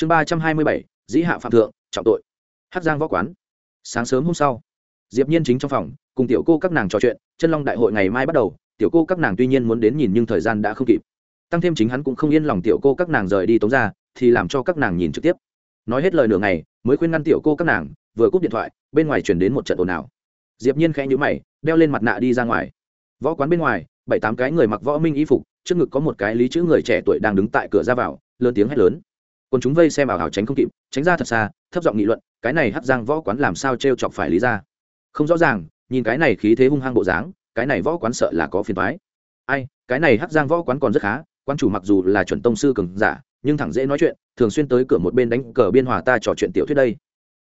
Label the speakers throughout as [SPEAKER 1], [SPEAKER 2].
[SPEAKER 1] chương ba trăm hai mươi bảy, dĩ hạ phạm thượng, trọng tội. Hát giang võ quán. Sáng sớm hôm sau, diệp nhiên chính trong phòng, cùng tiểu cô các nàng trò chuyện, chân long đại hội ngày mai bắt đầu, tiểu cô các nàng tuy nhiên muốn đến nhìn nhưng thời gian đã không kịp. Tăng thêm chính hắn cũng không yên lòng tiểu cô các nàng rời đi tống ra thì làm cho các nàng nhìn trực tiếp. Nói hết lời nửa ngày, mới khuyên ngăn tiểu cô các nàng, vừa cúp điện thoại, bên ngoài chuyển đến một trận ồn ào. Diệp nhiên khẽ nhíu mày, đeo lên mặt nạ đi ra ngoài. Võ quán bên ngoài, bảy tám cái người mặc võ minh y phục, trước ngực có một cái lý chữ người trẻ tuổi đang đứng tại cửa ra vào, lớn tiếng hét lớn còn chúng vây xem ảo ảo tránh không kịp, tránh ra thật xa, thấp giọng nghị luận, cái này hắc giang võ quán làm sao trêu chọc phải lý ra? Không rõ ràng, nhìn cái này khí thế hung hăng bộ dáng, cái này võ quán sợ là có phiền thoái ai, cái này hắc giang võ quán còn rất khá quan chủ mặc dù là chuẩn tông sư cường giả, nhưng thẳng dễ nói chuyện, thường xuyên tới cửa một bên đánh cờ biên hòa ta trò chuyện tiểu thuyết đây.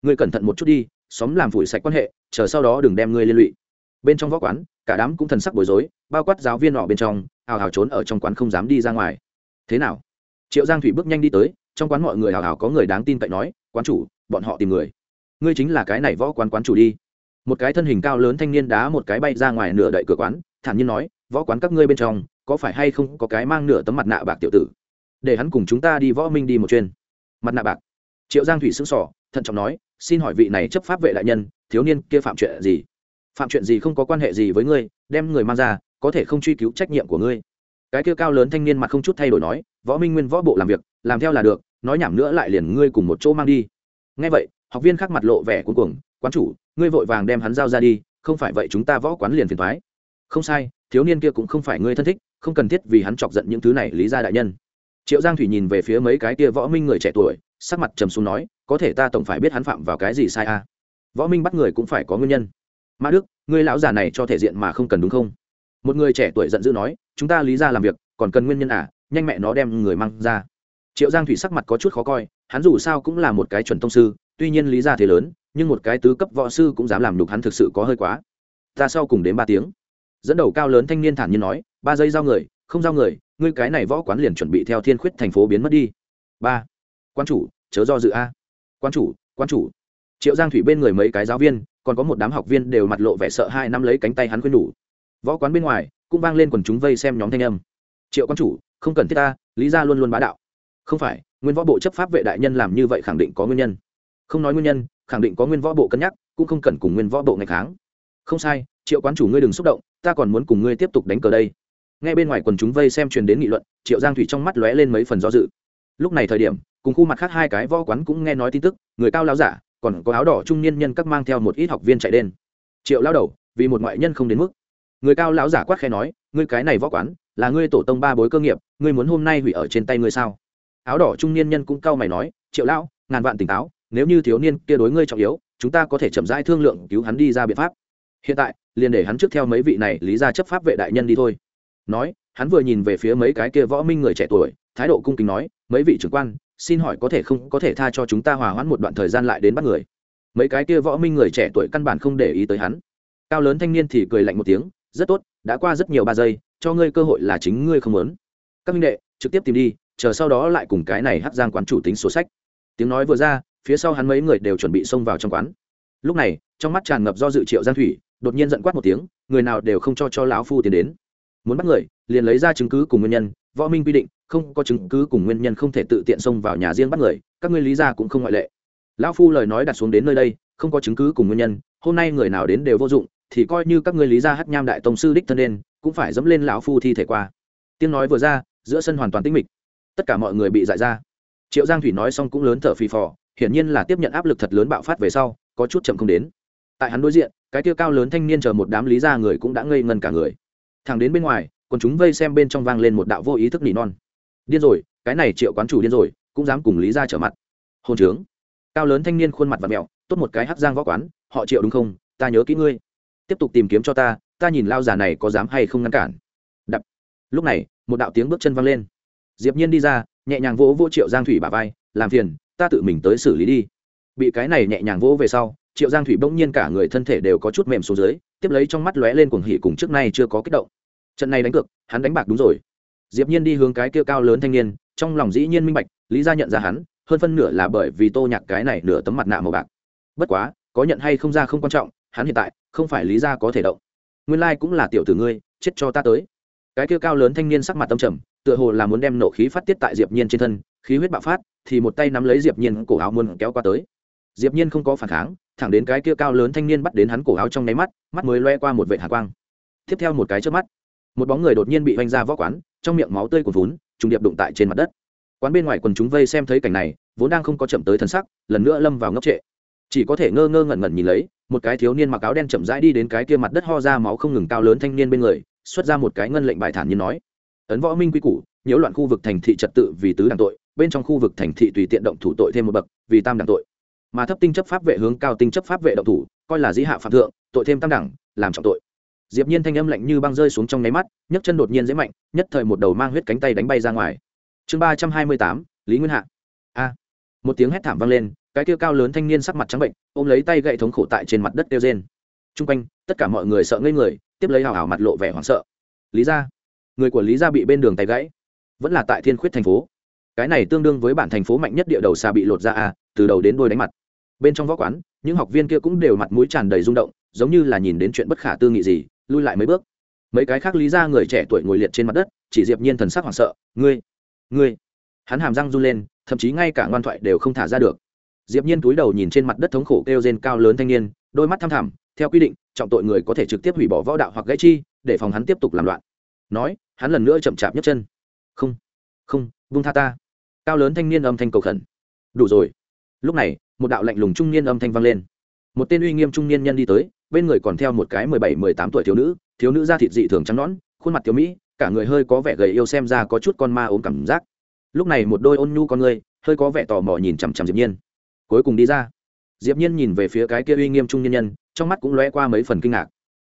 [SPEAKER 1] Ngươi cẩn thận một chút đi, xóm làm phủi sạch quan hệ, chờ sau đó đừng đem ngươi liên lụy. Bên trong võ quán, cả đám cũng thần sắc bối rối, bao quát giáo viên nọ bên trong, hào hào trốn ở trong quán không dám đi ra ngoài. Thế nào? Triệu giang thủy bước nhanh đi tới trong quán mọi người hào hào có người đáng tin cậy nói, quán chủ, bọn họ tìm người. Ngươi chính là cái này võ quán quán chủ đi. Một cái thân hình cao lớn thanh niên đá một cái bay ra ngoài nửa đậy cửa quán, thản nhiên nói, võ quán các ngươi bên trong, có phải hay không có cái mang nửa tấm mặt nạ bạc tiểu tử? Để hắn cùng chúng ta đi võ minh đi một chuyên mặt nạ bạc. Triệu giang thủy sững sỏ thận trọng nói, xin hỏi vị này chấp pháp vệ đại nhân, thiếu niên kia phạm chuyện gì? Phạm chuyện gì không có quan hệ gì với ngươi, đem người mang ra, có thể không truy cứu trách nhiệm của ngươi. Cái kia cao lớn thanh niên mặt không chút thay đổi nói, võ minh nguyên võ bộ làm việc làm theo là được, nói nhảm nữa lại liền ngươi cùng một chỗ mang đi. Ngay vậy, học viên khác mặt lộ vẻ cuối cuồng, quán chủ, ngươi vội vàng đem hắn giao ra đi, không phải vậy chúng ta võ quán liền phiền thoái không sai, thiếu niên kia cũng không phải ngươi thân thích, không cần thiết vì hắn chọc giận những thứ này, lý gia đại nhân. Triệu giang thủy nhìn về phía mấy cái kia võ minh người trẻ tuổi, sắc mặt trầm xuống nói, có thể ta tổng phải biết hắn phạm vào cái gì sai à? võ minh bắt người cũng phải có nguyên nhân. Mã đức, ngươi lão già này cho thể diện mà không cần đúng không? Một người trẻ tuổi giận dữ nói, chúng ta lý ra làm việc, còn cần nguyên nhân à? Nhanh mẹ nó đem người mang ra triệu giang thủy sắc mặt có chút khó coi, hắn dù sao cũng là một cái chuẩn thông sư, tuy nhiên lý ra thế lớn, nhưng một cái tứ cấp võ sư cũng dám làm đục hắn thực sự có hơi quá. Ta sau cùng đến ba tiếng. Dẫn đầu cao lớn thanh niên thản nhiên nói, ba giây giao người, không giao người, ngươi cái này võ quán liền chuẩn bị theo thiên khuyết thành phố biến mất đi. Ba. Quan chủ, chớ do dự a. Quan chủ quan chủ. Triệu giang thủy bên người mấy cái giáo viên, còn có một đám học viên đều mặt lộ vẻ sợ hai năm lấy cánh tay hắn khuyên đủ võ quán bên ngoài, cũng vang lên quần chúng vây xem nhóm thanh âm. Triệu quan chủ, không cần thiết ta, lý ra luôn luôn bá đạo không phải, nguyên võ bộ chấp pháp vệ đại nhân làm như vậy khẳng định có nguyên nhân. Không nói nguyên nhân, khẳng định có nguyên võ bộ cân nhắc, cũng không cần cùng nguyên võ bộ ngày kháng. Không sai, triệu quán chủ ngươi đừng xúc động, ta còn muốn cùng ngươi tiếp tục đánh cờ đây. Ngay bên ngoài quần chúng vây xem truyền đến nghị luận, triệu giang thủy trong mắt lóe lên mấy phần do dự. Lúc này thời điểm, cùng khu mặt khác hai cái võ quán cũng nghe nói tin tức, người cao lao giả, còn có áo đỏ trung niên nhân các mang theo một ít học viên chạy đen triệu lao đầu, vì một ngoại nhân không đến mức. Người cao lão giả quát khe nói, ngươi cái này võ quán, là ngươi tổ tông ba bối cơ nghiệp, ngươi muốn hôm nay hủy ở trên tay ngươi sao? Áo đỏ trung niên nhân cũng cao mày nói, triệu lão, ngàn vạn tỉnh táo, nếu như thiếu niên kia đối ngươi trọng yếu, chúng ta có thể chậm rãi thương lượng cứu hắn đi ra biện pháp. Hiện tại, liền để hắn trước theo mấy vị này lý ra chấp pháp vệ đại nhân đi thôi. Nói, hắn vừa nhìn về phía mấy cái kia võ minh người trẻ tuổi, thái độ cung kính nói, mấy vị trưởng quan, xin hỏi có thể không, có thể tha cho chúng ta hòa hoãn một đoạn thời gian lại đến bắt người? Mấy cái kia võ minh người trẻ tuổi căn bản không để ý tới hắn. Cao lớn thanh niên thì cười lạnh một tiếng, rất tốt, đã qua rất nhiều ba giây, cho ngươi cơ hội là chính ngươi không muốn. Các minh đệ, trực tiếp tìm đi chờ sau đó lại cùng cái này hắt giang quán chủ tính sổ sách. Tiếng nói vừa ra, phía sau hắn mấy người đều chuẩn bị xông vào trong quán. Lúc này, trong mắt tràn ngập do dự triệu giang thủy, đột nhiên giận quát một tiếng, người nào đều không cho cho lão phu tiến đến. Muốn bắt người, liền lấy ra chứng cứ cùng nguyên nhân, võ minh quy định, không có chứng cứ cùng nguyên nhân không thể tự tiện xông vào nhà riêng bắt người, các ngươi lý ra cũng không ngoại lệ. Lão phu lời nói đặt xuống đến nơi đây, không có chứng cứ cùng nguyên nhân, hôm nay người nào đến đều vô dụng, thì coi như các ngươi lý ra hát nham đại tông sư đích thân đen cũng phải dẫm lên lão phu thi thể qua. Tiếng nói vừa ra, giữa sân hoàn toàn tĩnh mịch tất cả mọi người bị dại ra. Triệu giang thủy nói xong cũng lớn thở phì phò, hiển nhiên là tiếp nhận áp lực thật lớn bạo phát về sau, có chút chậm không đến. Tại hắn đối diện, cái tiêu cao lớn thanh niên chờ một đám lý ra người cũng đã ngây ngần cả người. Thằng đến bên ngoài còn chúng vây xem bên trong vang lên một đạo vô ý thức nỉ non. Điên rồi, cái này triệu quán chủ điên rồi, cũng dám cùng lý ra trở mặt. Hồn trướng. Cao lớn thanh niên khuôn mặt và mẹo, tốt một cái hắc giang võ quán, họ triệu đúng không? Ta nhớ kỹ ngươi. Tiếp tục tìm kiếm cho ta ta nhìn lao giả này có dám hay không ngăn cản. Đập. Lúc này, một đạo tiếng bước chân vang lên diệp nhiên đi ra, nhẹ nhàng vỗ vỗ triệu giang thủy bả vai, làm phiền, ta tự mình tới xử lý đi. Bị cái này nhẹ nhàng vỗ về sau, triệu giang thủy bỗng nhiên cả người thân thể đều có chút mềm xuống dưới, tiếp lấy trong mắt lóe lên cuồng hỉ cùng trước nay chưa có kích động. Trận này đánh cược, hắn đánh bạc đúng rồi. Diệp nhiên đi hướng cái kia cao lớn thanh niên, trong lòng dĩ nhiên minh bạch, lý gia nhận ra hắn, hơn phân nửa là bởi vì tô nhạc cái này nửa tấm mặt nạ màu bạc. Bất quá, có nhận hay không ra không quan trọng, hắn hiện tại không phải lý gia có thể động. Nguyên lai cũng là tiểu tử ngươi, chết cho ta tới cái kia cao lớn thanh niên sắc mặt tâm trầm, tựa hồ là muốn đem nộ khí phát tiết tại diệp nhiên trên thân, khí huyết bạo phát, thì một tay nắm lấy diệp nhiên cổ áo muốn kéo qua tới. Diệp nhiên không có phản kháng, thẳng đến cái kia cao lớn thanh niên bắt đến hắn cổ áo trong nháy mắt mắt mới loe qua một vệt hàn quang. Tiếp theo một cái chớp mắt, một bóng người đột nhiên bị vanh ra võ quán, trong miệng máu tươi cuồn vốn trùng điệp đụng tại trên mặt đất. Quán bên ngoài quần chúng vây xem thấy cảnh này, vốn đang không có chậm tới thần sắc, lần nữa lâm vào ngốc trệ. Chỉ có thể ngơ ngơ ngẩn ngẩn nhìn lấy, một cái thiếu niên mặc áo đen chậm rãi đi đến cái kia mặt đất ho ra máu không ngừng cao lớn thanh niên bên người xuất ra một cái ngân lệnh bài thản như nói, ấn võ minh quy củ, nhiễu loạn khu vực thành thị trật tự vì tứ đảng tội, bên trong khu vực thành thị tùy tiện động thủ tội thêm một bậc, vì tam đảng tội. Mà thấp tinh chấp pháp vệ hướng cao tinh chấp pháp vệ động thủ, coi là dĩ hạ phạm thượng, tội thêm tam đẳng làm trọng tội. Diệp nhiên thanh âm lạnh như băng rơi xuống trong nháy mắt, nhấc chân đột nhiên dễ mạnh, nhất thời một đầu mang huyết cánh tay đánh bay ra ngoài. Chương ba trăm hai mươi tám, lý nguyên hạ. A. Một tiếng hét thảm vang lên, cái kia cao lớn thanh niên sắc mặt trắng bệnh, ôm lấy tay gậy thống khổ tại trên mặt đất tiêu rên. Trung quanh, tất cả mọi người sợ ngây người tiếp lấy hào hào mặt lộ vẻ hoảng sợ. Lý gia, người của lý gia bị bên đường tay gãy, vẫn là tại thiên khuyết thành phố. Cái này tương đương với bản thành phố mạnh nhất địa đầu xa bị lột ra a từ đầu đến đôi đánh mặt. Bên trong võ quán, những học viên kia cũng đều mặt mũi tràn đầy rung động, giống như là nhìn đến chuyện bất khả tư nghị gì, lui lại mấy bước. Mấy cái khác lý ra người trẻ tuổi ngồi liệt trên mặt đất, chỉ diệp nhiên thần sắc hoảng sợ, ngươi ngươi. Hắn hàm răng run lên, thậm chí ngay cả ngoan thoại đều không thả ra được. Diệp nhiên túi đầu nhìn trên mặt đất thống khổ kêu rên cao lớn thanh niên, đôi mắt thăm thẳm theo quy định, trọng tội người có thể trực tiếp hủy bỏ võ đạo hoặc gãy chi, để phòng hắn tiếp tục làm loạn. Nói, hắn lần nữa chậm chạp nhấc chân. Không không vung tha ta. Cao lớn thanh niên âm thanh cầu khẩn. Đủ rồi. Lúc này, một đạo lạnh lùng trung niên âm thanh vang lên. Một tên uy nghiêm trung niên nhân đi tới, bên người còn theo một cái mười bảy, mười tám tuổi thiếu nữ. Thiếu nữ da thịt dị thường trắng nõn, khuôn mặt thiếu mỹ, cả người hơi có vẻ gầy yêu xem ra có chút con ma ốm cảm giác. Lúc này một đôi ôn nhu con người, hơi có vẻ tò mò nhìn chằm chằm diệp nhiên. Cuối cùng đi ra diệp nhiên nhìn về phía cái kia uy nghiêm trung nhân nhân, trong mắt cũng lóe qua mấy phần kinh ngạc.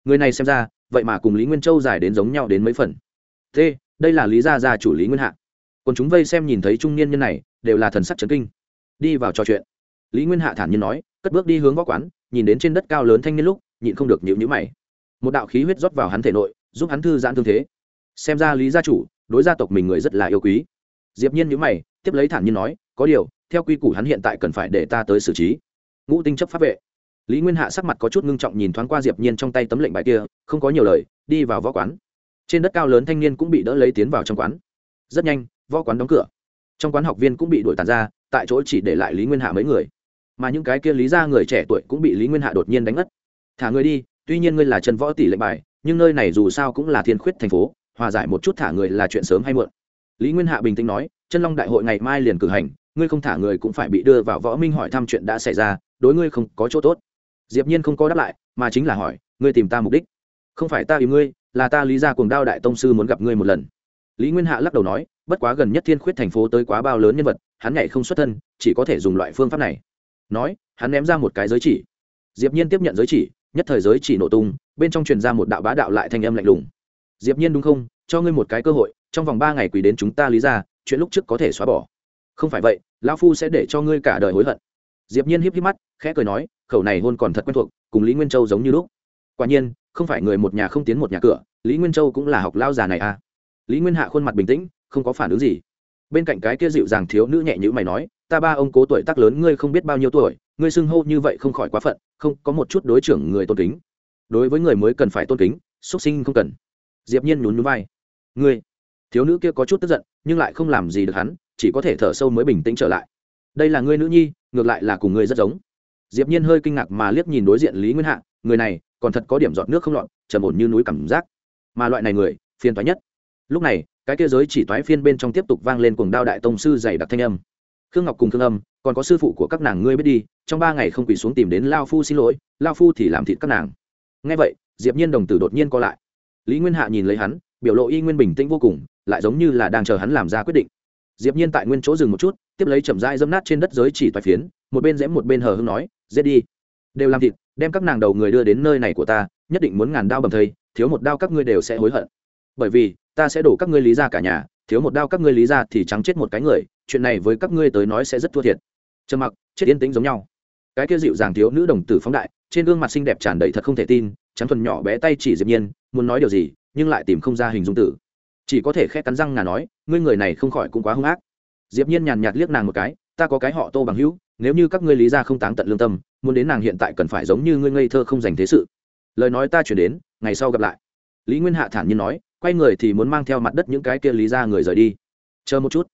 [SPEAKER 1] Người này xem ra, vậy mà cùng lý nguyên châu giải đến giống nhau đến mấy phần. Thế, đây là lý gia gia chủ lý nguyên hạ. Còn chúng vây xem nhìn thấy trung niên nhân này, đều là thần sắc chấn kinh. Đi vào trò chuyện. Lý nguyên hạ thản nhiên nói, cất bước đi hướng võ quán, nhìn đến trên đất cao lớn thanh niên lúc, nhịn không được nhịu nhữ mày. Một đạo khí huyết rót vào hắn thể nội, giúp hắn thư giãn thương thế. Xem ra lý gia chủ, đối gia tộc mình người rất là yêu quý. Diệp nhiên nhữ mày, tiếp lấy thản nhiên nói, có điều, theo quy củ hắn hiện tại cần phải để ta tới xử trí ngũ tinh chấp pháp vệ. Lý nguyên hạ sắc mặt có chút ngưng trọng nhìn thoáng qua diệp nhiên trong tay tấm lệnh bài kia, không có nhiều lời, đi vào võ quán. Trên đất cao lớn thanh niên cũng bị đỡ lấy tiến vào trong quán. Rất nhanh, võ quán đóng cửa. Trong quán học viên cũng bị đuổi tàn ra, tại chỗ chỉ để lại lý nguyên hạ mấy người. Mà những cái kia lý ra người trẻ tuổi cũng bị lý nguyên hạ đột nhiên đánh ngất. Thả người đi, tuy nhiên ngươi là trần võ tỷ lệnh bài, nhưng nơi này dù sao cũng là thiên khuyết thành phố, hòa giải một chút thả người là chuyện sớm hay muộn. Lý nguyên hạ bình tĩnh nói, chân long đại hội ngày mai liền cử hành, ngươi không thả người cũng phải bị đưa vào võ minh hỏi thăm chuyện đã xảy ra đối ngươi không có chỗ tốt. Diệp nhiên không có đáp lại, mà chính là hỏi, ngươi tìm ta mục đích? Không phải ta ý ngươi, là ta lý ra cuồng đao đại tông sư muốn gặp ngươi một lần. Lý nguyên hạ lắc đầu nói, bất quá gần nhất thiên khuyết thành phố tới quá bao lớn nhân vật, hắn nhảy không xuất thân, chỉ có thể dùng loại phương pháp này. Nói, hắn ném ra một cái giới chỉ. Diệp nhiên tiếp nhận giới chỉ, nhất thời giới chỉ nổ tung, bên trong truyền ra một đạo bá đạo lại thanh âm lạnh lùng. Diệp nhiên đúng không? Cho ngươi một cái cơ hội, trong vòng ba ngày quỳ đến chúng ta lý ra chuyện lúc trước có thể xóa bỏ. Không phải vậy, lão phu sẽ để cho ngươi cả đời hối hận diệp nhiên híp híp mắt, khẽ cười nói, khẩu này hôn còn thật quen thuộc, cùng lý nguyên châu giống như lúc. Quả nhiên, không phải người một nhà không tiến một nhà cửa, lý nguyên châu cũng là học lao già này à? Lý nguyên hạ khuôn mặt bình tĩnh, không có phản ứng gì. Bên cạnh cái kia dịu dàng thiếu nữ nhẹ nhữ mày nói, ta ba ông cố tuổi tác lớn, ngươi không biết bao nhiêu tuổi, ngươi xưng hô như vậy không khỏi quá phận, không, có một chút đối trưởng người tôn kính. Đối với người mới cần phải tôn kính, xuất sinh không cần. Diệp nhiên nhún nhún vai. Ngươi. Thiếu nữ kia có chút tức giận, nhưng lại không làm gì được hắn, chỉ có thể thở sâu mới bình tĩnh trở lại. Đây là ngươi nữ nhi ngược lại là cùng ngươi rất giống. Diệp nhiên hơi kinh ngạc mà liếc nhìn đối diện lý nguyên hạ, người này còn thật có điểm giọt nước không lọt, trầm ổn như núi cảm giác. Mà loại này người, phiền toái nhất. Lúc này, cái kia giới chỉ toái phiên bên trong tiếp tục vang lên cuồng đao đại tông sư dày đặc thanh âm. Khương ngọc cùng khương âm, còn có sư phụ của các nàng ngươi biết đi, trong ba ngày không quỳ xuống tìm đến lao phu xin lỗi, lao phu thì làm thịt các nàng. Nghe vậy, diệp nhiên đồng tử đột nhiên co lại. Lý nguyên hạ nhìn lấy hắn, biểu lộ y nguyên bình tĩnh vô cùng, lại giống như là đang chờ hắn làm ra quyết định diệp nhiên tại nguyên chỗ dừng một chút, tiếp lấy chậm rãi dẫm nát trên đất giới chỉ toái phiến, một bên rẽ một bên hờ hững nói, giết đi. Đều làm thịt, đem các nàng đầu người đưa đến nơi này của ta, nhất định muốn ngàn đao bầm thây, thiếu một đao các ngươi đều sẽ hối hận. Bởi vì, ta sẽ đổ các ngươi lý ra cả nhà, thiếu một đao các ngươi lý ra thì trắng chết một cái người, chuyện này với các ngươi tới nói sẽ rất thua thiệt. Trầm mặc, chết yên tĩnh giống nhau. Cái kia dịu dàng thiếu nữ đồng tử phóng đại, trên gương mặt xinh đẹp tràn đầy thật không thể tin, trắng thuần nhỏ bé tay chỉ diệp nhiên, muốn nói điều gì, nhưng lại tìm không ra hình dung tử chỉ có thể khẽ cắn răng ngà nói, ngươi người này không khỏi cũng quá hung ác. Diệp nhiên nhàn nhạt liếc nàng một cái, ta có cái họ tô bằng hữu, nếu như các ngươi lý ra không táng tận lương tâm, muốn đến nàng hiện tại cần phải giống như ngươi ngây thơ không dành thế sự. Lời nói ta chuyển đến, ngày sau gặp lại. Lý nguyên hạ thản nhiên nói, quay người thì muốn mang theo mặt đất những cái kia lý ra người rời đi. Chờ một chút.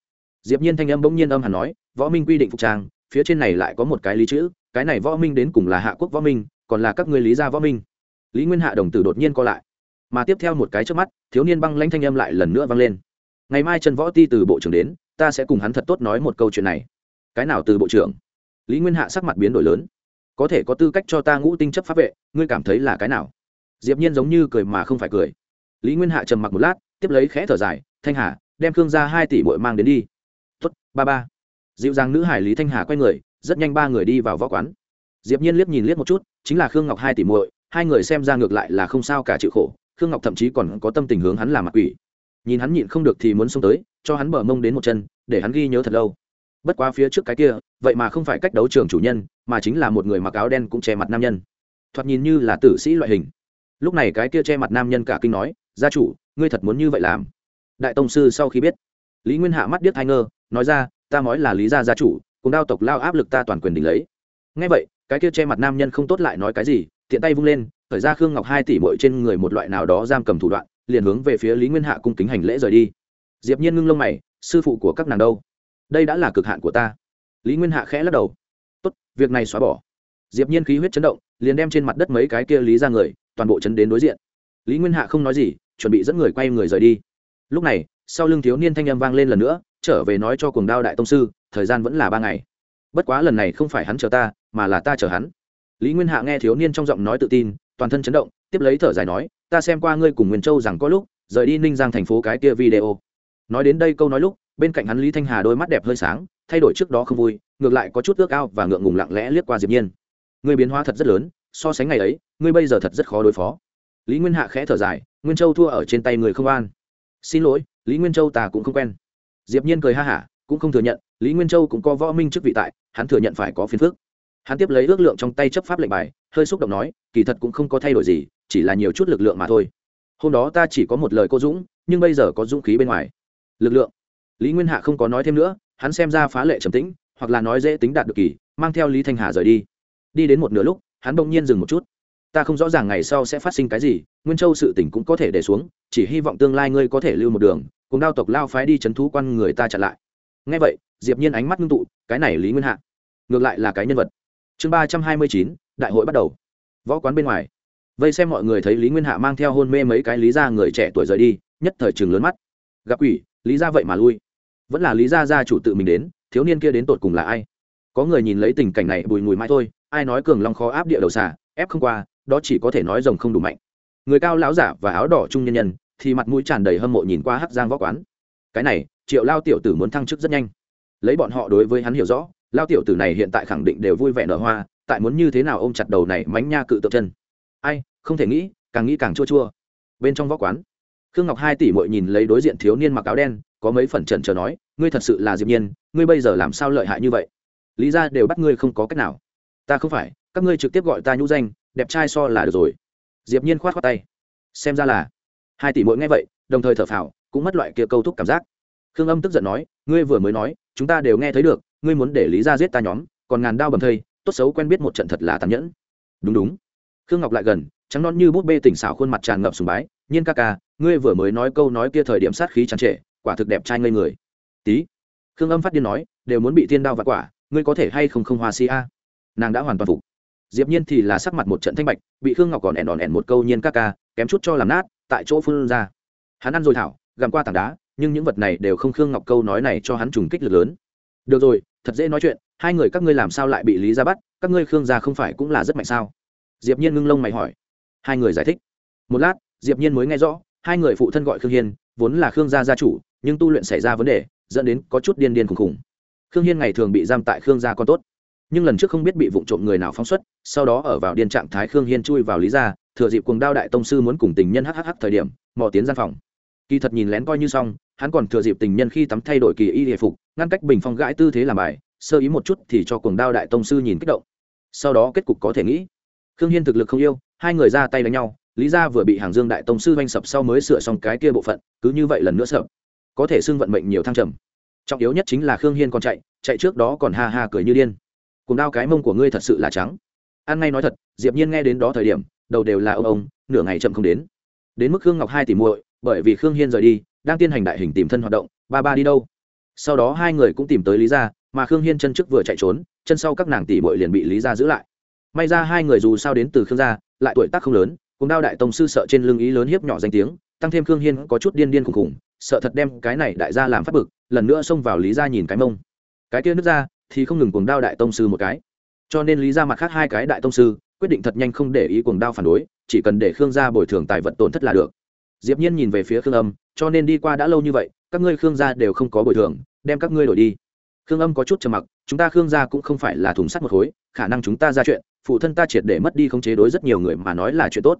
[SPEAKER 1] Diệp nhiên thanh âm bỗng nhiên âm hẳn nói, võ minh quy định phục trang, phía trên này lại có một cái lý chữ, cái này võ minh đến cùng là hạ quốc võ minh, còn là các ngươi lý gia võ minh. Lý nguyên hạ đồng tử đột nhiên co lại mà tiếp theo một cái trước mắt, thiếu niên băng lãnh thanh âm lại lần nữa vang lên. Ngày mai trần võ ti từ bộ trưởng đến, ta sẽ cùng hắn thật tốt nói một câu chuyện này. Cái nào từ bộ trưởng? Lý nguyên hạ sắc mặt biến đổi lớn. Có thể có tư cách cho ta ngũ tinh chấp pháp vệ, ngươi cảm thấy là cái nào? Diệp nhiên giống như cười mà không phải cười. Lý nguyên hạ trầm mặc một lát, tiếp lấy khẽ thở dài, thanh hà, đem khương ra hai tỷ bội mang đến đi. Tuất ba ba. Dịu dàng nữ hải lý thanh hà quay người, rất nhanh ba người đi vào võ quán. Diệp nhiên liếc nhìn liếc một chút, chính là khương ngọc hai tỷ muội, hai người xem ra ngược lại là không sao cả chịu khổ khương ngọc thậm chí còn có tâm tình hướng hắn làm mặt quỷ. Nhìn hắn nhịn không được thì muốn xông tới, cho hắn bờ mông đến một chân, để hắn ghi nhớ thật lâu. Bất quá phía trước cái kia, vậy mà không phải cách đấu trường chủ nhân, mà chính là một người mặc áo đen cũng che mặt nam nhân. Thoạt nhìn như là tử sĩ loại hình. Lúc này cái kia che mặt nam nhân cả kinh nói, gia chủ, ngươi thật muốn như vậy làm? Đại tông sư sau khi biết, lý nguyên hạ mắt điếc hai ngơ, nói ra, ta nói là lý gia gia chủ, cùng đao tộc lao áp lực ta toàn quyền đỉnh lấy. Ngay vậy, cái kia che mặt nam nhân không tốt lại nói cái gì, tiện tay vung lên khởi ra khương ngọc hai tỷ bội trên người một loại nào đó giam cầm thủ đoạn, liền hướng về phía lý nguyên hạ cung kính hành lễ rời đi. Diệp nhiên ngưng lông mày, sư phụ của các nàng đâu? Đây đã là cực hạn của ta. Lý nguyên hạ khẽ lắc đầu. Tốt, việc này xóa bỏ. Diệp nhiên khí huyết chấn động, liền đem trên mặt đất mấy cái kia lý ra người, toàn bộ chấn đến đối diện. Lý nguyên hạ không nói gì, chuẩn bị dẫn người quay người rời đi. Lúc này, sau lưng thiếu niên thanh âm vang lên lần nữa, trở về nói cho cuồng đao đại tông sư, thời gian vẫn là ba ngày. Bất quá lần này không phải hắn chờ ta, mà là ta chờ hắn. Lý nguyên hạ nghe thiếu niên trong giọng nói tự tin toàn thân chấn động, tiếp lấy thở dài nói, ta xem qua ngươi cùng nguyên châu rằng có lúc, rời đi ninh giang thành phố cái kia video. Nói đến đây câu nói lúc, bên cạnh hắn lý thanh hà đôi mắt đẹp hơi sáng, thay đổi trước đó không vui, ngược lại có chút ước ao và ngượng ngùng lặng lẽ liếc qua diệp nhiên. Ngươi biến hóa thật rất lớn, so sánh ngày ấy, ngươi bây giờ thật rất khó đối phó. Lý nguyên hạ khẽ thở dài, nguyên châu thua ở trên tay người không an. Xin lỗi, lý nguyên châu ta cũng không quen. Diệp nhiên cười ha hả, cũng không thừa nhận, lý nguyên châu cũng có võ minh chức vị tại, hắn thừa nhận phải có phiền phức hắn tiếp lấy ước lượng trong tay chấp pháp lệnh bài, hơi xúc động nói, kỳ thật cũng không có thay đổi gì, chỉ là nhiều chút lực lượng mà thôi. Hôm đó ta chỉ có một lời cô dũng, nhưng bây giờ có dũng khí bên ngoài. Lực lượng. Lý nguyên hạ không có nói thêm nữa, hắn xem ra phá lệ trầm tĩnh, hoặc là nói dễ tính đạt được kỳ, mang theo lý thanh hà rời đi. Đi đến một nửa lúc, hắn bỗng nhiên dừng một chút. Ta không rõ ràng ngày sau sẽ phát sinh cái gì, nguyên châu sự tỉnh cũng có thể để xuống, chỉ hy vọng tương lai ngươi có thể lưu một đường, cùng đao tộc lao phái đi c h ấ n thú quan người ta chặn lại. Ngay vậy, diệp nhiên ánh mắt ngưng tụ, cái này lý nguyên hạ, ngược lại là cái nhân vật chương ba trăm hai mươi chín, đại hội bắt đầu. Võ quán bên ngoài. Vây xem mọi người thấy lý nguyên hạ mang theo hôn mê mấy cái lý ra người trẻ tuổi rời đi, nhất thời trường lớn mắt. Gặp ủy lý ra vậy mà lui. Vẫn là lý gia gia chủ tự mình đến, thiếu niên kia đến tột cùng là ai? Có người nhìn lấy tình cảnh này bùi ngùi mãi thôi, ai nói cường long khó áp địa đầu xà, ép không qua, đó chỉ có thể nói rồng không đủ mạnh. Người cao lão giả và áo đỏ trung nhân nhân, thì mặt mũi tràn đầy hâm mộ nhìn qua hắc giang võ quán. Cái này, triệu lao tiểu tử muốn thăng chức rất nhanh. Lấy bọn họ đối với hắn hiểu rõ lao tiểu tử này hiện tại khẳng định đều vui vẻ nở hoa, tại muốn như thế nào ôm chặt đầu này mánh nha cự tự chân. Ai, không thể nghĩ, càng nghĩ càng chua chua. Bên trong võ quán, khương ngọc hai tỷ mội nhìn lấy đối diện thiếu niên mặc áo đen, có mấy phần trần chờ nói, ngươi thật sự là diệp nhiên, ngươi bây giờ làm sao lợi hại như vậy? Lý ra đều bắt ngươi không có cách nào. Ta không phải, các ngươi trực tiếp gọi ta nhũ danh, đẹp trai so là được rồi. Diệp nhiên khoát khoát tay. Xem ra là. Hai tỷ mỗi nghe vậy, đồng thời thở phào, cũng mất loại kia câu thúc cảm giác. Khương âm tức giận nói, ngươi vừa mới nói, chúng ta đều nghe thấy được ngươi muốn để lý ra giết ta nhóm, còn ngàn đao bầm thây, tốt xấu quen biết một trận thật là tàn nhẫn. Đúng đúng. Khương ngọc lại gần, trắng non như bút bê tỉnh xảo khuôn mặt tràn ngập sùng bái, nhiên ca ca, ngươi vừa mới nói câu nói kia thời điểm sát khí tràn trệ quả thực đẹp trai ngây người. Tí. Khương âm phát điên nói, đều muốn bị thiên đao và quả, ngươi có thể hay không không hoa si a? Nàng đã hoàn toàn phục. Diệp nhiên thì là sắc mặt một trận thanh bạch, bị khương ngọc còn ẻn đòn ẻn một câu, nhiên ca ca, kém chút cho làm nát, tại chỗ phun ra. Hắn ăn rồi thảo, gặm qua tảng đá, nhưng những vật này đều không khương ngọc câu nói này cho hắn trùng kích lực lớn. Được rồi thật dễ nói chuyện, hai người các ngươi làm sao lại bị lý ra bắt, các ngươi khương gia không phải cũng là rất mạnh sao? Diệp nhiên ngưng lông mày hỏi. Hai người giải thích. Một lát, diệp nhiên mới nghe rõ, hai người phụ thân gọi khương hiên, vốn là khương gia gia chủ, nhưng tu luyện xảy ra vấn đề, dẫn đến có chút điên điên khủng khủng. khương hiên ngày thường bị giam tại khương gia con tốt, nhưng lần trước không biết bị vụ trộm người nào phóng xuất, sau đó ở vào điên trạng thái khương hiên chui vào lý gia, thừa dịp cuồng đao đại tông sư muốn cùng tình nhân hhh thời điểm, mò tiến gian phòng. Kỳ thật nhìn lén coi như xong hắn còn thừa dịp tình nhân khi tắm thay đổi kỳ y hệ phục, ngăn cách bình phong gãi tư thế làm bài, sơ ý một chút thì cho cuồng đao đại tông sư nhìn kích động. Sau đó kết cục có thể nghĩ. Khương hiên thực lực không yêu, hai người ra tay đánh nhau, lý gia vừa bị hàng dương đại tông sư oanh sập sau mới sửa xong cái kia bộ phận, cứ như vậy lần nữa sợ. Có thể xưng vận mệnh nhiều thăng trầm. Trọng yếu nhất chính là khương hiên còn chạy chạy trước đó còn ha ha cười như điên. Cùng đao cái mông của ngươi thật sự là trắng. An ngay nói thật, diệp nhiên nghe đến đó thời điểm, đầu đều là ông ông, nửa ngày chậm không đến. Đến mức khương ngọc hai tỷ muội, bởi vì khương hiên rời đi đang tiến hành đại hình tìm thân hoạt động, ba ba đi đâu? Sau đó hai người cũng tìm tới lý gia, mà khương hiên chân trước vừa chạy trốn, chân sau các nàng tỷ bội liền bị lý gia giữ lại. May ra hai người dù sao đến từ khương gia, lại tuổi tác không lớn, cùng đao đại tông sư sợ trên lưng ý lớn hiếp nhỏ danh tiếng, tăng thêm khương hiên có chút điên điên khùng khùng sợ thật đem cái này đại gia làm phát bực, lần nữa xông vào lý gia nhìn cái mông. Cái kia nước ra, thì không ngừng cuồng đao đại tông sư một cái. Cho nên lý ra mặt khác hai cái đại tông sư, quyết định thật nhanh không để ý cuồng đao phản đối, chỉ cần để khương gia bồi thường tài vật tổn thất là được diệp nhiên nhìn về phía khương âm, cho nên đi qua đã lâu như vậy, các ngươi khương gia đều không có bồi thường, đem các ngươi đổi đi. Khương âm có chút trầm mặc, chúng ta khương gia cũng không phải là thùng sắt một khối, khả năng chúng ta ra chuyện, phụ thân ta triệt để mất đi không chế đối rất nhiều người mà nói là chuyện tốt.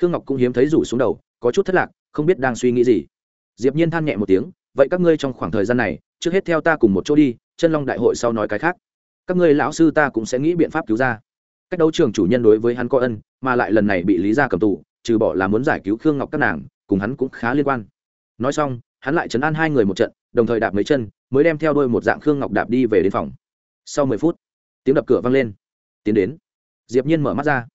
[SPEAKER 1] Khương ngọc cũng hiếm thấy rủ xuống đầu, có chút thất lạc, không biết đang suy nghĩ gì. Diệp nhiên than nhẹ một tiếng, vậy các ngươi trong khoảng thời gian này, trước hết theo ta cùng một chỗ đi, chân long đại hội sau nói cái khác. Các ngươi lão sư ta cũng sẽ nghĩ biện pháp cứu ra. Cách đấu trường chủ nhân đối với hắn có ân, mà lại lần này bị lý gia cầm tù, trừ bỏ là muốn giải cứu khương ngọc các nàng cùng hắn cũng khá liên quan. Nói xong, hắn lại chấn an hai người một trận, đồng thời đạp mấy chân, mới đem theo đôi một dạng khương ngọc đạp đi về đến phòng. Sau mười phút, tiếng đập cửa vang lên. Tiến đến. Diệp nhiên mở mắt ra.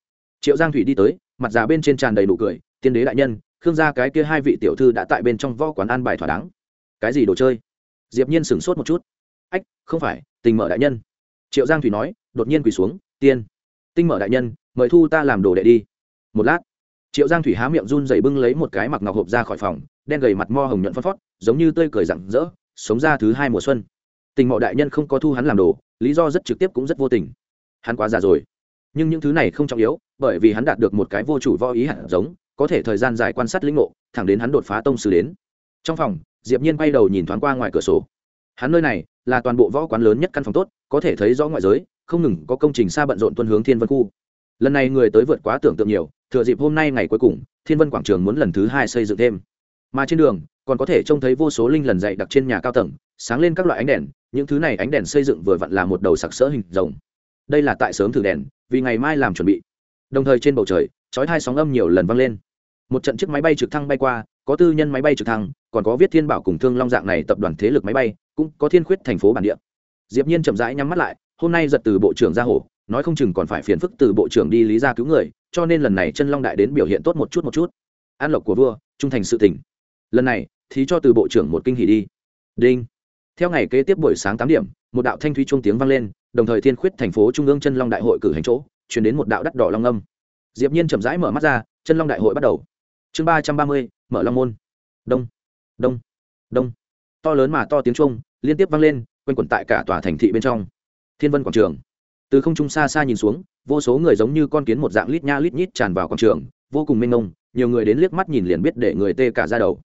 [SPEAKER 1] Triệu giang thủy đi tới, mặt già bên trên tràn đầy nụ cười, tiên đế đại nhân, khương gia cái kia hai vị tiểu thư đã tại bên trong võ quán an bài thỏa đáng. Cái gì đồ chơi? Diệp nhiên sửng sốt một chút. Ách, không phải, tình mở đại nhân. Triệu giang thủy nói, đột nhiên quỳ xuống, tiên, tinh mở đại nhân, mời thu ta làm đồ đệ đi. Một lát triệu giang thủy há miệng run dày bưng lấy một cái mặc ngọc hộp ra khỏi phòng, đen gầy mặt mo hồng nhuận phân phót giống như tươi cười rặng rỡ, sống ra thứ hai mùa xuân. Tình mọ đại nhân không có thu hắn làm đồ, lý do rất trực tiếp cũng rất vô tình. Hắn quá già rồi. Nhưng những thứ này không trọng yếu, bởi vì hắn đạt được một cái vô chủ vo ý hạt giống, có thể thời gian dài quan sát lĩnh ngộ, thẳng đến hắn đột phá tông sư đến. Trong phòng, diệp nhiên quay đầu nhìn thoáng qua ngoài cửa sổ. Hắn nơi này là toàn bộ võ quán lớn nhất căn phòng tốt, có thể thấy rõ ngoại giới, không ngừng có công trình xa bận rộn tuân hướng thiên vân khu. Lần này người tới vượt quá tưởng tượng nhiều thừa dịp hôm nay ngày cuối cùng, thiên vân quảng trường muốn lần thứ hai xây dựng thêm. Mà trên đường, còn có thể trông thấy vô số linh lần dày đặc trên nhà cao tầng, sáng lên các loại ánh đèn, những thứ này ánh đèn xây dựng vừa vặn là một đầu sặc sỡ hình rồng. Đây là tại sớm thử đèn, vì ngày mai làm chuẩn bị. Đồng thời trên bầu trời, chói hai sóng âm nhiều lần vang lên. Một trận chiếc máy bay trực thăng bay qua, có tư nhân máy bay trực thăng, còn có viết thiên bảo cùng thương long dạng này tập đoàn thế lực máy bay, cũng có thiên khuyết thành phố bản địa. Diệp nhiên chậm rãi nhắm mắt lại, hôm nay giật từ bộ trưởng ra hồ, nói không chừng còn phải phiền phức từ bộ trưởng đi lý ra cứu người cho nên lần này chân long đại đến biểu hiện tốt một chút một chút. An lộc của vua, trung thành sự tỉnh lần này thì cho từ bộ trưởng một kinh hỉ đi. Đinh. Theo ngày kế tiếp buổi sáng tám điểm, một đạo thanh thúy chuông tiếng vang lên, đồng thời thiên khuyết thành phố trung ương chân long đại hội cử hành chỗ, chuyển đến một đạo đắt đỏ long âm. Diệp nhiên chậm rãi mở mắt ra, chân long đại hội bắt đầu. Chương ba trăm ba mươi, mở long môn. Đông. Đông. Đông. To lớn mà to tiếng trung liên tiếp vang lên, quanh quẩn tại cả tòa thành thị bên trong. Thiên vân quảng trường. Từ không trung xa xa nhìn xuống vô số người giống như con kiến một dạng lít nha lít nhít tràn vào quảng trường, vô cùng mênh mông, nhiều người đến liếc mắt nhìn liền biết để người tê cả ra đầu.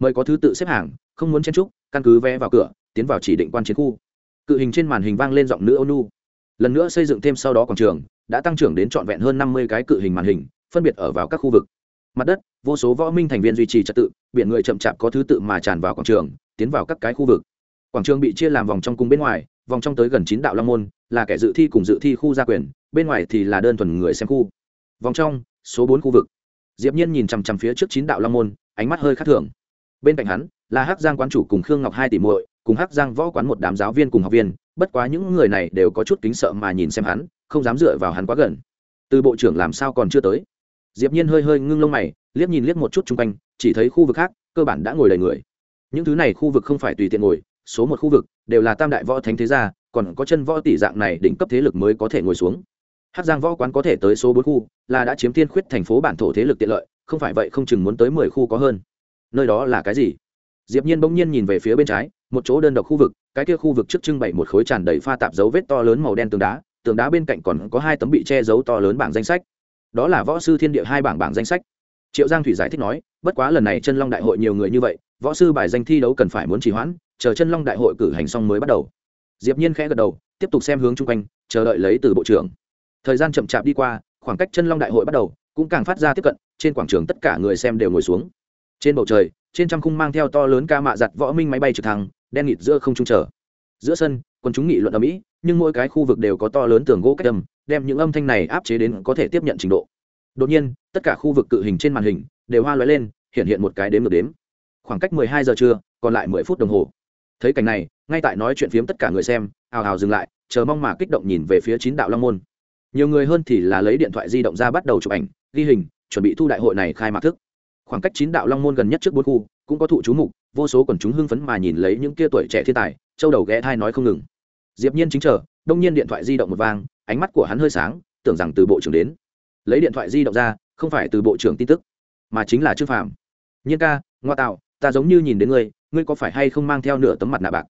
[SPEAKER 1] Mời có thứ tự xếp hàng, không muốn chen trúc căn cứ vé vào cửa, tiến vào chỉ định quan chiến khu. Cự hình trên màn hình vang lên giọng nữ ônu lần nữa xây dựng thêm sau đó quảng trường, đã tăng trưởng đến trọn vẹn hơn năm mươi cái cự hình màn hình, phân biệt ở vào các khu vực. Mặt đất, vô số võ minh thành viên duy trì trật tự, biển người chậm chạp có thứ tự mà tràn vào quảng trường, tiến vào các cái khu vực. Quảng trường bị chia làm vòng trong cung bên ngoài vòng trong tới gần chín đạo long môn, là kẻ dự thi cùng dự thi khu gia quyền, bên ngoài thì là đơn thuần người xem khu. Vòng trong, số bốn khu vực. Diệp nhiên nhìn chằm chằm phía trước chín đạo long môn, ánh mắt hơi khác thường. Bên cạnh hắn, là hắc giang quán chủ cùng khương ngọc hai tỷ muội, cùng hắc giang võ quán một đám giáo viên cùng học viên, bất quá những người này đều có chút kính sợ mà nhìn xem hắn, không dám dựa vào hắn quá gần. Từ bộ trưởng làm sao còn chưa tới? Diệp nhiên hơi hơi ngưng lông mày, liếc nhìn liếc một chút chung quanh, chỉ thấy khu vực khác, cơ bản đã ngồi đầy người. Những thứ này khu vực không phải tùy tiện ngồi số một khu vực, đều là tam đại võ thánh thế gia, còn có chân võ tỷ dạng này đỉnh cấp thế lực mới có thể ngồi xuống. Hát giang võ quán có thể tới số bốn khu, là đã chiếm thiên khuyết thành phố bản thổ thế lực tiện lợi, không phải vậy không chừng muốn tới mười khu có hơn. Nơi đó là cái gì? Diệp nhiên bỗng nhiên nhìn về phía bên trái, một chỗ đơn độc khu vực, cái kia khu vực trước trưng bày một khối tràn đầy pha tạp dấu vết to lớn màu đen tường đá tường đá bên cạnh còn có hai tấm bị che giấu to lớn bảng danh sách. Đó là võ sư thiên địa hai bảng bảng danh sách. Triệu giang thủy giải thích nói, bất quá lần này chân long đại hội nhiều người như vậy võ sư bài danh thi đấu cần phải muốn trì hoãn, chờ chân long đại hội cử hành xong mới bắt đầu. Diệp nhiên khẽ gật đầu, tiếp tục xem hướng chung quanh, chờ đợi lấy từ bộ trưởng. Thời gian chậm chạp đi qua, khoảng cách chân long đại hội bắt đầu, cũng càng phát ra tiếp cận, trên quảng trường tất cả người xem đều ngồi xuống. Trên bầu trời, trên trăm khung mang theo to lớn ca mạ giặt võ minh máy bay trực thăng, đen nghịt giữa không trung chờ. Giữa sân quân chúng nghị luận ở mỹ, nhưng mỗi cái khu vực đều có to lớn tường gỗ cách âm, đem những âm thanh này áp chế đến có thể tiếp nhận trình độ. Đột nhiên, tất cả khu vực cự hình trên màn hình đều hoa lóe lên, hiện hiện một cái đếm ngược đếm khoảng cách 12 giờ trưa, còn lại 10 phút đồng hồ. Thấy cảnh này, ngay tại nói chuyện phiếm tất cả người xem, ào ào dừng lại, chờ mong mà kích động nhìn về phía chín đạo long môn. Nhiều người hơn thì là lấy điện thoại di động ra bắt đầu chụp ảnh, ghi hình, chuẩn bị thu đại hội này khai mạc thức. Khoảng cách chín đạo long môn gần nhất trước bốn khu, cũng có thụ chú mục, vô số quần chúng hưng phấn mà nhìn lấy những kia tuổi trẻ thiên tài, châu đầu ghé thai nói không ngừng. Diệp nhiên chính chờ, đông nhiên điện thoại di động một vang, ánh mắt của hắn hơi sáng, tưởng rằng từ bộ trưởng đến. Lấy điện thoại di động ra, không phải từ bộ trưởng tin tức, mà chính là trương phàm. Nhiên ca, ngoa tạo ta giống như nhìn đến ngươi ngươi có phải hay không mang theo nửa tấm mặt nạ bạc?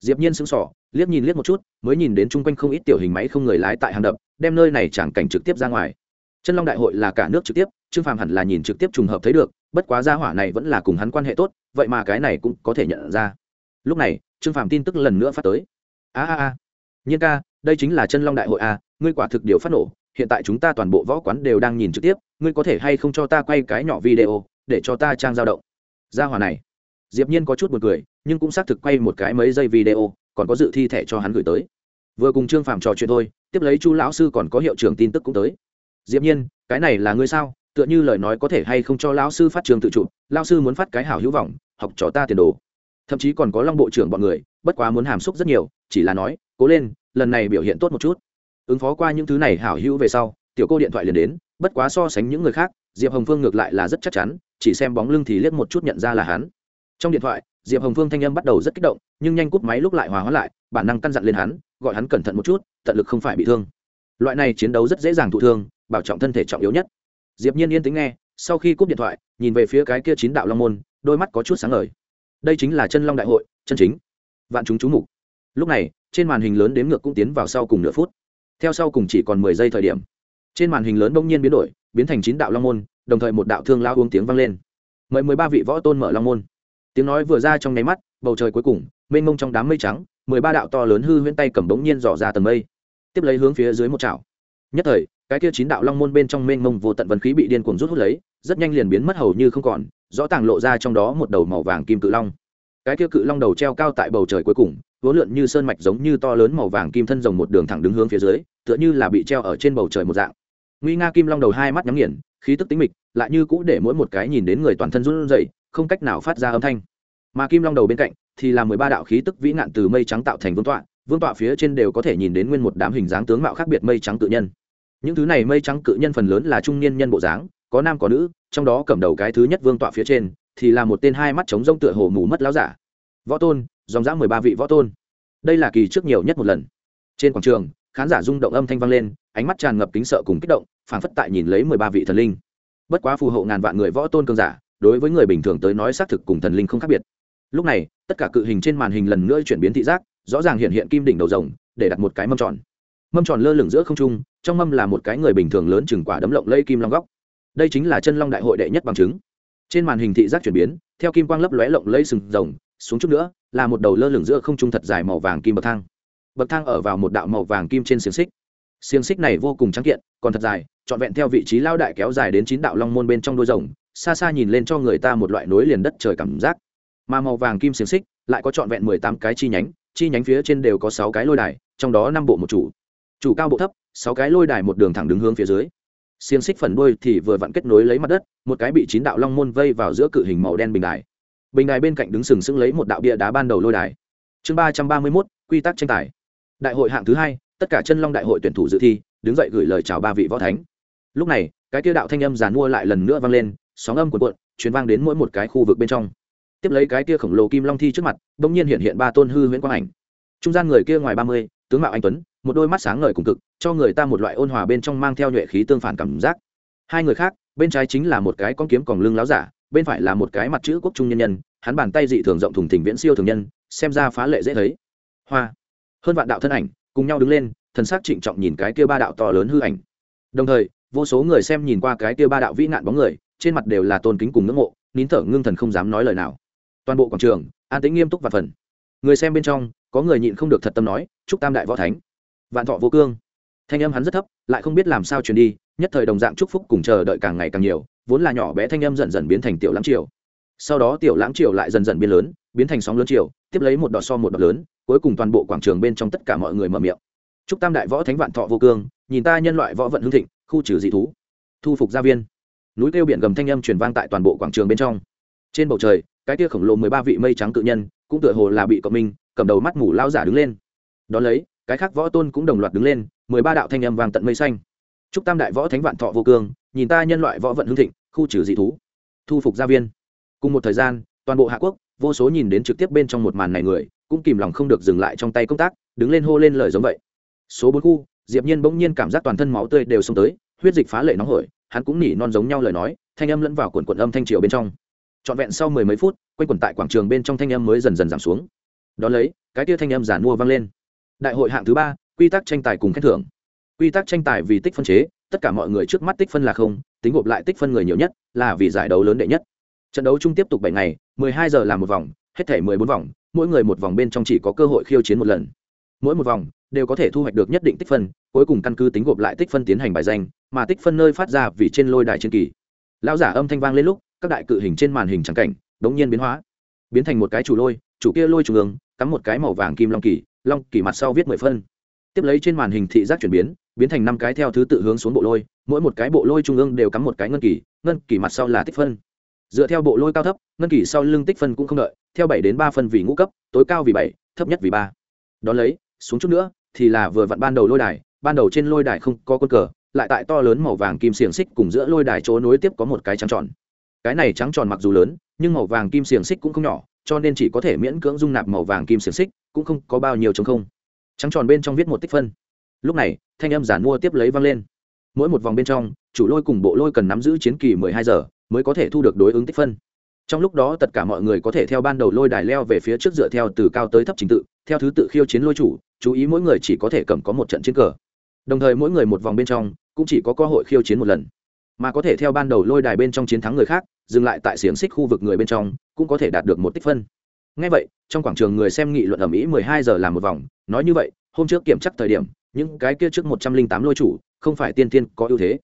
[SPEAKER 1] Diệp nhiên sững sờ, liếc nhìn liếc một chút mới nhìn đến chung quanh không ít tiểu hình máy không người lái tại hàng đập đem nơi này chẳng cảnh trực tiếp ra ngoài. Chân long đại hội là cả nước trực tiếp trương phàm hẳn là nhìn trực tiếp trùng hợp thấy được bất quá gia hỏa này vẫn là cùng hắn quan hệ tốt vậy mà cái này cũng có thể nhận ra. Lúc này trương phàm tin tức lần nữa phát tới. A a a. Nhiên ca đây chính là chân long đại hội a ngươi quả thực điều phát nổ hiện tại chúng ta toàn bộ võ quán đều đang nhìn trực tiếp ngươi có thể hay không cho ta quay cái nhỏ video để cho ta trang dao động? Gia hỏa này. Diệp nhiên có chút buồn cười, nhưng cũng xác thực quay một cái mấy giây video, còn có dự thi thẻ cho hắn gửi tới. Vừa cùng trương phàm trò chuyện thôi, tiếp lấy chu lão sư còn có hiệu trưởng tin tức cũng tới. Diệp nhiên, cái này là ngươi sao? Tựa như lời nói có thể hay không cho lão sư phát trường tự chủ, lão sư muốn phát cái hảo hữu vọng, học trò ta tiền đồ. Thậm chí còn có long bộ trưởng bọn người, bất quá muốn hàm xúc rất nhiều, chỉ là nói, cố lên, lần này biểu hiện tốt một chút. Ứng phó qua những thứ này hảo hữu về sau, tiểu cô điện thoại liền đến, bất quá so sánh những người khác, diệp hồng phương ngược lại là rất chắc chắn chỉ xem bóng lưng thì liếc một chút nhận ra là hắn. Trong điện thoại, diệp hồng phương thanh âm bắt đầu rất kích động, nhưng nhanh cúp máy lúc lại hòa hóa lại, bản năng căn dặn lên hắn, gọi hắn cẩn thận một chút, tận lực không phải bị thương. Loại này chiến đấu rất dễ dàng thụ thương, bảo trọng thân thể trọng yếu nhất. Diệp nhiên yên tĩnh nghe, sau khi cúp điện thoại, nhìn về phía cái kia chín đạo long môn, đôi mắt có chút sáng ngời. Đây chính là chân long đại hội, chân chính. Vạn chúng chú mục. Lúc này, trên màn hình lớn đếm ngược cũng tiến vào sau cùng nửa phút. Theo sau cùng chỉ còn mười giây thời điểm. Trên màn hình lớn bỗng nhiên biến đổi, biến thành chín đạo long môn đồng thời một đạo thương lao uống tiếng vang lên. Mời mười ba vị võ tôn mở long môn. Tiếng nói vừa ra trong nháy mắt, bầu trời cuối cùng, mênh mông trong đám mây trắng, mười ba đạo to lớn hư huyễn tay cầm bỗng nhiên dò ra tầng mây. Tiếp lấy hướng phía dưới một chảo. Nhất thời, cái kia chín đạo long môn bên trong mênh mông vô tận vân khí bị điên cuồng rút hút lấy, rất nhanh liền biến mất hầu như không còn, rõ tàng lộ ra trong đó một đầu màu vàng kim cự long. Cái kia cự long đầu treo cao tại bầu trời cuối cùng vố lượn như sơn mạch giống như to lớn màu vàng kim thân rồng một đường thẳng đứng hướng phía dưới, tựa như là bị treo ở trên bầu trời một dạng. Nguy nga kim long đầu hai mắt nhắm nghiền khí tức tính mịch, lại như cũ để mỗi một cái nhìn đến người toàn thân run rẩy, không cách nào phát ra âm thanh. Mà kim long đầu bên cạnh thì là mười ba đạo khí tức vĩ nạn từ mây trắng tạo thành vương tọa vương tọa phía trên đều có thể nhìn đến nguyên một đám hình dáng tướng mạo khác biệt mây trắng tự nhân. Những thứ này mây trắng cự nhân phần lớn là trung niên nhân bộ dáng, có nam có nữ, trong đó cầm đầu cái thứ nhất vương tọa phía trên thì là một tên hai mắt trống rông tựa hồ mù mất láo giả. Võ tôn, dòng dã mười ba vị võ tôn. Đây là kỳ trước nhiều nhất một lần. Trên quảng trường, khán giả rung động âm thanh vang lên, ánh mắt tràn ngập kính sợ cùng kích động phảng phất tại nhìn lấy mười ba vị thần linh. Bất quá phù hộ ngàn vạn người võ tôn cường giả, đối với người bình thường tới nói xác thực cùng thần linh không khác biệt. Lúc này, tất cả cự hình trên màn hình lần nữa chuyển biến thị giác, rõ ràng hiện hiện kim đỉnh đầu rồng, để đặt một cái mâm tròn. Mâm tròn lơ lửng giữa không trung, trong mâm là một cái người bình thường lớn chừng quả đấm lộng lây kim long góc. Đây chính là chân long đại hội đệ nhất bằng chứng. Trên màn hình thị giác chuyển biến, theo kim quang lấp lóe lộng lây sừng rồng, xuống chút nữa, là một đầu lơ lửng giữa không trung thật dài màu vàng kim bậc thang. Bậc thang ở vào một đạo màu vàng kim trên xiềng xích xiềng xích này vô cùng trắng kiện, còn thật dài, trọn vẹn theo vị trí lao đại kéo dài đến chín đạo long môn bên trong đôi rồng, xa xa nhìn lên cho người ta một loại nối liền đất trời cảm giác. Mà màu vàng kim xiềng xích lại có trọn vẹn mười tám cái chi nhánh chi nhánh phía trên đều có sáu cái lôi đài, trong đó năm bộ một chủ. Chủ cao bộ thấp, sáu cái lôi đài một đường thẳng đứng hướng phía dưới. Xiềng xích phần đuôi thì vừa vặn kết nối lấy mặt đất, một cái bị chín đạo long môn vây vào giữa cự hình màu đen bình đài. Bình đài bên cạnh đứng sừng sững lấy một đạo bia đá ban đầu lôi đài. Chương ba trăm ba mươi mốt, quy tắc tranh tài. Đại hội hạng thứ hai tất cả chân long đại hội tuyển thủ dự thi, đứng dậy gửi lời chào ba vị võ thánh. Lúc này, cái tiêu đạo thanh âm giàn mua lại lần nữa vang lên, sóng âm cuộn cuộn, truyền vang đến mỗi một cái khu vực bên trong. Tiếp lấy cái kia khổng lồ kim long thi trước mặt, bỗng nhiên hiện hiện ba tôn hư huyễn quang ảnh. Trung gian người kia ngoài ba mươi, tướng mạo anh tuấn, một đôi mắt sáng ngời cùng cực, cho người ta một loại ôn hòa bên trong mang theo nhuệ khí tương phản cảm giác. Hai người khác, bên trái chính là một cái con kiếm còn lưng láo giả, bên phải là một cái mặt chữ quốc trung nhân nhân, hắn bàn tay dị thường rộng thùng thình viễn siêu thường nhân, xem ra phá lệ dễ thấy. Hoa. Hơn vạn đạo thân ảnh cùng nhau đứng lên, thần sắc trịnh trọng nhìn cái kia ba đạo to lớn hư ảnh. Đồng thời, vô số người xem nhìn qua cái kia ba đạo vĩ nạn bóng người, trên mặt đều là tôn kính cùng ngưỡng mộ, nín thở ngưng thần không dám nói lời nào. Toàn bộ quảng trường, an tĩnh nghiêm túc và phần. Người xem bên trong, có người nhịn không được thật tâm nói, chúc tam đại võ thánh. Vạn thọ vô cương. Thanh âm hắn rất thấp, lại không biết làm sao truyền đi, nhất thời đồng dạng chúc phúc cùng chờ đợi càng ngày càng nhiều, vốn là nhỏ bé thanh âm dần dần biến thành tiểu lãng triều. Sau đó tiểu lãng triều lại dần dần biến lớn, biến thành sóng lớn triều, tiếp lấy một đọt so một đọt lớn cuối cùng toàn bộ quảng trường bên trong tất cả mọi người mở miệng. Chúc tam đại võ thánh vạn thọ vô cương, nhìn ta nhân loại võ vận hương thịnh, khu trừ dị thú. Thu phục gia viên. Núi kêu biển gầm thanh âm truyền vang tại toàn bộ quảng trường bên trong. Trên bầu trời, cái kia khổng lồ mười ba vị mây trắng cự nhân, cũng tựa hồ là bị cộng minh, cầm đầu mắt mủ lao giả đứng lên. Đón lấy, cái khác võ tôn cũng đồng loạt đứng lên, mười ba đạo thanh âm vang tận mây xanh. Chúc tam đại võ thánh vạn thọ vô cương, nhìn ta nhân loại võ vận hương thịnh, khu trừ dị thú. Thu phục gia viên. Cùng một thời gian, toàn bộ hạ quốc, vô số nhìn đến trực tiếp bên trong một màn này người cũng kìm lòng không được dừng lại trong tay công tác, đứng lên hô lên lời giống vậy. Số bốn khu, diệp nhiên bỗng nhiên cảm giác toàn thân máu tươi đều xông tới, huyết dịch phá lệ nóng hổi, hắn cũng nỉ non giống nhau lời nói, thanh âm lẫn vào cuộn cuộn âm thanh triều bên trong. Trọn vẹn sau mười mấy phút, quanh quẩn tại quảng trường bên trong thanh âm mới dần dần giảm xuống. Đó lấy, cái tia thanh âm giản mua vang lên. Đại hội hạng thứ ba, quy tắc tranh tài cùng khen thưởng. Quy tắc tranh tài vì tích phân chế, tất cả mọi người trước mắt tích phân là không, tính gộp lại tích phân người nhiều nhất là vì giải đấu lớn đệ nhất. Trận đấu chung tiếp tục bảy ngày, mười hai giờ làm một vòng, hết thể mười bốn vòng mỗi người một vòng bên trong chỉ có cơ hội khiêu chiến một lần. Mỗi một vòng đều có thể thu hoạch được nhất định tích phân, cuối cùng căn cứ tính gộp lại tích phân tiến hành bài danh, mà tích phân nơi phát ra vì trên lôi đài trên kỳ. Lão giả âm thanh vang lên lúc, các đại cự hình trên màn hình trắng cảnh, đống nhiên biến hóa. Biến thành một cái chủ lôi, chủ kia lôi trung ương, cắm một cái màu vàng kim long kỳ long kỳ mặt sau viết mười phân. Tiếp lấy trên màn hình thị giác chuyển biến biến thành năm cái theo thứ tự hướng xuống bộ lôi, mỗi một cái bộ lôi trung ương đều cắm một cái ngân kỳ ngân kỳ mặt sau là tích phân dựa theo bộ lôi cao thấp, ngân kỷ sau lưng tích phân cũng không đợi, theo bảy đến ba phân vì ngũ cấp, tối cao vì bảy, thấp nhất vì ba. Đón lấy, xuống chút nữa, thì là vừa vặn ban đầu lôi đài, ban đầu trên lôi đài không có quân cờ, lại tại to lớn màu vàng kim xiềng xích cùng giữa lôi đài chỗ nối tiếp có một cái trắng tròn. Cái này trắng tròn mặc dù lớn, nhưng màu vàng kim xiềng xích cũng không nhỏ, cho nên chỉ có thể miễn cưỡng dung nạp màu vàng kim xiềng xích, cũng không có bao nhiêu chống không. Trắng tròn bên trong viết một tích phân. Lúc này, thanh âm giản mua tiếp lấy văng lên. Mỗi một vòng bên trong, chủ lôi cùng bộ lôi cần nắm giữ chiến kỳ mười hai giờ mới có thể thu được đối ứng tích phân. Trong lúc đó tất cả mọi người có thể theo ban đầu lôi đài leo về phía trước dựa theo từ cao tới thấp trình tự, theo thứ tự khiêu chiến lôi chủ, chú ý mỗi người chỉ có thể cầm có một trận chiến cờ. Đồng thời mỗi người một vòng bên trong, cũng chỉ có cơ hội khiêu chiến một lần. Mà có thể theo ban đầu lôi đài bên trong chiến thắng người khác, dừng lại tại xiềng xích khu vực người bên trong, cũng có thể đạt được một tích phân. Ngay vậy, trong quảng trường người xem nghị luận ở mỹ mười hai giờ làm một vòng, nói như vậy, hôm trước kiểm chắc thời điểm, những cái kia trước một trăm linh tám lôi chủ, không phải tiên tiên có ưu thế.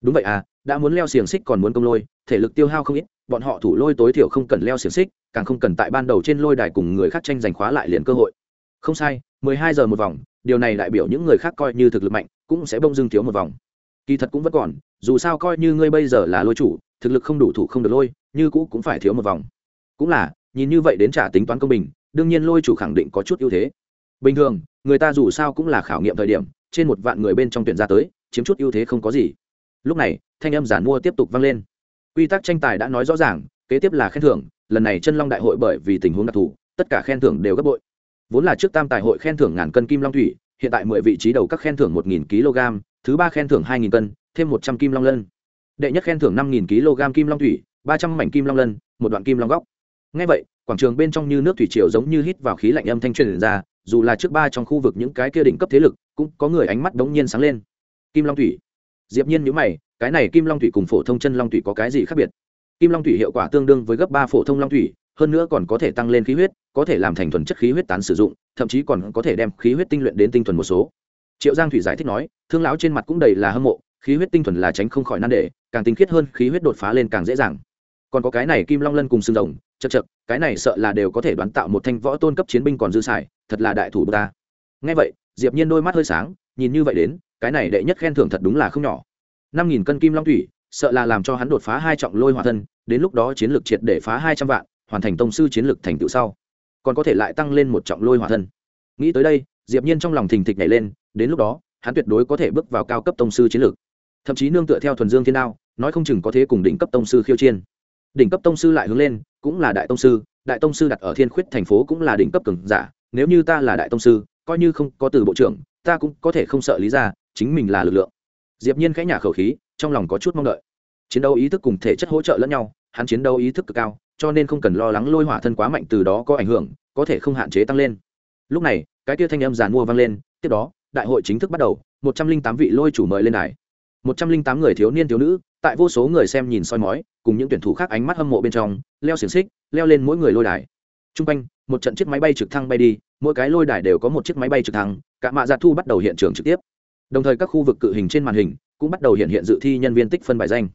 [SPEAKER 1] Đúng vậy à đã muốn leo xiềng xích còn muốn công lôi thể lực tiêu hao không ít, bọn họ thủ lôi tối thiểu không cần leo xiềng xích, càng không cần tại ban đầu trên lôi đài cùng người khác tranh giành khóa lại liền cơ hội. Không sai, mười hai giờ một vòng, điều này đại biểu những người khác coi như thực lực mạnh, cũng sẽ bông dưng thiếu một vòng. Kỳ thật cũng vẫn còn, dù sao coi như ngươi bây giờ là lôi chủ, thực lực không đủ thủ không được lôi, như cũ cũng phải thiếu một vòng. Cũng là, nhìn như vậy đến trả tính toán công bình, đương nhiên lôi chủ khẳng định có chút ưu thế. Bình thường, người ta dù sao cũng là khảo nghiệm thời điểm, trên một vạn người bên trong tuyển ra tới, chiếm chút ưu thế không có gì. Lúc này, thanh âm giản mua tiếp tục vang lên quy tắc tranh tài đã nói rõ ràng, kế tiếp là khen thưởng, lần này chân long đại hội bởi vì tình huống đặc thù, tất cả khen thưởng đều gấp bội. Vốn là trước tam tài hội khen thưởng ngàn cân kim long thủy, hiện tại mười vị trí đầu các khen thưởng một nghìn kg, thứ ba khen thưởng hai nghìn cân, thêm một trăm kim long lân. Đệ nhất khen thưởng năm nghìn kg kim long thủy, ba trăm mảnh kim long lân, một đoạn kim long góc. Ngay vậy, quảng trường bên trong như nước thủy triều giống như hít vào khí lạnh âm thanh truyền ra, dù là trước ba trong khu vực những cái kia đỉnh cấp thế lực, cũng có người ánh mắt đống nhiên sáng lên. Kim long thủy. Diệp nhiên nhíu mày cái này kim long thủy cùng phổ thông chân long thủy có cái gì khác biệt? Kim long thủy hiệu quả tương đương với gấp ba phổ thông long thủy, hơn nữa còn có thể tăng lên khí huyết, có thể làm thành thuần chất khí huyết tán sử dụng, thậm chí còn có thể đem khí huyết tinh luyện đến tinh thuần một số. Triệu giang thủy giải thích nói, thương lão trên mặt cũng đầy là hâm mộ, khí huyết tinh thuần là tránh không khỏi nan đề, càng tinh khiết hơn, khí huyết đột phá lên càng dễ dàng. Còn có cái này kim long lân cùng xương rồng, chật chật, cái này sợ là đều có thể đoán tạo một thanh võ tôn cấp chiến binh còn dư xài, thật là đại thủ ta. Ngay vậy, diệp nhiên đôi mắt hơi sáng, nhìn như vậy đến, cái này đệ nhất khen thưởng thật đúng là không nhỏ năm nghìn cân kim long thủy, sợ là làm cho hắn đột phá hai trọng lôi hỏa thân, đến lúc đó chiến lược triệt để phá hai trăm vạn, hoàn thành tông sư chiến lược thành tựu sau, còn có thể lại tăng lên một trọng lôi hỏa thân. Nghĩ tới đây, diệp nhiên trong lòng thình thịch nhảy lên, đến lúc đó, hắn tuyệt đối có thể bước vào cao cấp tông sư chiến lược. Thậm chí nương tựa theo thuần dương thiên đao, nói không chừng có thể cùng đỉnh cấp tông sư khiêu chiến. đỉnh cấp tông sư lại hướng lên, cũng là đại tông sư, đại tông sư đặt ở thiên khuyết thành phố cũng là đỉnh cấp cường giả, nếu như ta là đại tông sư, coi như không có từ bộ trưởng, ta cũng có thể không sợ lý ra, chính mình là lực lượng diệp nhiên khẽ nhả khẩu khí, trong lòng có chút mong đợi. Chiến đấu ý thức cùng thể chất hỗ trợ lẫn nhau, hắn chiến đấu ý thức cực cao, cho nên không cần lo lắng lôi hỏa thân quá mạnh từ đó có ảnh hưởng, có thể không hạn chế tăng lên. Lúc này, cái kia thanh âm giàn mua vang lên, tiếp đó, đại hội chính thức bắt đầu, một trăm linh tám vị lôi chủ mời lên đài. Một trăm linh tám người thiếu niên thiếu nữ, tại vô số người xem nhìn soi mói, cùng những tuyển thủ khác ánh mắt hâm mộ bên trong, leo xiềng xích, leo lên mỗi người lôi đài. T r u n g quanh, một trận chiếc máy bay trực thăng bay đi, mỗi cái lôi đài đều có một chiếc máy bay trực thăng, cả mạ giạt thu bắt đầu hiện trường trực tiếp đồng thời các khu vực cự hình trên màn hình cũng bắt đầu hiện hiện dự thi nhân viên tích phân bài danh.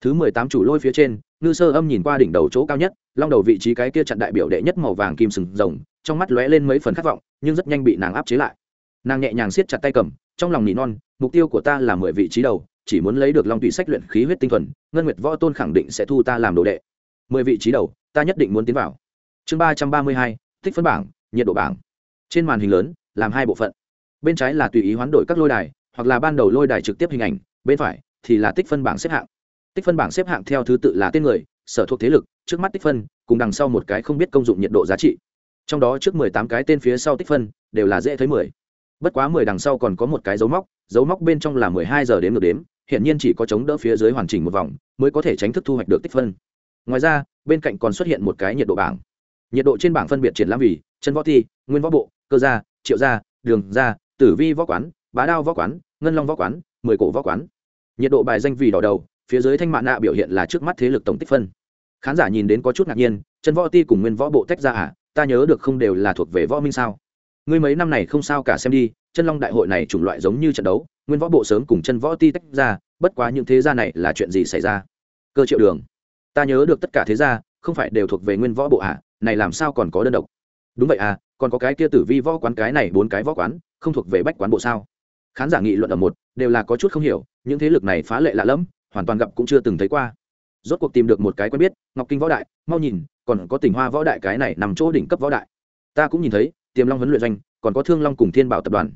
[SPEAKER 1] Thứ mười tám chủ lôi phía trên, ngư sơ âm nhìn qua đỉnh đầu chỗ cao nhất, long đầu vị trí cái kia chặn đại biểu đệ nhất màu vàng kim sừng rồng, trong mắt lóe lên mấy phần khát vọng, nhưng rất nhanh bị nàng áp chế lại. Nàng nhẹ nhàng siết chặt tay cầm, trong lòng nỉ non, mục tiêu của ta là mười vị trí đầu, chỉ muốn lấy được long tùy sách luyện khí huyết tinh thuần, ngân nguyệt võ tôn khẳng định sẽ thu ta làm đồ đệ. Mười vị trí đầu, ta nhất định muốn tiến vào. Chương ba trăm ba mươi hai, tích phân bảng, nhiệt độ bảng. Trên màn hình lớn, làm hai bộ phận bên trái là tùy ý hoán đổi các lôi đài, hoặc là ban đầu lôi đài trực tiếp hình ảnh, bên phải thì là tích phân bảng xếp hạng. Tích phân bảng xếp hạng theo thứ tự là tên người, sở thuộc thế lực, trước mắt tích phân, cùng đằng sau một cái không biết công dụng nhiệt độ giá trị. Trong đó trước mười tám cái tên phía sau tích phân, đều là dễ thấy mười. Bất quá mười đằng sau còn có một cái dấu móc dấu móc bên trong là mười hai giờ đến ngược đếm hiện nhiên chỉ có chống đỡ phía dưới hoàn chỉnh một vòng, mới có thể tránh thức thu hoạch được tích phân. Ngoài ra, bên cạnh còn xuất hiện một cái nhiệt độ bảng. Nhiệt độ trên bảng phân biệt triển lãm vì chân võ thi, nguyên võ bộ, cơ gia, triệu gia, đường gia tử vi võ quán, bá đao võ quán, ngân long võ quán, mười cổ võ quán. Nhiệt độ bài danh vì đỏ đầu, phía dưới thanh mạ nạ biểu hiện là trước mắt thế lực tổng tích phân. Khán giả nhìn đến có chút ngạc nhiên chân võ ti cùng nguyên võ bộ tách ra à ta nhớ được không đều là thuộc về võ minh sao? Ngươi mấy năm này không sao cả xem đi, chân long đại hội này chủng loại giống như trận đấu, nguyên võ bộ sớm cùng chân võ ti tách ra, bất quá những thế gia này là chuyện gì xảy ra? Cơ triệu đường, ta nhớ được tất cả thế gia, không phải đều thuộc về nguyên võ bộ à này làm sao còn có đơn độc? Đúng vậy à còn có cái kia tử vi võ quán, cái này bốn cái võ quán không thuộc về bách quán bộ sao? Khán giả nghị luận ở một, đều là có chút không hiểu, những thế lực này phá lệ lạ lẫm, hoàn toàn gặp cũng chưa từng thấy qua. Rốt cuộc tìm được một cái quen biết, ngọc kinh võ đại, mau nhìn, còn có tỉnh hoa võ đại cái này nằm chỗ đỉnh cấp võ đại. Ta cũng nhìn thấy, tiềm long huấn luyện doanh, còn có thương long cùng thiên bảo tập đoàn.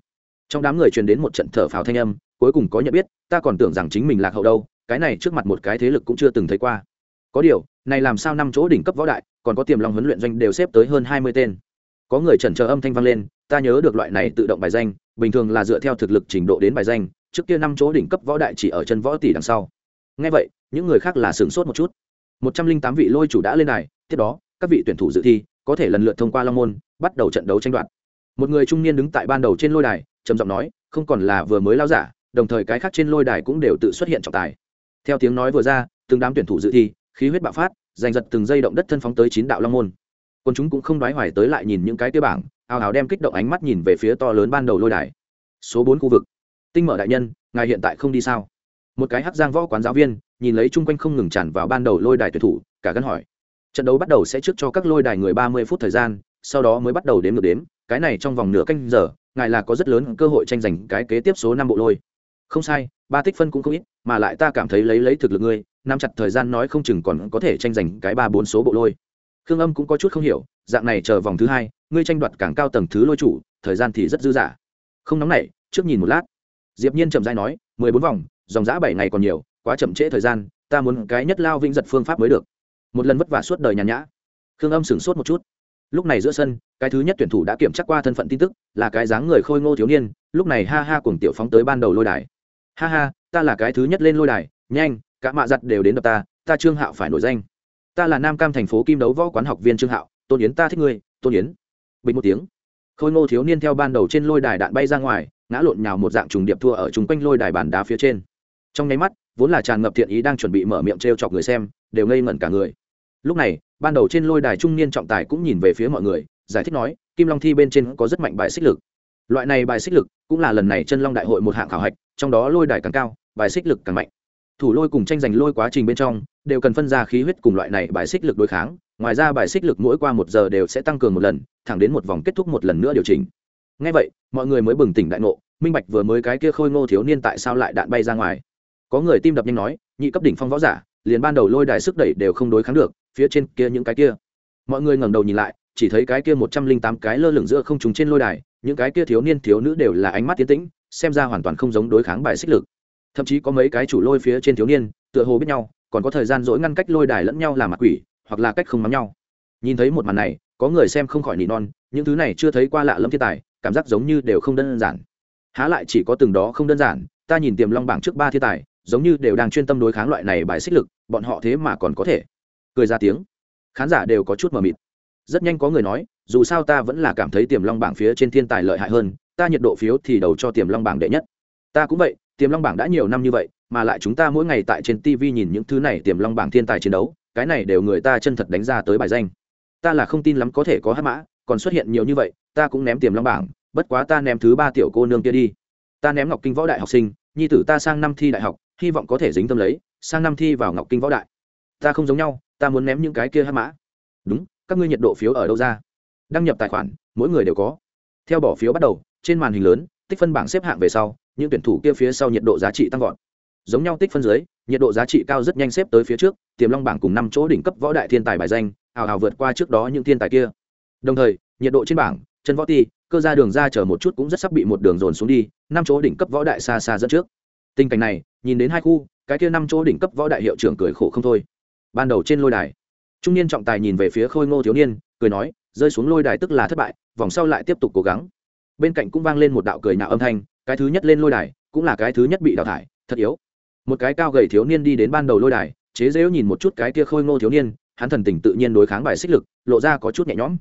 [SPEAKER 1] Trong đám người truyền đến một trận thở phào thanh âm, cuối cùng có nhận biết, ta còn tưởng rằng chính mình lạc hậu đâu, cái này trước mặt một cái thế lực cũng chưa từng thấy qua. Có điều, này làm sao năm chỗ đỉnh cấp võ đại, còn có tiềm long huấn luyện doanh đều xếp tới hơn hai mươi tên. Có người chần chờ âm thanh vang lên ta nhớ được loại này tự động bài danh, bình thường là dựa theo thực lực trình độ đến bài danh, trước kia năm chỗ đỉnh cấp võ đại chỉ ở chân võ tỷ đằng sau. Ngay vậy, những người khác là sửng sốt một chút. Một trăm linh tám vị lôi chủ đã lên này tiếp đó, các vị tuyển thủ dự thi, có thể lần lượt thông qua long môn, bắt đầu trận đấu tranh đoạt. Một người trung niên đứng tại ban đầu trên lôi đài, trầm giọng nói, không còn là vừa mới lao giả, đồng thời cái khác trên lôi đài cũng đều tự xuất hiện trọng tài. Theo tiếng nói vừa ra, từng đám tuyển thủ dự thi, khí huyết bạo phát, giành giật từng dây động đất thân phóng tới chín đạo long môn. Còn chúng cũng không đoái hoài tới lại nhìn những cái tiêu bảng ào ào đem kích động ánh mắt nhìn về phía to lớn ban đầu lôi đài. Số bốn khu vực. Tinh mở đại nhân, ngài hiện tại không đi sao? Một cái hắc giang võ quán giáo viên, nhìn lấy chung quanh không ngừng tràn vào ban đầu lôi đài tuyển thủ, cả gắn hỏi. Trận đấu bắt đầu sẽ trước cho các lôi đài người ba mươi phút thời gian, sau đó mới bắt đầu đếm ngược đếm, cái này trong vòng nửa canh giờ, ngài là có rất lớn cơ hội tranh giành cái kế tiếp số năm bộ lôi. Không sai, ba tích phân cũng không ít, mà lại ta cảm thấy lấy lấy thực lực ngươi, nắm chặt thời gian nói không chừng còn có thể tranh giành cái ba bốn số bộ lôi khương âm cũng có chút không hiểu, dạng này chờ vòng thứ hai, ngươi tranh đoạt càng cao tầng thứ lôi chủ, thời gian thì rất dư dả. Không nóng nảy, trước nhìn một lát. Diệp nhiên chậm rãi nói, mười bốn vòng, dòng giã bảy ngày còn nhiều, quá chậm trễ thời gian, ta muốn cái nhất lao vĩnh giật phương pháp mới được. Một lần vất vả suốt đời nhàn nhã. Khương âm sửng sốt một chút. Lúc này giữa sân, cái thứ nhất tuyển thủ đã kiểm tra qua thân phận tin tức, là cái dáng người khôi ngô thiếu niên, lúc này ha ha cùng tiểu phóng tới ban đầu lôi đài. Ha ha, ta là cái thứ nhất lên lôi đài, nhanh, cả mạ giặt đều đến đập ta ta trương hạo phải nổi danh ta là nam cam thành phố kim đấu võ quán học viên trương hạo, tôn yến ta thích ngươi, tôn yến. Bình một tiếng. Khôi ngô thiếu niên theo ban đầu trên lôi đài đạn bay ra ngoài, ngã lộn nhào một dạng trùng điệp thua ở chung quanh lôi đài bàn đá phía trên. Trong nháy mắt, vốn là tràn ngập thiện ý đang chuẩn bị mở miệng t r e o chọc người xem, đều ngây ngẩn cả người. Lúc này, ban đầu trên lôi đài trung niên trọng tài cũng nhìn về phía mọi người, giải thích nói, kim long thi bên trên có rất mạnh bài xích lực. Loại này bài xích lực cũng là lần này chân long đại hội một hạng khảo hạch, trong đó lôi đài càng cao, bài xích lực càng mạnh. Thủ lôi cùng tranh giành lôi quá trình bên trong đều cần phân ra khí huyết cùng loại này bài xích lực đối kháng, ngoài ra bài xích lực mỗi qua một giờ đều sẽ tăng cường một lần, thẳng đến một vòng kết thúc một lần nữa điều chỉnh. Ngay vậy, mọi người mới bừng tỉnh đại ngộ, minh bạch vừa mới cái kia khôi ngô thiếu niên tại sao lại đạn bay ra ngoài. Có người tim đập nhanh nói, nhị cấp đỉnh phong võ giả, liền ban đầu lôi đài sức đẩy đều không đối kháng được, phía trên kia những cái kia. Mọi người ngẩng đầu nhìn lại, chỉ thấy cái kia một trăm linh tám cái lơ lửng giữa không trùng trên lôi đài, những cái kia thiếu niên thiếu nữ đều là ánh mắt tiến tĩnh, xem ra hoàn toàn không giống đối kháng bài xích lực. Thậm chí có mấy cái chủ lôi phía trên thiếu niên, tựa hồ biết nhau còn có thời gian dỗi ngăn cách lôi đài lẫn nhau làm mặt quỷ, hoặc là cách không mắm nhau. Nhìn thấy một màn này, có người xem không khỏi nỉ non, những thứ này chưa thấy qua lạ lẫm thiên tài, cảm giác giống như đều không đơn giản. Há lại chỉ có từng đó không đơn giản, ta nhìn tiềm long bảng trước ba thiên tài, giống như đều đang chuyên tâm đối kháng loại này bài xích lực, bọn họ thế mà còn có thể. Cười ra tiếng. Khán giả đều có chút mờ mịt. Rất nhanh có người nói, dù sao ta vẫn là cảm thấy tiềm long bảng phía trên thiên tài lợi hại hơn, ta nhiệt độ phiếu thì đầu cho tiềm long bảng đệ nhất. Ta cũng vậy, tiềm long bảng đã nhiều năm như vậy mà lại chúng ta mỗi ngày tại trên tv nhìn những thứ này tiềm long bảng thiên tài chiến đấu, cái này đều người ta chân thật đánh ra tới bài danh. Ta là không tin lắm có thể có hát mã, còn xuất hiện nhiều như vậy, ta cũng ném tiềm long bảng, bất quá ta ném thứ ba tiểu cô nương kia đi. Ta ném ngọc kinh võ đại học sinh, nhi tử ta sang năm thi đại học, hy vọng có thể dính tâm lấy, sang năm thi vào ngọc kinh võ đại. Ta không giống nhau, ta muốn ném những cái kia hát mã. Đúng, các ngươi nhiệt độ phiếu ở đâu ra? Đăng nhập tài khoản, mỗi người đều có. Theo bỏ phiếu bắt đầu, trên màn hình lớn, tích phân bảng xếp hạng về sau, những tuyển thủ kia phía sau nhiệt độ giá trị tăng vọt giống nhau tích phân dưới, nhiệt độ giá trị cao rất nhanh xếp tới phía trước, tiềm long bảng cùng năm chỗ đỉnh cấp võ đại thiên tài bài danh ảo ảo vượt qua trước đó những thiên tài kia. Đồng thời, nhiệt độ trên bảng, chân võ ti, cơ ra đường ra chờ một chút cũng rất sắp bị một đường dồn xuống đi, năm chỗ đỉnh cấp võ đại xa xa dẫn trước. Tình cảnh này, nhìn đến hai khu, cái kia năm chỗ đỉnh cấp võ đại hiệu trưởng cười khổ không thôi. Ban đầu trên lôi đài, trung niên trọng tài nhìn về phía khôi ngô thiếu niên, cười nói, rơi xuống lôi đài tức là thất bại, vòng sau lại tiếp tục cố gắng. Bên cạnh cũng vang lên một đạo cười nhạo âm thanh, cái thứ nhất lên lôi đài, cũng là cái thứ nhất bị đào thải, thật yếu một cái cao gầy thiếu niên đi đến ban đầu lôi đài, chế dễu nhìn một chút cái kia khôi ngô thiếu niên, hắn thần tình tự nhiên đối kháng bài xích lực, lộ ra có chút nhẹ nhõm.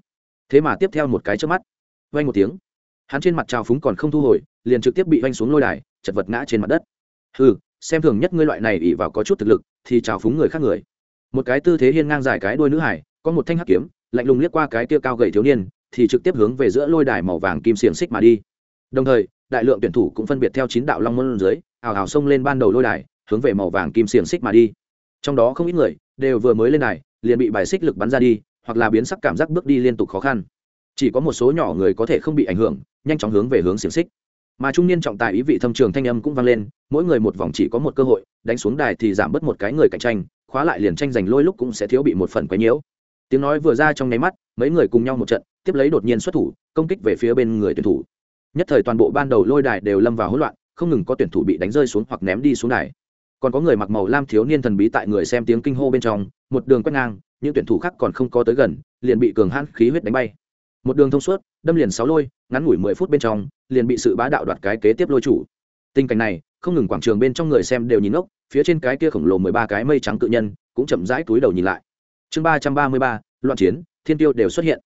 [SPEAKER 1] Thế mà tiếp theo một cái trước mắt, vang một tiếng. Hắn trên mặt trào phúng còn không thu hồi, liền trực tiếp bị vanh xuống lôi đài, chật vật ngã trên mặt đất. Ừ xem thường nhất ngươi loại này ỉ vào có chút thực lực, thì trào phúng người khác người. Một cái tư thế hiên ngang dài cái đuôi nữ hải, có một thanh hắc kiếm, lạnh lùng liếc qua cái kia cao gầy thiếu niên, thì trực tiếp hướng về giữa lôi đài màu vàng kim xiềng xích mà đi. Đồng thời, đại lượng tuyển thủ cũng phân biệt theo chín đạo long môn dưới ảo ảo xông lên ban đầu lôi đài hướng về màu vàng kim xiềng xích mà đi. Trong đó không ít người đều vừa mới lên đài, liền bị bài xích lực bắn ra đi, hoặc là biến sắc cảm giác bước đi liên tục khó khăn. Chỉ có một số nhỏ người có thể không bị ảnh hưởng, nhanh chóng hướng về hướng xiềng xích. Mà trung niên trọng tài ý vị thâm trường thanh âm cũng vang lên, mỗi người một vòng chỉ có một cơ hội, đánh xuống đài thì giảm bớt một cái người cạnh tranh, khóa lại liền tranh giành lôi lúc cũng sẽ thiếu bị một phần quấy nhiễu. Tiếng nói vừa ra trong nháy mắt, mấy người cùng nhau một trận, tiếp lấy đột nhiên xuất thủ, công kích về phía bên người tuyển thủ. Nhất thời toàn bộ ban đầu lôi đài đều lâm vào hỗn loạn, không ngừng có tuyển thủ bị đánh rơi xuống hoặc ném đi xuống đài còn có người mặc màu lam thiếu niên thần bí tại người xem tiếng kinh hô bên trong, một đường quét ngang, những tuyển thủ khác còn không có tới gần, liền bị cường hãn khí huyết đánh bay. Một đường thông suốt, đâm liền sáu lôi, ngắn ngủi mười phút bên trong, liền bị sự bá đạo đoạt cái kế tiếp lôi chủ. Tình cảnh này, không ngừng quảng trường bên trong người xem đều nhìn ốc phía trên cái kia khổng lồ mười ba cái mây trắng cự nhân, cũng chậm rãi túi đầu nhìn lại. Chương ba trăm ba mươi ba, loạn chiến, thiên tiêu đều xuất hiện.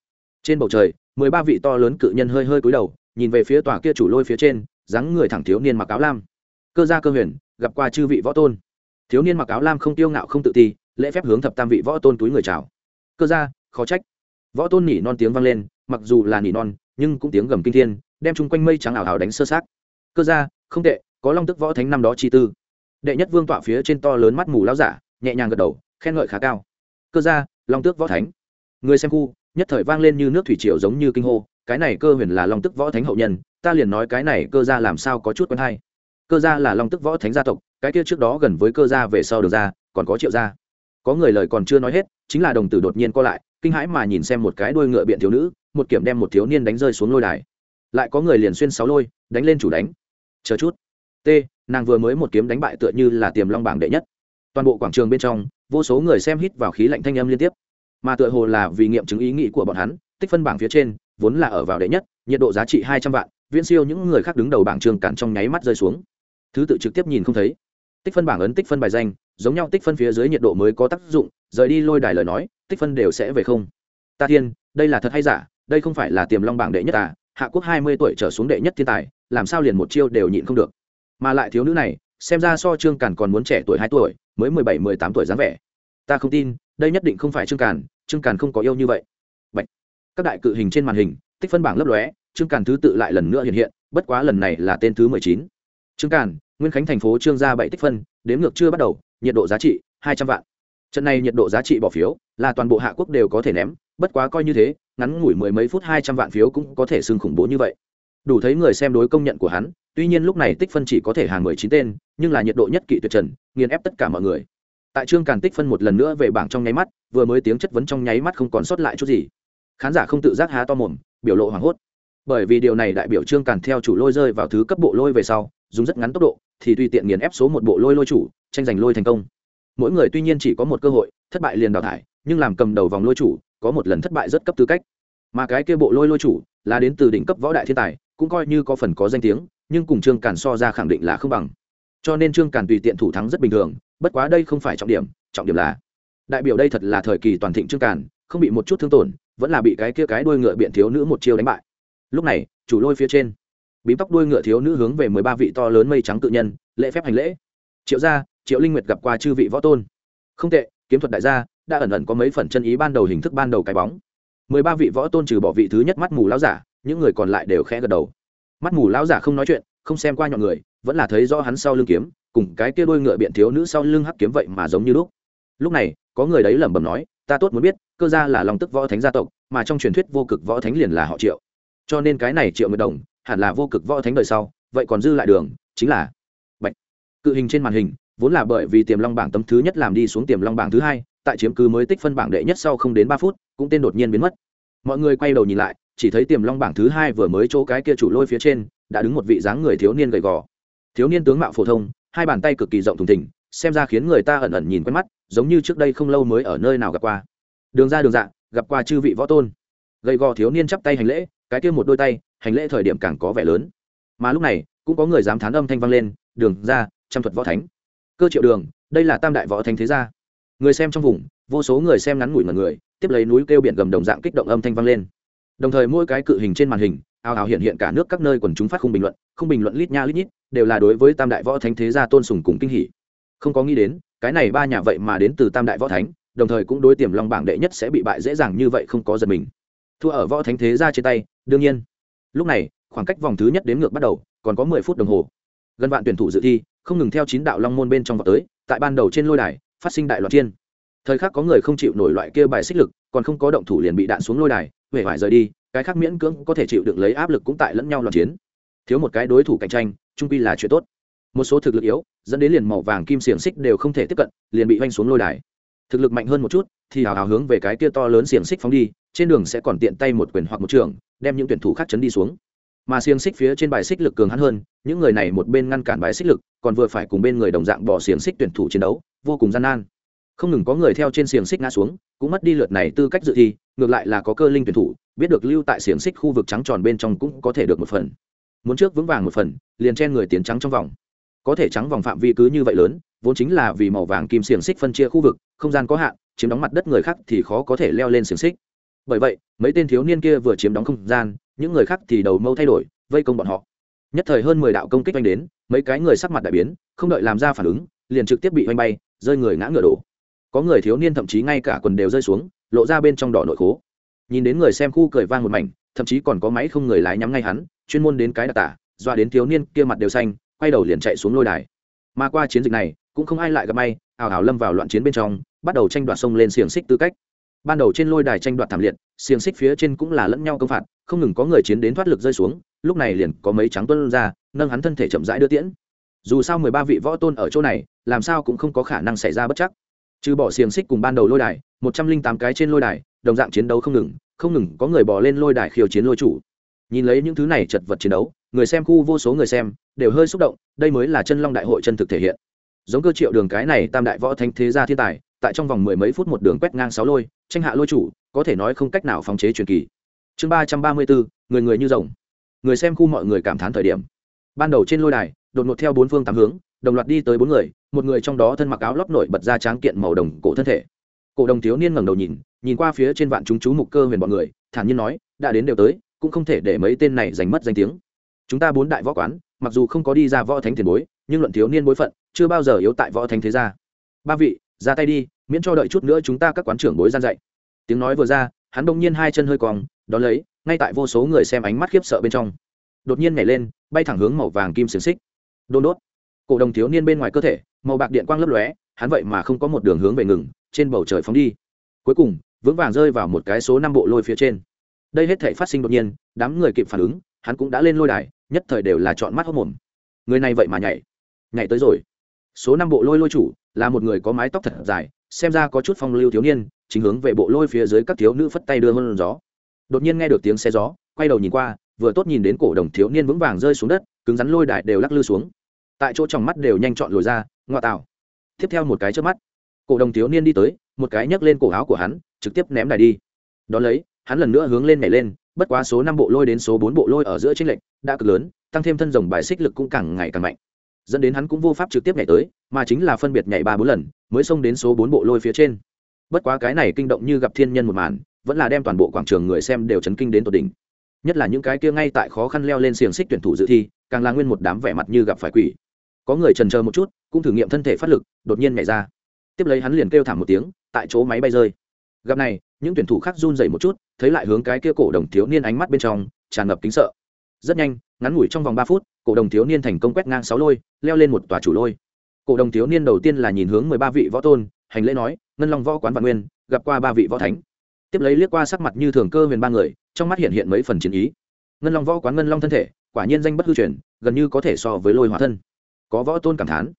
[SPEAKER 1] Trên bầu trời, mười ba vị to lớn cự nhân hơi hơi cúi đầu, nhìn về phía tòa kia chủ lôi phía trên, dáng người thẳng thiếu niên mặc áo lam. Cơ gia cơ huyền gặp qua chư vị võ tôn. Thiếu niên mặc áo lam không tiêu ngạo không tự ti, lễ phép hướng thập tam vị võ tôn túi người chào. Cơ gia, khó trách. Võ tôn nỉ non tiếng vang lên, mặc dù là nỉ non, nhưng cũng tiếng gầm kinh thiên, đem chung quanh mây trắng ảo ảo đánh sơ sát cơ gia, không tệ, có long tức võ thánh năm đó chi tư. Đệ nhất vương tọa phía trên to lớn mắt mù lao giả, nhẹ nhàng gật đầu, khen ngợi khá cao. Cơ gia, long tước võ thánh. Người xem khu, nhất thời vang lên như nước thủy triều giống như kinh hô, cái này cơ huyền là long tức võ thánh hậu nhân, ta liền nói cái này cơ gia làm sao có chút quen hay cơ gia là long tức võ thánh gia tộc, cái kia trước đó gần với cơ gia về sau được ra, còn có triệu gia. Có người lời còn chưa nói hết, chính là đồng tử đột nhiên co lại, kinh hãi mà nhìn xem một cái đuôi ngựa biện thiếu nữ, một kiểm đem một thiếu niên đánh rơi xuống lôi đài. Lại có người liền xuyên sáu lôi, đánh lên chủ đánh. Chờ chút. T, nàng vừa mới một kiếm đánh bại tựa như là tiềm long bảng đệ nhất. Toàn bộ quảng trường bên trong, vô số người xem hít vào khí lạnh thanh âm liên tiếp. Mà tựa hồ là vì nghiệm chứng ý nghĩ của bọn hắn, tích phân bảng phía trên, vốn là ở vào đệ nhất, nhiệt độ giá trị hai trăm vạn, viễn siêu những người khác đứng đầu bảng trường cản trong nháy mắt rơi xuống thứ tự trực tiếp nhìn không thấy. Tích phân bảng ấn, tích phân bài danh, giống nhau tích phân phía dưới nhiệt độ mới có tác dụng, rời đi lôi đài lời nói, tích phân đều sẽ về không. Ta thiên, đây là thật hay giả? Đây không phải là tiềm long bảng đệ nhất à? Hạ quốc hai mươi tuổi trở xuống đệ nhất thiên tài, làm sao liền một chiêu đều nhịn không được? Mà lại thiếu nữ này, xem ra so trương càn còn muốn trẻ tuổi hai tuổi, mới mười bảy, mười tám tuổi dáng vẻ. Ta không tin, đây nhất định không phải trương càn trương càn không có yêu như vậy. Bạch. các đại cự hình trên màn hình, tích phân bảng lấp lóe, trương càn thứ tự lại lần nữa hiện hiện, bất quá lần này là tên thứ mười chín trương càn, nguyên khánh thành phố trương gia bảy tích phân đếm ngược chưa bắt đầu, nhiệt độ giá trị hai trăm vạn. Trận này nhiệt độ giá trị bỏ phiếu là toàn bộ hạ quốc đều có thể ném, bất quá coi như thế, ngắn ngủi mười mấy phút hai trăm vạn phiếu cũng có thể xưng khủng bố như vậy. Đủ thấy người xem đối công nhận của hắn, tuy nhiên lúc này tích phân chỉ có thể hàng mười chín tên, nhưng là nhiệt độ nhất kỵ tuyệt trần, nghiền ép tất cả mọi người. Tại trương càn tích phân một lần nữa về bảng trong nháy mắt, vừa mới tiếng chất vấn trong nháy mắt không còn sót lại chút gì. Khán giả không tự giác há to mồm, biểu lộ hoảng hốt bởi vì điều này đại biểu trương càn theo chủ lôi rơi vào thứ cấp bộ lôi về sau, dùng rất ngắn tốc độ, thì tùy tiện nghiền ép số một bộ lôi lôi chủ, tranh giành lôi thành công. Mỗi người tuy nhiên chỉ có một cơ hội, thất bại liền đào thải, nhưng làm cầm đầu vòng lôi chủ, có một lần thất bại rất cấp tư cách. Mà cái kia bộ lôi lôi chủ, là đến từ đỉnh cấp võ đại thiên tài, cũng coi như có phần có danh tiếng, nhưng cùng trương càn so ra khẳng định là không bằng. Cho nên trương càn tùy tiện thủ thắng rất bình thường, bất quá đây không phải trọng điểm trọng điểm là đại biểu đây thật là thời kỳ toàn thịnh trương càn, không bị một chút thương tổn, vẫn là bị cái kia cái đuôi ngựa biện thiếu nữ một chiêu đánh bại lúc này, chủ lôi phía trên, bím tóc đuôi ngựa thiếu nữ hướng về mười ba vị to lớn mây trắng tự nhân, lễ phép hành lễ. Triệu gia, triệu linh nguyệt gặp qua chư vị võ tôn. Không tệ, kiếm thuật đại gia, đã ẩn ẩn có mấy phần chân ý ban đầu hình thức ban đầu cái bóng. Mười ba vị võ tôn trừ bỏ vị thứ nhất mắt mù lão giả, những người còn lại đều khẽ gật đầu. Mắt mù lão giả không nói chuyện, không xem qua nhọn người, vẫn là thấy rõ hắn sau lưng kiếm, cùng cái kia đôi ngựa biện thiếu nữ sau lưng hắc kiếm vậy mà giống như lúc. Lúc này, có người đấy lẩm bẩm nói, ta tốt muốn biết, cơ gia là lòng tức võ thánh gia tộc, mà trong truyền thuyết vô cực võ thánh liền là họ triệu cho nên cái này triệu nguyệt đồng hẳn là vô cực võ thánh đời sau, vậy còn dư lại đường, chính là bệnh. cự hình trên màn hình, vốn là bởi vì tiềm long bảng tấm thứ nhất làm đi xuống tiềm long bảng thứ hai, tại chiếm cứ mới tích phân bảng đệ nhất sau không đến ba phút, cũng tên đột nhiên biến mất. Mọi người quay đầu nhìn lại, chỉ thấy tiềm long bảng thứ hai vừa mới chỗ cái kia chủ lôi phía trên, đã đứng một vị dáng người thiếu niên gầy gò. Thiếu niên tướng mạo phổ thông, hai bàn tay cực kỳ rộng thùng thình, xem ra khiến người ta ẩn ẩn nhìn quen mắt, giống như trước đây không lâu mới ở nơi nào gặp qua. Đường ra đường dạ gặp qua chư vị võ tôn gầy gò thiếu niên chắp tay hành lễ, cái kia một đôi tay, hành lễ thời điểm càng có vẻ lớn. Mà lúc này, cũng có người dám thán âm thanh vang lên, đường ra, trăm thuật võ thánh. Cơ triệu đường, đây là tam đại võ thánh thế gia. Người xem trong vùng, vô số người xem ngắn ngủi mật người, tiếp lấy núi kêu biển gầm đồng dạng kích động âm thanh vang lên. Đồng thời mỗi cái cự hình trên màn hình, ào ào hiện hiện cả nước các nơi quần chúng phát khung bình luận không bình luận lít nha lít nhít, đều là đối với tam đại võ thánh thế gia tôn sùng cùng kinh hỉ. Không có nghĩ đến, cái này ba nhà vậy mà đến từ tam đại võ thánh, đồng thời cũng đối tiềm long bảng đệ nhất sẽ bị bại dễ dàng như vậy không có giật mình thua ở võ thánh thế gia trên tay, đương nhiên. Lúc này, khoảng cách vòng thứ nhất đến ngược bắt đầu, còn có mười phút đồng hồ. Gần vạn tuyển thủ dự thi, không ngừng theo chín đạo long môn bên trong vào tới, tại ban đầu trên lôi đài, phát sinh đại loạn chiên thời khắc có người không chịu nổi loại kia bài xích lực, còn không có động thủ liền bị đạn xuống lôi đài, huệ vải rời đi, cái khác miễn cưỡng có thể chịu được lấy áp lực cũng tại lẫn nhau loạn chiến. Thiếu một cái đối thủ cạnh tranh, trung pi là chuyện tốt. Một số thực lực yếu, dẫn đến liền màu vàng kim xiềng xích đều không thể tiếp cận, liền bị oanh xuống lôi đài. Thực lực mạnh hơn một chút, thì hào hào hướng về cái kia to lớn xiềng xích phóng đi trên đường sẽ còn tiện tay một quyền hoặc một trường, đem những tuyển thủ khác chấn đi xuống. Mà xiềng xích phía trên bài xích lực cường hắn hơn, những người này một bên ngăn cản bài xích lực, còn vừa phải cùng bên người đồng dạng bỏ xiềng xích tuyển thủ chiến đấu, vô cùng gian nan. Không ngừng có người theo trên xiềng xích ngã xuống, cũng mất đi lượt này tư cách dự thi, ngược lại là có cơ linh tuyển thủ, biết được lưu tại xiềng xích khu vực trắng tròn bên trong cũng có thể được một phần. Muốn trước vững vàng một phần, liền chen người tiến trắng trong vòng. Có thể trắng vòng phạm vi cứ như vậy lớn, vốn chính là vì màu vàng kim xiềng xích phân chia khu vực, không gian có hạn, chiếm đóng mặt đất người khác thì khó có thể leo lên xiềng xích bởi vậy, mấy tên thiếu niên kia vừa chiếm đóng không gian, những người khác thì đầu mâu thay đổi, vây công bọn họ. Nhất thời hơn mười đạo công kích oanh đến, mấy cái người sắc mặt đại biến, không đợi làm ra phản ứng, liền trực tiếp bị oanh bay, rơi người ngã ngựa đổ. Có người thiếu niên thậm chí ngay cả quần đều rơi xuống, lộ ra bên trong đỏ nội khố. Nhìn đến người xem khu cười vang một mảnh, thậm chí còn có máy không người lái nhắm ngay hắn, chuyên môn đến cái đặc tả doa đến thiếu niên kia mặt đều xanh, quay đầu liền chạy xuống lôi đài. Mà qua chiến dịch này, cũng không ai lại gặp may ảo ảo lâm vào loạn chiến bên trong, bắt đầu tranh đoạt sông lên xiềng xích tư cách ban đầu trên lôi đài tranh đoạt thảm liệt, xiềng xích phía trên cũng là lẫn nhau công phạt, không ngừng có người chiến đến thoát lực rơi xuống, lúc này liền có mấy trắng tuân ra, nâng hắn thân thể chậm rãi đưa tiễn. Dù sao mười ba vị võ tôn ở chỗ này, làm sao cũng không có khả năng xảy ra bất chắc. Trừ bỏ xiềng xích cùng ban đầu lôi đài, một trăm linh tám cái trên lôi đài, đồng dạng chiến đấu không ngừng không ngừng có người bỏ lên lôi đài khiêu chiến lôi chủ. Nhìn lấy những thứ này chật vật chiến đấu, người xem khu vô số người xem đều hơi xúc động, đây mới là chân long đại hội chân thực thể hiện. Giống cơ triệu đường cái này tam đại võ thánh thế gia thiên tài, tại trong vòng mười mấy phút một đường quét ngang sáu lôi tranh hạ lôi chủ, có thể nói không cách nào phóng chế truyền kỳ. Chương ba trăm ba mươi bốn người người như rồng. Người xem khu mọi người cảm thán thời điểm. Ban đầu trên lôi đài, đột ngột theo bốn phương tám hướng, đồng loạt đi tới bốn người, một người trong đó thân mặc áo lót nổi bật ra tráng kiện màu đồng cổ thân thể. Cổ đồng thiếu niên ngẩng đầu nhìn nhìn qua phía trên vạn chúng chú mục cơ huyền bọn người, thản nhiên nói, đã đến đều tới, cũng không thể để mấy tên này giành mất danh tiếng. Chúng ta bốn đại võ quán, mặc dù không có đi ra võ thánh tiền bối, nhưng luận thiếu niên bối phận, chưa bao giờ yếu tại võ thánh thế gia. Ba vị ra tay đi, miễn cho đợi chút nữa chúng ta các quán trưởng bối gian dạy. Tiếng nói vừa ra, hắn đông nhiên hai chân hơi cong, đón lấy, ngay tại vô số người xem ánh mắt khiếp sợ bên trong. Đột nhiên nhảy lên, bay thẳng hướng màu vàng kim xiềng xích. Đôn đốt. Cổ đồng thiếu niên bên ngoài cơ thể, màu bạc điện quang lấp lóe, hắn vậy mà không có một đường hướng về ngừng, trên bầu trời phóng đi. Cuối cùng, vững vàng rơi vào một cái số năm bộ lôi phía trên. Đây hết thể phát sinh đột nhiên, đám người kịp phản ứng, hắn cũng đã lên lôi đài, nhất thời đều là chọn mắt hốc mồm. Người này vậy mà nhảy. Nhảy tới rồi. Số năm bộ lôi lôi chủ là một người có mái tóc thật dài, xem ra có chút phong lưu thiếu niên, chính hướng về bộ lôi phía dưới các thiếu nữ phất tay đưa hơn gió. Đột nhiên nghe được tiếng xe gió, quay đầu nhìn qua, vừa tốt nhìn đến cổ đồng thiếu niên vững vàng rơi xuống đất, cứng rắn lôi đại đều lắc lư xuống. Tại chỗ trong mắt đều nhanh chọn lồi ra ngoại tạo. Tiếp theo một cái trước mắt, cổ đồng thiếu niên đi tới, một cái nhấc lên cổ áo của hắn, trực tiếp ném đài đi. Đón lấy, hắn lần nữa hướng lên nhảy lên, bất quá số năm bộ lôi đến số bốn bộ lôi ở giữa tranh lệch, đã cực lớn, tăng thêm thân rồng bài xích lực cũng càng ngày càng mạnh dẫn đến hắn cũng vô pháp trực tiếp nhảy tới, mà chính là phân biệt nhảy ba bốn lần, mới xông đến số bốn bộ lôi phía trên. Bất quá cái này kinh động như gặp thiên nhân một màn, vẫn là đem toàn bộ quảng trường người xem đều chấn kinh đến tột đỉnh. Nhất là những cái kia ngay tại khó khăn leo lên xiềng xích tuyển thủ dự thi, càng là nguyên một đám vẻ mặt như gặp phải quỷ. Có người trần chờ một chút, cũng thử nghiệm thân thể phát lực, đột nhiên nhảy ra. Tiếp lấy hắn liền kêu thảm một tiếng, tại chỗ máy bay rơi. Gặp này, những tuyển thủ khác run dày một chút, thấy lại hướng cái kia cổ đồng thiếu niên ánh mắt bên trong, tràn ngập kính sợ rất nhanh, ngắn ngủi trong vòng ba phút, cổ đồng thiếu niên thành công quét ngang sáu lôi, leo lên một tòa chủ lôi. Cổ đồng thiếu niên đầu tiên là nhìn hướng mười ba vị võ tôn, hành lễ nói, ngân long võ quán vạn nguyên, gặp qua ba vị võ thánh. Tiếp lấy liếc qua sắc mặt như thường cơ huyền ba người, trong mắt hiện hiện mấy phần chiến ý. Ngân long võ quán ngân long thân thể, quả nhiên danh bất hư truyền, gần như có thể so với lôi hóa thân. Có võ tôn cảm thán.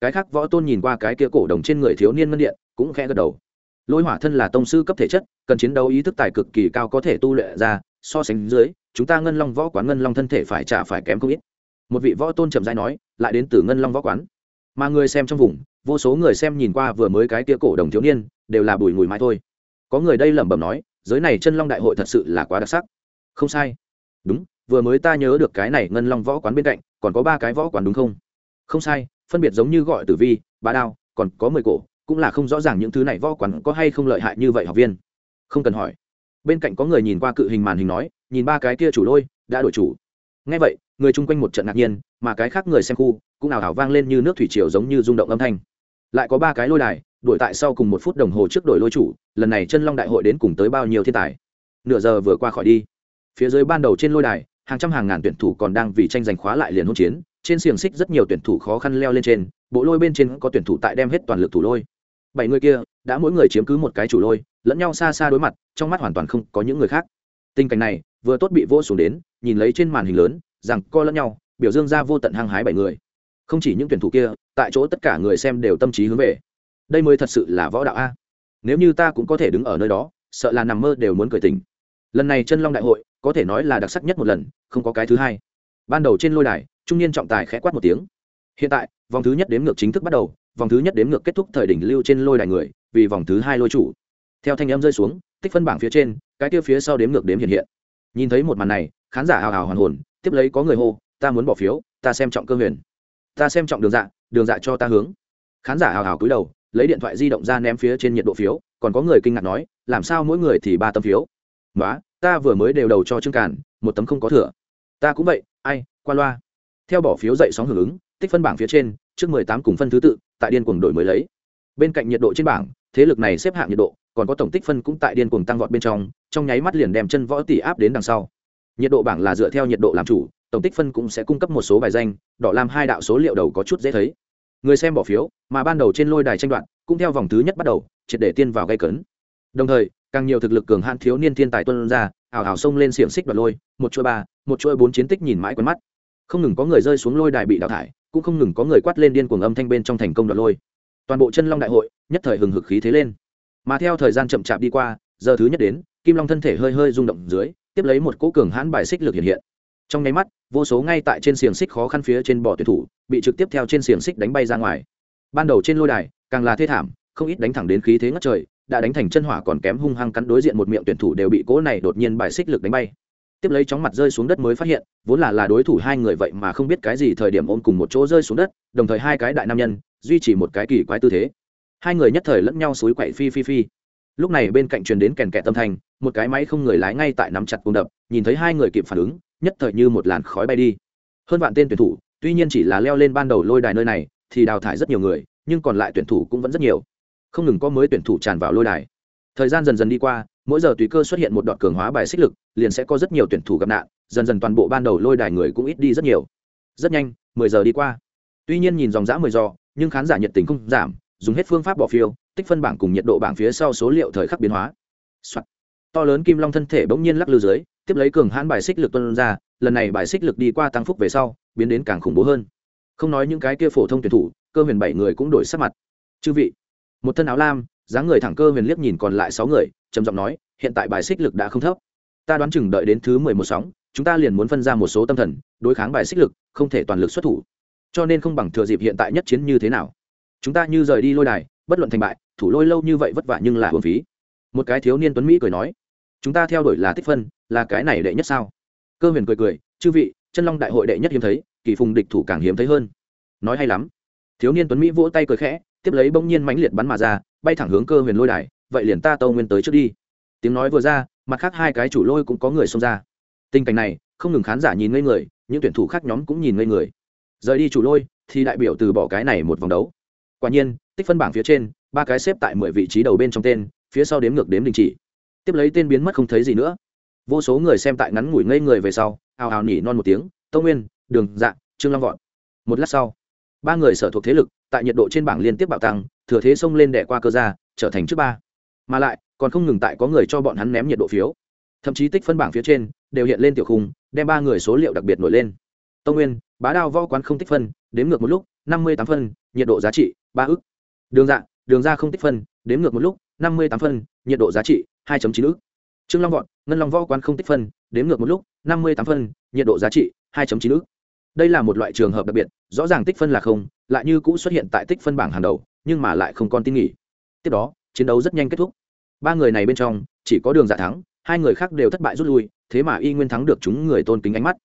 [SPEAKER 1] Cái khác võ tôn nhìn qua cái kia cổ đồng trên người thiếu niên ngân điện, cũng khẽ gật đầu. Lôi hỏa thân là tông sư cấp thể chất, cần chiến đấu ý thức tài cực kỳ cao có thể tu luyện ra, so sánh dưới chúng ta ngân long võ quán ngân long thân thể phải trả phải kém không ít. Một vị võ tôn trầm dai nói, lại đến từ ngân long võ quán. Mà người xem trong vùng, vô số người xem nhìn qua vừa mới cái tia cổ đồng thiếu niên, đều là bùi mùi mai thôi. Có người đây lẩm bẩm nói, giới này chân long đại hội thật sự là quá đặc sắc. Không sai. Đúng, vừa mới ta nhớ được cái này ngân long võ quán bên cạnh, còn có ba cái võ quán đúng không? Không sai, phân biệt giống như gọi tử vi ba đao, còn có mười cổ, cũng là không rõ ràng những thứ này võ quán có hay không lợi hại như vậy học viên. Không cần hỏi bên cạnh có người nhìn qua cự hình màn hình nói, nhìn ba cái kia chủ lôi, đã đổi chủ. Ngay vậy, người chung quanh một trận ngạc nhiên, mà cái khác người xem khu cũng ảo ảo vang lên như nước thủy triều giống như rung động âm thanh. Lại có ba cái lôi đài, đuổi tại sau cùng một phút đồng hồ trước đổi lôi chủ, lần này chân long đại hội đến cùng tới bao nhiêu thiên tài? Nửa giờ vừa qua khỏi đi. Phía dưới ban đầu trên lôi đài, hàng trăm hàng ngàn tuyển thủ còn đang vì tranh giành khóa lại liền hỗn chiến, trên xiềng xích rất nhiều tuyển thủ khó khăn leo lên trên, bộ lôi bên trên có tuyển thủ tại đem hết toàn lực thủ lôi. Bảy người kia đã mỗi người chiếm cứ một cái chủ lôi, lẫn nhau xa xa đối mặt, trong mắt hoàn toàn không có những người khác. Tình cảnh này, vừa tốt bị vô xuống đến, nhìn lấy trên màn hình lớn rằng co lẫn nhau, biểu dương ra vô tận hăng hái bảy người. Không chỉ những tuyển thủ kia, tại chỗ tất cả người xem đều tâm trí hướng về. Đây mới thật sự là võ đạo a. Nếu như ta cũng có thể đứng ở nơi đó, sợ là nằm mơ đều muốn cười tình lần này chân long đại hội, có thể nói là đặc sắc nhất một lần, không có cái thứ hai. Ban đầu trên lôi đài, trung niên trọng tài khẽ quát một tiếng. Hiện tại, vòng thứ nhất đếm ngược chính thức bắt đầu vòng thứ nhất đếm ngược kết thúc thời đỉnh lưu trên lôi đài người, vì vòng thứ hai lôi chủ. Theo thanh âm rơi xuống, tích phân bảng phía trên, cái kia phía sau đếm ngược đếm hiện hiện. Nhìn thấy một màn này, khán giả hào hào hoàn hồn, tiếp lấy có người hô, ta muốn bỏ phiếu, ta xem trọng cơ huyền. Ta xem trọng đường dạ đường dạ cho ta hướng. Khán giả hào hào cúi đầu, lấy điện thoại di động ra ném phía trên nhiệt độ phiếu, còn có người kinh ngạc nói, làm sao mỗi người thì ba tấm phiếu? Nói ta vừa mới đều đầu cho trương càn, một tấm không có thừa. Ta cũng vậy, ai, qua loa. Theo bỏ phiếu dậy sóng hưởng ứng, tích phân bảng phía trên, trước mười tám cùng phân thứ tự tại điên cuồng đổi mới lấy. Bên cạnh nhiệt độ trên bảng, thế lực này xếp hạng nhiệt độ, còn có tổng tích phân cũng tại điên cuồng tăng vọt bên trong trong nháy mắt liền đem chân võ tỷ áp đến đằng sau. Nhiệt độ bảng là dựa theo nhiệt độ làm chủ, tổng tích phân cũng sẽ cung cấp một số bài danh, đỏ làm hai đạo số liệu đầu có chút dễ thấy. Người xem bỏ phiếu, mà ban đầu trên lôi đài tranh đoạn cũng theo vòng thứ nhất bắt đầu, triệt để tiên vào gây cấn. Đồng thời, càng nhiều thực lực cường hạn thiếu niên thiên tài tuân ra, ảo ảo xông lên xiềng xích đoạt lôi, một chuỗi ba, một chuỗi bốn chiến tích nhìn mãi quen mắt. Không ngừng có người rơi xuống lôi đài bị đào thải cũng không ngừng có người quát lên điên cuồng âm thanh bên trong thành công đoạt lôi. Toàn bộ chân long đại hội, nhất thời hừng hực khí thế lên. Mà theo thời gian chậm chạp đi qua, giờ thứ nhất đến, kim long thân thể hơi hơi rung động dưới, tiếp lấy một cỗ cường hãn bài xích lực hiện hiện. Trong nháy mắt, vô số ngay tại trên xiềng xích khó khăn phía trên bò tuyển thủ, bị trực tiếp theo trên xiềng xích đánh bay ra ngoài. Ban đầu trên lôi đài, càng là thê thảm, không ít đánh thẳng đến khí thế ngất trời, đã đánh thành chân hỏa còn kém hung hăng cắn đối diện một miệng tuyển thủ đều bị cỗ này đột nhiên bài xích lực đánh bay tiếp lấy chóng mặt rơi xuống đất mới phát hiện, vốn là là đối thủ hai người vậy mà không biết cái gì thời điểm ôm cùng một chỗ rơi xuống đất, đồng thời hai cái đại nam nhân, duy trì một cái kỳ quái tư thế. Hai người nhất thời lẫn nhau suối quậy phi phi phi. Lúc này bên cạnh truyền đến kèn kẹt tâm thanh, một cái máy không người lái ngay tại nắm chặt cung đập, nhìn thấy hai người kịp phản ứng, nhất thời như một làn khói bay đi. Hơn vạn tên tuyển thủ, tuy nhiên chỉ là leo lên ban đầu lôi đài nơi này, thì đào thải rất nhiều người, nhưng còn lại tuyển thủ cũng vẫn rất nhiều. Không ngừng có mới tuyển thủ tràn vào lôi đài. Thời gian dần dần đi qua mỗi giờ tùy cơ xuất hiện một đoạn cường hóa bài xích lực, liền sẽ có rất nhiều tuyển thủ gặp nạn, dần dần toàn bộ ban đầu lôi đài người cũng ít đi rất nhiều. Rất nhanh, mười giờ đi qua. Tuy nhiên nhìn dòng dã mười giờ, nhưng khán giả nhiệt tình không giảm, dùng hết phương pháp bỏ phiếu, tích phân bảng cùng nhiệt độ bảng phía sau số liệu thời khắc biến hóa、Soạn. to lớn kim long thân thể bỗng nhiên lắc lư dưới, tiếp lấy cường hãn bài xích lực tuân ra, lần này bài xích lực đi qua tăng phúc về sau, biến đến càng khủng bố hơn. Không nói những cái kia phổ thông tuyển thủ, cơ huyền bảy người cũng đổi sắc mặt. Chư vị, một thân áo lam dáng người thẳng cơ huyền liếc nhìn còn lại sáu người, trầm giọng nói, hiện tại bài xích lực đã không thấp. Ta đoán chừng đợi đến thứ mười một sóng, chúng ta liền muốn phân ra một số tâm thần, đối kháng bài xích lực, không thể toàn lực xuất thủ. Cho nên không bằng thừa dịp hiện tại nhất chiến như thế nào. Chúng ta như rời đi lôi đài, bất luận thành bại, thủ lôi lâu như vậy vất vả nhưng là hồn phí. Một cái thiếu niên tuấn mỹ cười nói, chúng ta theo đuổi là tích phân, là cái này đệ nhất sao? Cơ huyền cười cười, chư vị, chân long đại hội đệ nhất hiếm thấy, kỳ phùng địch thủ càng hiếm thấy hơn. Nói hay lắm. Thiếu niên tuấn mỹ vỗ tay cười khẽ, tiếp lấy bỗng nhiên mãnh liệt bắn mà ra bay thẳng hướng cơ huyền lôi đài, vậy liền ta tâu nguyên tới trước đi. Tiếng nói vừa ra, mặt khác hai cái chủ lôi cũng có người xông ra. Tình cảnh này, không ngừng khán giả nhìn ngây người, những tuyển thủ khác nhóm cũng nhìn ngây người. Rời đi chủ lôi, thì đại biểu từ bỏ cái này một vòng đấu. Quả nhiên, tích phân bảng phía trên, ba cái xếp tại mười vị trí đầu bên trong tên, phía sau đếm ngược đếm đình chỉ. Tiếp lấy tên biến mất không thấy gì nữa. Vô số người xem tại ngắn ngủi ngây người về sau ào ào nhỉ non một tiếng, tâu nguyên, đường dạ trương long vọn một lát sau ba người sở thuộc thế lực, tại nhiệt độ trên bảng liên tiếp bạo tăng, thừa thế xông lên đẻ qua cơ ra trở thành trước ba. Mà lại, còn không ngừng tại có người cho bọn hắn ném nhiệt độ phiếu. Thậm chí tích phân bảng phía trên, đều hiện lên tiểu khung, đem ba người số liệu đặc biệt nổi lên. Tông nguyên, bá đao võ quán không tích phân, đếm ngược một lúc, năm mươi tám phân, nhiệt độ giá trị, ba ức. Đường dạ đường ra không tích phân, đếm ngược một lúc, năm mươi tám phân, nhiệt độ giá trị, hai chín ức. Trương long vọn ngân long võ quán không tích phân, đếm ngược một lúc, năm mươi tám phân, nhiệt độ giá trị, hai chín ức đây là một loại trường hợp đặc biệt, rõ ràng tích phân là không, lại như cũ xuất hiện tại tích phân bảng hàng đầu, nhưng mà lại không còn tin nghỉ. Tiếp đó, chiến đấu rất nhanh kết thúc. Ba người này bên trong, chỉ có đường giả thắng, hai người khác đều thất bại rút lui, thế mà y nguyên thắng được chúng người tôn kính ánh mắt.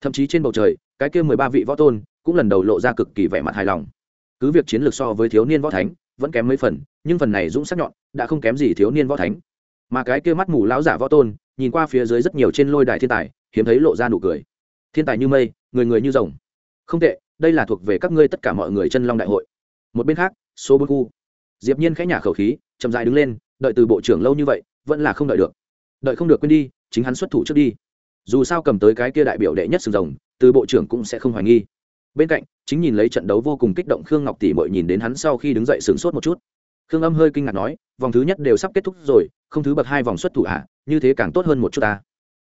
[SPEAKER 1] Thậm chí trên bầu trời, cái kia mười ba vị võ tôn cũng lần đầu lộ ra cực kỳ vẻ mặt hài lòng. Cứ việc chiến lược so với thiếu niên võ thánh vẫn kém mấy phần, nhưng phần này dũng sắc nhọn, đã không kém gì thiếu niên võ thánh. Mà cái kia mắt mù lão giả võ tôn, nhìn qua phía dưới rất nhiều trên lôi đài thiên tài, hiếm thấy lộ ra nụ cười. Thiên tài như mây người người như rồng. Không tệ đây là thuộc về các ngươi tất cả mọi người chân long đại hội. Một bên khác số bốn khu. Diệp nhiên khẽ nhả khẩu khí chậm rãi đứng lên đợi từ bộ trưởng lâu như vậy vẫn là không đợi được. Đợi không được quên đi chính hắn xuất thủ trước đi. Dù sao cầm tới cái kia đại biểu đệ nhất sừng rồng từ bộ trưởng cũng sẽ không hoài nghi. Bên cạnh chính nhìn lấy trận đấu vô cùng kích động khương ngọc tỷ bội nhìn đến hắn sau khi đứng dậy sướng sốt một chút. Khương âm hơi kinh ngạc nói vòng thứ nhất đều sắp kết thúc rồi không thứ bậc hai vòng xuất thủ ạ à, như thế càng tốt hơn một chút ta.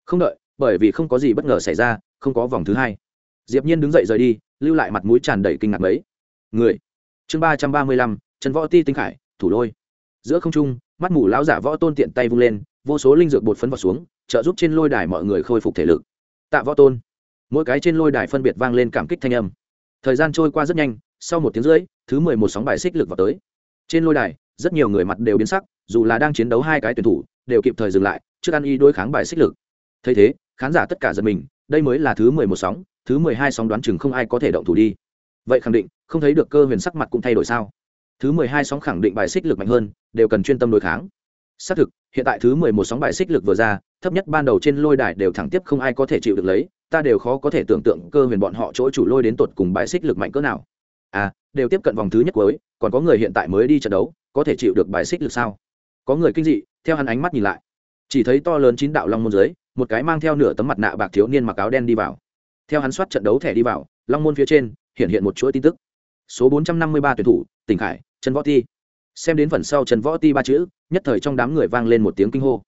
[SPEAKER 1] Không đợi bởi vì không có gì bất ngờ xảy ra không có vòng thứ hai diệp nhiên đứng dậy rời đi, lưu lại mặt mũi tràn đầy kinh ngạc mấy. Người. Chương ba trăm ba mươi lăm, trần võ ti tinh khải, thủ lôi. Giữa không trung, mắt mù lão giả võ tôn tiện tay vung lên, vô số linh dược bột phấn vào xuống, trợ giúp trên lôi đài mọi người khôi phục thể lực. Tạ võ tôn. Mỗi cái trên lôi đài phân biệt vang lên cảm kích thanh âm. Thời gian trôi qua rất nhanh, sau một tiếng rưỡi, thứ mười một sóng bài xích lực vào tới. Trên lôi đài, rất nhiều người mặt đều biến sắc, dù là đang chiến đấu hai cái tuyển thủ, đều kịp thời dừng lại, trước ăn y đối kháng bài xích lực. Thấy thế, khán giả tất cả giật mình, đây mới là thứ mười một sóng thứ mười hai sóng đoán chừng không ai có thể động thủ đi. Vậy khẳng định, không thấy được cơ huyền sắc mặt cũng thay đổi sao? Thứ mười hai sóng khẳng định bài xích lực mạnh hơn, đều cần chuyên tâm đối kháng. Xác thực, hiện tại thứ mười một sóng bài xích lực vừa ra, thấp nhất ban đầu trên lôi đài đều thẳng tiếp không ai có thể chịu được lấy, ta đều khó có thể tưởng tượng cơ huyền bọn họ chỗ chủ lôi đến tột cùng bài xích lực mạnh cỡ nào. À đều tiếp cận vòng thứ nhất cuối, còn có người hiện tại mới đi trận đấu, có thể chịu được bài xích lực sao? Có người kinh dị, theo hắn ánh mắt nhìn lại, chỉ thấy to lớn chín đạo long môn dưới, một cái mang theo nửa tấm mặt nạ bạc thiếu niên mặc áo đen đi vào theo hắn soát trận đấu thẻ đi vào, long môn phía trên, hiện hiện một chuỗi tin tức. Số bốn trăm năm mươi ba tuyển thủ, tỉnh khải, trần võ ti. Xem đến phần sau trần võ ti ba chữ, nhất thời trong đám người vang lên một tiếng kinh hô.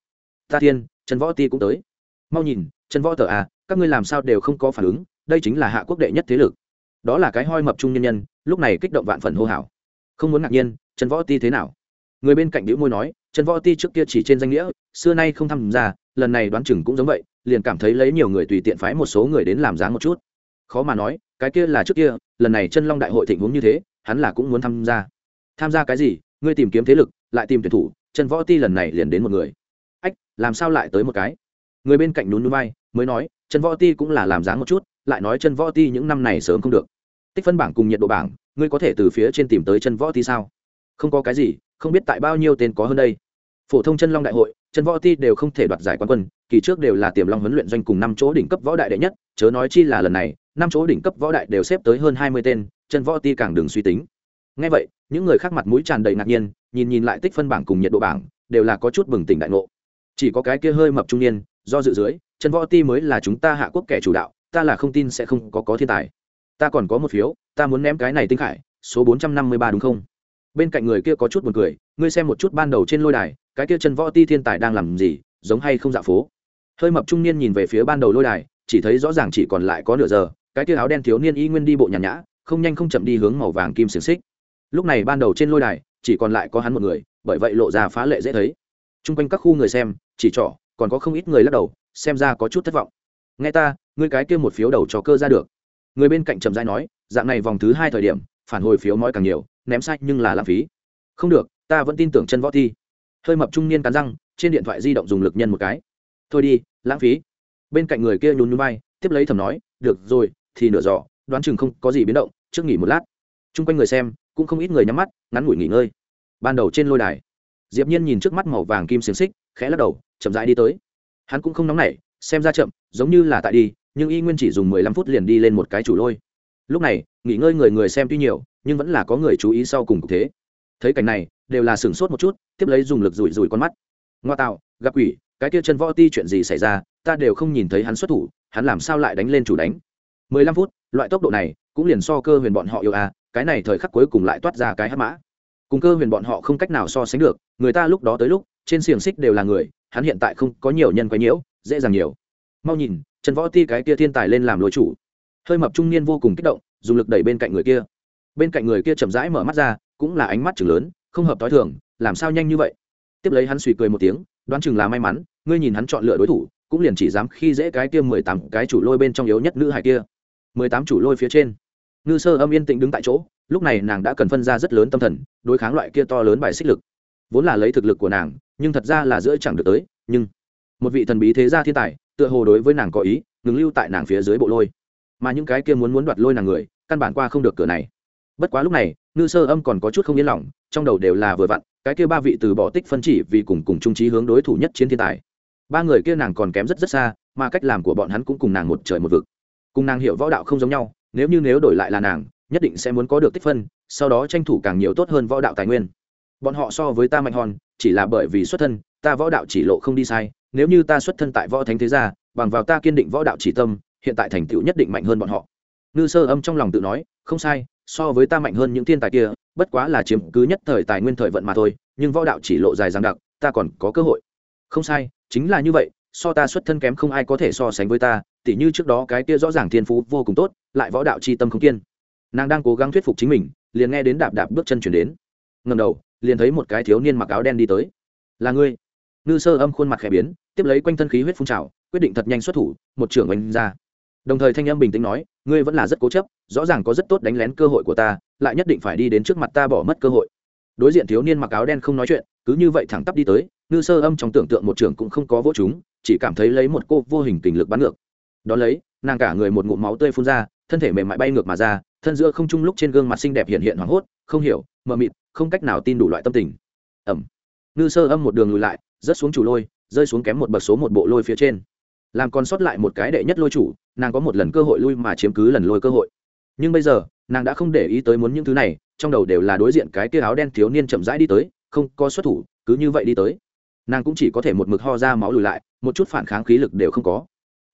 [SPEAKER 1] Ta thiên, trần võ ti cũng tới. Mau nhìn, trần võ tờ à các ngươi làm sao đều không có phản ứng, đây chính là hạ quốc đệ nhất thế lực. Đó là cái hoi mập trung nhân nhân, lúc này kích động vạn phần hô hào. Không muốn ngạc nhiên, trần võ ti thế nào? Người bên cạnh đĩu môi nói, trần võ ti trước kia chỉ trên danh nghĩa, xưa nay không tham gia lần này đoán chừng cũng giống vậy, liền cảm thấy lấy nhiều người tùy tiện phái một số người đến làm dáng một chút. Khó mà nói, cái kia là trước kia, lần này chân long đại hội thịnh huống như thế, hắn là cũng muốn tham gia. Tham gia cái gì? Ngươi tìm kiếm thế lực, lại tìm tuyển thủ, chân võ ti lần này liền đến một người. Ách, làm sao lại tới một cái? Người bên cạnh nhún núi bay mới nói, chân võ ti cũng là làm dáng một chút, lại nói chân võ ti những năm này sớm không được. Tích phân bảng cùng nhiệt độ bảng, ngươi có thể từ phía trên tìm tới chân võ ti sao? Không có cái gì, không biết tại bao nhiêu tên có hơn đây. Phổ thông chân long đại hội chân võ ti đều không thể đoạt giải quán quân, kỳ trước đều là tiềm long huấn luyện doanh cùng năm chỗ đỉnh cấp võ đại đệ nhất, chớ nói chi là lần này, năm chỗ đỉnh cấp võ đại đều xếp tới hơn hai mươi tên chân võ ti càng đừng suy tính. Ngay vậy, những người khác mặt mũi tràn đầy ngạc nhiên, nhìn nhìn lại tích phân bảng cùng nhiệt độ bảng, đều là có chút bừng tỉnh đại ngộ. Chỉ có cái kia hơi mập trung niên, do dự dưới chân võ ti mới là chúng ta hạ quốc kẻ chủ đạo, ta là không tin sẽ không có có thiên tài. Ta còn có một phiếu, ta muốn ném cái này tinh khải, số bốn trăm năm mươi ba đúng không? Bên cạnh người kia có chút buồn cười, ngươi xem một chút ban đầu trên lôi đài, cái kia chân võ ti thiên tài đang làm gì, giống hay không dạ phố? Hơi mập trung niên nhìn về phía ban đầu lôi đài, chỉ thấy rõ ràng chỉ còn lại có nửa giờ, cái kia áo đen thiếu niên y nguyên đi bộ nhàn nhã, không nhanh không chậm đi hướng màu vàng kim xiềng xích. Lúc này ban đầu trên lôi đài, chỉ còn lại có hắn một người, bởi vậy lộ ra phá lệ dễ thấy. T r u n g quanh các khu người xem, chỉ trỏ, còn có không ít người lắc đầu, xem ra có chút thất vọng. Nghe ta, ngươi cái kia một phiếu đầu cho cơ ra được. Người bên cạnh trầm dai nói, dạng này vòng thứ hai thời điểm, phản hồi phiếu mói càng nhiều ném sai nhưng là lãng phí. Không được, ta vẫn tin tưởng chân võ thi. Hơi mập trung niên cắn răng, trên điện thoại di động dùng lực nhân một cái. Thôi đi, lãng phí. Bên cạnh người kia nhún nhún vai, tiếp lấy thầm nói, được rồi, thì nửa giỏ, đoán chừng không có gì biến động, trước nghỉ một lát. Chung quanh người xem, cũng không ít người nhắm mắt, ngắn ngủi nghỉ ngơi. Ban đầu trên lôi đài, diệp nhiên nhìn trước mắt màu vàng kim xiềng xích, khẽ lắc đầu, chậm rãi đi tới. Hắn cũng không nóng nảy, xem ra chậm, giống như là tại đi, nhưng y nguyên chỉ dùng mười lăm phút liền đi lên một cái chủ lôi lúc này, nghỉ ngơi người người xem tuy nhiều, nhưng vẫn là có người chú ý sau cùng cục thế. Thấy cảnh này, đều là sửng sốt một chút, tiếp lấy dùng lực rủi rủi con mắt. Ngoa tạo, gặp quỷ, cái kia chân võ ti chuyện gì xảy ra, ta đều không nhìn thấy hắn xuất thủ, hắn làm sao lại đánh lên chủ đánh. Mười lăm phút, loại tốc độ này, cũng liền so cơ huyền bọn họ yêu à cái này thời khắc cuối cùng lại toát ra cái hắc mã. Cùng cơ huyền bọn họ không cách nào so sánh được, người ta lúc đó tới lúc, trên xiềng xích đều là người, hắn hiện tại không có nhiều nhân quấy nhiễu, dễ dàng nhiều. Mau nhìn, chân võ ti cái kia thiên tài lên làm lối chủ hơi mập trung niên vô cùng kích động, dùng lực đẩy bên cạnh người kia. Bên cạnh người kia chậm rãi mở mắt ra, cũng là ánh mắt chừng lớn, không hợp t h i thường, làm sao nhanh như vậy? Tiếp lấy hắn suy cười một tiếng, đoán chừng là may mắn, ngươi nhìn hắn chọn lựa đối thủ, cũng liền chỉ dám khi dễ cái kia mười tám cái chủ lôi bên trong yếu nhất nữ hải kia. Mười tám chủ lôi phía trên. Ngư sơ âm yên tĩnh đứng tại chỗ, lúc này nàng đã cần phân ra rất lớn tâm thần, đối kháng loại kia to lớn bài xích lực. Vốn là lấy thực lực của nàng, nhưng thật ra là giữa chẳng được tới, nhưng một vị thần bí thế gia thiên tài, tựa hồ đối với nàng có ý, ngừng lưu tại nàng phía dưới bộ lôi mà những cái kia muốn muốn đoạt lôi nàng người, căn bản qua không được cửa này. Bất quá lúc này, ngư sơ âm còn có chút không yên lòng, trong đầu đều là vừa vặn, cái kia ba vị từ bỏ tích phân chỉ vì cùng cùng trung trí hướng đối thủ nhất chiến thiên tài. Ba người kia nàng còn kém rất rất xa, mà cách làm của bọn hắn cũng cùng nàng một trời một vực. Cùng nàng hiểu võ đạo không giống nhau, nếu như nếu đổi lại là nàng, nhất định sẽ muốn có được tích phân, sau đó tranh thủ càng nhiều tốt hơn võ đạo tài nguyên. Bọn họ so với ta mạnh hòn chỉ là bởi vì xuất thân, ta võ đạo chỉ lộ không đi sai, nếu như ta xuất thân tại võ thánh thế gia, bằng vào ta kiên định võ đạo chỉ tâm hiện tại thành tựu nhất định mạnh hơn bọn họ. Ngư sơ âm trong lòng tự nói, không sai, so với ta mạnh hơn những thiên tài kia, bất quá là chiếm cứ nhất thời tài nguyên thời vận mà thôi, nhưng võ đạo chỉ lộ dài dằng đặc, ta còn có cơ hội. Không sai, chính là như vậy, so ta xuất thân kém không ai có thể so sánh với ta, tỉ như trước đó cái kia rõ ràng thiên phú vô cùng tốt, lại võ đạo c h i tâm không kiên. Nàng đang cố gắng thuyết phục chính mình, liền nghe đến đạp đạp bước chân chuyển đến. Ngầm đầu, liền thấy một cái thiếu niên mặc áo đen đi tới. Là ngươi? Ngư sơ âm khuôn mặt khẽ biến, tiếp lấy quanh thân khí huyết phun trào, quyết định thật nhanh xuất thủ, một trưởng oanh ra đồng thời thanh âm bình tĩnh nói, ngươi vẫn là rất cố chấp, rõ ràng có rất tốt đánh lén cơ hội của ta, lại nhất định phải đi đến trước mặt ta bỏ mất cơ hội. Đối diện thiếu niên mặc áo đen không nói chuyện, cứ như vậy thẳng tắp đi tới, ngư sơ âm trong tưởng tượng một trường cũng không có vỗ chúng, chỉ cảm thấy lấy một cô vô hình kình lực bắn ngược. Đ ó lấy, nàng cả người một ngụm máu tươi phun ra, thân thể mềm mại bay ngược mà ra, thân giữa không trung lúc trên gương mặt xinh đẹp hiện hiện hoảng hốt, không hiểu, mờ mịt, không cách nào tin đủ loại tâm tình. Ẩm. Ngư sơ âm một đường lùi lại, rớt xuống chủ lôi, rơi xuống kém một bậc số một bộ lôi phía trên làm còn sót lại một cái đệ nhất lôi chủ, nàng có một lần cơ hội lui mà chiếm cứ lần lôi cơ hội. Nhưng bây giờ, nàng đã không để ý tới muốn những thứ này, trong đầu đều là đối diện cái kia áo đen thiếu niên chậm rãi đi tới, không có xuất thủ, cứ như vậy đi tới. Nàng cũng chỉ có thể một mực ho ra máu lùi lại, một chút phản kháng khí lực đều không có.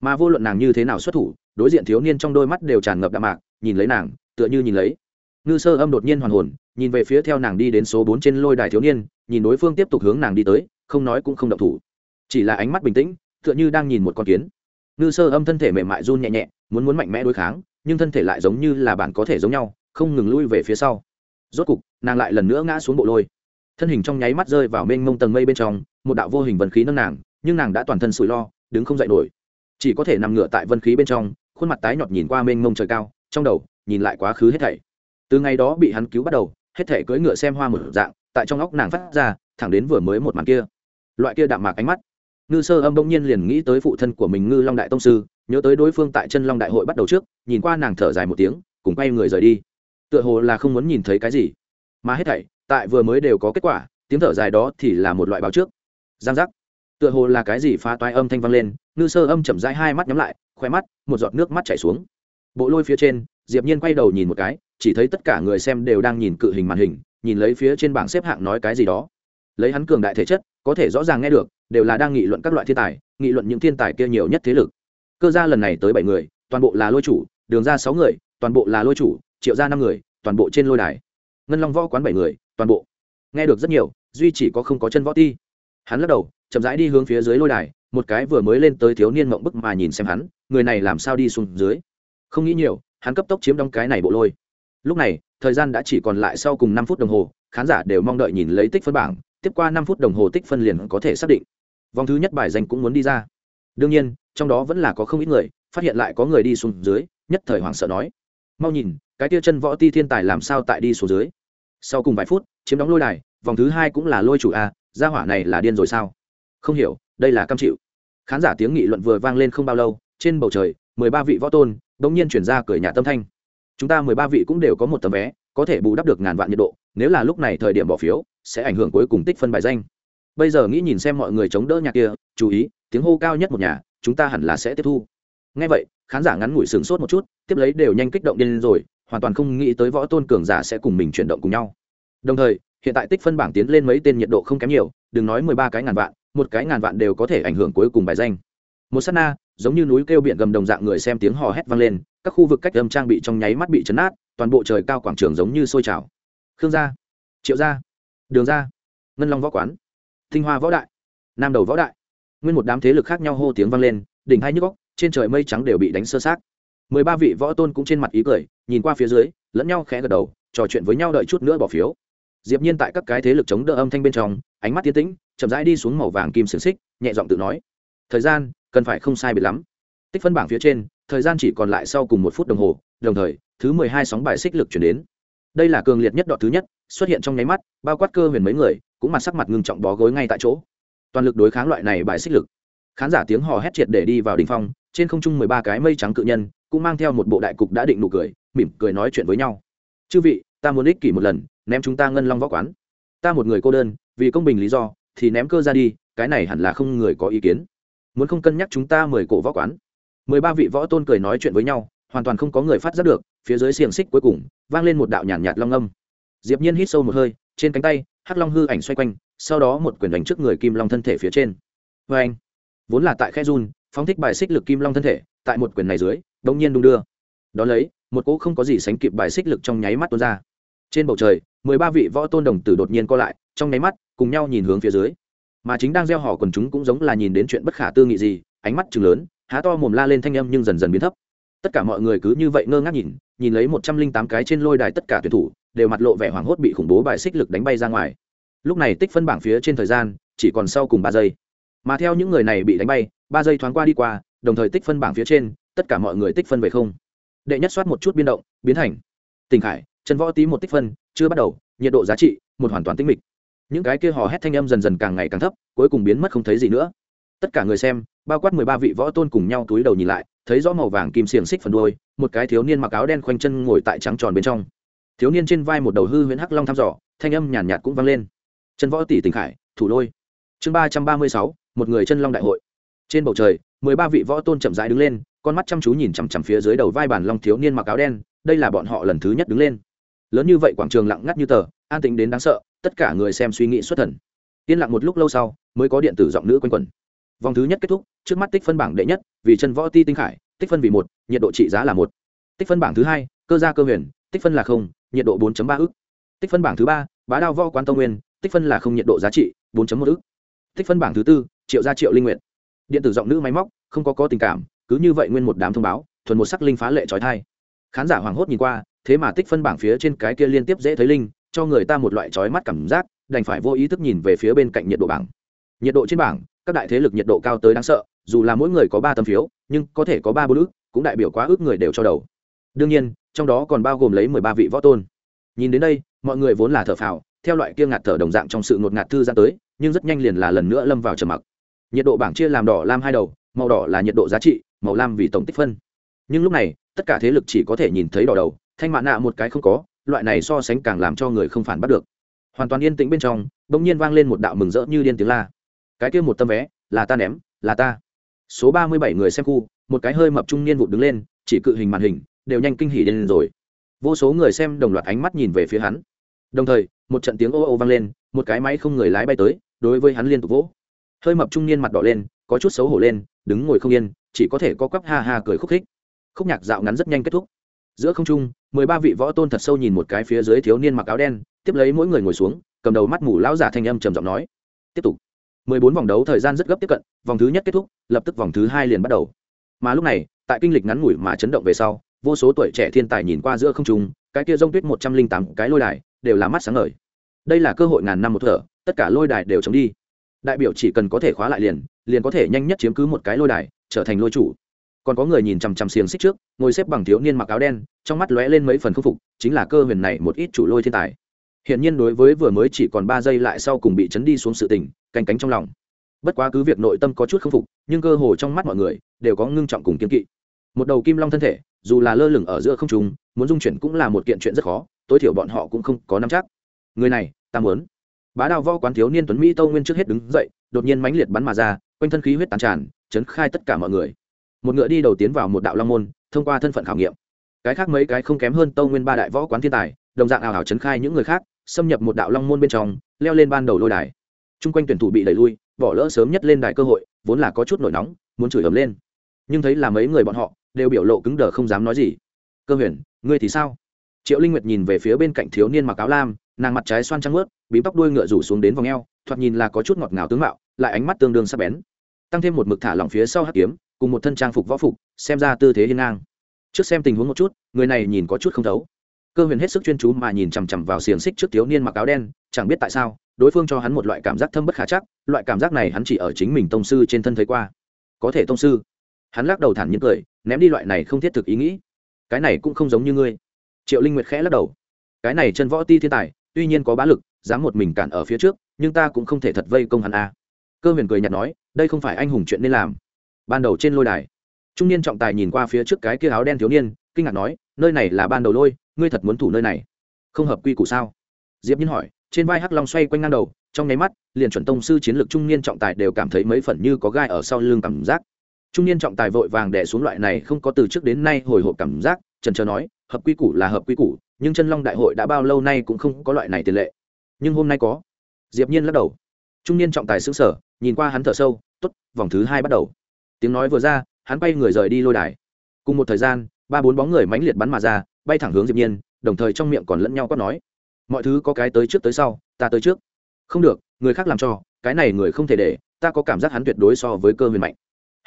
[SPEAKER 1] Mà vô luận nàng như thế nào xuất thủ, đối diện thiếu niên trong đôi mắt đều tràn ngập đạm mạc, nhìn lấy nàng, tựa như nhìn lấy. Ngư sơ âm đột nhiên hoàn hồn, nhìn về phía theo nàng đi đến số bốn trên lôi đài thiếu niên, nhìn đối phương tiếp tục hướng nàng đi tới, không nói cũng không động thủ. Chỉ là ánh mắt bình tĩnh tựa như đang nhìn một con kiến. Ngư sơ âm thân thể mềm mại run nhẹ nhẹ, muốn muốn mạnh mẽ đối kháng, nhưng thân thể lại giống như là bạn có thể giống nhau, không ngừng lui về phía sau. Rốt cục, nàng lại lần nữa ngã xuống bộ lôi. Thân hình trong nháy mắt rơi vào mênh mông tầng mây bên trong, một đạo vô hình vân khí nâng nàng, nhưng nàng đã toàn thân sủi lo, đứng không dậy nổi. Chỉ có thể nằm ngửa tại vân khí bên trong, khuôn mặt tái nhọt nhìn qua mênh mông trời cao, trong đầu, nhìn lại quá khứ hết thảy. Từ ngày đó bị hắn cứu bắt đầu, hết thảy cưỡi ngựa xem hoa một dạng, tại trong óc nàng phát ra, thẳng đến vừa mới một màn kia. Loại kia đạm mạc ánh mắt ngư sơ âm bỗng nhiên liền nghĩ tới phụ thân của mình ngư long đại tông sư, nhớ tới đối phương tại chân long đại hội bắt đầu trước, nhìn qua nàng thở dài một tiếng, cùng quay người rời đi. Tựa hồ là không muốn nhìn thấy cái gì. Mà hết thảy, tại vừa mới đều có kết quả, tiếng thở dài đó thì là một loại báo trước. Giang giác. Tựa hồ là cái gì phá toái âm thanh vang lên, ngư sơ âm chậm rãi hai mắt nhắm lại khoe mắt, một giọt nước mắt chảy xuống. Bộ lôi phía trên, diệp nhiên quay đầu nhìn một cái, chỉ thấy tất cả người xem đều đang nhìn cự hình màn hình, nhìn lấy phía trên bảng xếp hạng nói cái gì đó. Lấy hắn cường đại thể chất có thể rõ ràng nghe được, đều là đang nghị luận các loại thiên tài, nghị luận những thiên tài kia nhiều nhất thế lực. Cơ gia lần này tới bảy người, toàn bộ là lôi chủ, đường ra sáu người, toàn bộ là lôi chủ, triệu ra năm người, toàn bộ trên lôi đài. Ngân long võ quán bảy người, toàn bộ. Nghe được rất nhiều, duy chỉ có không có chân võ ti. Hắn lắc đầu, chậm rãi đi hướng phía dưới lôi đài, một cái vừa mới lên tới thiếu niên mộng bức mà nhìn xem hắn, người này làm sao đi xuống dưới? Không nghĩ nhiều, hắn cấp tốc chiếm đóng cái này bộ lôi. Lúc này, thời gian đã chỉ còn lại sau cùng năm phút đồng hồ, khán giả đều mong đợi nhìn lấy tích phân bảng tiếp qua năm phút đồng hồ tích phân liền có thể xác định. Vòng thứ nhất bài danh cũng muốn đi ra. Đương nhiên, trong đó vẫn là có không ít người, phát hiện lại có người đi xuống dưới, nhất thời hoảng sợ nói. Mau nhìn, cái tia chân võ ti thiên tài làm sao tại đi xuống dưới? Sau cùng vài phút, chiếm đóng lôi đài, vòng thứ hai cũng là lôi chủ a, gia hỏa này là điên rồi sao? Không hiểu, đây là cam chịu. Khán giả tiếng nghị luận vừa vang lên không bao lâu, trên bầu trời, mười ba vị võ tôn đ ỗ n g nhiên chuyển ra cười nhà tâm thanh. Chúng ta mười ba vị cũng đều có một tấm vé, có thể bù đắp được ngàn vạn nhiệt độ, nếu là lúc này thời điểm bỏ phiếu sẽ ảnh hưởng cuối cùng tích phân bài danh. Bây giờ nghĩ nhìn xem mọi người chống đỡ nhà kia, chú ý, tiếng hô cao nhất một nhà, chúng ta hẳn là sẽ tiếp thu. Ngay vậy, khán giả ngắn ngủi sửng sốt một chút, tiếp lấy đều nhanh kích động điên rồi, hoàn toàn không nghĩ tới võ tôn cường giả sẽ cùng mình chuyển động cùng nhau. Đồng thời, hiện tại tích phân bảng tiến lên mấy tên nhiệt độ không kém nhiều, đừng nói mười ba cái ngàn vạn, một cái ngàn vạn đều có thể ảnh hưởng cuối cùng bài danh. Một s á t na, giống như núi kêu biển gầm đồng dạng người xem tiếng hò hét vang lên, các khu vực cách âm trang bị trong nháy mắt bị chấn át toàn bộ trời cao quảng trường giống như sôi trào. Khương gia, triệu gia đường ra, ngân long võ quán. Tinh hoa võ đại. Nam đầu võ đại. Nguyên một đám thế lực khác nhau hô tiếng vang lên đỉnh hai nhức góc trên trời mây trắng đều bị đánh sơ sát mười ba vị võ tôn cũng trên mặt ý cười nhìn qua phía dưới lẫn nhau khẽ gật đầu trò chuyện với nhau đợi chút nữa bỏ phiếu. Diệp nhiên tại các cái thế lực chống đỡ âm thanh bên trong ánh mắt tiến tĩnh chậm rãi đi xuống màu vàng kim xiềng xích nhẹ giọng tự nói thời gian cần phải không sai biệt lắm. Tích phân bảng phía trên thời gian chỉ còn lại sau cùng một phút đồng hồ đồng thời thứ mười hai sóng bài xích lực chuyển đến. Đây là cường liệt nhất đoạn thứ nhất xuất hiện trong nháy mắt bao quát cơ huyền mấy người cũng mặt sắc mặt ngưng trọng bó gối ngay tại chỗ. Toàn lực đối kháng loại này bài xích lực. Khán giả tiếng hò hét triệt để đi vào đ ỉ n h phong trên không trung mười ba cái mây trắng cự nhân cũng mang theo một bộ đại cục đã định nụ cười mỉm cười nói chuyện với nhau. Chư vị ta muốn ích kỷ một lần ném chúng ta ngân long võ quán. Ta một người cô đơn vì công bình lý do thì ném cơ ra đi cái này hẳn là không người có ý kiến. Muốn không cân nhắc chúng ta mười cổ võ quán. Mười ba vị võ tôn cười nói chuyện với nhau hoàn toàn không có người phát giác được phía dưới xiềng xích cuối cùng vang lên một đạo nhàn nhạt, nhạt long âm diệp nhiên hít sâu một hơi, trên cánh tay, hắc long hư ảnh xoay quanh, sau đó một quyền đánh trước người kim long thân thể phía trên. Vê anh, vốn là tại khe run, phóng thích bài xích lực kim long thân thể, tại một quyền này dưới đống nhiên đung đưa. Đó lấy, một cỗ không có gì sánh kịp bài xích lực trong nháy mắt tuôn ra. Trên bầu trời, mười ba vị võ tôn đồng tử đột nhiên co lại, trong nháy mắt, cùng nhau nhìn hướng phía dưới. Mà chính đang gieo họ quần chúng cũng giống là nhìn đến chuyện bất khả tư nghị gì, ánh mắt chừng lớn, há to mồm la lên thanh âm nhưng dần dần biến thấp tất cả mọi người cứ như vậy ngơ ngác nhìn nhìn lấy một trăm linh tám cái trên lôi đài tất cả tuyển thủ, đều mặt lộ vẻ hoảng hốt bị khủng bố bài xích lực đánh bay ra ngoài. Lúc này tích phân bảng phía trên thời gian, chỉ còn sau cùng ba giây. Mà theo những người này bị đánh bay, ba giây thoáng qua đi qua, đồng thời tích phân bảng phía trên, tất cả mọi người tích phân về không. Đệ nhất soát một chút biến động, biến thành. Tình khải, trần võ tí một tích phân, chưa bắt đầu, nhiệt độ giá trị, một hoàn toàn tinh mịch. Những cái kia hò hét thanh âm dần dần càng ngày càng thấp, cuối cùng biến mất không thấy gì nữa. Tất cả người xem, bao quát mười ba vị võ tôn cùng nhau túi đầu nhìn lại thấy rõ màu vàng kim xiềng xích phần đuôi một cái thiếu niên mặc áo đen khoanh chân ngồi tại trắng tròn bên trong. Thiếu niên trên vai một đầu hư huyễn hắc long thăm dò thanh âm nhàn nhạt, nhạt cũng vang lên. Chân võ tỷ Tỉnh khải thủ lôi. Chương ba trăm ba mươi sáu một người chân long đại hội. Trên bầu trời mười ba vị võ tôn chậm rãi đứng lên con mắt chăm chú nhìn chằm chằm phía dưới đầu vai bản long thiếu niên mặc áo đen đây là bọn họ lần thứ nhất đứng lên. Lớn như vậy quảng trường lặng ngắt như tờ an tĩnh đến đáng sợ tất cả người xem suy nghĩ xuất thần. Yên lặng một lúc lâu sau mới có điện tử giọng nữ quanh quẩn vòng thứ nhất kết thúc, trước mắt tích phân bảng đệ nhất, vì chân võ ti tinh khải, tích phân vì một, nhiệt độ trị giá là một. Tích phân bảng thứ hai, cơ gia cơ huyền, tích phân là không, nhiệt độ 4 ba ức. Tích phân bảng thứ ba, bá đao võ quan tông nguyên, tích phân là không nhiệt độ giá trị 4 một ức. Tích phân bảng thứ tư, triệu gia triệu linh nguyện. Điện tử giọng nữ máy móc, không có có tình cảm, cứ như vậy nguyên một đám thông báo, thuần một sắc linh phá lệ trói thai. Khán giả hoảng hốt nhìn qua, thế mà tích phân bảng phía trên cái kia liên tiếp dễ thấy linh, cho người ta một loại trói mắt cảm giác, đành phải vô ý thức nhìn về phía bên cạnh nhiệt độ bảng. Nhiệt độ trên bảng các đại thế lực nhiệt độ cao tới đáng sợ, dù là mỗi người có ba tấm phiếu, nhưng có thể có ba bốn ước, cũng đại biểu quá ước người đều cho đầu. Đương nhiên, trong đó còn bao gồm lấy mười ba vị võ tôn. Nhìn đến đây, mọi người vốn là thở phào, theo loại kia ngạt thở đồng dạng trong sự ngột ngạt thư ra tới, nhưng rất nhanh liền là lần nữa lâm vào trầm mặc. Nhiệt độ bảng chia làm đỏ, lam hai đầu, màu đỏ là nhiệt độ giá trị, màu lam vì tổng tích phân. Nhưng lúc này, tất cả thế lực chỉ có thể nhìn thấy đỏ đầu, thanh mạ nạ một cái không có, loại này so sánh càng làm cho người không phản bắt được. Hoàn toàn yên tĩnh bên trong đ ỗ n g nhiên vang lên một đạo mừng rỡ như điên tiếng la cái kia một tấm vé, là ta ném, là ta. Số ba mươi bảy người xem khu, một cái hơi mập trung niên vụt đứng lên, chỉ cự hình màn hình, đều nhanh kinh hỉ lên rồi. Vô số người xem đồng loạt ánh mắt nhìn về phía hắn. Đồng thời, một trận tiếng ô ô vang lên, một cái máy không người lái bay tới, đối với hắn liên tục vỗ. Hơi mập trung niên mặt đỏ lên, có chút xấu hổ lên, đứng ngồi không yên, chỉ có thể có quắp ha ha cười khúc khích. Khúc nhạc dạo ngắn rất nhanh kết thúc. Giữa không trung, mười ba vị võ tôn thật sâu nhìn một cái phía dưới thiếu niên mặc áo đen, tiếp lấy mỗi người ngồi xuống, cầm đầu mắt mủ lão giả thanh âm trầm giọng nói, tiếp tục mười bốn vòng đấu thời gian rất gấp tiếp cận, vòng thứ nhất kết thúc, lập tức vòng thứ hai liền bắt đầu. Mà lúc này, tại kinh lịch ngắn ngủi mà chấn động về sau, vô số tuổi trẻ thiên tài nhìn qua giữa không trung, cái kia rông tuyết một trăm linh tám cái lôi đài đều là mắt sáng ngời. Đây là cơ hội ngàn năm một thở, tất cả lôi đài đều chống đi. Đại biểu chỉ cần có thể khóa lại liền liền có thể nhanh nhất chiếm cứ một cái lôi đài, trở thành lôi chủ. Còn có người nhìn chằm chằm xiềng xích trước, ngồi xếp bằng thiếu niên mặc áo đen, trong mắt lóe lên mấy phần khinh phục, chính là cơ huyền này một ít chủ lôi thiên tài. Hiện nhiên đối với vừa mới chỉ còn ba giây lại sau cùng bị chấn đi xuống sự tình canh cánh trong lòng. Bất quá cứ việc nội tâm có chút không phục, nhưng cơ hồ trong mắt mọi người đều có ngưng trọng cùng kiên kỵ. Một đầu kim long thân thể, dù là lơ lửng ở giữa không trung, muốn dung chuyển cũng là một kiện chuyện rất khó, tối thiểu bọn họ cũng không có nắm chắc. Người này, ta muốn. Bá đao võ quán thiếu niên tuấn mỹ tâu nguyên trước hết đứng dậy, đột nhiên mãnh liệt bắn mà ra, quanh thân khí huyết tàn tràn, chấn khai tất cả mọi người. Một ngựa đi đầu tiến vào một đạo long môn, thông qua thân phận khảo nghiệm. Cái khác mấy cái không kém hơn tâu nguyên ba đại võ quán thiên tài, đồng dạng ảo ảo chấn khai những người khác, xâm nhập một đạo long môn bên trong, leo lên ban đầu lôi đài chung quanh tuyển thủ bị đẩy lui, bỏ lỡ sớm nhất lên đài cơ hội, vốn là có chút nổi nóng, muốn chửi ấm lên. Nhưng thấy là mấy người bọn họ, đều biểu lộ cứng đờ không dám nói gì. Cơ huyền, ngươi thì sao? Triệu linh nguyệt nhìn về phía bên cạnh thiếu niên mặc áo lam, nàng mặt trái xoan trăng ướt bím tóc đuôi ngựa rủ xuống đến vòng eo, thoạt nhìn là có chút ngọt ngào tướng mạo, lại ánh mắt tương đương sắc bén. Tăng thêm một mực thả lỏng phía sau hắc kiếm, cùng một thân trang phục võ phục, xem ra tư thế hiên ngang. Trước xem tình huống một chút, người này nhìn có chút không thấu. Cơ huyền hết sức chuyên chú mà nhìn chằm chằm vào xiềng xích trước thiếu niên mặc áo đen, chẳng biết tại sao đối phương cho hắn một loại cảm giác thâm bất khả chắc, loại cảm giác này hắn chỉ ở chính mình tông sư trên thân thấy qua. Có thể tông sư? Hắn lắc đầu thản nhiên cười, ném đi loại này không thiết thực ý nghĩ. Cái này cũng không giống như ngươi. Triệu linh nguyệt khẽ lắc đầu. Cái này chân võ ti thiên tài, tuy nhiên có bá lực, dám một mình cản ở phía trước, nhưng ta cũng không thể thật vây công hắn a. Cơ huyền cười nhạt nói, đây không phải anh hùng chuyện nên làm. Ban đầu trên lôi đài, trung niên trọng tài nhìn qua phía trước cái kia áo đen thiếu niên, kinh ngạc nói, nơi này là ban đầu lôi, ngươi thật muốn thủ nơi này? Không hợp quy củ sao? Diệp nhiên hỏi trên vai hắc long xoay quanh ngang đầu, trong nháy mắt, liền chuẩn tông sư chiến lược trung niên trọng tài đều cảm thấy mấy phần như có gai ở sau lưng cảm giác. Trung niên trọng tài vội vàng đè xuống loại này không có từ trước đến nay hồi hộp cảm giác, trần trờ nói, hợp quy củ là hợp quy củ, nhưng chân long đại hội đã bao lâu nay cũng không có loại này tiền lệ. Nhưng hôm nay có. Diệp nhiên lắc đầu. Trung niên trọng tài sững sờ, nhìn qua hắn thở sâu, tốt, vòng thứ hai bắt đầu. Tiếng nói vừa ra, hắn bay người rời đi lôi đài. Cùng một thời gian, ba bốn bóng người mãnh liệt bắn mà ra, bay thẳng hướng diệp nhiên, đồng thời trong miệng còn lẫn nhau quát nói mọi thứ có cái tới trước tới sau, ta tới trước. Không được, người khác làm cho, cái này người không thể để, ta có cảm giác hắn tuyệt đối so với cơ huyền mạnh.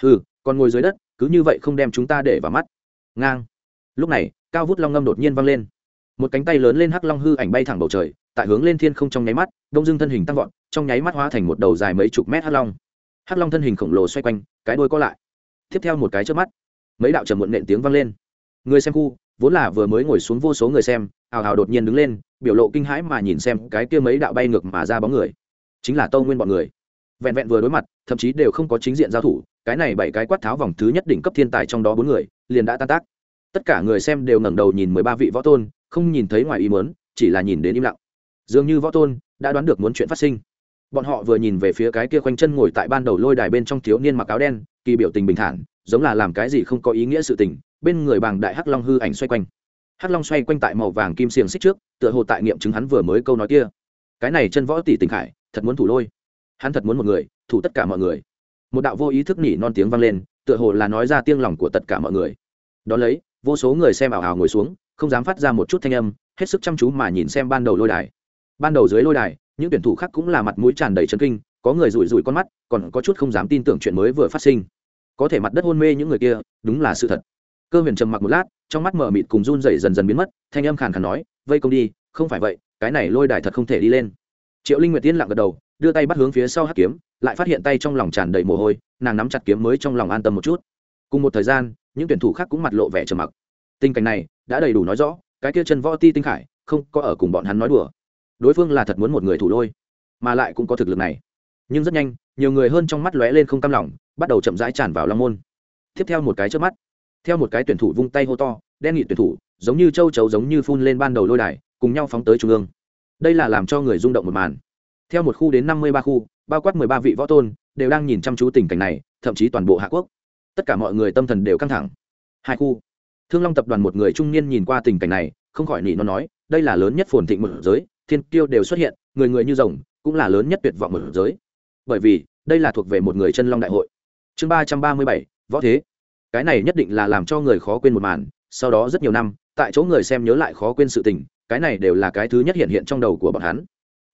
[SPEAKER 1] Hừ, còn ngồi dưới đất, cứ như vậy không đem chúng ta để vào mắt. Ngang. Lúc này, cao vút long ngâm đột nhiên văng lên. Một cánh tay lớn lên hắc long hư ảnh bay thẳng bầu trời, tại hướng lên thiên không trong nháy mắt, đông dương thân hình tăng vọt, trong nháy mắt hóa thành một đầu dài mấy chục mét hắc long. Hắc long thân hình khổng lồ xoay quanh, cái đuôi co lại. Tiếp theo một cái trước mắt, mấy đạo trầm muộn nện tiếng vang lên. Người xem khu, vốn là vừa mới ngồi xuống vô số người xem ào ào đột nhiên đứng lên, biểu lộ kinh hãi mà nhìn xem cái kia mấy đạo bay ngược mà ra bóng người. Chính là tâu nguyên bọn người. Vẹn vẹn vừa đối mặt, thậm chí đều không có chính diện giao thủ, cái này bảy cái quát tháo vòng thứ nhất đỉnh cấp thiên tài trong đó bốn người, liền đã tan tác. Tất cả người xem đều ngẩng đầu nhìn mười ba vị võ tôn, không nhìn thấy ngoài ý muốn, chỉ là nhìn đến im lặng. Dường như võ tôn đã đoán được muốn chuyện phát sinh. Bọn họ vừa nhìn về phía cái kia khoanh chân ngồi tại ban đầu lôi đài bên trong thiếu niên mặc áo đen, kỳ biểu tình bình thản, giống là làm cái gì không có ý nghĩa sự tình, bên người bàng đại hắc long hư ảnh xoay quanh hắc long xoay quanh tại màu vàng kim xiềng xích trước, tựa hồ tại nghiệm chứng hắn vừa mới câu nói kia. Cái này chân võ tỷ tình khải, thật muốn thủ lôi. Hắn thật muốn một người, thủ tất cả mọi người. Một đạo vô ý thức nỉ non tiếng vang lên, tựa hồ là nói ra tiếng lòng của tất cả mọi người. Đón lấy, vô số người xem ảo ảo ngồi xuống, không dám phát ra một chút thanh âm, hết sức chăm chú mà nhìn xem ban đầu lôi đài. Ban đầu dưới lôi đài, những tuyển thủ khác cũng là mặt mũi tràn đầy trấn kinh, có người rủi rủi con mắt, còn có chút không dám tin tưởng chuyện mới vừa phát sinh. Có thể mặt đất hôn mê những người kia, đúng là sự thật cơ huyền trầm mặc một lát, trong mắt mở mịt cùng run dày dần dần biến mất, thanh âm khàn khàn nói, vây công đi, không phải vậy, cái này lôi đài thật không thể đi lên. Triệu linh nguyệt tiên lặng gật đầu, đưa tay bắt hướng phía sau hắc kiếm, lại phát hiện tay trong lòng tràn đầy mồ hôi, nàng nắm chặt kiếm mới trong lòng an tâm một chút. Cùng một thời gian, những tuyển thủ khác cũng mặt lộ vẻ trầm mặc. Tình cảnh này đã đầy đủ nói rõ, cái kia chân võ ti tinh khải không có ở cùng bọn hắn nói đùa. Đối phương là thật muốn một người thủ lôi, mà lại cũng có thực lực này. Nhưng rất nhanh, nhiều người hơn trong mắt lóe lên không cam lòng, bắt đầu chậm rãi tràn vào long môn. Tiếp theo một cái trước mắt theo một cái tuyển thủ vung tay hô to, đen nghị tuyển thủ, giống như châu chấu giống như phun lên ban đầu lôi đài, cùng nhau phóng tới trung ương. Đây là làm cho người rung động một màn. Theo một khu đến năm mươi ba khu, bao quát mười ba vị võ tôn, đều đang nhìn chăm chú tình cảnh này, thậm chí toàn bộ hạ quốc. Tất cả mọi người tâm thần đều căng thẳng. Hai khu. Thương long tập đoàn một người trung niên nhìn qua tình cảnh này, không khỏi nỉ nó nói, đây là lớn nhất phồn thịnh một giới, thiên kiêu đều xuất hiện, người người như rồng, cũng là lớn nhất tuyệt vọng một giới. Bởi vì, đây là thuộc về một người chân long đại hội. Chương ba trăm ba mươi bảy, võ thế cái này nhất định là làm cho người khó quên một màn, sau đó rất nhiều năm, tại chỗ người xem nhớ lại khó quên sự tình, cái này đều là cái thứ nhất hiện hiện trong đầu của bọn hắn.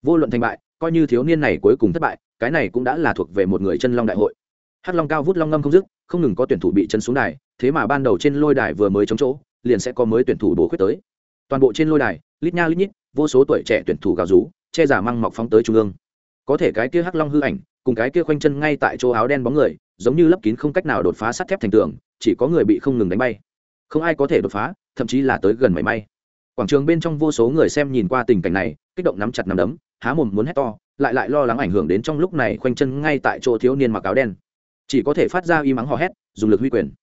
[SPEAKER 1] Vô luận thành bại, coi như thiếu niên này cuối cùng thất bại, cái này cũng đã là thuộc về một người chân long đại hội. Hắc long cao vút long ngâm không dứt, không ngừng có tuyển thủ bị chân xuống đài, thế mà ban đầu trên lôi đài vừa mới chống chỗ, liền sẽ có mới tuyển thủ bổ khuyết tới. Toàn bộ trên lôi đài, lít nha lít nhít, vô số tuổi trẻ tuyển thủ gào rú, che giả măng mọc phóng tới trung ương. Có thể cái kia hắc long hư ảnh, cùng cái kia khoanh chân ngay tại chỗ áo đen bóng người, giống như lấp kín không cách nào đột phá sắt thép thành tường chỉ có người bị không ngừng đánh bay. Không ai có thể đột phá, thậm chí là tới gần mảy may. Quảng trường bên trong vô số người xem nhìn qua tình cảnh này, kích động nắm chặt nắm đấm, há mồm muốn hét to, lại lại lo lắng ảnh hưởng đến trong lúc này khoanh chân ngay tại chỗ thiếu niên mặc áo đen. Chỉ có thể phát ra y mắng hò hét, dùng lực huy quyền.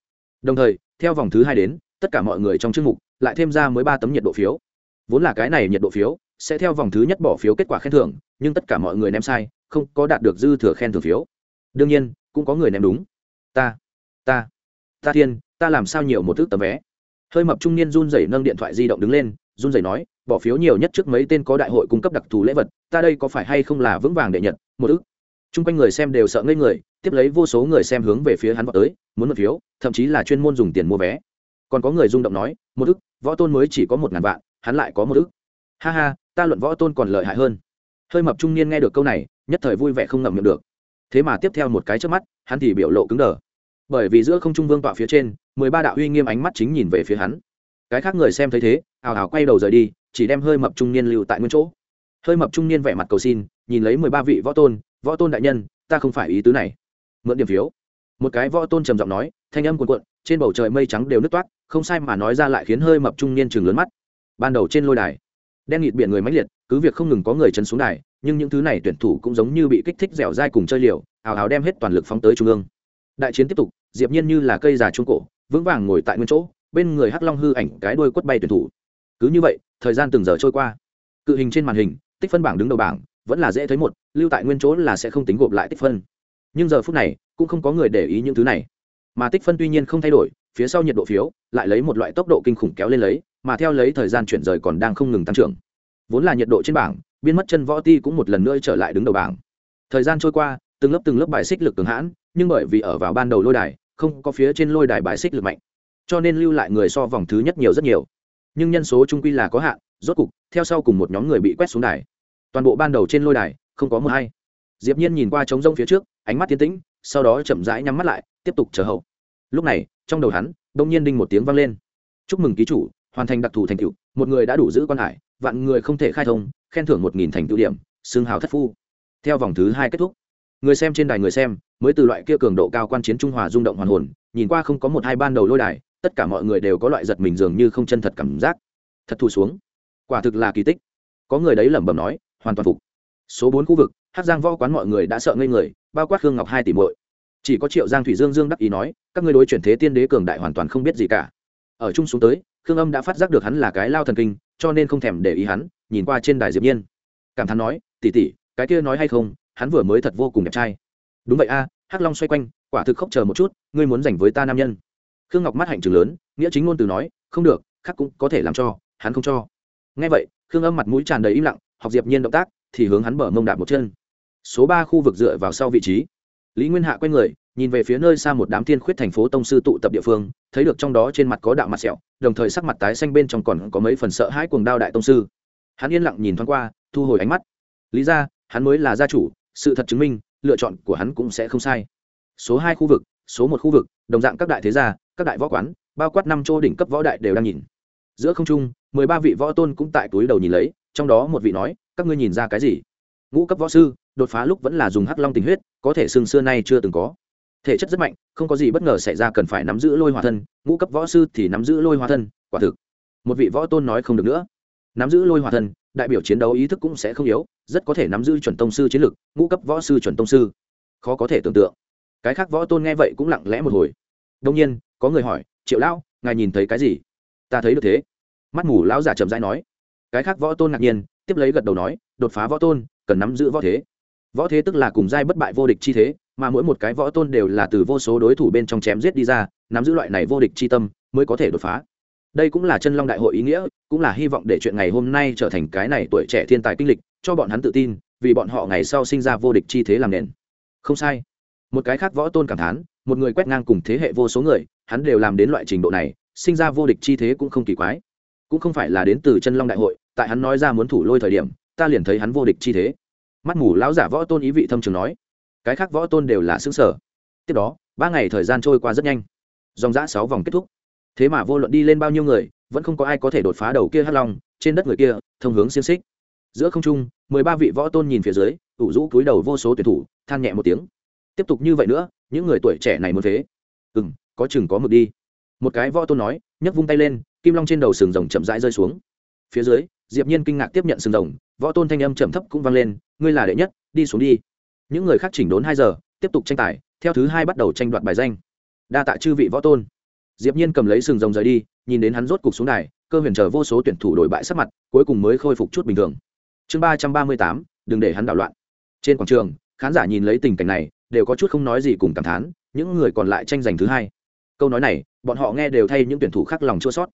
[SPEAKER 1] Đồng thời, theo vòng thứ hai đến, tất cả mọi người trong chương mục lại thêm ra mới ba tấm nhiệt độ phiếu. Vốn là cái này nhiệt độ phiếu, sẽ theo vòng thứ nhất bỏ phiếu kết quả khen thưởng, nhưng tất cả mọi người ném sai, không có đạt được dư thừa khen thưởng phiếu. Đương nhiên, cũng có người ném đúng. Ta ta ta thiên, ta làm sao nhiều một thước tấm vé? Hơi mập trung niên run rẩy nâng điện thoại di động đứng lên, run rẩy nói, bỏ phiếu nhiều nhất trước mấy tên có đại hội cung cấp đặc thù lễ vật, ta đây có phải hay không là vững vàng đệ nhận một ức chung quanh người xem đều sợ ngây người, tiếp lấy vô số người xem hướng về phía hắn vào tới, muốn một phiếu, thậm chí là chuyên môn dùng tiền mua vé. Còn có người rung động nói, một ức võ tôn mới chỉ có một ngàn vạn, hắn lại có một ức ha ha, ta luận võ tôn còn lợi hại hơn. Hơi mập trung niên nghe được câu này, nhất thời vui vẻ không ngậm miệng được. Thế mà tiếp theo một cái trước mắt, hắn thì biểu lộ cứng đờ bởi vì giữa không trung vương tọa phía trên, mười ba đạo uy nghiêm ánh mắt chính nhìn về phía hắn. Cái khác người xem thấy thế ào ào quay đầu rời đi, chỉ đem hơi mập trung niên lưu tại nguyên chỗ. Hơi mập trung niên vẻ mặt cầu xin, nhìn lấy mười ba vị võ tôn võ tôn đại nhân, ta không phải ý tứ này. Mượn điểm phiếu. Một cái võ tôn trầm giọng nói, thanh âm cuồn cuộn, trên bầu trời mây trắng đều nứt toát không sai mà nói ra lại khiến hơi mập trung niên chừng lớn mắt. Ban đầu trên lôi đài, đen nghịt biển người mãnh liệt, cứ việc không ngừng có người chân xuống đài, nhưng những thứ này tuyển thủ cũng giống như bị kích thích dẻo dai cùng chơi liều ào ào đem hết toàn lực phóng tới trung ương đại chiến tiếp tục, diệp nhiên như là cây già trung cổ, vững vàng ngồi tại nguyên chỗ, bên người hắc long hư ảnh cái đuôi quất bay tuyển thủ. Cứ như vậy, thời gian từng giờ trôi qua. Cự hình trên màn hình, tích phân bảng đứng đầu bảng, vẫn là dễ thấy một, lưu tại nguyên chỗ là sẽ không tính gộp lại tích phân. Nhưng giờ phút này, cũng không có người để ý những thứ này. Mà tích phân tuy nhiên không thay đổi, phía sau nhiệt độ phiếu, lại lấy một loại tốc độ kinh khủng kéo lên lấy, mà theo lấy thời gian chuyển rời còn đang không ngừng tăng trưởng. Vốn là nhiệt độ trên bảng biên mất chân võ ti cũng một lần nữa trở lại đứng đầu bảng. Thời gian trôi qua từng lớp từng lớp bài xích lực cường hãn, nhưng bởi vì ở vào ban đầu lôi đài, không có phía trên lôi đài bài xích lực mạnh, cho nên lưu lại người so vòng thứ nhất nhiều rất nhiều. Nhưng nhân số trung quy là có hạn, rốt cục, theo sau cùng một nhóm người bị quét xuống đài. Toàn bộ ban đầu trên lôi đài, không có mưa hay diệp nhiên nhìn qua trống rông phía trước, ánh mắt tiến tĩnh, sau đó chậm rãi nhắm mắt lại, tiếp tục chờ hậu. Lúc này, trong đầu hắn đông nhiên đinh một tiếng vang lên. Chúc mừng ký chủ, hoàn thành đặc thù thành tựu, một người đã đủ giữ quan hải, vạn người không thể khai thông, khen thưởng một nghìn thành tựu điểm xương hào thất phu. Theo vòng thứ hai kết thúc người xem trên đài người xem, mới từ loại kia cường độ cao quan chiến trung hòa rung động hoàn hồn, nhìn qua không có một hai ban đầu lôi đài, tất cả mọi người đều có loại giật mình dường như không chân thật cảm giác. Thật thù xuống. Quả thực là kỳ tích. Có người đấy lẩm bẩm nói, hoàn toàn phục. Số bốn khu vực hát giang võ quán mọi người đã sợ ngây người, bao quát hương ngọc hai tỷ muội. Chỉ có triệu giang thủy dương dương đắc ý nói, các ngươi đối chuyển thế tiên đế cường đại hoàn toàn không biết gì cả. Ở chung xuống tới, khương âm đã phát giác được hắn là cái lao thần kinh, cho nên không thèm để ý hắn, nhìn qua trên đài diệp nhiên. Cảm thán nói, tỷ tỷ, cái kia nói hay không hắn vừa mới thật vô cùng đẹp trai. Đúng vậy a, hắc long xoay quanh, quả thực khóc chờ một chút, ngươi muốn giành với ta nam nhân. Khương ngọc mắt hạnh trường lớn, nghĩa chính ngôn từ nói, không được khắc cũng có thể làm cho, hắn không cho. Nghe vậy, khương âm mặt mũi tràn đầy im lặng, học diệp nhiên động tác, thì hướng hắn bờ mông đạp một chân. Số ba khu vực dựa vào sau vị trí. Lý nguyên hạ quay người, nhìn về phía nơi xa một đám thiên khuyết thành phố tông sư tụ tập địa phương, thấy được trong đó trên mặt có đạo mặt sẹo, đồng thời sắc mặt tái xanh bên trong còn có mấy phần sợ hãi cuồng đao đại tông sư. Hắn yên lặng nhìn thoáng qua, thu hồi ánh mắt. Lý ra, hắn mới là gia chủ sự thật chứng minh, lựa chọn của hắn cũng sẽ không sai. Số hai khu vực, số một khu vực, đồng dạng các đại thế gia, các đại võ quán, bao quát năm chỗ đỉnh cấp võ đại đều đang nhìn. Giữa không trung, mười ba vị võ tôn cũng tại túi đầu nhìn lấy, trong đó một vị nói, các ngươi nhìn ra cái gì? Ngũ cấp võ sư, đột phá lúc vẫn là dùng hắc long tình huyết, có thể xương xưa nay chưa từng có. Thể chất rất mạnh, không có gì bất ngờ xảy ra cần phải nắm giữ lôi hòa thân, ngũ cấp võ sư thì nắm giữ lôi hòa thân, quả thực. Một vị võ tôn nói không được nữa. Nắm giữ lôi hòa thân đại biểu chiến đấu ý thức cũng sẽ không yếu, rất có thể nắm giữ chuẩn tông sư chiến lược ngũ cấp võ sư chuẩn tông sư. Khó có thể tưởng tượng. Cái khác võ tôn nghe vậy cũng lặng lẽ một hồi. Đông nhiên, có người hỏi, triệu lão, ngài nhìn thấy cái gì? Ta thấy được thế. Mắt mù lão giả trầm dai nói. Cái khác võ tôn ngạc nhiên, tiếp lấy gật đầu nói, đột phá võ tôn, cần nắm giữ võ thế. Võ thế tức là cùng giai bất bại vô địch chi thế, mà mỗi một cái võ tôn đều là từ vô số đối thủ bên trong chém giết đi ra, nắm giữ loại này vô địch chi tâm, mới có thể đột phá đây cũng là chân long đại hội ý nghĩa, cũng là hy vọng để chuyện ngày hôm nay trở thành cái này tuổi trẻ thiên tài kinh lịch, cho bọn hắn tự tin, vì bọn họ ngày sau sinh ra vô địch chi thế làm nền. Không sai. Một cái khác võ tôn cảm thán, một người quét ngang cùng thế hệ vô số người, hắn đều làm đến loại trình độ này, sinh ra vô địch chi thế cũng không kỳ quái. Cũng không phải là đến từ chân long đại hội, tại hắn nói ra muốn thủ lôi thời điểm, ta liền thấy hắn vô địch chi thế. Mắt mù lão giả võ tôn ý vị thâm trường nói. Cái khác võ tôn đều là xứng sở tiếp đó, ba ngày thời gian trôi qua rất nhanh. Dòng giã sáu vòng kết thúc thế mà vô luận đi lên bao nhiêu người, vẫn không có ai có thể đột phá đầu kia hắc long, trên đất người kia, thông hướng xiên xích. Giữa không trung, mười ba vị võ tôn nhìn phía dưới, ủ rũ cúi đầu vô số tuyển thủ, than nhẹ một tiếng. Tiếp tục như vậy nữa, những người tuổi trẻ này muốn thế ừ m có chừng có mực đi. Một cái võ tôn nói, nhấc vung tay lên, kim long trên đầu sừng rồng chậm rãi rơi xuống. Phía dưới, diệp nhiên kinh ngạc tiếp nhận sừng rồng, võ tôn thanh âm chậm thấp cũng vang lên, ngươi là đệ nhất, đi xuống đi. Những người khác chỉnh đốn hai giờ, tiếp tục tranh tài, theo thứ hai bắt đầu tranh đoạt bài danh. Đa tạ chư vị võ tôn diệp nhiên cầm lấy sừng rồng rời đi, nhìn đến hắn rốt cục xuống đài, cơ huyền chờ vô số tuyển thủ đổi bại sắc mặt, cuối cùng mới khôi phục chút bình thường. Chương ba trăm ba mươi tám, đừng để hắn đảo loạn. Trên quảng trường, khán giả nhìn lấy tình cảnh này, đều có chút không nói gì cùng cảm thán, những người còn lại tranh giành thứ hai. Câu nói này, bọn họ nghe đều thay những tuyển thủ khác lòng chua sót.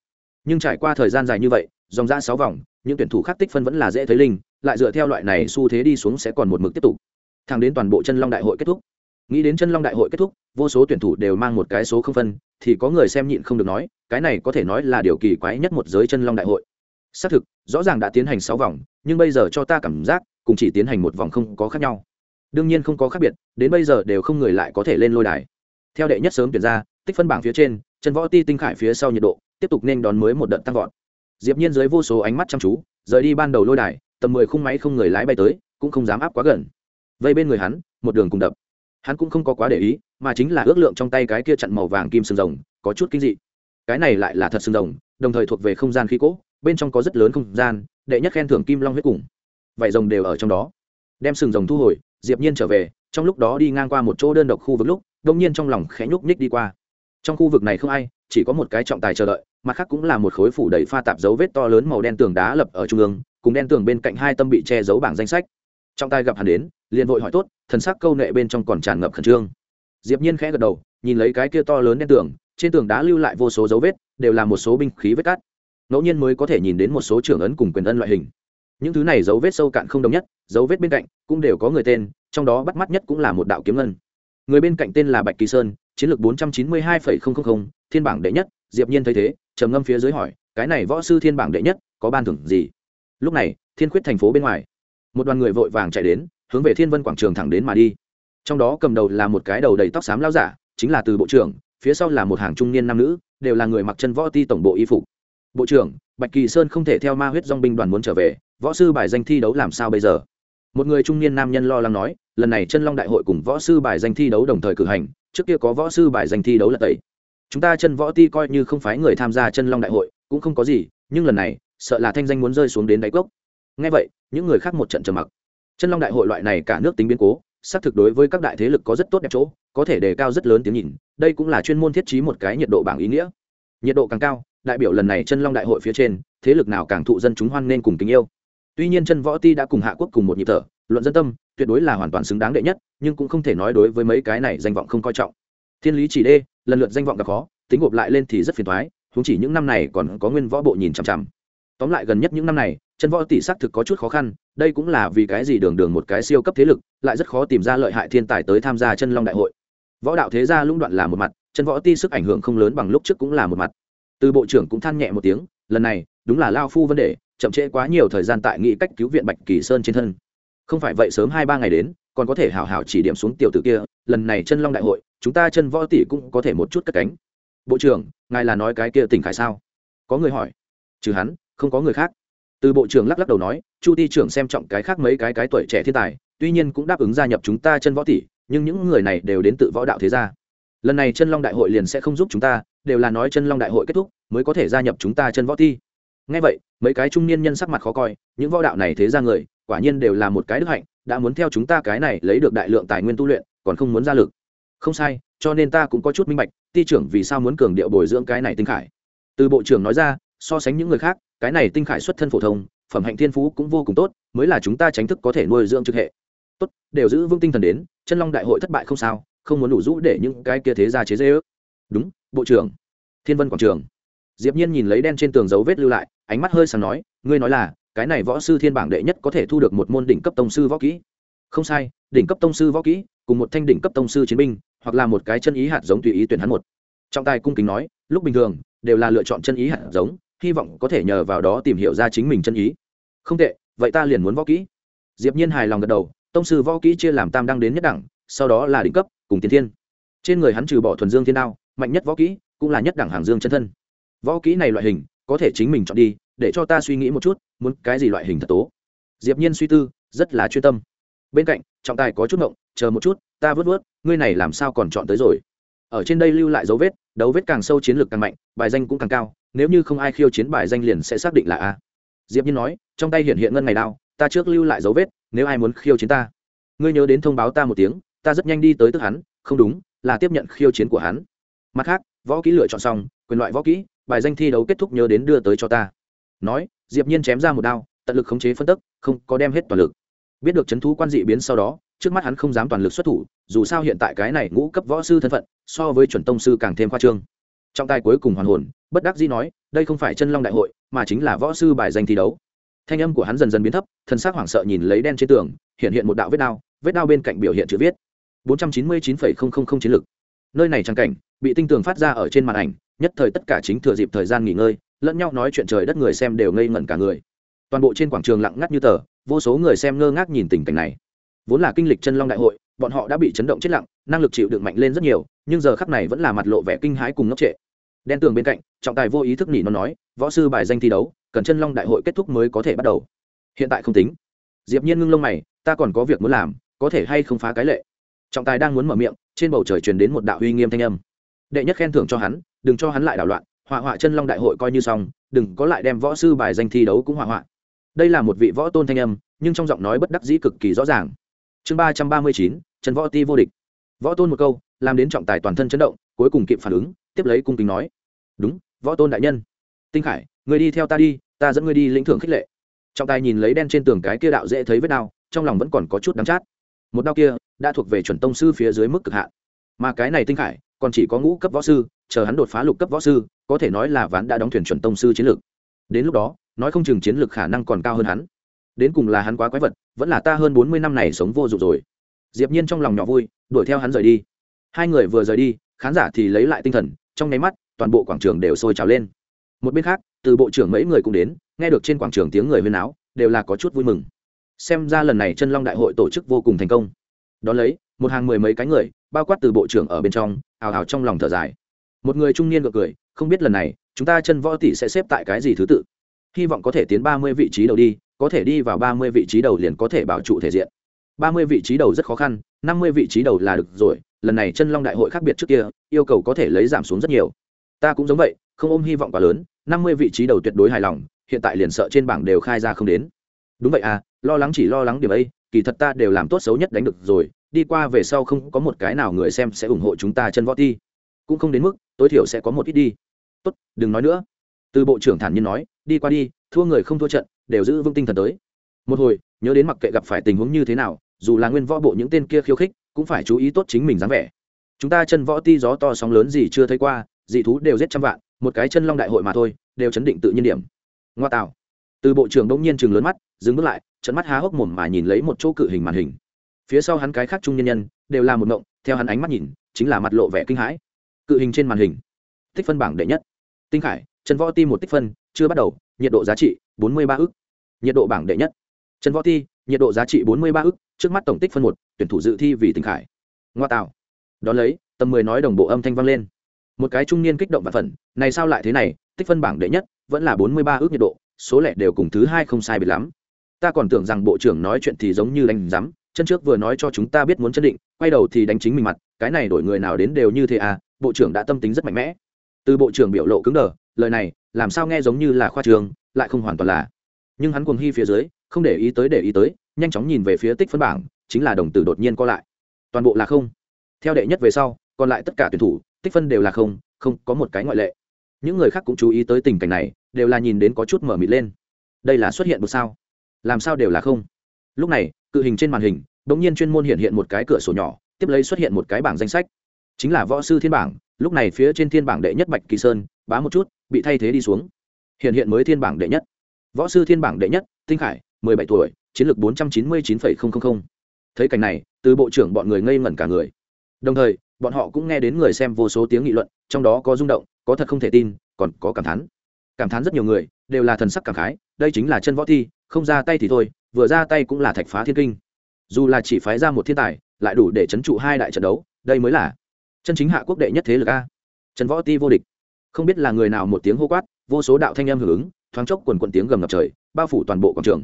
[SPEAKER 1] Nhưng trải qua thời gian dài như vậy, dòng ra sáu vòng, những tuyển thủ khác tích phân vẫn là dễ thấy linh, lại dựa theo loại này xu thế đi xuống sẽ còn một mực tiếp tục. Thẳng đến toàn bộ chân long đại hội kết thúc nghĩ đến chân long đại hội kết thúc, vô số tuyển thủ đều mang một cái số không phân, thì có người xem nhịn không được nói, cái này có thể nói là điều kỳ quái nhất một giới chân long đại hội. Xác thực, rõ ràng đã tiến hành sáu vòng, nhưng bây giờ cho ta cảm giác, cùng chỉ tiến hành một vòng không có khác nhau. Đương nhiên không có khác biệt, đến bây giờ đều không người lại có thể lên lôi đài. Theo đệ nhất sớm tuyển ra, tích phân bảng phía trên, chân võ ti tinh khải phía sau nhiệt độ, tiếp tục nên đón mới một đợt tăng vọt. Diệp nhiên dưới vô số ánh mắt chăm chú, rời đi ban đầu lôi đài, tầm mười khung máy không người lái bay tới, cũng không dám áp quá gần. Vây bên người hắn, một đường cùng đập hắn cũng không có quá để ý, mà chính là ước lượng trong tay cái kia chặn màu vàng kim sừng rồng, có chút kinh dị. Cái này lại là thật sừng rồng, đồng thời thuộc về không gian khí cỗ bên trong có rất lớn không gian, đệ nhất khen thưởng kim long huyết cùng. Vậy rồng đều ở trong đó. Đem sừng rồng thu hồi, diệp nhiên trở về, trong lúc đó đi ngang qua một chỗ đơn độc khu vực lúc, đông nhiên trong lòng khẽ nhúc nhích đi qua. Trong khu vực này không ai, chỉ có một cái trọng tài chờ đợi, mặt khác cũng là một khối phủ đầy pha tạp dấu vết to lớn màu đen tường đá lập ở trung ương, cùng đen tường bên cạnh hai tâm bị che giấu bảng danh sách trọng tài gặp hắn đến, liền vội hỏi tốt, thần sắc câu nệ bên trong còn tràn ngập khẩn trương. Diệp nhiên khẽ gật đầu, nhìn lấy cái kia to lớn đen tường, trên tường đá lưu lại vô số dấu vết, đều là một số binh khí vết cắt. Ngẫu nhiên mới có thể nhìn đến một số trưởng ấn cùng quyền ân loại hình. Những thứ này dấu vết sâu cạn không đồng nhất, dấu vết bên cạnh cũng đều có người tên, trong đó bắt mắt nhất cũng là một đạo kiếm ngân. Người bên cạnh tên là bạch kỳ sơn, chiến lược bốn trăm chín mươi hai thiên bảng đệ nhất, diệp nhiên thấy thế, trầm ngâm phía dưới hỏi, cái này võ sư thiên bảng đệ nhất, có ban thưởng gì? Lúc này, thiên khuyết thành phố bên ngoài một đoàn người vội vàng chạy đến, hướng về thiên vân quảng trường thẳng đến mà đi. Trong đó cầm đầu là một cái đầu đầy tóc xám lao giả, chính là từ bộ trưởng, phía sau là một hàng trung niên nam nữ, đều là người mặc chân võ ti tổng bộ y phục. Bộ trưởng, bạch kỳ sơn không thể theo ma huyết dong binh đoàn muốn trở về, võ sư bài danh thi đấu làm sao bây giờ? Một người trung niên nam nhân lo lắng nói, lần này chân long đại hội cùng võ sư bài danh thi đấu đồng thời cử hành, trước kia có võ sư bài danh thi đấu là tẩy. Chúng ta chân võ ti coi như không phái người tham gia chân long đại hội, cũng không có gì, nhưng lần này, sợ là thanh danh muốn rơi xuống đến đáy cốc ngay vậy, những người khác một trận trầm mặc. Chân long đại hội loại này cả nước tính biến cố, xác thực đối với các đại thế lực có rất tốt đẹp chỗ, có thể đề cao rất lớn tiếng nhìn, đây cũng là chuyên môn thiết trí một cái nhiệt độ bảng ý nghĩa. Nhiệt độ càng cao, đại biểu lần này chân long đại hội phía trên, thế lực nào càng thụ dân chúng hoan nên cùng tình yêu. Tuy nhiên chân võ ti đã cùng hạ quốc cùng một nhịp thở, luận dân tâm, tuyệt đối là hoàn toàn xứng đáng đệ nhất, nhưng cũng không thể nói đối với mấy cái này danh vọng không coi trọng. Thiên lý chỉ đê, lần lượt danh vọng gặp khó, tính gộp lại lên thì rất phiền thoái húng chỉ những năm này còn có nguyên võ bộ nhìn chằm chằm. Tóm lại gần nhất những năm này chân võ tỷ xác thực có chút khó khăn, đây cũng là vì cái gì đường đường một cái siêu cấp thế lực, lại rất khó tìm ra lợi hại thiên tài tới tham gia chân long đại hội. Võ đạo thế gia lũng đoạn là một mặt, chân võ ti sức ảnh hưởng không lớn bằng lúc trước cũng là một mặt. Từ bộ trưởng cũng than nhẹ một tiếng, lần này, đúng là lao phu vấn đề, chậm trễ quá nhiều thời gian tại nghị cách cứu viện bạch kỳ sơn trên thân. Không phải vậy sớm hai ba ngày đến, còn có thể hảo hảo chỉ điểm xuống tiểu tử kia, lần này chân long đại hội, chúng ta chân võ tỷ cũng có thể một chút cất cánh. Bộ trưởng, ngài là nói cái kia tỉnh khải sao? Có người hỏi. Trừ hắn, không có người khác từ bộ trưởng lắc lắc đầu nói, chu ti trưởng xem trọng cái khác mấy cái cái tuổi trẻ thiên tài, tuy nhiên cũng đáp ứng gia nhập chúng ta chân võ tỷ, nhưng những người này đều đến tự võ đạo thế gia. Lần này chân long đại hội liền sẽ không giúp chúng ta, đều là nói chân long đại hội kết thúc, mới có thể gia nhập chúng ta chân võ ti ngay vậy, mấy cái trung niên nhân sắc mặt khó coi, những võ đạo này thế ra người, quả nhiên đều là một cái đức hạnh, đã muốn theo chúng ta cái này lấy được đại lượng tài nguyên tu luyện, còn không muốn ra lực. Không sai, cho nên ta cũng có chút minh bạch, ti trưởng vì sao muốn cường điệu bồi dưỡng cái này tinh khải. Từ bộ trưởng nói ra, so sánh những người khác cái này tinh khải xuất thân phổ thông, phẩm hạnh thiên phú cũng vô cùng tốt, mới là chúng ta tránh thức có thể nuôi dưỡng trực hệ. Tốt, đều giữ vững tinh thần đến, chân long đại hội thất bại không sao, không muốn đủ rũ để những cái kia thế ra chế dễ ước đúng, bộ trưởng. Thiên vân quảng trường. Diệp nhiên nhìn lấy đen trên tường dấu vết lưu lại, ánh mắt hơi sáng nói, ngươi nói là, cái này võ sư thiên bảng đệ nhất có thể thu được một môn đỉnh cấp tông sư võ kỹ. Không sai, đỉnh cấp tông sư võ kỹ, cùng một thanh đỉnh cấp tông sư chiến binh, hoặc là một cái chân ý hạt giống tùy ý tuyển hắn một. Trọng tài cung kính nói, lúc bình thường, đều là lựa chọn chân ý hạt giống hy vọng có thể nhờ vào đó tìm hiểu ra chính mình chân ý. Không tệ, vậy ta liền muốn võ kỹ. Diệp nhiên hài lòng gật đầu, tông sư võ kỹ chia làm tam đăng đến nhất đẳng, sau đó là đỉnh cấp, cùng tiên thiên. Trên người hắn trừ bỏ thuần dương thiên đao, mạnh nhất võ kỹ cũng là nhất đẳng hàng dương chân thân. Võ kỹ này loại hình, có thể chính mình chọn đi, để cho ta suy nghĩ một chút, muốn cái gì loại hình thật tố. Diệp nhiên suy tư, rất là chuyên tâm. Bên cạnh, trọng tài có chút ngộng, chờ một chút, ta vớt vớt, ngươi này làm sao còn chọn tới rồi? Ở trên đây lưu lại dấu vết dấu vết càng sâu chiến lược càng mạnh, bài danh cũng càng cao, nếu như không ai khiêu chiến bài danh liền sẽ xác định là a. Diệp nhiên nói, trong tay hiện hiện ngân ngày đao, ta trước lưu lại dấu vết, nếu ai muốn khiêu chiến ta. Ngươi nhớ đến thông báo ta một tiếng, ta rất nhanh đi tới tức hắn, không đúng, là tiếp nhận khiêu chiến của hắn. Mặt khác, võ kỹ lựa chọn xong, quyền loại võ kỹ, bài danh thi đấu kết thúc nhớ đến đưa tới cho ta. Nói, diệp nhiên chém ra một đao, tận lực khống chế phân tức, không có đem hết toàn lực. Biết được chấn thú quan dị biến sau đó trước mắt hắn không dám toàn lực xuất thủ dù sao hiện tại cái này ngũ cấp võ sư thân phận so với chuẩn tông sư càng thêm khoa trương. Trong tài cuối cùng hoàn hồn bất đắc dĩ nói đây không phải chân long đại hội mà chính là võ sư bài danh thi đấu. Thanh âm của hắn dần dần biến thấp thân xác hoảng sợ nhìn lấy đen trên tường hiện hiện một đạo vết đao vết đao bên cạnh biểu hiện chữ viết. 499,000 chiến lực. Nơi này trang cảnh bị tinh tường phát ra ở trên màn ảnh nhất thời tất cả chính thừa dịp thời gian nghỉ ngơi lẫn nhau nói chuyện trời đất người xem đều ngây ngẩn cả người. Toàn bộ trên quảng trường lặng ngắt như tờ vô số người xem ngơ ngác nhìn tình cảnh này vốn là kinh lịch chân long đại hội, bọn họ đã bị chấn động chết lặng, năng lực chịu đựng mạnh lên rất nhiều, nhưng giờ khắc này vẫn là mặt lộ vẻ kinh hãi cùng ngốc trệ. Đen tường bên cạnh, trọng tài vô ý thức nỉ nó nói, võ sư bài danh thi đấu, cần chân long đại hội kết thúc mới có thể bắt đầu. Hiện tại không tính. Diệp nhiên ngưng lông mày, ta còn có việc muốn làm, có thể hay không phá cái lệ? Trọng tài đang muốn mở miệng, trên bầu trời truyền đến một đạo uy nghiêm thanh âm. Đệ nhất khen thưởng cho hắn, đừng cho hắn lại đảo loạn, hỏa hỏa chân long đại hội coi như xong, đừng có lại đem võ sư bài danh thi đấu cũng hỏa hỏa. đây là một vị võ tôn thanh âm, nhưng trong giọng nói bất đắc dĩ cực kỳ rõ ràng chương ba trăm ba mươi chín, trần võ ti vô địch. Võ tôn một câu, làm đến trọng tài toàn thân chấn động, cuối cùng kịp phản ứng, tiếp lấy cung kính nói. Đúng, võ tôn đại nhân. Tinh khải, người đi theo ta đi, ta dẫn người đi lĩnh thưởng khích lệ. Trọng tài nhìn lấy đen trên tường cái kia đạo dễ thấy vết đao trong lòng vẫn còn có chút đắng chát. Một đao kia đã thuộc về chuẩn tông sư phía dưới mức cực hạn. Mà cái này tinh khải, còn chỉ có ngũ cấp võ sư, chờ hắn đột phá lục cấp võ sư, có thể nói là ván đã đóng thuyền chuẩn tông sư chiến lược. Đến lúc đó, nói không chừng chiến lược khả năng còn cao hơn hắn đến cùng là hắn quá quái vật, vẫn là ta hơn bốn mươi năm này sống vô dụng rồi. Diệp nhiên trong lòng nhỏ vui, đuổi theo hắn rời đi. Hai người vừa rời đi, khán giả thì lấy lại tinh thần, trong nháy mắt, toàn bộ quảng trường đều sôi trào lên. Một bên khác, từ bộ trưởng mấy người cũng đến, nghe được trên quảng trường tiếng người huyên áo đều là có chút vui mừng. Xem ra lần này chân long đại hội tổ chức vô cùng thành công. Đón lấy, một hàng mười mấy cái người, bao quát từ bộ trưởng ở bên trong, ào ào trong lòng thở dài. Một người trung niên gượng cười, không biết lần này, chúng ta chân võ tỷ sẽ xếp tại cái gì thứ tự? Hy vọng có thể tiến ba mươi vị trí đầu đi có thể đi vào ba mươi vị trí đầu liền có thể bảo trụ thể diện. ba mươi vị trí đầu rất khó khăn, năm mươi vị trí đầu là được rồi, lần này chân long đại hội khác biệt trước kia, yêu cầu có thể lấy giảm xuống rất nhiều. Ta cũng giống vậy, không ôm hy vọng quá lớn, năm mươi vị trí đầu tuyệt đối hài lòng, hiện tại liền sợ trên bảng đều khai ra không đến. Đúng vậy à lo lắng chỉ lo lắng điểm ấy, kỳ thật ta đều làm tốt xấu nhất đánh được rồi, đi qua về sau không có một cái nào người xem sẽ ủng hộ chúng ta chân võ ti cũng không đến mức, tối thiểu sẽ có một ít đi. Tốt, đừng nói nữa. Từ bộ trưởng thản nhiên nói, đi qua đi, thua người không thua trận đều giữ vững tinh thần tới. Một hồi, nhớ đến mặc kệ gặp phải tình huống như thế nào, dù là nguyên võ bộ những tên kia khiêu khích, cũng phải chú ý tốt chính mình dáng vẻ. Chúng ta chân võ ti gió to sóng lớn gì chưa thấy qua, dị thú đều giết trăm vạn, một cái chân long đại hội mà thôi, đều chấn định tự nhiên điểm. Ngoa tạo. Từ bộ trưởng đông nhiên chừng lớn mắt, dừng bước lại, trận mắt há hốc mồm mà nhìn lấy một chỗ cự hình màn hình. Phía sau hắn cái khác trung nhân nhân, đều là một mộng, theo hắn ánh mắt nhìn, chính là mặt lộ vẻ kinh hãi. Cự hình trên màn hình. Tích phân bảng đệ nhất. Tinh khải, chân võ ti một tích phân, chưa bắt đầu nhiệt độ giá trị bốn mươi ba ức nhiệt độ bảng đệ nhất. Trần võ thi, nhiệt độ giá trị bốn mươi ba ức trước mắt tổng tích phân một tuyển thủ dự thi vì tỉnh khải. Ngoa tạo. Đón lấy tầm mười nói đồng bộ âm thanh vang lên. Một cái trung niên kích động và phần này sao lại thế này tích phân bảng đệ nhất vẫn là bốn mươi ba ước nhiệt độ số lẻ đều cùng thứ hai không sai biệt lắm. Ta còn tưởng rằng bộ trưởng nói chuyện thì giống như đánh rắm chân trước vừa nói cho chúng ta biết muốn chân định quay đầu thì đánh chính mình mặt cái này đổi người nào đến đều như thế à bộ trưởng đã tâm tính rất mạnh mẽ. Từ bộ trưởng biểu lộ cứng đờ lời này làm sao nghe giống như là khoa trường, lại không hoàn toàn là. Nhưng hắn cuồng hy phía dưới, không để ý tới để ý tới, nhanh chóng nhìn về phía tích phân bảng, chính là đồng tử đột nhiên co lại. Toàn bộ là không. Theo đệ nhất về sau, còn lại tất cả tuyển thủ, tích phân đều là không không có một cái ngoại lệ. Những người khác cũng chú ý tới tình cảnh này, đều là nhìn đến có chút mở mịt lên. Đây là xuất hiện một sao? Làm sao đều là không? Lúc này, cự hình trên màn hình đ ỗ n g nhiên chuyên môn hiện hiện một cái cửa sổ nhỏ, tiếp lấy xuất hiện một cái bảng danh sách. Chính là võ sư thiên bảng, lúc này phía trên thiên bảng đệ nhất bạch kỳ sơn bá một chút, bị thay thế đi xuống. Hiện hiện mới thiên bảng đệ nhất. Võ sư thiên bảng đệ nhất, tinh khải, mười bảy tuổi, chiến lược bốn trăm chín mươi chín phẩy không không không. Thấy cảnh này, từ bộ trưởng bọn người ngây ngẩn cả người. Đồng thời, bọn họ cũng nghe đến người xem vô số tiếng nghị luận, trong đó có rung động, có thật không thể tin, còn có cảm thán. Cảm thán rất nhiều người, đều là thần sắc cảm khái, đây chính là chân võ thi, không ra tay thì thôi, vừa ra tay cũng là thạch phá thiên kinh. Dù là chỉ phái ra một thiên tài, lại đủ để chấn trụ hai đại trận đấu, đây mới là chân chính hạ quốc đệ nhất thế lực a. Trần võ ti vô địch không biết là người nào một tiếng hô quát, vô số đạo thanh em hưởng ứng, thoáng chốc quần quần tiếng gầm ngập trời, bao phủ toàn bộ quảng trường.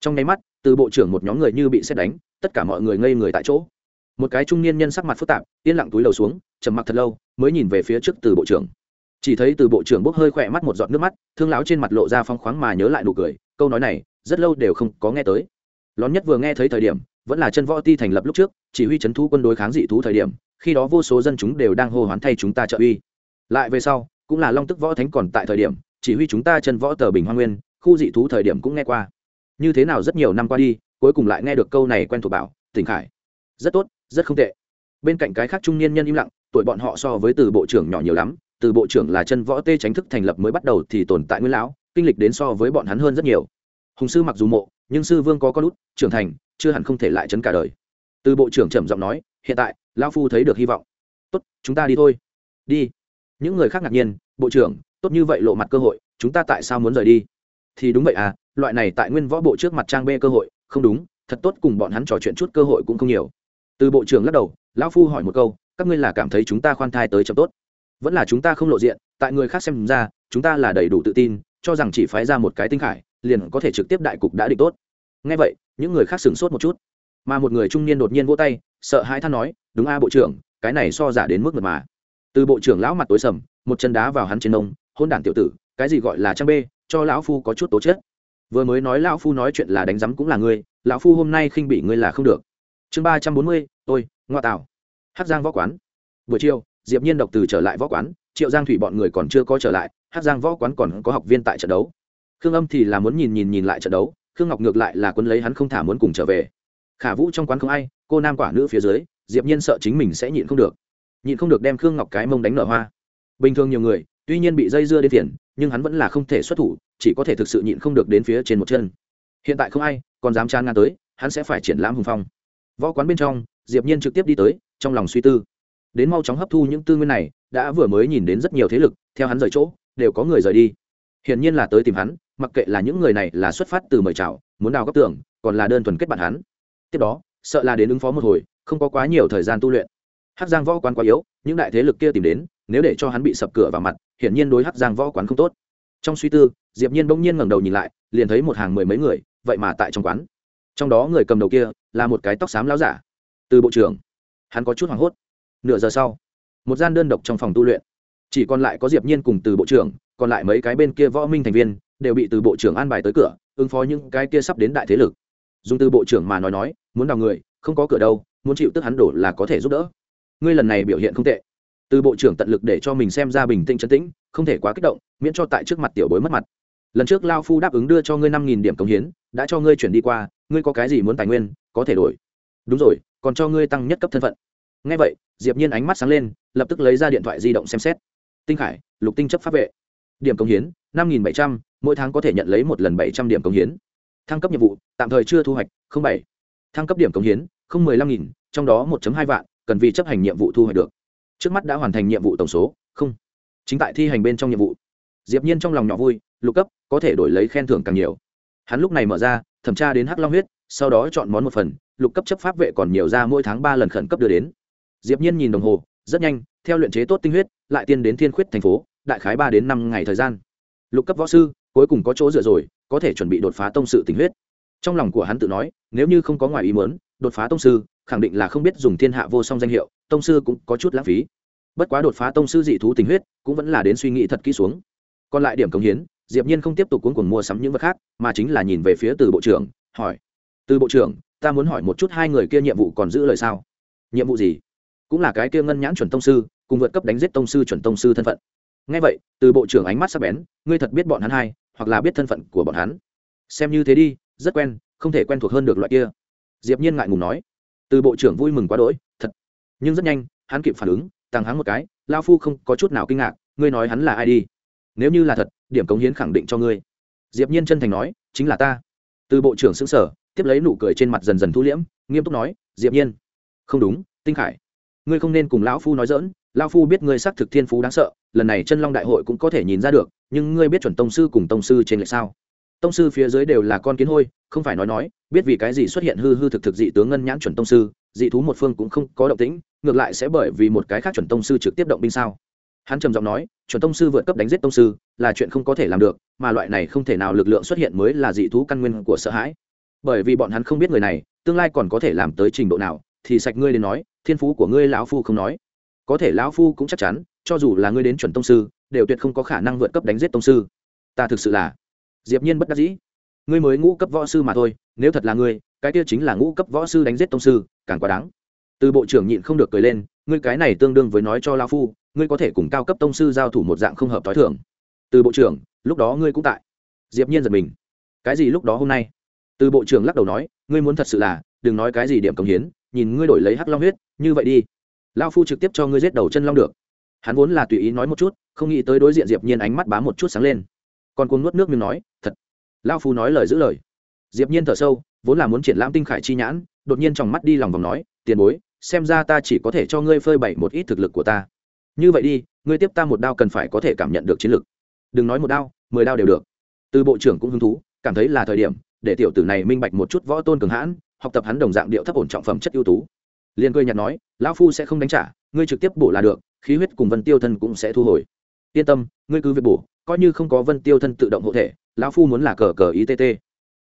[SPEAKER 1] Trong nháy mắt, từ bộ trưởng một nhóm người như bị xét đánh, tất cả mọi người ngây người tại chỗ. Một cái trung niên nhân sắc mặt phức tạp, yên lặng túi đầu xuống, trầm mặc thật lâu, mới nhìn về phía trước từ bộ trưởng. Chỉ thấy từ bộ trưởng bốc hơi khỏe mắt một giọt nước mắt, thương láo trên mặt lộ ra phong khoáng mà nhớ lại nụ cười, câu nói này, rất lâu đều không có nghe tới. Lón nhất vừa nghe thấy thời điểm, vẫn là chân võ ti thành lập lúc trước, chỉ huy c h ấ n thú quân đối kháng dị thú thời điểm, khi đó vô số dân chúng đều đang hô hoán thay chúng ta trợ uy. Lại về sau cũng là long tức võ thánh còn tại thời điểm, chỉ huy chúng ta chân võ tờ bình hoa nguyên, khu dị thú thời điểm cũng nghe qua. Như thế nào rất nhiều năm qua đi, cuối cùng lại nghe được câu này quen thuộc bảo, tỉnh khải. Rất tốt, rất không tệ. Bên cạnh cái khác trung niên nhân im lặng, tuổi bọn họ so với từ bộ trưởng nhỏ nhiều lắm, từ bộ trưởng là chân võ tê tránh thức thành lập mới bắt đầu thì tồn tại nguyên lão, kinh lịch đến so với bọn hắn hơn rất nhiều. Hùng sư mặc dù mộ, nhưng sư vương có con út, trưởng thành, chưa hẳn không thể lại chấn cả đời. Từ bộ trưởng trầm giọng nói, hiện tại, lão phu thấy được hy vọng. Tốt, chúng ta đi thôi. Đi những người khác ngạc nhiên, bộ trưởng, tốt như vậy lộ mặt cơ hội, chúng ta tại sao muốn rời đi? Thì đúng vậy à loại này tại nguyên võ bộ trước mặt trang bê cơ hội, không đúng, thật tốt cùng bọn hắn trò chuyện chút cơ hội cũng không nhiều. Từ bộ trưởng lắc đầu, lão phu hỏi một câu, các ngươi là cảm thấy chúng ta khoan thai tới chậm tốt? Vẫn là chúng ta không lộ diện, tại người khác xem ra, chúng ta là đầy đủ tự tin, cho rằng chỉ phái ra một cái tinh khải, liền có thể trực tiếp đại cục đã định tốt. Ngay vậy, những người khác sửng sốt một chút. Mà một người trung niên đột nhiên vỗ tay, sợ hãi than nói, đúng a, bộ trưởng, cái này so giả đến mức mật mà từ bộ trưởng lão mặt tối sầm, một chân đá vào hắn trên nông hôn đản tiểu tử, cái gì gọi là trang bê, cho lão phu có chút tố chết vừa mới nói lão phu nói chuyện là đánh rắm cũng là ngươi, lão phu hôm nay khinh bị ngươi là không được. Chương ba trăm bốn mươi, tôi, ngoa tạo. Hát giang võ quán. Buổi chiều, diệp nhiên độc từ trở lại võ quán, triệu giang thủy bọn người còn chưa có trở lại hát giang võ quán còn có học viên tại trận đấu. Khương âm thì là muốn nhìn nhìn nhìn lại trận đấu, khương ngọc ngược lại là quân lấy hắn không thả muốn cùng trở về. Khả vũ trong quán không ai, cô nam quả nữ phía dưới, diệp nhiên sợ chính mình sẽ nhịn không được nhịn không được đem khương ngọc cái mông đánh nở hoa. Bình thường nhiều người, tuy nhiên bị dây dưa đến tiền nhưng hắn vẫn là không thể xuất thủ, chỉ có thể thực sự nhịn không được đến phía trên một chân. Hiện tại không ai, còn dám tràn ngang tới, hắn sẽ phải triển lãm hùng phong. Võ quán bên trong, diệp nhiên trực tiếp đi tới, trong lòng suy tư. Đến mau chóng hấp thu những tư nguyên này, đã vừa mới nhìn đến rất nhiều thế lực, theo hắn rời chỗ, đều có người rời đi. Hiển nhiên là tới tìm hắn, mặc kệ là những người này là xuất phát từ mời chào, muốn đào góc tưởng, còn là đơn thuần kết bạn hắn. Tiếp đó, sợ là đến ứng phó một hồi, không có quá nhiều thời gian tu luyện hắc giang võ quán quá yếu, những đại thế lực kia tìm đến, nếu để cho hắn bị sập cửa vào mặt, hiển nhiên đối hắc giang võ quán không tốt. Trong suy tư, diệp nhiên bỗng nhiên ngẩng đầu nhìn lại, liền thấy một hàng mười mấy người, vậy mà tại trong quán. Trong đó người cầm đầu kia là một cái tóc xám lão giả. Từ bộ trưởng, hắn có chút hoảng hốt. Nửa giờ sau, một gian đơn độc trong phòng tu luyện. Chỉ còn lại có diệp nhiên cùng từ bộ trưởng, còn lại mấy cái bên kia võ minh thành viên, đều bị từ bộ trưởng an bài tới cửa, ứng phó những cái kia sắp đến đại thế lực. Dùng từ bộ trưởng mà nói nói, muốn đào người, không có cửa đâu, muốn chịu tức hắn đổ là có thể giúp đỡ ngươi lần này biểu hiện không tệ. Từ bộ trưởng tận lực để cho mình xem ra bình tĩnh chấn tĩnh, không thể quá kích động, miễn cho tại trước mặt tiểu bối mất mặt. Lần trước lao phu đáp ứng đưa cho ngươi năm nghìn điểm cống hiến, đã cho ngươi chuyển đi qua, ngươi có cái gì muốn tài nguyên, có thể đổi. Đúng rồi, còn cho ngươi tăng nhất cấp thân phận. Ngay vậy, diệp nhiên ánh mắt sáng lên, lập tức lấy ra điện thoại di động xem xét. Tinh khải, lục tinh chấp pháp vệ. Điểm cống hiến, năm nghìn bảy trăm, mỗi tháng có thể nhận lấy một lần bảy trăm điểm cống hiến. Thăng cấp nhiệm vụ, tạm thời chưa thu hoạch, không bảy. Thăng cấp điểm cống hiến, không mười lăm nghìn, trong đó một hai vạn cần vì chấp hành nhiệm vụ thu hoạch được. Trước mắt đã hoàn thành nhiệm vụ tổng số, không. Chính tại thi hành bên trong nhiệm vụ. Diệp nhiên trong lòng nhỏ vui, lục cấp, có thể đổi lấy khen thưởng càng nhiều. Hắn lúc này mở ra, thẩm tra đến hắc long huyết, sau đó chọn món một phần, lục cấp chấp pháp vệ còn nhiều ra mỗi tháng ba lần khẩn cấp đưa đến. Diệp nhiên nhìn đồng hồ, rất nhanh, theo luyện chế tốt tinh huyết, lại tiên đến thiên khuyết thành phố, đại khái ba đến năm ngày thời gian. Lục cấp võ sư, cuối cùng có chỗ dựa rồi, có thể chuẩn bị đột phá tông sự tình huyết. Trong lòng của hắn tự nói, nếu như không có ngoài ý muốn, đột phá tông sư khẳng định là không biết dùng thiên hạ vô song danh hiệu, tông sư cũng có chút lãng phí. Bất quá đột phá tông sư dị thú tình huyết, cũng vẫn là đến suy nghĩ thật kỹ xuống. Còn lại điểm cống hiến, diệp nhiên không tiếp tục cuốn cuồng mua sắm những vật khác, mà chính là nhìn về phía từ bộ trưởng, hỏi, từ bộ trưởng, ta muốn hỏi một chút hai người kia nhiệm vụ còn giữ lời sao? Nhiệm vụ gì? Cũng là cái kia ngân nhãn chuẩn tông sư, cùng vượt cấp đánh giết tông sư chuẩn tông sư thân phận. Nghe vậy, từ bộ trưởng ánh mắt sắc bén, ngươi thật biết bọn hắn hai, hoặc là biết thân phận của bọn hắn? Xem như thế đi, rất quen, không thể quen thuộc hơn được loại kia. Diệp nhiên ngại ngùng nói từ bộ trưởng vui mừng quá đỗi, thật. Nhưng rất nhanh, hắn kịp phản ứng tăng hắn một cái, lao phu không có chút nào kinh ngạc, ngươi nói hắn là ai đi? Nếu như là thật, điểm cống hiến khẳng định cho ngươi. Diệp nhiên chân thành nói, chính là ta. Từ bộ trưởng sững sờ, tiếp lấy nụ cười trên mặt dần dần thu liễm, nghiêm túc nói, diệp nhiên. Không đúng, tinh khải. Ngươi không nên cùng lão phu nói dỡn lão phu biết ngươi xác thực thiên phú đáng sợ, lần này chân long đại hội cũng có thể nhìn ra được, nhưng ngươi biết chuẩn tông sư cùng tông sư trên lệ sao? Tông sư phía dưới đều là con kiến hôi, không phải nói nói, biết vì cái gì xuất hiện hư hư thực thực dị tướng ngân nhãn chuẩn tông sư, dị thú một phương cũng không có động tĩnh, ngược lại sẽ bởi vì một cái khác chuẩn tông sư trực tiếp động binh sao? Hắn trầm giọng nói, chuẩn tông sư vượt cấp đánh giết tông sư, là chuyện không có thể làm được, mà loại này không thể nào lực lượng xuất hiện mới là dị thú căn nguyên của sợ hãi. Bởi vì bọn hắn không biết người này, tương lai còn có thể làm tới trình độ nào, thì sạch ngươi đến nói, thiên phú của ngươi lão phu không nói. Có thể lão phu cũng chắc chắn, cho dù là ngươi đến chuẩn tông sư, đều tuyệt không có khả năng vượt cấp đánh giết tông sư. Ta thực sự là diệp nhiên bất đắc dĩ. Ngươi mới ngũ cấp võ sư mà thôi, nếu thật là ngươi, cái kia chính là ngũ cấp võ sư đánh giết tông sư, càng quá đáng. Từ bộ trưởng nhịn không được cười lên, ngươi cái này tương đương với nói cho lão phu, ngươi có thể cùng cao cấp tông sư giao thủ một dạng không hợp tối thường. từ bộ trưởng, lúc đó ngươi cũng tại. Diệp nhiên giật mình. Cái gì lúc đó hôm nay? Từ bộ trưởng lắc đầu nói, ngươi muốn thật sự là, đừng nói cái gì điểm công hiến, nhìn ngươi đổi lấy hắc long huyết, như vậy đi. Lão phu trực tiếp cho ngươi giết đầu chân long được. Hắn vốn là tùy ý nói một chút, không nghĩ tới đối diện diệp nhiên ánh mắt bám một chút sáng lên còn cuốn nuốt nước miếng nói, thật. Lão phu nói lời giữ lời. Diệp nhiên thở sâu, vốn là muốn triển lãm tinh khải chi nhãn, đột nhiên trong mắt đi lòng vòng nói, tiền bối, xem ra ta chỉ có thể cho ngươi phơi bày một ít thực lực của ta. Như vậy đi, ngươi tiếp ta một đao cần phải có thể cảm nhận được chiến lực. Đừng nói một đao, mười đao đều được. Từ bộ trưởng cũng hứng thú, cảm thấy là thời điểm để tiểu tử này minh bạch một chút võ tôn cường hãn, học tập hắn đồng dạng điệu thấp ổn trọng phẩm chất ưu tú. Liền cười nhạt nói, lão phu sẽ không đánh trả, ngươi trực tiếp bổ là được, khí huyết cùng vân tiêu thân cũng sẽ thu hồi. Yên tâm, ngươi cứ việc bổ coi như không có vân tiêu thân tự động hộ thể, lão phu muốn là cờ cờ ý tt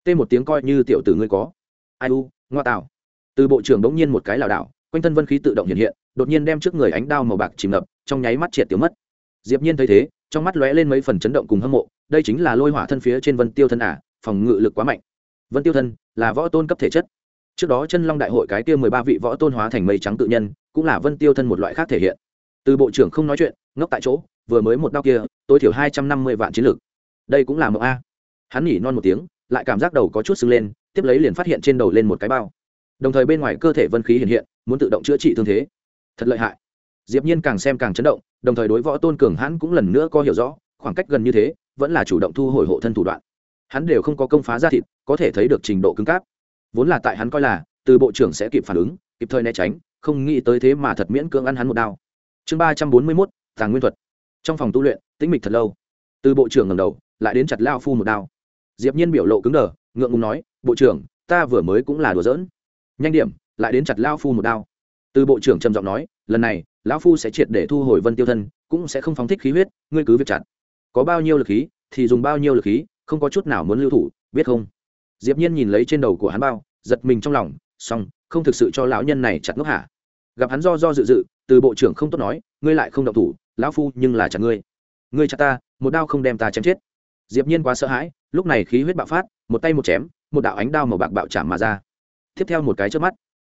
[SPEAKER 1] t một tiếng coi như tiểu tử ngươi có. Ai u, ngoa tạo từ bộ trưởng đống nhiên một cái lảo đảo, quanh thân vân khí tự động hiện hiện, đột nhiên đem trước người ánh đao màu bạc chìm ngập, trong nháy mắt triệt tiêu mất. Diệp nhiên thấy thế, trong mắt lóe lên mấy phần chấn động cùng hâm mộ, đây chính là lôi hỏa thân phía trên vân tiêu thân à phòng ngự lực quá mạnh. Vân tiêu thân là võ tôn cấp thể chất. Trước đó chân long đại hội cái kia mười ba vị võ tôn hóa thành mây trắng tự nhân, cũng là vân tiêu thân một loại khác thể hiện. Từ bộ trưởng không nói chuyện, ngốc tại chỗ vừa mới một đau kia, tối thiểu hai trăm năm mươi vạn chiến lược. Đây cũng là mộng a. Hắn nhỉ non một tiếng, lại cảm giác đầu có chút sưng lên, tiếp lấy liền phát hiện trên đầu lên một cái bao. Đồng thời bên ngoài cơ thể vân khí hiện hiện, muốn tự động chữa trị thương thế. Thật lợi hại. Diệp nhiên càng xem càng chấn động, đồng thời đối võ tôn cường hãn cũng lần nữa có hiểu rõ, khoảng cách gần như thế, vẫn là chủ động thu hồi hộ thân thủ đoạn. Hắn đều không có công phá ra thịt, có thể thấy được trình độ cứng cáp. Vốn là tại hắn coi là, từ bộ trưởng sẽ kịp phản ứng, kịp thời né tránh, không nghĩ tới thế mà thật miễn cưỡng ăn hắn một đao. Chương ba trăm bốn mươi mốt, tàng nguyên thuật trong phòng tu luyện, tĩnh mịch thật lâu. Từ bộ trưởng ngầm đầu, lại đến chặt lao phu một đao. Diệp nhiên biểu lộ cứng đờ, ngượng ngùng nói, bộ trưởng, ta vừa mới cũng là đùa giỡn. Nhanh điểm, lại đến chặt lao phu một đao. Từ bộ trưởng trầm giọng nói, lần này, lão phu sẽ triệt để thu hồi vân tiêu thân, cũng sẽ không phóng thích khí huyết, ngươi cứ việc chặt. Có bao nhiêu lực khí, thì dùng bao nhiêu lực khí, không có chút nào muốn lưu thủ, biết không? Diệp nhiên nhìn lấy trên đầu của hắn bao, giật mình trong lòng song không thực sự cho lão nhân này chặt ngốc hả? Gặp hắn do do dự dự, từ bộ trưởng không tốt nói, ngươi lại không động thủ lão phu nhưng là chặt ngươi. Ngươi chặt ta một đao không đem ta chém chết. Diệp nhiên quá sợ hãi lúc này khí huyết bạo phát một tay một chém một đạo ánh đao màu bạc bạo chạm mà ra. Tiếp theo một cái chớp mắt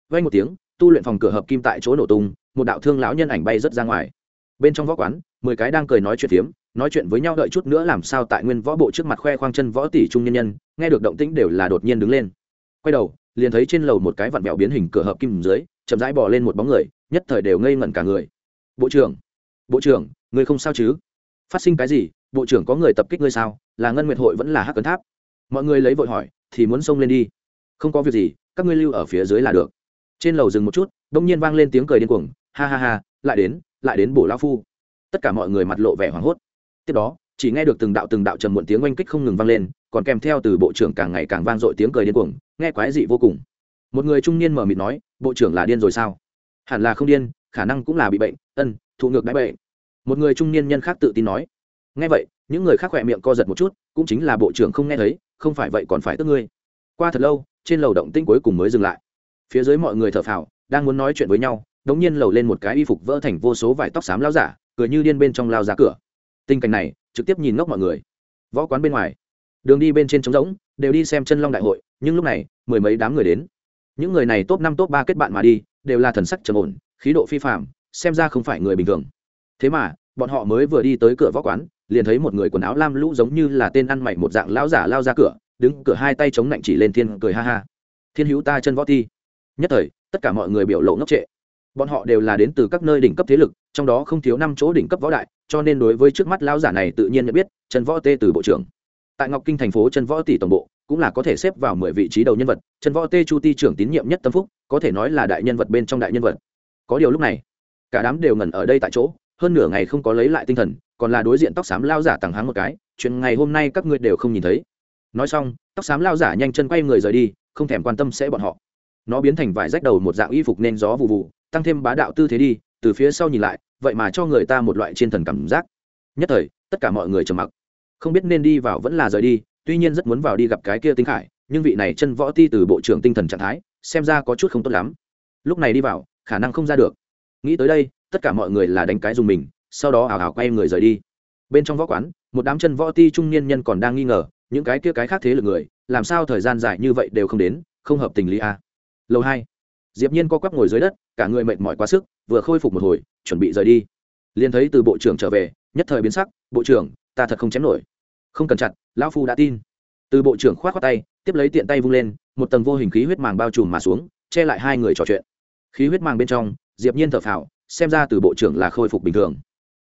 [SPEAKER 1] vang một tiếng tu luyện phòng cửa hợp kim tại chỗ nổ tung một đạo thương lão nhân ảnh bay rất ra ngoài. Bên trong võ quán mười cái đang cười nói chuyện tiếm, nói chuyện với nhau đợi chút nữa làm sao tại nguyên võ bộ trước mặt khoe khoang chân võ tỷ trung nhân nhân nghe được động tĩnh đều là đột nhiên đứng lên. Quay đầu liền thấy trên lầu một cái vặn vẹo biến hình cửa hợp kim dưới chậm rãi bò lên một bóng người nhất thời đều ngây ngẩn cả người. Bộ trưởng bộ trưởng người không sao chứ? Phát sinh cái gì? Bộ trưởng có người tập kích ngươi sao? Là ngân nguyệt hội vẫn là hắc cấn tháp? Mọi người lấy vội hỏi, thì muốn xông lên đi. Không có việc gì, các ngươi lưu ở phía dưới là được. Trên lầu dừng một chút đông nhiên vang lên tiếng cười điên cuồng. Ha ha ha, lại đến lại đến bổ lao phu. Tất cả mọi người mặt lộ vẻ hoảng hốt. Tiếp đó, chỉ nghe được từng đạo từng đạo trầm muộn tiếng oanh kích không ngừng vang lên, còn kèm theo từ bộ trưởng càng ngày càng vang dội tiếng cười điên cuồng, nghe quái dị vô cùng. Một người trung niên mở mịt nói, bộ trưởng là điên rồi sao? Hẳn là không điên, khả năng cũng là bị bệnh, ân, thụ ngược đáy bệnh một người trung niên nhân khác tự tin nói, nghe vậy, những người khác khỏe miệng co giật một chút, cũng chính là bộ trưởng không nghe thấy, không phải vậy còn phải tức ngươi. Qua thật lâu, trên lầu động tinh cuối cùng mới dừng lại. Phía dưới mọi người thở phào, đang muốn nói chuyện với nhau, đống nhiên lầu lên một cái y phục vỡ thành vô số vải tóc xám lao giả, cười như điên bên trong lao ra cửa. Tình cảnh này, trực tiếp nhìn ngốc mọi người. Võ quán bên ngoài, đường đi bên trên trống rỗng, đều đi xem chân long đại hội, nhưng lúc này, mười mấy đám người đến. Những người này top năm, top ba kết bạn mà đi, đều là thần sắc trầm ổn, khí độ phi phạm xem ra không phải người bình thường thế mà, bọn họ mới vừa đi tới cửa võ quán, liền thấy một người quần áo lam lũ giống như là tên ăn mày một dạng lão giả lao ra cửa, đứng cửa hai tay chống lạnh chỉ lên thiên, cười ha ha. Thiên hữu ta chân võ ti. Nhất thời, tất cả mọi người biểu lộ ngốc trệ. Bọn họ đều là đến từ các nơi đỉnh cấp thế lực, trong đó không thiếu năm chỗ đỉnh cấp võ đại, cho nên đối với trước mắt lão giả này tự nhiên nhận biết, chân võ tê từ bộ trưởng. Tại ngọc kinh thành phố chân võ tỷ tổng bộ, cũng là có thể xếp vào mười vị trí đầu nhân vật, chân võ tê chu ti trưởng tín nhiệm nhất tâm phúc, có thể nói là đại nhân vật bên trong đại nhân vật. Có điều lúc này, cả đám đều ngẩn ở đây tại chỗ hơn nửa ngày không có lấy lại tinh thần, còn là đối diện tóc xám lao giả tằng háng một cái, chuyện ngày hôm nay các ngươi đều không nhìn thấy. Nói xong, tóc xám lao giả nhanh chân quay người rời đi, không thèm quan tâm sẽ bọn họ. Nó biến thành vải rách đầu một dạng y phục nên gió vụ vụ tăng thêm bá đạo tư thế đi, từ phía sau nhìn lại, vậy mà cho người ta một loại chiên thần cảm giác. Nhất thời, tất cả mọi người trầm mặc. Không biết nên đi vào vẫn là rời đi, tuy nhiên rất muốn vào đi gặp cái kia tinh khải, nhưng vị này chân võ ti từ bộ trưởng tinh thần trạng thái, xem ra có chút không tốt lắm. Lúc này đi vào, khả năng không ra được. Nghĩ tới đây tất cả mọi người là đánh cái dùng mình, sau đó ảo ảo quay người rời đi. Bên trong võ quán, một đám chân võ ti trung niên nhân còn đang nghi ngờ, những cái kia cái khác thế lực người, làm sao thời gian dài như vậy đều không đến, không hợp tình lý a à. lâu hai, diệp nhiên co quắp ngồi dưới đất, cả người mệt mỏi quá sức, vừa khôi phục một hồi, chuẩn bị rời đi. Liền thấy từ bộ trưởng trở về, nhất thời biến sắc, bộ trưởng, ta thật không chém nổi. Không cần chặt, lão phu đã tin. Từ bộ trưởng khoát khoát tay, tiếp lấy tiện tay vung lên, một tầng vô hình khí huyết màng bao trùm mà xuống, che lại hai người trò chuyện. Khí huyết màng bên trong, diệp nhiên thở phào xem ra từ bộ trưởng là khôi phục bình thường.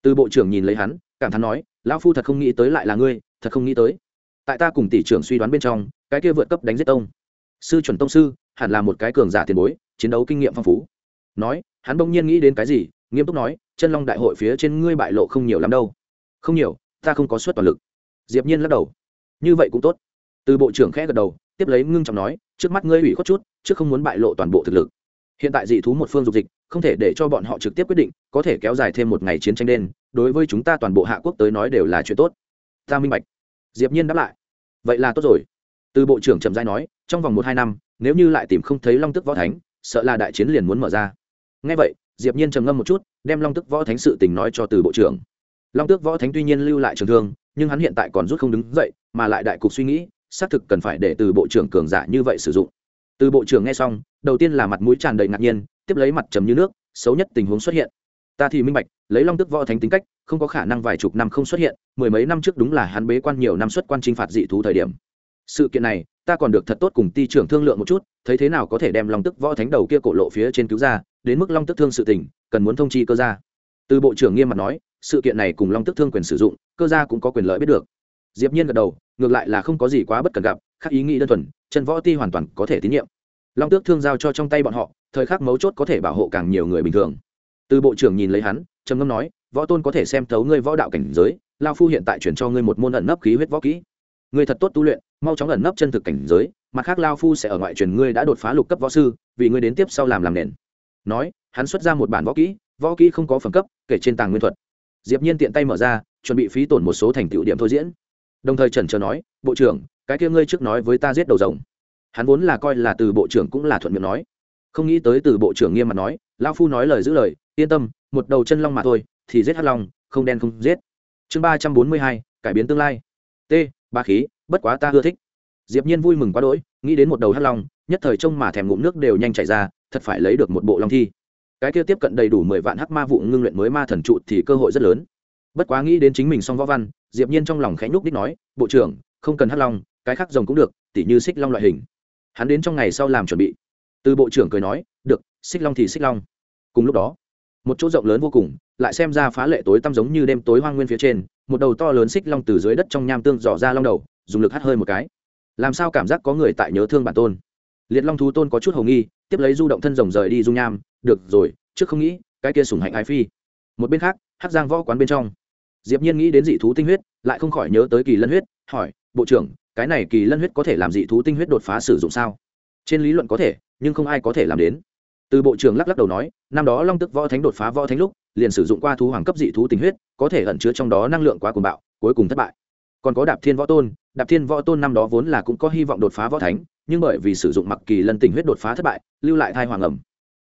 [SPEAKER 1] Từ bộ trưởng nhìn lấy hắn, cảm thán nói, lão phu thật không nghĩ tới lại là ngươi, thật không nghĩ tới. Tại ta cùng tỷ trưởng suy đoán bên trong, cái kia vượt cấp đánh giết tông. Sư chuẩn tông sư, hẳn là một cái cường giả tiền bối, chiến đấu kinh nghiệm phong phú. Nói, hắn bỗng nhiên nghĩ đến cái gì, nghiêm túc nói, chân long đại hội phía trên ngươi bại lộ không nhiều lắm đâu. Không nhiều, ta không có suất toàn lực. Diệp nhiên lắc đầu. Như vậy cũng tốt. Từ bộ trưởng khẽ gật đầu, tiếp lấy ngưng trọng nói, trước mắt ngươi ủy khuất chút, trước không muốn bại lộ toàn bộ thực lực hiện tại dị thú một phương dục dịch, không thể để cho bọn họ trực tiếp quyết định, có thể kéo dài thêm một ngày chiến tranh đen, đối với chúng ta toàn bộ hạ quốc tới nói đều là chuyện tốt. Ta minh bạch. Diệp nhiên đáp lại. Vậy là tốt rồi. Từ bộ trưởng trầm giai nói, trong vòng một hai năm, nếu như lại tìm không thấy long tức võ thánh, sợ là đại chiến liền muốn mở ra. Nghe vậy, diệp nhiên trầm ngâm một chút, đem long tức võ thánh sự tình nói cho từ bộ trưởng. Long tước võ thánh tuy nhiên lưu lại trường thương, nhưng hắn hiện tại còn rút không đứng dậy, mà lại đại cục suy nghĩ, xác thực cần phải để từ bộ trưởng cường giả như vậy sử dụng. Từ bộ trưởng nghe xong đầu tiên là mặt mũi tràn đầy ngạc nhiên, tiếp lấy mặt trầm như nước, xấu nhất tình huống xuất hiện. Ta thì minh bạch, lấy long tức võ thánh tính cách, không có khả năng vài chục năm không xuất hiện, mười mấy năm trước đúng là hắn bế quan nhiều năm xuất quan chinh phạt dị thú thời điểm. Sự kiện này, ta còn được thật tốt cùng ti trưởng thương lượng một chút, thấy thế nào có thể đem long tức võ thánh đầu kia cổ lộ phía trên cứu ra, đến mức long tức thương sự tình, cần muốn thông chi cơ gia. Từ bộ trưởng nghiêm mặt nói, sự kiện này cùng long tức thương quyền sử dụng, cơ gia cũng có quyền lợi biết được. Diệp nhiên gật đầu, ngược lại là không có gì quá bất cần gặp khác ý nghĩ đơn thuần, chân võ ti hoàn toàn có thể tín nhiệm long tước thương giao cho trong tay bọn họ, thời khắc mấu chốt có thể bảo hộ càng nhiều người bình thường. Từ bộ trưởng nhìn lấy hắn, trầm ngâm nói, võ tôn có thể xem thấu ngươi võ đạo cảnh giới, lao phu hiện tại chuyển cho ngươi một môn ẩn nấp khí huyết võ kỹ. Ngươi thật tốt tu luyện, mau chóng ẩn nấp chân thực cảnh giới, mặt khác lao phu sẽ ở ngoại truyền ngươi đã đột phá lục cấp võ sư, vì ngươi đến tiếp sau làm làm nền. Nói, hắn xuất ra một bản võ kỹ võ kỹ không có phẩm cấp, kể trên tàng nguyên thuật. Diệp nhiên tiện tay mở ra, chuẩn bị phí tổn một số thành tựu điểm thôi diễn. Đồng thời trần chờ nói, bộ trưởng, cái kia ngươi trước nói với ta giết đầu rồng hắn vốn là coi là từ bộ trưởng cũng là thuận miệng nói. Không nghĩ tới từ bộ trưởng nghiêm mặt nói lao phu nói lời giữ lời, yên tâm, một đầu chân long mà thôi, thì giết hắc long, không đen không giết. Chương ba trăm bốn mươi hai, cải biến tương lai. T, ba khí, bất quá ta ưa thích. Diệp nhiên vui mừng quá đỗi, nghĩ đến một đầu hắc long, nhất thời trông mà thèm ngụm nước đều nhanh chảy ra, thật phải lấy được một bộ long thi. Cái kia tiếp cận đầy đủ mười vạn hắc ma vụ ngưng luyện mới ma thần trụ thì cơ hội rất lớn. Bất quá nghĩ đến chính mình song võ văn, diệp nhiên trong lòng khẽ nhúc đích nói, bộ trưởng, không cần hắc long, cái khác rồng cũng được, tỉ như xích long loại hình hắn đến trong ngày sau làm chuẩn bị. Từ bộ trưởng cười nói, được, xích long thì xích long. Cùng lúc đó, một chỗ rộng lớn vô cùng, lại xem ra phá lệ tối tăm giống như đêm tối hoang nguyên phía trên, một đầu to lớn xích long từ dưới đất trong nham tương dò ra long đầu, dùng lực hắt hơi một cái. Làm sao cảm giác có người tại nhớ thương bản tôn? Liệt long thú tôn có chút hầu nghi, tiếp lấy du động thân rồng rời đi dung nham. Được rồi, trước không nghĩ, cái kia sủng hạnh ái phi. Một bên khác, hắc giang võ quán bên trong. Diệp nhiên nghĩ đến dị thú tinh huyết, lại không khỏi nhớ tới kỳ lân huyết, hỏi, bộ trưởng cái này kỳ lân huyết có thể làm dị thú tinh huyết đột phá sử dụng sao? Trên lý luận có thể, nhưng không ai có thể làm đến. Từ bộ trưởng lắc lắc đầu nói, năm đó long tức võ thánh đột phá võ thánh lúc, liền sử dụng qua thú hoàng cấp dị thú tinh huyết, có thể ẩn chứa trong đó năng lượng quá cuồng bạo, cuối cùng thất bại. Còn có đạp thiên võ tôn, đạp thiên võ tôn năm đó vốn là cũng có hy vọng đột phá võ thánh, nhưng bởi vì sử dụng mặc kỳ lân tình huyết đột phá thất bại, lưu lại thai hoàng ẩm.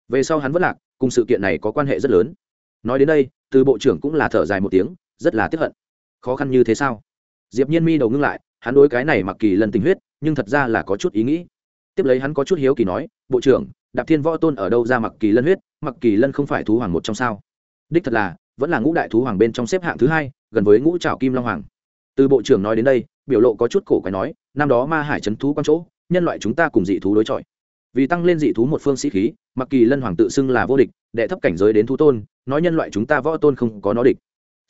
[SPEAKER 1] Về sau hắn vất lạc, cùng sự kiện này có quan hệ rất lớn. Nói đến đây, từ bộ trưởng cũng là thở dài một tiếng, rất là tiếp hận. Khó khăn như thế sao? Diệp nhiên mi đầu ngưng lại hắn đối cái này mặc kỳ lân tình huyết, nhưng thật ra là có chút ý nghĩ. Tiếp lấy hắn có chút hiếu kỳ nói, bộ trưởng, đạp thiên võ tôn ở đâu ra mặc kỳ lân huyết? Mặc kỳ lân không phải thú hoàng một trong sao? Đích thật là, vẫn là ngũ đại thú hoàng bên trong xếp hạng thứ hai, gần với ngũ trảo kim long hoàng. Từ bộ trưởng nói đến đây, biểu lộ có chút cổ quái nói, năm đó ma hải trấn thú quan chỗ, nhân loại chúng ta cùng dị thú đối chọi. Vì tăng lên dị thú một phương sĩ khí, mặc kỳ lân hoàng tự xưng là vô địch, đệ thấp cảnh giới đến thú tôn, nói nhân loại chúng ta võ tôn không có nó địch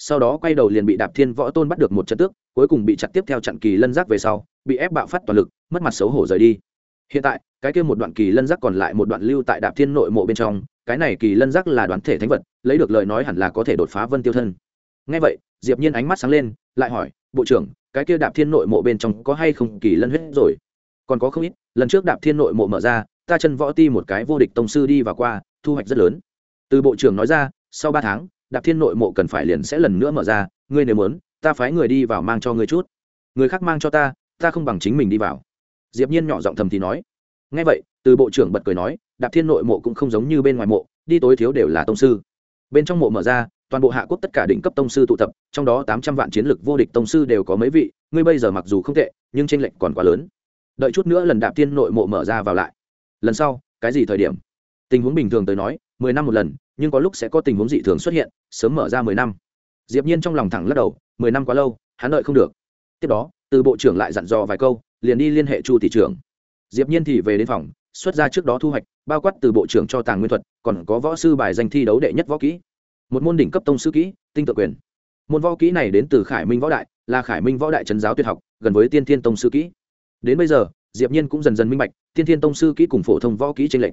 [SPEAKER 1] sau đó quay đầu liền bị đạp thiên võ tôn bắt được một trận tước, cuối cùng bị chặt tiếp theo chặn kỳ lân giác về sau, bị ép bạo phát toàn lực, mất mặt xấu hổ rời đi. Hiện tại, cái kia một đoạn kỳ lân giác còn lại một đoạn lưu tại đạp thiên nội mộ bên trong, cái này kỳ lân giác là đoán thể thánh vật, lấy được lời nói hẳn là có thể đột phá vân tiêu thân. Ngay vậy, diệp nhiên ánh mắt sáng lên, lại hỏi, bộ trưởng, cái kia đạp thiên nội mộ bên trong có hay không kỳ lân huyết rồi? Còn có không ít, lần trước đạp thiên nội mộ mở ra, ta chân võ ti một cái vô địch tông sư đi và qua, thu hoạch rất lớn. Từ bộ trưởng nói ra, sau ba tháng đạp thiên nội mộ cần phải liền sẽ lần nữa mở ra, ngươi nếu muốn, ta phái người đi vào mang cho ngươi chút. Người khác mang cho ta ta không bằng chính mình đi vào. Diệp nhiên nhỏ giọng thầm thì nói. Nghe vậy, từ bộ trưởng bật cười nói, đạp thiên nội mộ cũng không giống như bên ngoài mộ, đi tối thiếu đều là tông sư. Bên trong mộ mở ra, toàn bộ hạ quốc tất cả đỉnh cấp tông sư tụ tập, trong đó tám trăm vạn chiến lực vô địch tông sư đều có mấy vị, ngươi bây giờ mặc dù không tệ, nhưng tranh lệch còn quá lớn. Đợi chút nữa lần đạp thiên nội mộ mở ra vào lại. Lần sau, cái gì thời điểm? Tình huống bình thường tới nói mười năm một lần, nhưng có lúc sẽ có tình huống dị thường xuất hiện, sớm mở ra mười năm. Diệp nhiên trong lòng thẳng lắc đầu, mười năm quá lâu, hắn đợi không được. Tiếp đó, từ bộ trưởng lại dặn dò vài câu, liền đi liên hệ chu thị trưởng. Diệp nhiên thì về đến phòng, xuất ra trước đó thu hoạch, bao quát từ bộ trưởng cho tàng nguyên thuật, còn có võ sư bài danh thi đấu đệ nhất võ kỹ. Một môn đỉnh cấp tông sư kỹ, tinh tự quyền. Môn võ kỹ này đến từ khải minh võ đại, là khải minh võ đại trấn giáo tuyệt học, gần với tiên thiên tông sư kỹ. Đến bây giờ, diệp nhiên cũng dần dần minh bạch, tiên thiên tông sư kỹ cùng phổ thông võ kỹ trên lệnh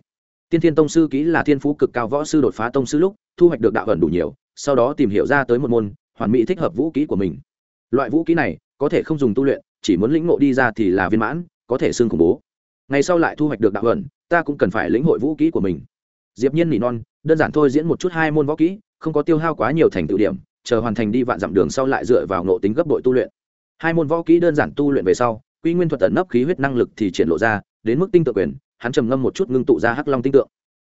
[SPEAKER 1] tiên thiên tông sư kỹ là thiên phú cực cao võ sư đột phá tông sư lúc, thu hoạch được đạo ẩn đủ nhiều, sau đó tìm hiểu ra tới một môn, hoàn mỹ thích hợp vũ kỹ của mình. Loại vũ kỹ này, có thể không dùng tu luyện, chỉ muốn lĩnh ngộ đi ra thì là viên mãn, có thể xương khủng bố. Ngày sau lại thu hoạch được đạo ẩn, ta cũng cần phải lĩnh hội vũ kỹ của mình. Diệp nhiên nỉ non, đơn giản thôi diễn một chút hai môn võ kỹ không có tiêu hao quá nhiều thành tựu điểm, chờ hoàn thành đi vạn dặm đường sau lại dựa vào ngộ tính gấp bội tu luyện. Hai môn võ kỹ đơn giản tu luyện về sau, quy nguyên thuật ẩn nấp khí huyết năng lực thì triển lộ ra, đến mức tinh tự quyền hắn trầm ngâm một chút ngưng tụ ra hắc long tinh tượng.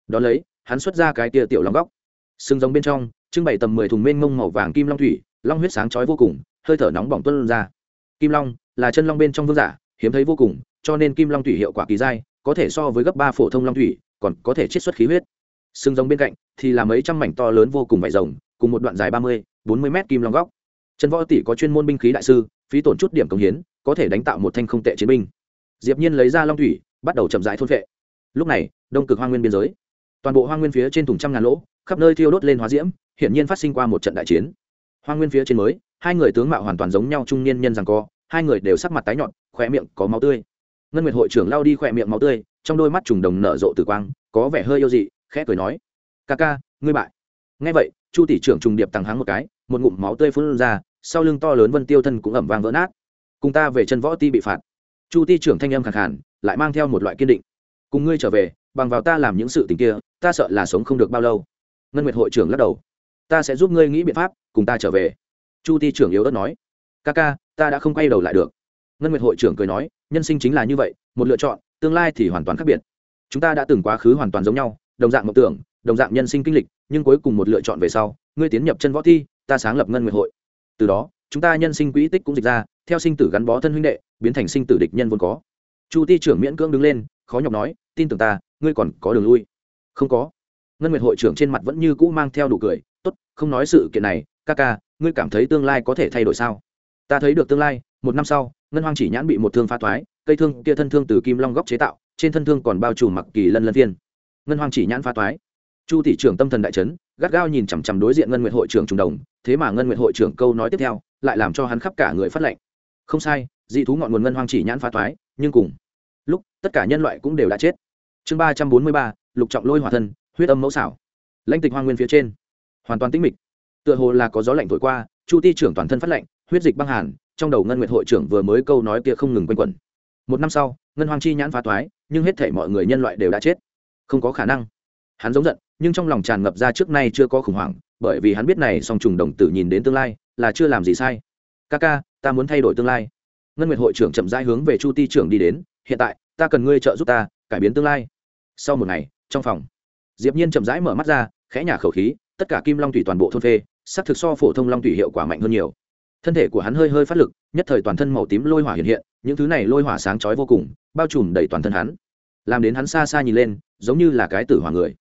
[SPEAKER 1] Đó lấy, hắn xuất ra cái tia tiểu long góc. Sừng giống bên trong, trưng bày tầm mười thùng mênh mông màu vàng kim long thủy, long huyết sáng chói vô cùng, hơi thở nóng bỏng tuân ra. Kim long là chân long bên trong vương giả, hiếm thấy vô cùng, cho nên kim long thủy hiệu quả kỳ dai, có thể so với gấp ba phổ thông long thủy, còn có thể chiết xuất khí huyết. Sừng giống bên cạnh thì là mấy trăm mảnh to lớn vô cùng vải rồng, cùng một đoạn dài ba mươi, bốn mươi mét kim long góc. Trần võ tỷ có chuyên môn binh khí đại sư, phí tổn chút điểm công hiến, có thể đánh tạo một thanh không tệ chiến binh. Diệp nhiên lấy ra long thủy bắt đầu chậm rãi thôn vệ lúc này, đông cực hoang nguyên biên giới. Toàn bộ hoang nguyên phía trên thùng trăm ngàn lỗ, khắp nơi thiêu đốt lên hóa diễm, hiển nhiên phát sinh qua một trận đại chiến. Hoang nguyên phía trên mới, hai người tướng mạo hoàn toàn giống nhau trung niên nhân rằng co, hai người đều sắc mặt tái nhọn khỏe miệng có máu tươi. Ngân nguyệt hội trưởng lao đi khỏe miệng máu tươi, trong đôi mắt trùng đồng nở rộ tử quang, có vẻ hơi yêu dị, khẽ cười nói, ca ca, ngươi bại. Ngay vậy, chu tỷ trưởng trùng điệp tăng hắng một cái, một ngụm máu tươi phun ra, sau lưng to lớn vân tiêu thân cũng ẩm vang vỡ nát. Cùng ta về chân võ ti bị phạt. Chu ti trưởng thanh âm khẳng khản lại mang theo một loại kiên định. Cùng ngươi trở về, bằng vào ta làm những sự tình kia, ta sợ là sống không được bao lâu. Ngân nguyệt hội trưởng lắc đầu. Ta sẽ giúp ngươi nghĩ biện pháp, cùng ta trở về. Chu ti trưởng yếu đất nói. Ca ca, ta đã không quay đầu lại được. Ngân nguyệt hội trưởng cười nói, nhân sinh chính là như vậy, một lựa chọn, tương lai thì hoàn toàn khác biệt. Chúng ta đã từng quá khứ hoàn toàn giống nhau, đồng dạng mộng tưởng, đồng dạng nhân sinh kinh lịch, nhưng cuối cùng một lựa chọn về sau, ngươi tiến nhập chân võ thi, ta sáng lập ngân nguyệt hội. Từ đó, chúng ta nhân sinh quỹ tích cũng dịch ra, theo sinh tử gắn bó thân huynh đệ, biến thành sinh tử địch nhân vốn có chu ti trưởng miễn cưỡng đứng lên, khó nhọc nói, tin tưởng ta, ngươi còn có đường lui. Không có. Ngân nguyệt hội trưởng trên mặt vẫn như cũ mang theo đủ cười, tốt, không nói sự kiện này, ca ca, ngươi cảm thấy tương lai có thể thay đổi sao? Ta thấy được tương lai, một năm sau, ngân hoang chỉ nhãn bị một thương phá thoái, cây thương kia thân thương từ kim long góc chế tạo, trên thân thương còn bao trùm mặc kỳ lân lân viên ngân hoang chỉ nhãn phá thoái. Chu thị trưởng tâm thần đại trấn gắt gao nhìn chằm chằm đối diện ngân nguyện hội trưởng trùng đồng, thế mà ngân nguyện hội trưởng câu nói tiếp theo, lại làm cho hắn khắp cả người phát lệnh. Không sai, dị thú ngọn nguồn ngân hoang chỉ nhãn phá thoái nhưng cùng lúc tất cả nhân loại cũng đều đã chết. Chương ba trăm bốn mươi ba, lục trọng lôi hỏa thân, huyết âm mẫu xảo. Lãnh tịch hoang nguyên phía trên, hoàn toàn tĩnh mịch. Tựa hồ là có gió lạnh thổi qua, chu ti trưởng toàn thân phát lạnh, huyết dịch băng hàn, trong đầu ngân nguyệt hội trưởng vừa mới câu nói kia không ngừng quanh quẩn. Một năm sau, ngân hoàng chi nhãn phá toái, nhưng hết thể mọi người nhân loại đều đã chết. Không có khả năng. Hắn giống giận, nhưng trong lòng tràn ngập ra trước nay chưa có khủng hoảng, bởi vì hắn biết này song trùng đồng tử nhìn đến tương lai, là chưa làm gì sai. Ca ca, ta muốn thay đổi tương lai ngân nguyệt hội trưởng chậm rãi hướng về chu ti trưởng đi đến, hiện tại, ta cần ngươi trợ giúp ta cải biến tương lai. Sau một ngày, trong phòng, diệp nhiên chậm rãi mở mắt ra, khẽ nhả khẩu khí, tất cả kim long thủy toàn bộ thôn phê sắc thực so phổ thông long thủy hiệu quả mạnh hơn nhiều. Thân thể của hắn hơi hơi phát lực, nhất thời toàn thân màu tím lôi hỏa hiện hiện, những thứ này lôi hỏa sáng chói vô cùng, bao trùm đầy toàn thân hắn. Làm đến hắn xa xa nhìn lên, giống như là cái tử hỏa người.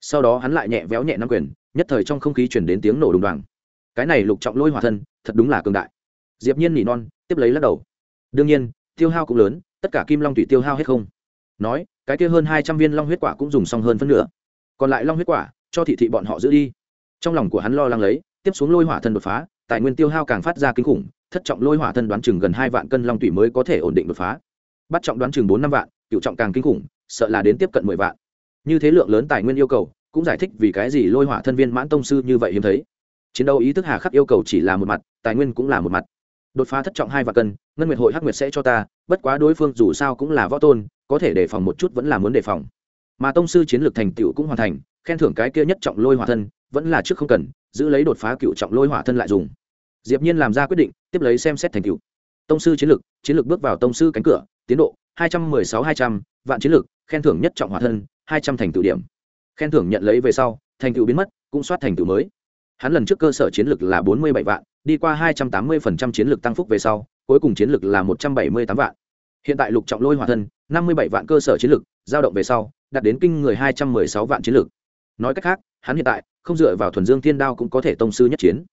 [SPEAKER 1] Sau đó hắn lại nhẹ véo nhẹ năm quyền, nhất thời trong không khí chuyển đến tiếng nổ đùng đoàng. Cái này lục trọng lôi hỏa thân, thật đúng là cường đại. Diệp nhiên nỉ non, tiếp lấy lắc đầu đương nhiên, tiêu hao cũng lớn, tất cả kim long thủy tiêu hao hết không? Nói, cái kia hơn hai trăm viên long huyết quả cũng dùng xong hơn phân nửa. Còn lại long huyết quả, cho thị thị bọn họ giữ đi. Trong lòng của hắn lo lắng lấy, tiếp xuống lôi hỏa thân đột phá, tài nguyên tiêu hao càng phát ra kinh khủng, thất trọng lôi hỏa thân đoán chừng gần hai vạn cân long thủy mới có thể ổn định đột phá. Bắt trọng đoán chừng bốn năm vạn, cựu trọng càng kinh khủng, sợ là đến tiếp cận mười vạn. Như thế lượng lớn tài nguyên yêu cầu, cũng giải thích vì cái gì lôi hỏa thân viên mãn tông sư như vậy hiếm thấy. Chiến đấu ý thức hà khắc yêu cầu chỉ là một mặt, tài nguyên cũng là một mặt. Đột phá thất trọng hai vạn cân ngân nguyệt hội hắc nguyệt sẽ cho ta, bất quá đối phương dù sao cũng là võ tôn, có thể đề phòng một chút vẫn là muốn đề phòng. Mà tông sư chiến lược thành tựu cũng hoàn thành, khen thưởng cái kia nhất trọng lôi hỏa thân, vẫn là trước không cần, giữ lấy đột phá cựu trọng lôi hỏa thân lại dùng. Diệp nhiên làm ra quyết định, tiếp lấy xem xét thành tựu. Tông sư chiến lược chiến lược bước vào tông sư cánh cửa, tiến độ, hai trăm mười sáu hai trăm, vạn chiến lược, khen thưởng nhất trọng hỏa thân, hai trăm thành tựu điểm. Khen thưởng nhận lấy về sau, thành tựu biến mất, cũng soát thành tựu mới. Hắn lần trước cơ sở chiến lược là bốn mươi bảy vạn, đi qua hai trăm tám mươi phần trăm chiến lược tăng phúc về sau cuối cùng chiến lực là một trăm bảy mươi tám vạn. Hiện tại lục trọng lôi hỏa thân, năm mươi bảy vạn cơ sở chiến lực giao động về sau, đạt đến kinh người hai trăm mười sáu vạn chiến lực. nói cách khác, hắn hiện tại, không dựa vào thuần dương thiên đao cũng có thể tông sư nhất chiến.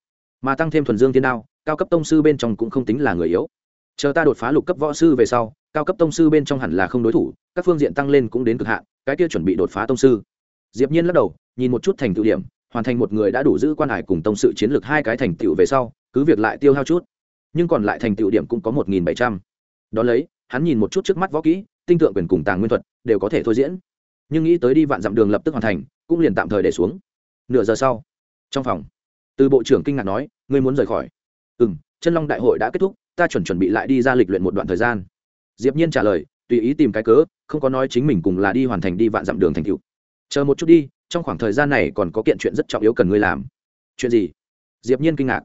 [SPEAKER 1] Mà tăng thêm thuần dương thiên đao, cao cấp tông sư bên trong cũng không tính là người yếu. Chờ ta đột phá lục cấp võ sư về sau, cao cấp tông sư bên trong hẳn là không đối thủ, các phương diện tăng lên cũng đến cực hạn, cái kia chuẩn bị đột phá tông sư. Diệp nhiên lắc đầu, nhìn một chút thành tựu điểm, hoàn thành một người đã đủ giữ quan hải cùng tông sự chiến lược hai cái thành tựu về sau, cứ việc lại tiêu hao chút nhưng còn lại thành tựu điểm cũng có một nghìn bảy trăm. Đó lấy, hắn nhìn một chút trước mắt võ kỹ, tinh tượng quyền cùng tàng nguyên thuật, đều có thể thôi diễn. Nhưng nghĩ tới đi vạn dặm đường lập tức hoàn thành, cũng liền tạm thời để xuống. Nửa giờ sau, trong phòng, từ bộ trưởng kinh ngạc nói, ngươi muốn rời khỏi? Ừ m chân long đại hội đã kết thúc, ta chuẩn chuẩn bị lại đi ra lịch luyện một đoạn thời gian. Diệp nhiên trả lời, tùy ý tìm cái cớ, không có nói chính mình cùng là đi hoàn thành đi vạn dặm đường thành cựu chờ một chút đi, trong khoảng thời gian này còn có kiện chuyện rất trọng yếu cần ngươi làm. Chuyện gì? Diệp nhiên kinh ngạc.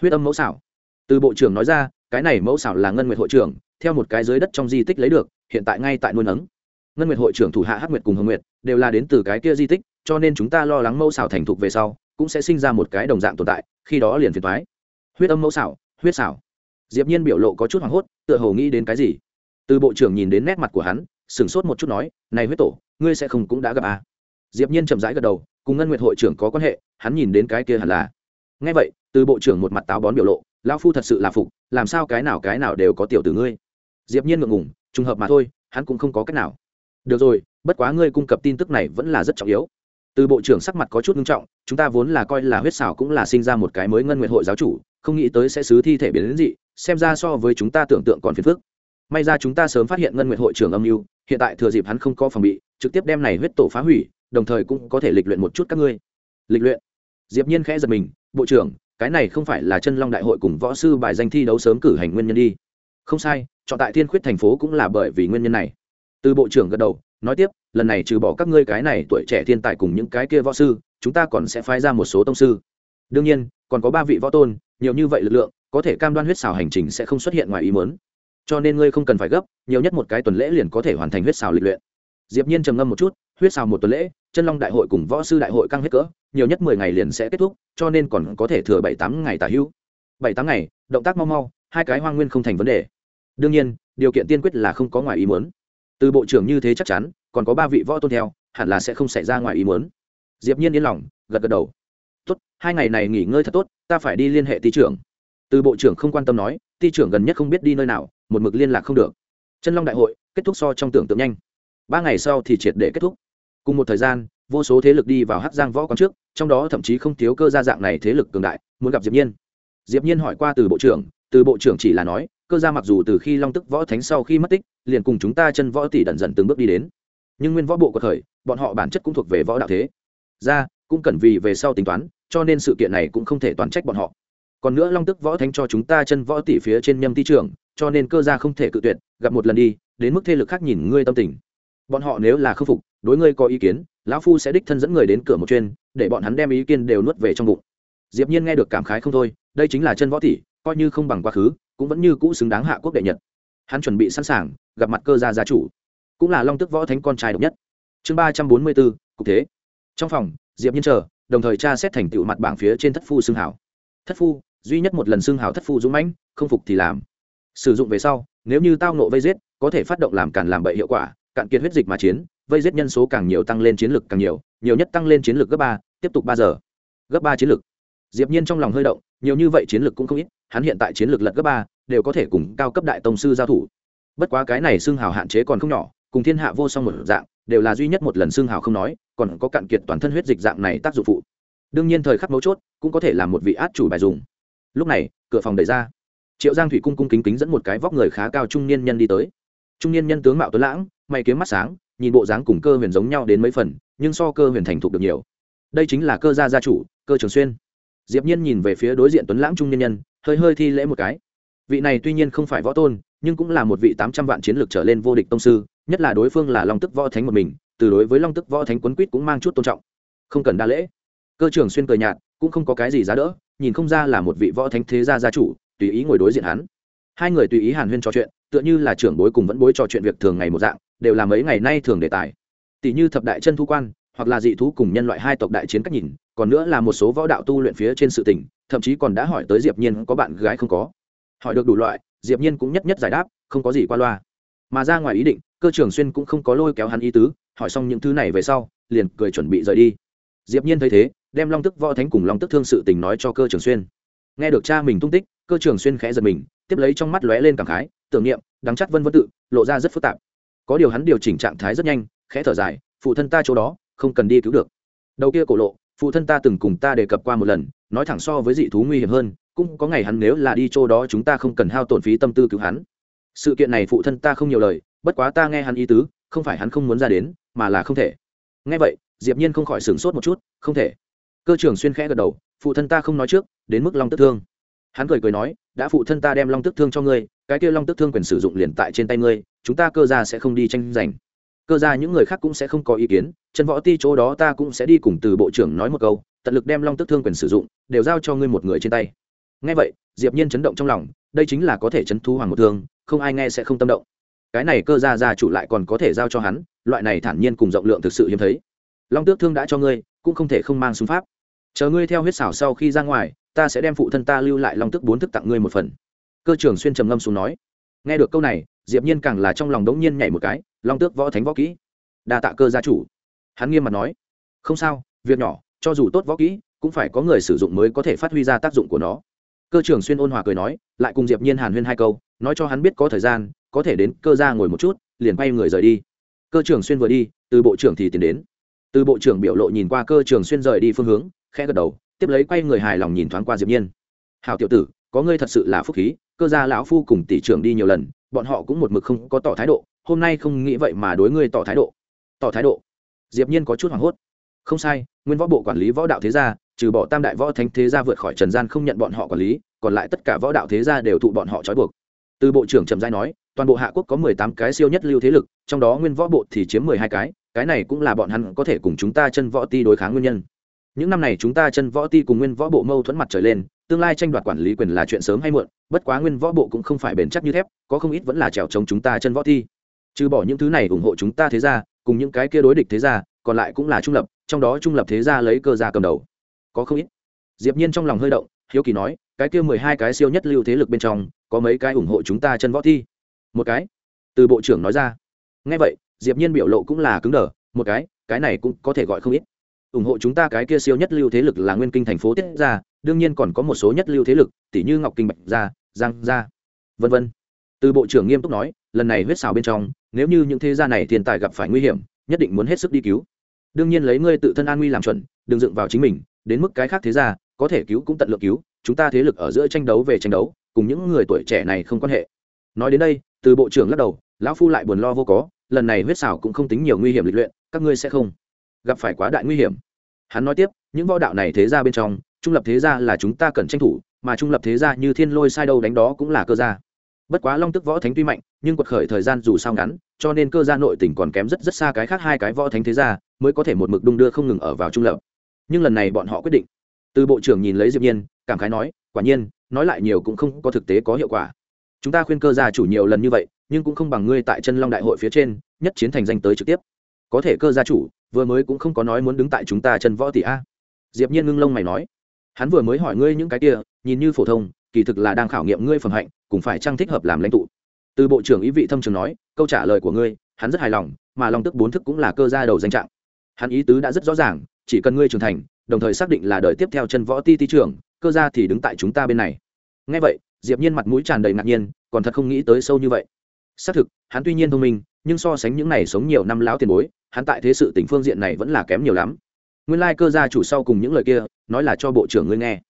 [SPEAKER 1] Huyết âm mẫu xảo từ bộ trưởng nói ra, cái này mẫu xảo là ngân nguyệt hội trưởng, theo một cái dưới đất trong di tích lấy được, hiện tại ngay tại nuôi nấng ngân nguyệt hội trưởng thủ hạ hắc nguyệt cùng hồng nguyệt đều là đến từ cái kia di tích, cho nên chúng ta lo lắng mẫu xảo thành thục về sau, cũng sẽ sinh ra một cái đồng dạng tồn tại, khi đó liền phiền thoái huyết âm mẫu xảo, huyết xảo. Diệp nhiên biểu lộ có chút hoảng hốt, tựa hồ nghĩ đến cái gì. Từ bộ trưởng nhìn đến nét mặt của hắn, sửng sốt một chút nói, này huyết tổ, ngươi sẽ không cũng đã gặp à. diệp nhiên chậm rãi gật đầu, cùng ngân nguyệt hội trưởng có quan hệ, hắn nhìn đến cái kia hẳn là. Nghe vậy, từ bộ trưởng một mặt táo bón biểu lộ lão phu thật sự là phục, làm sao cái nào cái nào đều có tiểu tử ngươi. Diệp nhiên ngượng ngùng, trùng hợp mà thôi, hắn cũng không có cách nào. Được rồi, bất quá ngươi cung cấp tin tức này vẫn là rất trọng yếu. Từ bộ trưởng sắc mặt có chút nghiêm trọng, chúng ta vốn là coi là huyết xảo cũng là sinh ra một cái mới ngân nguyện hội giáo chủ, không nghĩ tới sẽ xứ thi thể biến đến dị, xem ra so với chúng ta tưởng tượng còn phiền phức. May ra chúng ta sớm phát hiện ngân nguyện hội trưởng âm mưu, hiện tại thừa dịp hắn không có phòng bị, trực tiếp đem này huyết tổ phá hủy, đồng thời cũng có thể lịch luyện một chút các ngươi. Lịch luyện? Diệp nhiên khẽ giật mình, bộ trưởng cái này không phải là chân long đại hội cùng võ sư bài danh thi đấu sớm cử hành nguyên nhân đi. Không sai, chọn tại thiên khuyết thành phố cũng là bởi vì nguyên nhân này. Từ bộ trưởng gật đầu, nói tiếp, lần này trừ bỏ các ngươi cái này tuổi trẻ thiên tài cùng những cái kia võ sư, chúng ta còn sẽ phái ra một số tông sư. Đương nhiên, còn có ba vị võ tôn, nhiều như vậy lực lượng, có thể cam đoan huyết xào hành trình sẽ không xuất hiện ngoài ý muốn. Cho nên ngươi không cần phải gấp, nhiều nhất một cái tuần lễ liền có thể hoàn thành huyết xào lịch luyện. Diệp nhiên trầm ngâm một chút, huyết xào một tuần lễ chân long đại hội cùng võ sư đại hội căng hết cỡ, nhiều nhất mười ngày liền sẽ kết thúc, cho nên còn có thể thừa bảy tám ngày tả hữu. Bảy tám ngày, động tác mau mau, hai cái hoang nguyên không thành vấn đề. Đương nhiên, điều kiện tiên quyết là không có ngoài ý muốn. Từ bộ trưởng như thế chắc chắn, còn có ba vị võ tôn theo, hẳn là sẽ không xảy ra ngoài ý muốn. Diệp nhiên yên lòng, gật gật đầu. Tốt, hai ngày này nghỉ ngơi thật tốt, ta phải đi liên hệ ty trưởng. Từ bộ trưởng không quan tâm nói ty trưởng gần nhất không biết đi nơi nào, một mực liên lạc không được. Chân long đại hội, kết thúc so trong tưởng tượng nhanh. Ba ngày sau thì triệt để kết thúc cùng một thời gian, vô số thế lực đi vào hát giang võ quán trước, trong đó thậm chí không thiếu cơ gia dạng này thế lực cường đại, muốn gặp diệp nhiên. Diệp nhiên hỏi qua từ bộ trưởng, từ bộ trưởng chỉ là nói, cơ gia mặc dù từ khi long tức võ thánh sau khi mất tích, liền cùng chúng ta chân võ tỷ đần dần từng bước đi đến. Nhưng nguyên võ bộ của thời, bọn họ bản chất cũng thuộc về võ đạo thế. Ra, cũng cần vì về sau tính toán, cho nên sự kiện này cũng không thể toàn trách bọn họ. Còn nữa long tức võ thánh cho chúng ta chân võ tỷ phía trên nhâm ti trưởng, cho nên cơ gia không thể cự tuyệt, gặp một lần đi, đến mức thế lực khác nhìn ngươi tâm tình. Bọn họ nếu là khâm phục đối ngươi có ý kiến, lão phu sẽ đích thân dẫn người đến cửa một chuyên, để bọn hắn đem ý kiến đều nuốt về trong bụng. Diệp nhiên nghe được cảm khái không thôi, đây chính là chân võ tỷ coi như không bằng quá khứ, cũng vẫn như cũ xứng đáng hạ quốc đệ nhật. Hắn chuẩn bị sẵn sàng, gặp mặt cơ gia gia chủ. Cũng là long tức võ thánh con trai độc nhất. Chương ba trăm bốn mươi bốn, cục thế. Trong phòng, diệp nhiên chờ, đồng thời tra xét thành tựu mặt bảng phía trên thất phu xương hảo. Thất phu, duy nhất một lần xương hảo thất phu dũng mãnh, không phục thì làm. Sử dụng về sau, nếu như tao nộ vây giết, có thể phát động làm càn làm bậy hiệu quả, cạn kiệt huyết dịch mà chiến vây giết nhân số càng nhiều tăng lên chiến lực càng nhiều nhiều nhất tăng lên chiến lực gấp ba, tiếp tục ba giờ. Gấp ba chiến lực. Diệp nhiên trong lòng hơi động, nhiều như vậy chiến lực cũng không ít, hắn hiện tại chiến lực lật gấp ba, đều có thể cùng cao cấp đại tông sư giao thủ. Bất quá cái này xương hào hạn chế còn không nhỏ, cùng thiên hạ vô song một dạng, đều là duy nhất một lần xương hào không nói, còn có cạn kiệt toàn thân huyết dịch dạng này tác dụng phụ. Đương nhiên thời khắc mấu chốt, cũng có thể là một vị át chủ bài dùng. Lúc này, cửa phòng đẩy ra. Triệu giang thủy cung cung kính kính dẫn một cái vóc người khá cao trung niên nhân đi tới trung niên nhân tướng mạo tuấn lãng, mày kiếm mắt sáng, nhìn bộ dáng cùng cơ huyền giống nhau đến mấy phần, nhưng so cơ huyền thành thục được nhiều. Đây chính là cơ gia gia chủ, cơ trường xuyên. Diệp nhiên nhìn về phía đối diện tuấn lãng trung niên nhân, hơi hơi thi lễ một cái. Vị này tuy nhiên không phải võ tôn, nhưng cũng là một vị tám trăm vạn chiến lược trở lên vô địch tông sư, nhất là đối phương là long tức võ thánh một mình, từ đối với long tức võ thánh quấn quýt cũng mang chút tôn trọng. Không cần đa lễ. Cơ trưởng xuyên cười nhạt, cũng không có cái gì giá đỡ, nhìn không ra là một vị võ thánh thế gia gia chủ, tùy ý ngồi đối diện hắn hai người tùy ý hàn huyên trò chuyện, tựa như là trưởng bối cùng vẫn bối trò chuyện việc thường ngày một dạng, đều là mấy ngày nay thường đề tài. Tỷ như thập đại chân thu quan, hoặc là dị thú cùng nhân loại hai tộc đại chiến cách nhìn, còn nữa là một số võ đạo tu luyện phía trên sự tình, thậm chí còn đã hỏi tới diệp nhiên có bạn gái không có. Hỏi được đủ loại, diệp nhiên cũng nhất nhất giải đáp, không có gì qua loa. Mà ra ngoài ý định, cơ trưởng xuyên cũng không có lôi kéo hắn ý tứ, hỏi xong những thứ này về sau, liền cười chuẩn bị rời đi. Diệp nhiên thấy thế, đem long tức võ thánh cùng long tức thương sự tình nói cho cơ trưởng xuyên. Nghe được cha mình tung tích, cơ trưởng xuyên khẽ giật mình tiếp lấy trong mắt lóe lên cảm khái, tưởng niệm đắng chắc vân vân tự, lộ ra rất phức tạp. Có điều hắn điều chỉnh trạng thái rất nhanh, khẽ thở dài, phụ thân ta chỗ đó, không cần đi cứu được. Đầu kia cổ lộ, phụ thân ta từng cùng ta đề cập qua một lần, nói thẳng so với dị thú nguy hiểm hơn, cũng có ngày hắn nếu là đi chỗ đó chúng ta không cần hao tổn phí tâm tư cứu hắn. Sự kiện này phụ thân ta không nhiều lời, bất quá ta nghe hắn ý tứ, không phải hắn không muốn ra đến, mà là không thể. Nghe vậy, diệp nhiên không khỏi sửng sốt một chút, không thể. Cơ trưởng xuyên khẽ gật đầu, phụ thân ta không nói trước, đến mức long tức thương hắn cười cười nói, đã phụ thân ta đem long tức thương cho ngươi, cái kia long tức thương quyền sử dụng liền tại trên tay ngươi, chúng ta cơ gia sẽ không đi tranh giành. Cơ gia những người khác cũng sẽ không có ý kiến chân võ ti chỗ đó ta cũng sẽ đi cùng từ bộ trưởng nói một câu, tận lực đem long tức thương quyền sử dụng, đều giao cho ngươi một người trên tay. Ngay vậy, diệp nhiên chấn động trong lòng, đây chính là có thể chấn thu hoàng một thương, không ai nghe sẽ không tâm động. Cái này cơ gia gia chủ lại còn có thể giao cho hắn, loại này thản nhiên cùng rộng lượng thực sự hiếm thấy. Long tước thương đã cho ngươi, cũng không thể không mang súng pháp. Chờ ngươi theo huyết xảo sau khi ra ngoài ta sẽ đem phụ thân ta lưu lại long tức bốn thức tặng ngươi một phần. Cơ trưởng xuyên trầm ngâm xuống nói. Nghe được câu này, diệp nhiên càng là trong lòng đống nhiên nhảy một cái, long tước võ thánh võ kỹ. Đa tạ cơ gia chủ. Hắn nghiêm mặt nói. Không sao, việc nhỏ, cho dù tốt võ kỹ, cũng phải có người sử dụng mới có thể phát huy ra tác dụng của nó. Cơ trưởng xuyên ôn hòa cười nói, lại cùng diệp nhiên hàn huyên hai câu, nói cho hắn biết có thời gian, có thể đến cơ gia ngồi một chút, liền quay người rời đi. Cơ trưởng xuyên vừa đi, từ bộ trưởng thì tiến đến. Từ bộ trưởng biểu lộ nhìn qua cơ trưởng xuyên rời đi phương hướng, khẽ gật đầu tiếp lấy quay người hài lòng nhìn thoáng qua diệp nhiên. Hào tiểu tử, có ngươi thật sự là phúc khí, cơ gia lão phu cùng tỷ trưởng đi nhiều lần, bọn họ cũng một mực không có tỏ thái độ, hôm nay không nghĩ vậy mà đối ngươi tỏ thái độ. Tỏ thái độ? Diệp nhiên có chút hoảng hốt. Không sai, nguyên võ bộ quản lý võ đạo thế gia, trừ bỏ tam đại võ thánh thế gia vượt khỏi trần gian không nhận bọn họ quản lý, còn lại tất cả võ đạo thế gia đều thụ bọn họ trói buộc. Từ bộ trưởng trầm giai nói, toàn bộ hạ quốc có mười tám cái siêu nhất lưu thế lực, trong đó nguyên võ bộ thì chiếm mười hai cái cái này cũng là bọn hắn có thể cùng chúng ta chân võ ti đối kháng nguyên nhân những năm này chúng ta chân võ ti cùng nguyên võ bộ mâu thuẫn mặt trời lên, tương lai tranh đoạt quản lý quyền là chuyện sớm hay muộn, bất quá nguyên võ bộ cũng không phải bền chắc như thép, có không ít vẫn là trèo chống chúng ta chân võ ti. Trừ bỏ những thứ này ủng hộ chúng ta thế ra cùng những cái kia đối địch thế ra còn lại cũng là trung lập, trong đó trung lập thế ra lấy cơ gia cầm đầu. Có không ít. Diệp nhiên trong lòng hơi động, hiếu kỳ nói, cái kia mười hai cái siêu nhất lưu thế lực bên trong, có mấy cái ủng hộ chúng ta chân võ thi một cái. Từ bộ trưởng nói ra. Nghe vậy, diệp nhiên biểu lộ cũng là cứng đờ, một cái cái này cũng có thể gọi không ít ủng hộ chúng ta cái kia siêu nhất lưu thế lực là nguyên kinh thành phố tiết ra đương nhiên còn có một số nhất lưu thế lực tỷ như ngọc kinh bạch gia, giang gia, vân vân. Từ bộ trưởng nghiêm túc nói, lần này huyết xào bên trong, nếu như những thế gia này tiền tài gặp phải nguy hiểm, nhất định muốn hết sức đi cứu. Đương nhiên lấy ngươi tự thân an nguy làm chuẩn, đừng dựng vào chính mình, đến mức cái khác thế gia, có thể cứu cũng tận lượng cứu, chúng ta thế lực ở giữa tranh đấu về tranh đấu, cùng những người tuổi trẻ này không quan hệ. Nói đến đây, từ bộ trưởng lắc đầu, lão phu lại buồn lo vô có, lần này huyết xảo cũng không tính nhiều nguy hiểm lịch luyện, các ngươi sẽ không gặp phải quá đại nguy hiểm. Hắn nói tiếp, những võ đạo này thế ra bên trong, trung lập thế gia là chúng ta cần tranh thủ, mà trung lập thế gia như thiên lôi sai đâu đánh đó cũng là cơ gia. Bất quá long tức võ thánh tuy mạnh, nhưng quật khởi thời gian dù sao ngắn, cho nên cơ gia nội tỉnh còn kém rất rất xa cái khác hai cái võ thánh thế gia, mới có thể một mực đung đưa không ngừng ở vào trung lập. Nhưng lần này bọn họ quyết định. Từ bộ trưởng nhìn lấy diệp nhiên, cảm khái nói, quả nhiên, nói lại nhiều cũng không có thực tế có hiệu quả. Chúng ta khuyên cơ gia chủ nhiều lần như vậy, nhưng cũng không bằng ngươi tại chân long đại hội phía trên, nhất chiến thành danh tới trực tiếp. Có thể cơ gia chủ vừa mới cũng không có nói muốn đứng tại chúng ta chân võ tỷ a. Diệp nhiên ngưng lông mày nói, hắn vừa mới hỏi ngươi những cái kia, nhìn như phổ thông, kỳ thực là đang khảo nghiệm ngươi phẩm hạnh cũng phải trang thích hợp làm lãnh tụ. Từ bộ trưởng ý vị thâm trường nói, câu trả lời của ngươi, hắn rất hài lòng, mà long tức bốn thức cũng là cơ gia đầu danh trạng. Hắn ý tứ đã rất rõ ràng, chỉ cần ngươi trưởng thành, đồng thời xác định là đời tiếp theo chân võ ti ti trưởng, cơ gia thì đứng tại chúng ta bên này. Nghe vậy, diệp nhiên mặt mũi tràn đầy ngạc nhiên, còn thật không nghĩ tới sâu như vậy. Xác thực, hắn tuy nhiên thông minh nhưng so sánh những này sống nhiều năm lão tiền bối, hắn tại thế sự tình phương diện này vẫn là kém nhiều lắm. Nguyên lai cơ gia chủ sau cùng những lời kia, nói là cho bộ trưởng ngươi nghe.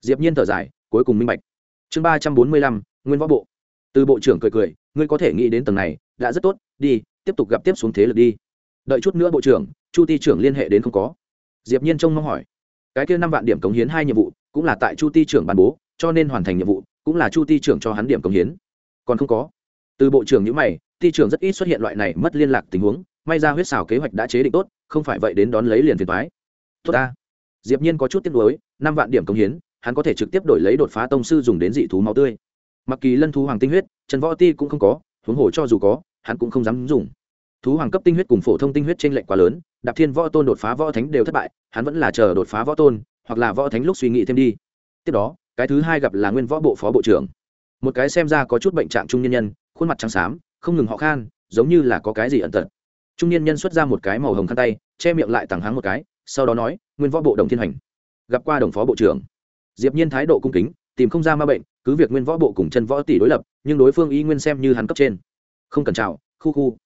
[SPEAKER 1] Diệp nhiên thở dài, cuối cùng minh bạch. Chương ba trăm bốn mươi lăm, nguyên võ bộ. Từ bộ trưởng cười cười, ngươi có thể nghĩ đến tầng này, đã rất tốt, đi, tiếp tục gặp tiếp xuống thế lực đi. Đợi chút nữa bộ trưởng, chu ti trưởng liên hệ đến không có. Diệp nhiên trông mong hỏi. Cái kia năm vạn điểm cống hiến hai nhiệm vụ, cũng là tại chu ti trưởng ban bố, cho nên hoàn thành nhiệm vụ, cũng là chu ti trưởng cho hắn điểm cống hiến. Còn không có. Từ bộ trưởng nhữ mày ti trường rất ít xuất hiện loại này mất liên lạc tình huống, may ra huyết xào kế hoạch đã chế định tốt, không phải vậy đến đón lấy liền phiền thoái tốt ta. Diệp nhiên có chút tiếc nuối, năm vạn điểm công hiến, hắn có thể trực tiếp đổi lấy đột phá tông sư dùng đến dị thú máu tươi. Mặc kỳ lân thú hoàng tinh huyết, trần võ ti cũng không có, huống hồ cho dù có, hắn cũng không dám dùng. Thú hoàng cấp tinh huyết cùng phổ thông tinh huyết trên lệnh quá lớn, đạp thiên võ tôn đột phá võ thánh đều thất bại, hắn vẫn là chờ đột phá võ tôn, hoặc là võ thánh lúc suy nghĩ thêm đi. Tiếp đó, cái thứ hai gặp là nguyên võ bộ phó bộ trưởng. Một cái xem ra có chút bệnh trạng trung nhân nhân, khuôn mặt trắng xám không ngừng họ khan, giống như là có cái gì ẩn tật. Trung niên nhân xuất ra một cái màu hồng khăn tay, che miệng lại tàng háng một cái, sau đó nói, nguyên võ bộ đồng thiên hành, gặp qua đồng phó bộ trưởng. Diệp nhiên thái độ cung kính, tìm không ra ma bệnh, cứ việc nguyên võ bộ cùng chân võ tỷ đối lập, nhưng đối phương y nguyên xem như hắn cấp trên. Không cần chào, khu khu.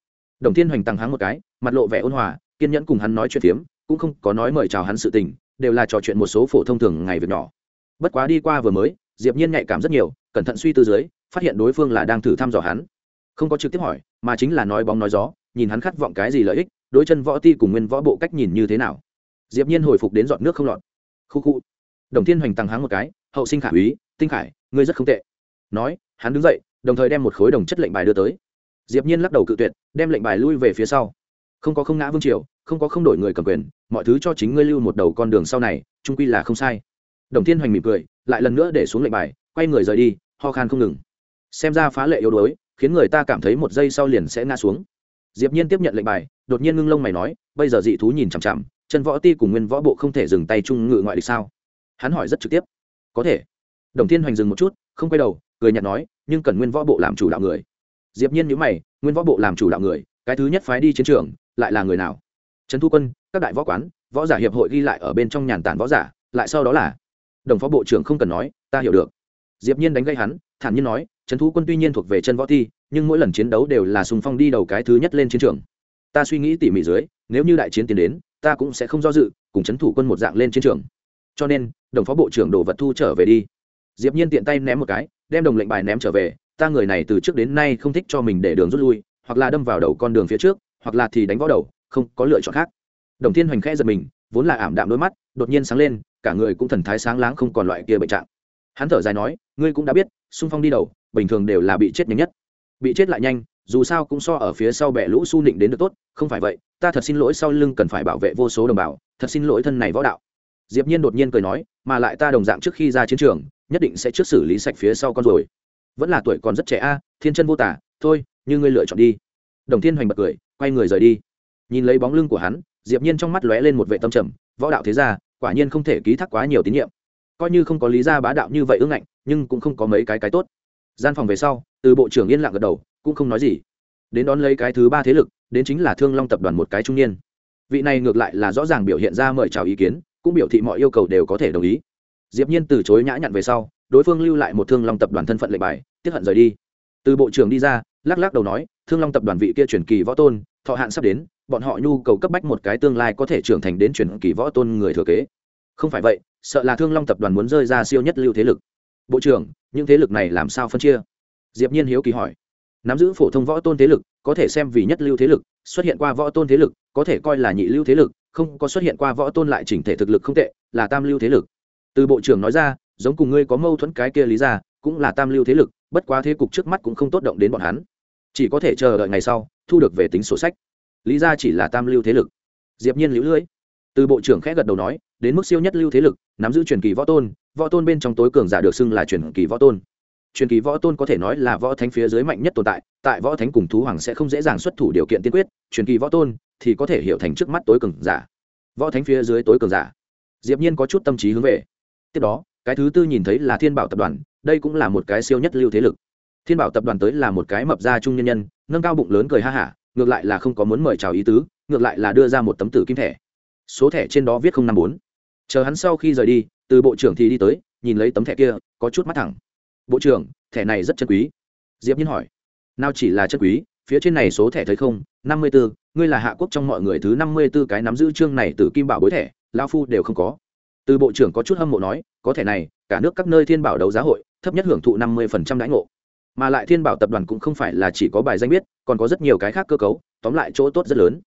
[SPEAKER 1] Đồng thiên hoành tăng háng một cái, mặt lộ vẻ ôn hòa, kiên nhẫn cùng hắn nói chuyện phiếm, cũng không có nói mời chào hắn sự tình, đều là trò chuyện một số phổ thông thường ngày việc nhỏ. Bất quá đi qua vừa mới, diệp nhiên nhạy cảm rất nhiều, cẩn thận suy tư dưới, phát hiện đối phương là đang thử thăm dò hắn không có trực tiếp hỏi, mà chính là nói bóng nói gió, nhìn hắn khát vọng cái gì lợi ích, đối chân võ ti cùng nguyên võ bộ cách nhìn như thế nào. Diệp nhiên hồi phục đến giọt nước không lọt. Khu khu. Đồng thiên hoành tăng háng một cái, hậu sinh khả úy, tinh khải, ngươi rất không tệ. Nói, hắn đứng dậy, đồng thời đem một khối đồng chất lệnh bài đưa tới. Diệp nhiên lắc đầu cự tuyệt, đem lệnh bài lui về phía sau. Không có không ngã vương triều, không có không đổi người cầm quyền, mọi thứ cho chính ngươi lưu một đầu con đường sau này trung quy là không sai. Đồng thiên hoành mỉm cười, lại lần nữa để xuống lệnh bài, quay người rời đi, ho khan không ngừng. Xem ra phá lệ yếu đuối khiến người ta cảm thấy một giây sau liền sẽ ngã xuống. Diệp nhiên tiếp nhận lệnh bài, đột nhiên ngưng lông mày nói, bây giờ dị thú nhìn chằm chằm, chân võ ti cùng nguyên võ bộ không thể dừng tay chung ngự ngoại địch sao? Hắn hỏi rất trực tiếp. Có thể. Đồng thiên hoành dừng một chút, không quay đầu, cười nhạt nói, nhưng cần nguyên võ bộ làm chủ đạo người. Diệp nhiên nhíu mày, nguyên võ bộ làm chủ đạo người, cái thứ nhất phái đi chiến trường, lại là người nào? Trấn thu quân, các đại võ quán, võ giả hiệp hội ghi lại ở bên trong nhàn tản võ giả, lại sau đó là đồng phó bộ trưởng không cần nói, ta hiểu được. Diệp nhiên đánh gây hắn, thản nhiên nói trấn thú quân tuy nhiên thuộc về chân võ thi, nhưng mỗi lần chiến đấu đều là sùng phong đi đầu cái thứ nhất lên chiến trường. Ta suy nghĩ tỉ mỉ dưới, nếu như đại chiến tiến đến, ta cũng sẽ không do dự, cùng trấn thủ quân một dạng lên chiến trường. Cho nên, đồng phó bộ trưởng đồ vật thu trở về đi. Diệp nhiên tiện tay ném một cái, đem đồng lệnh bài ném trở về, ta người này từ trước đến nay không thích cho mình để đường rút lui, hoặc là đâm vào đầu con đường phía trước, hoặc là thì đánh võ đầu, không có lựa chọn khác. Đồng thiên hoành khẽ giật mình, vốn là ảm đạm đôi mắt, đột nhiên sáng lên, cả người cũng thần thái sáng láng không còn loại kia bệnh trạng. Hắn thở dài nói, ngươi cũng đã biết xung phong đi đầu, bình thường đều là bị chết nhanh nhất. Bị chết lại nhanh, dù sao cũng so ở phía sau bẻ lũ su nịnh đến được tốt, không phải vậy, ta thật xin lỗi sau lưng cần phải bảo vệ vô số đồng bào, thật xin lỗi thân này võ đạo. Diệp nhiên đột nhiên cười nói, mà lại ta đồng dạng trước khi ra chiến trường, nhất định sẽ trước xử lý sạch phía sau con rồi vẫn là tuổi còn rất trẻ a à, thiên chân vô tả, thôi, như ngươi lựa chọn đi. Đồng thiên hoành bật cười, quay người rời đi. Nhìn lấy bóng lưng của hắn, diệp nhiên trong mắt lóe lên một vẻ tâm trầm, võ đạo thế gia, quả nhiên không thể ký thác quá nhiều tín nhiệm coi như không có lý ra bá đạo như vậy ưng ngạnh, nhưng cũng không có mấy cái cái tốt. Gian phòng về sau, từ bộ trưởng yên lặng gật đầu, cũng không nói gì. Đến đón lấy cái thứ ba thế lực, đến chính là thương long tập đoàn một cái trung niên. Vị này ngược lại là rõ ràng biểu hiện ra mời chào ý kiến, cũng biểu thị mọi yêu cầu đều có thể đồng ý. Diệp nhiên từ chối nhã nhặn về sau, đối phương lưu lại một thương long tập đoàn thân phận lệnh bài, tiếp hận rời đi. Từ bộ trưởng đi ra, lắc lắc đầu nói, thương long tập đoàn vị kia truyền kỳ võ tôn, thọ hạn sắp đến, bọn họ nhu cầu cấp bách một cái tương lai có thể trưởng thành đến truyền kỳ võ tôn người thừa kế. Không phải vậy sợ là thương long tập đoàn muốn rơi ra siêu nhất lưu thế lực bộ trưởng những thế lực này làm sao phân chia diệp nhiên hiếu kỳ hỏi nắm giữ phổ thông võ tôn thế lực có thể xem vì nhất lưu thế lực xuất hiện qua võ tôn thế lực có thể coi là nhị lưu thế lực không có xuất hiện qua võ tôn lại chỉnh thể thực lực không tệ là tam lưu thế lực từ bộ trưởng nói ra giống cùng ngươi có mâu thuẫn cái kia lý ra cũng là tam lưu thế lực bất quá thế cục trước mắt cũng không tốt động đến bọn hắn chỉ có thể chờ đợi ngày sau thu được về tính sổ sách lý ra chỉ là tam lưu thế lực diệp nhiên liễu lưỡi từ bộ trưởng khẽ gật đầu nói đến mức siêu nhất lưu thế lực, nắm giữ truyền kỳ võ tôn võ tôn bên trong tối cường giả được xưng là truyền kỳ võ tôn. Truyền kỳ võ tôn có thể nói là võ thánh phía dưới mạnh nhất tồn tại tại võ thánh cùng thú hoàng sẽ không dễ dàng xuất thủ điều kiện tiên quyết, truyền kỳ võ tôn thì có thể hiểu thành trước mắt tối cường giả. Võ thánh phía dưới tối cường giả. Diệp nhiên có chút tâm trí hướng về. Tiếp đó, cái thứ tư nhìn thấy là thiên bảo tập đoàn, đây cũng là một cái siêu nhất lưu thế lực. Thiên bảo tập đoàn tới là một cái mập gia trung nhân nhân, nâng cao bụng lớn cười ha hả, ngược lại là không có muốn mời chào ý tứ, ngược lại là đưa ra một tấm tử kim thẻ. Số thẻ trên đó viết không năm bốn chờ hắn sau khi rời đi từ bộ trưởng thì đi tới nhìn lấy tấm thẻ kia có chút mắt thẳng. Bộ trưởng thẻ này rất chân quý. Diệp nhiên hỏi. Nào chỉ là chân quý phía trên này số thẻ thấy không? Năm mươi 54, ngươi là hạ quốc trong mọi người thứ năm mươi 54 cái nắm giữ chương này từ kim bảo bối thẻ lão phu đều không có. Từ bộ trưởng có chút hâm mộ nói có thẻ này cả nước các nơi thiên bảo đấu giá hội thấp nhất hưởng thụ năm mươi phần trăm đãi ngộ. Mà lại thiên bảo tập đoàn cũng không phải là chỉ có bài danh biết còn có rất nhiều cái khác cơ cấu tóm lại chỗ tốt rất lớn.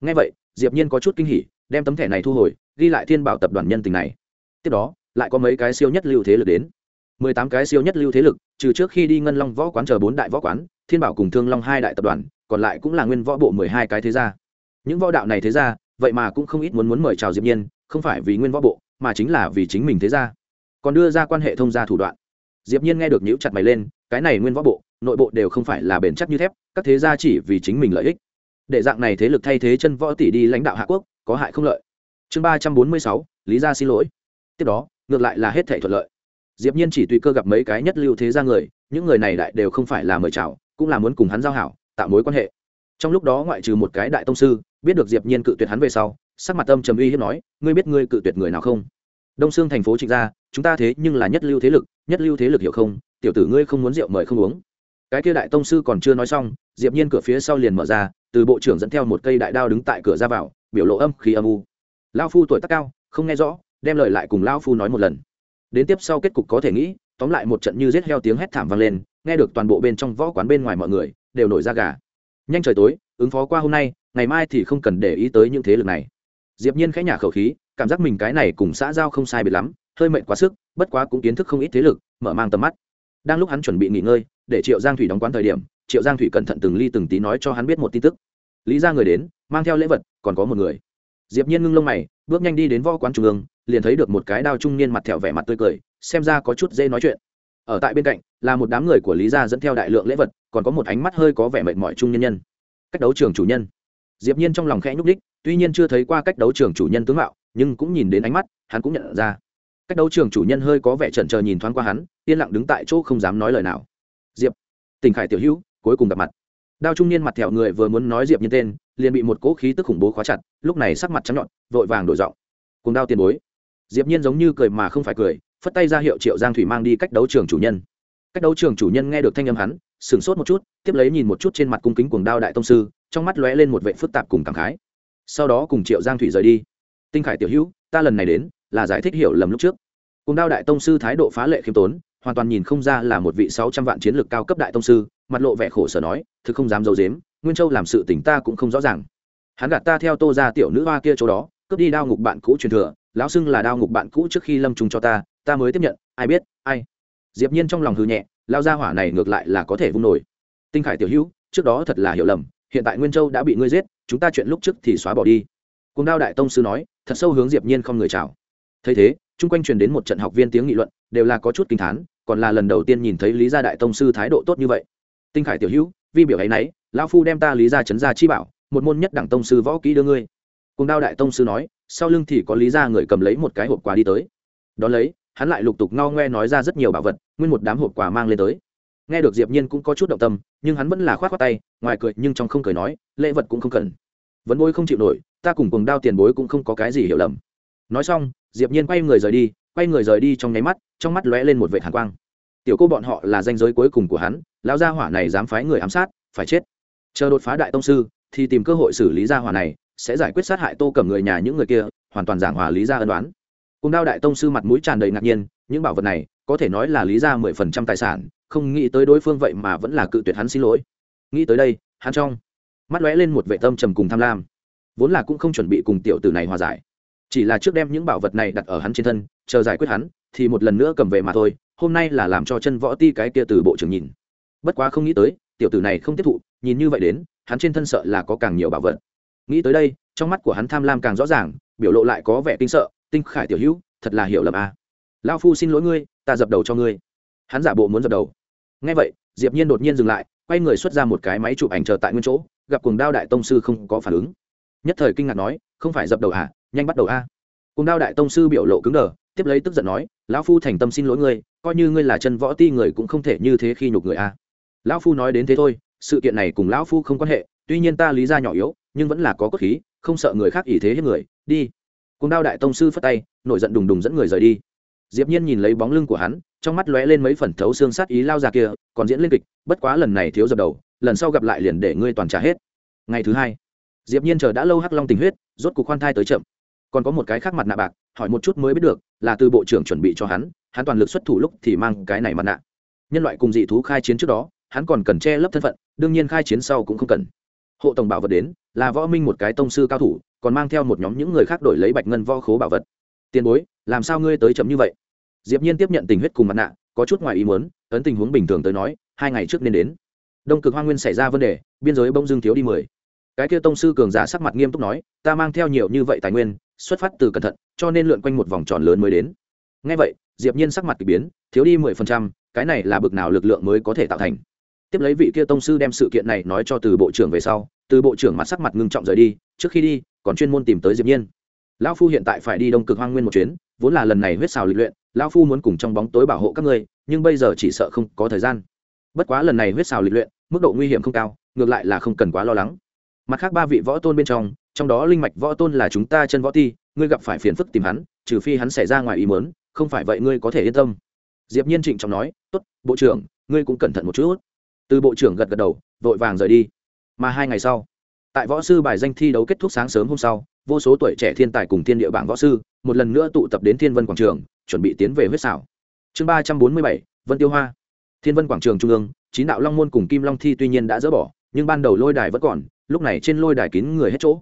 [SPEAKER 1] Ngay vậy diệp nhiên có chút kinh hỉ đem tấm thẻ này thu hồi ghi lại thiên bảo tập đoàn nhân tình này. Tiếp đó, lại có mấy cái siêu nhất lưu thế lực đến. Mười tám cái siêu nhất lưu thế lực, trừ trước khi đi ngân long võ quán chờ bốn đại võ quán, thiên bảo cùng thương long hai đại tập đoàn, còn lại cũng là nguyên võ bộ mười hai cái thế gia. Những võ đạo này thế gia, vậy mà cũng không ít muốn muốn mời chào diệp nhiên, không phải vì nguyên võ bộ, mà chính là vì chính mình thế gia. Còn đưa ra quan hệ thông gia thủ đoạn. Diệp nhiên nghe được nhíu chặt mày lên, cái này nguyên võ bộ, nội bộ đều không phải là bền chắc như thép, các thế gia chỉ vì chính mình lợi ích. Để dạng này thế lực thay thế chân võ tỷ đi lãnh đạo hạ quốc, có hại không lợi chương ba trăm bốn mươi sáu, lý gia xin lỗi. Tiếp đó, ngược lại là hết thể thuận lợi. Diệp nhiên chỉ tùy cơ gặp mấy cái nhất lưu thế gia người, những người này đại đều không phải là mời chào, cũng là muốn cùng hắn giao hảo, tạo mối quan hệ. Trong lúc đó ngoại trừ một cái đại tông sư, biết được diệp nhiên cự tuyệt hắn về sau, sắc mặt tâm trầm uy hiếp nói, ngươi biết ngươi cự tuyệt người nào không? Đông xương thành phố trịnh gia, chúng ta thế nhưng là nhất lưu thế lực, nhất lưu thế lực hiểu không? Tiểu tử ngươi không muốn rượu mời không uống. Cái kia đại tông sư còn chưa nói xong, diệp nhiên cửa phía sau liền mở ra, từ bộ trưởng dẫn theo một cây đại đao đứng tại cửa ra vào, biểu lộ âm khí âm u lao phu tuổi tác cao, không nghe rõ, đem lời lại cùng lao phu nói một lần. Đến tiếp sau kết cục có thể nghĩ, tóm lại một trận như giết heo tiếng hét thảm vang lên, nghe được toàn bộ bên trong võ quán bên ngoài mọi người, đều nổi ra gà. Nhanh trời tối, ứng phó qua hôm nay, ngày mai thì không cần để ý tới những thế lực này. Diệp nhiên khẽ nhả khẩu khí, cảm giác mình cái này cùng xã giao không sai biệt lắm, hơi mệt quá sức, bất quá cũng kiến thức không ít thế lực, mở mang tầm mắt. Đang lúc hắn chuẩn bị nghỉ ngơi, để triệu giang thủy đóng quán thời điểm, triệu giang thủy cẩn thận từng ly từng tí nói cho hắn biết một tin tức. Lý ra người đến, mang theo lễ vật, còn có một người diệp nhiên ngưng lông mày, bước nhanh đi đến võ quán trung ương, liền thấy được một cái đao trung niên mặt thẹo vẻ mặt tươi cười, xem ra có chút dễ nói chuyện. Ở tại bên cạnh, là một đám người của lý gia dẫn theo đại lượng lễ vật, còn có một ánh mắt hơi có vẻ mệt mỏi trung nhân nhân. Cách đấu trường chủ nhân. Diệp nhiên trong lòng khẽ nhúc đích tuy nhiên chưa thấy qua cách đấu trường chủ nhân tướng mạo, nhưng cũng nhìn đến ánh mắt, hắn cũng nhận ra. Cách đấu trường chủ nhân hơi có vẻ chần chờ nhìn thoáng qua hắn, yên lặng đứng tại chỗ không dám nói lời nào. Diệp, tình khải tiểu hữu, cuối cùng gặp mặt đao trung niên mặt thẹo người vừa muốn nói diệp nhiên tên, liền bị một cỗ khí tức khủng bố khóa chặt, lúc này sắc mặt trắng nhọn, vội vàng đổi giọng. Cùng đao tiền bối. Diệp nhiên giống như cười mà không phải cười, phất tay ra hiệu triệu giang thủy mang đi cách đấu trường chủ nhân. Cách đấu trường chủ nhân nghe được thanh âm hắn, sửng sốt một chút, tiếp lấy nhìn một chút trên mặt cung kính cuồng đao đại tông sư, trong mắt lóe lên một vẻ phức tạp cùng cảm khái. Sau đó cùng triệu giang thủy rời đi. Tinh khải tiểu hữu, ta lần này đến là giải thích hiểu lầm lúc trước. Cuồng đao đại tông sư thái độ phá lệ khiêm tốn, hoàn toàn nhìn không ra là một vị sáu trăm vạn chiến lược cao cấp đại tông sư mặt lộ vẻ khổ sở nói, thực không dám d i ấ u dếm nguyên châu làm sự tỉnh ta cũng không rõ ràng. Hắn gạt ta theo tô ra tiểu nữ hoa kia chỗ đó, cướp đi đao ngục bạn cũ truyền thừa, lão xưng là đao ngục bạn cũ trước khi lâm trùng cho ta ta mới tiếp nhận, ai biết, ai? Diệp nhiên trong lòng hư nhẹ lao ra hỏa này ngược lại là có thể vung nổi. Tinh khải tiểu hữu, trước đó thật là hiểu lầm, hiện tại nguyên châu đã bị ngươi giết, chúng ta chuyện lúc trước thì xóa bỏ đi. Cùng đao đại tông sư nói, thật sâu hướng diệp nhiên không người chào. Thấy thế, chung quanh truyền đến một trận học viên tiếng nghị luận, đều là có chút kinh thán, còn là lần đầu tiên nhìn thấy lý gia đại tông sư thái độ tốt như vậy tinh khải tiểu hữu, vi biểu ấy nấy, lão phu đem ta lý gia chấn gia chi bảo, một môn nhất đẳng tông sư võ kỹ đưa ngươi. Cùng đao đại tông sư nói, sau lưng thì có lý gia người cầm lấy một cái hộp quà đi tới. Đón lấy, hắn lại lục tục ngao ngoe nói ra rất nhiều bảo vật, nguyên một đám hộp quà mang lên tới. Nghe được diệp nhiên cũng có chút động tâm, nhưng hắn vẫn là khoát khoát tay, ngoài cười nhưng trong không cười nói, lễ vật cũng không cần. Vẫn bối không chịu nổi, ta cùng cùng đao tiền bối cũng không có cái gì hiểu lầm. Nói xong, diệp nhiên quay người rời đi, quay người rời đi trong nháy mắt, trong mắt lóe lên một vệt hàn quang tiểu cô bọn họ là danh giới cuối cùng của hắn, lão gia hỏa này dám phái người ám sát, phải chết. Chờ đột phá đại tông sư, thì tìm cơ hội xử lý gia hỏa này, sẽ giải quyết sát hại tô cầm người nhà những người kia, hoàn toàn giảng hòa lý gia ân đoán cùng đao đại tông sư mặt mũi tràn đầy ngạc nhiên, những bảo vật này, có thể nói là lý gia mười phần trăm tài sản, không nghĩ tới đối phương vậy mà vẫn là cự tuyệt hắn xin lỗi. Nghĩ tới đây, hắn trong mắt lóe lên một vệ tâm trầm cùng tham lam. Vốn là cũng không chuẩn bị cùng tiểu tử này hòa giải. Chỉ là trước đem những bảo vật này đặt ở hắn trên thân, chờ giải quyết hắn, thì một lần nữa cầm về mà thôi hôm nay là làm cho chân võ ti cái kia từ bộ trưởng nhìn. Bất quá không nghĩ tới, tiểu tử này không tiếp thụ, nhìn như vậy đến, hắn trên thân sợ là có càng nhiều bảo vật. Nghĩ tới đây, trong mắt của hắn tham lam càng rõ ràng, biểu lộ lại có vẻ kinh sợ, tinh khải tiểu hữu, thật là hiểu lầm a à. lao phu xin lỗi ngươi, ta dập đầu cho ngươi. Hắn giả bộ muốn dập đầu. Ngay vậy, diệp nhiên đột nhiên dừng lại, quay người xuất ra một cái máy chụp ảnh chờ tại nguyên chỗ, gặp cuồng đao đại tông sư không có phản ứng. Nhất thời kinh ngạc nói, không phải dập đầu à nhanh bắt đầu a cùng đao đại tông sư biểu lộ cứng đờ, tiếp lấy tức giận nói, lão phu thành tâm xin lỗi ngươi, coi như ngươi là chân võ ti người cũng không thể như thế khi nhục người a. Lão phu nói đến thế thôi, sự kiện này cùng lão phu không quan hệ, tuy nhiên ta lý ra nhỏ yếu, nhưng vẫn là có cốt khí, không sợ người khác ý thế hết người, đi. Cùng đao đại tông sư phất tay, nổi giận đùng đùng dẫn người rời đi. Diệp nhiên nhìn lấy bóng lưng của hắn, trong mắt lóe lên mấy phần thấu xương sát ý lao ra kia, còn diễn lên kịch, bất quá lần này thiếu dập đầu, lần sau gặp lại liền để ngươi toàn trả hết. Ngày thứ hai, diệp nhiên chờ đã lâu hắc long tình huyết, rốt cuộc khoan thai tới chậm còn có một cái khác mặt nạ bạc, hỏi một chút mới biết được, là từ bộ trưởng chuẩn bị cho hắn hắn toàn lực xuất thủ lúc thì mang cái này mặt nạ. Nhân loại cùng dị thú khai chiến trước đó, hắn còn cần che lấp thân phận, đương nhiên khai chiến sau cũng không cần. Hộ tổng bảo vật đến, là võ minh một cái tông sư cao thủ, còn mang theo một nhóm những người khác đổi lấy bạch ngân võ khố bảo vật. Tiền bối, làm sao ngươi tới chậm như vậy? Diệp nhiên tiếp nhận tình huyết cùng mặt nạ, có chút ngoài ý muốn, ấn tình huống bình thường tới nói, hai ngày trước nên đến. Đông cực hoa nguyên xảy ra vấn đề, biên giới bông dương thiếu đi mười cái kia tông sư cường giả sắc mặt nghiêm túc nói, ta mang theo nhiều như vậy tài nguyên, xuất phát từ cẩn thận, cho nên lượn quanh một vòng tròn lớn mới đến. Ngay vậy, diệp nhiên sắc mặt kỳ biến, thiếu đi mười phần trăm, cái này là bực nào lực lượng mới có thể tạo thành? Tiếp lấy vị kia tông sư đem sự kiện này nói cho từ bộ trưởng về sau, từ bộ trưởng mặt sắc mặt ngưng trọng rời đi, trước khi đi, còn chuyên môn tìm tới diệp nhiên. Lão phu hiện tại phải đi đông cực hoang nguyên một chuyến, vốn là lần này huyết xào lịch luyện, lão phu muốn cùng trong bóng tối bảo hộ các ngươi, nhưng bây giờ chỉ sợ không có thời gian. Bất quá lần này huyết xào lịch luyện, mức độ nguy hiểm không cao, ngược lại là không cần quá lo lắng mặt khác ba vị võ tôn bên trong trong đó linh mạch võ tôn là chúng ta chân võ ti, ngươi gặp phải phiền phức tìm hắn, trừ phi hắn xảy ra ngoài ý muốn, không phải vậy ngươi có thể yên tâm. Diệp nhiên trịnh trọng nói, tốt, bộ trưởng, ngươi cũng cẩn thận một chút. Từ bộ trưởng gật gật đầu, vội vàng rời đi. Mà hai ngày sau, tại võ sư bài danh thi đấu kết thúc sáng sớm hôm sau, vô số tuổi trẻ thiên tài cùng thiên địa bảng võ sư, một lần nữa tụ tập đến thiên vân quảng trường, chuẩn bị tiến về huyết xảo. Chương ba trăm bốn mươi bảy, vân tiêu hoa. Thiên vân quảng trường trung ương, chín đạo long môn cùng kim long thi tuy nhiên đã dỡ bỏ, nhưng ban đầu lôi đài vẫn còn lúc này trên lôi đài kín người hết chỗ.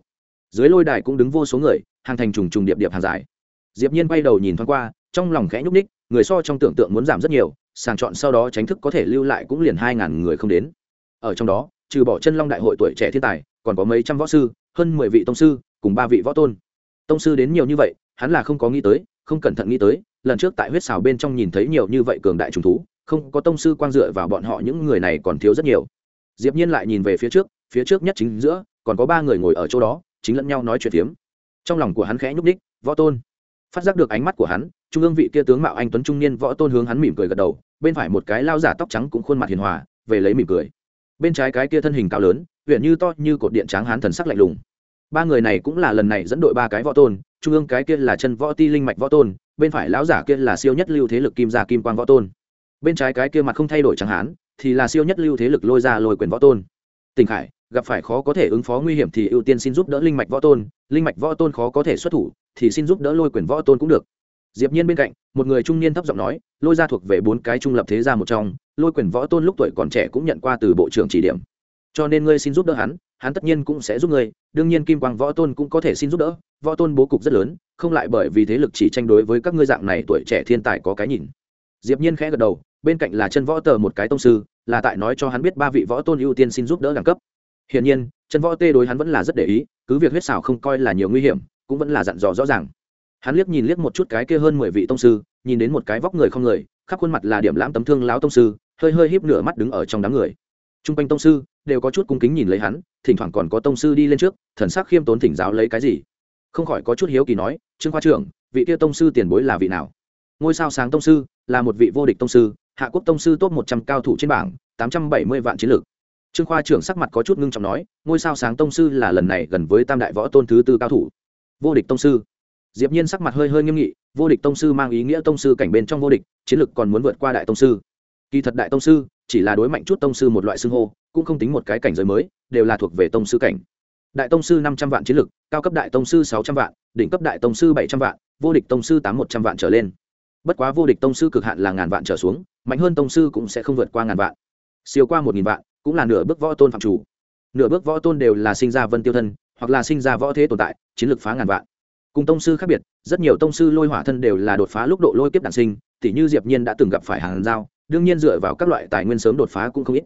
[SPEAKER 1] Dưới lôi đài cũng đứng vô số người, hàng thành trùng trùng điệp điệp hàng dài. Diệp nhiên bay đầu nhìn thoáng qua, trong lòng khẽ nhúc ních người so trong tưởng tượng muốn giảm rất nhiều, sàng chọn sau đó tránh thức có thể lưu lại cũng liền hai ngàn người không đến. Ở trong đó, trừ bỏ chân long đại hội tuổi trẻ thiên tài, còn có mấy trăm võ sư, hơn mười vị tông sư, cùng ba vị võ tôn. Tông sư đến nhiều như vậy, hắn là không có nghĩ tới, không cẩn thận nghĩ tới, lần trước tại huyết xào bên trong nhìn thấy nhiều như vậy cường đại trùng thú, không có tông sư quang dựa vào bọn họ, những người này còn thiếu rất nhiều. Diệp nhiên lại nhìn về phía trước phía trước nhất chính giữa, còn có ba người ngồi ở chỗ đó, chính lẫn nhau nói chuyện phiếm. Trong lòng của hắn khẽ nhúc ních võ tôn. Phát giác được ánh mắt của hắn, trung ương vị kia tướng mạo anh tuấn trung niên võ tôn hướng hắn mỉm cười gật đầu, bên phải một cái lao giả tóc trắng cũng khuôn mặt hiền hòa, về lấy mỉm cười. Bên trái cái kia thân hình cao lớn huyện như to như cột điện tráng hắn thần sắc lạnh lùng. Ba người này cũng là lần này dẫn đội ba cái võ tôn, trung ương cái kia là chân võ ti linh mạch võ tôn, bên phải lão giả kia là siêu nhất lưu thế lực kim gia kim quang võ tôn. Bên trái cái kia mặt không thay đổi chẳng hán, thì là siêu nhất lưu thế lực lôi ra lôi quyền võ tôn. Tình khải gặp phải khó có thể ứng phó nguy hiểm thì ưu tiên xin giúp đỡ linh mạch võ tôn, linh mạch võ tôn khó có thể xuất thủ thì xin giúp đỡ lôi quyền võ tôn cũng được. Diệp nhiên bên cạnh, một người trung niên thấp giọng nói, lôi gia thuộc về bốn cái trung lập thế gia một trong, lôi quyền võ tôn lúc tuổi còn trẻ cũng nhận qua từ bộ trưởng chỉ điểm. Cho nên ngươi xin giúp đỡ hắn hắn tất nhiên cũng sẽ giúp ngươi, đương nhiên kim quang võ tôn cũng có thể xin giúp đỡ, võ tôn bố cục rất lớn, không lại bởi vì thế lực chỉ tranh đối với các ngươi dạng này tuổi trẻ thiên tài có cái nhìn. Diệp nhiên khẽ gật đầu, bên cạnh là chân võ tờ một cái tông sư, là tại nói cho hắn biết ba vị võ tôn ưu tiên xin giúp đỡ đẳng cấp hiển nhiên chân võ tê đối hắn vẫn là rất để ý, cứ việc huyết xảo không coi là nhiều nguy hiểm, cũng vẫn là dặn dò rõ ràng. Hắn liếc nhìn liếc một chút cái kia hơn mười vị tông sư, nhìn đến một cái vóc người không người, khắp khuôn mặt là điểm lãm tấm thương láo tông sư, hơi hơi híp nửa mắt đứng ở trong đám người. T r u n g quanh tông sư đều có chút cung kính nhìn lấy hắn, thỉnh thoảng còn có tông sư đi lên trước, thần sắc khiêm tốn thỉnh giáo lấy cái gì. Không khỏi có chút hiếu kỳ nói, trương khoa trưởng, vị kia tông sư tiền bối là vị nào? Ngôi sao sáng tông sư, là một vị vô địch tông sư, hạ quốc tông sư top một trăm cao thủ trên bảng, tám trăm bảy mươi vạn chiến lược trương khoa trưởng sắc mặt có chút ngưng trọng nói ngôi sao sáng tông sư là lần này gần với tam đại võ tôn thứ tư cao thủ vô địch tông sư diệp nhiên sắc mặt hơi hơi nghiêm nghị vô địch tông sư mang ý nghĩa tông sư cảnh bên trong vô địch chiến lực còn muốn vượt qua đại tông sư kỳ thật đại tông sư chỉ là đối mạnh chút tông sư một loại xưng hô cũng không tính một cái cảnh giới mới đều là thuộc về tông sư cảnh đại tông sư năm trăm vạn chiến lực cao cấp đại tông sư sáu trăm vạn đỉnh cấp đại tông sư bảy trăm vạn vô địch tông sư tám một trăm vạn trở lên bất quá vô địch tông sư cực hạn là ngàn vạn trở xuống mạnh hơn tông sư cũng sẽ không vượt qua ngàn vạn siêu qua một nghìn vạn cũng là nửa bước võ tôn phạm chủ. Nửa bước võ tôn đều là sinh ra vân tiêu thân, hoặc là sinh ra võ thế tồn tại, chiến lược phá ngàn vạn. Cùng tông sư khác biệt, rất nhiều tông sư lôi hỏa thân đều là đột phá lúc độ lôi kiếp đản sinh, tỉ như diệp nhiên đã từng gặp phải hàng giao, đương nhiên dựa vào các loại tài nguyên sớm đột phá cũng không ít.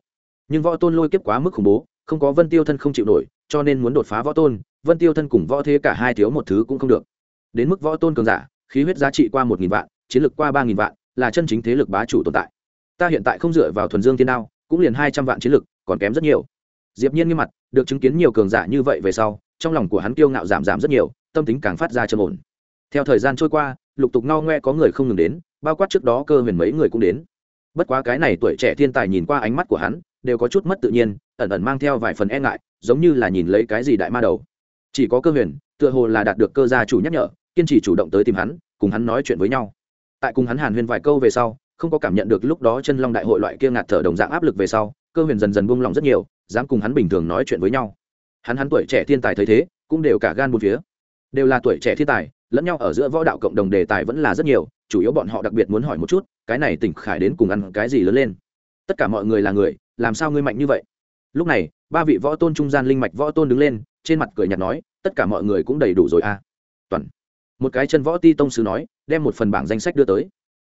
[SPEAKER 1] Nhưng võ tôn lôi kiếp quá mức khủng bố, không có vân tiêu thân không chịu nổi, cho nên muốn đột phá võ tôn, vân tiêu thân cùng võ thế cả hai thiếu một thứ cũng không được. Đến mức võ tôn cường giả, khí huyết giá trị qua một nghìn vạn, chiến lực qua ba nghìn vạn, là chân chính thế lực bá chủ tồn tại. Ta hiện tại không dựa vào thuần dương thiên đao, cũng liền hai trăm vạn chiến lực còn kém rất nhiều. Diệp nhiên nghiêm mặt, được chứng kiến nhiều cường giả như vậy về sau, trong lòng của hắn kiêu ngạo giảm giảm rất nhiều, tâm tính càng phát ra trầm ổn. Theo thời gian trôi qua, lục tục ngao ngoe có người không ngừng đến, bao quát trước đó cơ huyền mấy người cũng đến. Bất quá cái này tuổi trẻ thiên tài nhìn qua ánh mắt của hắn, đều có chút mất tự nhiên, ẩn ẩn mang theo vài phần e ngại, giống như là nhìn lấy cái gì đại ma đầu. Chỉ có cơ huyền, tựa hồ là đạt được cơ gia chủ nhắc nhở, kiên trì chủ động tới tìm hắn, cùng hắn nói chuyện với nhau. Tại cùng hắn hàn huyền vài câu về sau, không có cảm nhận được lúc đó chân long đại hội loại kia ngạt thở đồng dạng áp lực về sau cơ huyền dần dần buông lòng rất nhiều, dám cùng hắn bình thường nói chuyện với nhau. Hắn hắn tuổi trẻ thiên tài thấy thế, cũng đều cả gan một phía. Đều là tuổi trẻ thiên tài, lẫn nhau ở giữa võ đạo cộng đồng đề tài vẫn là rất nhiều, chủ yếu bọn họ đặc biệt muốn hỏi một chút, cái này tỉnh khải đến cùng ăn cái gì lớn lên? Tất cả mọi người là người, làm sao ngươi mạnh như vậy? Lúc này, ba vị võ tôn trung gian linh mạch võ tôn đứng lên, trên mặt cười nhạt nói, tất cả mọi người cũng đầy đủ rồi à. Toàn. Một cái chân võ ti tông sứ nói, đem một phần bảng danh sách đưa tới.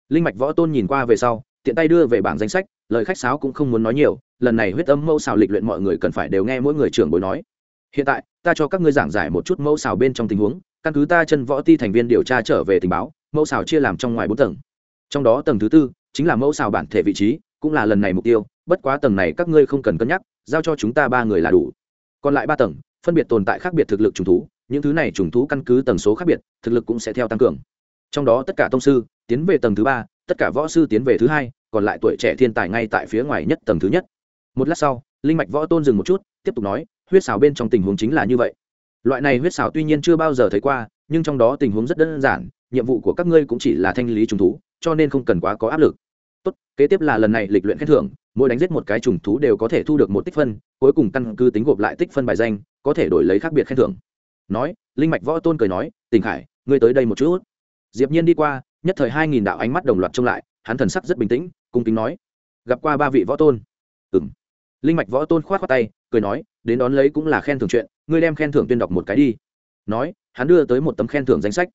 [SPEAKER 1] Linh mạch võ tôn nhìn qua về sau tiện tay đưa về bảng danh sách, lời khách sáo cũng không muốn nói nhiều, lần này huyết âm mẫu xào lịch luyện mọi người cần phải đều nghe mỗi người trưởng bối nói. Hiện tại, ta cho các ngươi giảng giải một chút mẫu xào bên trong tình huống, căn cứ ta chân võ ti thành viên điều tra trở về tình báo, mẫu xào chia làm trong ngoài bốn tầng. Trong đó tầng thứ tư chính là mẫu xào bản thể vị trí, cũng là lần này mục tiêu, bất quá tầng này các ngươi không cần cân nhắc, giao cho chúng ta ba người là đủ. Còn lại ba tầng, phân biệt tồn tại khác biệt thực lực trùng thú, những thứ này trùng thú căn cứ tầng số khác biệt, thực lực cũng sẽ theo tăng cường. Trong đó tất cả tông sư tiến về tầng thứ ba tất cả võ sư tiến về thứ hai, còn lại tuổi trẻ thiên tài ngay tại phía ngoài nhất tầng thứ nhất. Một lát sau, linh mạch võ tôn dừng một chút, tiếp tục nói, huyết xào bên trong tình huống chính là như vậy. Loại này huyết xào tuy nhiên chưa bao giờ thấy qua, nhưng trong đó tình huống rất đơn giản, nhiệm vụ của các ngươi cũng chỉ là thanh lý trùng thú, cho nên không cần quá có áp lực. Tốt, kế tiếp là lần này lịch luyện khen thưởng, mỗi đánh giết một cái trùng thú đều có thể thu được một tích phân, cuối cùng căn cứ tính gộp lại tích phân bài danh, có thể đổi lấy khác biệt khen thưởng. Nói, linh mạch võ tôn cười nói tình khải, ngươi tới đây một chút. Diệp nhiên đi qua nhất thời hai nghìn đạo ánh mắt đồng loạt trông lại, hắn thần sắc rất bình tĩnh, cung kính nói, gặp qua ba vị võ tôn. Ừm. Linh mạch võ tôn khoát khoác tay, cười nói, đến đón lấy cũng là khen thưởng chuyện, ngươi đem khen thưởng tuyên đọc một cái đi. Nói, hắn đưa tới một tấm khen thưởng danh sách.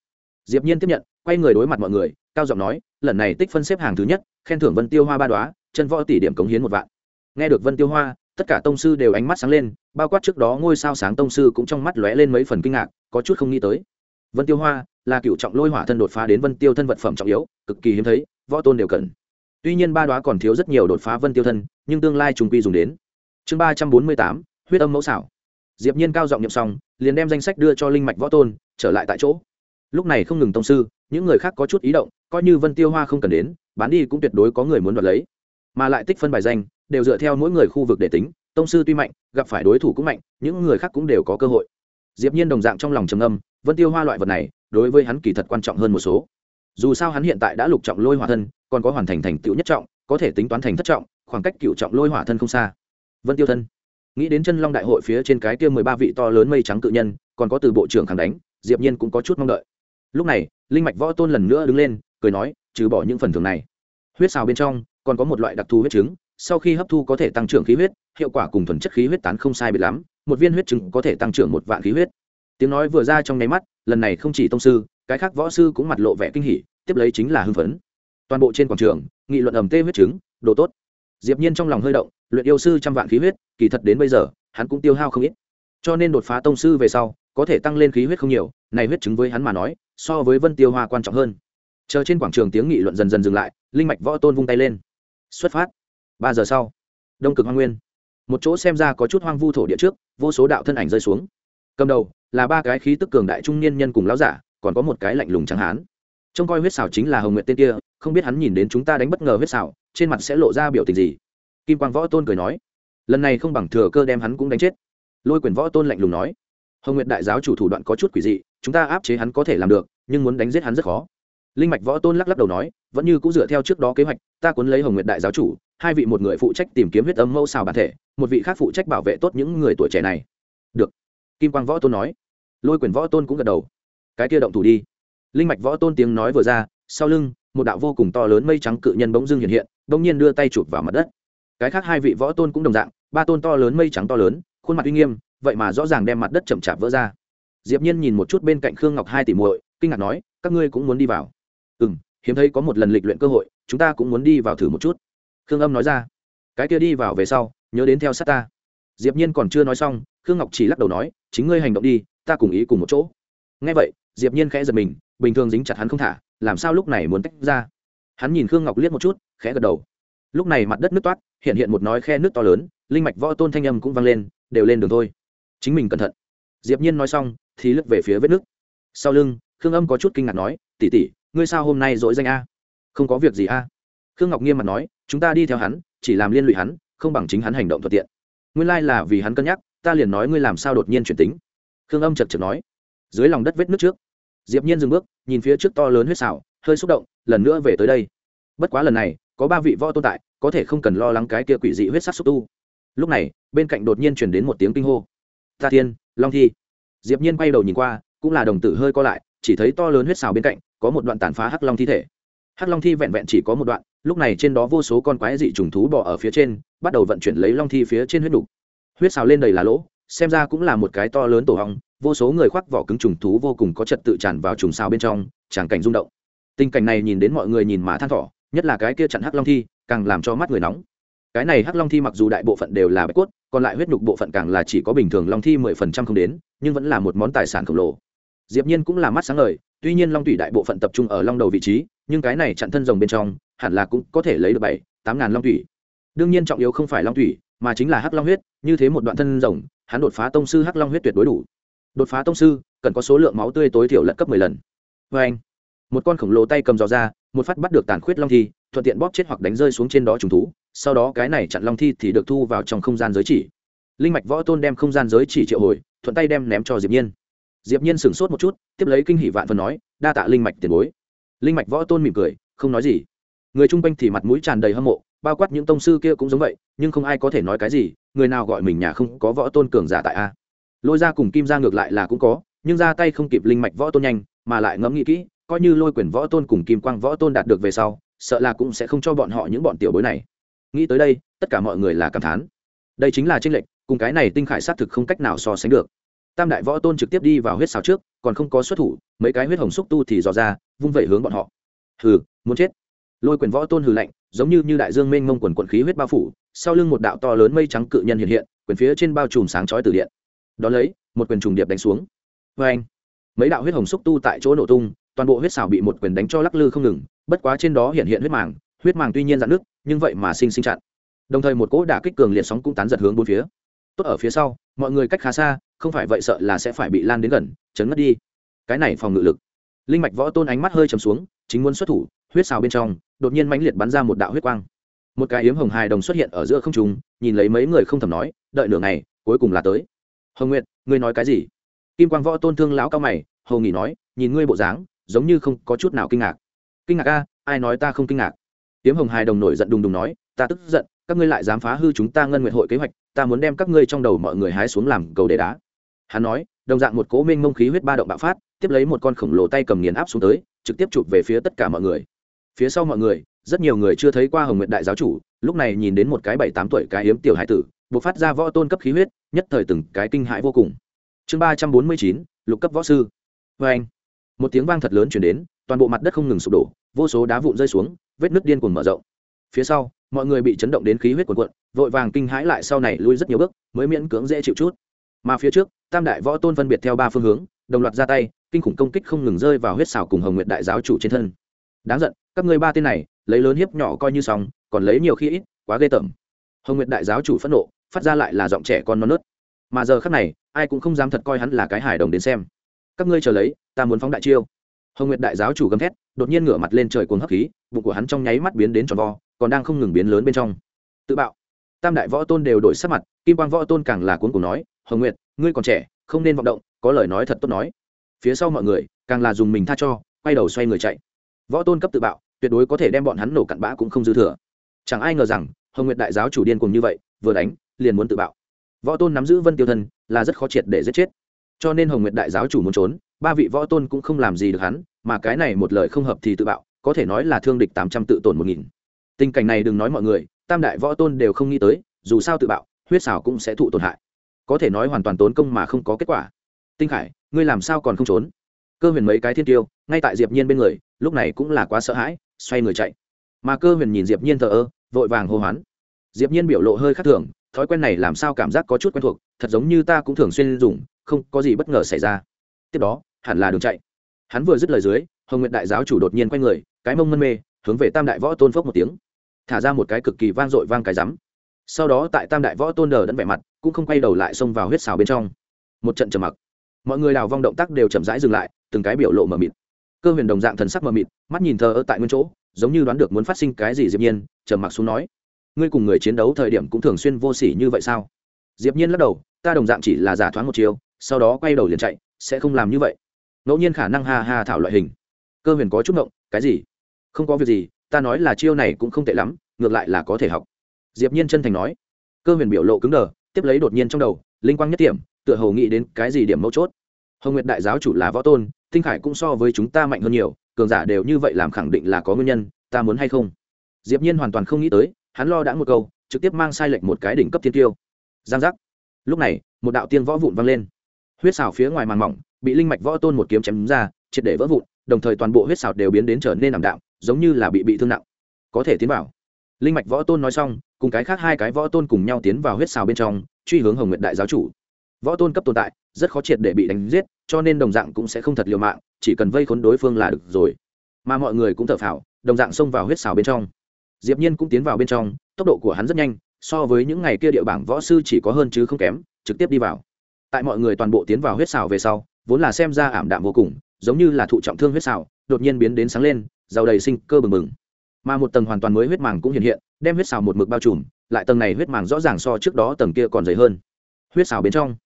[SPEAKER 1] Diệp nhiên tiếp nhận, quay người đối mặt mọi người, cao giọng nói, lần này tích phân xếp hàng thứ nhất, khen thưởng vân tiêu hoa ba đoá chân võ tỷ điểm cống hiến một vạn. Nghe được vân tiêu hoa, tất cả tông sư đều ánh mắt sáng lên, bao quát trước đó ngôi sao sáng tông sư cũng trong mắt lóe lên mấy phần kinh ngạc, có chút không nghĩ tới. Vân tiêu hoa là cựu trọng lôi hỏa thân đột phá đến vân tiêu thân vật phẩm trọng yếu, cực kỳ hiếm thấy, võ tôn đều cần. Tuy nhiên ba đoá còn thiếu rất nhiều đột phá vân tiêu thân, nhưng tương lai trùng quy dùng đến. Chương ba trăm bốn mươi tám, huyết âm mẫu xảo. Diệp nhiên cao giọng nhậm xong, liền đem danh sách đưa cho linh mạch võ tôn, trở lại tại chỗ. Lúc này không ngừng tông sư, những người khác có chút ý động, coi như vân tiêu hoa không cần đến, bán đi cũng tuyệt đối có người muốn đoạt lấy. Mà lại tích phân bài danh, đều dựa theo mỗi người khu vực để tính, tông sư tuy mạnh, gặp phải đối thủ cũng mạnh, những người khác cũng đều có cơ hội. Diệp nhiên đồng dạng trong lòng trầm âm vân tiêu hoa loại vật này đối với hắn kỳ thật quan trọng hơn một số. Dù sao hắn hiện tại đã lục trọng lôi hỏa thân, còn có hoàn thành thành tựu nhất trọng, có thể tính toán thành thất trọng, khoảng cách cựu trọng lôi hỏa thân không xa. Vân tiêu thân, nghĩ đến chân long đại hội phía trên cái kia mười ba vị to lớn mây trắng cự nhân, còn có từ bộ trưởng khẳng đánh, diệp nhiên cũng có chút mong đợi. Lúc này, linh mạch võ tôn lần nữa đứng lên, cười nói, trừ bỏ những phần thưởng này, huyết xào bên trong còn có một loại đặc thù huyết trứng, sau khi hấp thu có thể tăng trưởng khí huyết, hiệu quả cùng thuần chất khí huyết tán không sai biệt lắm, một viên huyết trứng có thể tăng trưởng một vạn khí huyết tiếng nói vừa ra trong nháy mắt, lần này không chỉ tông sư, cái khác võ sư cũng mặt lộ vẻ kinh hỉ, tiếp lấy chính là hưng phấn. Toàn bộ trên quảng trường, nghị luận ầm tê huyết trứng, đồ tốt. Diệp nhiên trong lòng hơi động, luyện yêu sư trăm vạn khí huyết, kỳ thật đến bây giờ, hắn cũng tiêu hao không ít. Cho nên đột phá tông sư về sau, có thể tăng lên khí huyết không nhiều, này huyết chứng với hắn mà nói, so với vân tiêu hoa quan trọng hơn. Chờ trên quảng trường tiếng nghị luận dần dần dừng lại, linh mạch võ tôn vung tay lên. Xuất phát. Ba giờ sau. Đông cực hoang nguyên. Một chỗ xem ra có chút hoang vu thổ địa trước, vô số đạo thân ảnh rơi xuống cầm đầu là ba cái khí tức cường đại trung niên nhân cùng lão giả, còn có một cái lạnh lùng trắng hán. Trông coi huyết xảo chính là hồng nguyện tên kia, không biết hắn nhìn đến chúng ta đánh bất ngờ huyết xảo, trên mặt sẽ lộ ra biểu tình gì? Kim quang võ tôn cười nói, lần này không bằng thừa cơ đem hắn cũng đánh chết. Lôi quyền võ tôn lạnh lùng nói, hồng nguyện đại giáo chủ thủ đoạn có chút quỷ dị, chúng ta áp chế hắn có thể làm được, nhưng muốn đánh giết hắn rất khó. Linh mạch võ tôn lắc lắc đầu nói, vẫn như cũng dựa theo trước đó kế hoạch, ta cuốn lấy hồng nguyện đại giáo chủ, hai vị một người phụ trách tìm kiếm huyết âm mẫu xào bản thể, một vị khác phụ trách bảo vệ tốt những người tuổi trẻ này. Được kim quang võ tôn nói. Lôi quyền võ tôn cũng gật đầu. Cái kia động thủ đi. Linh mạch võ tôn tiếng nói vừa ra, sau lưng, một đạo vô cùng to lớn mây trắng cự nhân bỗng dưng hiện hiện, bỗng nhiên đưa tay chụp vào mặt đất. Cái khác hai vị võ tôn cũng đồng dạng, ba tôn to lớn mây trắng to lớn, khuôn mặt uy nghiêm, vậy mà rõ ràng đem mặt đất chậm chạp vỡ ra. Diệp nhiên nhìn một chút bên cạnh khương ngọc hai tỷ muội, kinh ngạc nói, các ngươi cũng muốn đi vào. Ừm, hiếm thấy có một lần lịch luyện cơ hội, chúng ta cũng muốn đi vào thử một chút. Khương âm nói ra, cái kia đi vào về sau, nhớ đến theo sát ta diệp nhiên còn chưa nói xong, khương ngọc chỉ lắc đầu nói, chính ngươi hành động đi, ta cùng ý cùng một chỗ. Nghe vậy, diệp nhiên khẽ giật mình, bình thường dính chặt hắn không thả, làm sao lúc này muốn tách ra? Hắn nhìn khương ngọc liếc một chút, khẽ gật đầu. Lúc này mặt đất nứt toát, hiện hiện một nói khe nước to lớn, linh mạch võ tôn thanh âm cũng vang lên, đều lên đường thôi. Chính mình cẩn thận. Diệp nhiên nói xong, thì lướt về phía vết nước sau lưng, khương âm có chút kinh ngạc nói, tỷ tỷ, ngươi sao hôm nay dỗi danh a? Không có việc gì a. Khương ngọc nghiêm mặt nói, chúng ta đi theo hắn, chỉ làm liên lụy hắn, không bằng chính hắn hành động thuận tiện nguyên lai là vì hắn cân nhắc, ta liền nói ngươi làm sao đột nhiên chuyển tính. Khương âm chật chật nói, dưới lòng đất vết nước trước. Diệp nhiên dừng bước, nhìn phía trước to lớn huyết xảo, hơi xúc động, lần nữa về tới đây. Bất quá lần này, có ba vị võ tồn tại, có thể không cần lo lắng cái kia quỷ dị huyết sắc xúc tu. Lúc này, bên cạnh đột nhiên truyền đến một tiếng kinh hô. Ta thiên, long thi. Diệp nhiên quay đầu nhìn qua, cũng là đồng tử hơi co lại, chỉ thấy to lớn huyết xào bên cạnh, có một đoạn tàn phá hắc long thi thể. Hắc long thi vẹn vẹn chỉ có một đoạn lúc này trên đó vô số con quái dị trùng thú bò ở phía trên, bắt đầu vận chuyển lấy long thi phía trên huyết đục huyết xào lên đầy là lỗ, xem ra cũng là một cái to lớn tổ hong, vô số người khoác vỏ cứng trùng thú vô cùng có trật tự tràn vào trùng xào bên trong, tràng cảnh rung động. Tình cảnh này nhìn đến mọi người nhìn mà than thở, nhất là cái kia chặn hắc long thi, càng làm cho mắt người nóng. Cái này hắc long thi mặc dù đại bộ phận đều là bạch cốt, còn lại huyết nhục bộ phận càng là chỉ có bình thường long thi mười phần trăm không đến, nhưng vẫn là một món tài sản khổng lồ diệp nhiên cũng là mắt sáng ngời, tuy nhiên long thủy đại bộ phận tập trung ở long đầu vị trí, nhưng cái này chặn thân rồng bên trong, hẳn là cũng có thể lấy được bảy, tám ngàn long thủy đương nhiên trọng yếu không phải long thủy mà chính là hắc long huyết, như thế một đoạn thân rồng, hắn đột phá tông sư hắc long huyết tuyệt đối đủ. Đột phá tông sư, cần có số lượng máu tươi tối thiểu lận cấp mười lần. Với anh, một con khổng lồ tay cầm giò ra, một phát bắt được tàn khuyết long thi, thuận tiện bóp chết hoặc đánh rơi xuống trên đó trùng thú, sau đó cái này chặn long thi thì được thu vào trong không gian giới chỉ. Linh mạch võ tôn đem không gian giới chỉ triệu hồi, thuận tay đem ném cho diệp nhiên diệp nhiên sửng sốt một chút, tiếp lấy kinh hỉ vạn phần nói, đa tạ linh mạch tiền bối. Linh mạch võ tôn mỉm cười, không nói gì. Người trung quanh thì mặt mũi tràn đầy hâm mộ, bao quát những tông sư kia cũng giống vậy, nhưng không ai có thể nói cái gì, người nào gọi mình nhà không có võ tôn cường giả tại a. Lôi ra cùng kim ra ngược lại là cũng có, nhưng ra tay không kịp linh mạch võ tôn nhanh, mà lại ngẫm nghĩ kỹ, coi như lôi quyền võ tôn cùng kim quang võ tôn đạt được về sau, sợ là cũng sẽ không cho bọn họ những bọn tiểu bối này. Nghĩ tới đây, tất cả mọi người là cảm thán. Đây chính là tranh lệch, cùng cái này tinh khải xác thực không cách nào so sánh được tam đại võ tôn trực tiếp đi vào huyết xào trước, còn không có xuất thủ, mấy cái huyết hồng xúc tu thì dò ra, vung vẩy hướng bọn họ. Hừ, muốn chết. Lôi quyền võ tôn hừ lạnh, giống như như đại dương mênh mông quần quận khí huyết bao phủ, sau lưng một đạo to lớn mây trắng cự nhân hiện hiện, quyền phía trên bao trùm sáng chói từ điện. Đón lấy, một quyền trùng điệp đánh xuống. Vê anh mấy đạo huyết hồng xúc tu tại chỗ nổ tung, toàn bộ huyết xào bị một quyền đánh cho lắc lư không ngừng, bất quá trên đó hiện hiện huyết màng huyết màng tuy nhiên dạn nước nhưng vậy mà sinh sinh chặn. Đồng thời một cỗ đả kích cường liệt sóng cũng tán giật hướng bốn phía tốt ở phía sau, mọi người cách khá xa, không phải vậy sợ là sẽ phải bị lan đến gần, chấn mất đi. Cái này phòng ngự lực. Linh mạch võ tôn ánh mắt hơi chầm xuống, chính muốn xuất thủ, huyết xào bên trong, đột nhiên mãnh liệt bắn ra một đạo huyết quang. Một cái yếm hồng hài đồng xuất hiện ở giữa không trung, nhìn lấy mấy người không thầm nói, đợi nửa ngày, cuối cùng là tới. Hồng nguyệt, ngươi nói cái gì? Kim quang võ tôn thương lão cao mày, hầu nghỉ nói, nhìn ngươi bộ dáng, giống như không có chút nào kinh ngạc. Kinh ngạc a, ai nói ta không kinh ngạc? Yếm hồng hài đồng nổi giận đùng đùng nói, ta tức giận, các ngươi lại dám phá hư chúng ta ngân nguyệt hội kế hoạch ta muốn đem các ngươi trong đầu mọi người hái xuống làm cầu để đá. Hắn nói, đồng dạng một cố minh mông khí huyết ba động bạo phát, tiếp lấy một con khổng lồ tay cầm nghiền áp xuống tới, trực tiếp chụp về phía tất cả mọi người. Phía sau mọi người, rất nhiều người chưa thấy qua hồng nguyện đại giáo chủ, lúc này nhìn đến một cái bảy tám tuổi cái hiếm tiểu hải tử buộc phát ra võ tôn cấp khí huyết, nhất thời từng cái kinh hãi vô cùng. Chương ba trăm bốn mươi chín, lục cấp võ sư. Vê anh, một tiếng vang thật lớn chuyển đến, toàn bộ mặt đất không ngừng sụp đổ, vô số đá vụn rơi xuống, vết nước điên cuồng mở rộng. Phía sau, mọi người bị chấn động đến khí huyết cuồn cuộn vội vàng kinh hãi lại sau này lui rất nhiều bước, mới miễn cưỡng dễ chịu chút. Mà phía trước, tam đại võ tôn phân biệt theo ba phương hướng, đồng loạt ra tay, kinh khủng công kích không ngừng rơi vào huyết xào cùng hồng nguyệt đại giáo chủ trên thân. Đáng giận, các ngươi ba tên này, lấy lớn hiếp nhỏ coi như xong, còn lấy nhiều khi ít, quá ghê tởm. Hồng nguyệt đại giáo chủ phẫn nộ, phát ra lại là giọng trẻ con non nớt. Mà giờ khắc này, ai cũng không dám thật coi hắn là cái hài đồng đến xem. Các ngươi chờ lấy, ta muốn phóng đại chiêu. Hồng nguyệt đại giáo chủ gầm thét, đột nhiên ngửa mặt lên trời cuồng hấp khí, bụng của hắn trong nháy mắt biến đến tròn vo, còn đang không ngừng biến lớn bên trong. Tự bạo tam đại võ tôn đều đổi sắc mặt, kim quang võ tôn càng là cuốn cùng nói, hồng nguyệt, ngươi còn trẻ, không nên vọng động, có lời nói thật tốt nói. Phía sau mọi người, càng là dùng mình tha cho, quay đầu xoay người chạy. Võ tôn cấp tự bạo, tuyệt đối có thể đem bọn hắn nổ cặn bã cũng không dư thừa. Chẳng ai ngờ rằng, hồng nguyệt đại giáo chủ điên cùng như vậy, vừa đánh, liền muốn tự bạo. Võ tôn nắm giữ vân tiêu thân là rất khó triệt để giết chết. Cho nên hồng nguyệt đại giáo chủ muốn trốn, ba vị võ tôn cũng không làm gì được hắn, mà cái này một lời không hợp thì tự bạo, có thể nói là thương địch tám trăm tự tổn một nghìn. Tình cảnh này đừng nói mọi người tam đại võ tôn đều không nghĩ tới, dù sao tự bạo, huyết xảo cũng sẽ thụ tổn hại. Có thể nói hoàn toàn tốn công mà không có kết quả. Tinh khải, ngươi làm sao còn không trốn? Cơ huyền mấy cái thiên tiêu, ngay tại diệp nhiên bên người, lúc này cũng là quá sợ hãi, xoay người chạy. Mà cơ huyền nhìn diệp nhiên thờ ơ, vội vàng hô hoán. Diệp nhiên biểu lộ hơi khác thường, thói quen này làm sao cảm giác có chút quen thuộc, thật giống như ta cũng thường xuyên dùng, không có gì bất ngờ xảy ra. Tiếp đó, hẳn là đường chạy. Hắn vừa dứt lời dưới, hồng nguyệt đại giáo chủ đột nhiên quay người, cái mông mân mê, hướng về tam đại võ tôn phốc một tiếng thả ra một cái cực kỳ vang dội vang cái rắm. Sau đó tại tam đại võ tôn đờ đẫn vẻ mặt, cũng không quay đầu lại xông vào huyết xào bên trong. Một trận trầm mặc. Mọi người đào vong động tác đều chậm rãi dừng lại, từng cái biểu lộ mờ mịt. Cơ huyền đồng dạng thần sắc mờ mịt, mắt nhìn thờ ơ tại nguyên chỗ, giống như đoán được muốn phát sinh cái gì diệp nhiên, trầm mặc xuống nói, ngươi cùng người chiến đấu thời điểm cũng thường xuyên vô sỉ như vậy sao? Diệp nhiên lắc đầu, ta đồng dạng chỉ là giả thoáng một chiều sau đó quay đầu liền chạy, sẽ không làm như vậy. Ngẫu nhiên khả năng ha ha thảo loại hình. Cơ huyền có chút ngộng, cái gì? Không có việc gì ta nói là chiêu này cũng không tệ lắm, ngược lại là có thể học. Diệp nhiên chân thành nói. Cơ huyền biểu lộ cứng đờ, tiếp lấy đột nhiên trong đầu, linh quang nhất điểm, tựa hồ nghĩ đến cái gì điểm mấu chốt. Hồng nguyệt đại giáo chủ là võ tôn, tinh khải cũng so với chúng ta mạnh hơn nhiều, cường giả đều như vậy làm khẳng định là có nguyên nhân, ta muốn hay không? Diệp nhiên hoàn toàn không nghĩ tới, hắn lo đã một câu, trực tiếp mang sai lệch một cái đỉnh cấp thiên tiêu giang giác. Lúc này, một đạo tiên võ vụn vang lên. Huyết xào phía ngoài màn mỏng, bị linh mạch võ tôn một kiếm chém ra, triệt để vỡ vụn, đồng thời toàn bộ huyết xào đều biến đến trở nên ảm đạm giống như là bị bị thương nặng. Có thể tiến vào. Linh mạch võ tôn nói xong, cùng cái khác hai cái võ tôn cùng nhau tiến vào huyết xào bên trong, truy hướng hồng nguyệt đại giáo chủ. Võ tôn cấp tồn tại, rất khó triệt để bị đánh giết, cho nên đồng dạng cũng sẽ không thật liều mạng, chỉ cần vây khốn đối phương là được rồi. Mà mọi người cũng thở phào, đồng dạng xông vào huyết xào bên trong. Diệp nhiên cũng tiến vào bên trong, tốc độ của hắn rất nhanh, so với những ngày kia địa bảng võ sư chỉ có hơn chứ không kém, trực tiếp đi vào. Tại mọi người toàn bộ tiến vào huyết xào về sau, vốn là xem ra ảm đạm vô cùng, giống như là thụ trọng thương huyết xào, đột nhiên biến đến sáng lên giàu đầy sinh cơ bừng bừng. Mà một tầng hoàn toàn mới huyết màng cũng hiện hiện, đem huyết xào một mực bao trùm, lại tầng này huyết màng rõ ràng so trước đó tầng kia còn dày hơn. Huyết xào bên trong,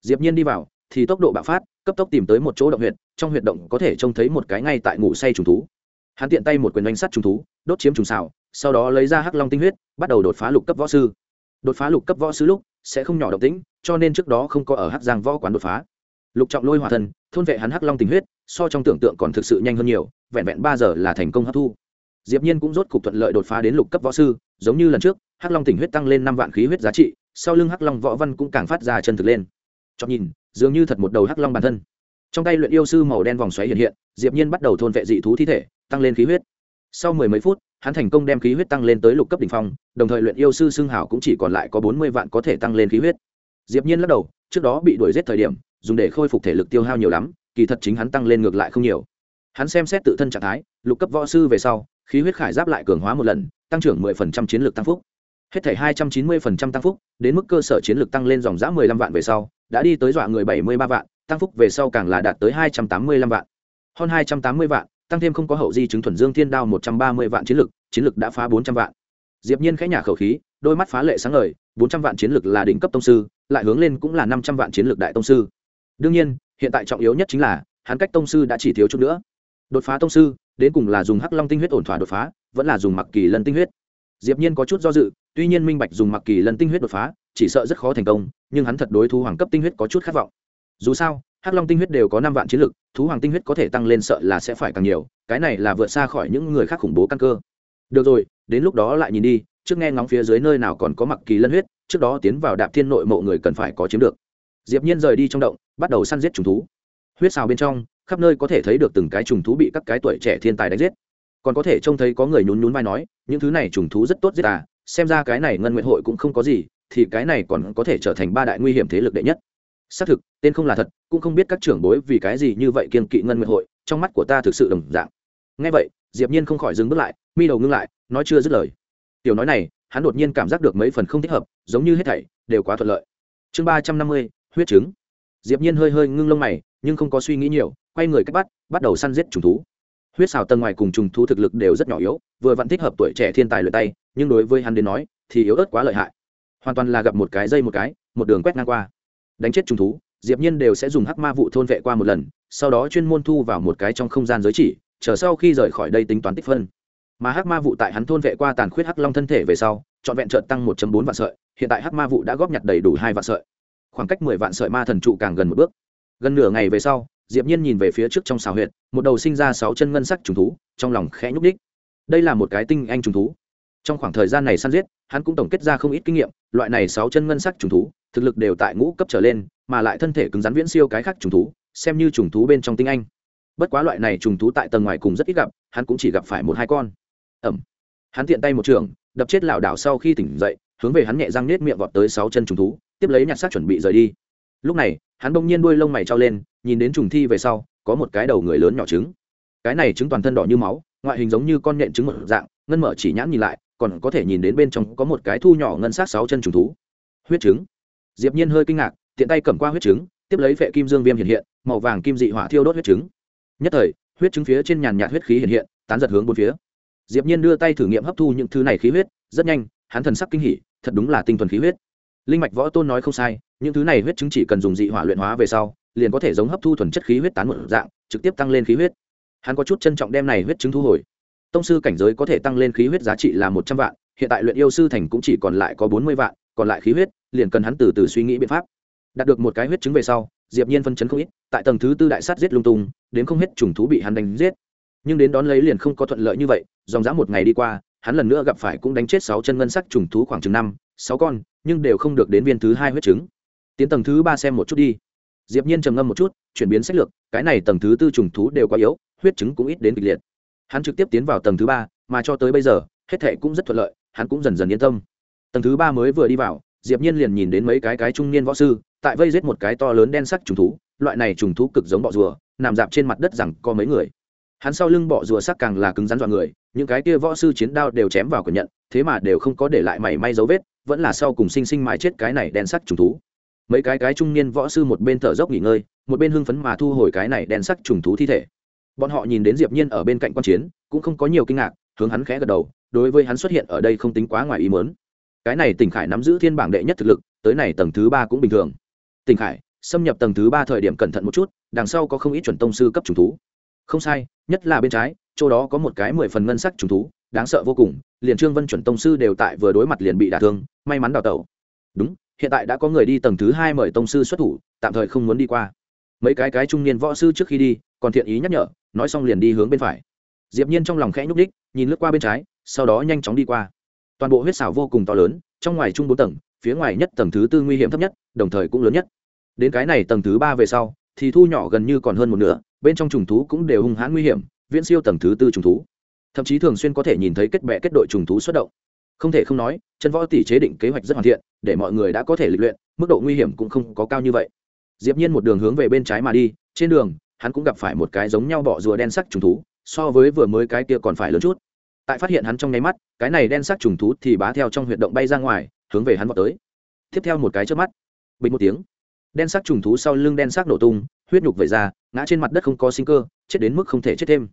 [SPEAKER 1] diệp nhiên đi vào, thì tốc độ bạo phát, cấp tốc tìm tới một chỗ động huyệt, trong huyệt động có thể trông thấy một cái ngay tại ngủ say trùng thú. Hắn tiện tay một quyền đánh sắt trùng thú, đốt chiếm trùng xào, sau đó lấy ra hắc long tinh huyết, bắt đầu đột phá lục cấp võ sư. Đột phá lục cấp võ sư lúc, sẽ không nhỏ động tĩnh, cho nên trước đó không có ở hắc giang võ quán đột phá. Lục trọng lôi hòa thân thôn vệ hắn hắc long tình huyết, so trong tưởng tượng còn thực sự nhanh hơn nhiều, vẹn vẹn ba giờ là thành công hấp thu. Diệp nhiên cũng rốt cục thuận lợi đột phá đến lục cấp võ sư, giống như lần trước, hắc long tình huyết tăng lên năm vạn khí huyết giá trị, sau lưng hắc long võ văn cũng càng phát ra chân thực lên. Cho nhìn, dường như thật một đầu hắc long bản thân. Trong tay luyện yêu sư màu đen vòng xoáy hiện hiện, diệp nhiên bắt đầu thôn vệ dị thú thi thể, tăng lên khí huyết. Sau mười mấy phút, hắn thành công đem khí huyết tăng lên tới lục cấp đỉnh phong, đồng thời luyện yêu sư xương hảo cũng chỉ còn lại có bốn mươi vạn có thể tăng lên khí huyết. Diệp nhiên lắc đầu, trước đó bị đuổi giết thời điểm dùng để khôi phục thể lực tiêu hao nhiều lắm kỳ thật chính hắn tăng lên ngược lại không nhiều. Hắn xem xét tự thân trạng thái lục cấp võ sư về sau khí huyết khải giáp lại cường hóa một lần tăng trưởng mười phần trăm chiến lược tăng phúc. Hết thảy hai trăm chín mươi phần trăm tăng phúc đến mức cơ sở chiến lược tăng lên dòng giã mười lăm vạn về sau đã đi tới dọa người bảy mươi ba vạn tăng phúc về sau càng là đạt tới hai trăm tám mươi lăm vạn. Hơn hai trăm tám mươi vạn tăng thêm không có hậu di chứng thuần dương thiên đao một trăm ba mươi vạn chiến lược, chiến lược đã phá bốn trăm vạn. Diệp nhiên khẽ nhả khẩu khí đôi mắt phá lệ sáng ngời bốn trăm vạn chiến lược là đỉnh cấp tông sư lại hướng lên cũng là năm trăm vạn chiến lược đại tông sư đương nhiên, hiện tại trọng yếu nhất chính là, hắn cách tông sư đã chỉ thiếu chút nữa. Đột phá tông sư, đến cùng là dùng hắc long tinh huyết ổn thỏa đột phá, vẫn là dùng mặc kỳ lân tinh huyết. Diệp nhiên có chút do dự, tuy nhiên minh bạch dùng mặc kỳ lân tinh huyết đột phá, chỉ sợ rất khó thành công, nhưng hắn thật đối thú hoàng cấp tinh huyết có chút khát vọng. Dù sao, hắc long tinh huyết đều có năm vạn chiến lực, thú hoàng tinh huyết có thể tăng lên sợ là sẽ phải càng nhiều, cái này là vượt xa khỏi những người khác khủng bố căn cơ. Được rồi, đến lúc đó lại nhìn đi, trước nghe ngóng phía dưới nơi nào còn có mặc kỳ lân huyết, trước đó tiến vào đạp thiên nội mộ người cần phải có chiếm được. Diệp nhiên rời đi trong động bắt đầu săn giết trùng thú. Huyết xào bên trong, khắp nơi có thể thấy được từng cái trùng thú bị các cái tuổi trẻ thiên tài đánh giết. Còn có thể trông thấy có người nhún nhún vai nói, những thứ này trùng thú rất tốt giết à xem ra cái này ngân nguyện hội cũng không có gì, thì cái này còn có thể trở thành ba đại nguy hiểm thế lực đệ nhất. Xác thực, tên không là thật, cũng không biết các trưởng bối vì cái gì như vậy kiên kỵ ngân nguyện hội, trong mắt của ta thực sự đồng dạng. Ngay vậy, diệp nhiên không khỏi dừng bước lại, mi đầu ngưng lại, nói chưa dứt lời. Tiểu nói này, hắn đột nhiên cảm giác được mấy phần không thích hợp, giống như hết thảy đều quá thuận lợi. Chương ba trăm năm mươi, huyết trứng diệp nhiên hơi hơi ngưng lông mày, nhưng không có suy nghĩ nhiều, quay người cách bắt bắt đầu săn giết trùng thú. Huyết xào tầng ngoài cùng trùng thú thực lực đều rất nhỏ yếu, vừa vẫn thích hợp tuổi trẻ thiên tài luyện tay, nhưng đối với hắn đến nói, thì yếu ớt quá lợi hại. Hoàn toàn là gặp một cái dây một cái, một đường quét ngang qua. Đánh chết trùng thú, diệp nhiên đều sẽ dùng hắc ma vụ thôn vệ qua một lần, sau đó chuyên môn thu vào một cái trong không gian giới chỉ, chờ sau khi rời khỏi đây tính toán tích phân. Mà hắc ma vụ tại hắn thôn vệ qua tàn khuyết hắc long thân thể về sau, trọn vẹn trợn tăng 1 bốn vạn sợi, hiện tại hắc ma vụ đã góp nhặt đầy đủ hai vạn sợi khoảng cách mười vạn sợi ma thần trụ càng gần một bước. Gần nửa ngày về sau, diệp nhiên nhìn về phía trước trong xào huyệt, một đầu sinh ra sáu chân ngân sắc trùng thú, trong lòng khẽ nhúc đích đây là một cái tinh anh trùng thú. Trong khoảng thời gian này săn giết, hắn cũng tổng kết ra không ít kinh nghiệm, loại này sáu chân ngân sắc trùng thú, thực lực đều tại ngũ cấp trở lên, mà lại thân thể cứng rắn viễn siêu cái khác trùng thú, xem như trùng thú bên trong tinh anh. Bất quá loại này trùng thú tại tầng ngoài cùng rất ít gặp, hắn cũng chỉ gặp phải một hai con. Ẩm. Hắn tiện tay một trường, đập chết lảo đảo sau khi tỉnh dậy, hướng về hắn nhẹ răng nết miệng vọt tới sáu chân trùng thú tiếp lấy nhặt xác chuẩn bị rời đi. Lúc này, hắn bỗng nhiên đuôi lông mày trao lên, nhìn đến trùng thi về sau, có một cái đầu người lớn nhỏ trứng. Cái này trứng toàn thân đỏ như máu, ngoại hình giống như con nhện trứng một dạng, ngân mở chỉ nhãn nhìn lại, còn có thể nhìn đến bên trong có một cái thu nhỏ ngân sát sáu chân trùng thú. Huyết trứng. Diệp nhiên hơi kinh ngạc, tiện tay cầm qua huyết trứng, tiếp lấy vệ kim dương viêm hiện hiện, màu vàng kim dị hỏa thiêu đốt huyết trứng. Nhất thời, huyết trứng phía trên nhàn nhạt huyết khí hiện hiện, tán giật hướng bốn phía. Diệp nhiên đưa tay thử nghiệm hấp thu những thứ này khí huyết, rất nhanh, hắn thần sắc kinh hỉ, thật đúng là tinh thuần khí huyết linh mạch võ tôn nói không sai, những thứ này huyết chứng chỉ cần dùng dị hỏa luyện hóa về sau, liền có thể giống hấp thu thuần chất khí huyết tán một dạng, trực tiếp tăng lên khí huyết. Hắn có chút trân trọng đem này huyết chứng thu hồi. Tông sư cảnh giới có thể tăng lên khí huyết giá trị là một trăm vạn, hiện tại luyện yêu sư thành cũng chỉ còn lại có bốn mươi vạn, còn lại khí huyết, liền cần hắn từ từ suy nghĩ biện pháp. Đạt được một cái huyết chứng về sau, diệp nhiên phân chấn không ít, tại tầng thứ tư đại sát giết lung tung, đến không hết trùng thú bị hắn đánh giết. Nhưng đến đón lấy liền không có thuận lợi như vậy, dòng dã một ngày đi qua, hắn lần nữa gặp phải cũng đánh chết sáu chân ngân sắc trùng thú khoảng chừng năm sáu con, nhưng đều không được đến viên thứ hai huyết trứng. Tiến tầng thứ ba xem một chút đi. Diệp nhiên trầm ngâm một chút, chuyển biến sách lược, cái này tầng thứ tư trùng thú đều quá yếu, huyết trứng cũng ít đến kịch liệt. Hắn trực tiếp tiến vào tầng thứ ba, mà cho tới bây giờ, hết thệ cũng rất thuận lợi, hắn cũng dần dần yên tâm. Tầng thứ ba mới vừa đi vào, diệp nhiên liền nhìn đến mấy cái cái trung niên võ sư, tại vây giết một cái to lớn đen sắc trùng thú, loại này trùng thú cực giống bọ rùa, nằm dạp trên mặt đất rằng có mấy người. Hắn sau lưng bọ rùa sắc càng là cứng rắn dọa người, những cái kia võ sư chiến đao đều chém vào cửa nhận, thế mà đều không có để lại mảy may dấu vết vẫn là sau cùng sinh sinh mãi chết cái này đen sắc trùng thú. Mấy cái cái trung niên võ sư một bên thở dốc nghỉ ngơi, một bên hưng phấn mà thu hồi cái này đen sắc trùng thú thi thể. Bọn họ nhìn đến diệp nhiên ở bên cạnh quan chiến, cũng không có nhiều kinh ngạc, hướng hắn khẽ gật đầu, đối với hắn xuất hiện ở đây không tính quá ngoài ý muốn. Cái này tỉnh khải nắm giữ thiên bảng đệ nhất thực lực, tới này tầng thứ ba cũng bình thường. Tỉnh khải, xâm nhập tầng thứ ba thời điểm cẩn thận một chút, đằng sau có không ít chuẩn tông sư cấp trùng thú. Không sai, nhất là bên trái, chỗ đó có một cái mười phần ngân sắc trùng thú đáng sợ vô cùng, liền trương vân chuẩn tông sư đều tại vừa đối mặt liền bị đả thương, may mắn đào tẩu. Đúng, hiện tại đã có người đi tầng thứ hai mời tông sư xuất thủ, tạm thời không muốn đi qua. Mấy cái cái trung niên võ sư trước khi đi, còn thiện ý nhắc nhở, nói xong liền đi hướng bên phải. Diệp nhiên trong lòng khẽ nhúc đích nhìn lướt qua bên trái, sau đó nhanh chóng đi qua. Toàn bộ huyết xảo vô cùng to lớn, trong ngoài trung bốn tầng, phía ngoài nhất tầng thứ tư nguy hiểm thấp nhất, đồng thời cũng lớn nhất. Đến cái này tầng thứ ba về sau, thì thu nhỏ gần như còn hơn một nửa, bên trong trùng thú cũng đều hung hãn nguy hiểm, viễn siêu tầng thứ tư trùng thú thậm chí thường xuyên có thể nhìn thấy kết bè kết đội trùng thú xuất động. Không thể không nói, chân võ tỷ chế định kế hoạch rất hoàn thiện, để mọi người đã có thể lịch luyện, mức độ nguy hiểm cũng không có cao như vậy. Diệp nhiên một đường hướng về bên trái mà đi, trên đường, hắn cũng gặp phải một cái giống nhau bọ rùa đen sắc trùng thú, so với vừa mới cái kia còn phải lớn chút. Tại phát hiện hắn trong nháy mắt, cái này đen sắc trùng thú thì bá theo trong huyệt động bay ra ngoài, hướng về hắn vọt tới. Tiếp theo một cái chớp mắt, bình một tiếng, đen sắc trùng thú sau lưng đen sắc nổ tung, huyết nhục vẩy ra, ngã trên mặt đất không có sinh cơ, chết đến mức không thể chết thêm.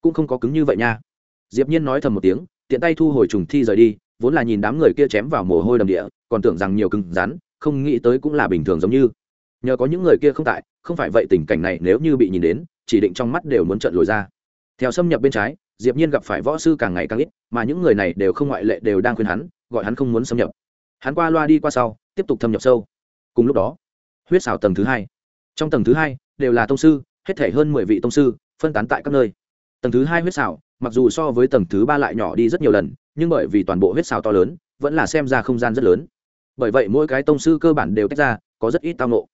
[SPEAKER 1] Cũng không có cứng như vậy nha diệp nhiên nói thầm một tiếng, tiện tay thu hồi trùng thi rời đi, vốn là nhìn đám người kia chém vào mồ hôi đầm địa, còn tưởng rằng nhiều cứng rắn, không nghĩ tới cũng là bình thường giống như. Nhờ có những người kia không tại, không phải vậy tình cảnh này nếu như bị nhìn đến, chỉ định trong mắt đều muốn trợn lồi ra. Theo xâm nhập bên trái, diệp nhiên gặp phải võ sư càng ngày càng ít, mà những người này đều không ngoại lệ đều đang khuyên hắn, gọi hắn không muốn xâm nhập. Hắn qua loa đi qua sau, tiếp tục thâm nhập sâu. Cùng lúc đó, huyết xảo tầng thứ hai. Trong tầng thứ hai, đều là tông sư, hết thể hơn mười vị tông sư, phân tán tại các nơi. Tầng thứ hai huyết xảo mặc dù so với tầng thứ ba lại nhỏ đi rất nhiều lần, nhưng bởi vì toàn bộ huyết xào to lớn, vẫn là xem ra không gian rất lớn. Bởi vậy mỗi cái tông sư cơ bản đều tách ra, có rất ít tao nộ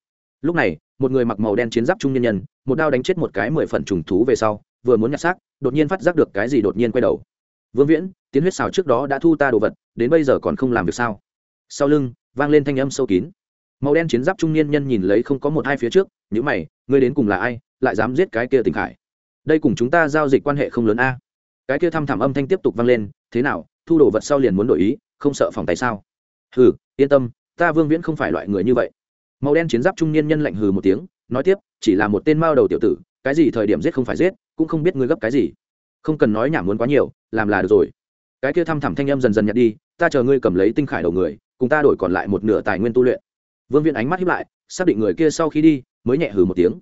[SPEAKER 1] lúc này, một người mặc màu đen chiến giáp trung nhân nhân, một đao đánh chết một cái mười phần trùng thú về sau, vừa muốn nhặt xác, đột nhiên phát giác được cái gì đột nhiên quay đầu. Vương viễn, tiến huyết xào trước đó đã thu ta đồ vật, đến bây giờ còn không làm việc sao? Sau lưng, vang lên thanh âm sâu kín. Màu đen chiến giáp trung niên nhân nhìn lấy không có một hai phía trước những mày, ngươi đến cùng là ai, lại dám giết cái kia tình khải? Đây cùng chúng ta giao dịch quan hệ không lớn a cái kia thăm thẳm âm thanh tiếp tục vang lên, thế nào, thu đồ vật sau liền muốn đổi ý, không sợ phòng tay sao? Hừ, yên tâm, ta vương viễn không phải loại người như vậy. Màu đen chiến giáp trung niên nhân lạnh hừ một tiếng, nói tiếp, chỉ là một tên mao đầu tiểu tử, cái gì thời điểm giết không phải giết, cũng không biết ngươi gấp cái gì. Không cần nói nhảm muốn quá nhiều, làm là được rồi. Cái kia thăm thẳm thanh âm dần dần nhặt đi, ta chờ ngươi cầm lấy tinh khải đầu người, cùng ta đổi còn lại một nửa tài nguyên tu luyện. Vương viễn ánh mắt hiếp lại, xác định người kia sau khi đi, mới nhẹ hừ một tiếng.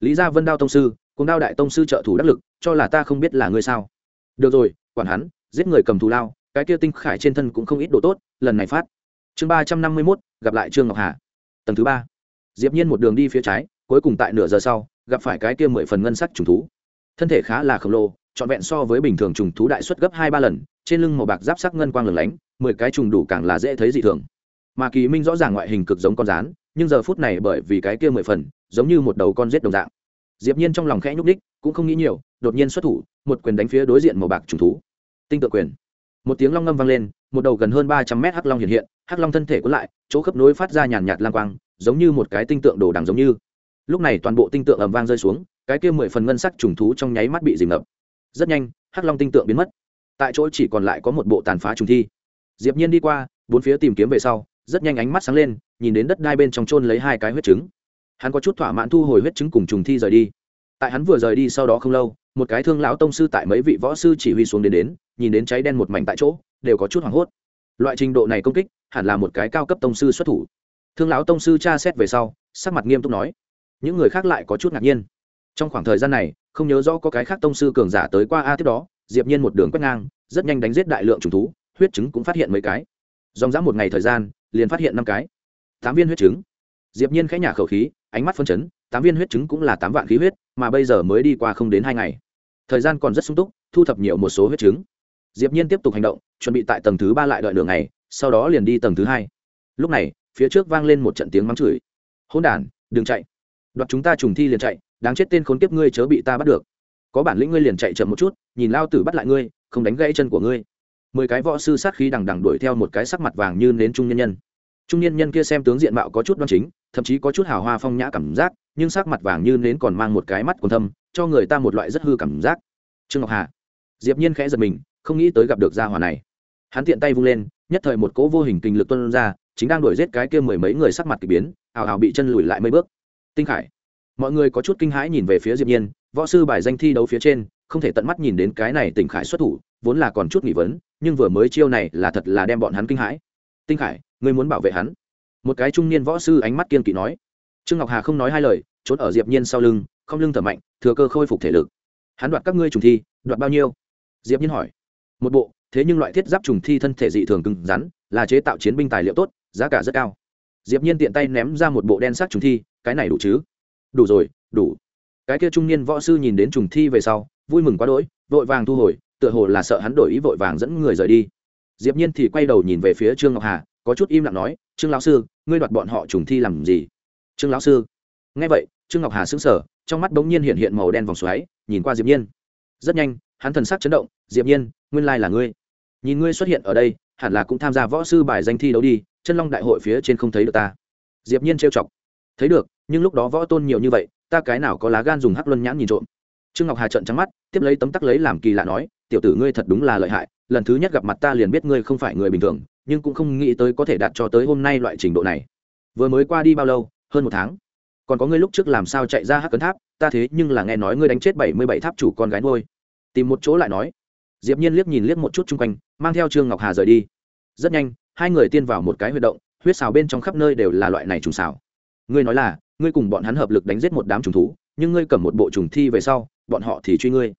[SPEAKER 1] Lý gia vân đao tông sư, cùng đao đại tông sư trợ thủ đắc lực, cho là ta không biết là ngươi sao được rồi, quản hắn, giết người cầm thù lao, cái kia tinh khải trên thân cũng không ít đồ tốt, lần này phát. Chương ba trăm năm mươi mốt, gặp lại trương ngọc hà. Tầng thứ ba. Diệp nhiên một đường đi phía trái, cuối cùng tại nửa giờ sau, gặp phải cái kia mười phần ngân sắc trùng thú. Thân thể khá là khổng lồ, trọn vẹn so với bình thường trùng thú đại suất gấp hai ba lần, trên lưng màu bạc giáp sắc ngân quang lửng lánh, mười cái trùng đủ càng là dễ thấy dị thường. Mà kỳ minh rõ ràng ngoại hình cực giống con rán, nhưng giờ phút này bởi vì cái kia mười phần, giống như một đầu con rết đồng dạng diệp nhiên trong lòng khẽ nhúc đích cũng không nghĩ nhiều, đột nhiên xuất thủ, một quyền đánh phía đối diện màu bạc trùng thú. Tinh tự quyền. Một tiếng long ngâm vang lên, một đầu gần hơn ba trăm mét hắc long hiện hiện, hắc long thân thể cuốn lại, chỗ khớp nối phát ra nhàn nhạt lang quang, giống như một cái tinh tượng đồ đằng giống như. Lúc này toàn bộ tinh tượng ầm vang rơi xuống, cái kia mười phần ngân sắc trùng thú trong nháy mắt bị dìm ngập. Rất nhanh, hắc long tinh tượng biến mất. Tại chỗ chỉ còn lại có một bộ tàn phá trùng thi. Diệp nhiên đi qua, bốn phía tìm kiếm về sau, rất nhanh ánh mắt sáng lên, nhìn đến đất đai bên trong trôn lấy hai cái huyết trứng hắn có chút thỏa mãn thu hồi huyết chứng cùng trùng thi rời đi. Tại hắn vừa rời đi sau đó không lâu, một cái thương lão tông sư tại mấy vị võ sư chỉ huy xuống đến đến, nhìn đến cháy đen một mảnh tại chỗ, đều có chút hoảng hốt. Loại trình độ này công kích, hẳn là một cái cao cấp tông sư xuất thủ. Thương lão tông sư tra xét về sau, sắc mặt nghiêm túc nói, những người khác lại có chút ngạc nhiên. Trong khoảng thời gian này, không nhớ rõ có cái khác tông sư cường giả tới qua a tiếp đó, diệp nhiên một đường quét ngang, rất nhanh đánh giết đại lượng trùng thú, huyết trứng cũng phát hiện mấy cái. Dòng dã một ngày thời gian, liền phát hiện năm cái. Tám viên huyết trứng diệp nhiên khẽ nhả khẩu khí ánh mắt phân chấn tám viên huyết trứng cũng là tám vạn khí huyết mà bây giờ mới đi qua không đến hai ngày. Thời gian còn rất sung túc thu thập nhiều một số huyết trứng. Diệp nhiên tiếp tục hành động chuẩn bị tại tầng thứ ba lại đợi đường ngày sau đó liền đi tầng thứ hai. Lúc này phía trước vang lên một trận tiếng mắng chửi. Hỗn đàn, đừng chạy. Đoạt chúng ta trùng thi liền chạy đáng chết tên khốn kiếp ngươi chớ bị ta bắt được. Có bản lĩnh ngươi liền chạy chậm một chút nhìn lao tử bắt lại ngươi không đánh gãy chân của ngươi. Mười cái võ sư sát khí đằng đằng đuổi theo một cái sắc mặt vàng như nến trung nhân nhân. Trung nhân nhân kia xem tướng diện mạo có chút đoan chính thậm chí có chút hào hoa phong nhã cảm giác, nhưng sắc mặt vàng như nến còn mang một cái mắt còn thâm, cho người ta một loại rất hư cảm giác. Trương ngọc hà, diệp nhiên khẽ giật mình, không nghĩ tới gặp được gia hỏa này. Hắn tiện tay vung lên, nhất thời một cỗ vô hình kinh lực tuôn ra, chính đang đuổi giết cái kia mười mấy người sắc mặt kỳ biến ảo ảo bị chân lùi lại mấy bước. Tinh khải, mọi người có chút kinh hãi nhìn về phía diệp nhiên, võ sư bài danh thi đấu phía trên, không thể tận mắt nhìn đến cái này tinh khải xuất thủ, vốn là còn chút nghỉ vấn, nhưng vừa mới chiêu này là thật là đem bọn hắn kinh hãi. Tinh khải, ngươi muốn bảo vệ hắn? Một cái trung niên võ sư ánh mắt kiên kỵ nói, trương ngọc hà không nói hai lời, trốn ở diệp nhiên sau lưng, không lưng thở mạnh, thừa cơ khôi phục thể lực. Hắn đoạt các ngươi trùng thi, đoạt bao nhiêu? Diệp nhiên hỏi. Một bộ, thế nhưng loại thiết giáp trùng thi thân thể dị thường cứng rắn, là chế tạo chiến binh tài liệu tốt, giá cả rất cao. Diệp nhiên tiện tay ném ra một bộ đen sắc trùng thi, cái này đủ chứ? Đủ rồi, đủ. Cái kia trung niên võ sư nhìn đến trùng thi về sau, vui mừng quá đỗi, vội vàng thu hồi, tựa hồ là sợ hắn đổi ý vội vàng dẫn người rời đi. Diệp nhiên thì quay đầu nhìn về phía trương ngọc hà có chút im lặng nói, trương lão sư, ngươi đoạt bọn họ trùng thi làm gì? Trương lão sư? Nghe vậy, trương ngọc hà sững sờ, trong mắt bỗng nhiên hiện hiện màu đen vòng xoáy, nhìn qua diệp nhiên. Rất nhanh, hắn thần sắc chấn động, diệp nhiên, nguyên lai là ngươi. Nhìn ngươi xuất hiện ở đây, hẳn là cũng tham gia võ sư bài danh thi đấu đi, chân long đại hội phía trên không thấy được ta. Diệp nhiên trêu chọc. Thấy được, nhưng lúc đó võ tôn nhiều như vậy, ta cái nào có lá gan dùng hắc luân nhãn nhìn trộm? Trương ngọc hà trợn trắng mắt, tiếp lấy tấm tắc lấy làm kỳ lạ nói, tiểu tử ngươi thật đúng là lợi hại, lần thứ nhất gặp mặt ta liền biết ngươi không phải người bình thường nhưng cũng không nghĩ tới có thể đạt cho tới hôm nay loại trình độ này. Vừa mới qua đi bao lâu? Hơn một tháng. Còn có ngươi lúc trước làm sao chạy ra hắc cấn tháp? Ta thế nhưng là nghe nói ngươi đánh chết bảy mươi bảy tháp chủ con gái ngôi tìm một chỗ lại nói. Diệp nhiên liếc nhìn liếc một chút chung quanh, mang theo trương ngọc hà rời đi. Rất nhanh, hai người tiên vào một cái huy động, huyết xào bên trong khắp nơi đều là loại này trùng xào. Ngươi nói là, ngươi cùng bọn hắn hợp lực đánh giết một đám trùng thú, nhưng ngươi cầm một bộ trùng thi về sau, bọn họ thì truy ngươi.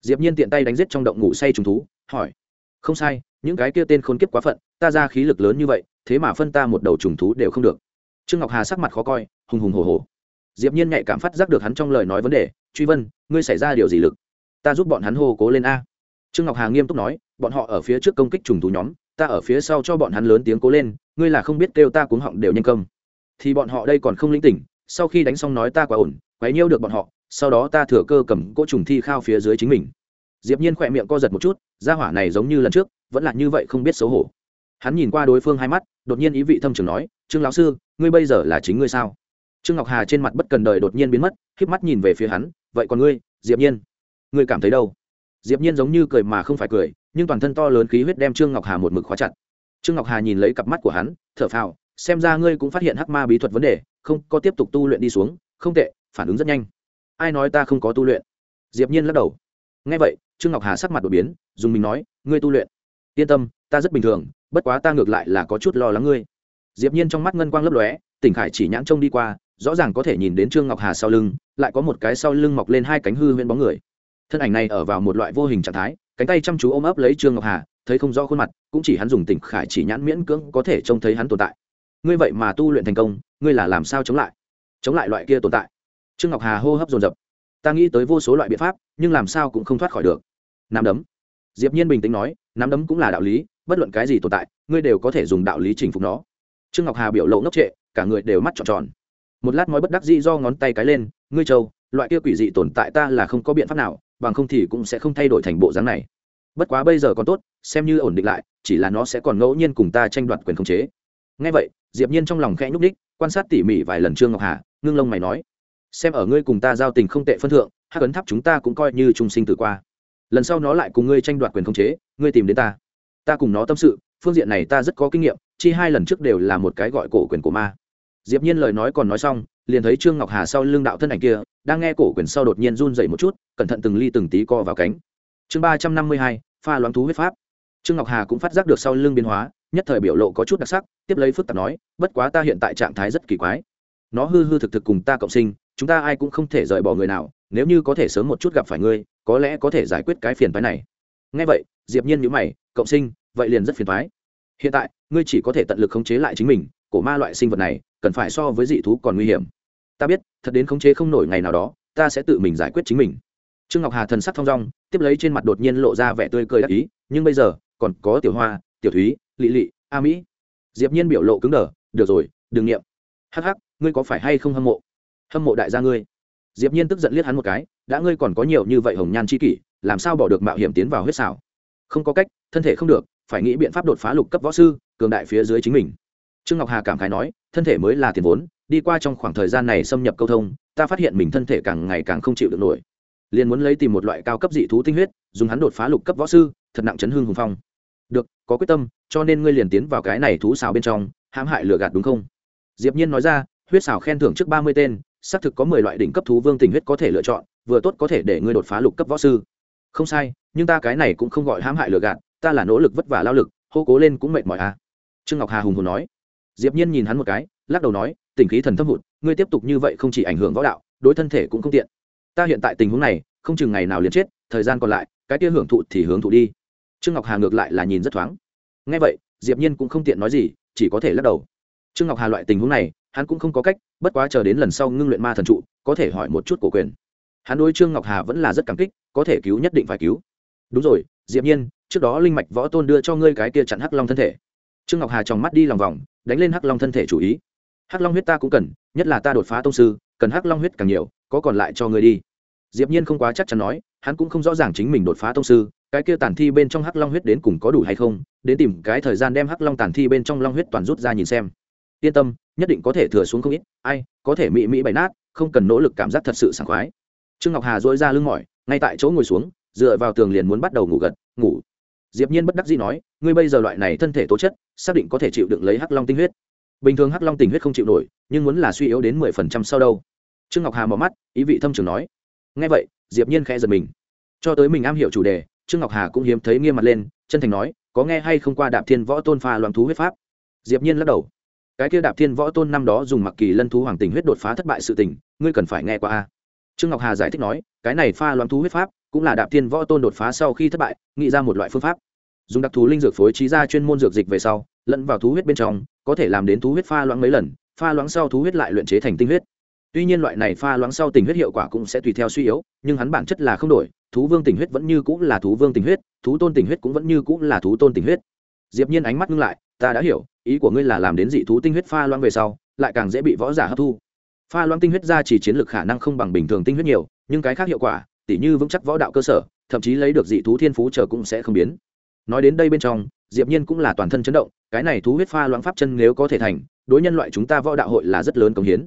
[SPEAKER 1] Diệp nhiên tiện tay đánh giết trong động ngủ say trùng thú, hỏi. Không sai, những cái kia tên khốn kiếp quá phận ta ra khí lực lớn như vậy, thế mà phân ta một đầu trùng thú đều không được. Trương ngọc hà sắc mặt khó coi, hùng hùng hồ hồ diệp nhiên nhạy cảm phát giác được hắn trong lời nói vấn đề, truy vân, ngươi xảy ra điều gì lực? Ta giúp bọn hắn hô cố lên a. Trương ngọc hà nghiêm túc nói, bọn họ ở phía trước công kích trùng thú nhóm, ta ở phía sau cho bọn hắn lớn tiếng cố lên, ngươi là không biết kêu ta cuống họng đều nhanh công thì bọn họ đây còn không linh tỉnh, sau khi đánh xong nói ta quá ổn, quấy nhiêu được bọn họ, sau đó ta thừa cơ cầm cỗ trùng thi khao phía dưới chính mình. Diệp nhiên khỏe miệng co giật một chút, gia hỏa này giống như lần trước, vẫn là như vậy không biết xấu hổ hắn nhìn qua đối phương hai mắt, đột nhiên ý vị thâm trường nói, trương lão sư, ngươi bây giờ là chính ngươi sao? Trương ngọc hà trên mặt bất cần đời đột nhiên biến mất khiếp mắt nhìn về phía hắn, vậy còn ngươi, diệp nhiên, ngươi cảm thấy đâu? Diệp nhiên giống như cười mà không phải cười, nhưng toàn thân to lớn khí huyết đem trương ngọc hà một mực khóa chặt. Trương ngọc hà nhìn lấy cặp mắt của hắn, thở phào, xem ra ngươi cũng phát hiện hắc ma bí thuật vấn đề, không, có tiếp tục tu luyện đi xuống, không tệ, phản ứng rất nhanh. Ai nói ta không có tu luyện? Diệp nhiên lắc đầu. Nghe vậy, trương ngọc hà sắc mặt đột biến, dùng mình nói, ngươi tu luyện. Yên tâm, ta rất bình thường bất quá ta ngược lại là có chút lo lắng ngươi. Diệp nhiên trong mắt ngân quang lấp lóe, tỉnh khải chỉ nhãn trông đi qua, rõ ràng có thể nhìn đến trương ngọc hà sau lưng, lại có một cái sau lưng mọc lên hai cánh hư huyễn bóng người. Thân ảnh này ở vào một loại vô hình trạng thái, cánh tay chăm chú ôm ấp lấy trương ngọc hà, thấy không rõ khuôn mặt, cũng chỉ hắn dùng tỉnh khải chỉ nhãn miễn cưỡng có thể trông thấy hắn tồn tại. Ngươi vậy mà tu luyện thành công, ngươi là làm sao chống lại? Chống lại loại kia tồn tại? Trương ngọc hà hô hấp dồn dập. Ta nghĩ tới vô số loại biện pháp, nhưng làm sao cũng không thoát khỏi được. Nắm đấm. Diệp nhiên bình tĩnh nói, nắm đấm cũng là đạo lý bất luận cái gì tồn tại, ngươi đều có thể dùng đạo lý chỉnh phục nó. Trương ngọc hà biểu lộ ngốc trệ, cả người đều mắt tròn tròn. Một lát mói bất đắc dĩ do ngón tay cái lên, ngươi châu, loại kia quỷ dị tồn tại ta là không có biện pháp nào, bằng không thì cũng sẽ không thay đổi thành bộ dáng này. Bất quá bây giờ còn tốt, xem như ổn định lại, chỉ là nó sẽ còn ngẫu nhiên cùng ta tranh đoạt quyền khống chế. Ngay vậy, diệp nhiên trong lòng khẽ nhúc đích quan sát tỉ mỉ vài lần trương ngọc hà, ngưng lông mày nói, xem ở ngươi cùng ta giao tình không tệ phân thượng, hắc ấn tháp chúng ta cũng coi như trung sinh tử qua. Lần sau nó lại cùng ngươi tranh đoạt quyền khống chế, ngươi tìm đến ta ta cùng nó tâm sự, phương diện này ta rất có kinh nghiệm, chi hai lần trước đều là một cái gọi cổ quyền của ma. Diệp nhiên lời nói còn nói xong, liền thấy trương ngọc hà sau lưng đạo thân ảnh kia, đang nghe cổ quyền sau đột nhiên run dậy một chút, cẩn thận từng ly từng tí co vào cánh. Chương ba trăm năm mươi hai, pha loáng thú huyết pháp. Trương ngọc hà cũng phát giác được sau lưng biến hóa, nhất thời biểu lộ có chút đặc sắc, tiếp lấy phức tạp nói, bất quá ta hiện tại trạng thái rất kỳ quái. Nó hư hư thực thực cùng ta cộng sinh, chúng ta ai cũng không thể rời bỏ người nào, nếu như có thể sớm một chút gặp phải ngươi, có lẽ có thể giải quyết cái phiền phái này. Ngay vậy, diệp nhiên nhíu mày, cộng sinh vậy liền rất phiền phái hiện tại, ngươi chỉ có thể tận lực khống chế lại chính mình, cổ ma loại sinh vật này, cần phải so với dị thú còn nguy hiểm. Ta biết, thật đến khống chế không nổi ngày nào đó, ta sẽ tự mình giải quyết chính mình. Trương ngọc hà thần sắc thong dong, tiếp lấy trên mặt đột nhiên lộ ra vẻ tươi cười đắc ý, nhưng bây giờ, còn có tiểu hoa, tiểu thúy, lị lị, a mỹ. Diệp nhiên biểu lộ cứng đờ, được rồi, đừng niệm. Hắc hắc, ngươi có phải hay không hâm mộ? Hâm mộ đại gia ngươi. Diệp nhiên tức giận liếc hắn một cái, đã ngươi còn có nhiều như vậy hồng nhan chi kỷ, làm sao bỏ được mạo hiểm tiến vào huyết xảo? Không có cách, thân thể không được phải nghĩ biện pháp đột phá lục cấp võ sư, cường đại phía dưới chính mình. Trương ngọc hà cảm khái nói, thân thể mới là tiền vốn, đi qua trong khoảng thời gian này xâm nhập câu thông, ta phát hiện mình thân thể càng ngày càng không chịu được nổi. Liền muốn lấy tìm một loại cao cấp dị thú tinh huyết, dùng hắn đột phá lục cấp võ sư, thật nặng chấn hương hùng phong. Được, có quyết tâm, cho nên ngươi liền tiến vào cái này thú xào bên trong, hãm hại lừa gạt đúng không? Diệp nhiên nói ra, huyết xào khen thưởng trước ba mươi tên, xác thực có mười loại đỉnh cấp thú vương tình huyết có thể lựa chọn, vừa tốt có thể để ngươi đột phá lục cấp võ sư. Không sai, nhưng ta cái này cũng không gọi hãm hại lừa gạt ta là nỗ lực vất vả lao lực, hô cố lên cũng mệt mỏi à. Trương ngọc hà hùng hồn nói. Diệp nhiên nhìn hắn một cái, lắc đầu nói tình khí thần thâm hụt, ngươi tiếp tục như vậy không chỉ ảnh hưởng võ đạo, đối thân thể cũng không tiện. Ta hiện tại tình huống này, không chừng ngày nào liền chết, thời gian còn lại, cái kia hưởng thụ thì hưởng thụ đi. Trương ngọc hà ngược lại là nhìn rất thoáng. Nghe vậy, diệp nhiên cũng không tiện nói gì, chỉ có thể lắc đầu. Trương ngọc hà loại tình huống này, hắn cũng không có cách, bất quá chờ đến lần sau ngưng luyện ma thần trụ, có thể hỏi một chút cổ quyền. Hắn đối trương ngọc hà vẫn là rất cảm kích, có thể cứu nhất định phải cứu. Đúng rồi, diệp nhiên trước đó linh mạch võ tôn đưa cho ngươi cái kia chặn hắc long thân thể. Trương ngọc hà tròng mắt đi lòng vòng, đánh lên hắc long thân thể chủ ý. Hắc long huyết ta cũng cần, nhất là ta đột phá tông sư, cần hắc long huyết càng nhiều, có còn lại cho ngươi đi. Diệp nhiên không quá chắc chắn nói, hắn cũng không rõ ràng chính mình đột phá tông sư, cái kia tàn thi bên trong hắc long huyết đến cùng có đủ hay không, đến tìm cái thời gian đem hắc long tàn thi bên trong long huyết toàn rút ra nhìn xem. Yên tâm, nhất định có thể thừa xuống không ít, ai, có thể mỹ mỹ bày nát, không cần nỗ lực cảm giác thật sự sảng khoái. Trương ngọc hà dỗi ra lưng mỏi, ngay tại chỗ ngồi xuống, dựa vào tường liền muốn bắt đầu ngủ gật, ngủ diệp nhiên bất đắc dĩ nói, ngươi bây giờ loại này thân thể tố chất, xác định có thể chịu đựng lấy hắc long tinh huyết. Bình thường hắc long Tinh huyết không chịu nổi, nhưng muốn là suy yếu đến mười phần trăm sau đâu. Trương ngọc hà mở mắt, ý vị thâm trường nói. Nghe vậy, diệp nhiên khẽ giật mình. Cho tới mình am hiểu chủ đề, trương ngọc hà cũng hiếm thấy nghiêm mặt lên, chân thành nói, có nghe hay không qua đạp thiên võ tôn pha loạn thú huyết pháp? Diệp nhiên lắc đầu. Cái kia đạp thiên võ tôn năm đó dùng mặc kỳ lân thú hoàng tình huyết đột phá thất bại sự tình, ngươi cần phải nghe qua a. Trương ngọc hà giải thích nói, cái này pha loạn thú huyết pháp cũng là đạp thiên võ tôn đột phá sau khi thất bại, nghĩ ra một loại phương pháp. Dùng đặc thú linh dược phối trí ra chuyên môn dược dịch về sau, lẫn vào thú huyết bên trong, có thể làm đến thú huyết pha loãng mấy lần, pha loãng sau thú huyết lại luyện chế thành tinh huyết. Tuy nhiên loại này pha loãng sau tình huyết hiệu quả cũng sẽ tùy theo suy yếu, nhưng hắn bản chất là không đổi, thú vương tình huyết vẫn như cũng là thú vương tình huyết, thú tôn tình huyết cũng vẫn như cũng là thú tôn tình huyết. Diệp nhiên ánh mắt ngưng lại, ta đã hiểu, ý của ngươi là làm đến dị thú tinh huyết pha loãng về sau, lại càng dễ bị võ giả hấp thu. Pha loãng tinh huyết ra chỉ chiến lược khả năng không bằng bình thường tinh huyết nhiều, nhưng cái khác hiệu quả tỉ như vững chắc võ đạo cơ sở, thậm chí lấy được dị thú thiên phú chờ cũng sẽ không biến. Nói đến đây bên trong, diệp nhiên cũng là toàn thân chấn động, cái này thú huyết pha loãng pháp chân nếu có thể thành, đối nhân loại chúng ta võ đạo hội là rất lớn công hiến.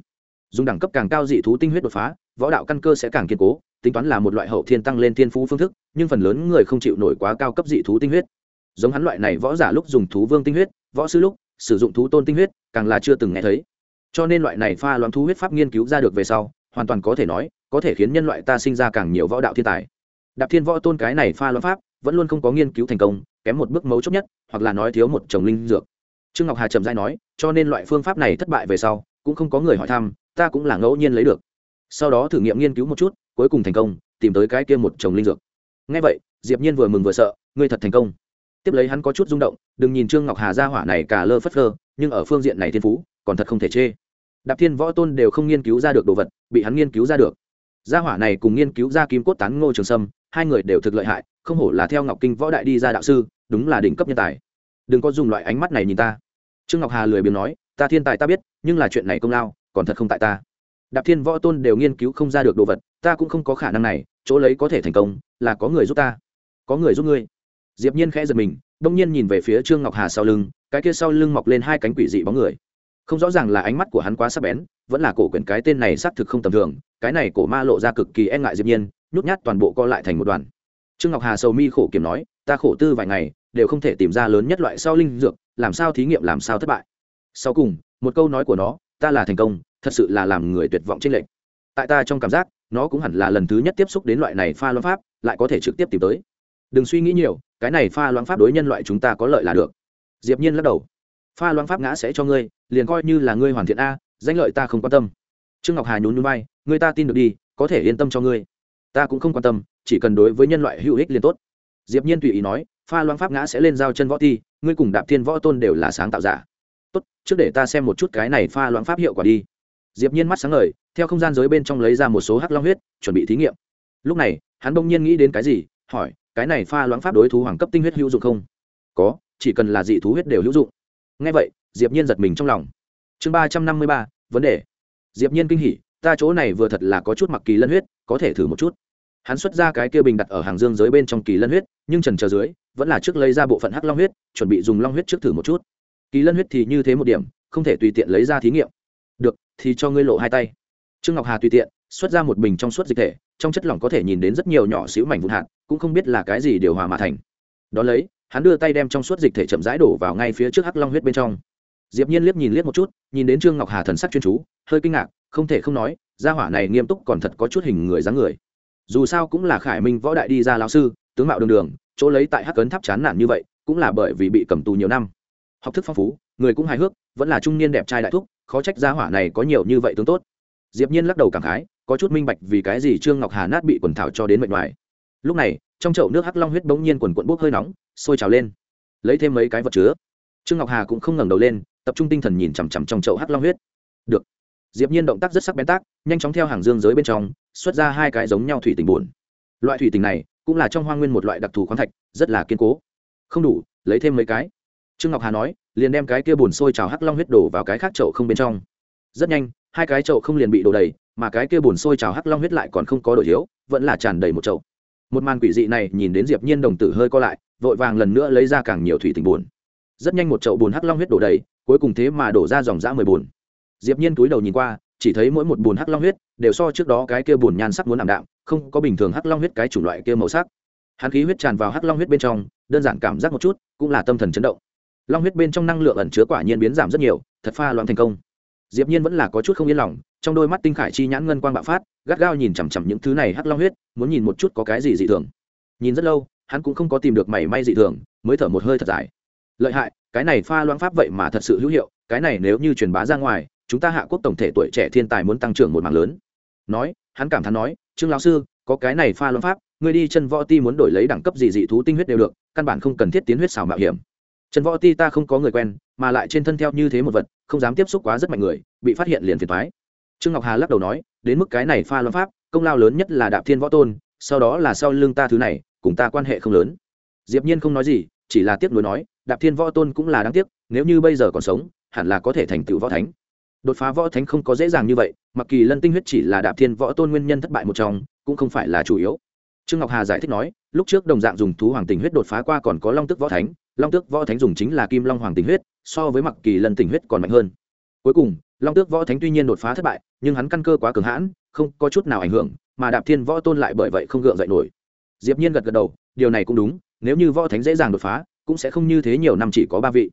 [SPEAKER 1] Dùng đẳng cấp càng cao dị thú tinh huyết đột phá, võ đạo căn cơ sẽ càng kiên cố, tính toán là một loại hậu thiên tăng lên thiên phú phương thức, nhưng phần lớn người không chịu nổi quá cao cấp dị thú tinh huyết. Giống hắn loại này võ giả lúc dùng thú vương tinh huyết, võ sư lúc sử dụng thú tôn tinh huyết, càng là chưa từng nghe thấy. Cho nên loại này pha loãng thú huyết pháp nghiên cứu ra được về sau, hoàn toàn có thể nói có thể khiến nhân loại ta sinh ra càng nhiều võ đạo thiên tài. Đạp thiên võ tôn cái này pha loãng pháp, vẫn luôn không có nghiên cứu thành công, kém một bước mấu chốt nhất, hoặc là nói thiếu một chồng linh dược. Trương ngọc hà trầm dai nói, cho nên loại phương pháp này thất bại về sau, cũng không có người hỏi thăm, ta cũng là ngẫu nhiên lấy được. Sau đó thử nghiệm nghiên cứu một chút, cuối cùng thành công, tìm tới cái kia một chồng linh dược. Ngay vậy, diệp nhiên vừa mừng vừa sợ, ngươi thật thành công. Tiếp lấy hắn có chút rung động, đừng nhìn trương ngọc hà ra hỏa này cả lơ phất lơ nhưng ở phương diện này thiên phú, còn thật không thể chê. Đạp thiên võ tôn đều không nghiên cứu ra được đồ vật, bị hắn nghiên cứu ra được gia hỏa này cùng nghiên cứu ra kim cốt tán ngô trường sâm, hai người đều thực lợi hại, không hổ là theo ngọc kinh võ đại đi ra đạo sư, đúng là đỉnh cấp nhân tài. Đừng có dùng loại ánh mắt này nhìn ta. Trương ngọc hà lười biếng nói, ta thiên tài ta biết, nhưng là chuyện này công lao, còn thật không tại ta. Đạp thiên võ tôn đều nghiên cứu không ra được đồ vật, ta cũng không có khả năng này, chỗ lấy có thể thành công, là có người giúp ta. Có người giúp ngươi. Diệp nhiên khẽ giật mình đông nhiên nhìn về phía trương ngọc hà sau lưng, cái kia sau lưng mọc lên hai cánh quỷ dị bóng người. Không rõ ràng là ánh mắt của hắn quá sắc bén vẫn là cổ quyển cái tên này xác thực không tầm thường, cái này cổ ma lộ ra cực kỳ e ngại diệp nhiên, nhút nhát toàn bộ co lại thành một đoàn. Trương ngọc hà sầu mi khổ kiểm nói, ta khổ tư vài ngày, đều không thể tìm ra lớn nhất loại sau linh dược, làm sao thí nghiệm, làm sao thất bại? Sau cùng, một câu nói của nó, ta là thành công, thật sự là làm người tuyệt vọng trên lệnh tại ta trong cảm giác, nó cũng hẳn là lần thứ nhất tiếp xúc đến loại này pha loãng pháp, lại có thể trực tiếp tìm tới. Đừng suy nghĩ nhiều, cái này pha loãng pháp đối nhân loại chúng ta có lợi là được. Diệp nhiên lắc đầu. Pha loãng pháp ngã sẽ cho ngươi, liền coi như là ngươi hoàn thiện a danh lợi ta không quan tâm. Trương ngọc hà nhún nhún vai, người ta tin được đi, có thể yên tâm cho ngươi. Ta cũng không quan tâm, chỉ cần đối với nhân loại hữu ích liền tốt. Diệp nhiên tùy ý nói, pha loãng pháp ngã sẽ lên giao chân võ ti ngươi cùng đạp thiên võ tôn đều là sáng tạo giả. Tốt, trước để ta xem một chút cái này pha loãng pháp hiệu quả đi. Diệp nhiên mắt sáng ngời, theo không gian giới bên trong lấy ra một số hắc long huyết, chuẩn bị thí nghiệm. Lúc này, hắn bỗng nhiên nghĩ đến cái gì, hỏi, cái này pha loãng pháp đối thú hoàng cấp tinh huyết hữu dụng không? Có, chỉ cần là dị thú huyết đều hữu dụng. Nghe vậy, diệp nhiên giật mình trong lòng chương ba trăm năm mươi ba, vấn đề. Diệp nhiên kinh hỉ, ta chỗ này vừa thật là có chút mặc kỳ lân huyết, có thể thử một chút. Hắn xuất ra cái kia bình đặt ở hàng dương giới bên trong kỳ lân huyết, nhưng trần chờ dưới, vẫn là trước lấy ra bộ phận hắc long huyết, chuẩn bị dùng long huyết trước thử một chút. Kỳ lân huyết thì như thế một điểm, không thể tùy tiện lấy ra thí nghiệm. Được, thì cho ngươi lộ hai tay. Trương ngọc hà tùy tiện, xuất ra một bình trong suốt dịch thể, trong chất lỏng có thể nhìn đến rất nhiều nhỏ xíu mảnh vụn hạt, cũng không biết là cái gì điều hòa mà thành. Đón lấy, hắn đưa tay đem trong suốt dịch thể chậm rãi đổ vào ngay phía trước hắc long huyết bên trong diệp nhiên liếc nhìn liếc một chút, nhìn đến trương ngọc hà thần sắc chuyên chú, hơi kinh ngạc, không thể không nói, gia hỏa này nghiêm túc còn thật có chút hình người dáng người. Dù sao cũng là khải minh võ đại đi ra lão sư, tướng mạo đường đường, chỗ lấy tại hắc cấn tháp chán nản như vậy, cũng là bởi vì bị cầm tù nhiều năm. Học thức phong phú, người cũng hài hước, vẫn là trung niên đẹp trai đại thúc, khó trách gia hỏa này có nhiều như vậy tướng tốt. Diệp nhiên lắc đầu cảm khái, có chút minh bạch vì cái gì trương ngọc hà nát bị quần thảo cho đến mệt ngoài lúc này, trong chậu nước hắc long huyết bỗng nhiên quần quần bốc hơi nóng, sôi trào lên. Lấy thêm mấy cái vật chứa. Trương ngọc hà cũng không ngẩng đầu lên tập trung tinh thần nhìn chằm chằm trong chậu hắc long huyết. Được. Diệp nhiên động tác rất sắc bén tác, nhanh chóng theo hàng dương giới bên trong, xuất ra hai cái giống nhau thủy tinh buồn loại thủy tinh này cũng là trong hoang nguyên một loại đặc thù khoáng thạch, rất là kiên cố. Không đủ, lấy thêm mấy cái. Trương ngọc hà nói, liền đem cái kia buồn sôi trào hắc long huyết đổ vào cái khác chậu không bên trong. Rất nhanh, hai cái chậu không liền bị đổ đầy, mà cái kia buồn sôi trào hắc long huyết lại còn không có đổi thiếu, vẫn là tràn đầy một chậu. Một màn quỷ dị này nhìn đến diệp nhiên đồng tử hơi co lại, vội vàng lần nữa lấy ra càng nhiều thủy tinh buồn rất nhanh một chậu buồn hắc long huyết đổ đầy cuối cùng thế mà đổ ra dòng dã mười buồn diệp nhiên túi đầu nhìn qua, chỉ thấy mỗi một buồn hắc long huyết đều so trước đó cái kia buồn nhan sắc muốn làm đạm, không có bình thường hắc long huyết cái chủng loại kia màu sắc. Hắn khí huyết tràn vào hắc long huyết bên trong, đơn giản cảm giác một chút, cũng là tâm thần chấn động. Long huyết bên trong năng lượng ẩn chứa quả nhiên biến giảm rất nhiều, thật pha loạn thành công. Diệp nhiên vẫn là có chút không yên lòng, trong đôi mắt tinh khải chi nhãn ngân quang bạo phát, gắt gao nhìn chằm chằm những thứ này hắc long huyết, muốn nhìn một chút có cái gì dị thường. Nhìn rất lâu, hắn cũng không có tìm được mảy may dị thường, mới thở một hơi thật dài lợi hại, cái này pha loãng pháp vậy mà thật sự hữu hiệu, cái này nếu như truyền bá ra ngoài, chúng ta hạ quốc tổng thể tuổi trẻ thiên tài muốn tăng trưởng một mảng lớn. Nói, hắn cảm thán nói, trương lão sư, có cái này pha loãng pháp, ngươi đi chân võ ti muốn đổi lấy đẳng cấp gì dị thú tinh huyết đều được, căn bản không cần thiết tiến huyết xào mạo hiểm. Chân võ ti ta không có người quen, mà lại trên thân theo như thế một vật, không dám tiếp xúc quá rất mạnh người, bị phát hiện liền phiền thoái trương ngọc hà lắc đầu nói, đến mức cái này pha loãng pháp, công lao lớn nhất là đạp thiên võ tôn, sau đó là sau lưng ta thứ này, cùng ta quan hệ không lớn. Diệp nhiên không nói gì, chỉ là tiếc nuối nói đạp thiên võ tôn cũng là đáng tiếc, nếu như bây giờ còn sống, hẳn là có thể thành tựu võ thánh. Đột phá võ thánh không có dễ dàng như vậy, mặc kỳ lân tinh huyết chỉ là đạp thiên võ tôn nguyên nhân thất bại một trong, cũng không phải là chủ yếu. Trương ngọc hà giải thích nói, lúc trước đồng dạng dùng thú hoàng tình huyết đột phá qua còn có long tức võ thánh, long tước võ thánh dùng chính là kim long hoàng tình huyết, so với mặc kỳ lân tình huyết còn mạnh hơn. Cuối cùng, long tước võ thánh tuy nhiên đột phá thất bại, nhưng hắn căn cơ quá cường hãn, không có chút nào ảnh hưởng, mà đạp thiên võ tôn lại bởi vậy không gượng dậy nổi. Diệp nhiên gật gật đầu, điều này cũng đúng, nếu như võ thánh dễ dàng đột phá cũng sẽ không như thế nhiều năm chỉ có ba vị.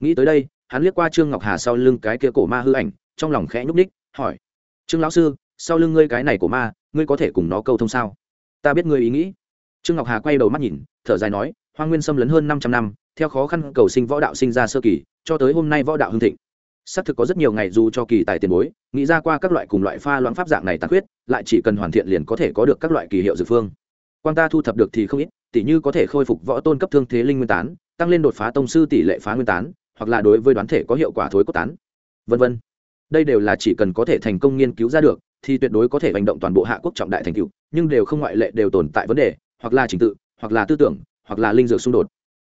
[SPEAKER 1] Nghĩ tới đây, hắn liếc qua trương ngọc hà sau lưng cái kia cổ ma hư ảnh, trong lòng khẽ nhúc ních hỏi, trương lão sư, sau lưng ngươi cái này của ma, ngươi có thể cùng nó câu thông sao? Ta biết ngươi ý nghĩ. Trương ngọc hà quay đầu mắt nhìn, thở dài nói hoa nguyên xâm lấn hơn năm trăm năm, theo khó khăn cầu sinh võ đạo sinh ra sơ kỳ, cho tới hôm nay võ đạo hưng thịnh. Xác thực có rất nhiều ngày dù cho kỳ tài tiền bối, nghĩ ra qua các loại cùng loại pha loãng pháp dạng này tàn khuyết, lại chỉ cần hoàn thiện liền có thể có được các loại kỳ hiệu dược phương. Quan ta thu thập được thì không ít tỷ như có thể khôi phục võ tôn cấp thương thế linh nguyên tán tăng lên đột phá tông sư tỷ lệ phá nguyên tán, hoặc là đối với đoán thể có hiệu quả thối cốt tán. Vân vân. Đây đều là chỉ cần có thể thành công nghiên cứu ra được, thì tuyệt đối có thể hành động toàn bộ hạ quốc trọng đại thành tựu, nhưng đều không ngoại lệ đều tồn tại vấn đề, hoặc là trình tự, hoặc là tư tưởng, hoặc là linh dược xung đột.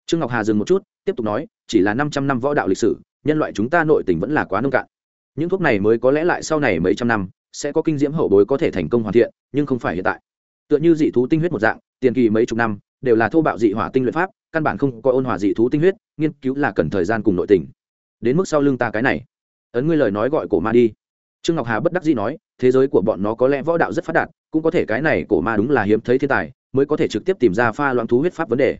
[SPEAKER 1] Trương ngọc hà dừng một chút, tiếp tục nói, chỉ là năm trăm năm võ đạo lịch sử, nhân loại chúng ta nội tình vẫn là quá nông cạn. Những thuốc này mới có lẽ lại sau này mấy trăm năm, sẽ có kinh diễm hậu bối có thể thành công hoàn thiện, nhưng không phải hiện tại. Tựa như dị thú tinh huyết một dạng, tiền kỳ mấy chục năm đều là thô bạo dị hỏa tinh luyện pháp, căn bản không có ôn hòa dị thú tinh huyết, nghiên cứu là cần thời gian cùng nội tình. Đến mức sau lưng ta cái này. Ấn ngươi lời nói gọi cổ ma đi. Trương ngọc hà bất đắc dĩ nói, thế giới của bọn nó có lẽ võ đạo rất phát đạt, cũng có thể cái này cổ ma đúng là hiếm thấy thiên tài, mới có thể trực tiếp tìm ra pha loãng thú huyết pháp vấn đề.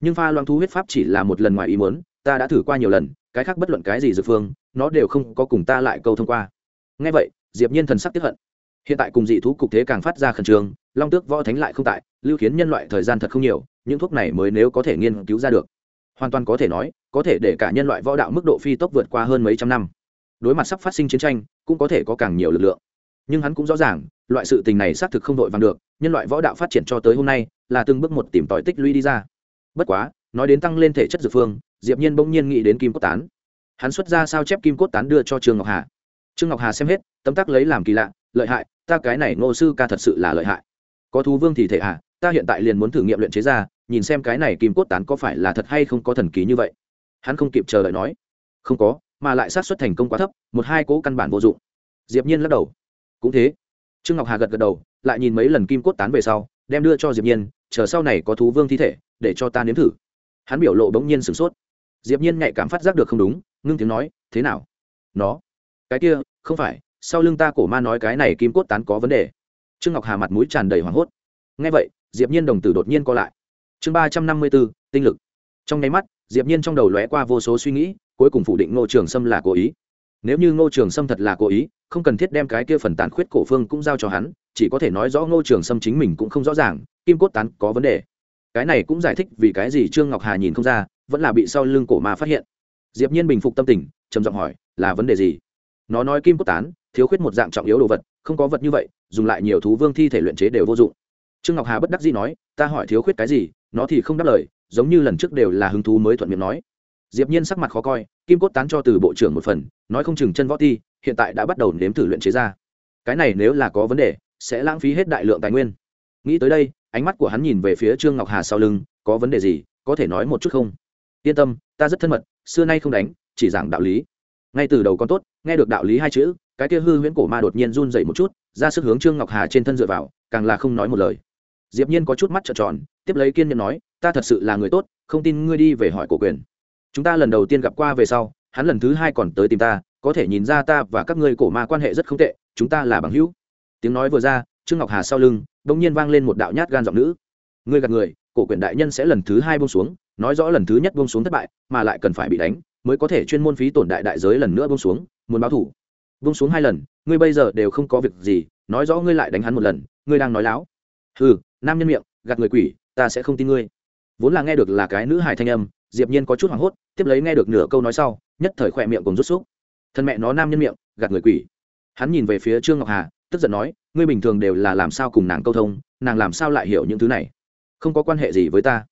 [SPEAKER 1] Nhưng pha loãng thú huyết pháp chỉ là một lần ngoài ý muốn, ta đã thử qua nhiều lần, cái khác bất luận cái gì dược phương, nó đều không có cùng ta lại câu thông qua. Ngay vậy, diệp nhiên thần sắc tiếp hận. Hiện tại cùng dị thú cục thế càng phát ra khẩn trương, long tước võ thánh lại không tại lưu khiến nhân loại thời gian thật không nhiều, những thuốc này mới nếu có thể nghiên cứu ra được. Hoàn toàn có thể nói, có thể để cả nhân loại võ đạo mức độ phi tốc vượt qua hơn mấy trăm năm. Đối mặt sắp phát sinh chiến tranh, cũng có thể có càng nhiều lực lượng. Nhưng hắn cũng rõ ràng, loại sự tình này xác thực không đội vàng được, nhân loại võ đạo phát triển cho tới hôm nay, là từng bước một tìm tòi tích lũy đi ra. Bất quá, nói đến tăng lên thể chất dược phương, diệp nhiên bỗng nhiên nghĩ đến kim cốt tán. Hắn xuất ra sao chép kim cốt tán đưa cho trương ngọc hà. Trương ngọc hà xem hết, tấm tắc lấy làm kỳ lạ, lợi hại, ta cái này ngô sư ca thật sự là lợi hại. Có thú vương thì thể à ta hiện tại liền muốn thử nghiệm luyện chế ra, nhìn xem cái này kim cốt tán có phải là thật hay không có thần kỳ như vậy. Hắn không kịp chờ đợi nói. Không có, mà lại sát xuất thành công quá thấp, một hai cố căn bản vô dụng. Diệp nhiên lắc đầu. Cũng thế. Trương ngọc hà gật gật đầu, lại nhìn mấy lần kim cốt tán về sau, đem đưa cho diệp nhiên, chờ sau này có thú vương thi thể, để cho ta nếm thử. Hắn biểu lộ bỗng nhiên sửng sốt. Diệp nhiên nhạy cảm phát giác được không đúng, ngưng tiếng nói, thế nào? Nó. Cái kia, không phải, sau lưng ta cổ ma nói cái này kim cốt tán có vấn đề. Trương ngọc hà mặt mũi tràn đầy hoảng hốt. Nghe vậy diệp nhiên đồng tử đột nhiên co lại. Chương ba trăm năm mươi 354, tinh lực. Trong nháy mắt diệp nhiên trong đầu lóe qua vô số suy nghĩ cuối cùng phủ định ngô trường sâm là cố ý. Nếu như ngô trường sâm thật là cố ý không cần thiết đem cái kia phần tàn khuyết cổ phương cũng giao cho hắn chỉ có thể nói rõ ngô trường sâm chính mình cũng không rõ ràng kim cốt tán có vấn đề. Cái này cũng giải thích vì cái gì trương ngọc hà nhìn không ra vẫn là bị sau lưng cổ ma phát hiện. Diệp nhiên bình phục tâm tình trầm giọng hỏi là vấn đề gì? Nó nói kim cốt tán thiếu khuyết một dạng trọng yếu đồ vật không có vật như vậy dùng lại nhiều thú vương thi thể luyện chế đều vô dụng trương ngọc hà bất đắc dĩ nói, ta hỏi thiếu khuyết cái gì, nó thì không đáp lời, giống như lần trước đều là hứng thú mới thuận miệng nói. Diệp nhiên sắc mặt khó coi, kim cốt tán cho từ bộ trưởng một phần, nói không chừng chân võ ti, hiện tại đã bắt đầu nếm thử luyện chế ra. Cái này nếu là có vấn đề, sẽ lãng phí hết đại lượng tài nguyên. Nghĩ tới đây, ánh mắt của hắn nhìn về phía trương ngọc hà sau lưng, có vấn đề gì, có thể nói một chút không? Yên tâm, ta rất thân mật, xưa nay không đánh, chỉ giảng đạo lý. Ngay từ đầu con tốt, nghe được đạo lý hai chữ, cái kia hư huyễn cổ ma đột nhiên run dậy một chút, ra sức hướng trương ngọc hà trên thân dựa vào, càng là không nói một lời diệp nhiên có chút mắt trợn tròn, tiếp lấy kiên nhẫn nói, ta thật sự là người tốt, không tin ngươi đi về hỏi cổ quyền. Chúng ta lần đầu tiên gặp qua về sau, hắn lần thứ hai còn tới tìm ta, có thể nhìn ra ta và các ngươi cổ ma quan hệ rất không tệ, chúng ta là bằng hữu. Tiếng nói vừa ra, trương ngọc hà sau lưng đột nhiên vang lên một đạo nhát gan giọng nữ. Ngươi gạt người, cổ quyền đại nhân sẽ lần thứ hai buông xuống, nói rõ lần thứ nhất buông xuống thất bại, mà lại cần phải bị đánh, mới có thể chuyên môn phí tổn đại đại giới lần nữa buông xuống, muốn báo thủ. Buông xuống hai lần, ngươi bây giờ đều không có việc gì, nói rõ ngươi lại đánh hắn một lần, ngươi đang nói láo. Ừ nam nhân miệng, gạt người quỷ, ta sẽ không tin ngươi. Vốn là nghe được là cái nữ hài thanh âm, diệp nhiên có chút hoảng hốt, tiếp lấy nghe được nửa câu nói sau, nhất thời khỏe miệng cùng rút xúc thân mẹ nó nam nhân miệng, gạt người quỷ. Hắn nhìn về phía trương ngọc hà, tức giận nói, ngươi bình thường đều là làm sao cùng nàng câu thông, nàng làm sao lại hiểu những thứ này? Không có quan hệ gì với ta.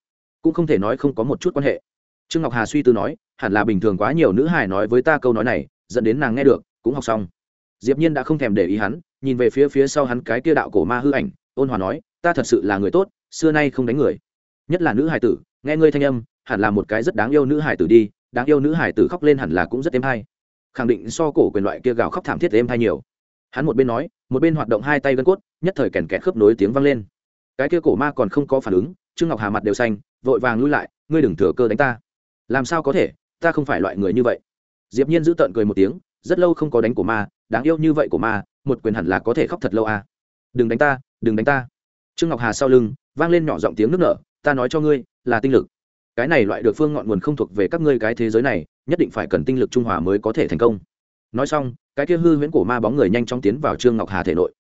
[SPEAKER 1] Cũng không thể nói không có một chút quan hệ. Trương ngọc hà suy tư nói, hẳn là bình thường quá nhiều nữ hài nói với ta câu nói này, dẫn đến nàng nghe được, cũng học xong. Diệp nhiên đã không thèm để ý hắn, nhìn về phía phía sau hắn cái kia đạo cổ ma hư ảnh, ôn hòa nói ta thật sự là người tốt, xưa nay không đánh người. Nhất là nữ hài tử, nghe ngươi thanh âm, hẳn là một cái rất đáng yêu nữ hài tử đi, đáng yêu nữ hài tử khóc lên hẳn là cũng rất êm hay. Khẳng định so cổ quyền loại kia gào khóc thảm thiết êm hay nhiều. Hắn một bên nói, một bên hoạt động hai tay gân cốt, nhất thời kèn kẹt khớp nối tiếng vang lên. Cái kia cổ ma còn không có phản ứng, trương ngọc hà mặt đều xanh, vội vàng lui lại, ngươi đừng thừa cơ đánh ta. Làm sao có thể? Ta không phải loại người như vậy. Diệp nhiên giữ tợn cười một tiếng, rất lâu không có đánh cổ ma, đáng yêu như vậy của ma, một quyền hẳn là có thể khóc thật lâu à. Đừng đánh ta, đừng đánh ta trương ngọc hà sau lưng, vang lên nhỏ giọng tiếng nước nở, ta nói cho ngươi, là tinh lực. Cái này loại được phương ngọn nguồn không thuộc về các ngươi cái thế giới này, nhất định phải cần tinh lực trung hòa mới có thể thành công. Nói xong, cái kia hư huyễn cổ ma bóng người nhanh chóng tiến vào trương ngọc hà thể nội.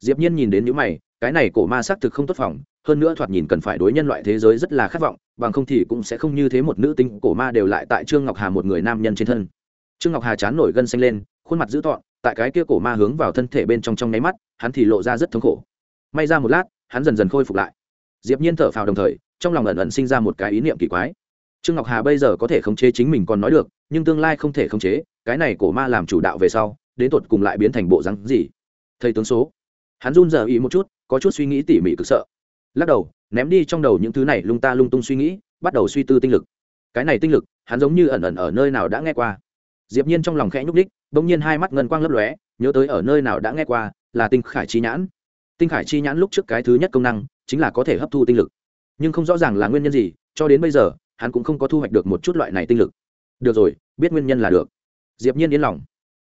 [SPEAKER 1] Diệp nhiên nhìn đến những mày, cái này cổ ma xác thực không tốt phòng, hơn nữa thoạt nhìn cần phải đối nhân loại thế giới rất là khát vọng, bằng không thì cũng sẽ không như thế một nữ tinh cổ ma đều lại tại trương ngọc hà một người nam nhân trên thân. Trương ngọc hà chán nổi gân xanh lên, khuôn mặt dữ tợn, tại cái kia cổ ma hướng vào thân thể bên trong trong nháy mắt, hắn thì lộ ra rất thống khổ. May ra một lát hắn dần dần khôi phục lại. Diệp nhiên thở phào đồng thời, trong lòng ẩn ẩn sinh ra một cái ý niệm kỳ quái. Trương ngọc hà bây giờ có thể khống chế chính mình còn nói được, nhưng tương lai không thể khống chế, cái này cổ ma làm chủ đạo về sau, đến tột cùng lại biến thành bộ rắn gì? Thầy tướng số. Hắn run rẩy ý một chút, có chút suy nghĩ tỉ mỉ cực sợ. Lắc đầu, ném đi trong đầu những thứ này lung ta lung tung suy nghĩ, bắt đầu suy tư tinh lực. Cái này tinh lực, hắn giống như ẩn ẩn ở nơi nào đã nghe qua. Diệp nhiên trong lòng khẽ nhúc đích bỗng nhiên hai mắt ngân quang lấp lóe, nhớ tới ở nơi nào đã nghe qua, là tinh khải chi nhãn tinh khải chi nhãn lúc trước cái thứ nhất công năng, chính là có thể hấp thu tinh lực. Nhưng không rõ ràng là nguyên nhân gì, cho đến bây giờ, hắn cũng không có thu hoạch được một chút loại này tinh lực. Được rồi, biết nguyên nhân là được. Diệp nhiên yên lòng.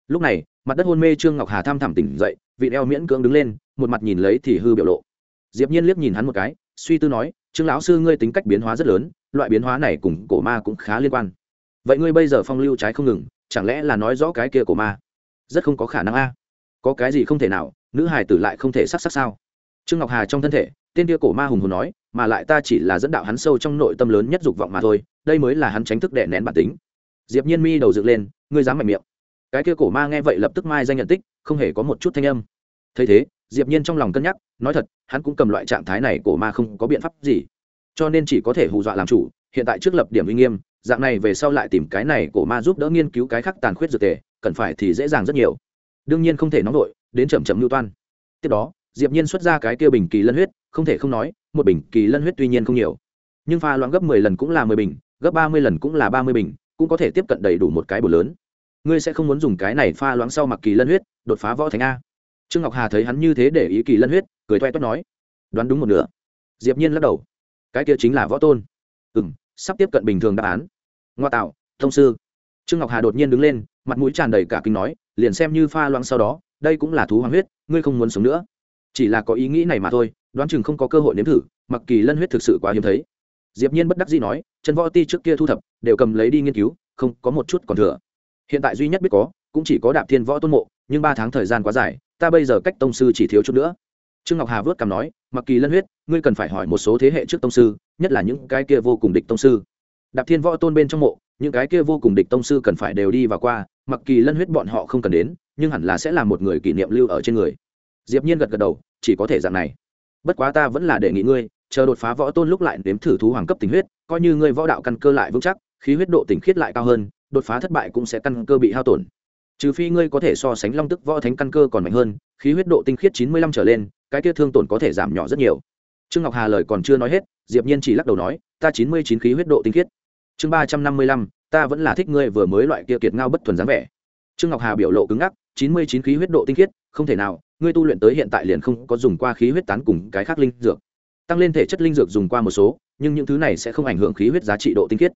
[SPEAKER 1] Lúc này, mặt đất hôn mê trương ngọc hà tham thẳm tỉnh dậy, vị eo miễn cưỡng đứng lên, một mặt nhìn lấy thì hư biểu lộ. Diệp nhiên liếc nhìn hắn một cái, suy tư nói, trương lão sư ngươi tính cách biến hóa rất lớn, loại biến hóa này cùng cổ ma cũng khá liên quan. Vậy ngươi bây giờ phong lưu trái không ngừng, chẳng lẽ là nói rõ cái kia cổ ma? Rất không có khả năng a. Có cái gì không thể nào nữ hài tử lại không thể sắc sắc sao? Trương ngọc hà trong thân thể, tên kia cổ ma hùng hồn nói, mà lại ta chỉ là dẫn đạo hắn sâu trong nội tâm lớn nhất dục vọng mà thôi, đây mới là hắn tránh thức đệ nén bản tính. Diệp nhiên mi đầu dựng lên, ngươi dám mạnh miệng. Cái kia cổ ma nghe vậy lập tức mai danh nhận tích, không hề có một chút thanh âm. Thấy thế, diệp nhiên trong lòng cân nhắc, nói thật, hắn cũng cầm loại trạng thái này cổ ma không có biện pháp gì. Cho nên chỉ có thể hù dọa làm chủ, hiện tại trước lập điểm uy nghiêm, dạng này về sau lại tìm cái này cổ ma giúp đỡ nghiên cứu cái khác tàn khuyết dược tề, cần phải thì dễ dàng rất nhiều. Đương nhiên không thể nóng đội đến chậm chậm lưu toan. Tiếp đó, diệp nhiên xuất ra cái kia bình kỳ lân huyết, không thể không nói, một bình kỳ lân huyết tuy nhiên không nhiều. Nhưng pha loãng gấp 10 lần cũng là 10 bình, gấp 30 lần cũng là 30 bình, cũng có thể tiếp cận đầy đủ một cái bổ lớn. Ngươi sẽ không muốn dùng cái này pha loãng sau mặc kỳ lân huyết, đột phá võ thánh a? Trương ngọc hà thấy hắn như thế để ý kỳ lân huyết, cười toe toét nói. Đoán đúng một nửa. Diệp nhiên lắc đầu. Cái kia chính là võ tôn. Ừm, sắp tiếp cận bình thường đáp án. Ngoa tạo, thông sư. Trương ngọc hà đột nhiên đứng lên mặt mũi tràn đầy cả kinh nói, liền xem như pha loãng sau đó, đây cũng là thú hoàng huyết, ngươi không muốn sống nữa. Chỉ là có ý nghĩ này mà thôi, đoán chừng không có cơ hội nếm thử, mặc kỳ lân huyết thực sự quá hiếm thấy. Diệp nhiên bất đắc dĩ nói, chân võ ti trước kia thu thập, đều cầm lấy đi nghiên cứu, không, có một chút còn thừa. Hiện tại duy nhất biết có, cũng chỉ có đạp thiên võ tôn mộ, nhưng ba tháng thời gian quá dài, ta bây giờ cách tông sư chỉ thiếu chút nữa. Trương ngọc hà vớt cằm nói, mặc kỳ lân huyết, ngươi cần phải hỏi một số thế hệ trước tông sư, nhất là những cái kia vô cùng địch tông sư. Đạp thiên võ tôn bên trong mộ những cái kia vô cùng địch tông sư cần phải đều đi và qua, mặc kỳ lân huyết bọn họ không cần đến, nhưng hẳn là sẽ là một người kỷ niệm lưu ở trên người. Diệp nhiên gật gật đầu, chỉ có thể dạng này. Bất quá ta vẫn là đề nghị ngươi chờ đột phá võ tôn lúc lại nếm thử thú hoàng cấp tình huyết, coi như ngươi võ đạo căn cơ lại vững chắc, khí huyết độ tỉnh khiết lại cao hơn, đột phá thất bại cũng sẽ căn cơ bị hao tổn. Trừ phi ngươi có thể so sánh long tức võ thánh căn cơ còn mạnh hơn, khí huyết độ tinh khiết chín mươi lăm trở lên, cái kia thương tổn có thể giảm nhỏ rất nhiều. Trương ngọc hà lời còn chưa nói hết, diệp nhiên chỉ lắc đầu nói, ta chín mươi chín khí huyết độ tinh khiết chương ba trăm năm mươi lăm, ta vẫn là thích ngươi vừa mới loại kia kiệt ngao bất thuần dáng vẻ. Trương ngọc hà biểu lộ cứng ngắc, chín mươi chín khí huyết độ tinh khiết, không thể nào, ngươi tu luyện tới hiện tại liền không có dùng qua khí huyết tán cùng cái khác linh dược. Tăng lên thể chất linh dược dùng qua một số, nhưng những thứ này sẽ không ảnh hưởng khí huyết giá trị độ tinh khiết.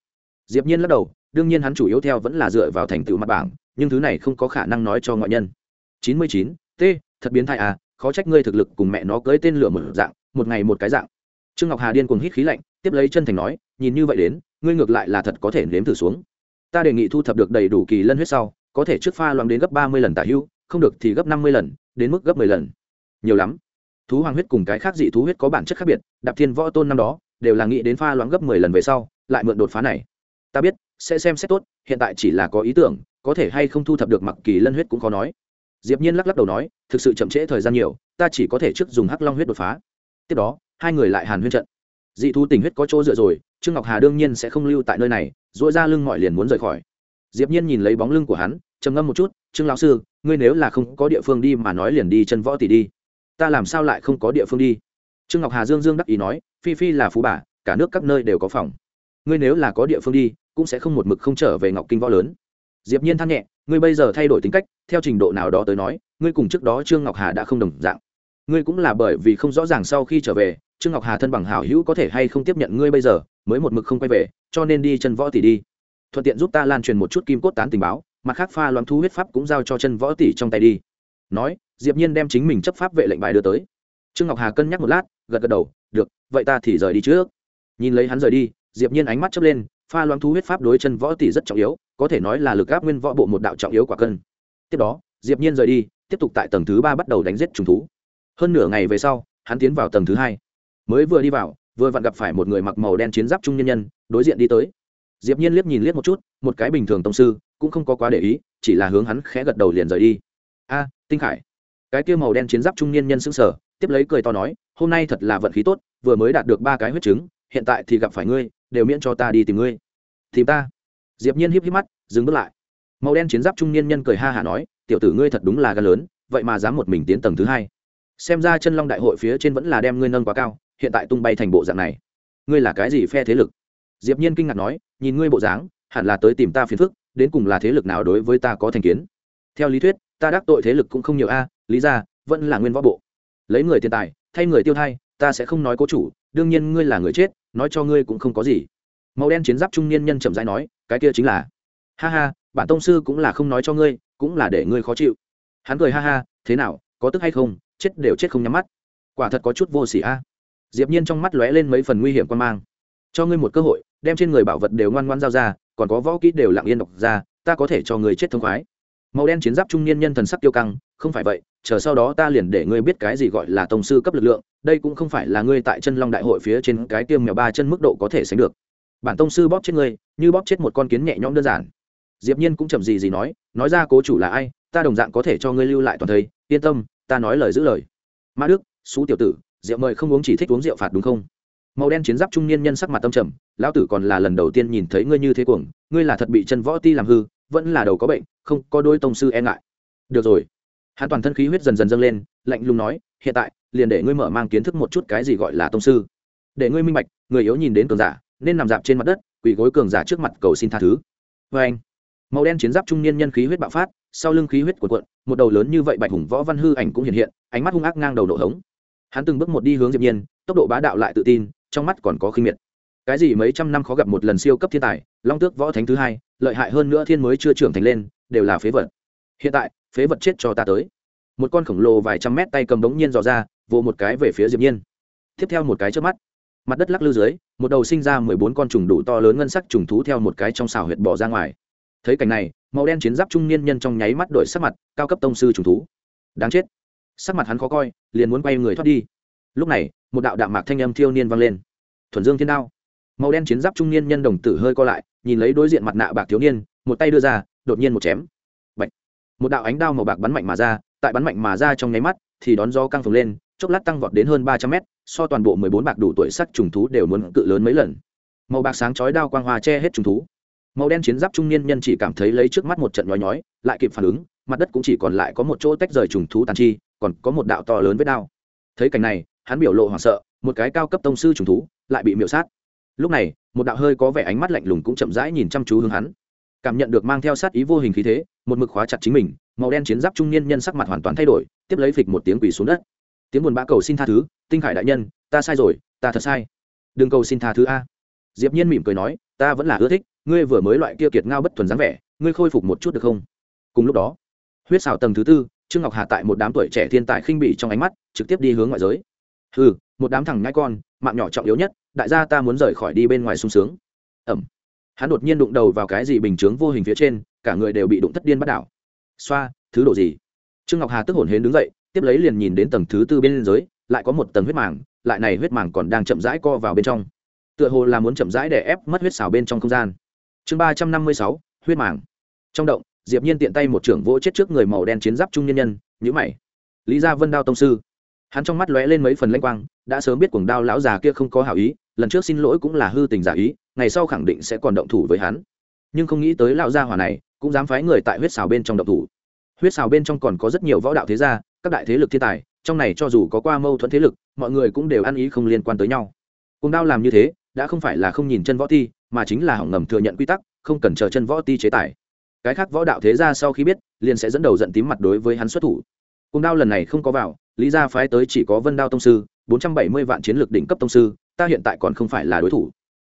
[SPEAKER 1] Diệp nhiên lắc đầu, đương nhiên hắn chủ yếu theo vẫn là dựa vào thành tựu mặt bảng, nhưng thứ này không có khả năng nói cho ngoại nhân. Chín mươi chín, t, thật biến thái à khó trách ngươi thực lực cùng mẹ nó cưới tên lửa một dạng, một ngày một cái dạng. Trương ngọc hà điên cuồng hít khí lạnh, tiếp lấy chân thành nói, nhìn như vậy đến ngươi ngược lại là thật có thể nếm thử xuống. Ta đề nghị thu thập được đầy đủ kỳ lân huyết sau, có thể trước pha loãng đến gấp ba mươi lần tả hữu không được thì gấp năm mươi lần, đến mức gấp mười lần. Nhiều lắm. Thú hoàng huyết cùng cái khác dị thú huyết có bản chất khác biệt, đạp thiên võ tôn năm đó, đều là nghĩ đến pha loãng gấp mười lần về sau, lại mượn đột phá này. Ta biết, sẽ xem xét tốt, hiện tại chỉ là có ý tưởng, có thể hay không thu thập được mặc kỳ lân huyết cũng khó nói. Diệp nhiên lắc lắc đầu nói, thực sự chậm trễ thời gian nhiều, ta chỉ có thể trước dùng hắc long huyết đột phá. Tiếp đó, hai người lại hàn huyên trận. Dị thú tình huyết có chỗ dựa rồi trương ngọc hà đương nhiên sẽ không lưu tại nơi này dỗi ra lưng mọi liền muốn rời khỏi. Diệp nhiên nhìn lấy bóng lưng của hắn, trầm ngâm một chút, trương lão sư, ngươi nếu là không có địa phương đi mà nói liền đi chân võ tỷ đi. Ta làm sao lại không có địa phương đi? Trương ngọc hà dương dương đắc ý nói, phi phi là phú bà, cả nước các nơi đều có phòng. Ngươi nếu là có địa phương đi, cũng sẽ không một mực không trở về ngọc kinh võ lớn. Diệp nhiên than nhẹ, ngươi bây giờ thay đổi tính cách, theo trình độ nào đó tới nói, ngươi cùng trước đó trương ngọc hà đã không đồng dạng. Ngươi cũng là bởi vì không rõ ràng sau khi trở về trương ngọc hà thân bằng hảo hữu có thể hay không tiếp nhận ngươi bây giờ, mới một mực không quay về, cho nên đi chân võ tỷ đi. Thuận tiện giúp ta lan truyền một chút kim cốt tán tình báo, mặt khác pha loãng thu huyết pháp cũng giao cho chân võ tỷ trong tay đi. Nói, diệp nhiên đem chính mình chấp pháp vệ lệnh bài đưa tới. Trương ngọc hà cân nhắc một lát, gật gật đầu, được, vậy ta thì rời đi trước. Nhìn lấy hắn rời đi, diệp nhiên ánh mắt chớp lên, pha loãng thu huyết pháp đối chân võ tỷ rất trọng yếu, có thể nói là lực áp nguyên võ bộ một đạo trọng yếu quả cân. Tiếp đó, diệp nhiên rời đi, tiếp tục tại tầng thứ ba bắt đầu đánh giết trùng thú. Hơn nửa ngày về sau, hắn tiến vào tầng thứ hai mới vừa đi vào, vừa vặn gặp phải một người mặc màu đen chiến giáp trung nhân nhân, đối diện đi tới. Diệp nhiên liếc nhìn liếc một chút, một cái bình thường tông sư, cũng không có quá để ý, chỉ là hướng hắn khẽ gật đầu liền rời đi. A, tinh khải. Cái kia màu đen chiến giáp trung niên nhân sững sờ, tiếp lấy cười to nói, hôm nay thật là vận khí tốt, vừa mới đạt được ba cái huyết trứng hiện tại thì gặp phải ngươi, đều miễn cho ta đi tìm ngươi. Tìm ta? Diệp nhiên híp híp mắt, dừng bước lại. Màu đen chiến giáp trung niên nhân cười ha hả nói, tiểu tử ngươi thật đúng là gan lớn, vậy mà dám một mình tiến tầng thứ hai. Xem ra chân long đại hội phía trên vẫn là đem ngươi nâng quá cao hiện tại tung bay thành bộ dạng này. Ngươi là cái gì phe thế lực? Diệp nhiên kinh ngạc nói, nhìn ngươi bộ dáng, hẳn là tới tìm ta phiền phức, đến cùng là thế lực nào đối với ta có thành kiến? Theo lý thuyết, ta đắc tội thế lực cũng không nhiều a à, lý ra, vẫn là nguyên võ bộ. Lấy người tiền tài, thay người tiêu thay ta sẽ không nói cố chủ, đương nhiên ngươi là người chết, nói cho ngươi cũng không có gì. Màu đen chiến giáp trung niên nhân chậm rãi nói, cái kia chính là, ha ha, bản tông sư cũng là không nói cho ngươi, cũng là để ngươi khó chịu. Hắn cười ha ha, thế nào, có tức hay không, chết đều chết không nhắm mắt. Quả thật có chút vô sỉ a diệp nhiên trong mắt lóe lên mấy phần nguy hiểm quan mang. Cho ngươi một cơ hội, đem trên người bảo vật đều ngoan ngoan giao ra, còn có võ kỹ đều lặng yên đọc ra, ta có thể cho người chết thông khoái. Màu đen chiến giáp trung niên nhân thần sắc tiêu căng, không phải vậy, chờ sau đó ta liền để ngươi biết cái gì gọi là tông sư cấp lực lượng, đây cũng không phải là ngươi tại chân long đại hội phía trên cái tiêm mèo ba chân mức độ có thể sánh được. Bản tông sư bóp chết ngươi, như bóp chết một con kiến nhẹ nhõm đơn giản. Diệp nhiên cũng chậm gì gì nói nói ra cố chủ là ai, ta đồng dạng có thể cho ngươi lưu lại toàn thây yên tâm, ta nói lời giữ lời. Ma đức xú tiểu tử rượu mời không uống chỉ thích uống rượu phạt đúng không? Màu đen chiến giáp trung niên nhân sắc mặt tâm trầm, lão tử còn là lần đầu tiên nhìn thấy ngươi như thế cuồng, ngươi là thật bị chân võ ti làm hư, vẫn là đầu có bệnh, không có đôi tông sư e ngại. Được rồi. Hắn toàn thân khí huyết dần dần dâng lên, lạnh lùng nói, hiện tại, liền để ngươi mở mang kiến thức một chút cái gì gọi là tông sư. Để ngươi minh bạch, người yếu nhìn đến cường giả, nên nằm dạp trên mặt đất, quỳ gối cường giả trước mặt cầu xin tha thứ. Vê anh, màu đen chiến giáp trung niên nhân khí huyết bạo phát, sau lưng khí huyết của quận một đầu lớn như vậy bạch hùng võ văn hư ảnh cũng hiện hiện, ánh mắt hung ác ngang đầu nổ hống hắn từng bước một đi hướng diệp nhiên, tốc độ bá đạo lại tự tin, trong mắt còn có khinh miệt. Cái gì mấy trăm năm khó gặp một lần siêu cấp thiên tài, long tước võ thánh thứ hai, lợi hại hơn nữa thiên mới chưa trưởng thành lên, đều là phế vật. Hiện tại, phế vật chết cho ta tới. Một con khổng lồ vài trăm mét tay cầm đống nhiên dò ra, vồ một cái về phía diệp nhiên. Tiếp theo một cái trước mắt, mặt đất lắc lư dưới, một đầu sinh ra mười bốn con trùng đủ to lớn ngân sắc trùng thú theo một cái trong xào huyệt bỏ ra ngoài. Thấy cảnh này, màu đen chiến giáp trung niên nhân trong nháy mắt đổi sắc mặt, cao cấp tông sư trùng thú. Đáng chết sắc mặt hắn khó coi, liền muốn quay người thoát đi. Lúc này, một đạo đạm mạc thanh âm thiêu niên vang lên. Thuần dương thiên đao. Màu đen chiến giáp trung niên nhân đồng tử hơi co lại, nhìn lấy đối diện mặt nạ bạc thiếu niên, một tay đưa ra, đột nhiên một chém. Bạch. một đạo ánh đao màu bạc bắn mạnh mà ra, tại bắn mạnh mà ra trong nháy mắt, thì đón gió căng phồng lên, chốc lát tăng vọt đến hơn ba trăm mét, so toàn bộ mười bốn bạc đủ tuổi sắc trùng thú đều muốn cự lớn mấy lần. Màu bạc sáng chói đao quang hoa che hết trùng thú. Màu đen chiến giáp trung niên nhân chỉ cảm thấy lấy trước mắt một trận nhói nhói, lại kịp phản ứng, mặt đất cũng chỉ còn lại có một chỗ tách rời trùng thú tàn chi còn có một đạo to lớn với đao. Thấy cảnh này, hắn biểu lộ hoảng sợ, một cái cao cấp tông sư trùng thú lại bị miệu sát. Lúc này, một đạo hơi có vẻ ánh mắt lạnh lùng cũng chậm rãi nhìn chăm chú hướng hắn. Cảm nhận được mang theo sát ý vô hình khí thế, một mực khóa chặt chính mình, màu đen chiến giáp trung niên nhân sắc mặt hoàn toàn thay đổi, tiếp lấy phịch một tiếng quỳ xuống đất. Tiếng buồn bã cầu xin tha thứ, tinh khải đại nhân, ta sai rồi, ta thật sai. Đừng cầu xin tha thứ a. Diệp nhiên mỉm cười nói, ta vẫn là ưa thích, ngươi vừa mới loại kia kiệt ngao bất thuần dáng vẻ, ngươi khôi phục một chút được không? Cùng lúc đó, huyết xào tầng thứ tư trương ngọc hà tại một đám tuổi trẻ thiên tài khinh bỉ trong ánh mắt, trực tiếp đi hướng ngoại giới. Ừ một đám thằng nhãi con, mạng nhỏ trọng yếu nhất, đại gia ta muốn rời khỏi đi bên ngoài sung sướng. Ẩm. Hắn đột nhiên đụng đầu vào cái gì bình chướng vô hình phía trên, cả người đều bị đụng thất điên bắt đảo. Xoa, thứ đồ gì? Trương ngọc hà tức hổn hến đứng dậy, tiếp lấy liền nhìn đến tầng thứ tư bên dưới, lại có một tầng huyết màng, lại này huyết màng còn đang chậm rãi co vào bên trong. Tựa hồ là muốn chậm rãi để ép mất huyết xào bên trong không gian. Chương ba trăm năm mươi sáu, huyết màng. Trong động diệp nhiên tiện tay một trưởng vỗ chết trước người màu đen chiến giáp trung nhân nhân nhữ mày. Lý gia vân đao tông sư. Hắn trong mắt lóe lên mấy phần lanh quang đã sớm biết cuồng đao lão già kia không có hảo ý lần trước xin lỗi cũng là hư tình giả ý ngày sau khẳng định sẽ còn động thủ với hắn. Nhưng không nghĩ tới lão gia hỏa này cũng dám phái người tại huyết xào bên trong động thủ. Huyết xào bên trong còn có rất nhiều võ đạo thế gia các đại thế lực thiên tài trong này cho dù có qua mâu thuẫn thế lực mọi người cũng đều ăn ý không liên quan tới nhau. Cuồng đao làm như thế đã không phải là không nhìn chân võ thi, mà chính là hỏng ngầm thừa nhận quy tắc không cần chờ chân võ ti chế tài cái khác võ đạo thế gia sau khi biết, liền sẽ dẫn đầu giận tím mặt đối với hắn xuất thủ. Cùng đao lần này không có vào, lý gia phái tới chỉ có vân đao tông sư, bốn trăm bảy mươi vạn chiến lược đỉnh cấp tông sư, ta hiện tại còn không phải là đối thủ.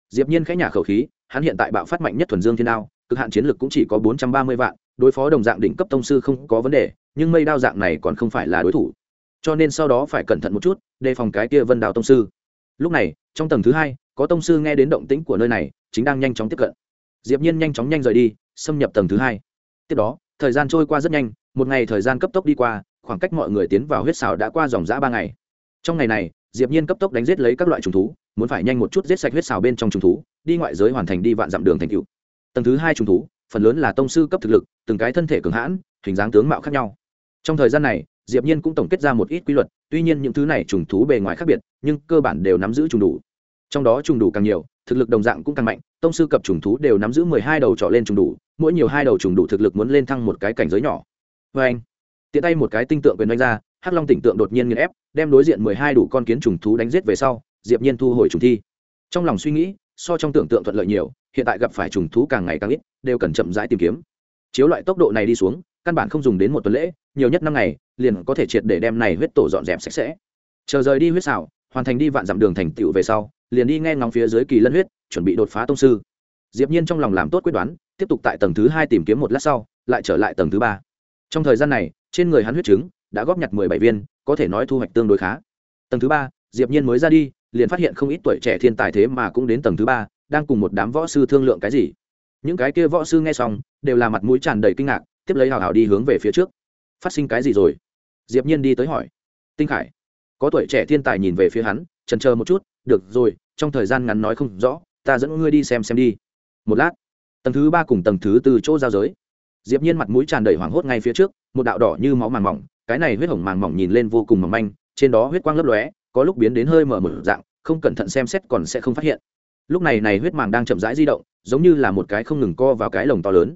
[SPEAKER 1] Diệp nhiên khẽ nhả khẩu khí, hắn hiện tại bạo phát mạnh nhất thuần dương thiên đao, cực hạn chiến lược cũng chỉ có bốn trăm ba mươi vạn, đối phó đồng dạng đỉnh cấp tông sư không có vấn đề, nhưng mây đao dạng này còn không phải là đối thủ. Cho nên sau đó phải cẩn thận một chút, đề phòng cái kia vân đào tông sư. Lúc này, trong tầng thứ hai, có tông sư nghe đến động tĩnh của nơi này, chính đang nhanh chóng tiếp cận. Diệp nhiên nhanh chóng nhanh rời đi xâm nhập tầng thứ hai. Tiếp đó, thời gian trôi qua rất nhanh, một ngày thời gian cấp tốc đi qua, khoảng cách mọi người tiến vào huyết xào đã qua dòng dã ba ngày. Trong ngày này, diệp nhiên cấp tốc đánh giết lấy các loại trùng thú, muốn phải nhanh một chút giết sạch huyết xào bên trong trùng thú, đi ngoại giới hoàn thành đi vạn dặm đường thành cựu tầng thứ hai trùng thú, phần lớn là tông sư cấp thực lực, từng cái thân thể cường hãn, hình dáng tướng mạo khác nhau. Trong thời gian này, diệp nhiên cũng tổng kết ra một ít quy luật, tuy nhiên những thứ này trùng thú bề ngoài khác biệt, nhưng cơ bản đều nắm giữ trùng đủ. Trong đó trùng đủ càng nhiều, thực lực đồng dạng cũng càng mạnh, tông sư cấp trùng thú đều nắm giữ mười hai đầu trọ lên trùng đủ mỗi nhiều hai đầu trùng đủ thực lực muốn lên thăng một cái cảnh giới nhỏ. Với anh, tiện tay một cái tinh tượng quyền đánh ra, hắc long tỉnh tượng đột nhiên nghiền ép, đem đối diện mười hai đủ con kiến trùng thú đánh giết về sau, diệp nhiên thu hồi trùng thi. Trong lòng suy nghĩ, so trong tưởng tượng thuận lợi nhiều, hiện tại gặp phải trùng thú càng ngày càng ít, đều cần chậm rãi tìm kiếm. Chiếu loại tốc độ này đi xuống, căn bản không dùng đến một tuần lễ, nhiều nhất năm ngày, liền có thể triệt để đem này huyết tổ dọn dẹp sạch sẽ. Chờ rời đi huyết xảo, hoàn thành đi vạn dặm đường thành tựu về sau, liền đi nghe ngóng phía dưới kỳ lân huyết, chuẩn bị đột phá tông sư diệp nhiên trong lòng làm tốt quyết đoán, tiếp tục tại tầng thứ hai tìm kiếm một lát sau, lại trở lại tầng thứ ba. Trong thời gian này, trên người hắn huyết trứng đã góp nhặt mười bảy viên, có thể nói thu hoạch tương đối khá. Tầng thứ ba, diệp nhiên mới ra đi, liền phát hiện không ít tuổi trẻ thiên tài thế mà cũng đến tầng thứ ba, đang cùng một đám võ sư thương lượng cái gì. Những cái kia võ sư nghe xong, đều là mặt mũi tràn đầy kinh ngạc, tiếp lấy hào hào đi hướng về phía trước. Phát sinh cái gì rồi? Diệp nhiên đi tới hỏi. Tinh khải, có tuổi trẻ thiên tài nhìn về phía hắn, chần chờ một chút, được rồi, trong thời gian ngắn nói không rõ, ta dẫn ngươi đi xem xem đi một lát, tầng thứ ba cùng tầng thứ tư chỗ giao giới. Diệp nhiên mặt mũi tràn đầy hoảng hốt ngay phía trước, một đạo đỏ như máu màng mỏng, cái này huyết hồng màng mỏng nhìn lên vô cùng mỏng manh, trên đó huyết quang lấp lóe, có lúc biến đến hơi mở mở dạng, không cẩn thận xem xét còn sẽ không phát hiện. Lúc này này huyết màng đang chậm rãi di động, giống như là một cái không ngừng co vào cái lồng to lớn.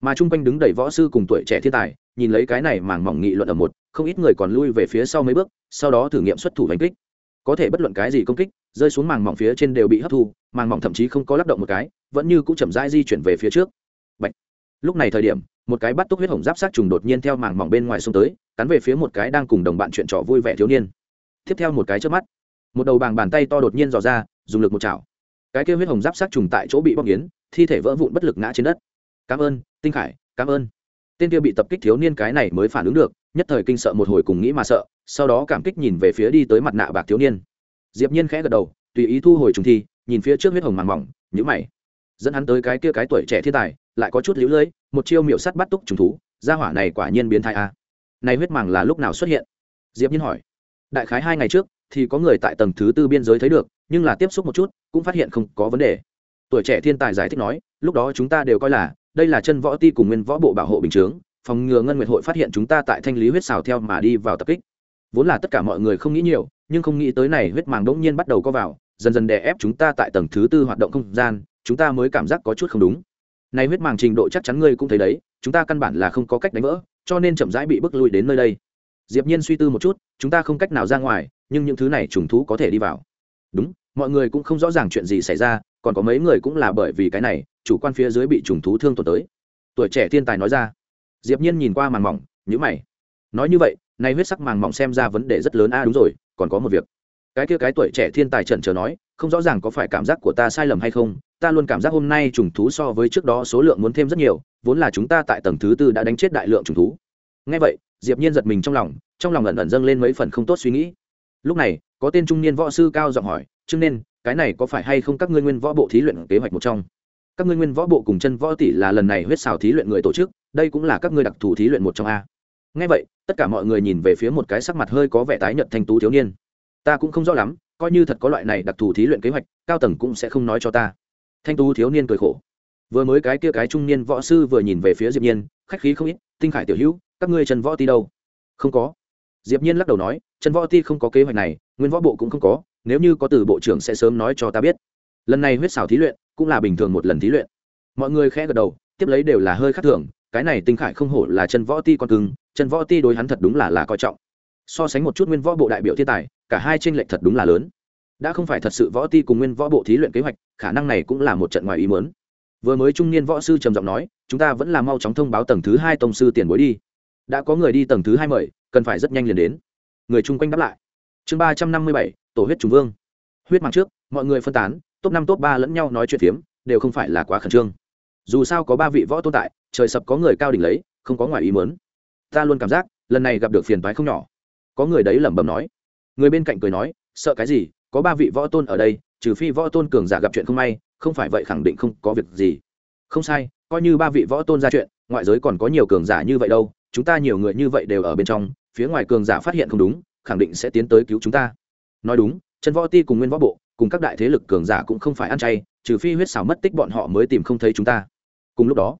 [SPEAKER 1] Mà chung quanh đứng đầy võ sư cùng tuổi trẻ thiên tài, nhìn lấy cái này màng mỏng nghị luận ở một, không ít người còn lui về phía sau mấy bước, sau đó thử nghiệm xuất thủ đánh kích. Có thể bất luận cái gì công kích, rơi xuống màng mỏng phía trên đều bị hấp thu, màng mỏng thậm chí không có lắp động một cái vẫn như cũng chậm rãi di chuyển về phía trước. Bạch. lúc này thời điểm, một cái bắt túc huyết hồng giáp sát trùng đột nhiên theo màng mỏng bên ngoài xông tới, cắn về phía một cái đang cùng đồng bạn chuyện trò vui vẻ thiếu niên. Tiếp theo một cái trước mắt, một đầu bàng bàn tay to đột nhiên dò ra, dùng lực một chảo. Cái kêu huyết hồng giáp sát trùng tại chỗ bị bóc nghiến, thi thể vỡ vụn bất lực ngã trên đất. Cảm ơn, tinh khải, cảm ơn. Tên kia bị tập kích thiếu niên cái này mới phản ứng được, nhất thời kinh sợ một hồi cùng nghĩ mà sợ, sau đó cảm kích nhìn về phía đi tới mặt nạ bạc thiếu niên. Diệp nhiên khẽ gật đầu, tùy ý thu hồi trùng thi, nhìn phía trước huyết hồng màng mỏng, nhíu mày dẫn hắn tới cái kia cái tuổi trẻ thiên tài, lại có chút liễu lưỡi một chiêu miểu sắt bắt túc trùng thú, gia hỏa này quả nhiên biến thái a. Này huyết màng là lúc nào xuất hiện? Diệp nhiên hỏi. Đại khái hai ngày trước, thì có người tại tầng thứ tư biên giới thấy được, nhưng là tiếp xúc một chút, cũng phát hiện không có vấn đề. Tuổi trẻ thiên tài giải thích nói, lúc đó chúng ta đều coi là, đây là chân võ ti cùng nguyên võ bộ bảo hộ bình chướng, phòng ngừa ngân nguyệt hội phát hiện chúng ta tại thanh lý huyết xào theo mà đi vào tập kích. Vốn là tất cả mọi người không nghĩ nhiều, nhưng không nghĩ tới này huyết màng đỗng nhiên bắt đầu có vào, dần dần đè ép chúng ta tại tầng thứ tư hoạt động không gian chúng ta mới cảm giác có chút không đúng. Này huyết màng trình độ chắc chắn ngươi cũng thấy đấy, chúng ta căn bản là không có cách đánh vỡ, cho nên chậm rãi bị bức lui đến nơi đây. Diệp nhiên suy tư một chút, chúng ta không cách nào ra ngoài, nhưng những thứ này trùng thú có thể đi vào. Đúng, mọi người cũng không rõ ràng chuyện gì xảy ra, còn có mấy người cũng là bởi vì cái này, chủ quan phía dưới bị trùng thú thương tổn tới. Tuổi trẻ thiên tài nói ra. Diệp nhiên nhìn qua màng mỏng, nhíu mày. Nói như vậy nay huyết sắc màng mỏng xem ra vấn đề rất lớn. A đúng rồi, còn có một việc. Cái kia cái tuổi trẻ thiên tài chần chờ nói, không rõ ràng có phải cảm giác của ta sai lầm hay không ta luôn cảm giác hôm nay trùng thú so với trước đó số lượng muốn thêm rất nhiều, vốn là chúng ta tại tầng thứ tư đã đánh chết đại lượng trùng thú. Ngay vậy, diệp nhiên giật mình trong lòng trong lòng ẩn ẩn dâng lên mấy phần không tốt suy nghĩ. Lúc này, có tên trung niên võ sư cao giọng hỏi chứ nên, cái này có phải hay không các ngươi nguyên võ bộ thí luyện kế hoạch một trong? Các ngươi nguyên võ bộ cùng chân võ tỷ là lần này huyết xào thí luyện người tổ chức, đây cũng là các ngươi đặc thù thí luyện một trong a. Ngay vậy, tất cả mọi người nhìn về phía một cái sắc mặt hơi có vẻ tái nhợt thanh tú thiếu niên. Ta cũng không rõ lắm, coi như thật có loại này đặc thù thí luyện kế hoạch, cao tầng cũng sẽ không nói cho ta thanh tú thiếu niên cười khổ. Vừa mới cái kia cái trung niên võ sư vừa nhìn về phía diệp nhiên, khách khí không ít, tinh khải tiểu hữu, các ngươi trần võ ti đâu? Không có. Diệp nhiên lắc đầu nói, trần võ ti không có kế hoạch này, nguyên võ bộ cũng không có, nếu như có từ bộ trưởng sẽ sớm nói cho ta biết. Lần này huyết xảo thí luyện cũng là bình thường một lần thí luyện. Mọi người khẽ gật đầu, tiếp lấy đều là hơi khác thường, cái này tinh khải không hổ là chân võ ti con cưng chân võ ti đối hắn thật đúng là là coi trọng. So sánh một chút nguyên võ bộ đại biểu thiên tài, cả hai tranh lệch thật đúng là lớn đã không phải thật sự võ ti cùng nguyên võ bộ thí luyện kế hoạch, khả năng này cũng là một trận ngoài ý mớn vừa mới trung niên võ sư trầm giọng nói, chúng ta vẫn là mau chóng thông báo tầng thứ hai tông sư tiền bối đi. Đã có người đi tầng thứ hai mời, cần phải rất nhanh liền đến. Người chung quanh đáp lại. Chương ba trăm năm mươi bảy, tổ huyết trùng vương. Huyết mang trước, mọi người phân tán, top năm, top ba lẫn nhau nói chuyện phiếm, đều không phải là quá khẩn trương. Dù sao có ba vị võ tồn tại, trời sập có người cao đỉnh lấy, không có ngoài ý mớn ta luôn cảm giác, lần này gặp được phiền toái không nhỏ. Có người đấy lẩm bẩm nói. Người bên cạnh cười nói, sợ cái gì có ba vị võ tôn ở đây, trừ phi võ tôn cường giả gặp chuyện không may, không phải vậy khẳng định không có việc gì. Không sai, coi như ba vị võ tôn ra chuyện, ngoại giới còn có nhiều cường giả như vậy đâu, chúng ta nhiều người như vậy đều ở bên trong, phía ngoài cường giả phát hiện không đúng, khẳng định sẽ tiến tới cứu chúng ta. Nói đúng chân võ ti cùng nguyên võ bộ, cùng các đại thế lực cường giả cũng không phải ăn chay, trừ phi huyết xảo mất tích bọn họ mới tìm không thấy chúng ta. Cùng lúc đó,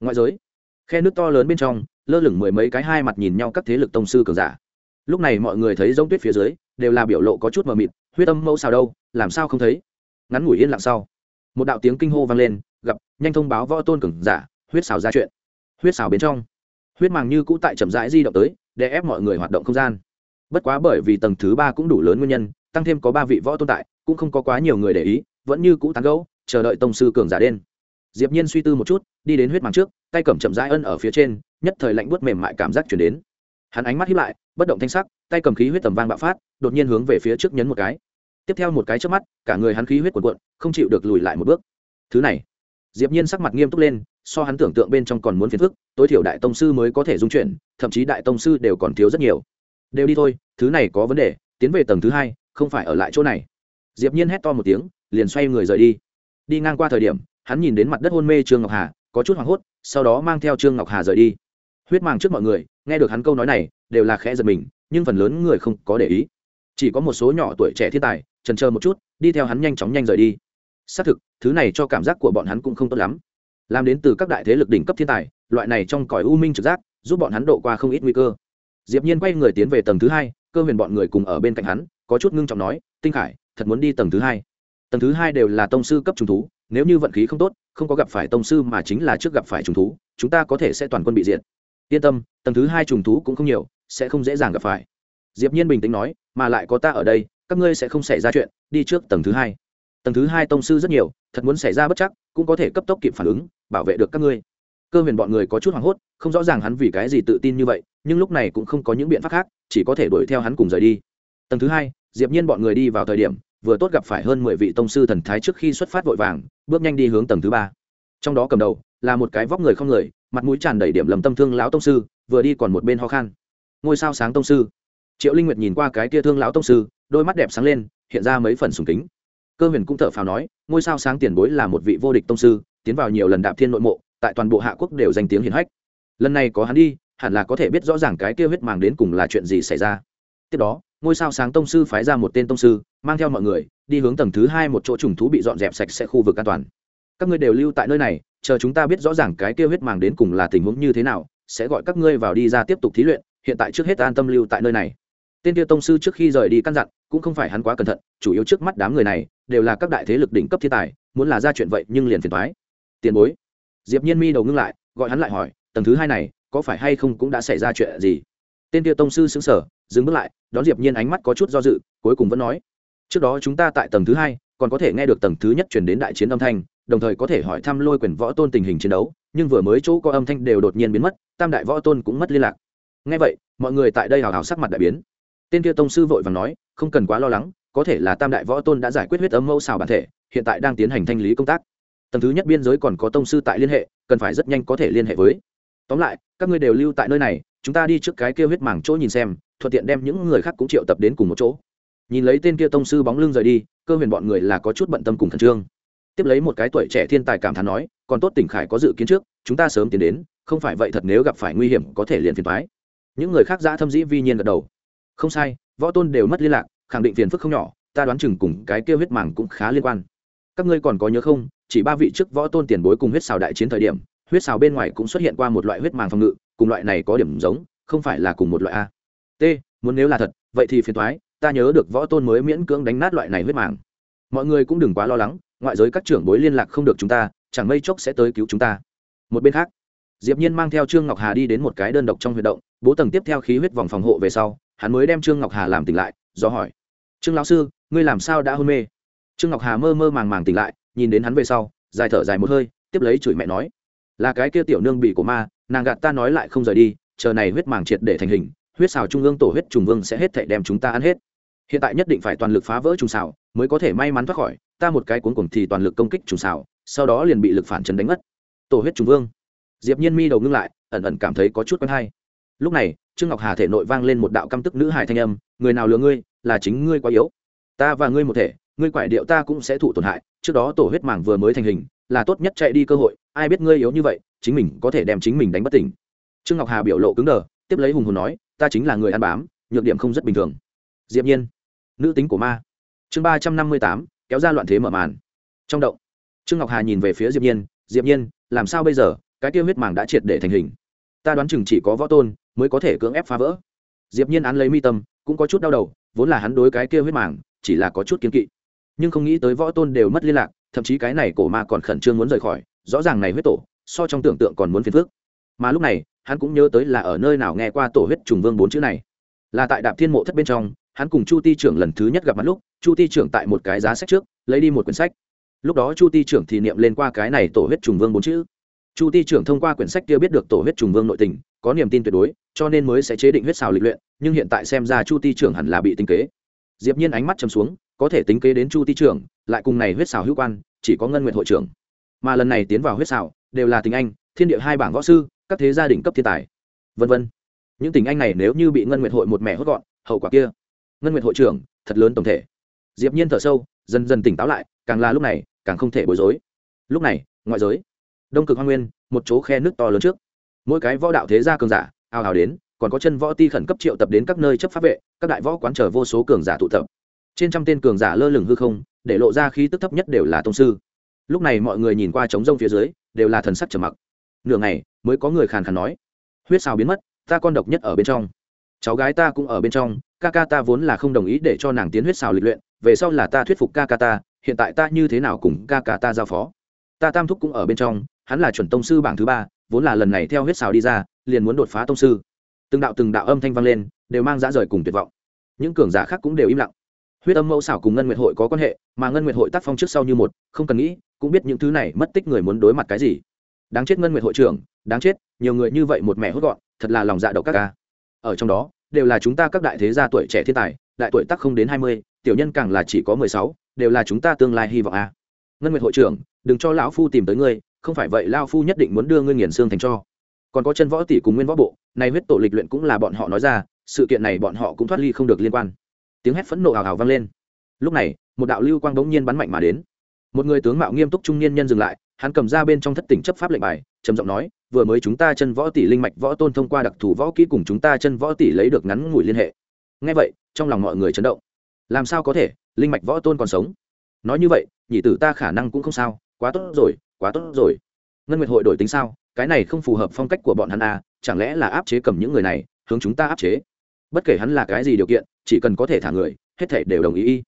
[SPEAKER 1] ngoại giới, khe nước to lớn bên trong, lơ lửng mười mấy cái hai mặt nhìn nhau các thế lực tông sư cường giả. Lúc này mọi người thấy giống tuyết phía dưới, đều là biểu lộ có chút mờ mịt huyết âm mẫu sao đâu, làm sao không thấy? Ngắn ngủi yên lặng sau, một đạo tiếng kinh hô vang lên, gặp nhanh thông báo võ tôn cường giả, huyết xào ra chuyện. Huyết xào bên trong, huyết màng như cũ tại chậm rãi di động tới, để ép mọi người hoạt động không gian. Bất quá bởi vì tầng thứ ba cũng đủ lớn nguyên nhân, tăng thêm có ba vị võ tôn tại, cũng không có quá nhiều người để ý, vẫn như cũ tán gẫu, chờ đợi tông sư cường giả đen diệp nhiên suy tư một chút, đi đến huyết màng trước, tay cầm chậm rãi ân ở phía trên, nhất thời lạnh buốt mềm mại cảm giác truyền đến. Hắn ánh mắt híp lại, bất động thanh sắc, tay cầm khí huyết tầm vang bạo phát, đột nhiên hướng về phía trước nhấn một cái tiếp theo một cái trước mắt, cả người hắn khí huyết cuộn cuộn, không chịu được lùi lại một bước. Thứ này, diệp nhiên sắc mặt nghiêm túc lên, so hắn tưởng tượng bên trong còn muốn phiền phức, tối thiểu đại tông sư mới có thể dung chuyển, thậm chí đại tông sư đều còn thiếu rất nhiều. Đều đi thôi, thứ này có vấn đề, tiến về tầng thứ hai, không phải ở lại chỗ này. Diệp nhiên hét to một tiếng, liền xoay người rời đi. Đi ngang qua thời điểm, hắn nhìn đến mặt đất hôn mê trương ngọc hà, có chút hoảng hốt, sau đó mang theo trương ngọc hà rời đi. Huyết mang trước mọi người, nghe được hắn câu nói này, đều là khẽ giật mình, nhưng phần lớn người không có để ý. Chỉ có một số nhỏ tuổi trẻ thiên tài trần chờ một chút, đi theo hắn nhanh chóng nhanh rời đi. Xác thực, thứ này cho cảm giác của bọn hắn cũng không tốt lắm. Làm đến từ các đại thế lực đỉnh cấp thiên tài, loại này trong cõi u minh trực giác, giúp bọn hắn độ qua không ít nguy cơ. Diệp nhiên quay người tiến về tầng thứ hai, cơ huyền bọn người cùng ở bên cạnh hắn, có chút ngưng trọng nói, tinh khải, thật muốn đi tầng thứ hai. Tầng thứ hai đều là tông sư cấp trùng thú, nếu như vận khí không tốt, không có gặp phải tông sư mà chính là trước gặp phải trùng thú, chúng ta có thể sẽ toàn quân bị diệt. Yên tâm, tầng thứ hai trùng thú cũng không nhiều, sẽ không dễ dàng gặp phải. Diệp nhiên bình tĩnh nói, mà lại có ta ở đây các ngươi sẽ không xảy ra chuyện, đi trước tầng thứ hai. Tầng thứ hai tông sư rất nhiều, thật muốn xảy ra bất chắc, cũng có thể cấp tốc kịp phản ứng, bảo vệ được các ngươi. Cơ huyền bọn người có chút hoảng hốt, không rõ ràng hắn vì cái gì tự tin như vậy, nhưng lúc này cũng không có những biện pháp khác, chỉ có thể đuổi theo hắn cùng rời đi. Tầng thứ hai, diệp nhiên bọn người đi vào thời điểm, vừa tốt gặp phải hơn mười vị tông sư thần thái trước khi xuất phát vội vàng, bước nhanh đi hướng tầng thứ ba. Trong đó cầm đầu là một cái vóc người không người, mặt mũi tràn đầy điểm lầm tâm thương lão tông sư, vừa đi còn một bên ho khan. Ngôi sao sáng tông sư triệu linh nguyệt nhìn qua cái kia thương lão tông sư, đôi mắt đẹp sáng lên, hiện ra mấy phần sùng kính. Cơ huyền cũng thở phào nói, ngôi sao sáng tiền bối là một vị vô địch tông sư, tiến vào nhiều lần đạp thiên nội mộ, tại toàn bộ hạ quốc đều danh tiếng hiển hách. Lần này có hắn đi, hẳn là có thể biết rõ ràng cái kia huyết màng đến cùng là chuyện gì xảy ra. Tiếp đó, ngôi sao sáng tông sư phái ra một tên tông sư, mang theo mọi người, đi hướng tầng thứ hai một chỗ trùng thú bị dọn dẹp sạch sẽ khu vực an toàn. Các ngươi đều lưu tại nơi này, chờ chúng ta biết rõ ràng cái kia huyết màng đến cùng là tình huống như thế nào, sẽ gọi các ngươi vào đi ra tiếp tục thí luyện, hiện tại trước hết an tâm lưu tại nơi này tên Tiêu tông sư trước khi rời đi căn dặn, cũng không phải hắn quá cẩn thận, chủ yếu trước mắt đám người này đều là các đại thế lực đỉnh cấp thiên tài, muốn là ra chuyện vậy nhưng liền phiền thoái tiền bối. Diệp nhiên mi đầu ngưng lại, gọi hắn lại hỏi, tầng thứ hai này, có phải hay không cũng đã xảy ra chuyện gì? Tên tiêu tông sư sững sờ, dừng bước lại, đón diệp nhiên ánh mắt có chút do dự, cuối cùng vẫn nói, trước đó chúng ta tại tầng thứ hai, còn có thể nghe được tầng thứ nhất truyền đến đại chiến âm thanh, đồng thời có thể hỏi thăm lôi quyền võ tôn tình hình chiến đấu, nhưng vừa mới chỗ có âm thanh đều đột nhiên biến mất, tam đại võ tôn cũng mất liên lạc. Ngay vậy, mọi người tại đây hào hào sắc mặt đại biến tên kia tông sư vội vàng nói, không cần quá lo lắng, có thể là tam đại võ tôn đã giải quyết huyết ấm mẫu xào bản thể, hiện tại đang tiến hành thanh lý công tác. Tầng thứ nhất biên giới còn có tông sư tại liên hệ, cần phải rất nhanh có thể liên hệ với. Tóm lại, các ngươi đều lưu tại nơi này, chúng ta đi trước cái kia huyết mảng chỗ nhìn xem, thuận tiện đem những người khác cũng triệu tập đến cùng một chỗ. Nhìn lấy tên kia tông sư bóng lưng rời đi, cơ huyền bọn người là có chút bận tâm cùng khẩn trương. Tiếp lấy một cái tuổi trẻ thiên tài cảm thán nói, còn tốt tỉnh khải có dự kiến trước, chúng ta sớm tiến đến, không phải vậy thật nếu gặp phải nguy hiểm có thể liền phiền thoái những người khác giã thâm dĩ vi nhiên gật đầu không sai, võ tôn đều mất liên lạc, khẳng định phiền phức không nhỏ, ta đoán chừng cùng cái kia huyết màng cũng khá liên quan. Các ngươi còn có nhớ không, chỉ ba vị trước võ tôn tiền bối cùng huyết xào đại chiến thời điểm, huyết xào bên ngoài cũng xuất hiện qua một loại huyết màng phòng ngự, cùng loại này có điểm giống, không phải là cùng một loại a. T, muốn nếu là thật, vậy thì phiền thoái ta nhớ được võ tôn mới miễn cưỡng đánh nát loại này huyết màng. Mọi người cũng đừng quá lo lắng, ngoại giới các trưởng bối liên lạc không được chúng ta, chẳng mây chốc sẽ tới cứu chúng ta. Một bên khác, diệp nhiên mang theo trương ngọc hà đi đến một cái đơn độc trong huyệt động, bố tầng tiếp theo khí huyết vòng phòng hộ về sau hắn mới đem trương ngọc hà làm tỉnh lại, do hỏi, trương lão sư, ngươi làm sao đã hôn mê? Trương ngọc hà mơ mơ màng màng tỉnh lại, nhìn đến hắn về sau, dài thở dài một hơi, tiếp lấy chửi mẹ nói, là cái kia tiểu nương bị của ma, nàng gạt ta nói lại không rời đi, chờ này huyết màng triệt để thành hình, huyết xào trung ương tổ huyết trùng vương sẽ hết thảy đem chúng ta ăn hết. Hiện tại nhất định phải toàn lực phá vỡ trùng xào, mới có thể may mắn thoát khỏi, ta một cái cuốn cùng thì toàn lực công kích trùng xào, sau đó liền bị lực phản chấn đánh mất. Tổ huyết trùng vương. Diệp nhiên mi đầu ngưng lại, ẩn ẩn cảm thấy có chút quen hay. Lúc này trương ngọc hà thể nội vang lên một đạo căm tức nữ hài thanh âm, người nào lừa ngươi? Là chính ngươi quá yếu. Ta và ngươi một thể, ngươi quải điệu ta cũng sẽ thụ tổn hại, trước đó tổ huyết màng vừa mới thành hình, là tốt nhất chạy đi cơ hội, ai biết ngươi yếu như vậy, chính mình có thể đem chính mình đánh bất tỉnh. Trương ngọc hà biểu lộ cứng đờ, tiếp lấy hùng hồn nói, ta chính là người ăn bám, nhược điểm không rất bình thường. Diệp nhiên, nữ tính của ma. Chương ba trăm năm mươi tám, kéo ra loạn thế mở màn. Trong động, trương ngọc hà nhìn về phía diệp nhiên diệp nhiên, làm sao bây giờ? Cái tiêu huyết màng đã triệt để thành hình. Ta đoán chừng chỉ có võ tôn mới có thể cưỡng ép phá vỡ. Diệp nhiên án lấy mi tâm, cũng có chút đau đầu, vốn là hắn đối cái kia huyết màng, chỉ là có chút kiên kỵ. Nhưng không nghĩ tới võ tôn đều mất liên lạc, thậm chí cái này cổ ma còn khẩn trương muốn rời khỏi, rõ ràng này huyết tổ, so trong tưởng tượng còn muốn phiền phức. Mà lúc này, hắn cũng nhớ tới là ở nơi nào nghe qua tổ huyết trùng vương bốn chữ này. Là tại đạp thiên mộ thất bên trong, hắn cùng chu ti trưởng lần thứ nhất gặp mặt lúc, chu ti trưởng tại một cái giá sách trước, lấy đi một quyển sách. Lúc đó chu ti trưởng thì niệm lên qua cái này tổ huyết trùng vương bốn chữ. Chu ti trưởng thông qua quyển sách kia biết được tổ huyết trùng vương nội tình có niềm tin tuyệt đối, cho nên mới sẽ chế định huyết xào lịch luyện, nhưng hiện tại xem ra chu ti trưởng hẳn là bị tính kế. Diệp nhiên ánh mắt chầm xuống, có thể tính kế đến chu ti trưởng, lại cùng này huyết xào hữu quan, chỉ có ngân nguyện hội trưởng. Mà lần này tiến vào huyết xào, đều là tình anh, thiên địa hai bảng võ sư, các thế gia đình cấp thiên tài. Vân vân. Những tình anh này nếu như bị ngân nguyện hội một mẻ hốt gọn, hậu quả kia. Ngân nguyện hội trưởng, thật lớn tổng thể. Diệp nhiên thở sâu, dần dần tỉnh táo lại, càng là lúc này, càng không thể bối rối. Lúc này, ngoại giới. Đông cực hoa nguyên, một chỗ khe nước to lớn trước mỗi cái võ đạo thế gia cường giả ào ào đến, còn có chân võ ti khẩn cấp triệu tập đến các nơi chấp pháp vệ, các đại võ quán chờ vô số cường giả tụ tập. Trên trăm tên cường giả lơ lửng hư không, để lộ ra khí tức thấp nhất đều là tông sư. Lúc này mọi người nhìn qua trống rông phía dưới, đều là thần sắc trầm mặc. Nửa ngày, mới có người khàn khàn nói, huyết xào biến mất, ta con độc nhất ở bên trong. Cháu gái ta cũng ở bên trong, ca ca ta vốn là không đồng ý để cho nàng tiến huyết xào lịch luyện, về sau là ta thuyết phục ca ca ta, hiện tại ta như thế nào cùng ca ca ta giao phó? Ta tam thúc cũng ở bên trong, hắn là chuẩn tông sư bảng thứ ba vốn là lần này theo huyết xào đi ra, liền muốn đột phá tông sư. Từng đạo từng đạo âm thanh vang lên, đều mang dã rời cùng tuyệt vọng. Những cường giả khác cũng đều im lặng. Huyết âm mẫu xảo cùng ngân nguyệt hội có quan hệ, mà ngân nguyệt hội tác phong trước sau như một, không cần nghĩ, cũng biết những thứ này mất tích người muốn đối mặt cái gì. Đáng chết ngân nguyệt hội trưởng, đáng chết, nhiều người như vậy một mẹ hốt gọn, thật là lòng dạ độc các ca. Ở trong đó, đều là chúng ta các đại thế gia tuổi trẻ thiên tài, đại tuổi tác không đến hai mươi, tiểu nhân càng là chỉ có mười sáu, đều là chúng ta tương lai hy vọng a. Ngân nguyệt hội trưởng, đừng cho lão phu tìm tới ngươi không phải vậy lao phu nhất định muốn đưa ngươi nghiền xương thành cho. Còn có chân võ tỷ cùng nguyên võ bộ nay huyết tổ lịch luyện cũng là bọn họ nói ra, sự kiện này bọn họ cũng thoát ly không được liên quan. Tiếng hét phẫn nộ hào hào vang lên. Lúc này, một đạo lưu quang bỗng nhiên bắn mạnh mà đến. Một người tướng mạo nghiêm túc trung niên nhân dừng lại, hắn cầm ra bên trong thất tỉnh chấp pháp lệnh bài, trầm giọng nói, vừa mới chúng ta chân võ tỷ linh mạch võ tôn thông qua đặc thù võ kỹ cùng chúng ta chân võ tỷ lấy được ngắn ngủi liên hệ. Ngay vậy, trong lòng mọi người chấn động. Làm sao có thể? Linh mạch võ tôn còn sống? Nói như vậy, nhị tử ta khả năng cũng không sao, quá tốt rồi quá tốt rồi. Ngân nguyệt hội đổi tính sao? Cái này không phù hợp phong cách của bọn hắn à chẳng lẽ là áp chế cầm những người này, hướng chúng ta áp chế? Bất kể hắn là cái gì điều kiện, chỉ cần có thể thả người, hết thể đều đồng ý y.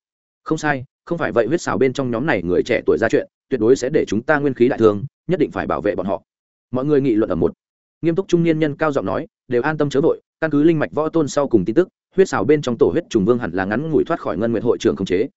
[SPEAKER 1] Không sai, không phải vậy huyết xào bên trong nhóm này người trẻ tuổi ra chuyện, tuyệt đối sẽ để chúng ta nguyên khí đại thương, nhất định phải bảo vệ bọn họ. Mọi người nghị luận ở một. Nghiêm túc trung niên nhân cao giọng nói, đều an tâm chớ vội, căn cứ linh mạch võ tôn sau cùng tin tức, huyết xào bên trong tổ huyết trùng vương hẳn là ngắn ngủi thoát khỏi ngân nguyện hội trưởng khống chế.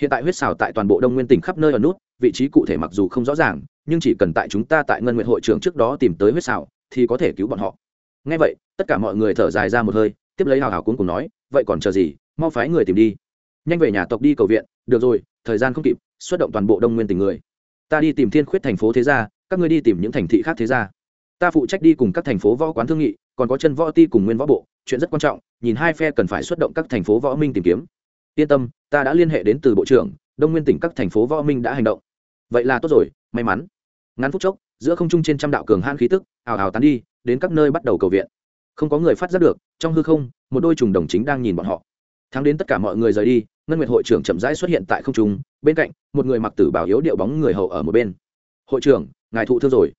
[SPEAKER 1] Hiện tại huyết xào tại toàn bộ đông nguyên tỉnh khắp nơi ở nút vị trí cụ thể mặc dù không rõ ràng, nhưng chỉ cần tại chúng ta tại ngân nguyện hội trưởng trước đó tìm tới huyết xảo, thì có thể cứu bọn họ. Ngay vậy, tất cả mọi người thở dài ra một hơi, tiếp lấy hào hào cuốn cùng nói, vậy còn chờ gì? Mau phái người tìm đi. Nhanh về nhà tộc đi cầu viện. Được rồi, thời gian không kịp, xuất động toàn bộ đông nguyên tỉnh người. Ta đi tìm thiên khuyết thành phố thế gia, các ngươi đi tìm những thành thị khác thế gia. Ta phụ trách đi cùng các thành phố võ quán thương nghị, còn có chân võ ti cùng nguyên võ bộ, chuyện rất quan trọng, nhìn hai phe cần phải xuất động các thành phố võ minh tìm kiếm. Yên tâm, ta đã liên hệ đến từ bộ trưởng, đông nguyên tỉnh các thành phố võ minh đã hành động vậy là tốt rồi, may mắn. Ngắn phút chốc, giữa không trung trên trăm đạo cường han khí tức, ào ào tán đi, đến các nơi bắt đầu cầu viện. Không có người phát giác được, trong hư không, một đôi trùng đồng chính đang nhìn bọn họ. Thắng đến tất cả mọi người rời đi, ngân nguyệt hội trưởng chậm rãi xuất hiện tại không trung, bên cạnh, một người mặc tử bảo yếu điệu bóng người hầu ở một bên. Hội trưởng, ngài thụ thương rồi.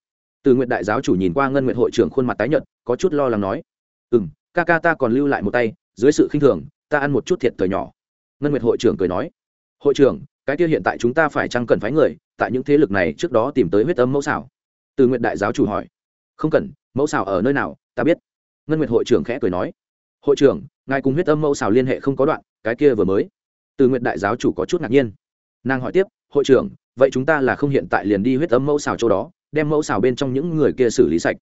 [SPEAKER 1] Từ nguyện đại giáo chủ nhìn qua ngân nguyệt hội trưởng khuôn mặt tái nhợt, có chút lo lắng nói. Ừ m ca ca ta còn lưu lại một tay, dưới sự khinh thường, ta ăn một chút thiệt thời nhỏ. Ngân nguyệt hội trưởng cười nói. Hội trưởng cái kia hiện tại chúng ta phải chăng cần phái người, tại những thế lực này trước đó tìm tới huyết âm mẫu xảo? Từ nguyện đại giáo chủ hỏi. Không cần, mẫu xảo ở nơi nào, ta biết. Ngân nguyệt hội trưởng khẽ cười nói. Hội trưởng, ngài cùng huyết âm mẫu xảo liên hệ không có đoạn, cái kia vừa mới. Từ nguyện đại giáo chủ có chút ngạc nhiên. Nàng hỏi tiếp, hội trưởng, vậy chúng ta là không hiện tại liền đi huyết âm mẫu xảo chỗ đó, đem mẫu xảo bên trong những người kia xử lý sạch?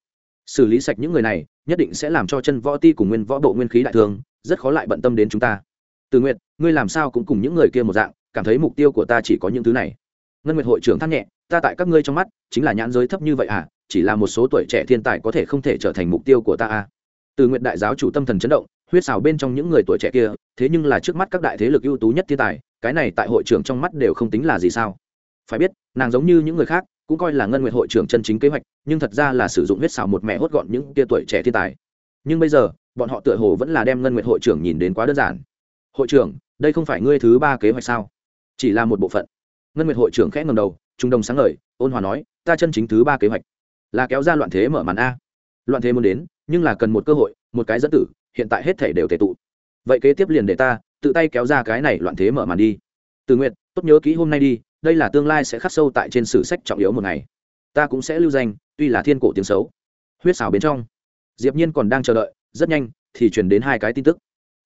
[SPEAKER 1] Xử lý sạch những người này, nhất định sẽ làm cho chân võ ti cùng nguyên võ bộ nguyên khí đại thương, rất khó lại bận tâm đến chúng ta. Từ nguyện ngươi làm sao cũng cùng những người kia một dạng cảm thấy mục tiêu của ta chỉ có những thứ này. Ngân nguyệt hội trưởng thắt nhẹ, ta tại các ngươi trong mắt chính là nhãn giới thấp như vậy à chỉ là một số tuổi trẻ thiên tài có thể không thể trở thành mục tiêu của ta à. Từ nguyện đại giáo chủ tâm thần chấn động, huyết xào bên trong những người tuổi trẻ kia, thế nhưng là trước mắt các đại thế lực ưu tú nhất thiên tài, cái này tại hội trưởng trong mắt đều không tính là gì sao. Phải biết, nàng giống như những người khác, cũng coi là ngân nguyện hội trưởng chân chính kế hoạch, nhưng thật ra là sử dụng huyết xào một mẹ hốt gọn những tia tuổi trẻ thiên tài. Nhưng bây giờ, bọn họ tựa hồ vẫn là đem ngân nguyện hội trưởng nhìn đến quá đơn giản. Hội trưởng, đây không phải ngươi thứ ba kế hoạch sao? Chỉ là một bộ phận. Ngân nguyệt hội trưởng khẽ ngầm đầu trung đông sáng ngời, ôn hòa nói, ta chân chính thứ ba kế hoạch là kéo ra loạn thế mở màn a. Loạn thế muốn đến, nhưng là cần một cơ hội, một cái dẫn tử, hiện tại hết thể đều thể tụ. Vậy kế tiếp liền để ta tự tay kéo ra cái này loạn thế mở màn đi. Từ nguyện tốt nhớ kỹ hôm nay đi, đây là tương lai sẽ khắc sâu tại trên sử sách trọng yếu một ngày. Ta cũng sẽ lưu danh, tuy là thiên cổ tiếng xấu. Huyết xảo bên trong, diệp nhiên còn đang chờ đợi, rất nhanh thì truyền đến hai cái tin tức.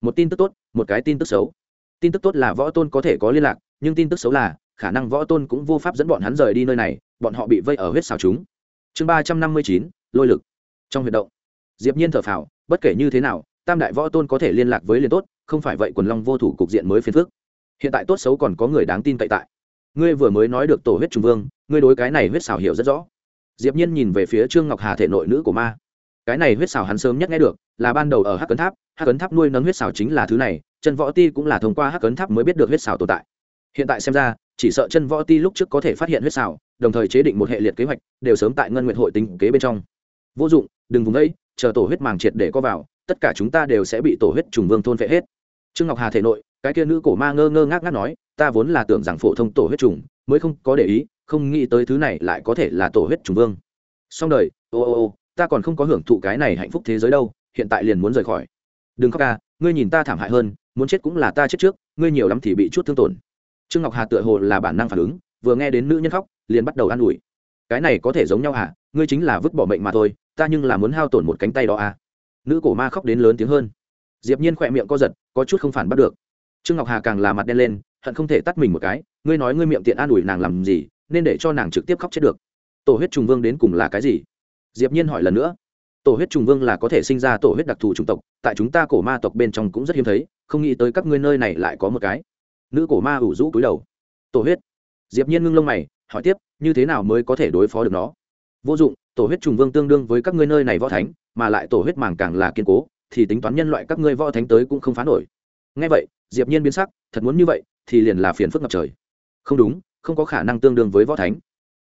[SPEAKER 1] Một tin tức tốt, một cái tin tức xấu. Tin tức tốt là võ tôn có thể có liên lạc nhưng tin tức xấu là, khả năng võ tôn cũng vô pháp dẫn bọn hắn rời đi nơi này, bọn họ bị vây ở huyết xào chúng. Chương ba trăm năm mươi chín, lôi lực. Trong huyệt động, diệp nhiên thở phào, bất kể như thế nào, tam đại võ tôn có thể liên lạc với liên tốt, không phải vậy quần long vô thủ cục diện mới phiền phức. Hiện tại tốt xấu còn có người đáng tin cậy tại. Ngươi vừa mới nói được tổ huyết trung vương, ngươi đối cái này huyết xào hiểu rất rõ. Diệp nhiên nhìn về phía trương ngọc hà thể nội nữ của ma. Cái này huyết xào hắn sớm nhất nghe được, là ban đầu ở hắc cấn tháp. Hắc cấn tháp nuôi nấng huyết xào chính là thứ này chân võ ti cũng là thông qua hắc cấn tháp mới biết được huyết xào tồn tại hiện tại xem ra, chỉ sợ chân võ ti lúc trước có thể phát hiện huyết xào đồng thời chế định một hệ liệt kế hoạch, đều sớm tại ngân nguyện hội tính kế bên trong. Vô dụng, đừng vùng ấy chờ tổ huyết màng triệt để có vào, tất cả chúng ta đều sẽ bị tổ huyết trùng vương thôn phệ hết. Trương ngọc hà thể nội, cái kia nữ cổ ma ngơ ngơ ngác ngác nói, ta vốn là tưởng rằng phổ thông tổ huyết trùng, mới không có để ý, không nghĩ tới thứ này lại có thể là tổ huyết trùng vương. Xong đời, ô ô ô, ta còn không có hưởng thụ cái này hạnh phúc thế giới đâu, hiện tại liền muốn rời khỏi. Đừng khóc ca, ngươi nhìn ta thảm hại hơn, muốn chết cũng là ta chết trước, ngươi nhiều lắm thì bị chút thương tổn trương ngọc hà tựa hồ là bản năng phản ứng, vừa nghe đến nữ nhân khóc, liền bắt đầu an ủi. Cái này có thể giống nhau hả? Ngươi chính là vứt bỏ mệnh mà thôi, ta nhưng là muốn hao tổn một cánh tay đó à? Nữ cổ ma khóc đến lớn tiếng hơn. Diệp nhiên khỏe miệng co giật, có chút không phản bắt được. Trương ngọc hà càng là mặt đen lên, hận không thể tắt mình một cái, ngươi nói ngươi miệng tiện an ủi nàng làm gì, nên để cho nàng trực tiếp khóc chết được. Tổ huyết trùng vương đến cùng là cái gì? Diệp nhiên hỏi lần nữa. Tổ huyết trùng vương là có thể sinh ra tổ huyết đặc thù chủng tộc, tại chúng ta cổ ma tộc bên trong cũng rất hiếm thấy, không nghĩ tới các ngươi nơi này lại có một cái nữ cổ ma ủ rũ cúi đầu. Tổ huyết. Diệp nhiên ngưng lông mày, hỏi tiếp, như thế nào mới có thể đối phó được nó? Vô dụng, tổ huyết trùng vương tương đương với các ngươi nơi này võ thánh, mà lại tổ huyết màng càng là kiên cố, thì tính toán nhân loại các ngươi võ thánh tới cũng không phá nổi. Nghe vậy, diệp nhiên biến sắc, thật muốn như vậy, thì liền là phiền phức ngập trời. Không đúng, không có khả năng tương đương với võ thánh.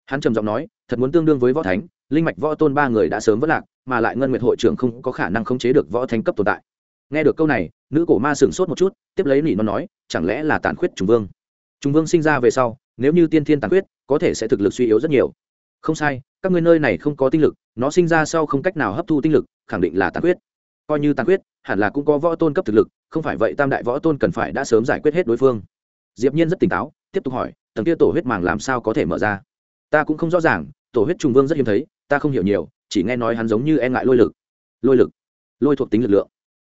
[SPEAKER 1] Hắn trầm giọng nói, thật muốn tương đương với võ thánh, linh mạch võ tôn ba người đã sớm vất lạc, mà lại ngân nguyệt hội trưởng không có khả năng khống chế được võ thánh cấp tồn tại nghe được câu này, nữ cổ ma sửng sốt một chút, tiếp lấy nỉ nó nói, chẳng lẽ là tàn khuyết trùng vương? Trùng vương sinh ra về sau, nếu như tiên thiên tàn khuyết, có thể sẽ thực lực suy yếu rất nhiều. Không sai, các ngươi nơi này không có tinh lực, nó sinh ra sau không cách nào hấp thu tinh lực, khẳng định là tàn khuyết. Coi như tàn khuyết, hẳn là cũng có võ tôn cấp thực lực, không phải vậy tam đại võ tôn cần phải đã sớm giải quyết hết đối phương. Diệp nhiên rất tỉnh táo, tiếp tục hỏi, tầng kia tổ huyết màng làm sao có thể mở ra? Ta cũng không rõ ràng, tổ huyết trùng vương rất hiếm thấy, ta không hiểu nhiều, chỉ nghe nói hắn giống như e ngại lôi lực. Lôi lực? Lôi thuộc tính lực lượng?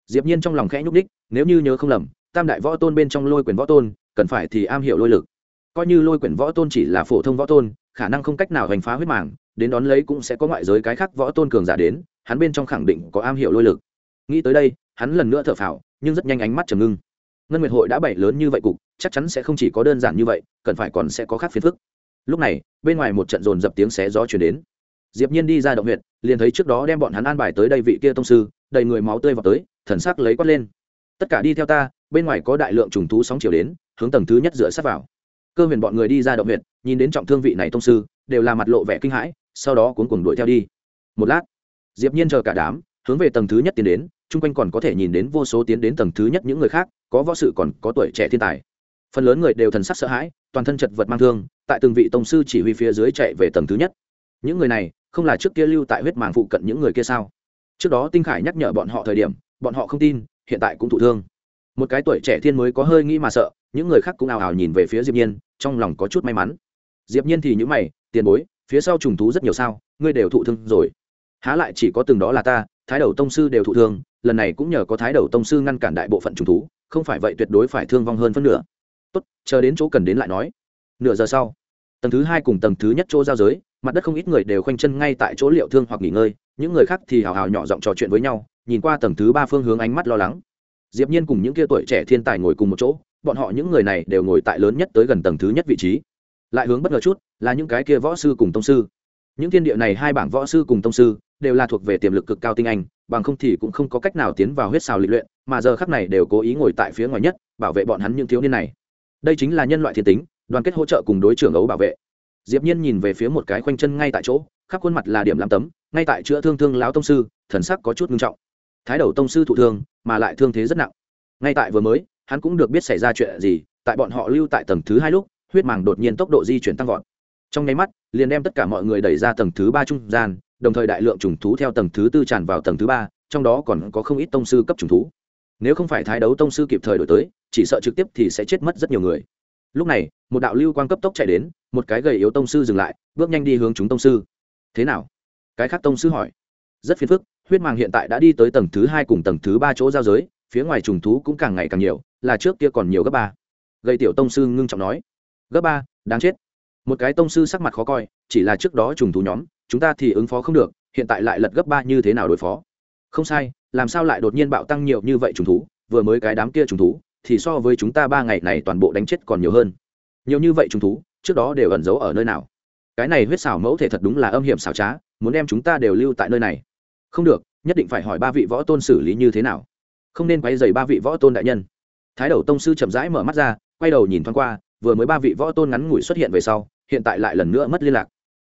[SPEAKER 1] Diệp nhiên trong lòng khẽ nhúc đích nếu như nhớ không lầm, tam đại võ tôn bên trong lôi quyền võ tôn, cần phải thì am hiểu lôi lực. Coi như lôi quyền võ tôn chỉ là phổ thông võ tôn, khả năng không cách nào hành phá huyết màng, đến đón lấy cũng sẽ có ngoại giới cái khác võ tôn cường giả đến, hắn bên trong khẳng định có am hiểu lôi lực. Nghĩ tới đây, hắn lần nữa thở phào, nhưng rất nhanh ánh mắt trầm ngưng. Ngân nguyệt hội đã bảy lớn như vậy cục, chắc chắn sẽ không chỉ có đơn giản như vậy, cần phải còn sẽ có khác phiền phức. Lúc này, bên ngoài một trận dồn dập tiếng xé gió chuyển đến. Diệp nhiên đi ra động huyện liền thấy trước đó đem bọn hắn an bài tới đây vị kia tông sư, đầy người máu tươi vào tới thần sắc lấy quát lên. Tất cả đi theo ta, bên ngoài có đại lượng trùng thú sóng chiều đến, hướng tầng thứ nhất dựa sát vào. Cơ huyền bọn người đi ra động huyệt, nhìn đến trọng thương vị này tông sư, đều là mặt lộ vẻ kinh hãi, sau đó cuốn cuồng đuổi theo đi. Một lát, diệp nhiên chờ cả đám, hướng về tầng thứ nhất tiến đến, chung quanh còn có thể nhìn đến vô số tiến đến tầng thứ nhất những người khác, có võ sự còn có tuổi trẻ thiên tài. Phần lớn người đều thần sắc sợ hãi, toàn thân chật vật mang thương, tại từng vị tông sư chỉ huy phía dưới chạy về tầng thứ nhất. Những người này, không là trước kia lưu tại huyết màng phụ cận những người kia sao? Trước đó tinh khải nhắc nhở bọn họ thời điểm bọn họ không tin, hiện tại cũng thụ thương. Một cái tuổi trẻ thiên mới có hơi nghĩ mà sợ, những người khác cũng ào ào nhìn về phía diệp nhiên, trong lòng có chút may mắn. Diệp nhiên thì những mày, tiền bối, phía sau trùng thú rất nhiều sao, ngươi đều thụ thương rồi. Há lại chỉ có từng đó là ta, thái đầu tông sư đều thụ thương, lần này cũng nhờ có thái đầu tông sư ngăn cản đại bộ phận trùng thú, không phải vậy tuyệt đối phải thương vong hơn phân nửa. Tốt, chờ đến chỗ cần đến lại nói. Nửa giờ sau, tầng thứ hai cùng tầng thứ nhất chỗ giao giới, mặt đất không ít người đều khoanh chân ngay tại chỗ liệu thương hoặc nghỉ ngơi, những người khác thì hào hào nhỏ giọng trò chuyện với nhau nhìn qua tầng thứ ba phương hướng ánh mắt lo lắng. Diệp nhiên cùng những kia tuổi trẻ thiên tài ngồi cùng một chỗ, bọn họ những người này đều ngồi tại lớn nhất tới gần tầng thứ nhất vị trí. Lại hướng bất ngờ chút, là những cái kia võ sư cùng tông sư. Những thiên địa này hai bảng võ sư cùng tông sư, đều là thuộc về tiềm lực cực cao tinh anh, bằng không thì cũng không có cách nào tiến vào huyết xào lịch luyện, mà giờ khắc này đều cố ý ngồi tại phía ngoài nhất, bảo vệ bọn hắn những thiếu niên này. Đây chính là nhân loại thiên tính, đoàn kết hỗ trợ cùng đối trưởng ấu bảo vệ. Diệp nhiên nhìn về phía một cái khoanh chân ngay tại chỗ, khắp khuôn mặt là điểm làm tấm, ngay tại chữa thương thương lão tông sư, thần sắc có chút nghiêm trọng thái đầu tông sư thụ thương, mà lại thương thế rất nặng. Ngay tại vừa mới, hắn cũng được biết xảy ra chuyện gì, tại bọn họ lưu tại tầng thứ hai lúc, huyết màng đột nhiên tốc độ di chuyển tăng vọt. Trong nháy mắt, liền đem tất cả mọi người đẩy ra tầng thứ ba trung gian, đồng thời đại lượng trùng thú theo tầng thứ tư tràn vào tầng thứ ba, trong đó còn có không ít tông sư cấp trùng thú. Nếu không phải thái đấu tông sư kịp thời đổi tới, chỉ sợ trực tiếp thì sẽ chết mất rất nhiều người. Lúc này, một đạo lưu quan cấp tốc chạy đến, một cái gầy yếu tông sư dừng lại, bước nhanh đi hướng chúng tông sư. Thế nào? Cái khác tông sư hỏi. Rất phiền phức huyết màng hiện tại đã đi tới tầng thứ hai cùng tầng thứ ba chỗ giao giới, phía ngoài trùng thú cũng càng ngày càng nhiều, là trước kia còn nhiều gấp ba. Gây tiểu tông sư ngưng trọng nói, gấp ba, đáng chết. Một cái tông sư sắc mặt khó coi, chỉ là trước đó trùng thú nhóm, chúng ta thì ứng phó không được, hiện tại lại lật gấp ba như thế nào đối phó? Không sai, làm sao lại đột nhiên bạo tăng nhiều như vậy trùng thú, vừa mới cái đám kia trùng thú, thì so với chúng ta ba ngày này toàn bộ đánh chết còn nhiều hơn. Nhiều như vậy trùng thú, trước đó đều ẩn giấu ở nơi nào? Cái này huyết xảo mẫu thể thật đúng là âm hiểm xảo trá, muốn đem chúng ta đều lưu tại nơi này không được, nhất định phải hỏi ba vị võ tôn xử lý như thế nào. Không nên quay dày ba vị võ tôn đại nhân. Thái đầu tông sư chậm rãi mở mắt ra, quay đầu nhìn thoáng qua, vừa mới ba vị võ tôn ngắn ngủi xuất hiện về sau, hiện tại lại lần nữa mất liên lạc.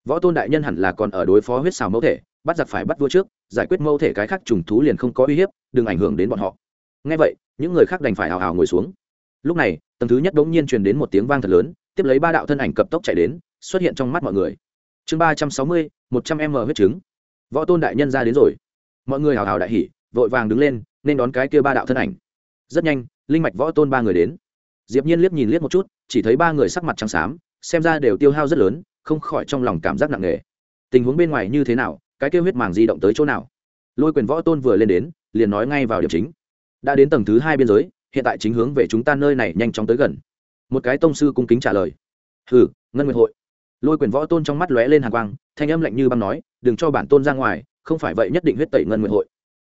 [SPEAKER 1] Võ tôn đại nhân hẳn là còn ở đối phó huyết xào mẫu thể, bắt giặc phải bắt vua trước, giải quyết mẫu thể cái khác trùng thú liền không có uy hiếp, đừng ảnh hưởng đến bọn họ. Ngay vậy, những người khác đành phải hào hào ngồi xuống. Lúc này, tầng thứ nhất bỗng nhiên truyền đến một tiếng vang thật lớn, tiếp lấy ba đạo thân ảnh cập tốc chạy đến, xuất hiện trong mắt mọi người. Chương ba trăm sáu mươi, một trăm m huyết trứng võ tôn đại nhân ra đến rồi. Mọi người hào hào đại hỉ, vội vàng đứng lên, nên đón cái kia ba đạo thân ảnh. Rất nhanh, linh mạch võ tôn ba người đến. Diệp nhiên liếc nhìn liếc một chút, chỉ thấy ba người sắc mặt trắng xám, xem ra đều tiêu hao rất lớn, không khỏi trong lòng cảm giác nặng nề. Tình huống bên ngoài như thế nào, cái kia huyết màng di động tới chỗ nào? Lôi quyền võ tôn vừa lên đến, liền nói ngay vào điểm chính. Đã đến tầng thứ hai biên giới, hiện tại chính hướng về chúng ta nơi này nhanh chóng tới gần. Một cái tông sư cung kính trả lời. Hừ, ngân nguyệt hội lôi quyền võ tôn trong mắt lóe lên hàng quang, thanh âm lạnh như băng nói, đừng cho bản tôn ra ngoài, không phải vậy nhất định huyết tẩy ngân nguyện hội.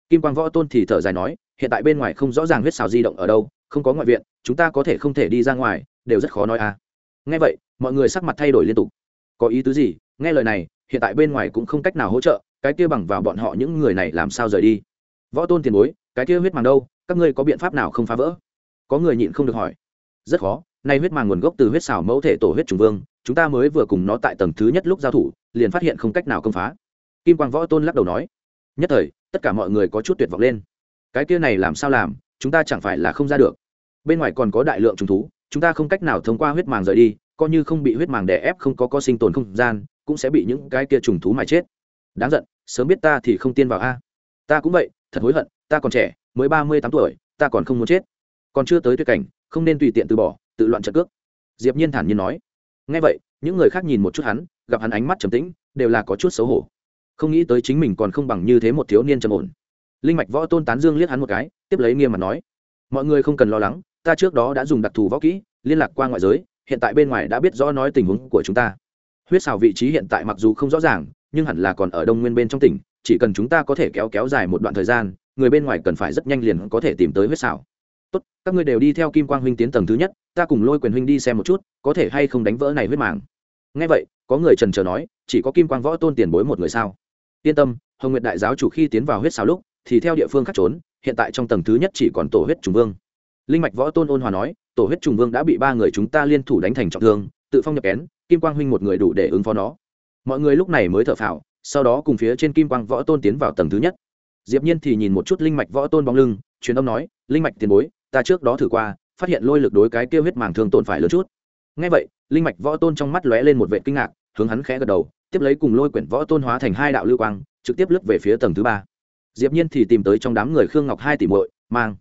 [SPEAKER 1] Kim quang võ tôn thì thở dài nói, hiện tại bên ngoài không rõ ràng huyết xào di động ở đâu, không có ngoại viện, chúng ta có thể không thể đi ra ngoài, đều rất khó nói à. Nghe vậy, mọi người sắc mặt thay đổi liên tục. Có ý tứ gì? Nghe lời này, hiện tại bên ngoài cũng không cách nào hỗ trợ, cái kia bằng vào bọn họ những người này làm sao rời đi? Võ tôn tiền bối, cái kia huyết màng đâu? Các ngươi có biện pháp nào không phá vỡ? Có người nhịn không được hỏi. Rất khó, nay huyết màng nguồn gốc từ huyết xào mẫu thể tổ huyết trùng vương chúng ta mới vừa cùng nó tại tầng thứ nhất lúc giao thủ, liền phát hiện không cách nào công phá. Kim quang võ tôn lắc đầu nói, nhất thời, tất cả mọi người có chút tuyệt vọng lên. Cái kia này làm sao làm, chúng ta chẳng phải là không ra được. Bên ngoài còn có đại lượng trùng thú, chúng ta không cách nào thông qua huyết màng rời đi, coi như không bị huyết màng đè ép không có có sinh tồn không gian, cũng sẽ bị những cái kia trùng thú mà chết. Đáng giận, sớm biết ta thì không tiên vào a. Ta cũng vậy, thật hối hận, ta còn trẻ, mới ba mươi tám tuổi, ta còn không muốn chết. Còn chưa tới tuyệt cảnh, không nên tùy tiện từ bỏ, tự loạn trận cước. Diệp nhiên thản nhiên nói nghe vậy, những người khác nhìn một chút hắn, gặp hắn ánh mắt trầm tĩnh, đều là có chút xấu hổ. Không nghĩ tới chính mình còn không bằng như thế một thiếu niên trầm ổn. Linh mạch võ tôn tán dương liếc hắn một cái, tiếp lấy nghiêm mặt nói, mọi người không cần lo lắng, ta trước đó đã dùng đặc thù võ kỹ, liên lạc qua ngoại giới, hiện tại bên ngoài đã biết rõ nói tình huống của chúng ta. Huyết xào vị trí hiện tại mặc dù không rõ ràng, nhưng hẳn là còn ở đông nguyên bên trong tỉnh, chỉ cần chúng ta có thể kéo kéo dài một đoạn thời gian, người bên ngoài cần phải rất nhanh liền có thể tìm tới huyết xào. Tốt, các ngươi đều đi theo kim quang huynh tiến tầng thứ nhất ta cùng lôi quyền huynh đi xem một chút, có thể hay không đánh vỡ này huyết màng. Ngay vậy, có người trần trờ nói, chỉ có kim quang võ tôn tiền bối một người sao? Yên tâm, hồng nguyệt đại giáo chủ khi tiến vào huyết xào lúc, thì theo địa phương khác trốn, hiện tại trong tầng thứ nhất chỉ còn tổ huyết trùng vương. Linh mạch võ tôn ôn hòa nói, tổ huyết trùng vương đã bị ba người chúng ta liên thủ đánh thành trọng thương, tự phong nhập kén, kim quang huynh một người đủ để ứng phó nó. Mọi người lúc này mới thở phào, sau đó cùng phía trên kim quang võ tôn tiến vào tầng thứ nhất. Diệp nhiên thì nhìn một chút linh mạch võ tôn bóng lưng, truyền âm nói, linh mạch tiền bối, ta trước đó thử qua phát hiện lôi lực đối cái kia huyết màng thương tổn phải lớn chút. Ngay vậy, linh mạch võ tôn trong mắt lóe lên một vệ kinh ngạc, hướng hắn khẽ gật đầu, tiếp lấy cùng lôi quyển võ tôn hóa thành hai đạo lưu quang, trực tiếp lướt về phía tầng thứ ba. Diệp nhiên thì tìm tới trong đám người khương ngọc hai tỷ muội, mang.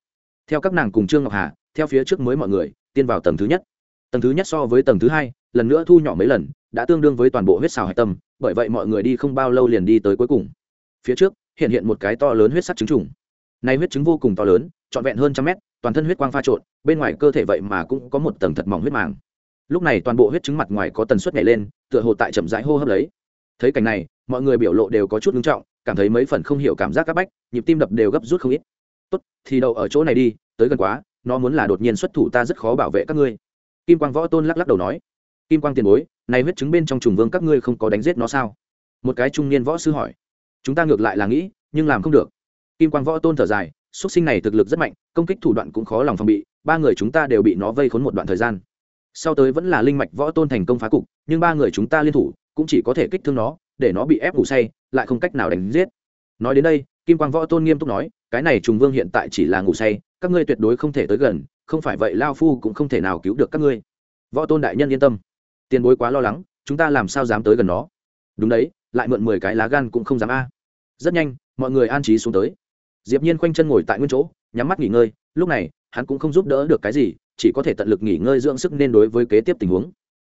[SPEAKER 1] Theo các nàng cùng trương ngọc hà, theo phía trước mới mọi người, tiên vào tầng thứ nhất. Tầng thứ nhất so với tầng thứ hai, lần nữa thu nhỏ mấy lần, đã tương đương với toàn bộ huyết xào hạch tâm, bởi vậy mọi người đi không bao lâu liền đi tới cuối cùng. Phía trước, hiện hiện một cái to lớn huyết sắc trứng trùng. Nay huyết trứng vô cùng to lớn, trọn vẹn hơn trăm mét toàn thân huyết quang pha trộn, bên ngoài cơ thể vậy mà cũng có một tầng thật mỏng huyết màng. Lúc này toàn bộ huyết trứng mặt ngoài có tần suất nhảy lên, tựa hồ tại chậm rãi hô hấp lấy. Thấy cảnh này, mọi người biểu lộ đều có chút nghiêm trọng, cảm thấy mấy phần không hiểu cảm giác các bách, nhịp tim đập đều gấp rút không ít. Tốt, thì đậu ở chỗ này đi, tới gần quá, nó muốn là đột nhiên xuất thủ ta rất khó bảo vệ các ngươi. Kim quang võ tôn lắc lắc đầu nói. Kim quang tiền bối, này huyết chứng bên trong trùng vương các ngươi không có đánh giết nó sao? Một cái trung niên võ sư hỏi. Chúng ta ngược lại là nghĩ, nhưng làm không được. Kim quang võ tôn thở dài xuất sinh này thực lực rất mạnh, công kích thủ đoạn cũng khó lòng phòng bị, ba người chúng ta đều bị nó vây khốn một đoạn thời gian. Sau tới vẫn là linh mạch võ tôn thành công phá cục, nhưng ba người chúng ta liên thủ cũng chỉ có thể kích thương nó, để nó bị ép ngủ say, lại không cách nào đánh giết. Nói đến đây, kim quang võ tôn nghiêm túc nói, cái này trùng vương hiện tại chỉ là ngủ say, các ngươi tuyệt đối không thể tới gần, không phải vậy lao phu cũng không thể nào cứu được các ngươi. Võ tôn đại nhân yên tâm. Tiền bối quá lo lắng, chúng ta làm sao dám tới gần nó? Đúng đấy, lại mượn mười cái lá gan cũng không dám a. Rất nhanh, mọi người an trí xuống tới diệp nhiên khoanh chân ngồi tại nguyên chỗ, nhắm mắt nghỉ ngơi, lúc này, hắn cũng không giúp đỡ được cái gì, chỉ có thể tận lực nghỉ ngơi dưỡng sức nên đối với kế tiếp tình huống.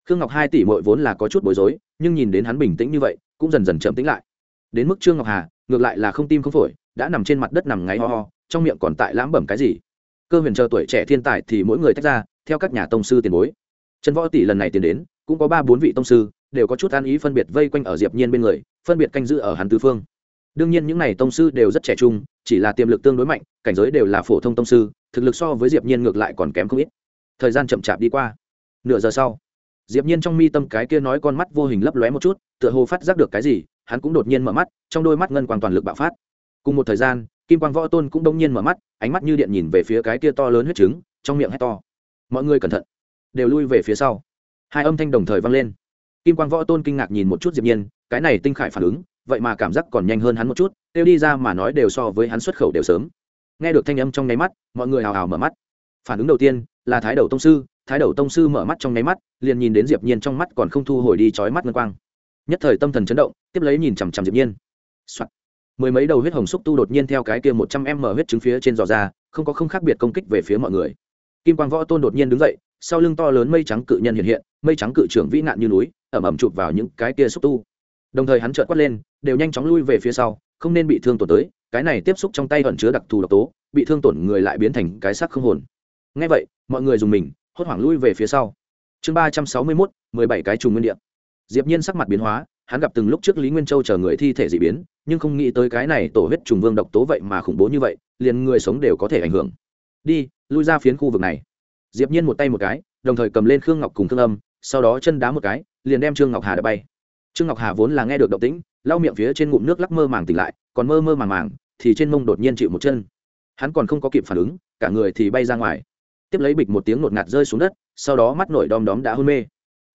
[SPEAKER 1] Khương ngọc hai tỷ mội vốn là có chút bối rối, nhưng nhìn đến hắn bình tĩnh như vậy, cũng dần dần chậm tĩnh lại. Đến mức trương ngọc hà, ngược lại là không tim không phổi, đã nằm trên mặt đất nằm ngáy ho ho, trong miệng còn tại lãm bẩm cái gì. Cơ huyền chờ tuổi trẻ thiên tài thì mỗi người tách ra, theo các nhà tông sư tiền bối. Trần võ tỷ lần này tiến đến, cũng có ba bốn vị tông sư, đều có chút an ý phân biệt vây quanh ở diệp nhiên bên người, phân biệt canh giữ ở hắn tứ phương. Đương nhiên những này tông sư đều rất trẻ trung chỉ là tiềm lực tương đối mạnh, cảnh giới đều là phổ thông tông sư, thực lực so với diệp nhiên ngược lại còn kém không ít. Thời gian chậm chạp đi qua. Nửa giờ sau, diệp nhiên trong mi tâm cái kia nói con mắt vô hình lấp lóe một chút, tựa hồ phát giác được cái gì, hắn cũng đột nhiên mở mắt, trong đôi mắt ngân quang toàn lực bạo phát. Cùng một thời gian, kim quang võ tôn cũng đông nhiên mở mắt, ánh mắt như điện nhìn về phía cái kia to lớn huyết trứng, trong miệng hét to. Mọi người cẩn thận, đều lui về phía sau. Hai âm thanh đồng thời vang lên. Kim quang võ tôn kinh ngạc nhìn một chút diệp nhiên, cái này tinh khải phản ứng vậy mà cảm giác còn nhanh hơn hắn một chút tiêu đi ra mà nói đều so với hắn xuất khẩu đều sớm. Nghe được thanh âm trong nháy mắt, mọi người hào hào mở mắt. Phản ứng đầu tiên là thái đầu tông sư, thái đầu tông sư mở mắt trong nháy mắt, liền nhìn đến diệp nhiên trong mắt còn không thu hồi đi chói mắt ngân quang. Nhất thời tâm thần chấn động, tiếp lấy nhìn chằm chằm diệp nhiên、Soạn. mười mấy đầu huyết hồng xúc tu đột nhiên theo cái kia một trăm em mở huyết trứng phía trên giò ra, không có không khác biệt công kích về phía mọi người. Kim quang võ tôn đột nhiên đứng dậy, sau lưng to lớn mây trắng cự nhân hiện hiện, mây trắng cự trưởng vĩ nạn như núi, ẩm ẩm chụp vào những cái kia xúc tu đồng thời hắn trợn quát lên, đều nhanh chóng lui về phía sau, không nên bị thương tổn tới, cái này tiếp xúc trong tay ẩn chứa đặc thù độc tố, bị thương tổn người lại biến thành cái xác không hồn. Ngay vậy, mọi người dùng mình, hốt hoảng lui về phía sau. Chương ba trăm sáu mươi mốt, mười bảy cái trùng nguyên đ i ệ diệp nhiên sắc mặt biến hóa, hắn gặp từng lúc trước lý nguyên châu chờ người thi thể dị biến, nhưng không nghĩ tới cái này tổ huyết trùng vương độc tố vậy mà khủng bố như vậy, liền người sống đều có thể ảnh hưởng. Đi, lui ra phiến khu vực này. Diệp nhiên một tay một cái, đồng thời cầm lên khương ngọc cùng thương âm, sau đó chân đá một cái, liền đem trương ngọc hà đã bay trương ngọc hà vốn là nghe được động tĩnh, lau miệng phía trên ngụm nước lắc mơ màng tỉnh lại, còn mơ mơ màng màng, thì trên mông đột nhiên chịu một chân. Hắn còn không có kịp phản ứng, cả người thì bay ra ngoài. Tiếp lấy bịch một tiếng ngột ngạt rơi xuống đất, sau đó mắt nổi đom đóm đã hôn mê.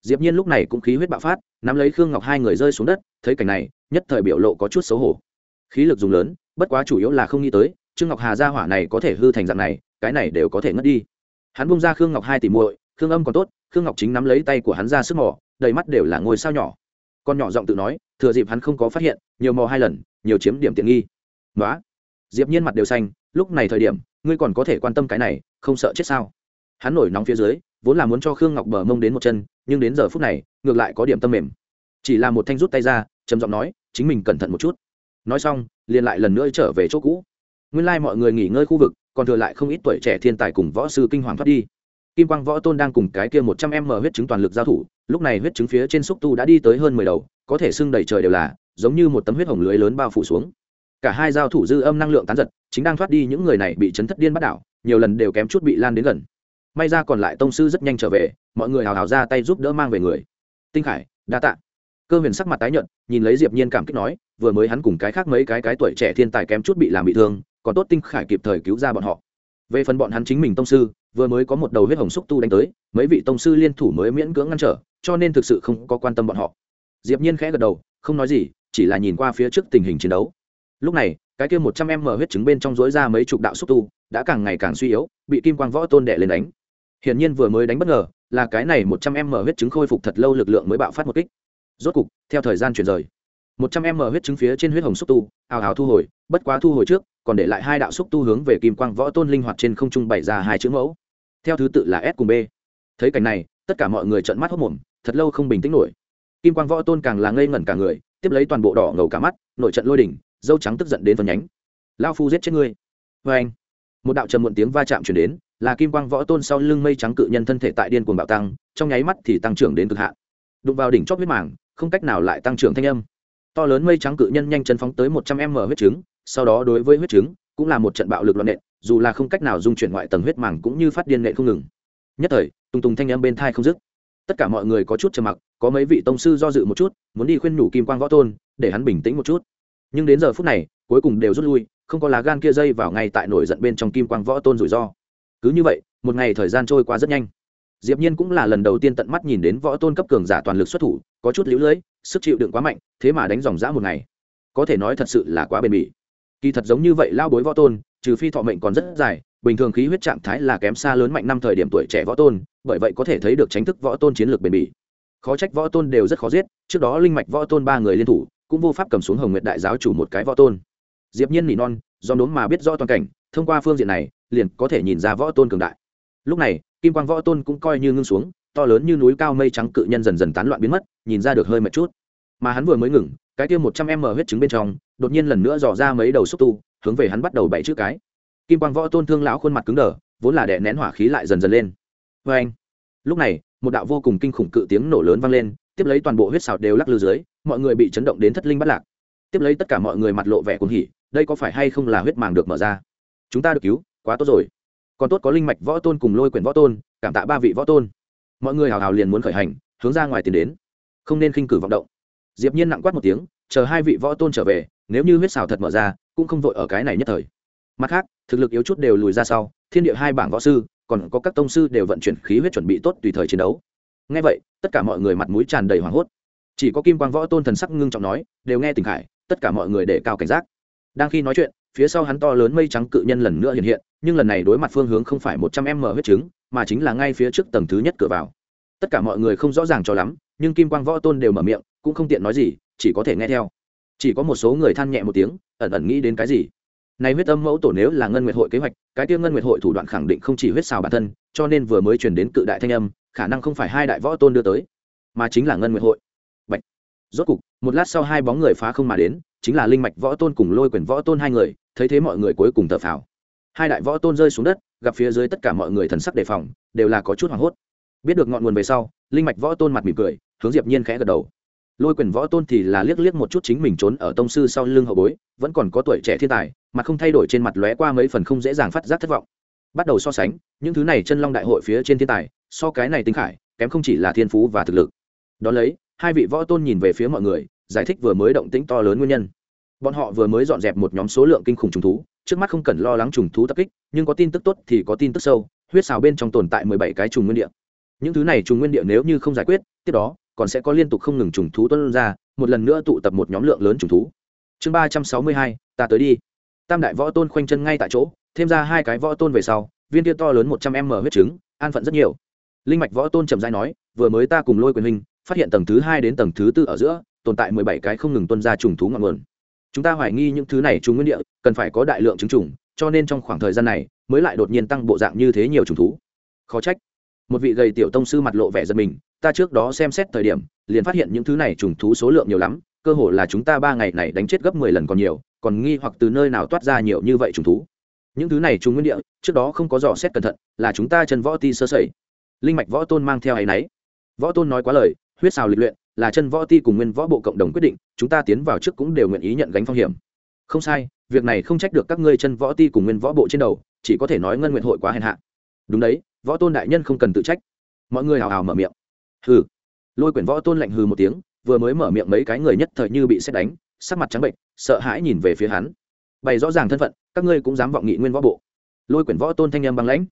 [SPEAKER 1] Diệp nhiên lúc này cũng khí huyết bạo phát, nắm lấy khương ngọc hai người rơi xuống đất, thấy cảnh này, nhất thời biểu lộ có chút xấu hổ. Khí lực dùng lớn, bất quá chủ yếu là không nghĩ tới, trương ngọc hà gia hỏa này có thể hư thành dạng này, cái này đều có thể ngất đi. Hắn bung ra khương ngọc hai tỷ muội, khương âm còn tốt, khương ngọc chính nắm lấy tay của hắn ra sức mỏ đầy mắt đều là ngôi sao nhỏ con nhỏ giọng tự nói, thừa dịp hắn không có phát hiện, nhiều mò hai lần, nhiều chiếm điểm tiện nghi. Nói diệp nhiên mặt đều xanh, lúc này thời điểm, ngươi còn có thể quan tâm cái này, không sợ chết sao? Hắn nổi nóng phía dưới, vốn là muốn cho khương ngọc bờ mông đến một chân, nhưng đến giờ phút này, ngược lại có điểm tâm mềm. Chỉ là một thanh rút tay ra, trầm giọng nói, chính mình cẩn thận một chút. Nói xong, liền lại lần nữa trở về chỗ cũ. Nguyên lai mọi người nghỉ ngơi khu vực, còn thừa lại không ít tuổi trẻ thiên tài cùng võ sư kinh hoàng thoát đi kim quang võ tôn đang cùng cái kia một trăm em mở huyết chứng toàn lực giao thủ, lúc này huyết chứng phía trên xúc tu đã đi tới hơn mười đầu, có thể sưng đầy trời đều là, giống như một tấm huyết hồng lưới lớn bao phủ xuống. Cả hai giao thủ dư âm năng lượng tán giật, chính đang thoát đi những người này bị chấn thất điên bắt đảo, nhiều lần đều kém chút bị lan đến gần. May ra còn lại tông sư rất nhanh trở về, mọi người hào hào ra tay giúp đỡ mang về người. Tinh khải, đa tạ. Cơ huyền sắc mặt tái nhợt, nhìn lấy diệp nhiên cảm kích nói, vừa mới hắn cùng cái khác mấy cái cái tuổi trẻ thiên tài kém chút bị làm bị thương, còn tốt tinh khải kịp thời cứu ra bọn họ về phần bọn hắn chính mình tông sư, vừa mới có một đầu huyết hồng xúc tu đánh tới, mấy vị tông sư liên thủ mới miễn cưỡng ngăn trở, cho nên thực sự không có quan tâm bọn họ. Diệp nhiên khẽ gật đầu, không nói gì, chỉ là nhìn qua phía trước tình hình chiến đấu. Lúc này, cái kia một trăm em mở huyết trứng bên trong rối ra mấy chục đạo xúc tu, đã càng ngày càng suy yếu, bị kim quang võ tôn đệ lên đánh. Hiển nhiên vừa mới đánh bất ngờ, là cái này một trăm mở huyết trứng khôi phục thật lâu lực lượng mới bạo phát một kích. Rốt cục, theo thời gian chuyển rời, một trăm mở huyết trứng phía trên huyết hồng xúc tu, ào ào thu hồi, bất quá thu hồi trước còn để lại hai đạo xúc tu hướng về kim quang võ tôn linh hoạt trên không trung bày ra hai chữ mẫu. Theo thứ tự là s cùng b. Thấy cảnh này, tất cả mọi người trợn mắt hốc mồm thật lâu không bình tĩnh nổi. Kim quang võ tôn càng là ngây ngẩn cả người, tiếp lấy toàn bộ đỏ ngầu cả mắt nội trận lôi đỉnh, dâu trắng tức giận đến phần nhánh. Lao phu giết chết ngươi. Vê anh, một đạo trầm muộn tiếng va chạm chuyển đến, là kim quang võ tôn sau lưng mây trắng cự nhân thân thể tại điên cuồng bạo tăng, trong nháy mắt thì tăng trưởng đến cực hạn. Đụng vào đỉnh chót huyết màng, không cách nào lại tăng trưởng thanh âm. To lớn mây trắng cự nhân nhanh chân phóng tới một trăm m huyết trứng sau đó đối với huyết trứng cũng là một trận bạo lực loạn nện, dù là không cách nào dung chuyển ngoại tầng huyết màng cũng như phát điên nện không ngừng. Nhất thời, tung tung thanh âm bên thai không dứt. Tất cả mọi người có chút trầm mặc, có mấy vị tông sư do dự một chút, muốn đi khuyên nhủ kim quang võ tôn, để hắn bình tĩnh một chút. Nhưng đến giờ phút này, cuối cùng đều rút lui, không có lá gan kia dây vào ngay tại nổi giận bên trong kim quang võ tôn rủi ro. Cứ như vậy, một ngày thời gian trôi qua rất nhanh. Diệp nhiên cũng là lần đầu tiên tận mắt nhìn đến võ tôn cấp cường giả toàn lực xuất thủ, có chút liễu lưỡi sức chịu đựng quá mạnh, thế mà đánh dòng dã một ngày. Có thể nói thật sự là quá bền bỉ kỳ thật giống như vậy lao bối võ tôn, trừ phi thọ mệnh còn rất dài, bình thường khí huyết trạng thái là kém xa lớn mạnh năm thời điểm tuổi trẻ võ tôn, bởi vậy có thể thấy được tránh thức võ tôn chiến lược bền bỉ. Khó trách võ tôn đều rất khó giết, trước đó linh mạch võ tôn ba người liên thủ, cũng vô pháp cầm xuống hồng nguyệt đại giáo chủ một cái võ tôn. Diệp nhiên nỉ non, do đốn mà biết rõ toàn cảnh, thông qua phương diện này, liền có thể nhìn ra võ tôn cường đại. Lúc này, kim quang võ tôn cũng coi như ngưng xuống, to lớn như núi cao mây trắng cự nhân dần dần tán loạn biến mất, nhìn ra được hơi mệt chút. Mà hắn vừa mới ngừng cái kia một trăm m huyết trứng bên trong, đột nhiên lần nữa dò ra mấy đầu xúc tu, hướng về hắn bắt đầu bảy chữ cái. Kim quang võ tôn thương lão khuôn mặt cứng đờ, vốn là đè nén hỏa khí lại dần dần lên. Vê anh, lúc này, một đạo vô cùng kinh khủng cự tiếng nổ lớn vang lên, tiếp lấy toàn bộ huyết xào đều lắc lư dưới, mọi người bị chấn động đến thất linh bắt lạc. Tiếp lấy tất cả mọi người mặt lộ vẻ cuồng hỉ, đây có phải hay không là huyết màng được mở ra? Chúng ta được cứu, quá tốt rồi. Còn tốt có linh mạch võ tôn cùng lôi quyển võ tôn, cảm tạ ba vị võ tôn. Mọi người hào hào liền muốn khởi hành, hướng ra ngoài tiến đến. Không nên khinh cử vọng động diệp nhiên nặng quát một tiếng, chờ hai vị võ tôn trở về, nếu như huyết xào thật mở ra, cũng không vội ở cái này nhất thời. Mặt khác, thực lực yếu chút đều lùi ra sau, thiên địa hai bảng võ sư, còn có các tông sư đều vận chuyển khí huyết chuẩn bị tốt tùy thời chiến đấu. Ngay vậy, tất cả mọi người mặt mũi tràn đầy hoảng hốt. Chỉ có kim quang võ tôn thần sắc ngưng trọng nói, đều nghe tình khải, tất cả mọi người để cao cảnh giác. Đang khi nói chuyện, phía sau hắn to lớn mây trắng cự nhân lần nữa hiện hiện, nhưng lần này đối mặt phương hướng không phải một trăm m huyết trứng, mà chính là ngay phía trước tầng thứ nhất cửa vào. Tất cả mọi người không rõ ràng cho lắm, nhưng kim quang võ tôn đều mở miệng cũng không tiện nói gì, chỉ có thể nghe theo. Chỉ có một số người than nhẹ một tiếng, ẩn ẩn nghĩ đến cái gì. Này huyết âm mẫu tổ nếu là ngân nguyệt hội kế hoạch, cái tiêu ngân nguyệt hội thủ đoạn khẳng định không chỉ huyết xào bản thân, cho nên vừa mới chuyển đến cự đại thanh âm, khả năng không phải hai đại võ tôn đưa tới, mà chính là ngân nguyệt hội. Bạch. rốt cục, một lát sau hai bóng người phá không mà đến, chính là linh mạch võ tôn cùng lôi quyền võ tôn hai người, thấy thế mọi người cuối cùng thở phào. Hai đại võ tôn rơi xuống đất, gặp phía dưới tất cả mọi người thần sắc đề phòng, đều là có chút hoảng hốt. Biết được ngọn nguồn về sau, linh mạch võ tôn mặt mỉm cười, hướng diệp nhiên khẽ gật đầu lôi quyền võ tôn thì là liếc liếc một chút chính mình trốn ở tông sư sau lưng hậu bối, vẫn còn có tuổi trẻ thiên tài, mà không thay đổi trên mặt lóe qua mấy phần không dễ dàng phát giác thất vọng. Bắt đầu so sánh, những thứ này chân long đại hội phía trên thiên tài, so cái này tinh khải, kém không chỉ là thiên phú và thực lực. Đó lấy, hai vị võ tôn nhìn về phía mọi người, giải thích vừa mới động tĩnh to lớn nguyên nhân. Bọn họ vừa mới dọn dẹp một nhóm số lượng kinh khủng trùng thú, trước mắt không cần lo lắng trùng thú tập kích, nhưng có tin tức tốt thì có tin tức sâu, huyết xào bên trong tồn tại mười bảy cái trùng nguyên địa. Những thứ này trùng nguyên địa nếu như không giải quyết, tiếp đó còn sẽ có liên tục không ngừng trùng thú tuân ra, một lần nữa tụ tập một nhóm lượng lớn trùng thú. Chương ba trăm sáu mươi hai, ta tới đi. Tam đại võ tôn khoanh chân ngay tại chỗ, thêm ra hai cái võ tôn về sau, viên kia to lớn một trăm m huyết trứng, an phận rất nhiều. Linh mạch võ tôn trầm dai nói, vừa mới ta cùng lôi quyền hình phát hiện tầng thứ hai đến tầng thứ tư ở giữa, tồn tại mười bảy cái không ngừng tuân ra trùng thú ngọn nguồn. Chúng ta hoài nghi những thứ này trùng nguyên địa, cần phải có đại lượng trứng trùng, cho nên trong khoảng thời gian này, mới lại đột nhiên tăng bộ dạng như thế nhiều trùng thú. Khó trách. Một vị gầy tiểu tông sư mặt lộ vẻ giật mình ta trước đó xem xét thời điểm, liền phát hiện những thứ này trùng thú số lượng nhiều lắm, cơ hồ là chúng ta ba ngày này đánh chết gấp mười lần còn nhiều, còn nghi hoặc từ nơi nào toát ra nhiều như vậy trùng thú. Những thứ này trùng nguyên địa, trước đó không có dò xét cẩn thận, là chúng ta chân võ ti sơ sẩy. Linh mạch võ tôn mang theo hay náy võ tôn nói quá lời, huyết xào lịch luyện, là chân võ ti cùng nguyên võ bộ cộng đồng quyết định, chúng ta tiến vào trước cũng đều nguyện ý nhận gánh phong hiểm. Không sai, việc này không trách được các ngươi chân võ ti cùng nguyên võ bộ trên đầu, chỉ có thể nói ngân nguyện hội quá hèn hạ. Đúng đấy, võ tôn đại nhân không cần tự trách. Mọi người hào hào mở miệng hừ. Lôi quyển võ tôn lạnh hừ một tiếng, vừa mới mở miệng mấy cái người nhất thời như bị xét đánh, sắc mặt trắng bệnh, sợ hãi nhìn về phía hắn. Bày rõ ràng thân phận, các ngươi cũng dám vọng nghị nguyên võ bộ. Lôi quyển võ tôn thanh em băng lãnh.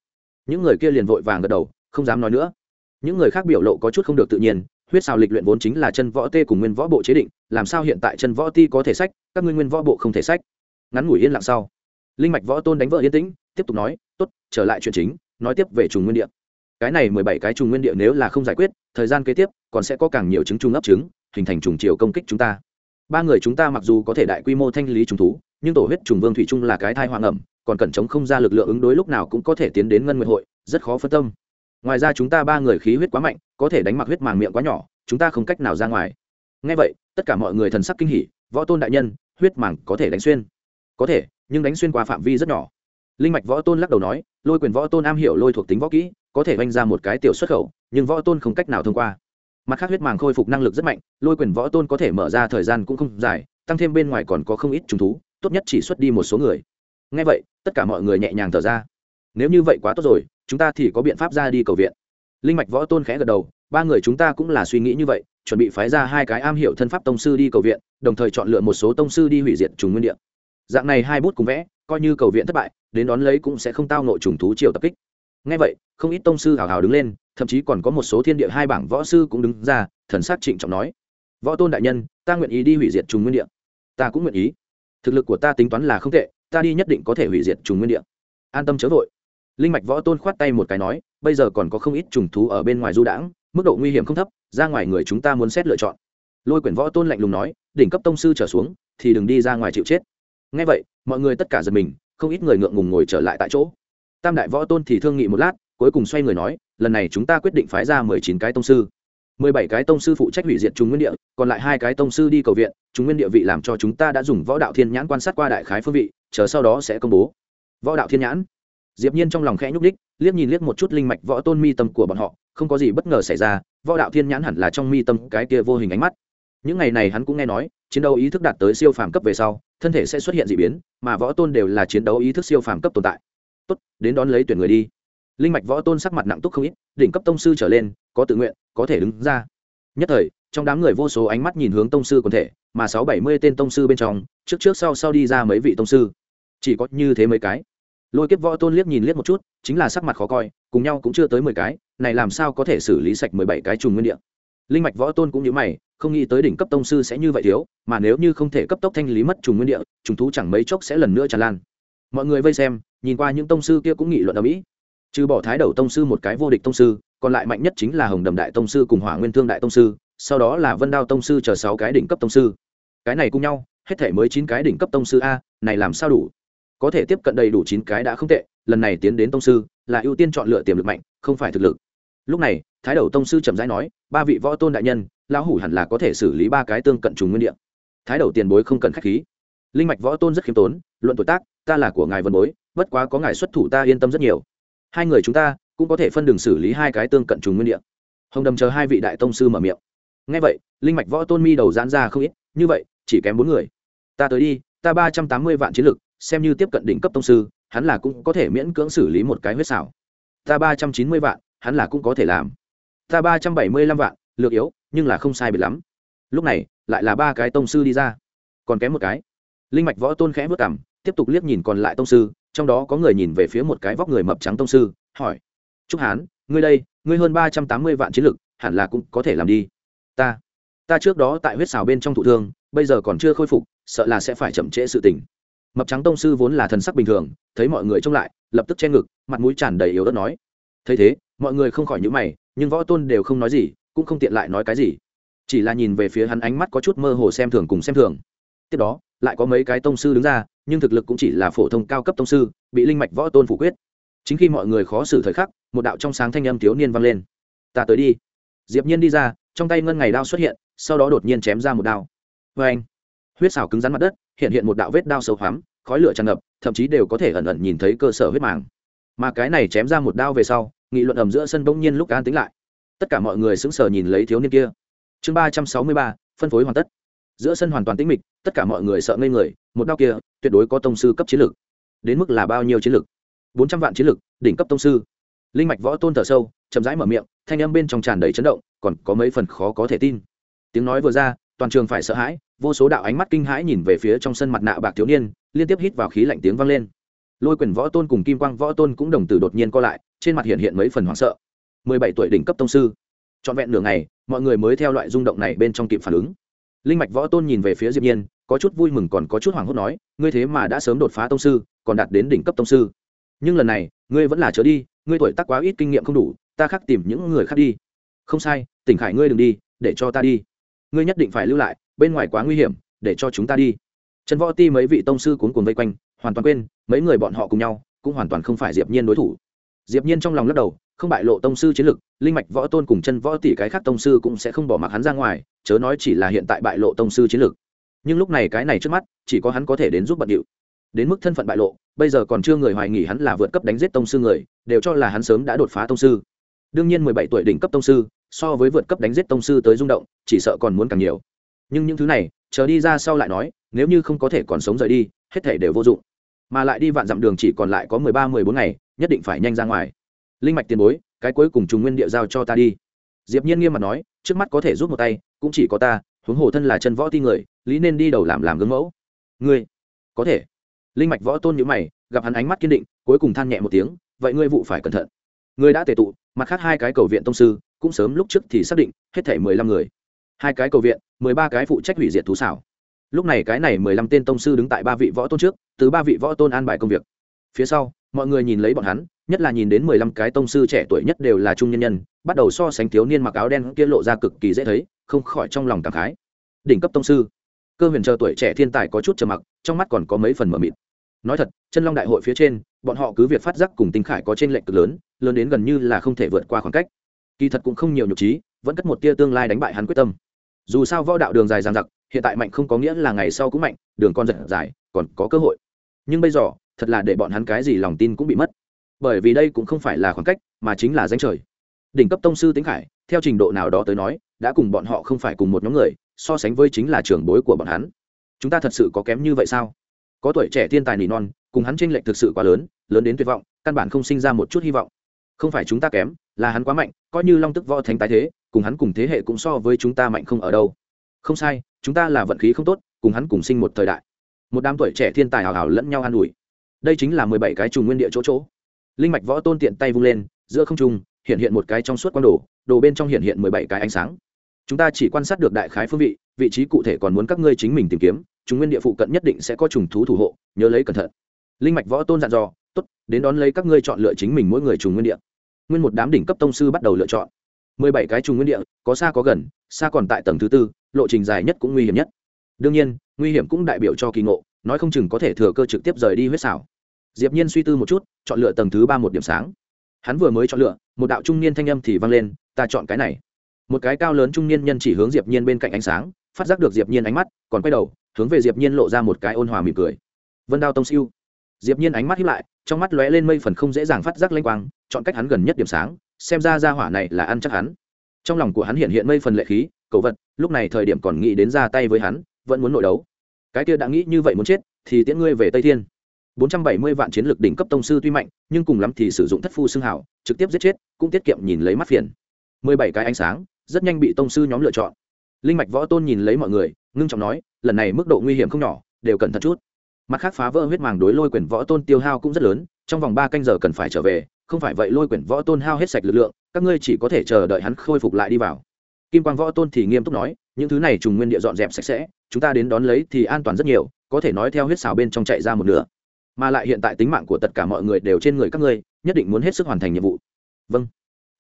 [SPEAKER 1] Những người kia liền vội vàng gật đầu, không dám nói nữa. Những người khác biểu lộ có chút không được tự nhiên, huyết xào lịch luyện vốn chính là chân võ tê cùng nguyên võ bộ chế định, làm sao hiện tại chân võ ti có thể sách, các ngươi nguyên võ bộ không thể sách. Ngắn ngủi yên lặng sau, linh mạch võ tôn đánh vợ yên tĩnh, tiếp tục nói, tốt, trở lại chuyện chính, nói tiếp về trùng nguyên địa cái này mười bảy cái trùng nguyên địa nếu là không giải quyết, thời gian kế tiếp, còn sẽ có càng nhiều trứng trùng ấp trứng, hình thành trùng chiều công kích chúng ta. Ba người chúng ta mặc dù có thể đại quy mô thanh lý trùng thú, nhưng tổ huyết trùng vương thủy trung là cái thai hoang ẩm, còn cần chống không ra lực lượng ứng đối lúc nào cũng có thể tiến đến ngân nguyện hội, rất khó phân tâm. Ngoài ra chúng ta ba người khí huyết quá mạnh, có thể đánh mặc huyết màng miệng quá nhỏ, chúng ta không cách nào ra ngoài. Ngay vậy, tất cả mọi người thần sắc kinh hỉ, võ tôn đại nhân, huyết màng có thể đánh xuyên. Có thể, nhưng đánh xuyên qua phạm vi rất nhỏ. Linh mạch võ tôn lắc đầu nói, lôi quyền võ tôn am hiểu lôi thuộc tính võ kỹ có thể vanh ra một cái tiểu xuất khẩu, nhưng võ tôn không cách nào thông qua. Mặt khác huyết màng khôi phục năng lực rất mạnh, lôi quyền võ tôn có thể mở ra thời gian cũng không dài, tăng thêm bên ngoài còn có không ít trùng thú, tốt nhất chỉ xuất đi một số người. Ngay vậy, tất cả mọi người nhẹ nhàng thở ra. Nếu như vậy quá tốt rồi, chúng ta thì có biện pháp ra đi cầu viện. Linh mạch võ tôn khẽ gật đầu, ba người chúng ta cũng là suy nghĩ như vậy, chuẩn bị phái ra hai cái am hiểu thân pháp tông sư đi cầu viện, đồng thời chọn lựa một số tông sư đi hủy diệt trùng nguyên địa. Dạng này hai bút cùng vẽ, coi như cầu viện thất bại, đến đón lấy cũng sẽ không tao nội trùng thú chiều tập kích ngay vậy, không ít tông sư hào hào đứng lên, thậm chí còn có một số thiên địa hai bảng võ sư cũng đứng ra, thần sát trịnh trọng nói, võ tôn đại nhân, ta nguyện ý đi hủy diệt trùng nguyên địa. Ta cũng nguyện ý. Thực lực của ta tính toán là không tệ, ta đi nhất định có thể hủy diệt trùng nguyên địa. An tâm chớ vội. Linh mạch võ tôn khoát tay một cái nói, bây giờ còn có không ít trùng thú ở bên ngoài du đãng, mức độ nguy hiểm không thấp, ra ngoài người chúng ta muốn xét lựa chọn. Lôi quyển võ tôn lạnh lùng nói, đỉnh cấp tông sư trở xuống, thì đừng đi ra ngoài chịu chết. Ngay vậy, mọi người tất cả giật mình, không ít người ngượng ngùng ngồi trở lại tại chỗ tam đại võ tôn thì thương nghị một lát, cuối cùng xoay người nói, lần này chúng ta quyết định phái ra mười chín cái tông sư. mười bảy cái tông sư phụ trách hủy diệt chúng nguyên địa, còn lại hai cái tông sư đi cầu viện chúng nguyên địa vị làm cho chúng ta đã dùng võ đạo thiên nhãn quan sát qua đại khái phương vị, chờ sau đó sẽ công bố. Võ đạo thiên nhãn. Diệp nhiên trong lòng khẽ nhúc đích liếc nhìn liếc một chút linh mạch võ tôn mi tâm của bọn họ, không có gì bất ngờ xảy ra, võ đạo thiên nhãn hẳn là trong mi tâm cái kia vô hình ánh mắt. Những ngày này hắn cũng nghe nói, chiến đấu ý thức đạt tới siêu phàm cấp về sau, thân thể sẽ xuất hiện dị biến, mà võ tôn đều là chiến đấu ý thức siêu phàm cấp tồn tại tốt, đến đón lấy tuyển người đi. Linh mạch võ tôn sắc mặt nặng túc không ít, đỉnh cấp tông sư trở lên, có tự nguyện, có thể đứng ra. Nhất thời, trong đám người vô số ánh mắt nhìn hướng tông sư quần thể, mà sáu bảy mươi tên tông sư bên trong, trước trước sau sau đi ra mấy vị tông sư. Chỉ có như thế mấy cái. Lôi kiếp võ tôn liếc nhìn liếc một chút, chính là sắc mặt khó coi, cùng nhau cũng chưa tới mười cái, này làm sao có thể xử lý sạch mười bảy cái trùng nguyên đ ị a linh mạch võ tôn cũng như mày, không nghĩ tới đỉnh cấp tông sư sẽ như vậy thiếu, mà nếu như không thể cấp tốc thanh lý mất trùng nguyên địa, trùng thú chẳng mấy chốc sẽ lần nữa tràn lan mọi người vây xem, nhìn qua những tông sư kia cũng nghị luận ở mỹ. Trừ bỏ thái đầu tông sư một cái vô địch tông sư, còn lại mạnh nhất chính là hồng đầm đại tông sư cùng hỏa nguyên thương đại tông sư, sau đó là vân đao tông sư chờ sáu cái đỉnh cấp tông sư. Cái này cùng nhau, hết thể mới chín cái đỉnh cấp tông sư a, này làm sao đủ? Có thể tiếp cận đầy đủ chín cái đã không tệ, lần này tiến đến tông sư, là ưu tiên chọn lựa tiềm lực mạnh, không phải thực lực. Lúc này, thái đầu tông sư trầm rãi nói, ba vị võ tôn đại nhân, lão hủ hẳn là có thể xử lý ba cái tương cận trùng nguyên địa. Thái đầu tiền bối không cần khách khí linh mạch võ tôn rất khiêm tốn, luận tuổi tác, ta là của ngài vân bối, bất quá có ngài xuất thủ ta yên tâm rất nhiều. Hai người chúng ta cũng có thể phân đường xử lý hai cái tương cận trùng nguyên địa. Hồng đầm chờ hai vị đại tông sư mở miệng. Ngay vậy, linh mạch võ tôn mi đầu giãn ra không ít, như vậy, chỉ kém bốn người. Ta tới đi, ta ba trăm tám mươi vạn chiến lực, xem như tiếp cận đỉnh cấp tông sư, hắn là cũng có thể miễn cưỡng xử lý một cái huyết xảo. Ta ba trăm chín mươi vạn, hắn là cũng có thể làm. Ta ba trăm bảy mươi lăm vạn, lược yếu, nhưng là không sai biệt lắm. Lúc này, lại là ba cái tông sư đi ra. Còn kém một cái linh mạch võ tôn khẽ vất cảm tiếp tục liếc nhìn còn lại tông sư, trong đó có người nhìn về phía một cái vóc người mập trắng tông sư, hỏi, trúc hán, ngươi đây, ngươi hơn ba trăm tám mươi vạn chiến lực, hẳn là cũng có thể làm đi. Ta ta trước đó tại huyết xào bên trong thụ thương, bây giờ còn chưa khôi phục, sợ là sẽ phải chậm trễ sự tình. Mập trắng tông sư vốn là thần sắc bình thường, thấy mọi người trông lại, lập tức che ngực, mặt mũi tràn đầy yếu đất nói, thấy thế, mọi người không khỏi nhữ mày, nhưng võ tôn đều không nói gì, cũng không tiện lại nói cái gì, chỉ là nhìn về phía hắn ánh mắt có chút mơ hồ xem thường cùng xem thường. Tiếp đó lại có mấy cái tông sư đứng ra, nhưng thực lực cũng chỉ là phổ thông cao cấp tông sư, bị linh mạch võ tôn phủ quyết. Chính khi mọi người khó xử thời khắc, một đạo trong sáng thanh âm thiếu niên vang lên. Ta tới đi. Diệp nhiên đi ra, trong tay ngân ngày đao xuất hiện, sau đó đột nhiên chém ra một đao. Với anh huyết xào cứng rắn mặt đất, hiện hiện một đạo vết đao sâu hoắm, khói lửa tràn ngập, thậm chí đều có thể ẩn ẩn nhìn thấy cơ sở huyết màng. Mà cái này chém ra một đao về sau, nghị luận ầm giữa sân bỗng nhiên lúc an tính lại. Tất cả mọi người sững sờ nhìn lấy thiếu niên kia. Chương ba trăm sáu mươi ba, phân phối hoàn tất giữa sân hoàn toàn tĩnh mịch, tất cả mọi người sợ ngây người, một đao kia, tuyệt đối có tông sư cấp chiến lược đến mức là bao nhiêu chiến lược bốn trăm vạn chiến lược đỉnh cấp tông sư. Linh mạch võ tôn thở sâu, chậm rãi mở miệng, thanh âm bên trong tràn đầy chấn động, còn có mấy phần khó có thể tin. Tiếng nói vừa ra, toàn trường phải sợ hãi, vô số đạo ánh mắt kinh hãi nhìn về phía trong sân mặt nạ bạc thiếu niên, liên tiếp hít vào khí lạnh tiếng vang lên. Lôi quyền võ tôn cùng kim quang võ tôn cũng đồng tử đột nhiên co lại, trên mặt hiện hiện mấy phần hoảng sợ. Mười bảy tuổi đỉnh cấp tông sư. Trọn vẹn nửa ngày, mọi người mới theo loại rung động này bên trong kịp phản ứng linh mạch võ tôn nhìn về phía diệp nhiên, có chút vui mừng còn có chút hoảng hốt nói, ngươi thế mà đã sớm đột phá tông sư, còn đạt đến đỉnh cấp tông sư. Nhưng lần này, ngươi vẫn là trở đi, ngươi tuổi tác quá ít kinh nghiệm không đủ, ta khác tìm những người khác đi. Không sai, tỉnh khải ngươi đừng đi, để cho ta đi. Ngươi nhất định phải lưu lại, bên ngoài quá nguy hiểm, để cho chúng ta đi. Trần võ ti mấy vị tông sư cuốn cuồng vây quanh, hoàn toàn quên, mấy người bọn họ cùng nhau, cũng hoàn toàn không phải diệp nhiên đối thủ. Diệp nhiên trong lòng lắc đầu không bại lộ tông sư chiến lực, linh mạch võ tôn cùng chân võ tỷ cái khác tông sư cũng sẽ không bỏ mặc hắn ra ngoài, chớ nói chỉ là hiện tại bại lộ tông sư chiến lực. Nhưng lúc này cái này trước mắt, chỉ có hắn có thể đến giúp bận điệu. Đến mức thân phận bại lộ, bây giờ còn chưa người hoài nghi hắn là vượt cấp đánh giết tông sư người, đều cho là hắn sớm đã đột phá tông sư. Đương nhiên mười bảy tuổi đỉnh cấp tông sư, so với vượt cấp đánh giết tông sư tới rung động, chỉ sợ còn muốn càng nhiều. Nhưng những thứ này, chờ đi ra sau lại nói, nếu như không có thể còn sống rời đi, hết thảy đều vô dụng. Mà lại đi vạn dặm đường chỉ còn lại có mười ba, mười bốn ngày, nhất định phải nhanh ra ngoài linh mạch tiền bối, cái cuối cùng trùng nguyên địa giao cho ta đi. Diệp nhiên nghiêm mặt nói, trước mắt có thể giúp một tay, cũng chỉ có ta, huống hồ thân là chân võ ti người, lý nên đi đầu làm làm gương mẫu. Ngươi, có thể. Linh mạch võ tôn nhíu mày, gặp hắn ánh mắt kiên định, cuối cùng than nhẹ một tiếng, vậy ngươi vụ phải cẩn thận. Ngươi đã tề tụ, mặt khác hai cái cầu viện tông sư, cũng sớm lúc trước thì xác định, hết thể mười lăm người. Hai cái cầu viện, mười ba cái phụ trách hủy diệt thú xảo. Lúc này cái này mười lăm tên tông sư đứng tại ba vị võ tôn trước, từ ba vị võ tôn an bài công việc. Phía sau, mọi người nhìn lấy bọn hắn nhất là nhìn đến mười lăm cái tông sư trẻ tuổi nhất đều là trung nhân nhân, bắt đầu so sánh thiếu niên mặc áo đen kia lộ ra cực kỳ dễ thấy, không khỏi trong lòng cảm khái. Đỉnh cấp tông sư. Cơ huyền chờ tuổi trẻ thiên tài có chút trầm mặc, trong mắt còn có mấy phần mờ mịt. Nói thật, chân long đại hội phía trên, bọn họ cứ việc phát giác cùng tinh khải có trên lệnh cực lớn lớn đến gần như là không thể vượt qua khoảng cách. Kỳ thật cũng không nhiều nhục trí, vẫn cất một tia tương lai đánh bại hắn quyết tâm. Dù sao võ đạo đường dài dằng dặc, hiện tại mạnh không có nghĩa là ngày sau cũng mạnh, đường con giật dài, còn có cơ hội. Nhưng bây giờ, thật là để bọn hắn cái gì lòng tin cũng bị mất bởi vì đây cũng không phải là khoảng cách, mà chính là danh trời. Đỉnh cấp tông sư tính khải, theo trình độ nào đó tới nói, đã cùng bọn họ không phải cùng một nhóm người, so sánh với chính là trưởng bối của bọn hắn. Chúng ta thật sự có kém như vậy sao? Có tuổi trẻ thiên tài nỉ non, cùng hắn tranh lệch thực sự quá lớn lớn đến tuyệt vọng, căn bản không sinh ra một chút hy vọng. Không phải chúng ta kém, là hắn quá mạnh, coi như long tức võ thánh tái thế, cùng hắn cùng thế hệ cũng so với chúng ta mạnh không ở đâu. Không sai, chúng ta là vận khí không tốt, cùng hắn cùng sinh một thời đại. Một đám tuổi trẻ thiên tài hào hào lẫn nhau an ủi. Đây chính là mười bảy cái trùng nguyên địa chỗ chỗ linh mạch võ tôn tiện tay vung lên, giữa không trung, hiện hiện một cái trong suốt quang đồ đồ bên trong hiện hiện mười bảy cái ánh sáng. Chúng ta chỉ quan sát được đại khái phương vị vị trí cụ thể còn muốn các ngươi chính mình tìm kiếm, chúng nguyên địa phụ cận nhất định sẽ có trùng thú thủ hộ, nhớ lấy cẩn thận. Linh mạch võ tôn dặn dò, tốt, đến đón lấy các ngươi chọn lựa chính mình mỗi người trùng nguyên địa. Nguyên một đám đỉnh cấp tông sư bắt đầu lựa chọn. Mười bảy cái trùng nguyên địa, có xa có gần, xa còn tại tầng thứ tư, lộ trình dài nhất cũng nguy hiểm nhất. Đương nhiên, nguy hiểm cũng đại biểu cho kỳ ngộ, nói không chừng có thể thừa cơ trực tiếp rời đi huyết xảo diệp nhiên suy tư một chút, chọn lựa tầng thứ ba một điểm sáng. Hắn vừa mới chọn lựa, một đạo trung niên thanh âm thì vang lên, ta chọn cái này. Một cái cao lớn trung niên nhân chỉ hướng diệp nhiên bên cạnh ánh sáng, phát giác được diệp nhiên ánh mắt, còn quay đầu, hướng về diệp nhiên lộ ra một cái ôn hòa mỉm cười. Vân đao tông siêu. Diệp nhiên ánh mắt híp lại, trong mắt lóe lên mây phần không dễ dàng phát giác lanh quang, chọn cách hắn gần nhất điểm sáng, xem ra gia hỏa này là ăn chắc hắn. Trong lòng của hắn hiện hiện mây phần lệ khí, cầu vật, lúc này thời điểm còn nghĩ đến ra tay với hắn, vẫn muốn nội đấu. Cái kia đã nghĩ như vậy muốn chết, thì tiễn ngươi về tây thiên. 470 vạn chiến lực đỉnh cấp tông sư tuy mạnh, nhưng cùng lắm thì sử dụng thất phu xương hảo trực tiếp giết chết, cũng tiết kiệm nhìn lấy mắt phiền. 17 cái ánh sáng, rất nhanh bị tông sư nhóm lựa chọn. Linh mạch võ tôn nhìn lấy mọi người, ngưng trọng nói, lần này mức độ nguy hiểm không nhỏ, đều cẩn thận chút. Mặt khác phá vỡ huyết màng đối lôi quyển võ tôn tiêu hao cũng rất lớn, trong vòng ba canh giờ cần phải trở về, không phải vậy lôi quyển võ tôn hao hết sạch lực lượng, các ngươi chỉ có thể chờ đợi hắn khôi phục lại đi vào. Kim quang võ tôn thì nghiêm túc nói, những thứ này trùng nguyên địa dọn dẹp sạch sẽ, chúng ta đến đón lấy thì an toàn rất nhiều, có thể nói theo huyết xào bên trong chạy ra một nửa mà lại hiện tại tính mạng của tất cả mọi người đều trên người các ngươi, nhất định muốn hết sức hoàn thành nhiệm vụ. Vâng.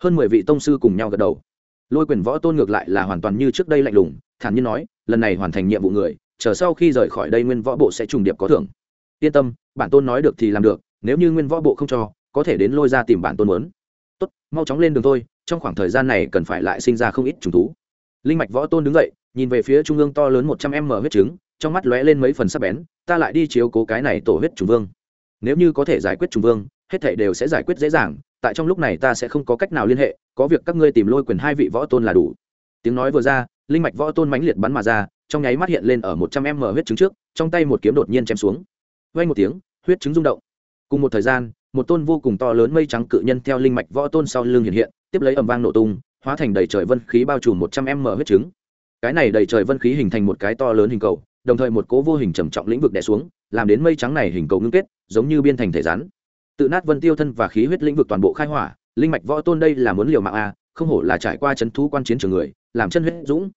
[SPEAKER 1] Hơn mười vị tông sư cùng nhau gật đầu. Lôi quyền võ tôn ngược lại là hoàn toàn như trước đây lạnh lùng, thản nhiên nói, lần này hoàn thành nhiệm vụ người, chờ sau khi rời khỏi đây nguyên võ bộ sẽ trùng điệp có thưởng. Yên tâm, bản tôn nói được thì làm được, nếu như nguyên võ bộ không cho, có thể đến lôi ra tìm bản tôn muốn. Tốt, mau chóng lên đường thôi, trong khoảng thời gian này cần phải lại sinh ra không ít trùng thú. Linh mạch võ tôn đứng dậy, nhìn về phía trung ương to lớn một trăm m huyết trứng trong mắt lóe lên mấy phần sắc bén, ta lại đi chiếu cố cái này tổ huyết trùng vương. Nếu như có thể giải quyết trùng vương, hết thảy đều sẽ giải quyết dễ dàng, tại trong lúc này ta sẽ không có cách nào liên hệ, có việc các ngươi tìm lôi quyền hai vị võ tôn là đủ. Tiếng nói vừa ra, linh mạch võ tôn mãnh liệt bắn mà ra, trong nháy mắt hiện lên ở một trăm m huyết trứng trước, trong tay một kiếm đột nhiên chém xuống. Vay một tiếng, huyết trứng rung động. Cùng một thời gian, một tôn vô cùng to lớn mây trắng cự nhân theo linh mạch võ tôn sau lưng hiện hiện, tiếp lấy ầm vang nổ tung, hóa thành đầy trời vân khí bao trùm một trăm m huyết trứng. Cái này đầy trời vân khí hình thành một cái to lớn hình cầu đồng thời một cố vô hình trầm trọng lĩnh vực đè xuống, làm đến mây trắng này hình cầu ngưng kết, giống như biên thành thể rắn. Tự nát vân tiêu thân và khí huyết lĩnh vực toàn bộ khai hỏa, linh mạch võ tôn đây là muốn liều mạng a không hổ là trải qua chấn thú quan chiến trường người, làm chân huyết dũng.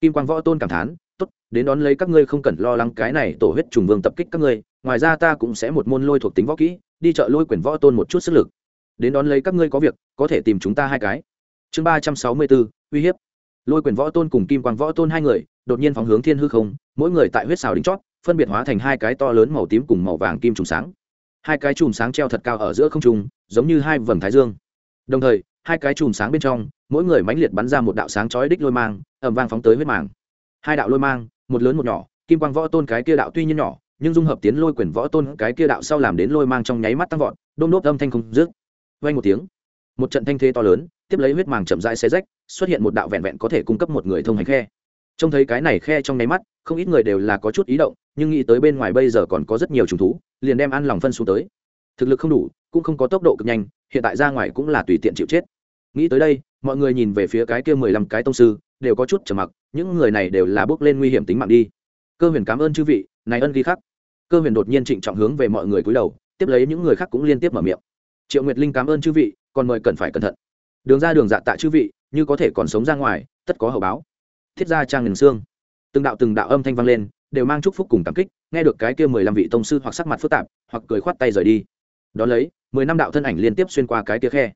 [SPEAKER 1] Kim quang võ tôn cảm thán, tốt, đến đón lấy các ngươi không cần lo lắng cái này tổ huyết trùng vương tập kích các ngươi, ngoài ra ta cũng sẽ một môn lôi thuộc tính võ kỹ, đi chợ lôi quyền võ tôn một chút sức lực. Đến đón lấy các ngươi có việc, có thể tìm chúng ta hai cái. Chương ba trăm sáu mươi bốn, uy hiếp. Lôi quyền võ tôn cùng kim quang võ tôn hai người đột nhiên phóng hướng thiên hư không, mỗi người tại huyết xào đính chót, phân biệt hóa thành hai cái to lớn màu tím cùng màu vàng kim trùng sáng. Hai cái chùm sáng treo thật cao ở giữa không trung, giống như hai vầng thái dương. Đồng thời, hai cái chùm sáng bên trong, mỗi người mãnh liệt bắn ra một đạo sáng chói đích lôi mang ẩm vang phóng tới huyết màng. Hai đạo lôi mang, một lớn một nhỏ, kim quang võ tôn cái kia đạo tuy nhiên nhỏ, nhưng dung hợp tiến lôi quyền võ tôn cái kia đạo sau làm đến lôi mang trong nháy mắt tăng vọt, đôm đốt âm thanh không dứt. Vang một tiếng, một trận thanh thế to lớn, tiếp lấy huyết màng chậm rãi xé rách, xuất hiện một đạo vẹn vẹn có thể cung cấp một người thông hành khe trông thấy cái này khe trong nháy mắt, không ít người đều là có chút ý động, nhưng nghĩ tới bên ngoài bây giờ còn có rất nhiều trùng thú, liền đem ăn lòng phân xuống tới. Thực lực không đủ, cũng không có tốc độ cực nhanh, hiện tại ra ngoài cũng là tùy tiện chịu chết. Nghĩ tới đây, mọi người nhìn về phía cái kia mười lăm cái tông sư, đều có chút trầm mặc, những người này đều là bước lên nguy hiểm tính mạng đi. Cơ huyền cảm ơn chư vị, này ân ghi khắc. Cơ huyền đột nhiên trịnh trọng hướng về mọi người cúi đầu, tiếp lấy những người khác cũng liên tiếp mở miệng. Triệu nguyệt linh cảm ơn chư vị, còn mời cần phải cẩn thận. Đường ra đường dạ tạ chư vị, như có thể còn sống ra ngoài, tất có hậu báo thiết gia trang ngừng xương. Từng đạo từng đạo âm thanh vang lên, đều mang chúc phúc cùng cảm kích, nghe được cái kia mười lăm vị tông sư hoặc sắc mặt phức tạp, hoặc cười khoát tay rời đi. Đón lấy, mười năm đạo thân ảnh liên tiếp xuyên qua cái kia khe.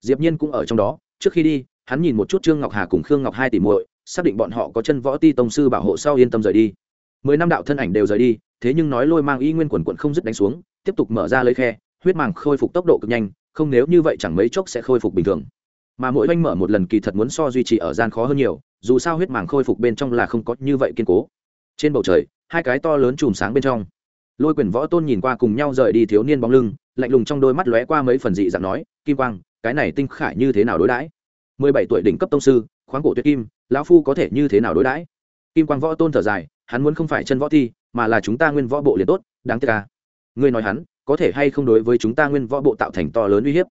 [SPEAKER 1] Diệp nhiên cũng ở trong đó, trước khi đi, hắn nhìn một chút trương ngọc hà cùng khương ngọc hai tỷ muội, xác định bọn họ có chân võ ti tông sư bảo hộ sau yên tâm rời đi. Mười năm đạo thân ảnh đều rời đi, thế nhưng nói lôi mang y nguyên quần quận không dứt đánh xuống, tiếp tục mở ra lấy khe, huyết màng khôi phục tốc độ cực nhanh, không nếu như vậy chẳng mấy chốc sẽ khôi phục bình thường mà mỗi oanh mở một lần kỳ thật muốn so duy trì ở gian khó hơn nhiều, dù sao huyết màng khôi phục bên trong là không có như vậy kiên cố. Trên bầu trời, hai cái to lớn chùm sáng bên trong. Lôi quyền võ tôn nhìn qua cùng nhau rời đi thiếu niên bóng lưng, lạnh lùng trong đôi mắt lóe qua mấy phần dị dạng nói, kim quang, cái này tinh khải như thế nào đối đãi? Mười bảy tuổi đỉnh cấp tông sư, khoáng cổ tuyệt kim, lão phu có thể như thế nào đối đãi? Kim quang võ tôn thở dài, hắn muốn không phải chân võ thi, mà là chúng ta nguyên võ bộ liền tốt, đáng tiếc ca ngươi nói hắn, có thể hay không đối với chúng ta nguyên võ bộ tạo thành to lớn uy hiếp?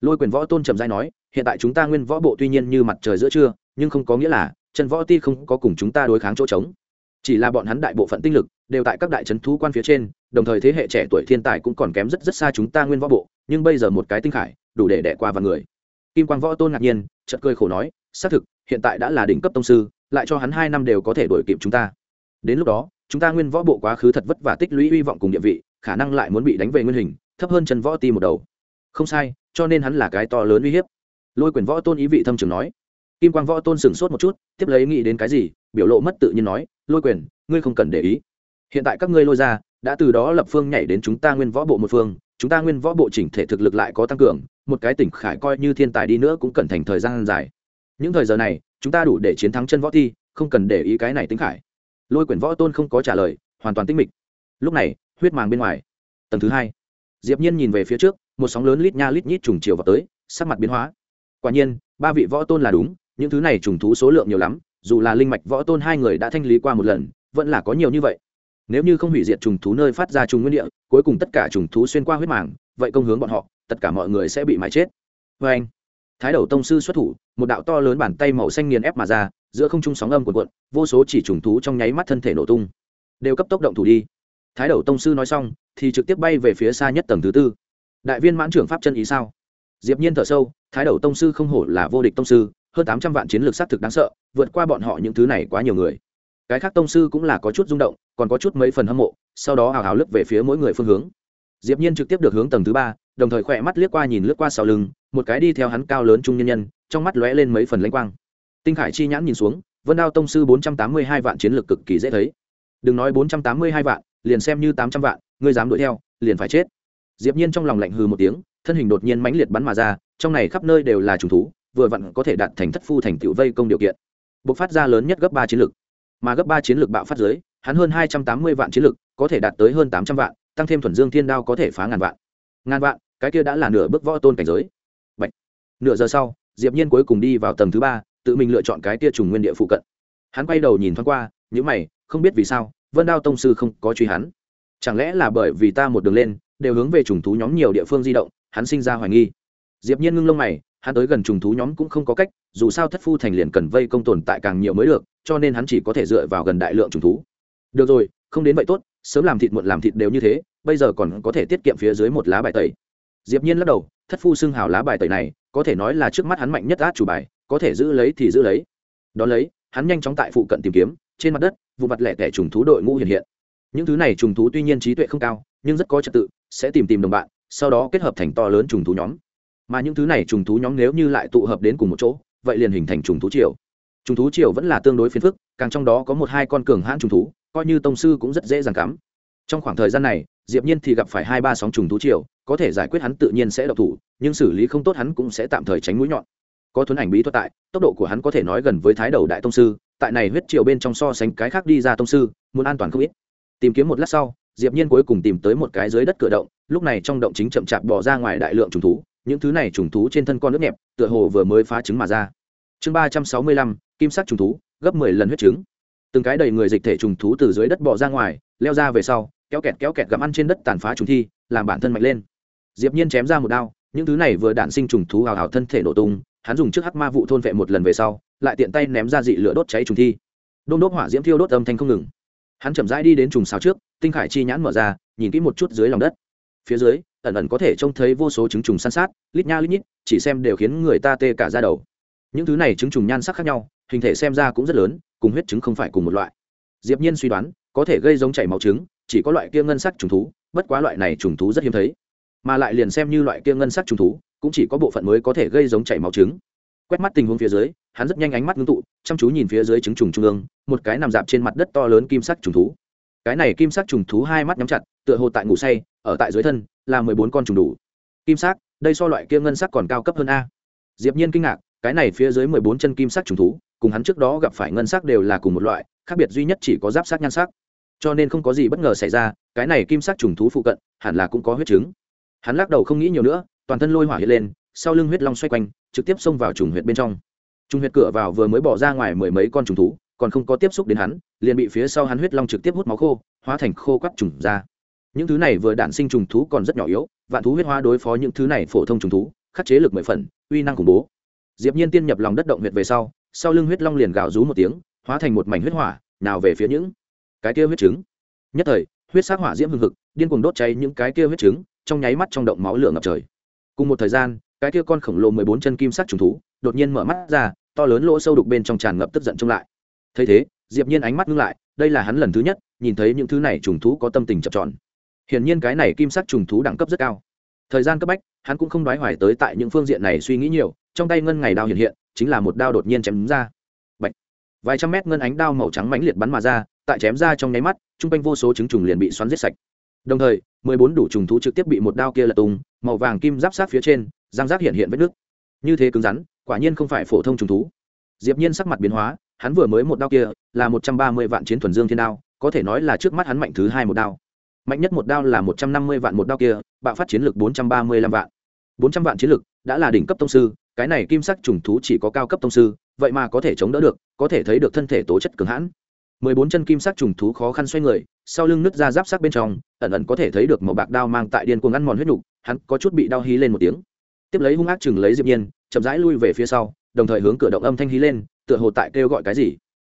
[SPEAKER 1] Lôi quyền võ tôn trầm giai nói hiện tại chúng ta nguyên võ bộ tuy nhiên như mặt trời giữa trưa, nhưng không có nghĩa là chân võ ti không có cùng chúng ta đối kháng chỗ trống. Chỉ là bọn hắn đại bộ phận tinh lực đều tại các đại trấn thú quan phía trên, đồng thời thế hệ trẻ tuổi thiên tài cũng còn kém rất rất xa chúng ta nguyên võ bộ, nhưng bây giờ một cái tinh khải, đủ để đẻ qua vào người. Kim quang võ tôn ngạc nhiên, chợt cười khổ nói, xác thực, hiện tại đã là đỉnh cấp tông sư, lại cho hắn hai năm đều có thể đổi kịp chúng ta. Đến lúc đó, chúng ta nguyên võ bộ quá khứ thật vất vả tích lũy hy vọng cùng địa vị, khả năng lại muốn bị đánh về nguyên hình, thấp hơn chân võ ti một đầu. Không sai, cho nên hắn là cái to lớn uy hiếp lôi quyền võ tôn ý vị thâm trường nói. Kim quang võ tôn sửng sốt một chút, tiếp lấy nghĩ đến cái gì, biểu lộ mất tự nhiên nói, lôi quyền, ngươi không cần để ý. Hiện tại các ngươi lôi ra, đã từ đó lập phương nhảy đến chúng ta nguyên võ bộ một phương, chúng ta nguyên võ bộ chỉnh thể thực lực lại có tăng cường, một cái tỉnh khải coi như thiên tài đi nữa cũng cần thành thời gian dài. Những thời giờ này, chúng ta đủ để chiến thắng chân võ thi, không cần để ý cái này tính khải. Lôi quyển võ tôn không có trả lời, hoàn toàn tinh mịch. Lúc này, huyết màng bên ngoài. Tầng thứ hai. Diệp nhiên nhìn về phía trước, một sóng lớn lít nha lít nhít trùng chiều vào tới, sắc mặt biến hóa quả nhiên, ba vị võ tôn là đúng, những thứ này trùng thú số lượng nhiều lắm, dù là linh mạch võ tôn hai người đã thanh lý qua một lần, vẫn là có nhiều như vậy. Nếu như không hủy diệt trùng thú nơi phát ra trùng nguyên địa, cuối cùng tất cả trùng thú xuyên qua huyết màng, vậy công hướng bọn họ, tất cả mọi người sẽ bị mãi chết. Vê anh, thái đầu tông sư xuất thủ, một đạo to lớn bàn tay màu xanh nghiền ép mà ra, giữa không trung sóng âm cuộn cuộn, vô số chỉ trùng thú trong nháy mắt thân thể nổ tung. Đều cấp tốc động thủ đi. Thái đầu tông sư nói xong, thì trực tiếp bay về phía xa nhất tầng thứ tư. Đại viên mãn trưởng pháp chân ý sao? Diệp nhiên thở sâu, thái đầu tông sư không hổ là vô địch tông sư, hơn tám trăm vạn chiến lược sát thực đáng sợ, vượt qua bọn họ những thứ này quá nhiều người. Cái khác tông sư cũng là có chút rung động, còn có chút mấy phần hâm mộ, sau đó hào hào lướt về phía mỗi người phương hướng. Diệp nhiên trực tiếp được hướng tầng thứ ba, đồng thời khỏe mắt liếc qua nhìn lướt qua sau lưng, một cái đi theo hắn cao lớn trung nhân nhân, trong mắt lóe lên mấy phần lãnh quang. Tinh khải chi nhãn nhìn xuống, vân đao tông sư bốn trăm tám mươi hai vạn chiến lược cực kỳ dễ thấy. Đừng nói bốn trăm tám mươi hai vạn, liền xem như tám trăm vạn, ngươi dám đuổi theo, liền phải chết. Diệp nhiên trong lòng lạnh hừ một tiếng thân hình đột nhiên mãnh liệt bắn mà ra trong này khắp nơi đều là trùng thú vừa vặn có thể đạt thành thất phu thành tiểu vây công điều kiện. Bộc phát ra lớn nhất gấp ba chiến lực, mà gấp ba chiến lực bạo phát dưới hắn hơn hai trăm tám mươi vạn chiến lực, có thể đạt tới hơn tám trăm vạn tăng thêm thuần dương thiên đao có thể phá ngàn vạn. Ngàn vạn cái kia đã là nửa bước võ tôn cảnh giới. Bạch. nửa giờ sau diệp nhiên cuối cùng đi vào tầng thứ ba tự mình lựa chọn cái kia trùng nguyên địa phụ cận. Hắn quay đầu nhìn thoáng qua những mày không biết vì sao vân đao tông sư không có truy hắn. Chẳng lẽ là bởi vì ta một đường lên đều hướng về trùng thú nhóm nhiều địa phương di động hắn sinh ra hoài nghi. Diệp nhiên ngưng lông mày, hắn tới gần trùng thú nhóm cũng không có cách, dù sao thất phu thành liền cần vây công tồn tại càng nhiều mới được, cho nên hắn chỉ có thể dựa vào gần đại lượng trùng thú. Được rồi, không đến vậy tốt, sớm làm thịt muộn làm thịt đều như thế, bây giờ còn có thể tiết kiệm phía dưới một lá bài tẩy. Diệp nhiên lắc đầu, thất phu xưng hào lá bài tẩy này, có thể nói là trước mắt hắn mạnh nhất át chủ bài, có thể giữ lấy thì giữ lấy. Đón lấy, hắn nhanh chóng tại phụ cận tìm kiếm, trên mặt đất, vụ mặt lẻ tẻ trùng thú đội ngũ hiện hiện. Những thứ này trùng thú tuy nhiên trí tuệ không cao, nhưng rất có trật tự, sẽ tìm tìm đồng bạn sau đó kết hợp thành to lớn trùng thú nhóm. Mà những thứ này trùng thú nhóm nếu như lại tụ hợp đến cùng một chỗ, vậy liền hình thành trùng thú triều. Trùng thú triều vẫn là tương đối phiền phức, càng trong đó có một hai con cường hãn trùng thú, coi như tông sư cũng rất dễ dàng cắm. Trong khoảng thời gian này, diệp nhiên thì gặp phải hai ba sóng trùng thú triều, có thể giải quyết hắn tự nhiên sẽ độc thủ, nhưng xử lý không tốt hắn cũng sẽ tạm thời tránh mũi nhọn. Có thuấn ảnh bí thuật tại, tốc độ của hắn có thể nói gần với thái đầu đại tông sư, tại này huyết triều bên trong so sánh cái khác đi ra tông sư, muốn an toàn không ít. Tìm kiếm một lát sau diệp nhiên cuối cùng tìm tới một cái dưới đất cửa động, lúc này trong động chính chậm chạp bò ra ngoài đại lượng trùng thú, những thứ này trùng thú trên thân con nước nhẹp, tựa hồ vừa mới phá trứng mà ra. Chương ba trăm sáu mươi lăm, kim sắc trùng thú, gấp mười lần huyết trứng. Từng cái đầy người dịch thể trùng thú từ dưới đất bò ra ngoài, leo ra về sau, kéo kẹt kéo kẹt gặm ăn trên đất tàn phá trùng thi, làm bản thân mạnh lên. Diệp nhiên chém ra một đao, những thứ này vừa đạn sinh trùng thú hào hào thân thể nổ tung, hắn dùng trước hắc ma vụ thôn vệ một lần về sau, lại tiện tay ném ra dị lửa đốt cháy trùng thi. Đôn đốt hỏa diễm thiêu đốt âm thanh không ngừng hắn chậm rãi đi đến trùng xào trước, tinh khải chi nhãn mở ra, nhìn kỹ một chút dưới lòng đất. Phía dưới, ẩn ẩn có thể trông thấy vô số trứng trùng san sát, lít nha lít nhít, chỉ xem đều khiến người ta tê cả ra đầu. Những thứ này trứng trùng nhan sắc khác nhau, hình thể xem ra cũng rất lớn, cùng huyết trứng không phải cùng một loại. Diệp nhiên suy đoán, có thể gây giống chảy máu trứng, chỉ có loại kia ngân sắc trùng thú, bất quá loại này trùng thú rất hiếm thấy. Mà lại liền xem như loại kia ngân sắc trùng thú, cũng chỉ có bộ phận mới có thể gây giống chảy máu trứng quét mắt tình huống phía dưới, hắn rất nhanh ánh mắt ngưng tụ, chăm chú nhìn phía dưới trứng trùng trung ương, một cái nằm dạp trên mặt đất to lớn kim sắc trùng thú. Cái này kim sắc trùng thú hai mắt nhắm chặt, tựa hồ tại ngủ say, ở tại dưới thân, là mười bốn con trùng đủ. Kim sắc, đây so loại kia ngân sắc còn cao cấp hơn a. Diệp nhiên kinh ngạc, cái này phía dưới mười bốn chân kim sắc trùng thú, cùng hắn trước đó gặp phải ngân sắc đều là cùng một loại, khác biệt duy nhất chỉ có giáp sắc, nhan sắc. Cho nên không có gì bất ngờ xảy ra, cái này kim sắc trùng thú phụ cận, hẳn là cũng có huyết trứng. Hắn lắc đầu không nghĩ nhiều nữa, toàn thân lôi hỏa hiện lên, sau lưng huyết long xoay quanh trực tiếp xông vào trùng huyệt bên trong. Trùng huyệt cửa vào vừa mới bỏ ra ngoài mười mấy con trùng thú, còn không có tiếp xúc đến hắn, liền bị phía sau hắn huyết long trực tiếp hút máu khô, hóa thành khô quắt trùng ra. Những thứ này vừa đản sinh trùng thú còn rất nhỏ yếu, vạn thú huyết hóa đối phó những thứ này phổ thông trùng thú, khắc chế lực mười phần, uy năng khủng bố. Diệp nhiên tiên nhập lòng đất động huyệt về sau sau lưng huyết long liền gào rú một tiếng, hóa thành một mảnh huyết hỏa, nào về phía những cái kia huyết trứng. Nhất thời, huyết sắc hỏa diễm hừng hực, điên cuồng đốt cháy những cái kia huyết trứng, trong nháy mắt trong động máu lửa ngập trời. Cùng một thời gian cái kia con khổng lồ mười bốn chân kim sắc trùng thú, đột nhiên mở mắt ra, to lớn lỗ sâu đục bên trong tràn ngập tức giận trông lại. Thấy thế, diệp nhiên ánh mắt ngưng lại, đây là hắn lần thứ nhất nhìn thấy những thứ này trùng thú có tâm tình chập tròn. Hiển nhiên cái này kim sắc trùng thú đẳng cấp rất cao. Thời gian cấp bách, hắn cũng không đoái hoài tới tại những phương diện này suy nghĩ nhiều, trong tay ngân ngày đao hiện hiện, chính là một đao đột nhiên chém ra. Bạch. vài trăm mét ngân ánh đao màu trắng mãnh liệt bắn mà ra, tại chém ra trong nháy mắt, trung quanh vô số trứng trùng liền bị xoắn giết sạch. Đồng thời, mười bốn đủ trùng thú trực tiếp bị một đao kia lật tung, màu vàng kim giáp sát phía trên răng rác hiện hiện vết nước. Như thế cứng rắn, quả nhiên không phải phổ thông trùng thú. Diệp nhiên sắc mặt biến hóa, hắn vừa mới một đao kia là một trăm ba mươi vạn chiến thuần dương thiên đao, có thể nói là trước mắt hắn mạnh thứ hai một đao. Mạnh nhất một đao là một trăm năm mươi vạn một đao kia, bạo phát chiến lực bốn trăm ba mươi lăm vạn. Bốn trăm vạn chiến lực đã là đỉnh cấp tông sư, cái này kim sắc trùng thú chỉ có cao cấp tông sư, vậy mà có thể chống đỡ được, có thể thấy được thân thể tố chất cường hãn. Mười bốn chân kim sắc trùng thú khó khăn xoay người, sau lưng nứt ra giáp sắc bên trong, ẩn ẩn có thể thấy được một bạc đao mang tại điên cuồng ăn mòn huyết nục, hắn có chút bị đau hí lên một tiếng tiếp lấy hung ác chừng lấy diệp nhiên chậm rãi lui về phía sau đồng thời hướng cửa động âm thanh hí lên tựa hồ tại kêu gọi cái gì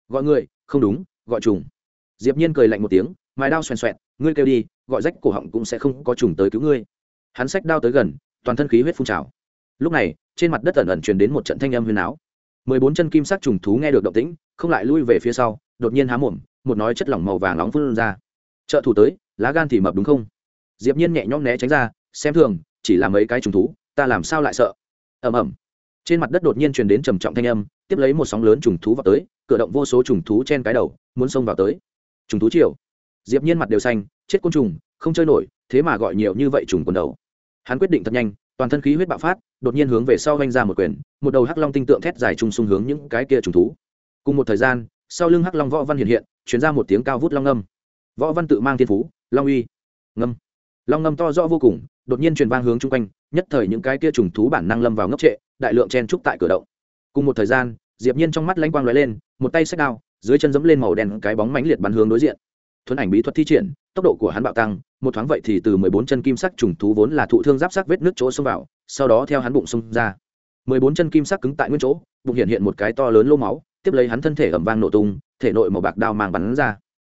[SPEAKER 1] gọi người không đúng gọi trùng diệp nhiên cười lạnh một tiếng mài đao xoèn xoẹt ngươi kêu đi gọi rách cổ họng cũng sẽ không có trùng tới cứu ngươi hắn xách đao tới gần toàn thân khí huyết phun trào lúc này trên mặt đất ẩn ẩn truyền đến một trận thanh âm huyền áo mười bốn chân kim sắc trùng thú nghe được động tĩnh không lại lui về phía sau đột nhiên há mồm một nói chất lỏng màu vàng nóng phun ra trợ thủ tới lá gan thì mập đúng không diệp nhiên nhẹ nhõm né tránh ra xem thường chỉ là mấy cái trùng thú ta làm sao lại sợ? Ầm ầm. Trên mặt đất đột nhiên truyền đến trầm trọng thanh âm, tiếp lấy một sóng lớn trùng thú vào tới cử động vô số trùng thú trên cái đầu, muốn xông vào tới. Trùng thú chiều diệp nhiên mặt đều xanh, chết côn trùng, không chơi nổi, thế mà gọi nhiều như vậy trùng quần đầu. Hắn quyết định thật nhanh, toàn thân khí huyết bạo phát, đột nhiên hướng về sau vanh ra một quyền, một đầu hắc long tinh tượng thét dài trung xung hướng những cái kia trùng thú. Cùng một thời gian, sau lưng hắc long võ văn hiện hiện, truyền ra một tiếng cao vút long ngâm võ văn tự mang thiên phú, long uy. Ngâm. Long ngâm to rõ vô cùng, đột nhiên truyền vang hướng chung quanh nhất thời những cái kia trùng thú bản năng lâm vào ngốc trệ, đại lượng chen trúc tại cửa động. Cùng một thời gian, diệp nhiên trong mắt lanh quang lóe lên, một tay xách đao, dưới chân giẫm lên màu đen cái bóng mãnh liệt bắn hướng đối diện. Thuấn ảnh bí thuật thi triển, tốc độ của hắn bạo tăng, một thoáng vậy thì từ 14 chân kim sắc trùng thú vốn là thụ thương giáp sắc vết nước chỗ xông vào, sau đó theo hắn bụng xông ra. 14 chân kim sắc cứng tại nguyên chỗ, bụng hiện hiện một cái to lớn lô máu, tiếp lấy hắn thân thể ầm vang nổ tung, thể nội màu bạc đao mang bắn ra.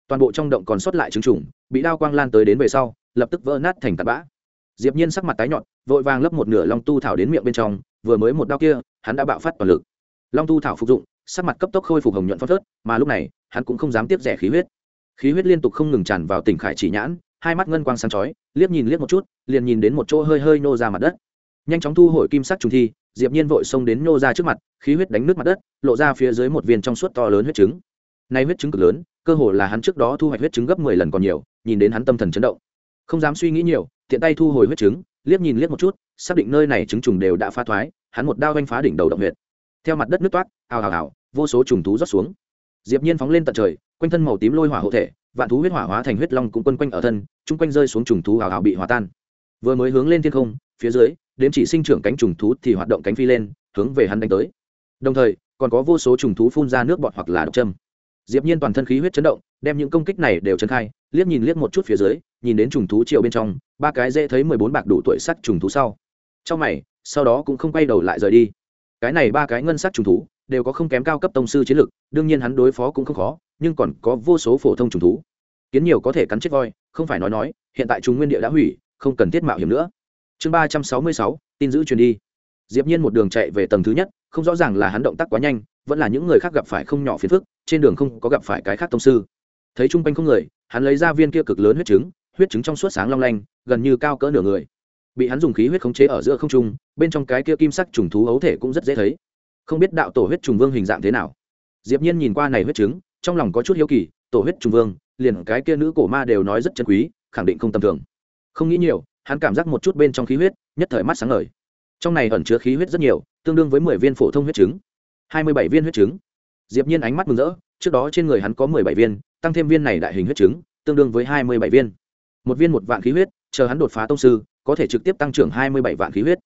[SPEAKER 1] Toàn bộ trong động còn sót lại trứng trùng, bị đao quang lan tới đến về sau, lập tức vỡ nát thành tạt bã diệp nhiên sắc mặt tái nhợt, vội vàng lấp một nửa long tu thảo đến miệng bên trong, vừa mới một đao kia, hắn đã bạo phát toàn lực. Long tu thảo phục dụng, sắc mặt cấp tốc khôi phục hồng nhuận phất phớt, mà lúc này, hắn cũng không dám tiếp rẻ khí huyết. Khí huyết liên tục không ngừng tràn vào tỉnh khải chỉ nhãn, hai mắt ngân quang sáng chói, liếc nhìn liếc một chút, liền nhìn đến một chỗ hơi hơi nô ra mặt đất. Nhanh chóng thu hồi kim sắc trùng thi, diệp nhiên vội xông đến nô ra trước mặt, khí huyết đánh nước mặt đất, lộ ra phía dưới một viên trong suốt to lớn huyết trứng. Nay huyết trứng cực lớn, cơ hồ là hắn trước đó thu hoạch huyết trứng gấp 10 lần còn nhiều, nhìn đến hắn tâm thần chấn động. Không dám suy nghĩ nhiều tiện tay thu hồi huyết trứng, liếc nhìn liếc một chút, xác định nơi này trứng trùng đều đã phá thoái, hắn một đao oanh phá đỉnh đầu động huyệt. Theo mặt đất nước toát, ào ào ào, vô số trùng thú rót xuống. Diệp nhiên phóng lên tận trời, quanh thân màu tím lôi hỏa hộ thể, vạn thú huyết hỏa hóa thành huyết long cũng quân quanh ở thân, chung quanh rơi xuống trùng thú ào ào bị hòa tan. Vừa mới hướng lên thiên không, phía dưới, đếm chỉ sinh trưởng cánh trùng thú thì hoạt động cánh phi lên, hướng về hắn đánh tới. Đồng thời, còn có vô số trùng thú phun ra nước bọt hoặc là độc châm. Diệp nhiên toàn thân khí huyết chấn động, đem những công kích này đều chấn khai liếc nhìn liếc một chút phía dưới, nhìn đến trùng thú chiều bên trong, ba cái dễ thấy mười bốn bạc đủ tuổi sắt trùng thú sau. Trong mày, sau đó cũng không quay đầu lại rời đi. Cái này ba cái ngân sắc trùng thú, đều có không kém cao cấp tông sư chiến lực, đương nhiên hắn đối phó cũng không khó, nhưng còn có vô số phổ thông trùng thú. Kiến nhiều có thể cắn chết voi, không phải nói nói, hiện tại chúng nguyên địa đã hủy, không cần thiết mạo hiểm nữa. Chương ba trăm sáu mươi sáu, tin giữ truyền đi. Diệp nhiên một đường chạy về tầng thứ nhất, không rõ ràng là hắn động tác quá nhanh, vẫn là những người khác gặp phải không nhỏ phiền phức, trên đường không có gặp phải cái khác tông sư. Thấy trung quanh không người hắn lấy ra viên kia cực lớn huyết trứng huyết trứng trong suốt sáng long lanh, gần như cao cỡ nửa người. Bị hắn dùng khí huyết khống chế ở giữa không trung, bên trong cái kia kim sắc trùng thú ấu thể cũng rất dễ thấy. Không biết đạo tổ huyết trùng vương hình dạng thế nào. Diệp nhiên nhìn qua này huyết trứng, trong lòng có chút hiếu kỳ, tổ huyết trùng vương, liền cái kia nữ cổ ma đều nói rất chân quý, khẳng định không tầm thường. Không nghĩ nhiều, hắn cảm giác một chút bên trong khí huyết, nhất thời mắt sáng ngời. Trong này ẩn chứa khí huyết rất nhiều, tương đương với mười viên phổ thông huyết trứng. Hai mươi bảy viên huyết trứng. Diệp nhiên ánh mắt mừng rỡ, trước đó trên người hắn có mười bảy viên tăng thêm viên này đại hình huyết trứng, tương đương với hai mươi bảy viên. Một viên một vạn khí huyết, chờ hắn đột phá tông sư, có thể trực tiếp tăng trưởng hai mươi bảy vạn khí huyết.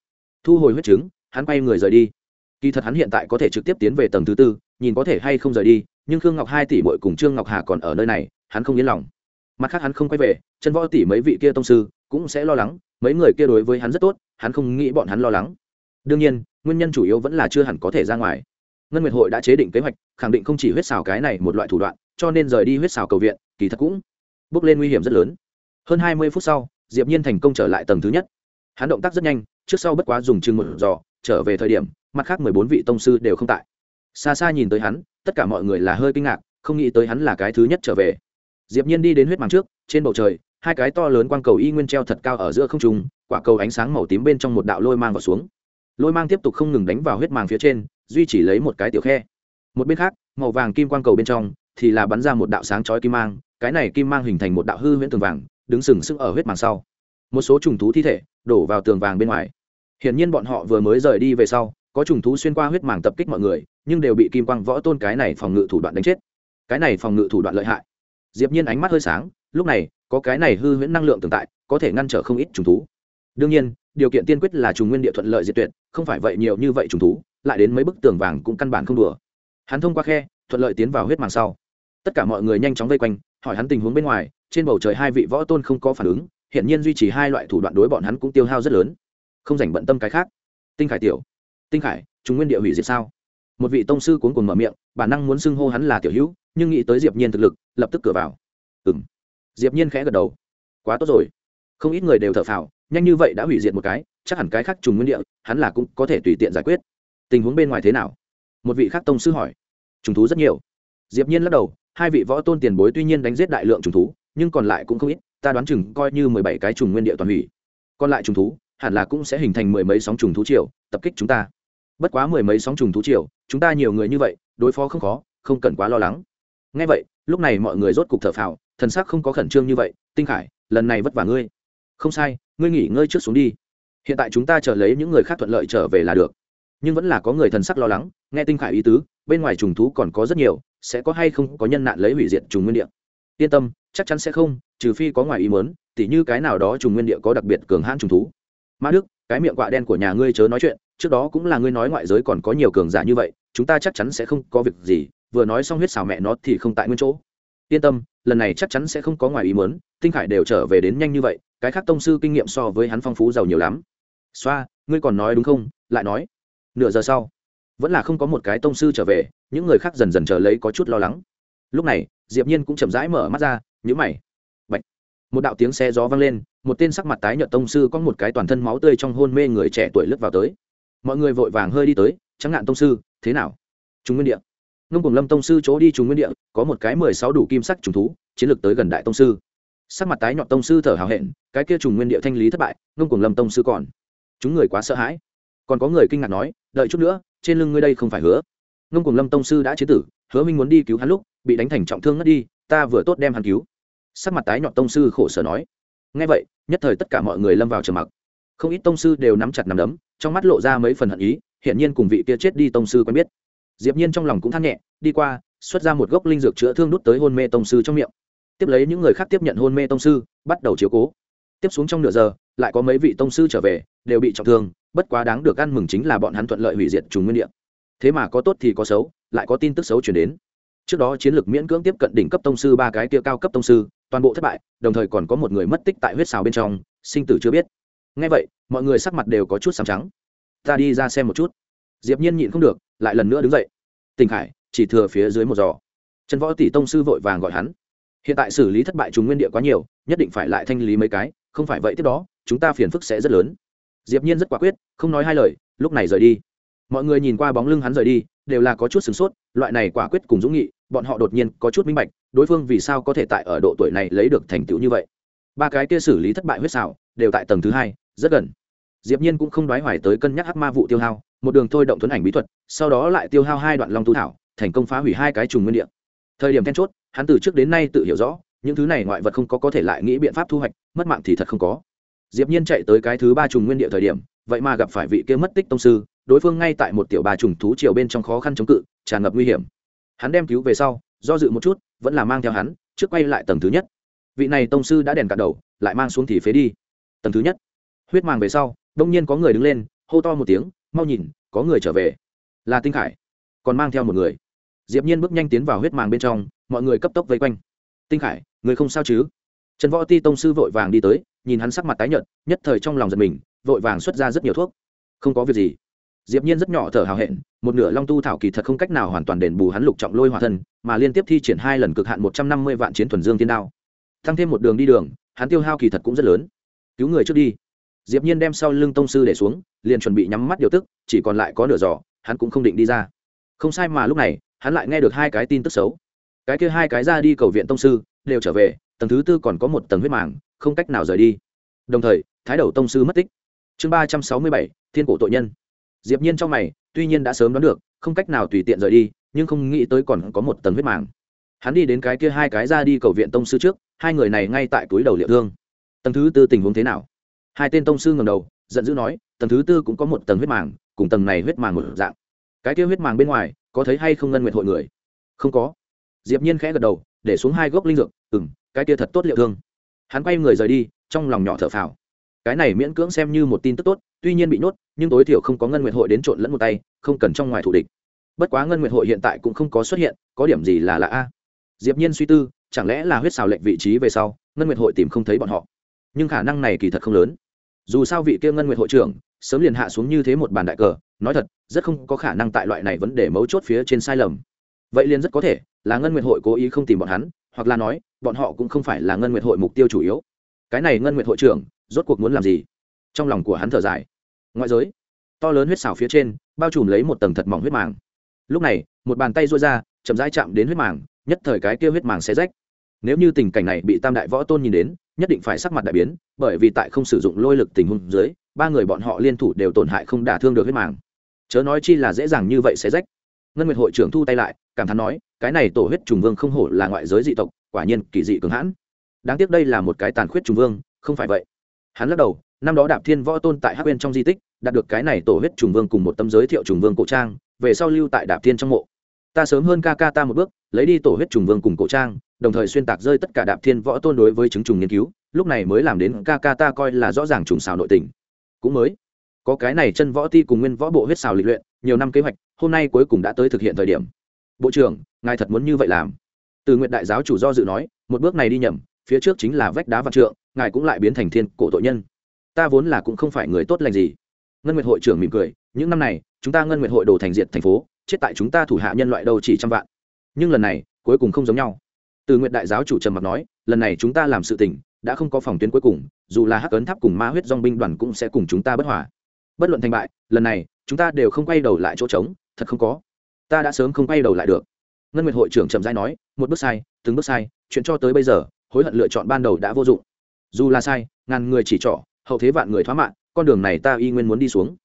[SPEAKER 1] Thu hồi huyết trứng, hắn quay người rời đi. Kỳ thật hắn hiện tại có thể trực tiếp tiến về tầng thứ tư, nhìn có thể hay không rời đi, nhưng khương ngọc hai tỷ bội cùng trương ngọc hà còn ở nơi này, hắn không yên lòng. Mặt khác hắn không quay về chân võ tỷ mấy vị kia tông sư cũng sẽ lo lắng, mấy người kia đối với hắn rất tốt, hắn không nghĩ bọn hắn lo lắng. Đương nhiên, nguyên nhân chủ yếu vẫn là chưa hẳn có thể ra ngoài. Ngân nguyệt hội đã chế định kế hoạch, khẳng định không chỉ huyết xào cái này một loại thủ đoạn cho nên rời đi huyết xào cầu viện, kỳ thật cũng bước lên nguy hiểm rất lớn. Hơn hai mươi phút sau, diệp nhiên thành công trở lại tầng thứ nhất. Hắn động tác rất nhanh, trước sau bất quá dùng chừng một giò, trở về thời điểm, mặt khác mười bốn vị tông sư đều không tại. Xa xa nhìn tới hắn, tất cả mọi người là hơi kinh ngạc, không nghĩ tới hắn là cái thứ nhất trở về. Diệp nhiên đi đến huyết màng trước, trên bầu trời, hai cái to lớn quang cầu y nguyên treo thật cao ở giữa không trung, quả cầu ánh sáng màu tím bên trong một đạo lôi mang vào xuống. Lôi mang tiếp tục không ngừng đánh vào huyết màng phía trên, duy chỉ lấy một cái tiểu khe. Một bên khác, màu vàng kim quang cầu bên trong thì là bắn ra một đạo sáng chói kim mang, cái này kim mang hình thành một đạo hư huyễn tường vàng, đứng sừng sững ở huyết màng sau. Một số trùng thú thi thể đổ vào tường vàng bên ngoài. Hiển nhiên bọn họ vừa mới rời đi về sau, có trùng thú xuyên qua huyết màng tập kích mọi người, nhưng đều bị kim quang võ tôn cái này phòng ngự thủ đoạn đánh chết. Cái này phòng ngự thủ đoạn lợi hại. Diệp nhiên ánh mắt hơi sáng, lúc này, có cái này hư huyễn năng lượng tồn tại, có thể ngăn trở không ít trùng thú. Đương nhiên, điều kiện tiên quyết là trùng nguyên địa thuận lợi diệt tuyệt, không phải vậy nhiều như vậy trùng thú, lại đến mấy bức tường vàng cũng căn bản không đùa. Hắn thông qua khe thuận lợi tiến vào huyết màng sau. Tất cả mọi người nhanh chóng vây quanh, hỏi hắn tình huống bên ngoài, trên bầu trời hai vị võ tôn không có phản ứng hiện nhiên duy trì hai loại thủ đoạn đối bọn hắn cũng tiêu hao rất lớn. Không dành bận tâm cái khác. Tinh khải tiểu, tinh khải, chúng nguyên địa hủy diệt sao? Một vị tông sư cuốn cuồng mở miệng, bản năng muốn xưng hô hắn là tiểu hữu, nhưng nghĩ tới diệp nhiên thực lực, lập tức cửa vào. Ừm. Diệp nhiên khẽ gật đầu. Quá tốt rồi. Không ít người đều thở phào, nhanh như vậy đã hủy diệt một cái, chắc hẳn cái khác trùng nguyên địa, hắn là cũng có thể tùy tiện giải quyết. Tình huống bên ngoài thế nào? Một vị khác tông sư hỏi trùng thú rất nhiều. Diệp nhiên lắc đầu, hai vị võ tôn tiền bối tuy nhiên đánh giết đại lượng trùng thú, nhưng còn lại cũng không ít, ta đoán chừng coi như mười bảy cái trùng nguyên địa toàn hủy. Còn lại trùng thú, hẳn là cũng sẽ hình thành mười mấy sóng trùng thú triều, tập kích chúng ta. Bất quá mười mấy sóng trùng thú triều, chúng ta nhiều người như vậy, đối phó không khó, không cần quá lo lắng. Ngay vậy, lúc này mọi người rốt cục thở phào, thần sắc không có khẩn trương như vậy, tinh khải, lần này vất vả ngươi. Không sai, ngươi nghỉ ngơi trước xuống đi. Hiện tại chúng ta chờ lấy những người khác thuận lợi trở về là được. Nhưng vẫn là có người thần sắc lo lắng, nghe tinh khải ý tứ bên ngoài trùng thú còn có rất nhiều, sẽ có hay không có nhân nạn lấy hủy diệt trùng nguyên địa. Yên tâm, chắc chắn sẽ không, trừ phi có ngoài ý mớn tỉ như cái nào đó trùng nguyên địa có đặc biệt cường hãn trùng thú. Ma đức, cái miệng quạ đen của nhà ngươi chớ nói chuyện, trước đó cũng là ngươi nói ngoại giới còn có nhiều cường giả như vậy, chúng ta chắc chắn sẽ không có việc gì, vừa nói xong huyết xào mẹ nó thì không tại nguyên chỗ. Yên tâm, lần này chắc chắn sẽ không có ngoài ý mớn tinh khải đều trở về đến nhanh như vậy, cái khác tông sư kinh nghiệm so với hắn phong phú giàu nhiều lắm. Xoa, ngươi còn nói đúng không? Lại nói, nửa giờ sau vẫn là không có một cái tông sư trở về, những người khác dần dần chờ lấy có chút lo lắng. Lúc này, diệp nhiên cũng chậm rãi mở mắt ra, nhíu mày. Bạch. một đạo tiếng xe gió vang lên, một tên sắc mặt tái nhợt tông sư có một cái toàn thân máu tươi trong hôn mê người trẻ tuổi lướt vào tới. Mọi người vội vàng hơi đi tới chẳng ngạn tông sư, thế nào? Trung nguyên địa. Ngông cùng lâm tông sư chỗ đi trung nguyên địa, có một cái mười sáu đủ kim sắc trùng thú, chiến lược tới gần đại tông sư. Sắc mặt tái nhọn tông sư thở hào hẹn, cái kia trùng nguyên địa thanh lý thất bại, ngông cùng lâm tông sư còn. Chúng người quá sợ hãi. Còn có người kinh ngạc nói đợi chút nữa, trên lưng ngươi đây không phải hứa. Ngông cùng lâm tông sư đã chế tử, hứa minh muốn đi cứu hắn lúc, bị đánh thành trọng thương ngất đi, ta vừa tốt đem hắn cứu. Sắc mặt tái nhọn tông sư khổ sở nói. Ngay vậy, nhất thời tất cả mọi người lâm vào trầm mặc. Không ít tông sư đều nắm chặt nắm đấm, trong mắt lộ ra mấy phần hận ý hiện nhiên cùng vị kia chết đi tông sư quen biết. Diệp nhiên trong lòng cũng than nhẹ, đi qua, xuất ra một gốc linh dược chữa thương đút tới hôn mê tông sư trong miệng. Tiếp lấy những người khác tiếp nhận hôn mê tông sư, bắt đầu chiếu cố. Tiếp xuống trong nửa giờ, lại có mấy vị tông sư trở về, đều bị trọng thương bất quá đáng được ăn mừng chính là bọn hắn thuận lợi hủy diệt trùng nguyên địa. Thế mà có tốt thì có xấu, lại có tin tức xấu chuyển đến. Trước đó chiến lược miễn cưỡng tiếp cận đỉnh cấp tông sư ba cái kia cao cấp tông sư, toàn bộ thất bại, đồng thời còn có một người mất tích tại huyết xào bên trong, sinh tử chưa biết. Ngay vậy, mọi người sắc mặt đều có chút sàm trắng. Ta đi ra xem một chút. Diệp nhiên nhịn không được, lại lần nữa đứng dậy. Tình khải, chỉ thừa phía dưới một giò. Trần võ tỷ tông sư vội vàng gọi hắn. Hiện tại xử lý thất bại Trùng nguyên địa quá nhiều, nhất định phải lại thanh lý mấy cái, không phải vậy tiếp đó, chúng ta phiền phức sẽ rất lớn diệp nhiên rất quả quyết, không nói hai lời, lúc này rời đi. Mọi người nhìn qua bóng lưng hắn rời đi, đều là có chút sửng sốt, loại này quả quyết cùng dũng nghị, bọn họ đột nhiên có chút minh bạch, đối phương vì sao có thể tại ở độ tuổi này lấy được thành tựu như vậy. Ba cái kia xử lý thất bại huyết xảo, đều tại tầng thứ hai, rất gần. Diệp nhiên cũng không đoái hoài tới cân nhắc hắc ma vụ tiêu hao, một đường thôi động thuấn ảnh bí thuật, sau đó lại tiêu hao hai đoạn long tu thảo, thành công phá hủy hai cái trùng nguyên địa. Thời điểm then chốt, hắn từ trước đến nay tự hiểu rõ, những thứ này ngoại vật không có có thể lại nghĩ biện pháp thu hoạch, mất mạng thì thật không có diệp nhiên chạy tới cái thứ ba trùng nguyên địa thời điểm, vậy mà gặp phải vị kia mất tích tông sư, đối phương ngay tại một tiểu ba trùng thú triều bên trong khó khăn chống cự, tràn ngập nguy hiểm. Hắn đem cứu về sau, do dự một chút, vẫn là mang theo hắn, trước quay lại tầng thứ nhất. Vị này tông sư đã đèn cả đầu, lại mang xuống thì phế đi. Tầng thứ nhất. Huyết màng về sau đông nhiên có người đứng lên, hô to một tiếng, mau nhìn, có người trở về. Là tinh khải. Còn mang theo một người. Diệp nhiên bước nhanh tiến vào huyết màng bên trong, mọi người cấp tốc vây quanh. Tinh khải, người không sao chứ? Trần võ ti tông sư vội vàng đi tới, nhìn hắn sắc mặt tái nhợt, nhất thời trong lòng giật mình, vội vàng xuất ra rất nhiều thuốc. Không có việc gì. Diệp nhiên rất nhỏ thở hào hẹn, một nửa long tu thảo kỳ thật không cách nào hoàn toàn đền bù hắn lục trọng lôi hỏa thân, mà liên tiếp thi triển hai lần cực hạn một trăm năm mươi vạn chiến thuần dương tiên đao. Tăng thêm một đường đi đường, hắn tiêu hao kỳ thật cũng rất lớn. Cứu người trước đi. Diệp nhiên đem sau lưng tông sư để xuống, liền chuẩn bị nhắm mắt điều tức, chỉ còn lại có nửa giò, hắn cũng không định đi ra. Không sai mà lúc này, hắn lại nghe được hai cái tin tức xấu. Cái kia hai cái ra đi cầu viện tông sư, đều trở về tầng thứ tư còn có một tầng huyết màng, không cách nào rời đi. Đồng thời, thái đầu tông sư mất tích. Chương ba trăm sáu mươi bảy, thiên cổ tội nhân. Diệp nhiên trong mày, tuy nhiên đã sớm đoán được, không cách nào tùy tiện rời đi, nhưng không nghĩ tới còn có một tầng huyết màng. Hắn đi đến cái kia hai cái ra đi cầu viện tông sư trước, hai người này ngay tại túi đầu liệu thương. Tầng thứ tư tình huống thế nào? Hai tên tông sư ngầm đầu, giận dữ nói, tầng thứ tư cũng có một tầng huyết màng, cùng tầng này huyết màng một dạng. Cái kia huyết màng bên ngoài, có thấy hay không ngân nguyện hội người? Không có. Diệp nhiên khẽ gật đầu, để xuống hai gốc linh dược, ừm cái kia thật tốt liệu thương. Hắn quay người rời đi, trong lòng nhỏ thở phào. Cái này miễn cưỡng xem như một tin tức tốt, tuy nhiên bị nhốt, nhưng tối thiểu không có ngân nguyện hội đến trộn lẫn một tay, không cần trong ngoài thủ địch. Bất quá ngân nguyện hội hiện tại cũng không có xuất hiện, có điểm gì là lạ a? Diệp nhiên suy tư, chẳng lẽ là huyết xào lệnh vị trí về sau, ngân nguyện hội tìm không thấy bọn họ? Nhưng khả năng này kỳ thật không lớn. Dù sao vị kia ngân nguyện hội trưởng, sớm liền hạ xuống như thế một bàn đại cờ, nói thật, rất không có khả năng tại loại này vấn đề mấu chốt phía trên sai lầm. Vậy liền rất có thể là ngân nguyện hội cố ý không tìm bọn hắn hoặc là nói, bọn họ cũng không phải là ngân Nguyệt hội mục tiêu chủ yếu. Cái này ngân Nguyệt hội trưởng, rốt cuộc muốn làm gì? Trong lòng của hắn thở dài. Ngoại giới, to lớn huyết xào phía trên, bao trùm lấy một tầng thật mỏng huyết màng. Lúc này, một bàn tay rối ra, chậm rãi chạm đến huyết màng, nhất thời cái kia huyết màng sẽ rách. Nếu như tình cảnh này bị tam đại võ tôn nhìn đến, nhất định phải sắc mặt đại biến, bởi vì tại không sử dụng lôi lực tình huống dưới, ba người bọn họ liên thủ đều tổn hại không đả thương được huyết màng. Chớ nói chi là dễ dàng như vậy sẽ rách. Ngân nguyệt hội trưởng thu tay lại, cảm thán nói cái này tổ huyết trùng vương không hổ là ngoại giới dị tộc, quả nhiên kỳ dị cường hãn. Đáng tiếc đây là một cái tàn khuyết trùng vương, không phải vậy. Hắn lắc đầu, năm đó đạp thiên võ tôn tại hắc bên trong di tích, đạt được cái này tổ huyết trùng vương cùng một tâm giới thiệu trùng vương cổ trang, về sau lưu tại đạp thiên trong mộ. Ta sớm hơn ca ca ta một bước, lấy đi tổ huyết trùng vương cùng cổ trang, đồng thời xuyên tạc rơi tất cả đạp thiên võ tôn đối với chứng trùng nghiên cứu, lúc này mới làm đến ca ca ta coi là rõ ràng trùng xào nội tình. Cũng mới, có cái này chân võ ti cùng nguyên võ bộ huyết xào lịch luyện, nhiều năm kế hoạch, hôm nay cuối cùng đã tới thực hiện thời điểm. Bộ trưởng ngài thật muốn như vậy làm? Từ nguyện đại giáo chủ do dự nói, một bước này đi nhầm, phía trước chính là vách đá vạn trượng, ngài cũng lại biến thành thiên cổ tội nhân. Ta vốn là cũng không phải người tốt lành gì. Ngân nguyệt hội trưởng mỉm cười, những năm này, chúng ta ngân nguyệt hội đồ thành diệt thành phố, chết tại chúng ta thủ hạ nhân loại đâu chỉ trăm vạn. Nhưng lần này, cuối cùng không giống nhau. Từ nguyện đại giáo chủ trầm mặc nói, lần này chúng ta làm sự tình, đã không có phòng tuyến cuối cùng, dù là hắc ấn tháp cùng ma huyết dong binh đoàn cũng sẽ cùng chúng ta bất hòa. Bất luận thành bại, lần này, chúng ta đều không quay đầu lại chỗ trống, thật không có. Ta đã sớm không quay đầu lại được ngân nguyệt hội trưởng trầm giai nói, một bước sai, từng bước sai, chuyện cho tới bây giờ, hối hận lựa chọn ban đầu đã vô dụng. Dù là sai, ngàn người chỉ trỏ, hậu thế vạn người thoá mạng con đường này ta y nguyên muốn đi xuống.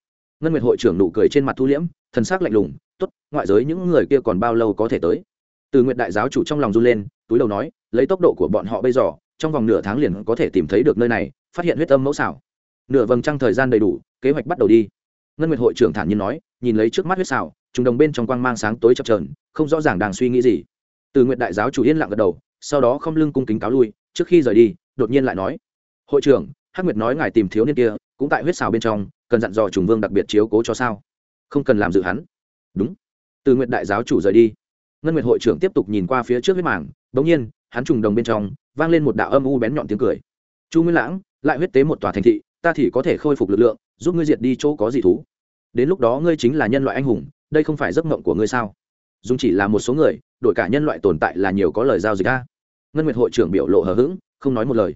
[SPEAKER 1] Ngân nguyệt hội trưởng nụ cười trên mặt thu liễm, thần sắc lạnh lùng, tốt, ngoại giới những người kia còn bao lâu có thể tới? Từ nguyện đại giáo chủ trong lòng run lên, túi đầu nói, lấy tốc độ của bọn họ bây giờ, trong vòng nửa tháng liền có thể tìm thấy được nơi này, phát hiện huyết âm mẫu xảo. Nửa vầng trăng thời gian đầy đủ, kế hoạch bắt đầu đi. Ngân nguyệt hội trưởng thản nhiên nói, nhìn lấy trước mắt huyết xảo trùng đồng bên trong quang mang sáng tối chập trờn không rõ ràng đang suy nghĩ gì. Từ nguyện đại giáo chủ yên lặng gật đầu, sau đó không lưng cung kính cáo lui, trước khi rời đi, đột nhiên lại nói, hội trưởng, hắc nguyệt nói ngài tìm thiếu niên kia, cũng tại huyết xào bên trong, cần dặn dò trùng vương đặc biệt chiếu cố cho sao? Không cần làm dự hắn. Đúng. Từ nguyện đại giáo chủ rời đi. Ngân nguyệt hội trưởng tiếp tục nhìn qua phía trước huyết mảng bỗng nhiên, hắn trùng đồng bên trong, vang lên một đạo âm u bén nhọn tiếng cười. Chu nguyên lãng, lại huyết tế một tòa thành thị, ta thì có thể khôi phục lực lượng, giúp ngươi diệt đi chỗ có dị thú. Đến lúc đó ngươi chính là nhân loại anh hùng đây không phải giấc mộng của ngươi sao? Dùng chỉ là một số người đội cả nhân loại tồn tại là nhiều có lời giao dịch a. Ngân nguyệt hội trưởng biểu lộ hờ hững, không nói một lời.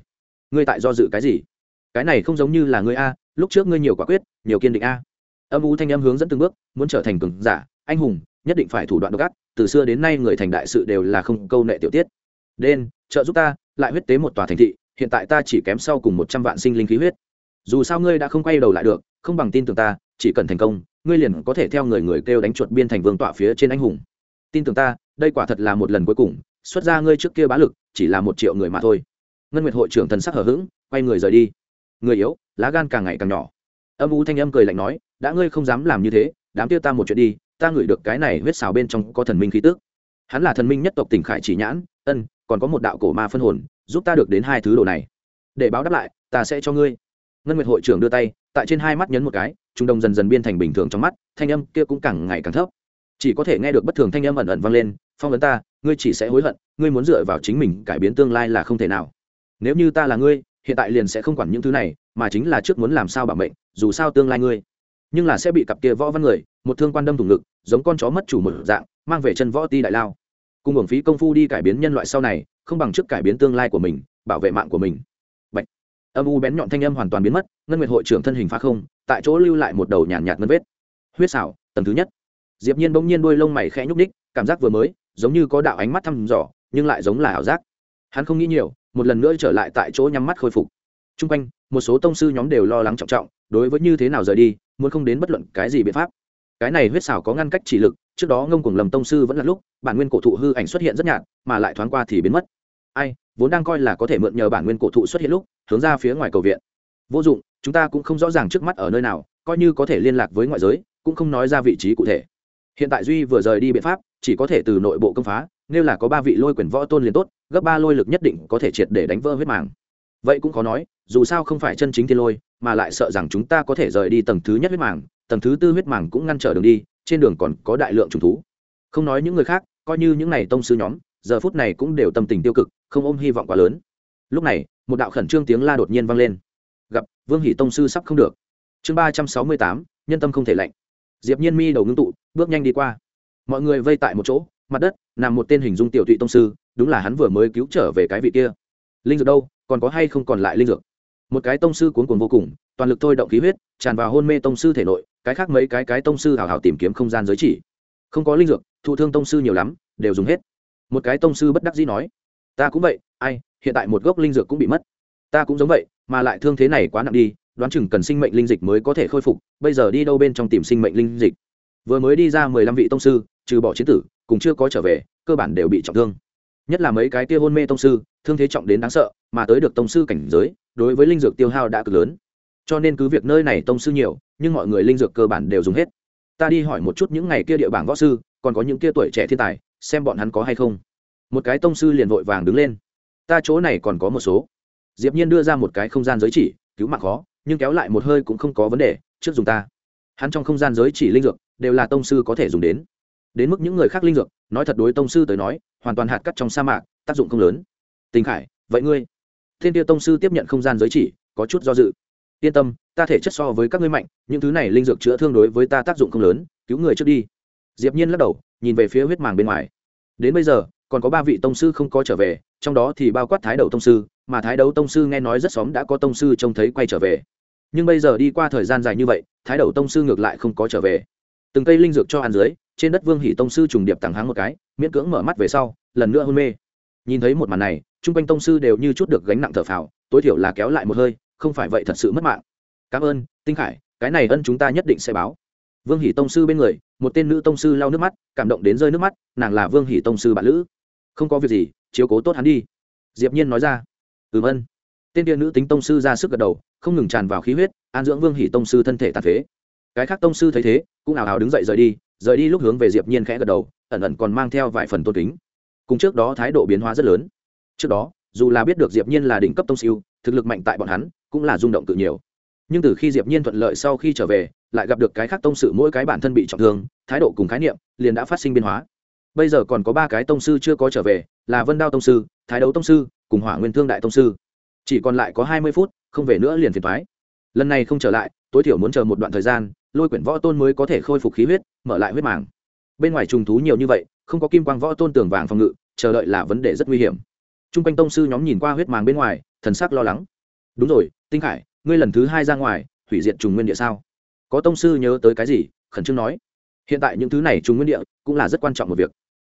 [SPEAKER 1] Ngươi tại do dự cái gì? Cái này không giống như là ngươi a, lúc trước ngươi nhiều quả quyết, nhiều kiên định a. Âm u thanh âm hướng dẫn từng bước, muốn trở thành cường giả, anh hùng, nhất định phải thủ đoạn độc ác, từ xưa đến nay người thành đại sự đều là không câu nệ tiểu tiết. Đen, trợ giúp ta, lại huyết tế một tòa thành thị, hiện tại ta chỉ kém sau cùng một trăm vạn sinh linh khí huyết. Dù sao ngươi đã không quay đầu lại được, không bằng tin tưởng ta, chỉ cần thành công ngươi liền có thể theo người người kêu đánh chuột biên thành vương tọa phía trên anh hùng. Tin tưởng ta, đây quả thật là một lần cuối cùng, xuất ra ngươi trước kia bá lực, chỉ là một triệu người mà thôi. Ngân nguyệt hội trưởng thần sắc hở h ữ g quay người rời đi. Người yếu, lá gan càng ngày càng nhỏ. Âm u thanh âm cười lạnh nói, đã ngươi không dám làm như thế, đám tiêu ta một chuyện đi, ta ngửi được cái này huyết xào bên trong có thần minh khí tước hắn là thần minh nhất tộc tỉnh khải chỉ nhãn, ân, còn có một đạo cổ ma phân hồn, giúp ta được đến hai thứ đồ này. Để báo đáp lại, ta sẽ cho ngươi ngân nguyệt hội trưởng đưa tay, tại trên hai mắt nhấn một cái, trung đông dần dần biên thành bình thường trong mắt, thanh âm kia cũng càng ngày càng thấp. Chỉ có thể nghe được bất thường thanh âm ẩn ẩn vang lên, phong vấn ta, ngươi chỉ sẽ hối hận, ngươi muốn dựa vào chính mình cải biến tương lai là không thể nào. Nếu như ta là ngươi, hiện tại liền sẽ không quản những thứ này, mà chính là trước muốn làm sao bảo mệnh, dù sao tương lai ngươi. Nhưng là sẽ bị cặp kia võ văn người, một thương quan đâm thủng ngực, giống con chó mất chủ một dạng, mang về chân võ ti đại lao. Cùng hưởng phí công phu đi cải biến nhân loại sau này, không bằng trước cải biến tương lai của mình, bảo vệ mạng của mình âm u bén nhọn thanh âm hoàn toàn biến mất ngân nguyệt hội trưởng thân hình phá không tại chỗ lưu lại một đầu nhàn nhạt, nhạt ngân vết. Huyết xảo tầng thứ nhất. Diệp nhiên bỗng nhiên đôi lông mày khẽ nhúc ních cảm giác vừa mới giống như có đạo ánh mắt thăm dò nhưng lại giống là ảo giác. Hắn không nghĩ nhiều một lần nữa trở lại tại chỗ nhắm mắt khôi phục. Trung quanh một số tông sư nhóm đều lo lắng trọng trọng đối với như thế nào rời đi muốn không đến bất luận cái gì biện pháp. Cái này huyết xảo có ngăn cách chỉ lực trước đó ngông cuồng lầm tông sư vẫn là lúc bản nguyên cổ thụ hư ảnh xuất hiện rất nhạt mà lại thoáng qua thì biến mất ai, vốn đang coi là có thể mượn nhờ bản nguyên cổ thụ xuất hiện lúc, hướng ra phía ngoài cầu viện. Vô dụng, chúng ta cũng không rõ ràng trước mắt ở nơi nào, coi như có thể liên lạc với ngoại giới, cũng không nói ra vị trí cụ thể. Hiện tại duy vừa rời đi biện pháp, chỉ có thể từ nội bộ công phá, nếu là có ba vị lôi quyền võ tôn liền tốt, gấp ba lôi lực nhất định có thể triệt để đánh vỡ huyết màng. Vậy cũng khó nói, dù sao không phải chân chính thiên lôi, mà lại sợ rằng chúng ta có thể rời đi tầng thứ nhất huyết màng, tầng thứ tư huyết màng cũng ngăn trở đường đi, trên đường còn có đại lượng trùng thú. Không nói những người khác, coi như những n à y tông sư nhóm giờ phút này cũng đều tâm tình tiêu cực, không ôm hy vọng quá lớn. Lúc này, một đạo khẩn trương tiếng la đột nhiên vang lên. Gặp, vương hỷ tông sư sắp không được. Chương ba trăm sáu mươi tám, nhân tâm không thể lạnh. Diệp nhiên mi đầu ngưng tụ, bước nhanh đi qua. Mọi người vây tại một chỗ, mặt đất, nằm một tên hình dung tiểu tụy tông sư, đúng là hắn vừa mới cứu trở về cái vị kia. Linh dược đâu, còn có hay không còn lại linh dược? Một cái tông sư cuốn cuồng vô cùng, toàn lực thôi động khí huyết, tràn vào hôn mê tông sư thể nội, cái khác mấy cái cái tông sư hào hào tìm kiếm không gian giới chỉ. Không có linh dược, thụ thương tông sư nhiều lắm, đều dùng hết một cái tông sư bất đắc dĩ nói, ta cũng vậy, ai, hiện tại một gốc linh dược cũng bị mất. Ta cũng giống vậy, mà lại thương thế này quá nặng đi, đoán chừng cần sinh mệnh linh dịch mới có thể khôi phục, bây giờ đi đâu bên trong tìm sinh mệnh linh dịch? Vừa mới đi ra mười lăm vị tông sư, trừ bỏ chiến tử, cùng chưa có trở về, cơ bản đều bị trọng thương. Nhất là mấy cái tia hôn mê tông sư, thương thế trọng đến đáng sợ, mà tới được tông sư cảnh giới, đối với linh dược tiêu hao đã cực lớn. Cho nên cứ việc nơi này tông sư nhiều, nhưng mọi người linh dược cơ bản đều dùng hết. Ta đi hỏi một chút những ngày kia địa bảng võ sư, còn có những kia tuổi trẻ thiên tài xem bọn hắn có hay không. Một cái tông sư liền vội vàng đứng lên. Ta chỗ này còn có một số. Diệp nhiên đưa ra một cái không gian giới chỉ, cứu mạng khó, nhưng kéo lại một hơi cũng không có vấn đề, trước dùng ta. Hắn trong không gian giới chỉ linh dược, đều là tông sư có thể dùng đến. Đến mức những người khác linh dược, nói thật đối tông sư tới nói, hoàn toàn hạt cắt trong sa mạc, tác dụng không lớn. Tình khải, vậy ngươi? Thiên tiêu tông sư tiếp nhận không gian giới chỉ, có chút do dự. Yên tâm, ta thể chất so với các ngươi mạnh, những thứ này linh dược chữa thương đối với ta tác dụng không lớn, cứu người trước đi. Diệp nhiên lắc đầu nhìn về phía huyết màng bên ngoài. Đến bây giờ, còn có ba vị tông sư không có trở về, trong đó thì bao quát thái đầu tông sư, mà thái đấu tông sư nghe nói rất xóm đã có tông sư trông thấy quay trở về. Nhưng bây giờ đi qua thời gian dài như vậy, thái đầu tông sư ngược lại không có trở về. Từng cây linh dược cho ăn dưới, trên đất vương hỷ tông sư trùng điệp tặng háng một cái, miễn cưỡng mở mắt về sau, lần nữa hôn mê. Nhìn thấy một màn này, chung quanh tông sư đều như chút được gánh nặng thở phào, tối thiểu là kéo lại một hơi, không phải vậy thật sự mất mạng. Cảm ơn, tinh khải, cái này ân chúng ta nhất định sẽ báo. Vương hỷ tông sư bên người một tên nữ tông sư lau nước mắt, cảm động đến rơi nước mắt, nàng là vương hỷ tông sư bạn lữ. Không có việc gì, chiếu cố tốt hắn đi. Diệp nhiên nói ra. Ừm ân tên kia nữ tính tông sư ra sức gật đầu, không ngừng tràn vào khí huyết, an dưỡng vương hỷ tông sư thân thể tàn phế. Cái khác tông sư thấy thế, cũng ảo ảo đứng dậy rời đi rời đi lúc hướng về diệp nhiên khẽ gật đầu, ẩn ẩn còn mang theo vài phần tôn kính. Cùng trước đó thái độ biến hóa rất lớn. Trước đó, dù là biết được diệp nhiên là đỉnh cấp tông siêu thực lực mạnh tại bọn hắn, cũng là rung động tự nhiều nhưng từ khi diệp nhiên thuận lợi sau khi trở về, lại gặp được cái khác tông sự mỗi cái bản thân bị trọng thương, thái độ cùng khái niệm liền đã phát sinh biến hóa. Bây giờ còn có ba cái tông sư chưa có trở về, là vân đao tông sư, thái đấu tông sư, cùng hỏa nguyên thương đại tông sư. Chỉ còn lại có hai mươi phút, không về nữa liền phiền thoái lần này không trở lại, tối thiểu muốn chờ một đoạn thời gian, lôi quyển võ tôn mới có thể khôi phục khí huyết, mở lại huyết màng. Bên ngoài trùng thú nhiều như vậy, không có kim quang võ tôn tường vàng phòng ngự, chờ đợi là vấn đề rất nguy hiểm. T r u n g quanh tông sư nhóm nhìn qua huyết màng bên ngoài, thần sắc lo lắng. Đúng rồi, tinh khải ngươi lần thứ hai ra ngoài, hủy diệt trùng nguyên địa sao? Có tông sư nhớ tới cái gì? Khẩn trương nói. Hiện tại những thứ này trùng nguyên địa cũng là rất quan trọng một việc.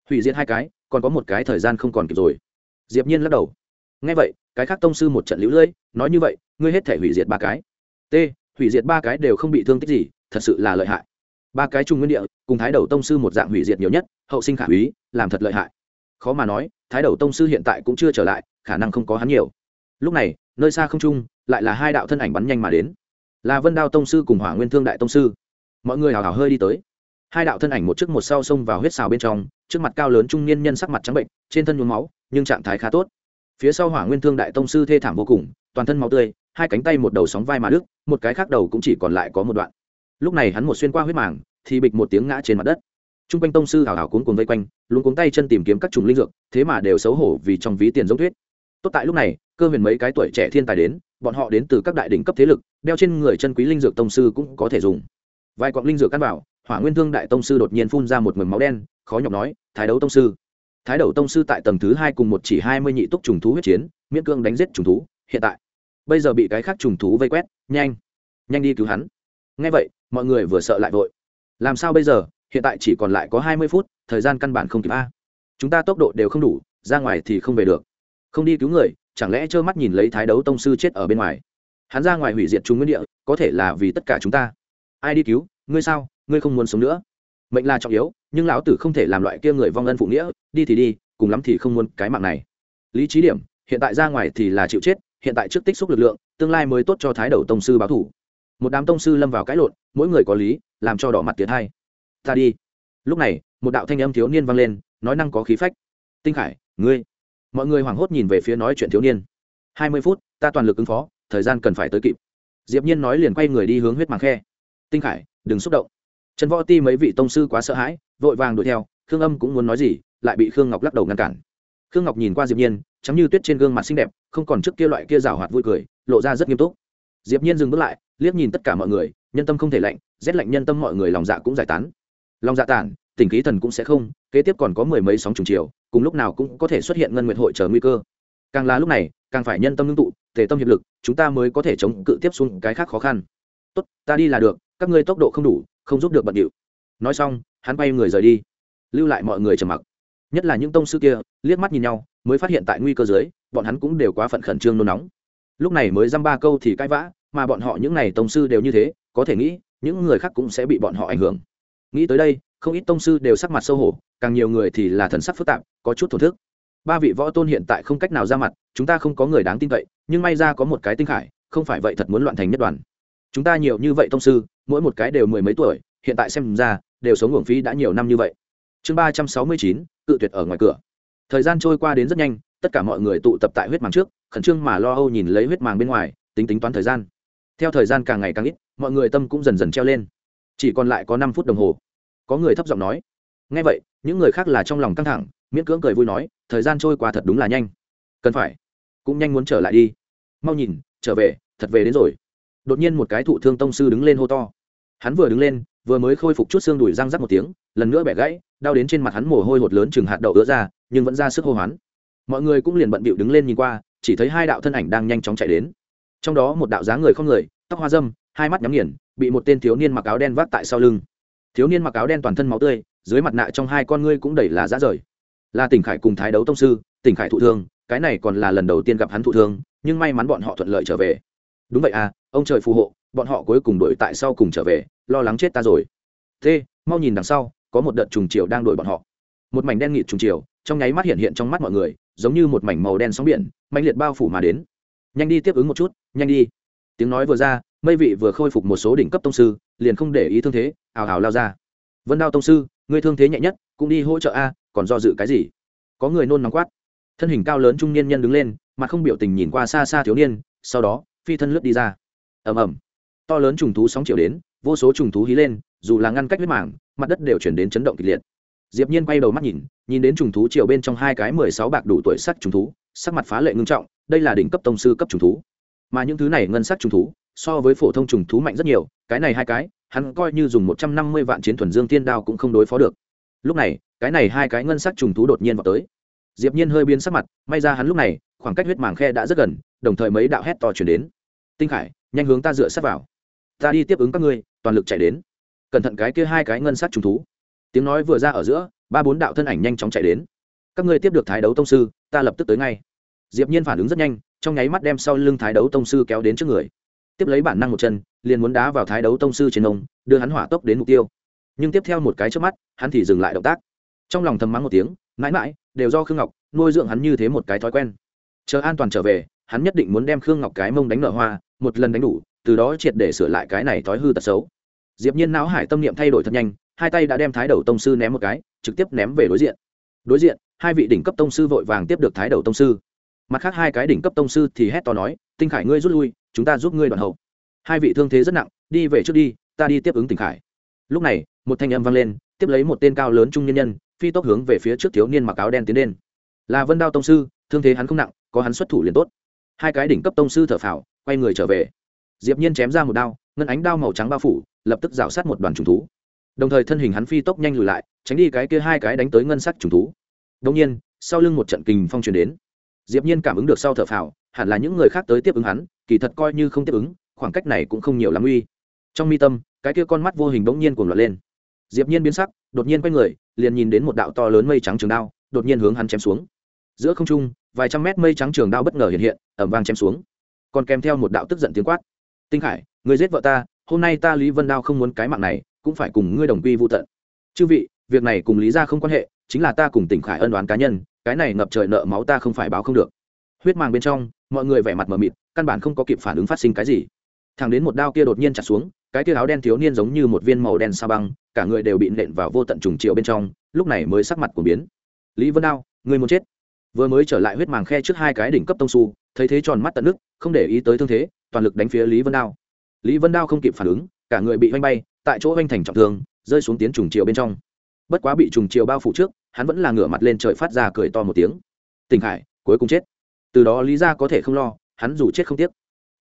[SPEAKER 1] Hủy diệt hai cái, còn có một cái thời gian không còn kịp rồi. Diệp nhiên lắc đầu. Nghe vậy, cái khác tông sư một trận lũ lưỡi nói như vậy, ngươi hết thể hủy diệt ba cái. T, hủy diệt ba cái đều không bị thương tích gì, thật sự là lợi hại. Ba cái trùng nguyên địa, cùng thái đầu tông sư một dạng hủy diệt nhiều nhất, hậu sinh khả úy, làm thật lợi hại. Khó mà nói, thái đầu tông sư hiện tại cũng chưa trở lại, khả năng không có hắn nhiều. Lúc này, nơi xa không trung lại là hai đạo thân ảnh bắn nhanh mà đến. Là vân đao tông sư cùng hỏa nguyên thương đại tông sư. Mọi người hào hào hơi đi tới. Hai đạo thân ảnh một trước một sau xông vào huyết xào bên trong, trước mặt cao lớn trung niên nhân sắc mặt trắng bệnh, trên thân nhuốm máu, nhưng trạng thái khá tốt. Phía sau hỏa nguyên thương đại tông sư thê thảm vô cùng, toàn thân máu tươi, hai cánh tay một đầu sóng vai mà đứt, một cái khác đầu cũng chỉ còn lại có một đoạn. Lúc này hắn một xuyên qua huyết màng, thì bịch một tiếng ngã trên mặt đất. T r u n g quanh tông sư hào hào cuốn cuốn vây quanh luôn cuống tay chân tìm kiếm các trùng linh dược, thế mà đều xấu hổ vì trong ví tiền giống thuyết. Tốt tại lúc này, cơ huyền mấy cái tuổi trẻ thiên tài đến bọn họ đến từ các đại đỉnh cấp thế lực, đeo trên người chân quý linh dược tông sư cũng có thể dùng. Vài quặng linh dược căn bảo hỏa nguyên thương đại tông sư đột nhiên phun ra một mầm máu đen, khó nhọc nói, thái đấu tông sư. Thái đấu tông sư tại tầng thứ hai cùng một chỉ hai mươi nhị túc trùng thú huyết chiến, miễn cương đánh giết trùng thú, hiện tại. Bây giờ bị cái khác trùng thú vây quét, nhanh nhanh đi cứu hắn. Ngay vậy, mọi người vừa sợ lại vội. Làm sao bây giờ? Hiện tại chỉ còn lại có hai mươi phút, thời gian căn bản không kịp a. Chúng ta tốc độ đều không đủ, ra ngoài thì không về được không đi cứu người, chẳng lẽ trơ mắt nhìn lấy thái đấu tông sư chết ở bên ngoài? Hắn ra ngoài hủy diệt chúng nguyên địa, có thể là vì tất cả chúng ta. Ai đi cứu? Ngươi sao? Ngươi không muốn sống nữa. Mệnh là trọng yếu, nhưng lão tử không thể làm loại kia người vong ân phụ nghĩa, đi thì đi, cùng lắm thì không muốn cái mạng này. Lý trí điểm, hiện tại ra ngoài thì là chịu chết, hiện tại trước tích xúc lực lượng, tương lai mới tốt cho thái đầu tông sư báo thủ. Một đám tông sư lâm vào cãi lộn, mỗi người có lý, làm cho đỏ mặt tiến hai. Ta đi. Lúc này, một đạo thanh âm thiếu niên vang lên, nói năng có khí phách. Tinh khải, ngươi mọi người hoảng hốt nhìn về phía nói chuyện thiếu niên. Hai mươi phút, ta toàn lực ứng phó, thời gian cần phải tới kịp. Diệp nhiên nói liền quay người đi hướng huyết màng khe. Tinh khải, đừng xúc động. Trần võ ti mấy vị tông sư quá sợ hãi, vội vàng đuổi theo, khương âm cũng muốn nói gì, lại bị khương ngọc lắc đầu ngăn cản. Khương ngọc nhìn qua diệp nhiên chấm như tuyết trên gương mặt xinh đẹp, không còn trước kia loại kia rào hoạt vui cười, lộ ra rất nghiêm túc. Diệp nhiên dừng bước lại, liếc nhìn tất cả mọi người, nhân tâm không thể lạnh, rét lạnh nhân tâm mọi người lòng dạ cũng giải tán. Lòng dạ tản tình khí thần cũng sẽ không, kế tiếp còn có mười mấy sóng trùng chiều, cùng lúc nào cũng có thể xuất hiện ngân nguyện hội chờ nguy cơ. Càng là lúc này, càng phải nhân tâm ngưng tụ thể tâm hiệp lực, chúng ta mới có thể chống cự tiếp xuống cái khác khó khăn. Tốt, ta đi là được, các ngươi tốc độ không đủ, không giúp được bận điệu. Nói xong, hắn bay người rời đi. Lưu lại mọi người trầm mặc. Nhất là những tông sư kia, liếc mắt nhìn nhau, mới phát hiện tại nguy cơ dưới, bọn hắn cũng đều quá phận khẩn trương nôn nóng. Lúc này mới dăm ba câu thì cãi vã, mà bọn họ những n à y tông sư đều như thế, có thể nghĩ, những người khác cũng sẽ bị bọn họ ảnh hưởng nghĩ tới đây, không ít tông sư đều sắc mặt sâu hổ, càng nhiều người thì là thần sắc phức tạp, có chút thổn thức. Ba vị võ tôn hiện tại không cách nào ra mặt, chúng ta không có người đáng tin cậy, nhưng may ra có một cái tinh khải, không phải vậy thật muốn loạn thành nhất đoàn. Chúng ta nhiều như vậy tông sư, mỗi một cái đều mười mấy tuổi, hiện tại xem ra, đều sống uổng phí đã nhiều năm như vậy. Chương ba trăm sáu mươi chín, cự tuyệt ở ngoài cửa. Thời gian trôi qua đến rất nhanh, tất cả mọi người tụ tập tại huyết màng trước, khẩn trương mà lo âu nhìn lấy huyết màng bên ngoài, tính tính toán thời gian. Theo thời gian càng ngày càng ít, mọi người tâm cũng dần dần treo lên chỉ còn lại có năm phút đồng hồ. Có người thấp giọng nói. Ngay vậy, những người khác là trong lòng căng thẳng, miễn cưỡng cười vui nói, thời gian trôi qua thật đúng là nhanh. Cần phải. Cũng nhanh muốn trở lại đi. Mau nhìn, trở về, thật về đến rồi. Đột nhiên một cái thụ thương tông sư đứng lên hô to. Hắn vừa đứng lên, vừa mới khôi phục chút xương đùi răng rắc một tiếng, lần nữa bẻ gãy, đau đến trên mặt hắn mồ hôi hột lớn chừng hạt đậu ứa ra, nhưng vẫn ra sức hô hoán. Mọi người cũng liền bận bịu đứng lên nhìn qua, chỉ thấy hai đạo thân ảnh đang nhanh chóng chạy đến. Trong đó một đạo dáng người không người, tóc hoa dâm hai mắt nhắm nghiền bị một tên thiếu niên mặc áo đen vác tại sau lưng. Thiếu niên mặc áo đen toàn thân máu tươi, dưới mặt nạ trong hai con ngươi cũng đầy là rã rời. Là tỉnh khải cùng thái đấu tông sư, tỉnh khải thụ thương, cái này còn là lần đầu tiên gặp hắn thụ thương, nhưng may mắn bọn họ thuận lợi trở về. Đúng vậy à ông trời phù hộ, bọn họ cuối cùng đuổi tại sau cùng trở về, lo lắng chết ta rồi. Thế, mau nhìn đằng sau, có một đợt trùng chiều đang đuổi bọn họ. Một mảnh đen nghịt trùng chiều, trong nháy mắt hiện hiện trong mắt mọi người, giống như một mảnh màu đen sóng biển mạnh liệt bao phủ mà đến. Nhanh đi tiếp ứng một chút, nhanh đi. Tiếng nói vừa ra mây vị vừa khôi phục một số đỉnh cấp tông sư, liền không để ý thương thế ào ào lao ra. Vân đao tông sư người thương thế nhẹ nhất, cũng đi hỗ trợ a, còn do dự cái gì? Có người nôn nóng quát. Thân hình cao lớn trung niên nhân đứng lên, mặt không biểu tình nhìn qua xa xa thiếu niên, sau đó, phi thân lướt đi ra. Ầm ầm. To lớn trùng thú sóng chiều đến, vô số trùng thú hí lên, dù là ngăn cách huyết mảng, mặt đất đều chuyển đến chấn động kịch liệt. Diệp nhiên quay đầu mắt nhìn nhìn đến trùng thú chiều bên trong hai cái mười sáu bạc đủ tuổi sắc trùng thú, sắc mặt phá lệ ngưng trọng, đây là đỉnh cấp tông sư cấp trùng thú. Mà những thứ này ngân sắc trùng thú so với phổ thông trùng thú mạnh rất nhiều, cái này hai cái, hắn coi như dùng một trăm năm mươi vạn chiến thuần dương tiên đao cũng không đối phó được. Lúc này, cái này hai cái ngân sắc trùng thú đột nhiên vào tới. Diệp nhiên hơi biến sắc mặt, may ra hắn lúc này, khoảng cách huyết màng khe đã rất gần, đồng thời mấy đạo hét to chuyển đến. Tinh khải, nhanh hướng ta dựa sát vào. Ta đi tiếp ứng các ngươi, toàn lực chạy đến. Cẩn thận cái kia hai cái ngân sắc trùng thú. Tiếng nói vừa ra ở giữa, ba bốn đạo thân ảnh nhanh chóng chạy đến. Các ngươi tiếp được thái đấu tông sư, ta lập tức tới ngay. Diệp nhiên phản ứng rất nhanh, trong nháy mắt đem sau lưng thái đấu tông sư kéo đến trước người tiếp lấy bản năng một chân, liền muốn đá vào thái đấu tông sư trên ông, đưa hắn hỏa tốc đến mục tiêu. Nhưng tiếp theo một cái trước mắt, hắn thì dừng lại động tác. Trong lòng thầm mắng một tiếng, mãi mãi, đều do khương ngọc, nuôi dưỡng hắn như thế một cái thói quen. Chờ an toàn trở về, hắn nhất định muốn đem khương ngọc cái mông đánh nở hoa, một lần đánh đủ, từ đó triệt để sửa lại cái này thói hư tật xấu. Diệp nhiên não hải tâm niệm thay đổi thật nhanh, hai tay đã đem thái đầu tông sư ném một cái, trực tiếp ném về đối diện. Đối diện, hai vị đỉnh cấp tông sư vội vàng tiếp được thái đầu tông sư mặt khác hai cái đỉnh cấp tông sư thì hét to nói, tinh khải ngươi rút lui, chúng ta giúp ngươi đoạn hậu. Hai vị thương thế rất nặng, đi về trước đi, ta đi tiếp ứng tinh khải. Lúc này, một thanh âm vang lên, tiếp lấy một tên cao lớn trung nhân nhân, phi tốc hướng về phía trước thiếu niên mặc áo đen tiến lên. Là vân đao tông sư, thương thế hắn không nặng, có hắn xuất thủ liền tốt. Hai cái đỉnh cấp tông sư thở phào, quay người trở về. Diệp nhiên chém ra một đao, ngân ánh đao màu trắng bao phủ, lập tức rào sát một đoàn trùng thú. Đồng thời thân hình hắn phi tốc nhanh lùi lại, tránh đi cái kia hai cái đánh tới ngân sắc trùng thú. Đồng nhiên, sau lưng một trận kình phong truyền đến diệp nhiên cảm ứng được sau thở phào, hẳn là những người khác tới tiếp ứng hắn, kỳ thật coi như không tiếp ứng, khoảng cách này cũng không nhiều lắm uy. Trong mi tâm, cái kia con mắt vô hình bỗng nhiên cuồng loạn lên. Diệp nhiên biến sắc, đột nhiên quay người, liền nhìn đến một đạo to lớn mây trắng trường đao, đột nhiên hướng hắn chém xuống. Giữa không trung, vài trăm mét mây trắng trường đao bất ngờ hiện hiện, ầm vang chém xuống. Còn kèm theo một đạo tức giận tiếng quát. Tinh khải, người giết vợ ta, hôm nay ta lý vân đao không muốn cái mạng này, cũng phải cùng ngươi đồng quy vô tận. Chư vị, việc này cùng lý ra không quan hệ, chính là ta cùng tỉnh khải ân đoán cá nhân cái này ngập trời nợ máu ta không phải báo không được. Huyết màng bên trong, mọi người vẻ mặt mờ mịt, căn bản không có kịp phản ứng phát sinh cái gì. Thằng đến một đao kia đột nhiên chặt xuống, cái kia áo đen thiếu niên giống như một viên màu đen sa băng, cả người đều bị nện vào vô tận trùng triệu bên trong, lúc này mới sắc mặt của biến. Lý vân đao, người muốn chết. Vừa mới trở lại huyết màng khe trước hai cái đỉnh cấp tông su, thấy thế tròn mắt tận nước, không để ý tới thương thế, toàn lực đánh phía lý vân đao. Lý vân đao không kịp phản ứng, cả người bị oanh bay, tại chỗ oanh thành trọng thương, rơi xuống tiến trùng chiều bên trong. Bất quá bị trùng chiều bao phủ trước hắn vẫn là ngửa mặt lên trời phát ra cười to một tiếng. Tỉnh khải, cuối cùng chết. Từ đó lý ra có thể không lo, hắn dù chết không tiếc.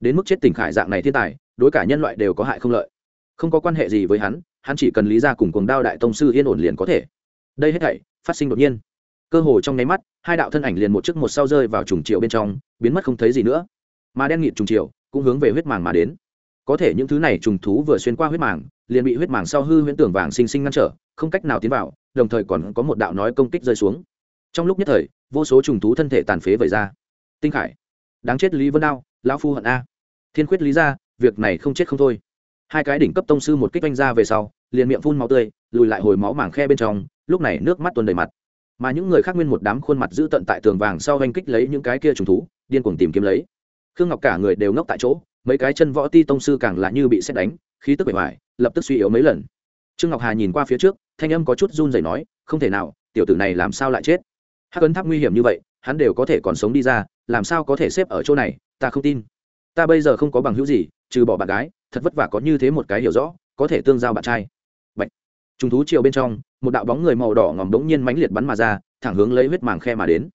[SPEAKER 1] Đến mức chết tỉnh khải dạng này thiên tài, đối cả nhân loại đều có hại không lợi. Không có quan hệ gì với hắn hắn chỉ cần lý ra cùng cuồng đao đại tông sư yên ổn liền có thể. Đây hết thảy, phát sinh đột nhiên. Cơ hồ trong nháy mắt, hai đạo thân ảnh liền một trước một sau rơi vào trùng triệu bên trong, biến mất không thấy gì nữa. Mà đen nghịt trùng triệu cũng hướng về huyết màng mà đến. Có thể những thứ này trùng thú vừa xuyên qua huyết màng, liền bị huyết màng sau hư huyễn tưởng vàng sinh sinh ngăn trở, không cách nào tiến vào đồng thời còn có một đạo nói công kích rơi xuống. Trong lúc nhất thời, vô số trùng thú thân thể tàn phế vẩy ra. Tinh khải, đáng chết lý vân đao, lão phu hận a. Thiên khuyết lý ra, việc này không chết không thôi. Hai cái đỉnh cấp tông sư một kích oanh ra về sau, liền miệng phun máu tươi, lùi lại hồi máu mảng khe bên trong, lúc này nước mắt tuần đầy mặt. Mà những người khác nguyên một đám khuôn mặt giữ tận tại tường vàng sau oanh kích lấy những cái kia trùng thú, điên cuồng tìm kiếm lấy. Khương ngọc cả người đều ngốc tại chỗ, mấy cái chân võ ti tông sư càng là như bị xét đánh, khí tức bể ngoài lập tức suy yếu mấy lần trương ngọc hà nhìn qua phía trước, thanh âm có chút run rẩy nói, không thể nào, tiểu tử này làm sao lại chết? Hắc ấn tháp nguy hiểm như vậy, hắn đều có thể còn sống đi ra, làm sao có thể xếp ở chỗ này, ta không tin. Ta bây giờ không có bằng hữu gì, trừ bỏ bạn gái, thật vất vả có như thế một cái hiểu rõ, có thể tương giao bạn trai. Bạch. trùng thú chiều bên trong, một đạo bóng người màu đỏ ngòm đống nhiên mãnh liệt bắn mà ra, thẳng hướng lấy huyết màng khe mà đến.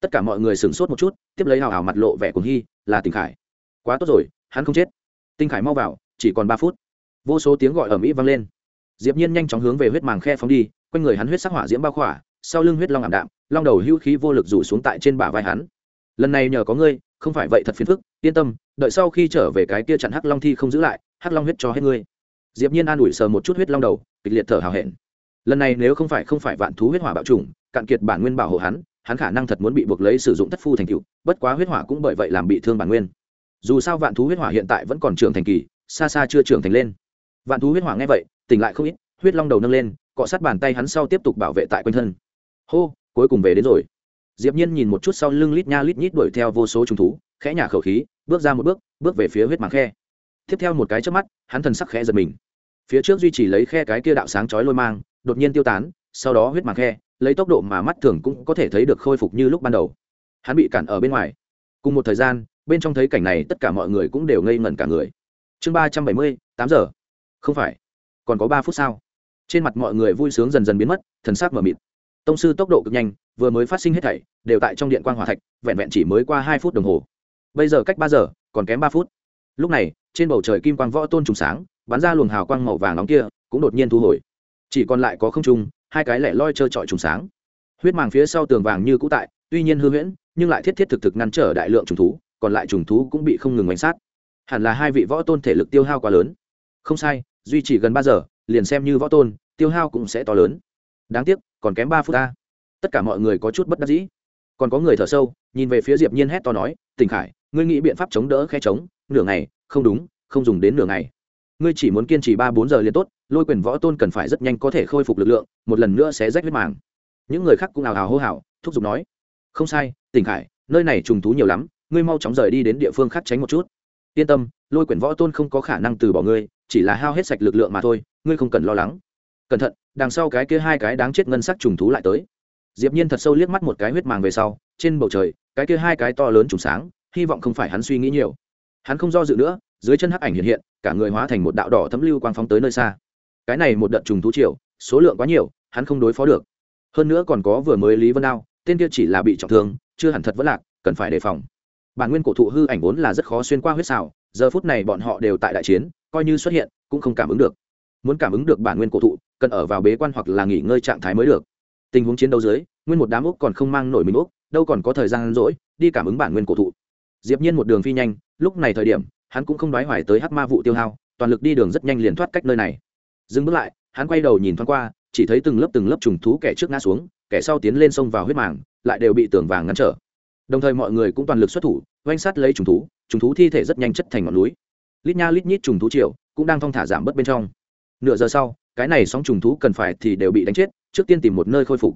[SPEAKER 1] Tất cả mọi người sửng sốt một chút, tiếp lấy hào hào mặt lộ vẻ cuồng hy, là tình khải. Quá tốt rồi, hắn không chết. Tinh khải mau vào, chỉ còn ba phút. Vô số tiếng gọi ở mỹ vang lên diệp nhiên nhanh chóng hướng về huyết màng khe phóng đi, quanh người hắn huyết sắc hỏa diễm bao khỏa, sau lưng huyết long ảm đạm, long đầu hưu khí vô lực rủ xuống tại trên bả vai hắn. Lần này nhờ có ngươi, không phải vậy thật phiền phức, yên tâm, đợi sau khi trở về cái kia chặn hắc long thi không giữ lại, hắc long huyết cho hết ngươi. Diệp nhiên an ủi sờ một chút huyết long đầu, kịch liệt thở hào hẹn. Lần này nếu không phải không phải vạn thú huyết hỏa bạo trùng cạn kiệt bản nguyên bảo hộ hắn hắn khả năng thật muốn bị buộc lấy sử dụng thất phu thành cựu bất quá huyết hỏa cũng bởi vậy làm bị thương bản nguyên. Dù sao vạn thú huyết hỏa hiện tại vẫn còn trưởng thành kỳ, xa xa chưa trưởng thành lên. Vạn thú huyết hỏa nghe vậy tỉnh lại không ít, huyết long đầu nâng lên, cọ sát bàn tay hắn sau tiếp tục bảo vệ tại quanh thân. Hô, cuối cùng về đến rồi. Diệp nhiên nhìn một chút sau lưng lít nha lít nhít đuổi theo vô số trùng thú, khẽ nhả khẩu khí, bước ra một bước bước về phía huyết màng khe. Tiếp theo một cái chớp mắt, hắn thần sắc khẽ giật mình. Phía trước duy trì lấy khe cái kia đạo sáng chói lôi mang, đột nhiên tiêu tán, sau đó huyết màng khe, lấy tốc độ mà mắt thường cũng có thể thấy được khôi phục như lúc ban đầu. Hắn bị cản ở bên ngoài. Cùng một thời gian, bên trong thấy cảnh này tất cả mọi người cũng đều ngây ngẩn cả người. Chương ba trăm bảy mươi tám giờ. Không phải còn có ba phút sao trên mặt mọi người vui sướng dần dần biến mất, thần sắc mờ mịt. Tông sư tốc độ cực nhanh, vừa mới phát sinh hết thảy, đều tại trong điện quan hòa thạch, vẹn vẹn chỉ mới qua hai phút đồng hồ. Bây giờ cách ba giờ, còn kém ba phút. Lúc này, trên bầu trời kim quang võ tôn trùng sáng, bắn ra luồng hào quang màu vàng nóng kia, cũng đột nhiên thu hồi. Chỉ còn lại có không trung, hai cái lẻ loi trơ trọi trùng sáng. Huyết màng phía sau tường vàng như cũ tại, tuy nhiên hư huyễn, nhưng lại thiết thiết thực thực ngăn trở đại lượng trùng thú, còn lại trùng thú cũng bị không ngừng bánh sát. Hẳn là hai vị võ tôn thể lực tiêu hao quá lớn. Không sai duy trì gần ba giờ, liền xem như võ tôn, tiêu hao cũng sẽ to lớn. Đáng tiếc, còn kém ba phút ta. Tất cả mọi người có chút bất đắc dĩ. Còn có người thở sâu, nhìn về phía diệp nhiên hét to nói, tỉnh khải, ngươi nghĩ biện pháp chống đỡ khe chống nửa ngày, không đúng, không dùng đến nửa ngày. Ngươi chỉ muốn kiên trì ba bốn giờ liền tốt, lôi quyền võ tôn cần phải rất nhanh có thể khôi phục lực lượng, một lần nữa sẽ rách huyết màng. Những người khác cũng ào ào hô hào, thúc giục nói, không sai, tỉnh khải, nơi này trùng thú nhiều lắm, ngươi mau chóng rời đi đến địa phương khác tránh một chút. Yên tâm, lôi quyển võ tôn không có khả năng từ bỏ ngươi chỉ là hao hết sạch lực lượng mà thôi, ngươi không cần lo lắng. Cẩn thận, đằng sau cái kia hai cái đáng chết ngân sắc trùng thú lại tới. Diệp nhiên thật sâu liếc mắt một cái huyết màng về sau, trên bầu trời, cái kia hai cái to lớn trùng sáng, hy vọng không phải hắn suy nghĩ nhiều. Hắn không do dự nữa, dưới chân hắc ảnh hiện hiện, cả người hóa thành một đạo đỏ thấm lưu quang phóng tới nơi xa. Cái này một đợt trùng thú triều, số lượng quá nhiều, hắn không đối phó được. Hơn nữa còn có vừa mới lý vân đao, tên kia chỉ là bị trọng thương, chưa hẳn thật vẫn lạc, cần phải đề phòng. Bản nguyên cổ thụ hư ảnh vốn là rất khó xuyên qua huyết xào giờ phút này bọn họ đều tại đại chiến, coi như xuất hiện, cũng không cảm ứng được. Muốn cảm ứng được bản nguyên cổ thụ, cần ở vào bế quan hoặc là nghỉ ngơi trạng thái mới được. Tình huống chiến đấu dưới, nguyên một đám úc còn không mang nổi mình úc đâu còn có thời gian rỗi đi cảm ứng bản nguyên cổ thụ. Diệp nhiên một đường phi nhanh, lúc này thời điểm, hắn cũng không đoái hoài tới hắc ma vụ tiêu hao, toàn lực đi đường rất nhanh liền thoát cách nơi này. Dừng bước lại, hắn quay đầu nhìn thoáng qua, chỉ thấy từng lớp từng lớp trùng thú kẻ trước ngã xuống, kẻ sau tiến lên sông vào huyết màng, lại đều bị tường vàng ngăn trở. Đồng thời mọi người cũng toàn lực xuất thủ, oanh sát lấy trùng thú trùng thú thi thể rất nhanh chất thành ngọn núi. Lít nha lít nhít trùng thú triệu cũng đang thong thả giảm bớt bên trong. Nửa giờ sau, cái này sóng trùng thú cần phải thì đều bị đánh chết, trước tiên tìm một nơi khôi phục.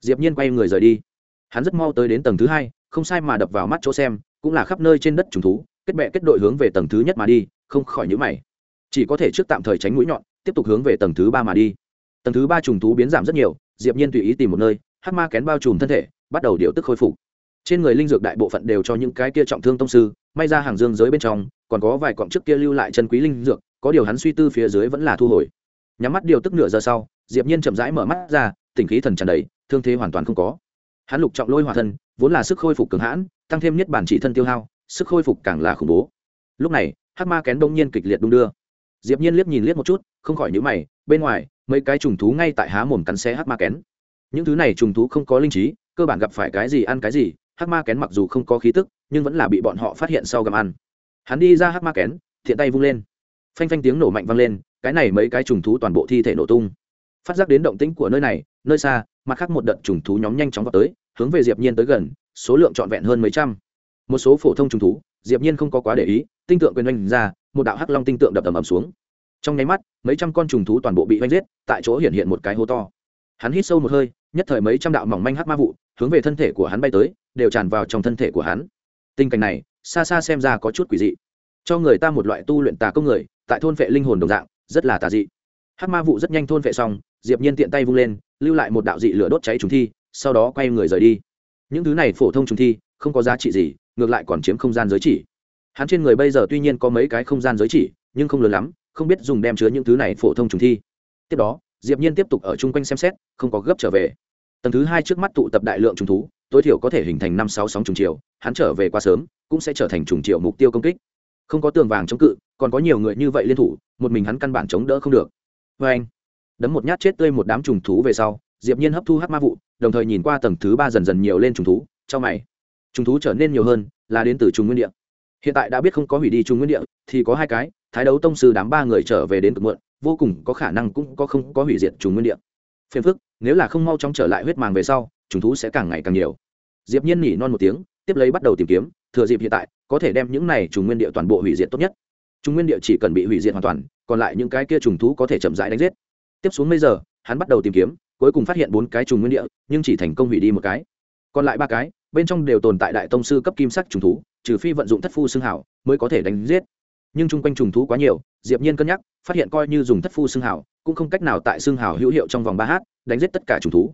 [SPEAKER 1] Diệp nhiên quay người rời đi. Hắn rất mau tới đến tầng thứ hai, không sai mà đập vào mắt chỗ xem, cũng là khắp nơi trên đất trùng thú, kết bè kết đội hướng về tầng thứ nhất mà đi, không khỏi nhíu mày. Chỉ có thể trước tạm thời tránh mũi nhọn, tiếp tục hướng về tầng thứ ba mà đi. Tầng thứ ba trùng thú biến giảm rất nhiều, diệp nhiên tùy ý tìm một nơi, hắc ma kén bao trùm thân thể, bắt đầu điều tức khôi phục. Trên người linh dược đại bộ phận đều cho những cái kia trọng thương tông sư may ra hàng dương giới bên trong, còn có vài cọng trước kia lưu lại chân quý linh dược, có điều hắn suy tư phía dưới vẫn là thu hồi. Nhắm mắt điều tức nửa giờ sau, diệp nhiên chậm rãi mở mắt ra, tỉnh khí thần tràn đầy, thương thế hoàn toàn không có. Hắn lục trọng lôi hỏa thân, vốn là sức khôi phục cường hãn, tăng thêm nhất bản chỉ thân tiêu hao, sức khôi phục càng là khủng bố. Lúc này, hắc ma kén đông nhiên kịch liệt đung đưa. Diệp nhiên liếc nhìn liếc một chút, không khỏi nhíu mày, bên ngoài, mấy cái trùng thú ngay tại há mồm cắn xé hắc ma kén. Những thứ này trùng thú không có linh trí, cơ bản gặp phải cái gì ăn cái gì, hắc ma kén mặc dù không có khí tức nhưng vẫn là bị bọn họ phát hiện sau gặm ăn. Hắn đi ra hắc ma kén, thiện tay vung lên. Phanh phanh tiếng nổ mạnh vang lên, cái này mấy cái trùng thú toàn bộ thi thể nổ tung. Phát giác đến động tĩnh của nơi này, nơi xa, mặt khác một đợt trùng thú nhóm nhanh chóng vào tới, hướng về diệp nhiên tới gần, số lượng trọn vẹn hơn mấy trăm. Một số phổ thông trùng thú, diệp nhiên không có quá để ý, tinh tượng quyền oanh ra, một đạo hắc long tinh tượng đập ầm ầm xuống. Trong nháy mắt, mấy trăm con trùng thú toàn bộ bị oanh giết, tại chỗ hiện hiện một cái hố to. Hắn hít sâu một hơi, nhất thời mấy trăm đạo mỏng manh hắc ma vụ hướng về thân thể của hắn bay tới, đều tràn vào trong thân thể của hắn tình cảnh này, xa xa xem ra có chút quỷ dị. Cho người ta một loại tu luyện tà công người, tại thôn vệ linh hồn đồng dạng, rất là tà dị. Hát ma vụ rất nhanh thôn vệ xong, diệp nhiên tiện tay vung lên, lưu lại một đạo dị lửa đốt cháy trùng thi, sau đó quay người rời đi. Những thứ này phổ thông trùng thi, không có giá trị gì, ngược lại còn chiếm không gian giới chỉ. Hắn trên người bây giờ tuy nhiên có mấy cái không gian giới chỉ, nhưng không lớn lắm, không biết dùng đem chứa những thứ này phổ thông trùng thi. Tiếp đó, diệp nhiên tiếp tục ở chung quanh xem xét, không có gấp trở về. Tầng thứ hai trước mắt tụ tập đại lượng trùng thú tối thiểu có thể hình thành năm sáu sóng trùng chiều, hắn trở về quá sớm, cũng sẽ trở thành trùng chiều mục tiêu công kích. Không có tường vàng chống cự, còn có nhiều người như vậy liên thủ, một mình hắn căn bản chống đỡ không được. Vê anh. Đấm một nhát chết tươi một đám trùng thú về sau, diệp nhiên hấp thu hắc ma vụ, đồng thời nhìn qua tầng thứ ba dần dần nhiều lên trùng thú cho mày. Trùng thú trở nên nhiều hơn, là đến từ trùng nguyên địa. Hiện tại đã biết không có hủy đi trùng nguyên địa, thì có hai cái, thái đấu tông sư đám ba người trở về đến cực muộn, vô cùng có khả năng cũng có không có hủy diệt trùng nguyên địa. Phiền phức, nếu là không mau chóng trở lại huyết màng về sau trùng thú sẽ càng ngày càng nhiều. Diệp nhiên nhỉ non một tiếng, tiếp lấy bắt đầu tìm kiếm, thừa dịp hiện tại, có thể đem những này trùng nguyên địa toàn bộ hủy diệt tốt nhất. Trùng nguyên địa chỉ cần bị hủy diệt hoàn toàn, còn lại những cái kia trùng thú có thể chậm rãi đánh giết. Tiếp xuống bây giờ, hắn bắt đầu tìm kiếm, cuối cùng phát hiện bốn cái trùng nguyên địa, nhưng chỉ thành công hủy đi một cái. Còn lại ba cái, bên trong đều tồn tại đại tông sư cấp kim sắc trùng thú, trừ phi vận dụng thất phu xương hảo, mới có thể đánh giết. Nhưng chung quanh trùng thú quá nhiều, diệp nhiên cân nhắc, phát hiện coi như dùng thất phu xương hảo, cũng không cách nào tại xương hảo hữu hiệu trong vòng ba h đánh giết tất cả trùng thú.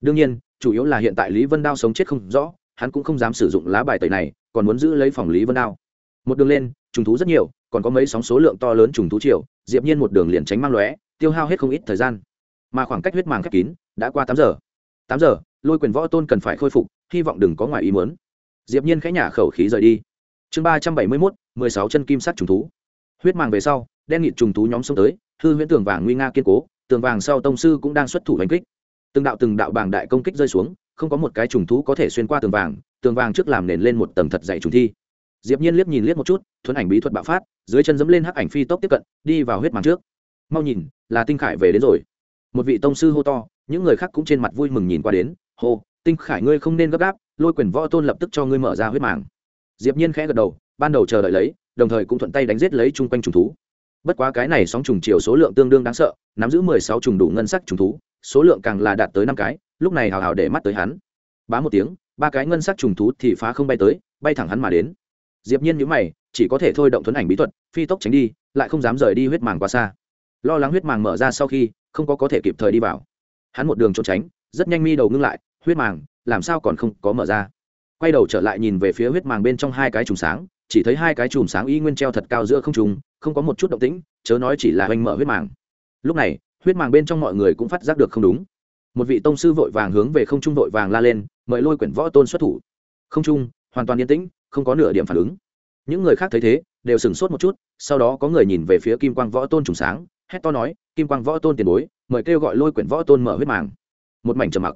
[SPEAKER 1] Đương nhiên chủ yếu là hiện tại lý vân đao sống chết không rõ, hắn cũng không dám sử dụng lá bài tẩy này, còn muốn giữ lấy phòng lý vân đao. Một đường lên, trùng thú rất nhiều, còn có mấy sóng số lượng to lớn trùng thú triều, diệp nhiên một đường liền tránh mang lóe, tiêu hao hết không ít thời gian. Mà khoảng cách huyết màng khép kín, đã qua tám giờ. Tám giờ, lôi quyền võ tôn cần phải khôi phục, hy vọng đừng có ngoài ý muốn. Diệp nhiên khẽ nhả khẩu khí rời đi. Chương ba trăm bảy mươi mốt, mười sáu chân kim sắc trùng thú. Huyết màng về sau, đen nghịt trùng thú nhóm xông tới, hư huyễn tường vàng nguy nga kiên cố, tường vàng sau tông sư cũng đang xuất thủ đánh kích từng đạo từng đạo bàng đại công kích rơi xuống, không có một cái trùng thú có thể xuyên qua tường vàng tường vàng trước làm nền lên một tầng thật dày trùng thi. Diệp nhiên liếc nhìn liếc một chút thuấn ảnh bí thuật bạo phát, dưới chân dẫm lên hắc ảnh phi tốc tiếp cận, đi vào huyết màng trước. Mau nhìn, là tinh khải về đến rồi. Một vị tông sư hô to, những người khác cũng trên mặt vui mừng nhìn qua đến, hô, tinh khải ngươi không nên gấp gáp, lôi quyền võ tôn lập tức cho ngươi mở ra huyết màng. Diệp nhiên khẽ gật đầu, ban đầu chờ đợi lấy, đồng thời cũng thuận tay đánh giết lấy chung quanh trùng thú. Bất quá cái này sóng trùng chiều số lượng tương đương đáng sợ, nắm giữ mười sáu trùng đủ ngân sắc trùng thú số lượng càng là đạt tới năm cái, lúc này hào hào để mắt tới hắn. Bá một tiếng, ba cái ngân sắc trùng thú thì phá không bay tới, bay thẳng hắn mà đến. Diệp nhiên nhíu mày, chỉ có thể thôi động thuấn ảnh bí thuật, phi tốc tránh đi, lại không dám rời đi huyết màng quá xa. Lo lắng huyết màng mở ra sau khi, không có có thể kịp thời đi vào. Hắn một đường trốn tránh, rất nhanh mi đầu ngưng lại, huyết màng, làm sao còn không có mở ra. Quay đầu trở lại nhìn về phía huyết màng bên trong hai cái chùm sáng, chỉ thấy hai cái chùm sáng y nguyên treo thật cao giữa không trùng không có một chút động tĩnh, chớ nói chỉ là hoành mở huyết màng. Lúc này huyết màng bên trong mọi người cũng phát giác được không đúng. Một vị tông sư vội vàng hướng về không trung vội vàng la lên, mời lôi quyển võ tôn xuất thủ. Không trung, hoàn toàn yên tĩnh, không có nửa điểm phản ứng. Những người khác thấy thế, đều sửng sốt một chút, sau đó có người nhìn về phía kim quang võ tôn trùng sáng, hét to nói, kim quang võ tôn tiền bối, mời kêu gọi lôi quyển võ tôn mở huyết màng. Một mảnh trầm mặc.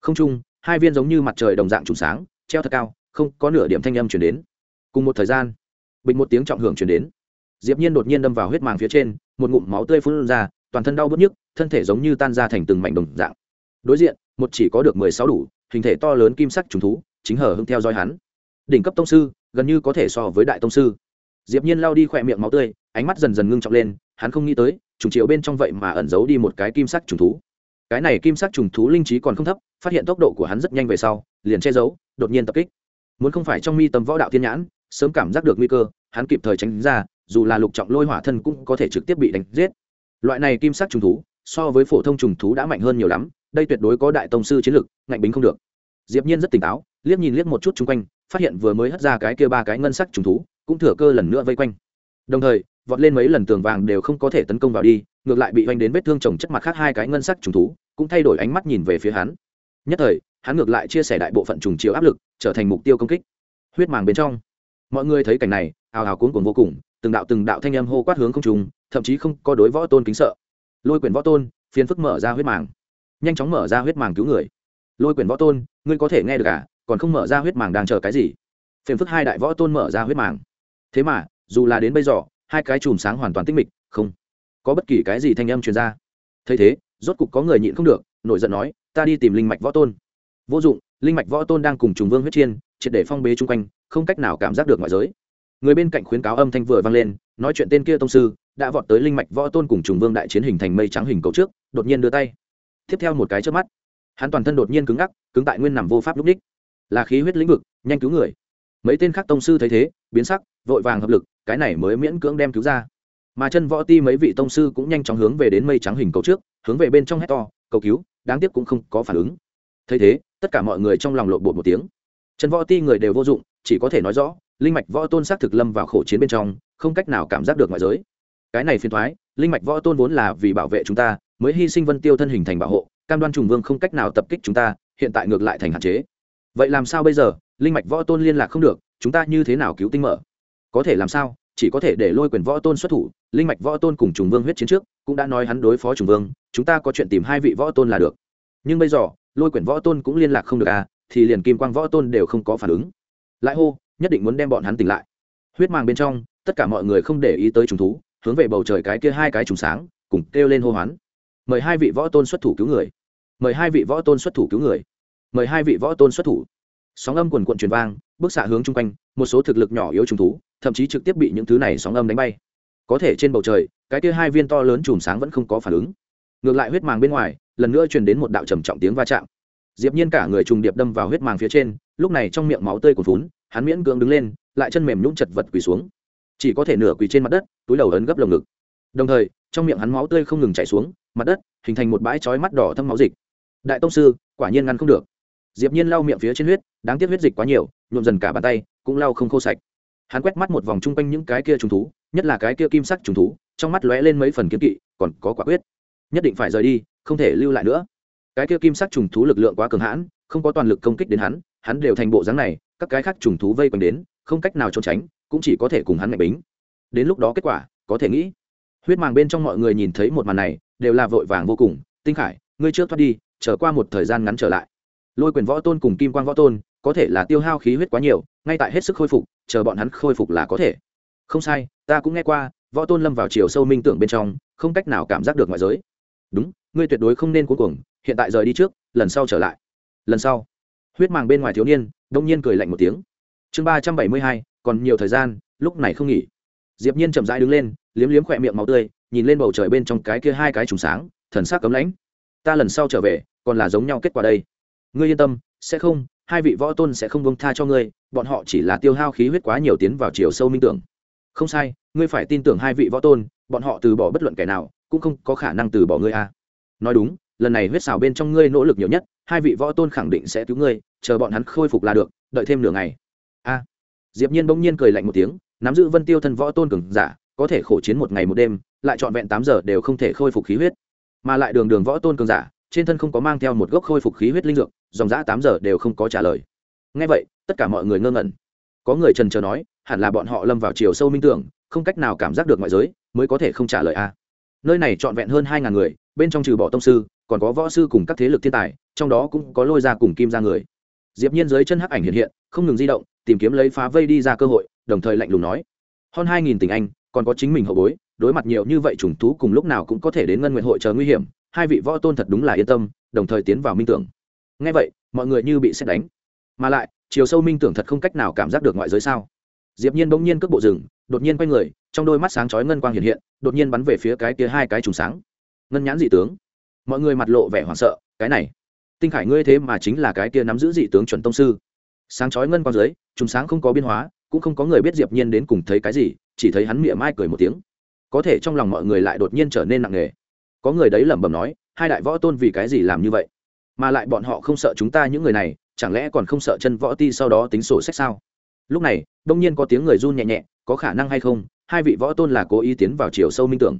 [SPEAKER 1] Không trung, hai viên giống như mặt trời đồng dạng trùng sáng, treo thật cao, không có nửa điểm thanh âm chuyển đến. Cùng một thời gian, bình một tiếng trọng hưởng chuyển đến. Diệp nhiên đột nhiên đâm vào huyết màng phía trên, một ngụm máu tươi phun ra toàn thân đau bứt nhức, thân thể giống như tan ra thành từng mảnh đồng dạng. Đối diện, một chỉ có được mười sáu đủ, hình thể to lớn kim sắc trùng thú, chính hở hưng theo dõi hắn. Đỉnh cấp tông sư, gần như có thể so với đại tông sư. Diệp nhiên lao đi khỏe miệng máu tươi, ánh mắt dần dần ngưng trọng lên, hắn không nghĩ tới, trùng chiều bên trong vậy mà ẩn giấu đi một cái kim sắc trùng thú. Cái này kim sắc trùng thú linh trí còn không thấp, phát hiện tốc độ của hắn rất nhanh về sau, liền che giấu, đột nhiên tập kích. Muốn không phải trong mi tầm võ đạo thiên nhãn, sớm cảm giác được nguy cơ, hắn kịp thời tránh ra, dù là lục trọng lôi hỏa thân cũng có thể trực tiếp bị đánh giết loại này kim sắc trùng thú, so với phổ thông trùng thú đã mạnh hơn nhiều lắm, đây tuyệt đối có đại tông sư chiến lực ngạnh bính không được. Diệp nhiên rất tỉnh táo, liếc nhìn liếc một chút chung quanh, phát hiện vừa mới hất ra cái kia ba cái ngân sắc trùng thú, cũng thừa cơ lần nữa vây quanh. Đồng thời, vọt lên mấy lần tường vàng đều không có thể tấn công vào đi, ngược lại bị vanh đến vết thương chồng chất mặt khác hai cái ngân sắc trùng thú, cũng thay đổi ánh mắt nhìn về phía hắn. Nhất thời, hắn ngược lại chia sẻ đại bộ phận trùng chiếu áp lực, trở thành mục tiêu công kích. Huyết màng bên trong. Mọi người thấy cảnh này, ào ào cuốn cuồng vô cùng từng đạo từng đạo thanh âm hô quát hướng không trùng thậm chí không có đối võ tôn kính sợ. Lôi quyền võ tôn phiến phức mở ra huyết màng. Nhanh chóng mở ra huyết màng cứu người. Lôi quyền võ tôn, ngươi có thể nghe được à? Còn không mở ra huyết màng đang chờ cái gì? Phiền phức hai đại võ tôn mở ra huyết màng. Thế mà, dù là đến bây giờ, hai cái chùm sáng hoàn toàn tinh mịch, không có bất kỳ cái gì thanh âm truyền ra. Thấy thế, rốt cục có người nhịn không được, nổi giận nói, ta đi tìm linh mạch võ tôn. Vô dụng, linh mạch võ tôn đang cùng trùng vương huyết chiên, triệt để phong bế chung quanh, không cách nào cảm giác được ngoại giới người bên cạnh khuyến cáo âm thanh vừa vang lên, nói chuyện tên kia tông sư, đã vọt tới linh mạch võ tôn cùng trùng vương đại chiến hình thành mây trắng hình cầu trước, đột nhiên đưa tay. Tiếp theo một cái trước mắt, hắn toàn thân đột nhiên cứng ngắc, cứng tại nguyên nằm vô pháp lúc ních là khí huyết lĩnh vực, nhanh cứu người. Mấy tên khác tông sư thấy thế, biến sắc, vội vàng hợp lực, cái này mới miễn cưỡng đem cứu ra. Mà chân võ ti mấy vị tông sư cũng nhanh chóng hướng về đến mây trắng hình cầu trước, hướng về bên trong hét to, cầu cứu, đáng tiếc cũng không có phản ứng. Thấy thế, tất cả mọi người trong lòng lộn bột một tiếng. Chân võ ti người đều vô dụng chỉ có thể nói rõ, linh mạch võ tôn xác thực lâm vào khổ chiến bên trong, không cách nào cảm giác được ngoại giới. Cái này phiền thoái linh mạch võ tôn vốn là vì bảo vệ chúng ta, mới hy sinh vân tiêu thân hình thành bảo hộ, cam đoan trùng vương không cách nào tập kích chúng ta, hiện tại ngược lại thành hạn chế. Vậy làm sao bây giờ? Linh mạch võ tôn liên lạc không được, chúng ta như thế nào cứu tinh mở? Có thể làm sao? Chỉ có thể để lôi quyền võ tôn xuất thủ, linh mạch võ tôn cùng trùng vương huyết chiến trước, cũng đã nói hắn đối phó trùng vương, chúng ta có chuyện tìm hai vị võ tôn là được. Nhưng bây giờ, lôi quyền võ tôn cũng liên lạc không được à thì liền kim quang võ tôn đều không có phản ứng lại hô, nhất định muốn đem bọn hắn tỉnh lại. Huyết màng bên trong, tất cả mọi người không để ý tới trùng thú, hướng về bầu trời cái kia hai cái trùng sáng, cùng kêu lên hô hoán. Mời hai vị võ tôn xuất thủ cứu người. Mời hai vị võ tôn xuất thủ cứu người. Mời hai vị võ tôn xuất thủ. Sóng âm quần quận truyền vang bức xạ hướng chung quanh, một số thực lực nhỏ yếu trùng thú, thậm chí trực tiếp bị những thứ này sóng âm đánh bay. Có thể trên bầu trời, cái kia hai viên to lớn chùm sáng vẫn không có phản ứng. Ngược lại huyết màng bên ngoài, lần nữa truyền đến một đạo trầm trọng tiếng va chạm. Diệp nhiên cả người trùng điệp đâm vào huyết màng phía trên lúc này trong miệng máu tươi cuồn phún hắn miễn cưỡng đứng lên, lại chân mềm nhũn chật vật quỳ xuống. Chỉ có thể nửa quỳ trên mặt đất, túi đầu ấn gấp lồng ngực. Đồng thời, trong miệng hắn máu tươi không ngừng chảy xuống, mặt đất hình thành một bãi chói mắt đỏ thâm máu dịch. Đại tông sư, quả nhiên ngăn không được. Diệp nhiên lau miệng phía trên huyết, đáng tiếc huyết dịch quá nhiều, nhuộm dần cả bàn tay, cũng lau không khô sạch. Hắn quét mắt một vòng chung quanh những cái kia trùng thú, nhất là cái kia kim sắc trùng thú, trong mắt lóe lên mấy phần kiếm kỵ, còn có quả quyết. Nhất định phải rời đi, không thể lưu lại nữa. Cái kia kim sắc trùng thú lực lượng quá cường hãn, không có toàn lực công kích đến hắn hắn đều thành bộ dáng này, các cái khác trùng thú vây quanh đến, không cách nào trốn tránh, cũng chỉ có thể cùng hắn ngạch bính. Đến lúc đó kết quả, có thể nghĩ. Huyết màng bên trong mọi người nhìn thấy một màn này, đều là vội vàng vô cùng. Tinh khải, ngươi trước thoát đi trở qua một thời gian ngắn trở lại. Lôi quyền võ tôn cùng kim quan võ tôn, có thể là tiêu hao khí huyết quá nhiều, ngay tại hết sức khôi phục, chờ bọn hắn khôi phục là có thể. Không sai, ta cũng nghe qua, võ tôn lâm vào chiều sâu minh tưởng bên trong, không cách nào cảm giác được ngoại giới. Đúng, ngươi tuyệt đối không nên cuối cùng hiện tại rời đi trước, lần sau trở lại. Lần sau huyết màng bên ngoài thiếu niên, đông nhiên cười lạnh một tiếng. Chương ba trăm bảy mươi hai, còn nhiều thời gian, lúc này không nghỉ. Diệp nhiên chậm rãi đứng lên, liếm liếm khỏe miệng máu tươi, nhìn lên bầu trời bên trong cái kia hai cái trùng sáng, thần sắc cấm lãnh. Ta lần sau trở về, còn là giống nhau kết quả đây. Ngươi yên tâm, sẽ không, hai vị võ tôn sẽ không buông tha cho ngươi, bọn họ chỉ là tiêu hao khí huyết quá nhiều tiến vào chiều sâu minh tưởng. Không sai, ngươi phải tin tưởng hai vị võ tôn, bọn họ từ bỏ bất luận kẻ nào, cũng không có khả năng từ bỏ ngươi a à. nói đúng, lần này huyết xào bên trong ngươi nỗ lực nhiều nhất hai vị võ tôn khẳng định sẽ cứu ngươi, chờ bọn hắn khôi phục là được, đợi thêm nửa ngày. A. Diệp nhiên bỗng nhiên cười lạnh một tiếng, nắm giữ vân tiêu thân võ tôn cường giả, có thể khổ chiến một ngày một đêm, lại trọn vẹn tám giờ đều không thể khôi phục khí huyết. Mà lại đường đường võ tôn cường giả, trên thân không có mang theo một gốc khôi phục khí huyết linh dược, dòng dã tám giờ đều không có trả lời. Nghe vậy, tất cả mọi người ngơ ngẩn. Có người trần chờ nói, hẳn là bọn họ lâm vào chiều sâu minh tưởng, không cách nào cảm giác được ngoại giới, mới có thể không trả lời a. Nơi này trọn vẹn hơn hai ngàn người, bên trong trừ bỏ tông sư còn có võ sư cùng các thế lực thiên tài, trong đó cũng có lôi ra cùng kim ra người. Diệp nhiên dưới chân hắc ảnh hiện hiện, không ngừng di động, tìm kiếm lấy phá vây đi ra cơ hội, đồng thời lạnh lùng nói, hơn hai nghìn tình anh, còn có chính mình hậu bối, đối mặt nhiều như vậy trùng thú cùng lúc nào cũng có thể đến ngân nguyện hội chờ nguy hiểm, hai vị võ tôn thật đúng là yên tâm, đồng thời tiến vào minh tưởng. Nghe vậy, mọi người như bị xét đánh. Mà lại, chiều sâu minh tưởng thật không cách nào cảm giác được ngoại giới sao? Diệp nhiên bỗng nhiên cướp bộ rừng đột nhiên quay người, trong đôi mắt sáng chói ngân quang hiện hiện, đột nhiên bắn về phía cái kia hai cái trùng sáng. Ngân nhãn dị tướng mọi người mặt lộ vẻ hoảng sợ, cái này, tinh khải ngươi thế mà chính là cái kia nắm giữ dị tướng chuẩn tông sư. Sáng chói ngân quang dưới, trùng sáng không có biến hóa, cũng không có người biết diệp nhiên đến cùng thấy cái gì, chỉ thấy hắn mỉa mai cười một tiếng. Có thể trong lòng mọi người lại đột nhiên trở nên nặng nề. Có người đấy lẩm bẩm nói, hai đại võ tôn vì cái gì làm như vậy? Mà lại bọn họ không sợ chúng ta những người này, chẳng lẽ còn không sợ chân võ ti sau đó tính sổ sách sao? Lúc này, đông nhiên có tiếng người run nhẹ nhẹ, có khả năng hay không? Hai vị võ tôn là cố ý tiến vào chiều sâu minh tưởng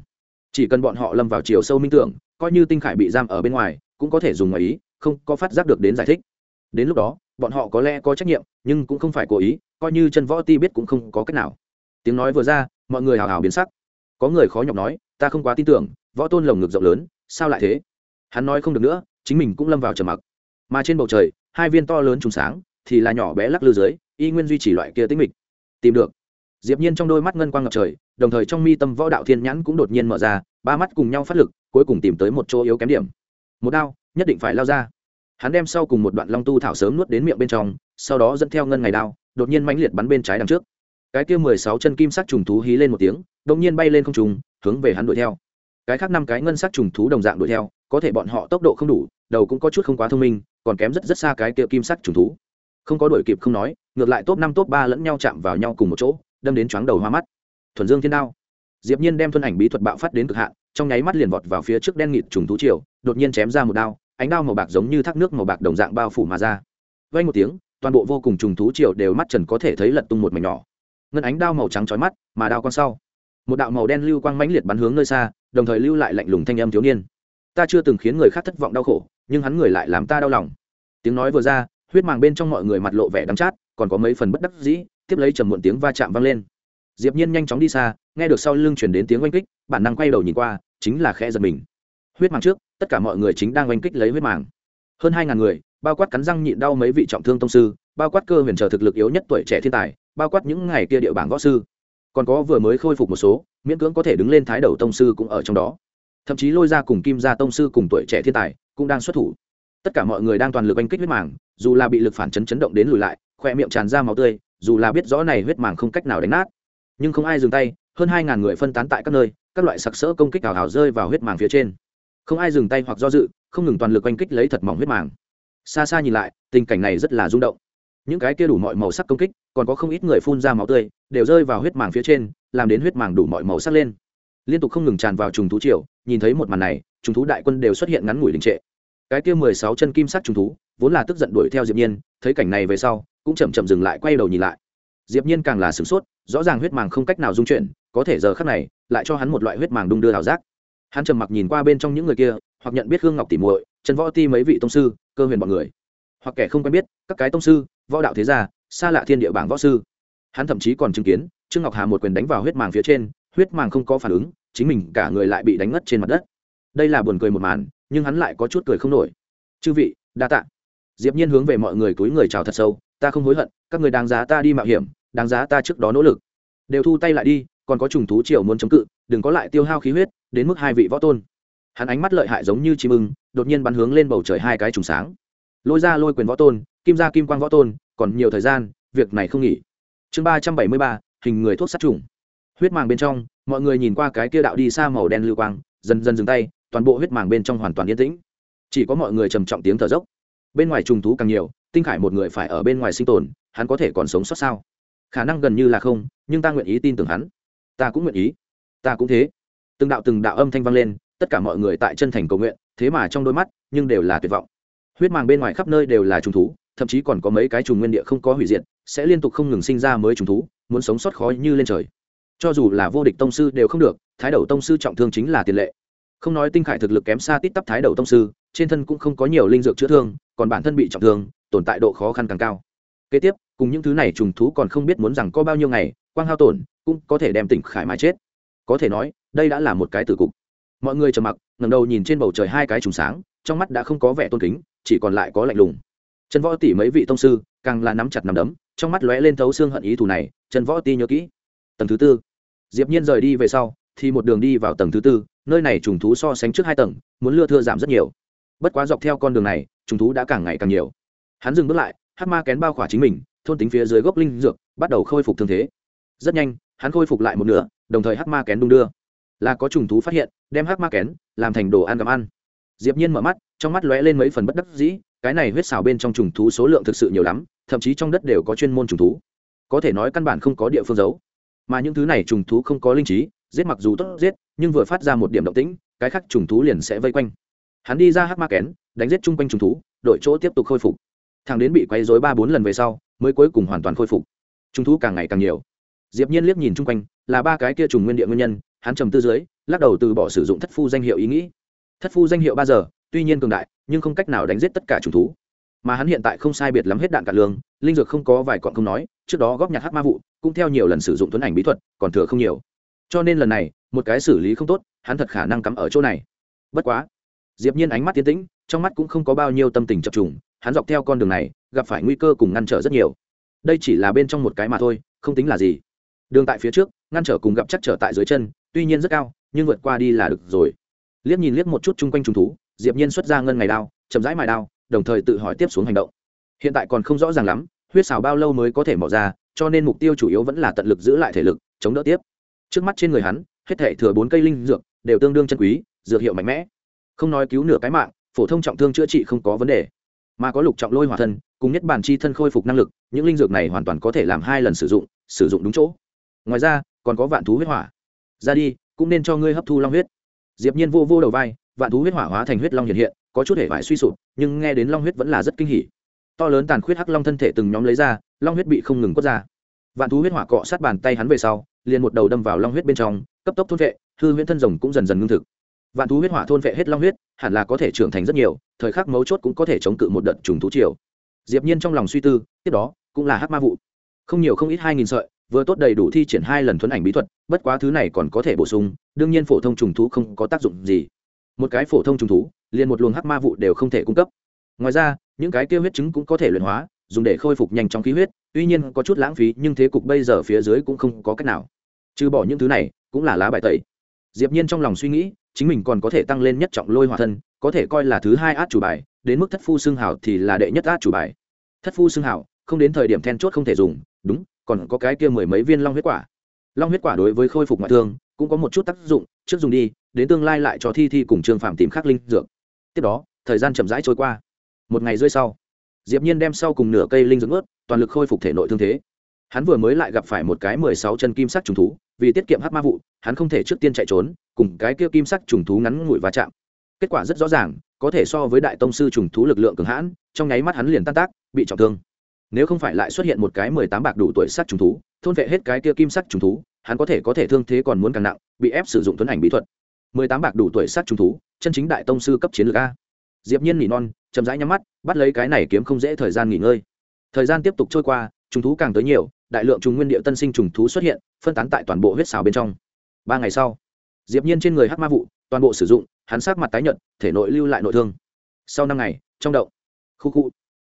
[SPEAKER 1] chỉ cần bọn họ lâm vào chiều sâu minh tưởng, coi như tinh khải bị giam ở bên ngoài, cũng có thể dùng ngoài ý, không có phát giác được đến giải thích. Đến lúc đó, bọn họ có lẽ có trách nhiệm, nhưng cũng không phải cố ý, coi như chân võ ti biết cũng không có cách nào. Tiếng nói vừa ra, mọi người hào hào biến sắc. Có người khó nhọc nói, ta không quá tin tưởng, võ tôn lồng ngực rộng lớn, sao lại thế? Hắn nói không được nữa, chính mình cũng lâm vào trầm mặc. Mà trên bầu trời, hai viên to lớn trùng sáng, thì là nhỏ bé lắc lư dưới, y nguyên duy trì loại kia tính mịch. Tìm được. Diệp nhiên trong đôi mắt ngân quang ngập trời đồng thời trong mi tâm võ đạo thiên nhãn cũng đột nhiên mở ra, ba mắt cùng nhau phát lực, cuối cùng tìm tới một chỗ yếu kém điểm. Một đao, nhất định phải lao ra. Hắn đem sau cùng một đoạn long tu thảo sớm nuốt đến miệng bên trong, sau đó dẫn theo ngân ngày đao, đột nhiên mãnh liệt bắn bên trái đằng trước. Cái kia mười sáu chân kim sắc trùng thú hí lên một tiếng, đột nhiên bay lên không trùng hướng về hắn đuổi theo. Cái khác năm cái ngân sắc trùng thú đồng dạng đuổi theo, có thể bọn họ tốc độ không đủ, đầu cũng có chút không quá thông minh, còn kém rất rất xa cái kia kim sắc trùng thú. Không có đuổi kịp không nói, ngược lại top năm top ba lẫn nhau chạm vào nhau cùng một chỗ, đâm đến chóng đầu hoa mắt thuần dương thiên đao. Diệp nhiên đem thuần ảnh bí thuật bạo phát đến cực hạn, trong nháy mắt liền vọt vào phía trước đen nghịt trùng thú triều, đột nhiên chém ra một đao, ánh đao màu bạc giống như thác nước màu bạc đồng dạng bao phủ mà ra. Vang một tiếng, toàn bộ vô cùng trùng thú triều đều mắt trần có thể thấy lật tung một mảnh nhỏ. Ngân ánh đao màu trắng chói mắt, mà đao con sau. Một đạo màu đen lưu quang mãnh liệt bắn hướng nơi xa, đồng thời lưu lại lạnh lùng thanh âm thiếu niên. Ta chưa từng khiến người khác thất vọng đau khổ, nhưng hắn người lại làm ta đau lòng. Tiếng nói vừa ra, huyết màng bên trong mọi người mặt lộ vẻ đắng chát, còn có mấy phần bất đắc dĩ, tiếp lấy trầm muộn tiếng va chạm vang lên diệp nhiên nhanh chóng đi xa, nghe được sau lưng truyền đến tiếng oanh kích, bản năng quay đầu nhìn qua, chính là khẽ giật mình. Huyết màng trước, tất cả mọi người chính đang oanh kích lấy huyết màng. Hơn hai ngàn người, bao quát cắn răng nhịn đau mấy vị trọng thương tông sư, bao quát cơ huyền trở thực lực yếu nhất tuổi trẻ thiên tài, bao quát những ngày kia địa bảng võ sư. Còn có vừa mới khôi phục một số, miễn cưỡng có thể đứng lên thái đầu tông sư cũng ở trong đó. Thậm chí lôi ra cùng kim gia tông sư cùng tuổi trẻ thiên tài cũng đang xuất thủ. Tất cả mọi người đang toàn lực oanh kích huyết màng, dù là bị lực phản chấn chấn động đến lùi lại, khoe miệng tràn ra máu tươi, dù là biết rõ này huyết màng không cách nào đánh nát nhưng không ai dừng tay, hơn hai ngàn người phân tán tại các nơi, các loại sặc sỡ công kích ảo ảo rơi vào huyết màng phía trên. Không ai dừng tay hoặc do dự, không ngừng toàn lực oanh kích lấy thật mỏng huyết màng. Xa xa nhìn lại, tình cảnh này rất là rung động. Những cái kia đủ mọi màu sắc công kích, còn có không ít người phun ra máu tươi, đều rơi vào huyết màng phía trên, làm đến huyết màng đủ mọi màu sắc lên. Liên tục không ngừng tràn vào trùng thú triều, nhìn thấy một màn này, trùng thú đại quân đều xuất hiện ngắn ngủi đình trệ. Cái kia mười sáu chân kim sắc trùng thú, vốn là tức giận đuổi theo diệp nhiên, thấy cảnh này về sau, cũng chậm chậm dừng lại, quay đầu nhìn lại diệp nhiên càng là sửng sốt, rõ ràng huyết màng không cách nào dung chuyển, có thể giờ khắc này, lại cho hắn một loại huyết màng đung đưa hào giác. Hắn trầm mặc nhìn qua bên trong những người kia, hoặc nhận biết hương ngọc tỉ muội, trần võ ti mấy vị tông sư, cơ huyền bọn người. Hoặc kẻ không quen biết, các cái tông sư, võ đạo thế gia, xa lạ thiên địa bảng võ sư. Hắn thậm chí còn chứng kiến, trương ngọc hà một quyền đánh vào huyết màng phía trên, huyết màng không có phản ứng, chính mình cả người lại bị đánh ngất trên mặt đất. Đây là buồn cười một màn, nhưng hắn lại có chút cười không nổi. Chư vị, đa tạ. Diệp nhiên hướng về mọi người túi người chào thật sâu ta không hối hận, các người đáng giá ta đi mạo hiểm, đáng giá ta trước đó nỗ lực. Đều thu tay lại đi, còn có trùng thú triều muốn chống cự, đừng có lại tiêu hao khí huyết, đến mức hai vị võ tôn. Hắn ánh mắt lợi hại giống như chim ưng, đột nhiên bắn hướng lên bầu trời hai cái trùng sáng. Lôi ra lôi quyền võ tôn, kim ra kim quang võ tôn, còn nhiều thời gian, việc này không nghỉ. Chương ba trăm bảy mươi ba, hình người thuốc sát trùng. Huyết màng bên trong, mọi người nhìn qua cái kia đạo đi xa màu đen lưu quang, dần dần dừng tay, toàn bộ huyết màng bên trong hoàn toàn yên tĩnh. Chỉ có mọi người trầm trọng tiếng thở dốc. Bên ngoài trùng thú càng nhiều tinh khải một người phải ở bên ngoài sinh tồn, hắn có thể còn sống sót sao? Khả năng gần như là không, nhưng ta nguyện ý tin tưởng hắn. Ta cũng nguyện ý. Ta cũng thế. Từng đạo từng đạo âm thanh vang lên, tất cả mọi người tại chân thành cầu nguyện, thế mà trong đôi mắt, nhưng đều là tuyệt vọng. Huyết màng bên ngoài khắp nơi đều là trùng thú, thậm chí còn có mấy cái trùng nguyên địa không có hủy diệt, sẽ liên tục không ngừng sinh ra mới trùng thú, muốn sống sót khó như lên trời. Cho dù là vô địch tông sư đều không được, thái đầu tông sư trọng thương chính là tiền lệ. Không nói tinh khải thực lực kém xa tít tắp thái đầu tông sư, trên thân cũng không có nhiều linh dược chữa thương, còn bản thân bị trọng thương tồn tại độ khó khăn càng cao. Kế tiếp, cùng những thứ này trùng thú còn không biết muốn rằng có bao nhiêu ngày, quang hao tổn cũng có thể đem tỉnh khải mà chết. Có thể nói, đây đã là một cái tử cục. Mọi người trầm mặc ngầm đầu nhìn trên bầu trời hai cái trùng sáng, trong mắt đã không có vẻ tôn kính, chỉ còn lại có lạnh lùng. Trần võ tỷ mấy vị tông sư, càng là nắm chặt nắm đấm, trong mắt lóe lên thấu xương hận ý thù này, trần võ ti nhớ kỹ. Tầng thứ tư. Diệp nhiên rời đi về sau, thì một đường đi vào tầng thứ tư, nơi này trùng thú so sánh trước hai tầng, muốn lưa thưa giảm rất nhiều. Bất quá dọc theo con đường này, trùng thú đã càng ngày càng nhiều hắn dừng bước lại hát ma kén bao khỏa chính mình, thôn tính phía dưới gốc linh dược, bắt đầu khôi phục thương thế. Rất nhanh, hắn khôi phục lại một nửa, đồng thời hát ma kén đung đưa. Là có trùng thú phát hiện, đem hát ma kén làm thành đồ ăn cầm ăn. Diệp nhiên mở mắt, trong mắt lóe lên mấy phần bất đắc dĩ, cái này huyết xào bên trong trùng thú số lượng thực sự nhiều lắm, thậm chí trong đất đều có chuyên môn trùng thú. Có thể nói căn bản không có địa phương giấu. Mà những thứ này trùng thú không có linh trí, giết mặc dù tốt giết, nhưng vừa phát ra một điểm động tĩnh, cái khác trùng thú liền sẽ vây quanh. Hắn đi ra hắc ma kén, đánh giết chung quanh trùng thú đội chỗ tiếp tục khôi phục thằng đến bị quấy rối ba bốn lần về sau, mới cuối cùng hoàn toàn khôi phục. Trùng thú càng ngày càng nhiều. Diệp nhiên liếc nhìn chung quanh, là ba cái kia trùng nguyên địa nguyên nhân, hắn trầm tư dưới, lắc đầu từ bỏ sử dụng thất phu danh hiệu ý nghĩ. Thất phu danh hiệu ba giờ, tuy nhiên cường đại, nhưng không cách nào đánh giết tất cả trùng thú. Mà hắn hiện tại không sai biệt lắm hết đạn cả lương, linh dược không có vài cọn không nói, trước đó góp nhặt hắc ma vụ, cũng theo nhiều lần sử dụng tuấn ảnh bí thuật, còn thừa không nhiều. Cho nên lần này, một cái xử lý không tốt, hắn thật khả năng cắm ở chỗ này. Bất quá. Diệp nhiên ánh mắt tiến tĩnh, trong mắt cũng không có bao nhiêu tâm tình chập trùng hắn dọc theo con đường này, gặp phải nguy cơ cùng ngăn trở rất nhiều. Đây chỉ là bên trong một cái mà thôi, không tính là gì. Đường tại phía trước, ngăn trở cùng gặp chắc trở tại dưới chân, tuy nhiên rất cao, nhưng vượt qua đi là được rồi. Liếc nhìn liếc một chút chung quanh trùng thú, diệp nhiên xuất ra ngân ngày đao, chậm rãi mài đao, đồng thời tự hỏi tiếp xuống hành động. Hiện tại còn không rõ ràng lắm, huyết xào bao lâu mới có thể mở ra, cho nên mục tiêu chủ yếu vẫn là tận lực giữ lại thể lực, chống đỡ tiếp. Trước mắt trên người hắn, hết thể thừa bốn cây linh dược, đều tương đương chân quý, dược hiệu mạnh mẽ. Không nói cứu nửa cái mạng, phổ thông trọng thương chữa trị không có vấn đề mà có lục trọng lôi hỏa thân, cùng nhất bản chi thân khôi phục năng lực, những linh dược này hoàn toàn có thể làm hai lần sử dụng sử dụng đúng chỗ. Ngoài ra, còn có vạn thú huyết hỏa. Ra đi, cũng nên cho ngươi hấp thu long huyết. Diệp nhiên vô vô đầu vai, vạn thú huyết hỏa hóa thành huyết long hiện hiện, có chút hệ vải suy sụp, nhưng nghe đến long huyết vẫn là rất kinh hỉ. To lớn tàn khuyết hắc long thân thể từng nhóm lấy ra, long huyết bị không ngừng quất ra. Vạn thú huyết hỏa cọ sát bàn tay hắn về sau, liền một đầu đâm vào long huyết bên trong, cấp tốc thôn vệ, hư huyễn thân rồng cũng dần dần ngưng thực vạn thú huyết hỏa thôn vệ hết long huyết, hẳn là có thể trưởng thành rất nhiều, thời khắc mấu chốt cũng có thể chống cự một đợt trùng thú triều. Diệp nhiên trong lòng suy tư, tiếp đó, cũng là hắc ma vụ. Không nhiều không ít hai nghìn sợi, vừa tốt đầy đủ thi triển hai lần thuấn ảnh bí thuật, bất quá thứ này còn có thể bổ sung, đương nhiên phổ thông trùng thú không có tác dụng gì. Một cái phổ thông trùng thú, liền một luồng hắc ma vụ đều không thể cung cấp. Ngoài ra, những cái kia huyết trứng cũng có thể luyện hóa, dùng để khôi phục nhanh trong khí huyết, tuy nhiên có chút lãng phí, nhưng thế cục bây giờ phía dưới cũng không có cách nào. Trừ bỏ những thứ này, cũng là lá bài tẩy. Diệp nhiên trong lòng suy nghĩ chính mình còn có thể tăng lên nhất trọng lôi hỏa thân, có thể coi là thứ hai át chủ bài, đến mức thất phu xương hảo thì là đệ nhất át chủ bài. Thất phu xương hảo không đến thời điểm then chốt không thể dùng, đúng, còn có cái kia mười mấy viên long huyết quả. Long huyết quả đối với khôi phục ngoại thương cũng có một chút tác dụng, trước dùng đi, đến tương lai lại cho thi thi cùng trương phạm tìm khắc linh dược. Tiếp đó, thời gian chậm rãi trôi qua. Một ngày rưỡi sau, diệp nhiên đem sau cùng nửa cây linh dưỡng ướt toàn lực khôi phục thể nội thương thế hắn vừa mới lại gặp phải một cái mười sáu chân kim sắc trùng thú, vì tiết kiệm hắc ma vụ, hắn không thể trước tiên chạy trốn, cùng cái kia kim sắc trùng thú ngắn ngủi va chạm. Kết quả rất rõ ràng, có thể so với đại tông sư trùng thú lực lượng cường hãn, trong nháy mắt hắn liền tan tác, bị trọng thương. Nếu không phải lại xuất hiện một cái mười tám bạc đủ tuổi sắc trùng thú, thôn vệ hết cái kia kim sắc trùng thú, hắn có thể có thể thương thế còn muốn càng nặng, bị ép sử dụng tuấn ảnh bí thuật. Mười tám bạc đủ tuổi sắc trùng thú, chân chính đại tông sư cấp chiến lược a. Diệp nhiên nỉ non, chậm rãi nhắm mắt, bắt lấy cái này kiếm không dễ thời gian nghỉ ngơi. Thời gian tiếp tục trôi qua trùng thú càng tới nhiều, đại lượng trùng nguyên địa tân sinh trùng thú xuất hiện, phân tán tại toàn bộ huyết xào bên trong. Ba ngày sau, diệp nhiên trên người hắc ma vụ, toàn bộ sử dụng, hắn sát mặt tái nhợt, thể nội lưu lại nội thương. Sau năm ngày, trong đậu khu khu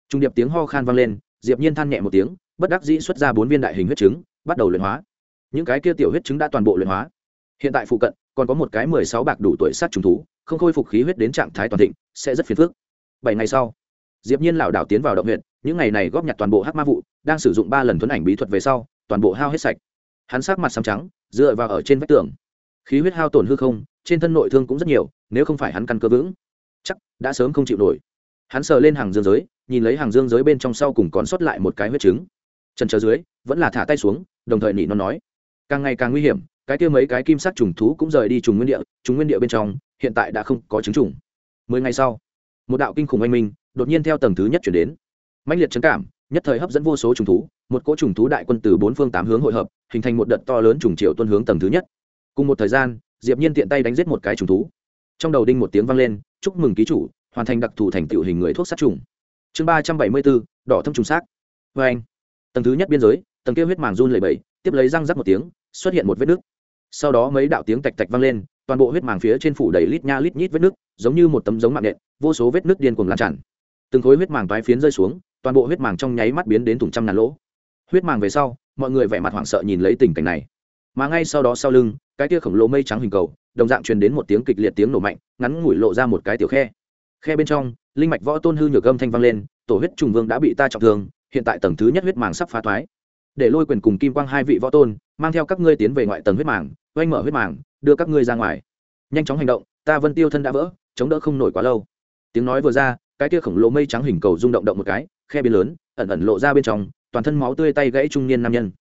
[SPEAKER 1] trung điệp tiếng ho khan vang lên, diệp nhiên than nhẹ một tiếng, bất đắc dĩ xuất ra bốn viên đại hình huyết trứng, bắt đầu luyện hóa. Những cái kia tiểu huyết trứng đã toàn bộ luyện hóa. Hiện tại phụ cận, còn có một cái mười sáu bạc đủ tuổi sát trùng thú, không khôi phục khí huyết đến trạng thái toàn thịnh, sẽ rất phiền phức. Bảy ngày sau, diệp nhiên lảo đảo tiến vào động huyện những ngày này góp nhặt toàn bộ hắc ma vụ đang sử dụng ba lần thuấn ảnh bí thuật về sau, toàn bộ hao hết sạch. Hắn sắc mặt xám trắng, dựa vào ở trên vách tường. Khí huyết hao tổn hư không, trên thân nội thương cũng rất nhiều, nếu không phải hắn căn cơ vững, chắc đã sớm không chịu nổi. Hắn sờ lên hàng dương giới, nhìn lấy hàng dương giới bên trong sau cùng còn sót lại một cái huyết trứng. Trần chờ dưới, vẫn là thả tay xuống, đồng thời nỉ nó nói. Càng ngày càng nguy hiểm, cái kia mấy cái kim sắc trùng thú cũng rời đi trùng nguyên địa, trùng nguyên địa bên trong, hiện tại đã không có trứng trùng. Mười ngày sau, một đạo kinh khủng oanh minh, đột nhiên theo tầng thứ nhất chuyển đến. Mạnh liệt trấn cảm nhất thời hấp dẫn vô số trùng thú, một cỗ trùng thú đại quân từ bốn phương tám hướng hội hợp, hình thành một đợt to lớn trùng triệu tuân hướng tầng thứ nhất. Cùng một thời gian, diệp nhiên tiện tay đánh giết một cái trùng thú. Trong đầu đinh một tiếng vang lên, chúc mừng ký chủ, hoàn thành đặc thù thành tựu hình người thuốc sát trùng. Chương ba trăm bảy mươi bốn, đỏ thâm trùng xác. Vê anh, tầng thứ nhất biên giới, tầng kia huyết màng run lẩy bẩy, tiếp lấy răng rắc một tiếng, xuất hiện một vết nứt. Sau đó mấy đạo tiếng tạch tạch vang lên, toàn bộ huyết màng phía trên phủ đầy lít nha lít nhít vết nứt, giống như một tấm giống mạng nện, vô số vết nứt điên cuồng lan tràn. Từng khối huyết màng toái phiến rơi xuống toàn bộ huyết màng trong nháy mắt biến đến thủng trăm ngàn lỗ. Huyết màng về sau, mọi người vẻ mặt hoảng sợ nhìn lấy tình cảnh này. Mà ngay sau đó sau lưng, cái kia khổng lồ mây trắng hình cầu, đồng dạng truyền đến một tiếng kịch liệt tiếng nổ mạnh, ngắn ngủi lộ ra một cái tiểu khe. Khe bên trong, linh mạch võ tôn hư nhược âm thanh vang lên, tổ huyết trùng vương đã bị ta trọng thương, hiện tại tầng thứ nhất huyết màng sắp phá thoái. Để lôi quyền cùng kim quang hai vị võ tôn, mang theo các ngươi tiến về ngoại tầng huyết màng, oanh mở huyết màng, đưa các ngươi ra ngoài. Nhanh chóng hành động, ta vân tiêu thân đã vỡ, chống đỡ không nổi quá lâu. Tiếng nói vừa ra cái kia khổng lồ mây trắng hình cầu rung động động một cái, khe biến lớn, ẩn ẩn lộ ra bên trong, toàn thân máu tươi tay gãy trung niên nam nhân.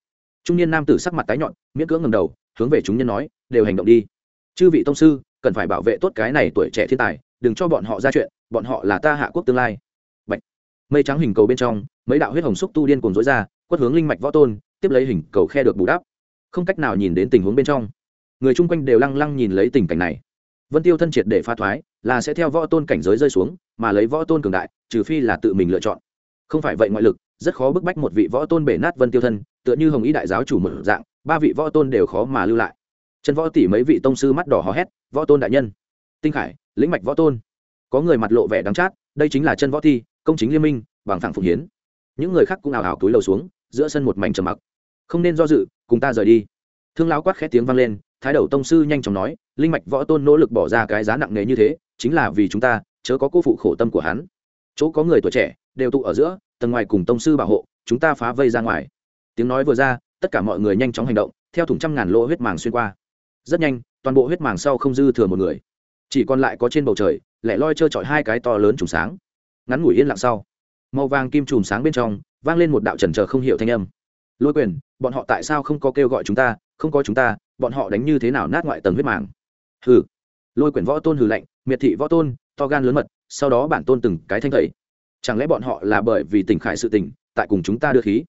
[SPEAKER 1] Trung niên nam tử sắc mặt tái nhọn, miễn cưỡng ngầm đầu, hướng về chúng nhân nói, đều hành động đi. Chư vị tông sư, cần phải bảo vệ tốt cái này tuổi trẻ thiên tài, đừng cho bọn họ ra chuyện, bọn họ là ta hạ quốc tương lai. Bạch. mây trắng hình cầu bên trong, mấy đạo huyết hồng xúc tu điên cùng dối ra, quất hướng linh mạch võ tôn, tiếp lấy hình cầu khe được bù đắp. Không cách nào nhìn đến tình huống bên trong. Người chung quanh đều lăng lăng nhìn lấy tình cảnh này. Vân tiêu thân triệt để pha thoái là sẽ theo võ tôn cảnh giới rơi xuống, mà lấy võ tôn cường đại, trừ phi là tự mình lựa chọn. Không phải vậy ngoại lực, rất khó bức bách một vị võ tôn bể nát vân tiêu thân, tựa như hồng ý đại giáo chủ một dạng, ba vị võ tôn đều khó mà lưu lại. Chân võ tỷ mấy vị tông sư mắt đỏ hò hét, võ tôn đại nhân! Tinh khải, lĩnh mạch võ tôn. Có người mặt lộ vẻ đắng chát, đây chính là chân võ thi, công chính liên minh, bằng thẳng phụng hiến. Những người khác cũng ảo ảo túi lầu xuống, giữa sân một mảnh trầm mặc. Không nên do dự, cùng ta rời đi. Thương lão quát khét tiếng vang lên, thái đầu tông sư nhanh chóng nói, linh mạch võ tôn nỗ lực bỏ ra cái giá nặng nề như thế chính là vì chúng ta, chớ có cô phụ khổ tâm của hắn. Chỗ có người tuổi trẻ, đều tụ ở giữa, tầng ngoài cùng tông sư bảo hộ, chúng ta phá vây ra ngoài. Tiếng nói vừa ra, tất cả mọi người nhanh chóng hành động, theo thủng trăm ngàn lỗ huyết màng xuyên qua. Rất nhanh, toàn bộ huyết màng sau không dư thừa một người. Chỉ còn lại có trên bầu trời, lẻ loi trơ trọi hai cái to lớn trùng sáng. Ngắn ngủi yên lặng sau, màu vàng kim trùm sáng bên trong, vang lên một đạo trần trờ không hiểu thanh âm. Lôi quyền, bọn họ tại sao không có kêu gọi chúng ta? Không có chúng ta, bọn họ đánh như thế nào nát ngoại tầng huyết màng? Hừ. Lôi quyền võ tôn hừ lạnh miệt thị võ tôn, to gan lớn mật, sau đó bản tôn từng cái thanh thầy chẳng lẽ bọn họ là bởi vì tỉnh khải sự tỉnh tại cùng chúng ta đưa khí?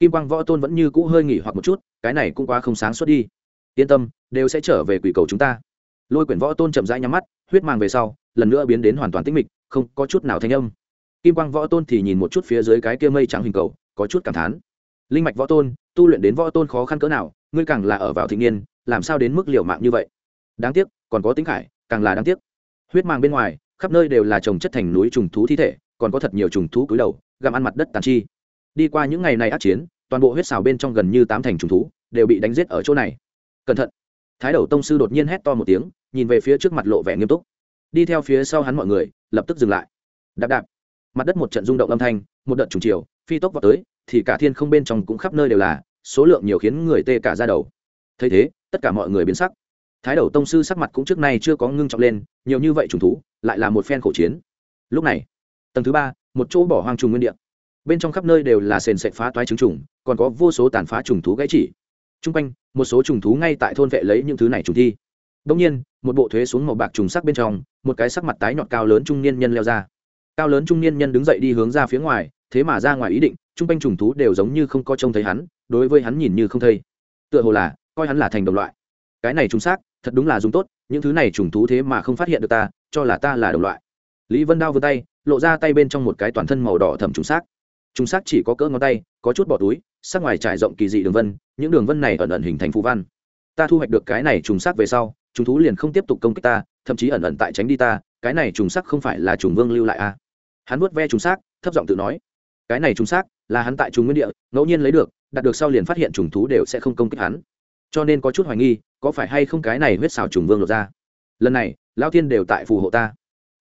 [SPEAKER 1] Kim quang võ tôn vẫn như cũ hơi nghỉ hoặc một chút, cái này cũng quá không sáng suốt đi. Yên tâm, đều sẽ trở về quỷ cầu chúng ta. Lôi quyển võ tôn chậm rãi nhắm mắt, huyết mang về sau, lần nữa biến đến hoàn toàn tĩnh mịch, không có chút nào thanh âm. Kim quang võ tôn thì nhìn một chút phía dưới cái kia mây trắng hình cầu, có chút cảm thán. Linh mạch võ tôn, tu luyện đến võ tôn khó khăn cỡ nào, ngươi càng là ở vào thị niên, làm sao đến mức liều mạng như vậy? Đáng tiếc, còn có tính khải, càng là đáng tiếc huyết mang bên ngoài, khắp nơi đều là trồng chất thành núi trùng thú thi thể, còn có thật nhiều trùng thú cúi đầu, gặm ăn mặt đất tàn chi. Đi qua những ngày này át chiến, toàn bộ huyết xào bên trong gần như tám thành trùng thú đều bị đánh giết ở chỗ này. Cẩn thận. Thái đầu tông sư đột nhiên hét to một tiếng, nhìn về phía trước mặt lộ vẻ nghiêm túc. Đi theo phía sau hắn mọi người, lập tức dừng lại. Đạp đạp. Mặt đất một trận rung động âm thanh, một đợt trùng chiều, phi tốc vào tới, thì cả thiên không bên trong cũng khắp nơi đều là, số lượng nhiều khiến người tê cả ra đầu. Thấy thế, tất cả mọi người biến sắc. Thái đầu tông sư sắc mặt cũng trước nay chưa có ngưng trọng lên nhiều như vậy trùng thú, lại là một phen khổ chiến. Lúc này, tầng thứ ba, một chỗ bỏ hoang trùng nguyên địa. Bên trong khắp nơi đều là sền sệt phá toái trứng trùng, còn có vô số tàn phá trùng thú gãy chỉ. T r u n g quanh, một số trùng thú ngay tại thôn vệ lấy những thứ này trùng thi. Đông nhiên, một bộ thuế xuống màu bạc trùng sắc bên trong, một cái sắc mặt tái nhọn cao lớn trung niên nhân leo ra. Cao lớn trung niên nhân đứng dậy đi hướng ra phía ngoài, thế mà ra ngoài ý định t r u n g quanh trùng thú đều giống như không có trông thấy hắn, đối với hắn nhìn như không thấy. Tựa hồ là, coi hắn là thành đồng loại cái này trùng xác, thật đúng là dùng tốt, những thứ này trùng thú thế mà không phát hiện được ta, cho là ta là đồng loại. Lý vân đao vươn tay, lộ ra tay bên trong một cái toàn thân màu đỏ thẩm trùng xác. Trùng xác chỉ có cỡ ngón tay, có chút bỏ túi, sắc ngoài trải rộng kỳ dị đường vân, những đường vân này ẩn ẩn hình thành phù văn. Ta thu hoạch được cái này trùng xác về sau, trùng thú liền không tiếp tục công kích ta, thậm chí ẩn ẩn tại tránh đi ta, cái này trùng xác không phải là trùng vương lưu lại a à. hắn vuốt ve trùng xác, thấp giọng tự nói, cái này trùng xác là hắn tại trùng nguyên địa, ngẫu nhiên lấy được, đạt được sau liền phát hiện trùng thú đều sẽ không công kích hắn cho nên có chút hoài nghi, có phải hay không cái này huyết xào trùng vương lột ra? Lần này lao thiên đều tại phù hộ ta.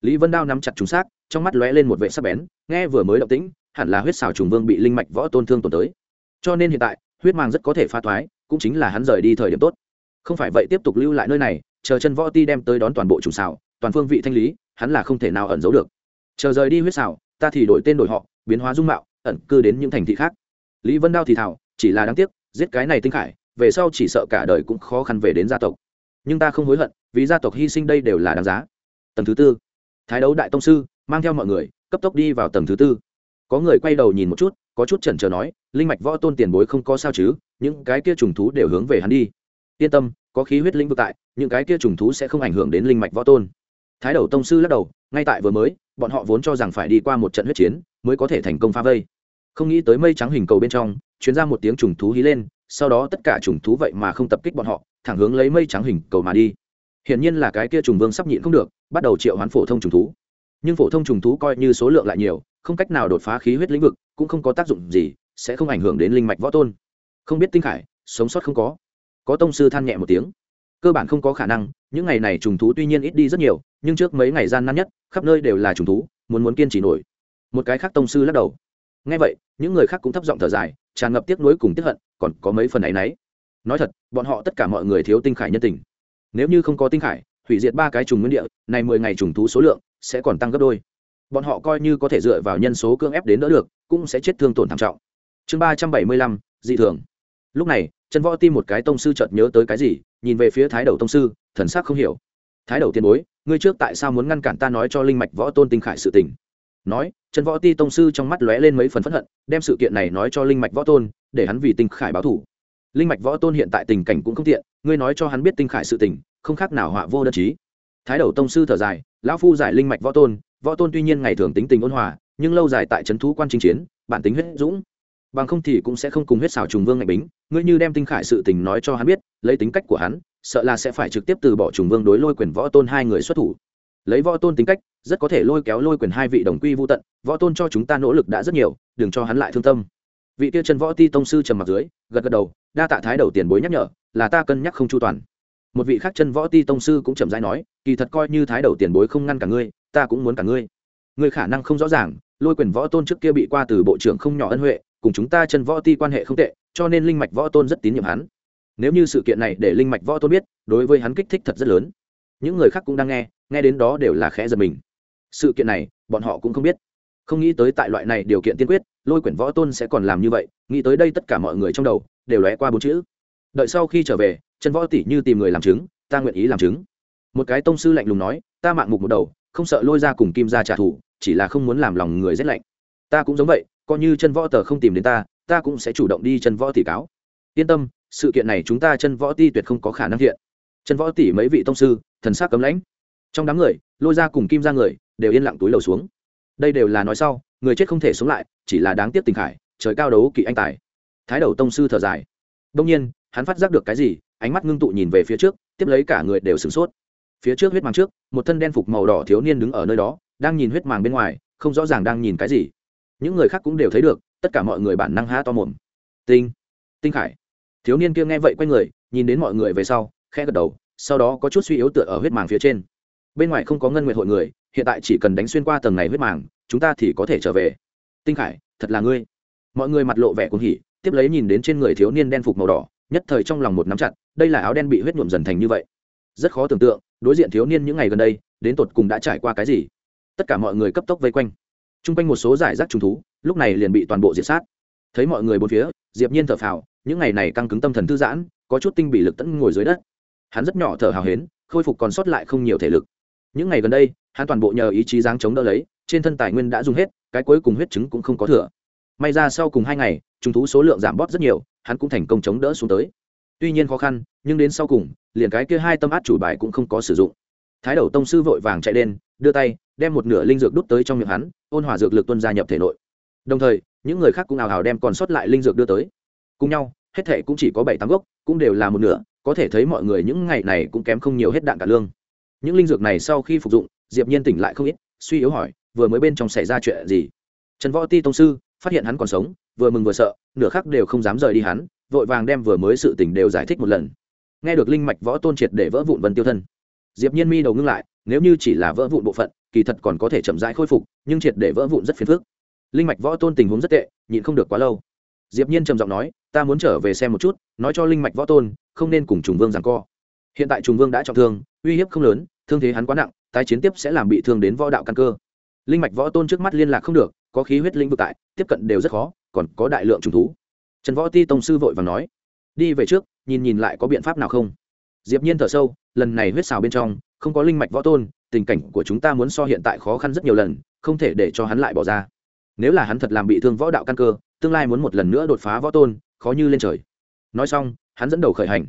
[SPEAKER 1] Lý vân đao nắm chặt trùng xác, trong mắt lóe lên một vệ sắc bén, nghe vừa mới động tĩnh, hẳn là huyết xào trùng vương bị linh mạch võ tôn thương tổn tới. Cho nên hiện tại, huyết mang rất có thể pha thoái, cũng chính là hắn rời đi thời điểm tốt. Không phải vậy tiếp tục lưu lại nơi này, chờ chân võ ti đem tới đón toàn bộ trùng xào, toàn phương vị thanh lý, hắn là không thể nào ẩn giấu được. Chờ rời đi huyết xào, ta thì đổi tên đổi họ, biến hóa dung mạo, ẩn cư đến những thành thị khác. Lý vân đao thì thảo, chỉ là đáng tiếc, giết cái này tinh khải về sau chỉ sợ cả đời cũng khó khăn về đến gia tộc. Nhưng ta không hối hận, vì gia tộc hy sinh đây đều là đáng giá. Tầng thứ tư, thái đấu đại tông sư, mang theo mọi người, cấp tốc đi vào tầng thứ tư. Có người quay đầu nhìn một chút, có chút chần chờ nói, linh mạch võ tôn tiền bối không có sao chứ, những cái kia trùng thú đều hướng về hắn đi. Yên tâm, có khí huyết linh vực tại, những cái kia trùng thú sẽ không ảnh hưởng đến linh mạch võ tôn. Thái đầu tông sư lắc đầu, ngay tại vừa mới, bọn họ vốn cho rằng phải đi qua một trận huyết chiến, mới có thể thành công phá vây. Không nghĩ tới mây trắng hình cầu bên trong chuyến ra một tiếng trùng thú hí lên sau đó tất cả trùng thú vậy mà không tập kích bọn họ, thẳng hướng lấy mây trắng hình cầu mà đi. Hiển nhiên là cái kia trùng vương sắp nhịn không được, bắt đầu triệu hoán phổ thông trùng thú. Nhưng phổ thông trùng thú coi như số lượng lại nhiều, không cách nào đột phá khí huyết lĩnh vực, cũng không có tác dụng gì, sẽ không ảnh hưởng đến linh mạch võ tôn. Không biết tinh khải, sống sót không có? Có tông sư than nhẹ một tiếng. Cơ bản không có khả năng, những ngày này trùng thú tuy nhiên ít đi rất nhiều, nhưng trước mấy ngày gian nan nhất, khắp nơi đều là trùng thú, muốn muốn kiên trì nổi. Một cái khác tông sư lắc đầu. Ngay vậy, những người khác cũng thấp giọng thở dài, tràn ngập tiếc nuối cùng tiếc hận còn có mấy phần ấy nấy nói thật, bọn họ tất cả mọi người thiếu tinh khải nhân tình. Nếu như không có tinh khải, hủy diệt ba cái trùng nguyên địa, này mười ngày trùng thú số lượng sẽ còn tăng gấp đôi. Bọn họ coi như có thể dựa vào nhân số cưỡng ép đến đỡ được, cũng sẽ chết thương tổn thảm trọng. Chương ba trăm bảy mươi lăm, dị thường. Lúc này, trần võ tim một cái tông sư chợt nhớ tới cái gì, nhìn về phía thái đầu tông sư, thần sắc không hiểu. Thái đầu tiền bối, ngươi trước tại sao muốn ngăn cản ta nói cho linh mạch võ tôn tinh khải sự tình? Nói, trần võ ti tông sư trong mắt lóe lên mấy phần phẫn hận, đem sự kiện này nói cho linh mạch võ tôn để hắn vì tinh khải báo thủ. Linh mạch võ tôn hiện tại tình cảnh cũng không tiện, ngươi nói cho hắn biết tinh khải sự tình, không khác nào họa vô đơn chí. Thái đầu tông sư thở dài, lão phu giải linh mạch võ tôn võ tôn tuy nhiên ngày thường tính tình ôn hòa, nhưng lâu dài tại trấn thú quan chinh chiến, bản tính huyết dũng. Bằng không thì cũng sẽ không cùng huyết xảo trùng vương ngạch bính, ngươi như đem tinh khải sự tình nói cho hắn biết, lấy tính cách của hắn, sợ là sẽ phải trực tiếp từ bỏ trùng vương đối lôi quyền võ tôn hai người xuất thủ. Lấy võ tôn tính cách, rất có thể lôi kéo lôi quyền hai vị đồng quy vô tận, võ tôn cho chúng ta nỗ lực đã rất nhiều, đừng cho hắn lại thương tâm vị kia chân võ ti tông sư trầm mặc dưới, gật gật đầu, đa tạ thái đầu tiền bối nhắc nhở, là ta cân nhắc không chu toàn. Một vị khác chân võ ti tông sư cũng chậm rãi nói, kỳ thật coi như thái đầu tiền bối không ngăn cả ngươi, ta cũng muốn cả ngươi. Ngươi khả năng không rõ ràng, lôi quyền võ tôn trước kia bị qua từ bộ trưởng không nhỏ ân huệ, cùng chúng ta chân võ ti quan hệ không tệ, cho nên linh mạch võ tôn rất tín nhiệm hắn. Nếu như sự kiện này để linh mạch võ tôn biết, đối với hắn kích thích thật rất lớn. Những người khác cũng đang nghe nghe đến đó đều là khẽ giật mình. Sự kiện này, bọn họ cũng không biết. Không nghĩ tới tại loại này điều kiện tiên quyết lôi quyển võ tôn sẽ còn làm như vậy, nghĩ tới đây tất cả mọi người trong đầu đều lóe qua bốn chữ. Đợi sau khi trở về chân võ tỷ như tìm người làm chứng, ta nguyện ý làm chứng. Một cái tông sư lạnh lùng nói, ta mạng mục một đầu, không sợ lôi ra cùng kim ra trả thù, chỉ là không muốn làm lòng người rét lạnh. Ta cũng giống vậy, coi như chân võ tờ không tìm đến ta ta cũng sẽ chủ động đi chân võ tỷ cáo. Yên tâm, sự kiện này chúng ta chân võ ti tuyệt không có khả năng thiện chân võ tỷ mấy vị tông sư, thần sắc cấm lãnh. Trong đám người, lôi ra cùng kim ra người đều yên lặng túi lầu xuống đây đều là nói sau, người chết không thể sống lại, chỉ là đáng tiếc tình khải, trời cao đấu kỵ anh tài. Thái đầu tông sư thở dài. Đông nhiên, hắn phát giác được cái gì, ánh mắt ngưng tụ nhìn về phía trước, tiếp lấy cả người đều sửng sốt. Phía trước huyết màng trước, một thân đen phục màu đỏ thiếu niên đứng ở nơi đó, đang nhìn huyết màng bên ngoài, không rõ ràng đang nhìn cái gì. Những người khác cũng đều thấy được, tất cả mọi người bản năng há to mồm. Tinh tinh khải. Thiếu niên kia nghe vậy quay người, nhìn đến mọi người về sau khe gật đầu, sau đó có chút suy yếu tựa ở huyết màng phía trên. Bên ngoài không có ngân nguyện hội người hiện tại chỉ cần đánh xuyên qua tầng này huyết màng, chúng ta thì có thể trở về. Tinh khải, thật là ngươi. Mọi người mặt lộ vẻ cuồng hỉ, tiếp lấy nhìn đến trên người thiếu niên đen phục màu đỏ, nhất thời trong lòng một nắm chặt, đây là áo đen bị huyết nhuộm dần thành như vậy. Rất khó tưởng tượng, đối diện thiếu niên những ngày gần đây, đến tột cùng đã trải qua cái gì. Tất cả mọi người cấp tốc vây quanh. T r u n g quanh một số giải rác trùng thú, lúc này liền bị toàn bộ diệt sát. Thấy mọi người bốn phía, diệp nhiên thở phào, những ngày này căng cứng tâm thần thư giãn, có chút tinh bị lực tẫn ngồi dưới đất. Hắn rất nhỏ thở hào hến, khôi phục còn sót lại không nhiều thể lực những ngày gần đây, hắn toàn bộ nhờ ý chí giáng chống đỡ lấy, trên thân tài nguyên đã dùng hết, cái cuối cùng huyết chứng cũng không có thừa. May ra sau cùng hai ngày, trùng thú số lượng giảm bót rất nhiều, hắn cũng thành công chống đỡ xuống tới. Tuy nhiên khó khăn, nhưng đến sau cùng, liền cái kia hai tâm át chủ bài cũng không có sử dụng. Thái đầu tông sư vội vàng chạy lên, đưa tay, đem một nửa linh dược đút tới trong miệng hắn, ôn hòa dược lực tuân gia nhập thể nội. Đồng thời, những người khác cũng ào ào đem còn sót lại linh dược đưa tới. Cùng nhau, hết thể cũng chỉ có bảy tám gốc, cũng đều là một nửa, có thể thấy mọi người những ngày này cũng kém không nhiều hết đạn cả lương những linh dược này sau khi phục dụng, diệp nhiên tỉnh lại không ít, suy yếu hỏi, vừa mới bên trong xảy ra chuyện gì? Trần võ ti tông sư, phát hiện hắn còn sống, vừa mừng vừa sợ, nửa khắc đều không dám rời đi hắn, vội vàng đem vừa mới sự tình đều giải thích một lần. Nghe được linh mạch võ tôn triệt để vỡ vụn vân tiêu thân, diệp nhiên mi đầu ngưng lại, nếu như chỉ là vỡ vụn bộ phận, kỳ thật còn có thể chậm rãi khôi phục, nhưng triệt để vỡ vụn rất phiền phức. Linh mạch võ tôn tình huống rất tệ, nhịn không được quá lâu. Diệp nhiên trầm giọng nói, ta muốn trở về xem một chút, nói cho linh mạch võ tôn, không nên cùng trùng vương giằng co hiện tại trùng vương đã trọng thương, uy hiếp không lớn, thương thế hắn quá nặng, tái chiến tiếp sẽ làm bị thương đến võ đạo căn cơ. Linh mạch võ tôn trước mắt liên lạc không được, có khí huyết linh vực tại, tiếp cận đều rất khó, còn có đại lượng trùng thú. Trần võ ti tông sư vội và nói, đi về trước, nhìn nhìn lại có biện pháp nào không. Diệp nhiên thở sâu, lần này huyết xào bên trong, không có linh mạch võ tôn, tình cảnh của chúng ta muốn so hiện tại khó khăn rất nhiều lần, không thể để cho hắn lại bỏ ra. Nếu là hắn thật làm bị thương võ đạo căn cơ, tương lai muốn một lần nữa đột phá võ tôn, khó như lên trời. Nói xong, hắn dẫn đầu khởi hành.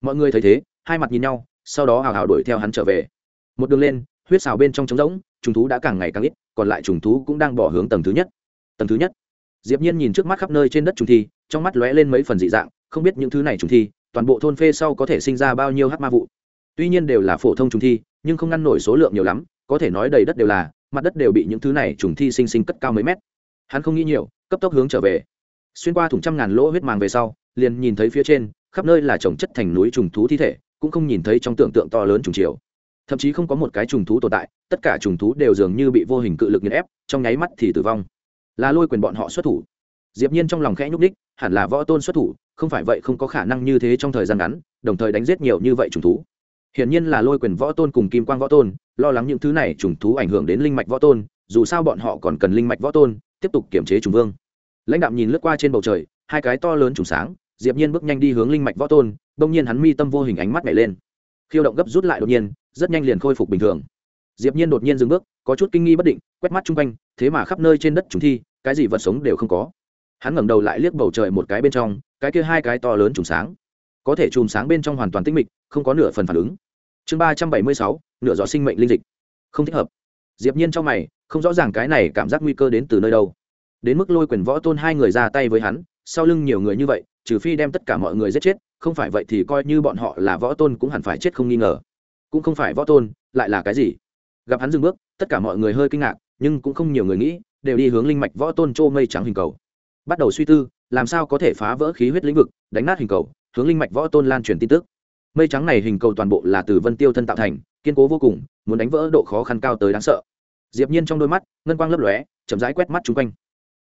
[SPEAKER 1] Mọi người thấy thế hai mặt nhìn nhau, sau đó hào hào đuổi theo hắn trở về. Một đường lên, huyết xào bên trong trống rỗng, trùng thú đã càng ngày càng ít, còn lại trùng thú cũng đang bỏ hướng tầng thứ nhất. Tầng thứ nhất. Diệp nhiên nhìn trước mắt khắp nơi trên đất trùng thi, trong mắt lóe lên mấy phần dị dạng, không biết những thứ này trùng thi, toàn bộ thôn phê sau có thể sinh ra bao nhiêu hắc ma vụ. Tuy nhiên đều là phổ thông trùng thi, nhưng không ngăn nổi số lượng nhiều lắm, có thể nói đầy đất đều là, mặt đất đều bị những thứ này trùng thi sinh sinh cất cao mấy mét. Hắn không nghĩ nhiều, cấp tốc hướng trở về. Xuyên qua thủng trăm ngàn lỗ huyết màng về sau, liền nhìn thấy phía trên, khắp nơi là trồng chất thành núi trùng thú thi thể cũng không nhìn thấy trong tưởng tượng to lớn trùng chiều. Thậm chí không có một cái trùng thú tồn tại, tất cả trùng thú đều dường như bị vô hình cự lực nghiền ép, trong nháy mắt thì tử vong. Là lôi quyền bọn họ xuất thủ. Diệp nhiên trong lòng khẽ nhúc đích hẳn là võ tôn xuất thủ, không phải vậy không có khả năng như thế trong thời gian ngắn, đồng thời đánh giết nhiều như vậy trùng thú. Hiển nhiên là lôi quyền võ tôn cùng kim quang võ tôn, lo lắng những thứ này trùng thú ảnh hưởng đến linh mạch võ tôn, dù sao bọn họ còn cần linh mạch võ tôn, tiếp tục kiểm chế trùng vương. Lãnh đạo nhìn lướt qua trên bầu trời, hai cái to lớn trùng sáng diệp nhiên bước nhanh đi hướng linh mạch võ tôn, đông nhiên hắn mi tâm vô hình ánh mắt nhảy lên. Khiêu động gấp rút lại đột nhiên, rất nhanh liền khôi phục bình thường. Diệp nhiên đột nhiên dừng bước, có chút kinh nghi bất định, quét mắt chung quanh, thế mà khắp nơi trên đất chúng thi, cái gì vật sống đều không có. Hắn ngẩng đầu lại liếc bầu trời một cái bên trong, cái kia hai cái to lớn trùng sáng. Có thể trùng sáng bên trong hoàn toàn tĩnh mịch, không có nửa phần phản ứng. Chương ba trăm bảy mươi sáu, nửa gió sinh mệnh linh dịch. Không thích hợp. Diệp nhiên trong mày, không rõ ràng cái này cảm giác nguy cơ đến từ nơi đâu. Đến mức lôi quyền võ tôn hai người ra tay với hắn, sau lưng nhiều người như vậy trừ phi đem tất cả mọi người giết chết, không phải vậy thì coi như bọn họ là võ tôn cũng hẳn phải chết không nghi ngờ. Cũng không phải võ tôn, lại là cái gì? Gặp hắn dừng bước, tất cả mọi người hơi kinh ngạc, nhưng cũng không nhiều người nghĩ, đều đi hướng linh mạch võ tôn trô mây trắng hình cầu. Bắt đầu suy tư, làm sao có thể phá vỡ khí huyết lĩnh vực, đánh nát hình cầu, hướng linh mạch võ tôn lan truyền tin tức. Mây trắng này hình cầu toàn bộ là từ vân tiêu thân tạo thành, kiên cố vô cùng, muốn đánh vỡ độ khó khăn cao tới đáng sợ. Diệp nhiên trong đôi mắt, ngân quang lấp lóe, chậm rãi quét mắt chung quanh.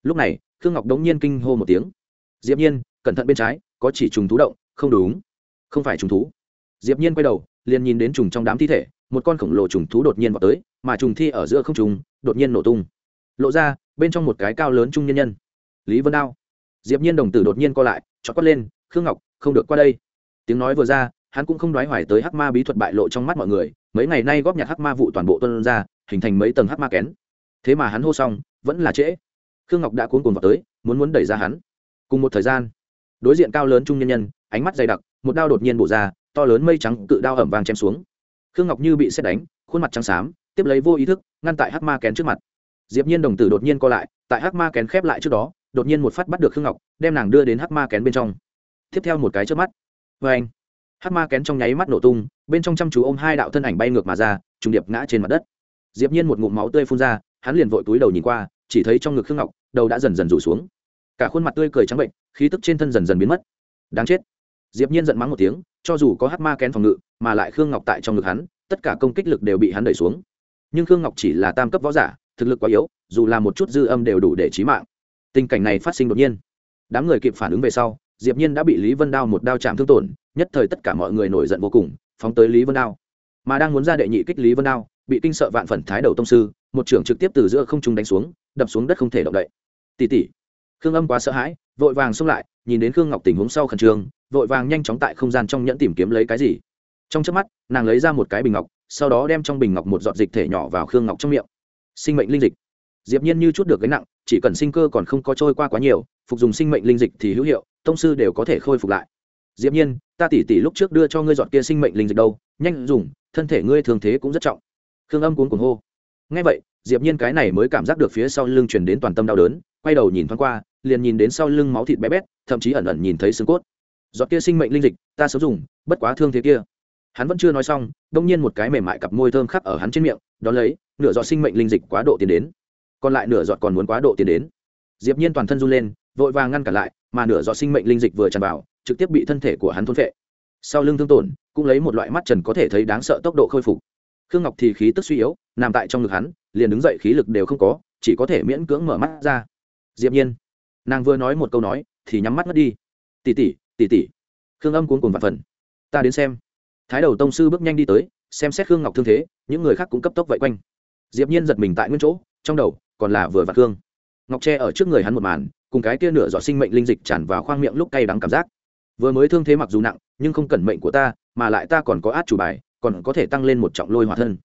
[SPEAKER 1] Lúc này, khương ngọc đống nhiên kinh hô một tiếng. Diệp nhiên cẩn thận bên trái, có chỉ trùng thú động, không đúng. Không phải trùng thú. Diệp nhiên quay đầu, liền nhìn đến trùng trong đám thi thể, một con khổng lồ trùng thú đột nhiên vào tới, mà trùng thi ở giữa không trùng, đột nhiên nổ tung. Lộ ra, bên trong một cái cao lớn trung nhân nhân. Lý vân đao. Diệp nhiên đồng tử đột nhiên co lại chọt quát lên, khương ngọc, không được qua đây. Tiếng nói vừa ra, hắn cũng không đoái hoài tới hắc ma bí thuật bại lộ trong mắt mọi người, mấy ngày nay góp nhặt hắc ma vụ toàn bộ tuân ra, hình thành mấy tầng hắc ma kén. Thế mà hắn hô xong, vẫn là trễ. Khương ngọc đã cuốn cuồng vào tới, muốn muốn đẩy ra hắn. Cùng một thời gian đối diện cao lớn trung nhân nhân, ánh mắt dày đặc, một đao đột nhiên bổ ra, to lớn mây trắng cự đao ẩm vàng chém xuống. Khương ngọc như bị xét đánh, khuôn mặt trắng xám, tiếp lấy vô ý thức, ngăn tại hắc ma kén trước mặt. Diệp nhiên đồng tử đột nhiên co lại, tại hắc ma kén khép lại trước đó, đột nhiên một phát bắt được khương ngọc, đem nàng đưa đến hắc ma kén bên trong. Tiếp theo một cái trước mắt với anh. Hắc ma kén trong nháy mắt nổ tung, bên trong chăm chú ôm hai đạo thân ảnh bay ngược mà ra, trùng điệp ngã trên mặt đất. Diệp nhiên một ngụm máu tươi phun ra, hắn liền vội túi đầu nhìn qua, chỉ thấy trong ngực khương ngọc, đầu đã dần dần rủ xuống. Cả khuôn mặt tươi cười trắng bệnh khí tức trên thân dần dần biến mất. Đáng chết. Diệp nhiên giận mắng một tiếng, cho dù có hắc ma kén phòng ngự, mà lại khương ngọc tại trong ngực hắn, tất cả công kích lực đều bị hắn đẩy xuống. Nhưng khương ngọc chỉ là tam cấp võ giả, thực lực quá yếu, dù là một chút dư âm đều đủ để chí mạng. Tình cảnh này phát sinh đột nhiên. Đám người kịp phản ứng về sau, diệp nhiên đã bị lý vân đao một đao chạm thương tổn, nhất thời tất cả mọi người nổi giận vô cùng, phóng tới lý vân đao. Mà đang muốn ra đệ nhị kích lý vân đao, bị kinh sợ vạn phần thái đầu tông sư, một trưởng trực tiếp từ giữa không trung đánh xuống, đập xuống đất không thể động đậy. Tỷ tỷ khương âm quá sợ hãi, vội vàng xông lại, nhìn đến khương ngọc tình huống sau khẩn trương, vội vàng nhanh chóng tại không gian trong nhẫn tìm kiếm lấy cái gì. Trong chớp mắt, nàng lấy ra một cái bình ngọc, sau đó đem trong bình ngọc một giọt dịch thể nhỏ vào khương ngọc trong miệng. Sinh mệnh linh dịch. Diệp nhiên như chút được gánh nặng, chỉ cần sinh cơ còn không có trôi qua quá nhiều, phục dùng sinh mệnh linh dịch thì hữu hiệu, tông sư đều có thể khôi phục lại. Diệp nhiên, ta tỷ tỷ lúc trước đưa cho ngươi giọt kia sinh mệnh linh dịch đâu, nhanh dùng, thân thể ngươi thường thế cũng rất trọng. Khương âm cuốn cuồng hô. Nghe vậy diệp nhiên cái này mới cảm giác được phía sau lưng truyền đến toàn tâm đau đớn, quay đầu nhìn thoáng qua, liền nhìn đến sau lưng máu thịt bé bét, thậm chí ẩn ẩn nhìn thấy xương cốt. Giọt kia sinh mệnh linh dịch, ta sớm dùng, bất quá thương thế kia. Hắn vẫn chưa nói xong, đông nhiên một cái mềm mại cặp môi thơm khắc ở hắn trên miệng, đón lấy, nửa giọt sinh mệnh linh dịch quá độ tiến đến. Còn lại nửa giọt còn muốn quá độ tiến đến. Diệp nhiên toàn thân run lên, vội vàng ngăn cản lại, mà nửa giọt sinh mệnh linh dịch vừa tràn vào, trực tiếp bị thân thể của hắn thôn phệ. Sau lưng thương tổn, cũng lấy một loại mắt trần có thể thấy đáng sợ tốc độ khôi phục. Khương ngọc thì khí tức suy yếu, nằm tại trong ngực hắn liền đứng dậy khí lực đều không có, chỉ có thể miễn cưỡng mở mắt ra. Diệp nhiên, nàng vừa nói một câu nói, thì nhắm mắt mất đi. Tỷ tỷ tỷ tỷ. Khương âm cuốn cuồng vạn phần. Ta đến xem. Thái đầu tông sư bước nhanh đi tới, xem xét khương ngọc thương thế, những người khác cũng cấp tốc vậy quanh. Diệp nhiên giật mình tại nguyên chỗ, trong đầu còn là vừa vặn khương. Ngọc tre ở trước người hắn một màn, cùng cái kia nửa giọt sinh mệnh linh dịch tràn vào khoang miệng lúc cay đắng cảm giác. Vừa mới thương thế mặc dù nặng, nhưng không cần mệnh của ta, mà lại ta còn có át chủ bài, còn có thể tăng lên một trọng lôi hỏa thân.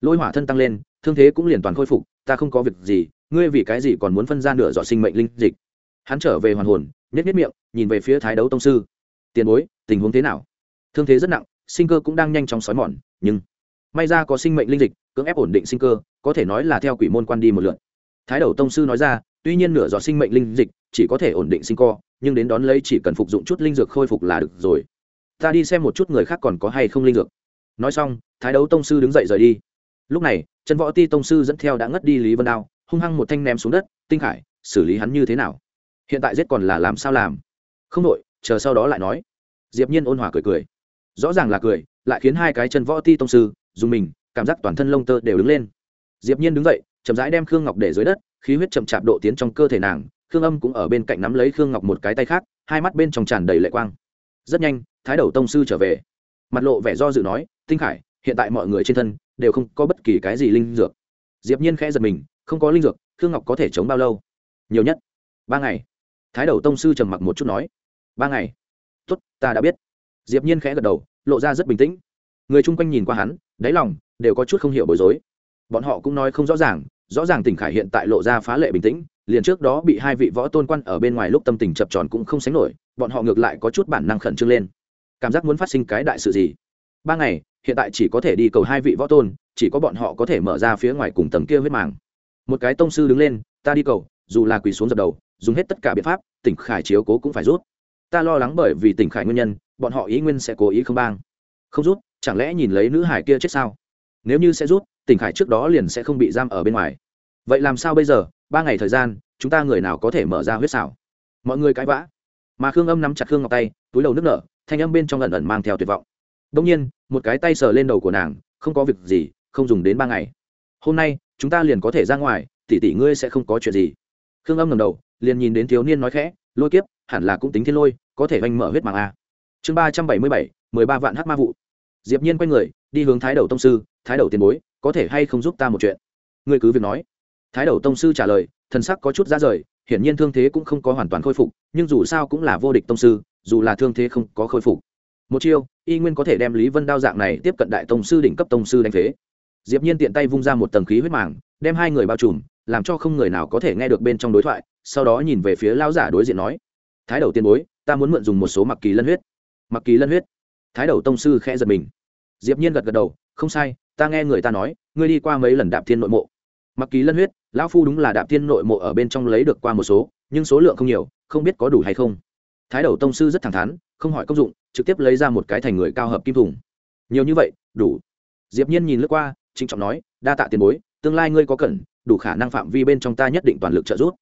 [SPEAKER 1] Lôi hỏa thân tăng lên thương thế cũng liền toàn khôi phục, ta không có việc gì, ngươi vì cái gì còn muốn phân ra nửa dọ sinh mệnh linh dịch? Hắn trở về hoàn hồn nhét nhét miệng, nhìn về phía thái đấu tông sư. Tiền bối, tình huống thế nào? Thương thế rất nặng, sinh cơ cũng đang nhanh chóng xói mòn, nhưng may ra có sinh mệnh linh dịch, cưỡng ép ổn định sinh cơ, có thể nói là theo quỷ môn quan đi một lượt. Thái đầu tông sư nói ra, tuy nhiên nửa dọ sinh mệnh linh dịch chỉ có thể ổn định sinh co nhưng đến đón lấy chỉ cần phục dụng chút linh dược khôi phục là được rồi. Ta đi xem một chút người khác còn có hay không linh dược. Nói xong, thái đấu tông sư đứng dậy rời đi. Lúc này trần võ ti tông sư dẫn theo đã ngất đi lý vân đao, hung hăng một thanh ném xuống đất, tinh khải, xử lý hắn như thế nào? Hiện tại giết còn là làm sao làm? Không đội, chờ sau đó lại nói. Diệp nhiên ôn hòa cười cười. Rõ ràng là cười, lại khiến hai cái chân võ ti tông sư, dùng mình, cảm giác toàn thân lông tơ đều đứng lên. Diệp nhiên đứng dậy, chậm rãi đem khương ngọc để dưới đất, khí huyết chậm chạp độ tiến trong cơ thể nàng, khương âm cũng ở bên cạnh nắm lấy khương ngọc một cái tay khác, hai mắt bên trong tràn đầy lệ quang. Rất nhanh, thái đầu tông sư trở về. Mặt lộ vẻ do dự nói, tinh khải hiện tại mọi người trên thân đều không có bất kỳ cái gì linh dược. Diệp nhiên khẽ giật mình, không có linh dược, khương ngọc có thể chống bao lâu? Nhiều nhất ba ngày. Thái đầu tông sư trầm mặc một chút nói, ba ngày. Tốt, ta đã biết. Diệp nhiên khẽ gật đầu, lộ ra rất bình tĩnh. Người chung quanh nhìn qua hắn, đáy lòng đều có chút không hiểu bối rối. Bọn họ cũng nói không rõ ràng rõ ràng tỉnh khải hiện tại lộ ra phá lệ bình tĩnh, liền trước đó bị hai vị võ tôn quan ở bên ngoài lúc tâm tình chập tròn cũng không sánh nổi, bọn họ ngược lại có chút bản năng khẩn trương lên. Cảm giác muốn phát sinh cái đại sự gì? Ba ngày, hiện tại chỉ có thể đi cầu hai vị võ tôn, chỉ có bọn họ có thể mở ra phía ngoài cùng tầng kia huyết màng. Một cái tông sư đứng lên, ta đi cầu, dù là quỳ xuống dập đầu, dùng hết tất cả biện pháp, tỉnh khải chiếu cố cũng phải rút. Ta lo lắng bởi vì tỉnh khải nguyên nhân, bọn họ ý nguyên sẽ cố ý không bang. Không rút, chẳng lẽ nhìn lấy nữ hải kia chết sao? Nếu như sẽ rút, tỉnh khải trước đó liền sẽ không bị giam ở bên ngoài. Vậy làm sao bây giờ? Ba ngày thời gian, chúng ta người nào có thể mở ra huyết xảo? Mọi người cãi vã. Mà khương âm nắm chặt khương ngọc tay, túi đầu nước nở, thanh âm bên trong ẩn ẩn mang theo tuyệt vọng đông nhiên, một cái tay sờ lên đầu của nàng, không có việc gì, không dùng đến ba ngày. Hôm nay, chúng ta liền có thể ra ngoài, tỷ tỷ ngươi sẽ không có chuyện gì. Khương âm ngầm đầu, liền nhìn đến thiếu niên nói khẽ, lôi kiếp, hẳn là cũng tính thiên lôi, có thể oanh mở huyết mạng a. Chương ba trăm bảy mươi bảy, mười ba vạn hát ma vụ. Diệp nhiên quay người, đi hướng thái đầu tông sư, thái đầu tiền bối, có thể hay không giúp ta một chuyện? Ngươi cứ việc nói. Thái đầu tông sư trả lời, thần sắc có chút ra rời, hiển nhiên thương thế cũng không có hoàn toàn khôi phục, nhưng dù sao cũng là vô địch tông sư, dù là thương thế không có khôi phục một chiêu, y nguyên có thể đem lý vân đao dạng này tiếp cận đại tông sư đỉnh cấp tông sư đánh phế. Diệp nhiên tiện tay vung ra một tầng khí huyết màng, đem hai người bao trùm, làm cho không người nào có thể nghe được bên trong đối thoại, sau đó nhìn về phía lão giả đối diện nói, thái đầu tiên bối, ta muốn mượn dùng một số mặc kỳ lân huyết. Mặc kỳ lân huyết? Thái đầu tông sư khẽ giật mình. Diệp nhiên gật gật đầu, không sai, ta nghe người ta nói, ngươi đi qua mấy lần đạp thiên nội mộ. Mặc kỳ lân huyết, lão phu đúng là đạp thiên nội mộ ở bên trong lấy được qua một số, nhưng số lượng không nhiều, không biết có đủ hay không thái đầu tông sư rất thẳng thắn, không hỏi công dụng, trực tiếp lấy ra một cái thành người cao hợp kim thùng. Nhiều như vậy, đủ. Diệp nhiên nhìn lướt qua, trịnh trọng nói, đa tạ tiền bối, tương lai ngươi có cần, đủ khả năng phạm vi bên trong ta nhất định toàn lực trợ giúp.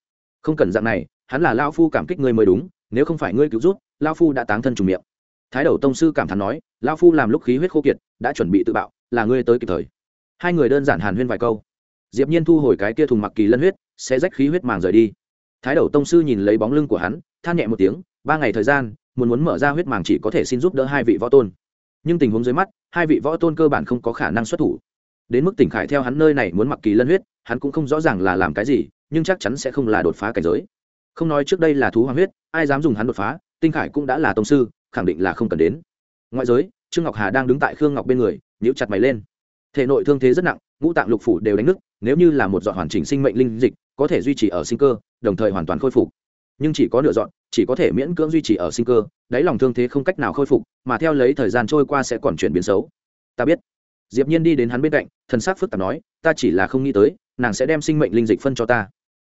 [SPEAKER 1] Không cần dạng này, hắn là lão phu cảm kích ngươi mới đúng, nếu không phải ngươi cứu giúp, lão phu đã táng thân trùng miệng. Thái đầu tông sư cảm thán nói, lão phu làm lúc khí huyết khô kiệt, đã chuẩn bị tự bạo, là ngươi tới kịp thời. Hai người đơn giản hàn huyên vài câu. Diệp nhiên thu hồi cái kia thùng mặc kỳ lân huyết sẽ rách khí huyết màng rời đi. Thái đầu tông sư nhìn lấy bóng lưng của hắn, than nhẹ một tiếng ba ngày thời gian, muốn muốn mở ra huyết màng chỉ có thể xin giúp đỡ hai vị võ tôn. Nhưng tình huống dưới mắt, hai vị võ tôn cơ bản không có khả năng xuất thủ. Đến mức tỉnh khải theo hắn nơi này muốn mặc kỳ lân huyết, hắn cũng không rõ ràng là làm cái gì, nhưng chắc chắn sẽ không là đột phá cảnh giới. Không nói trước đây là thú hoàng huyết, ai dám dùng hắn đột phá, tinh khải cũng đã là tông sư, khẳng định là không cần đến. Ngoại giới, trương ngọc hà đang đứng tại khương ngọc bên người, nhíu chặt mày lên. Thể nội thương thế rất nặng, ngũ tạng lục phủ đều đánh nứt, nếu như là một dọn hoàn chỉnh sinh mệnh linh dịch, có thể duy trì ở sinh cơ, đồng thời hoàn toàn khôi phục. Nhưng chỉ có nửa dọn chỉ có thể miễn cưỡng duy trì ở sinh cơ, đáy lòng thương thế không cách nào khôi phục, mà theo lấy thời gian trôi qua sẽ còn chuyển biến xấu. Ta biết. Diệp nhiên đi đến hắn bên cạnh, thần sắc phức tạp nói, ta chỉ là không nghĩ tới, nàng sẽ đem sinh mệnh linh dịch phân cho ta.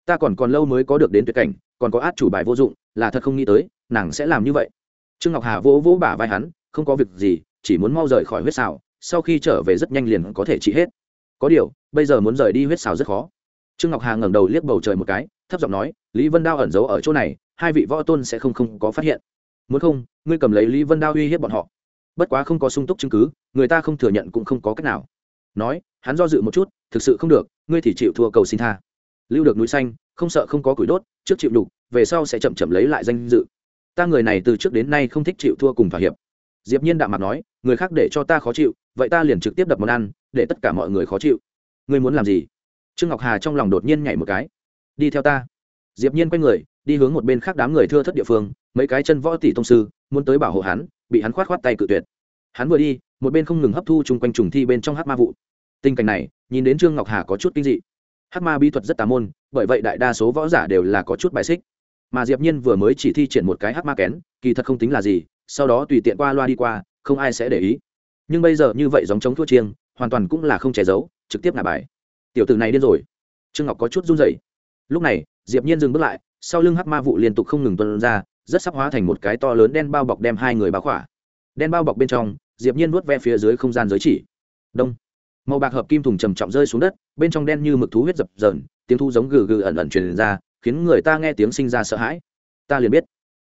[SPEAKER 1] Ta còn còn lâu mới có được đến tuyệt cảnh, còn có át chủ bài vô dụng, là thật không nghĩ tới, nàng sẽ làm như vậy. Trương ngọc hà vỗ vỗ bả vai hắn, không có việc gì, chỉ muốn mau rời khỏi huyết xào sau khi trở về rất nhanh liền có thể trị hết. Có điều, bây giờ muốn rời đi huyết xào rất khó. Trương ngọc hà ngẩng đầu liếc bầu trời một cái, thấp giọng nói, lý vân đao ẩn giấu ở chỗ này hai vị võ tôn sẽ không không có phát hiện. Muốn không, ngươi cầm lấy lý vân đao uy hiếp bọn họ. Bất quá không có sung túc chứng cứ, người ta không thừa nhận cũng không có cách nào. Nói, hắn do dự một chút, thực sự không được, ngươi thì chịu thua cầu xin tha. Lưu được núi xanh, không sợ không có củi đốt, trước chịu đục về sau sẽ chậm chậm lấy lại danh dự. Ta người này từ trước đến nay không thích chịu thua cùng thỏa hiệp. Diệp nhiên đạm mặt nói, người khác để cho ta khó chịu, vậy ta liền trực tiếp đập món ăn, để tất cả mọi người khó chịu. Ngươi muốn làm gì? Trương ngọc hà trong lòng đột nhiên nhảy một cái. Đi theo ta. Diệp nhiên quay người đi hướng một bên khác đám người thưa thất địa phương, mấy cái chân võ tỷ tông sư, muốn tới bảo hộ hắn, bị hắn khoát khoát tay cự tuyệt. Hắn vừa đi, một bên không ngừng hấp thu chung quanh trùng thi bên trong hát ma vụ. Tình cảnh này, nhìn đến trương ngọc hà có chút kinh dị. Hát ma bí thuật rất tà môn, bởi vậy đại đa số võ giả đều là có chút bài xích. Mà diệp nhiên vừa mới chỉ thi triển một cái hát ma kén, kỳ thật không tính là gì, sau đó tùy tiện qua loa đi qua, không ai sẽ để ý. Nhưng bây giờ như vậy giống chống thua chiêng, hoàn toàn cũng là không che giấu, trực tiếp ngả bài. Tiểu tử này điên rồi. Trương ngọc có chút run rẩy. Lúc này diệp nhiên dừng bước lại, sau lưng hắc ma vụ liên tục không ngừng tuôn ra, rất sắp hóa thành một cái to lớn đen bao bọc đem hai người bao khỏa. Đen bao bọc bên trong, diệp nhiên vuốt ve phía dưới không gian giới chỉ. Đông. Màu bạc hợp kim thùng trầm trọng rơi xuống đất, bên trong đen như mực thú huyết dập dờn, tiếng thu giống gừ gừ ẩn ẩn truyền ra, khiến người ta nghe tiếng sinh ra sợ hãi. Ta liền biết.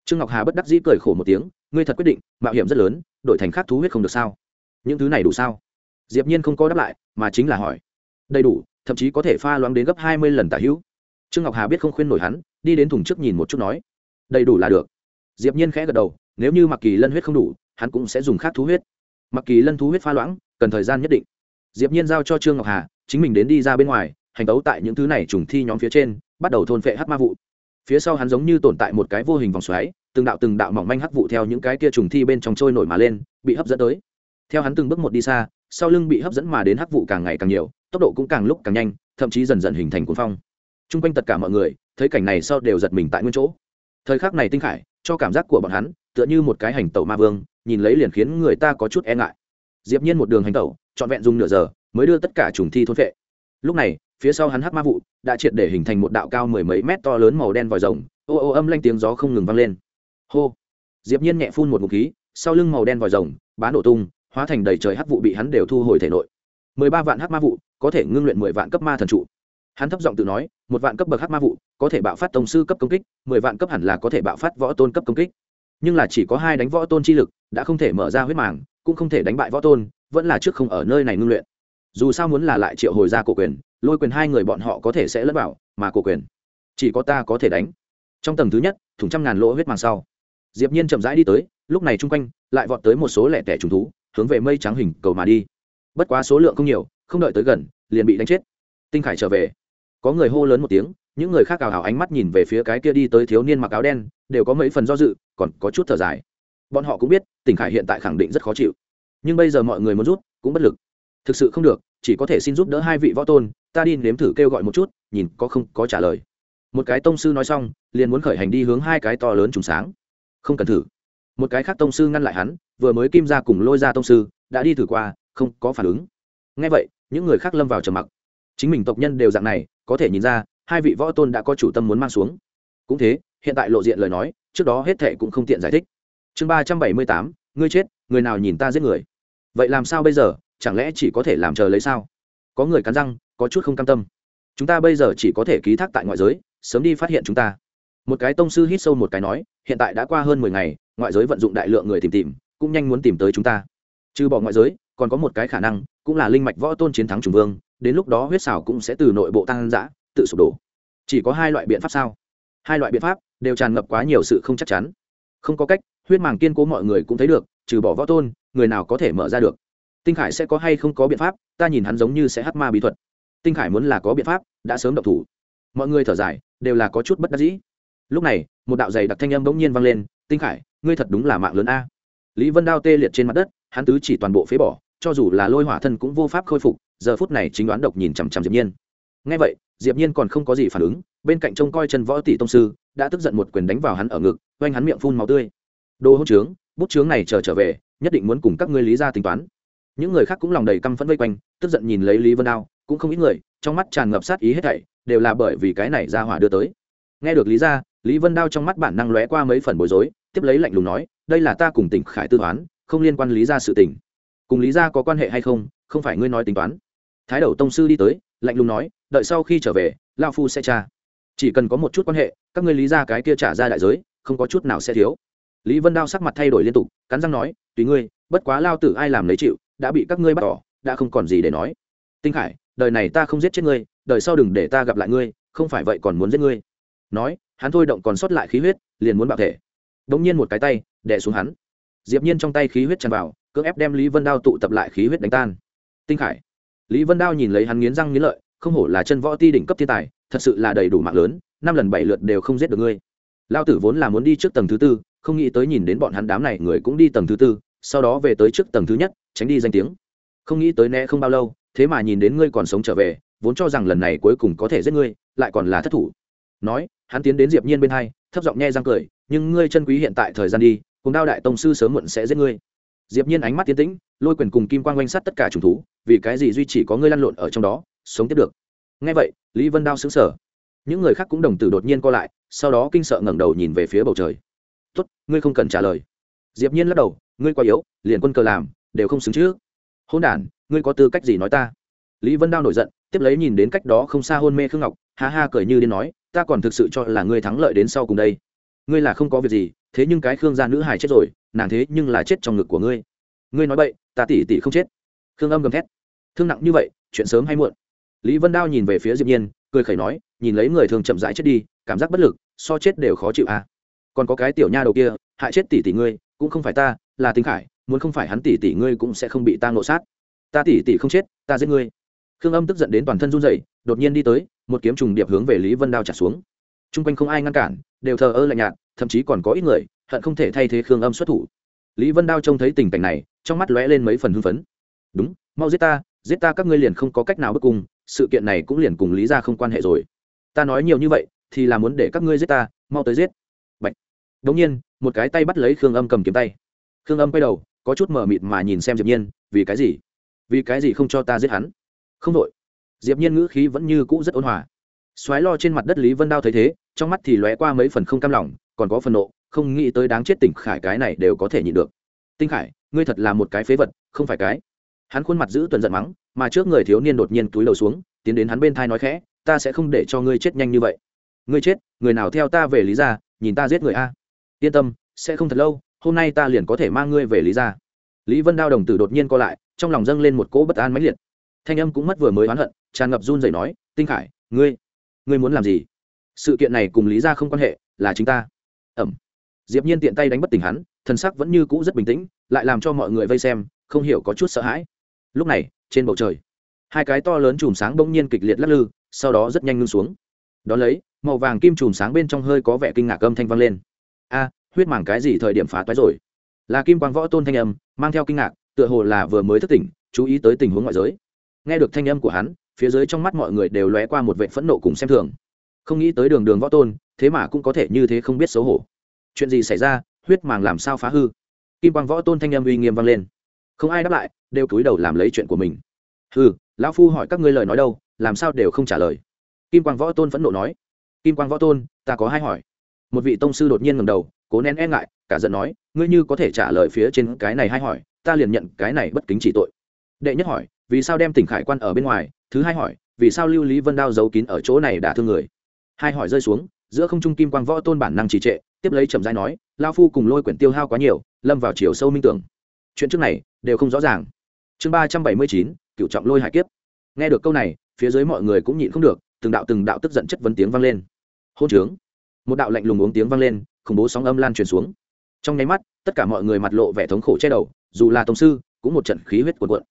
[SPEAKER 1] Trương ngọc hà bất đắc dĩ cười khổ một tiếng, ngươi thật quyết định, mạo hiểm rất lớn, đổi thành khác thú huyết không được sao? Những thứ này đủ sao? Diệp nhiên không có đáp lại, mà chính là hỏi. Đầy đủ, thậm chí có thể pha loãng đến gấp hai mươi lần tả hữu trương ngọc hà biết không khuyên nổi hắn, đi đến thùng trước nhìn một chút nói, đầy đủ là được. Diệp nhiên khẽ gật đầu, nếu như mặc kỳ lân huyết không đủ, hắn cũng sẽ dùng khác thú huyết. Mặc kỳ lân thú huyết pha loãng, cần thời gian nhất định. Diệp nhiên giao cho trương ngọc hà, chính mình đến đi ra bên ngoài, hành tấu tại những thứ này trùng thi nhóm phía trên, bắt đầu thôn phệ hắc ma vụ. Phía sau hắn giống như tồn tại một cái vô hình vòng xoáy, từng đạo từng đạo mỏng manh hắc vụ theo những cái kia trùng thi bên trong trôi nổi mà lên, bị hấp dẫn tới. Theo hắn từng bước một đi xa, sau lưng bị hấp dẫn mà đến hắc vụ càng ngày càng nhiều, tốc độ cũng càng lúc càng nhanh, thậm chí dần dần hình thành cuốn phong. Trung quanh tất cả mọi người, thấy cảnh này sau đều giật mình tại nguyên chỗ. Thời khắc này tinh khải, cho cảm giác của bọn hắn, tựa như một cái hành tẩu ma vương, nhìn lấy liền khiến người ta có chút e ngại. Diệp nhiên một đường hành tẩu, trọn vẹn dùng nửa giờ, mới đưa tất cả trùng thi thôn vệ. Lúc này, phía sau hắn hắc ma vụ đã triệt để hình thành một đạo cao mười mấy mét to lớn màu đen vòi rồng, ô ô âm lanh tiếng gió không ngừng vang lên. Hô! Diệp nhiên nhẹ phun một ngụm khí, sau lưng màu đen vòi rồng bán nổ tung, hóa thành đầy trời hắc vụ bị hắn đều thu hồi thể nội. Mười ba vạn hắc ma vụ có thể ngưng luyện mười vạn cấp ma thần trụ hắn thấp giọng tự nói, một vạn cấp bậc hắc ma vụ, có thể bạo phát tổng sư cấp công kích, mười vạn cấp hẳn là có thể bạo phát võ tôn cấp công kích. Nhưng là chỉ có hai đánh võ tôn chi lực, đã không thể mở ra huyết màng, cũng không thể đánh bại võ tôn, vẫn là trước không ở nơi này ngưng luyện. Dù sao muốn là lại triệu hồi ra cổ quyền, lôi quyền hai người bọn họ có thể sẽ lẫn vào, mà cổ quyền, chỉ có ta có thể đánh. Trong tầng thứ nhất, thủng trăm ngàn lỗ huyết màng sau, diệp nhiên chậm rãi đi tới, lúc này chung quanh, lại vọt tới một số lẻ tẻ trùng thú, hướng về mây trắng hình cầu mà đi. Bất quá số lượng không nhiều, không đợi tới gần, liền bị đánh chết. Tinh khải trở về có người hô lớn một tiếng, những người khác ảo hào ánh mắt nhìn về phía cái kia đi tới thiếu niên mặc áo đen, đều có mấy phần do dự, còn có chút thở dài. Bọn họ cũng biết, tỉnh khải hiện tại khẳng định rất khó chịu. Nhưng bây giờ mọi người muốn rút, cũng bất lực. Thực sự không được, chỉ có thể xin giúp đỡ hai vị võ tôn, ta đi nếm thử kêu gọi một chút, nhìn có không có trả lời. Một cái tông sư nói xong, liền muốn khởi hành đi hướng hai cái to lớn trùng sáng. Không cần thử. Một cái khác tông sư ngăn lại hắn, vừa mới kim ra cùng lôi ra tông sư, đã đi thử qua, không có phản ứng. Ngay vậy, những người khác lâm vào trầm mặc chính mình tộc nhân đều dạng này, có thể nhìn ra, hai vị võ tôn đã có chủ tâm muốn mang xuống. Cũng thế, hiện tại lộ diện lời nói, trước đó hết thệ cũng không tiện giải thích. Chương ba trăm bảy mươi tám, ngươi chết, người nào nhìn ta giết người? Vậy làm sao bây giờ, chẳng lẽ chỉ có thể làm chờ lấy sao? Có người cắn răng, có chút không cam tâm. Chúng ta bây giờ chỉ có thể ký thác tại ngoại giới, sớm đi phát hiện chúng ta. Một cái tông sư hít sâu một cái nói, hiện tại đã qua hơn mười ngày, ngoại giới vận dụng đại lượng người tìm tìm, cũng nhanh muốn tìm tới chúng ta. Trừ bỏ ngoại giới, còn có một cái khả năng, cũng là linh mạch võ tôn chiến thắng trùng vương đến lúc đó huyết xảo cũng sẽ từ nội bộ tăng giã tự sụp đổ. Chỉ có hai loại biện pháp sao? Hai loại biện pháp đều tràn ngập quá nhiều sự không chắc chắn. Không có cách, huyết màng kiên cố mọi người cũng thấy được, trừ bỏ võ tôn, người nào có thể mở ra được. Tinh khải sẽ có hay không có biện pháp, ta nhìn hắn giống như sẽ hắc ma bí thuật. Tinh khải muốn là có biện pháp, đã sớm động thủ. Mọi người thở dài, đều là có chút bất đắc dĩ. Lúc này, một đạo giày đặc thanh âm bỗng nhiên vang lên, tinh khải, ngươi thật đúng là mạng lớn a. Lý vân đao tê liệt trên mặt đất, hắn tứ chỉ toàn bộ phế bỏ, cho dù là lôi hỏa thân cũng vô pháp khôi phục giờ phút này chính đoán độc nhìn chằm chằm diệp nhiên. Nghe vậy, diệp nhiên còn không có gì phản ứng, bên cạnh trông coi chân võ tỷ tông sư, đã tức giận một quyền đánh vào hắn ở ngực, oanh hắn miệng phun máu tươi. Đồ hỗn trướng, bút trướng này chờ trở về, nhất định muốn cùng các ngươi lý ra tính toán. Những người khác cũng lòng đầy căm phẫn vây quanh, tức giận nhìn lấy lý vân đao, cũng không ít người, trong mắt tràn ngập sát ý hết thảy, đều là bởi vì cái này ra hỏa đưa tới. Nghe được lý ra, lý vân đao trong mắt bản năng lóe qua mấy phần bối rối, tiếp lấy lạnh lùng nói, đây là ta cùng tỉnh khải tư toán, không liên quan lý ra sự tỉnh cùng lý ra có quan hệ hay không không phải ngươi nói tính toán thái đầu tông sư đi tới, lạnh lùng nói, đợi sau khi trở về lao phu sẽ tra. Chỉ cần có một chút quan hệ, các ngươi lý ra cái kia trả ra đại giới, không có chút nào sẽ thiếu. Lý vân đao sắc mặt thay đổi liên tục, cắn răng nói, tùy ngươi, bất quá lao tử ai làm lấy chịu, đã bị các ngươi bắt bỏ, đã không còn gì để nói. Tinh khải, đời này ta không giết chết ngươi, đời sau đừng để ta gặp lại ngươi, không phải vậy còn muốn giết ngươi. Nói, hắn thôi động còn sót lại khí huyết, liền muốn bạo thể. Đ ỗ n g nhiên một cái tay đẻ xuống hắn. Diệp nhiên trong tay khí huyết tràn vào, cưỡng ép đem lý vân đao tụ tập lại khí huyết đánh tan. Tinh khải lý vân đao nhìn lấy hắn nghiến răng nghiến lợi, không hổ là chân võ ti đỉnh cấp thiên tài, thật sự là đầy đủ mạng lớn, năm lần bảy lượt đều không giết được ngươi. Lao tử vốn là muốn đi trước tầng thứ tư, không nghĩ tới nhìn đến bọn hắn đám này người cũng đi tầng thứ tư, sau đó về tới trước tầng thứ nhất, tránh đi danh tiếng. Không nghĩ tới né không bao lâu, thế mà nhìn đến ngươi còn sống trở về, vốn cho rằng lần này cuối cùng có thể giết ngươi, lại còn là thất thủ. Nói, hắn tiến đến diệp nhiên bên hai, thấp giọng nhe răng cười, nhưng ngươi chân quý hiện tại thời gian đi, cùng đao đại tông sư sớm muộn sẽ giết ngươi. Diệp nhiên ánh mắt tiến tĩnh lôi quyền cùng kim quang quanh sát tất cả trùng thú, vì cái gì duy chỉ có ngươi lăn lộn ở trong đó, sống tiếp được? Nghe vậy, lý vân đao sững sờ. Những người khác cũng đồng tử đột nhiên co lại, sau đó kinh sợ ngẩng đầu nhìn về phía bầu trời. Tốt, ngươi không cần trả lời. Diệp nhiên lắc đầu, ngươi quá yếu, liền quân cờ làm, đều không xứng chứ. Hôn đản, ngươi có tư cách gì nói ta? Lý vân đao nổi giận, tiếp lấy nhìn đến cách đó không xa hôn mê khương ngọc, ha ha cười như điên nói, ta còn thực sự cho là ngươi thắng lợi đến sau cùng đây. Ngươi là không có việc gì, thế nhưng cái khương gia nữ hài chết rồi, nàng thế nhưng là chết trong ngực của ngươi. Ngươi nói vậy ta tỉ tỉ không chết. Khương âm gầm thét. Thương nặng như vậy, chuyện sớm hay muộn? Lý vân đao nhìn về phía diệp nhiên, cười khẩy nói, nhìn lấy người thường chậm rãi chết đi, cảm giác bất lực, so chết đều khó chịu à. Còn có cái tiểu nha đầu kia, hại chết tỷ tỷ ngươi, cũng không phải ta, là tinh khải, muốn không phải hắn tỷ tỷ ngươi cũng sẽ không bị ta ngộ sát. Ta tỷ tỷ không chết, ta giết ngươi. Khương âm tức giận đến toàn thân run rẩy, đột nhiên đi tới, một kiếm trùng điệp hướng về lý vân đao trả xuống. Trung quanh không ai ngăn cản, đều thờ ơ lạnh nhạt, thậm chí còn có ít người, hận không thể thay thế khương âm xuất thủ lý vân đao trông thấy tình cảnh này, trong mắt lóe lên mấy phần hưng phấn. Đúng, mau giết ta giết ta các ngươi liền không có cách nào bất cung, sự kiện này cũng liền cùng lý ra không quan hệ rồi. Ta nói nhiều như vậy, thì là muốn để các ngươi giết ta, mau tới giết. Bạch. đống nhiên, một cái tay bắt lấy khương âm cầm kiếm tay. Khương âm quay đầu, có chút mờ mịt mà nhìn xem diệp nhiên, vì cái gì? Vì cái gì không cho ta giết hắn? Không đội. Diệp nhiên ngữ khí vẫn như cũ rất ôn hòa. Xoáy lo trên mặt đất lý vân đao thấy thế, trong mắt thì lóe qua mấy phần không cam lòng, còn có phần nộ không nghĩ tới đáng chết tỉnh khải cái này đều có thể nhịn được. Tinh khải, ngươi thật là một cái phế vật, không phải cái. Hắn khuôn mặt giữ tuần giận mắng, mà trước người thiếu niên đột nhiên túi đầu xuống, tiến đến hắn bên thai nói khẽ, ta sẽ không để cho ngươi chết nhanh như vậy. Ngươi chết, người nào theo ta về lý gia, nhìn ta giết người a. Yên tâm, sẽ không thật lâu, hôm nay ta liền có thể mang ngươi về lý gia. Lý vân đao đồng tử đột nhiên co lại, trong lòng dâng lên một cỗ bất an mãnh liệt. Thanh âm cũng mất vừa mới oán hận, tràn ngập run rẩy nói, tinh khải, ngươi ngươi muốn làm gì? Sự kiện này cùng lý ra không quan hệ, là chính ta. Ẩm diệp nhiên tiện tay đánh bất tỉnh hắn thần sắc vẫn như cũ rất bình tĩnh, lại làm cho mọi người vây xem, không hiểu có chút sợ hãi. Lúc này, trên bầu trời, hai cái to lớn chùm sáng bỗng nhiên kịch liệt lắc lư, sau đó rất nhanh ngưng xuống. Đón lấy, màu vàng kim chùm sáng bên trong hơi có vẻ kinh ngạc âm thanh vang lên. A, huyết mảng cái gì thời điểm phá toái rồi? Là kim quang võ tôn thanh âm, mang theo kinh ngạc, tựa hồ là vừa mới thức tỉnh, chú ý tới tình huống ngoại giới. Nghe được thanh âm của hắn, phía dưới trong mắt mọi người đều lóe qua một vệ phẫn nộ cùng xem thường. Không nghĩ tới đường đường võ tôn, thế mà cũng có thể như thế không biết xấu hổ chuyện gì xảy ra, huyết màng làm sao phá hư? Kim quang võ tôn thanh âm uy nghiêm vang lên. Không ai đáp lại, đều cúi đầu làm lấy chuyện của mình. Hừ, lão phu hỏi các ngươi lời nói đâu, làm sao đều không trả lời? Kim quang võ tôn phẫn nộ nói. Kim quang võ tôn, ta có hai hỏi. Một vị tông sư đột nhiên ngầm đầu, cố nén e ngại, cả giận nói, ngươi như có thể trả lời phía trên cái này hai hỏi, ta liền nhận cái này bất kính chỉ tội. Đệ nhất hỏi, vì sao đem tỉnh khải quan ở bên ngoài? Thứ hai hỏi, vì sao lưu lý vân đao giấu kín ở chỗ này đã thương người? Hai hỏi rơi xuống, giữa không trung kim quang võ tôn bản năng trì trệ tiếp lấy chậm dai nói lao phu cùng lôi quyển tiêu hao quá nhiều, lâm vào chiều sâu minh tưởng. Chuyện trước này đều không rõ ràng. Chương ba trăm bảy mươi chín cựu trọng lôi hải kiếp. Nghe được câu này, phía dưới mọi người cũng nhịn không được, từng đạo từng đạo tức giận chất vấn tiếng vang lên. Hôn trướng. Một đạo lạnh lùng uống tiếng vang lên, khủng bố sóng âm lan truyền xuống. Trong nháy mắt, tất cả mọi người mặt lộ vẻ thống khổ che đầu, dù là tổng sư, cũng một trận khí huyết cuồn cuộn.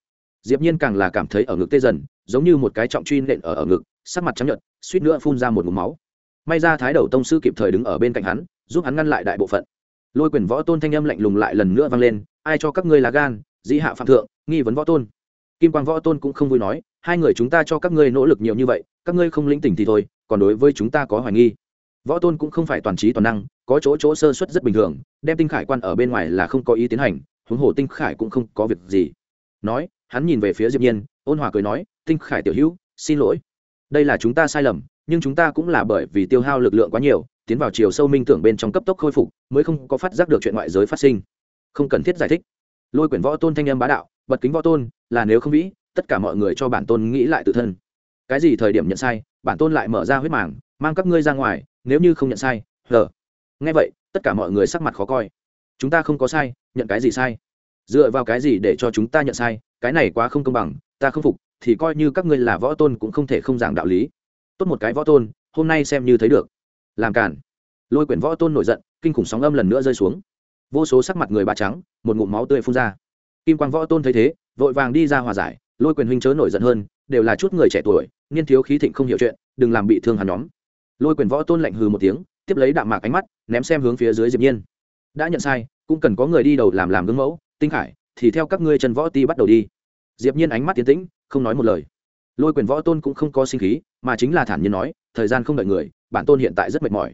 [SPEAKER 1] Diệp nhiên càng là cảm thấy ở ngực tê dần, giống như một cái trọng truy nện ở ở ngực, sắc mặt trắng nhợt, suýt nữa phun ra một ngụm máu. May ra thái đầu tông sư kịp thời đứng ở bên cạnh hắn giúp hắn ngăn lại đại bộ phận. Lôi quyền võ tôn thanh âm lạnh lùng lại lần nữa vang lên, ai cho các ngươi là gan, dĩ hạ phạm thượng, nghi vấn võ tôn? Kim quang võ tôn cũng không vui nói, hai người chúng ta cho các ngươi nỗ lực nhiều như vậy, các ngươi không lĩnh tỉnh thì thôi, còn đối với chúng ta có hoài nghi. Võ tôn cũng không phải toàn trí toàn năng, có chỗ chỗ sơ suất rất bình thường, đem tinh khải quan ở bên ngoài là không có ý tiến hành, huống hồ tinh khải cũng không có việc gì. Nói, hắn nhìn về phía diệp nhiên, ôn hòa cười nói, tinh khải tiểu hữu, xin lỗi. Đây là chúng ta sai lầm, nhưng chúng ta cũng là bởi vì tiêu hao lực lượng quá nhiều tiến vào chiều sâu minh tưởng bên trong cấp tốc khôi phục, mới không có phát giác được chuyện ngoại giới phát sinh. Không cần thiết giải thích. Lôi quyển võ tôn thanh âm bá đạo, bật kính võ tôn, là nếu không vĩ, tất cả mọi người cho bản tôn nghĩ lại tự thân. Cái gì thời điểm nhận sai, bản tôn lại mở ra huyết mảng mang các ngươi ra ngoài, nếu như không nhận sai, hờ. Nghe vậy, tất cả mọi người sắc mặt khó coi. Chúng ta không có sai, nhận cái gì sai? Dựa vào cái gì để cho chúng ta nhận sai? Cái này quá không công bằng, ta không phục, thì coi như các ngươi là võ tôn cũng không thể không giảng đạo lý. Tốt một cái võ tôn, hôm nay xem như thấy được làm cản lôi quyển võ tôn nổi giận, kinh khủng sóng âm lần nữa rơi xuống. Vô số sắc mặt người ba trắng, một ngụm máu tươi phun ra. Kim quang võ tôn thấy thế, vội vàng đi ra hòa giải, lôi quyền huynh chớ nổi giận hơn, đều là chút người trẻ tuổi, niên thiếu khí thịnh không hiểu chuyện, đừng làm bị thương hắn nhóm. Lôi quyền võ tôn lạnh hừ một tiếng, tiếp lấy đạm mạc ánh mắt, ném xem hướng phía dưới diệp nhiên. Đã nhận sai, cũng cần có người đi đầu làm làm gương mẫu, tinh khải, thì theo các ngươi chân võ ti bắt đầu đi. Diệp nhiên ánh mắt tiến tĩnh, không nói một lời. Lôi quyền võ tôn cũng không có sinh khí, mà chính là thản nhiên nói, thời gian không đợi người bản tôn hiện tại rất mệt mỏi.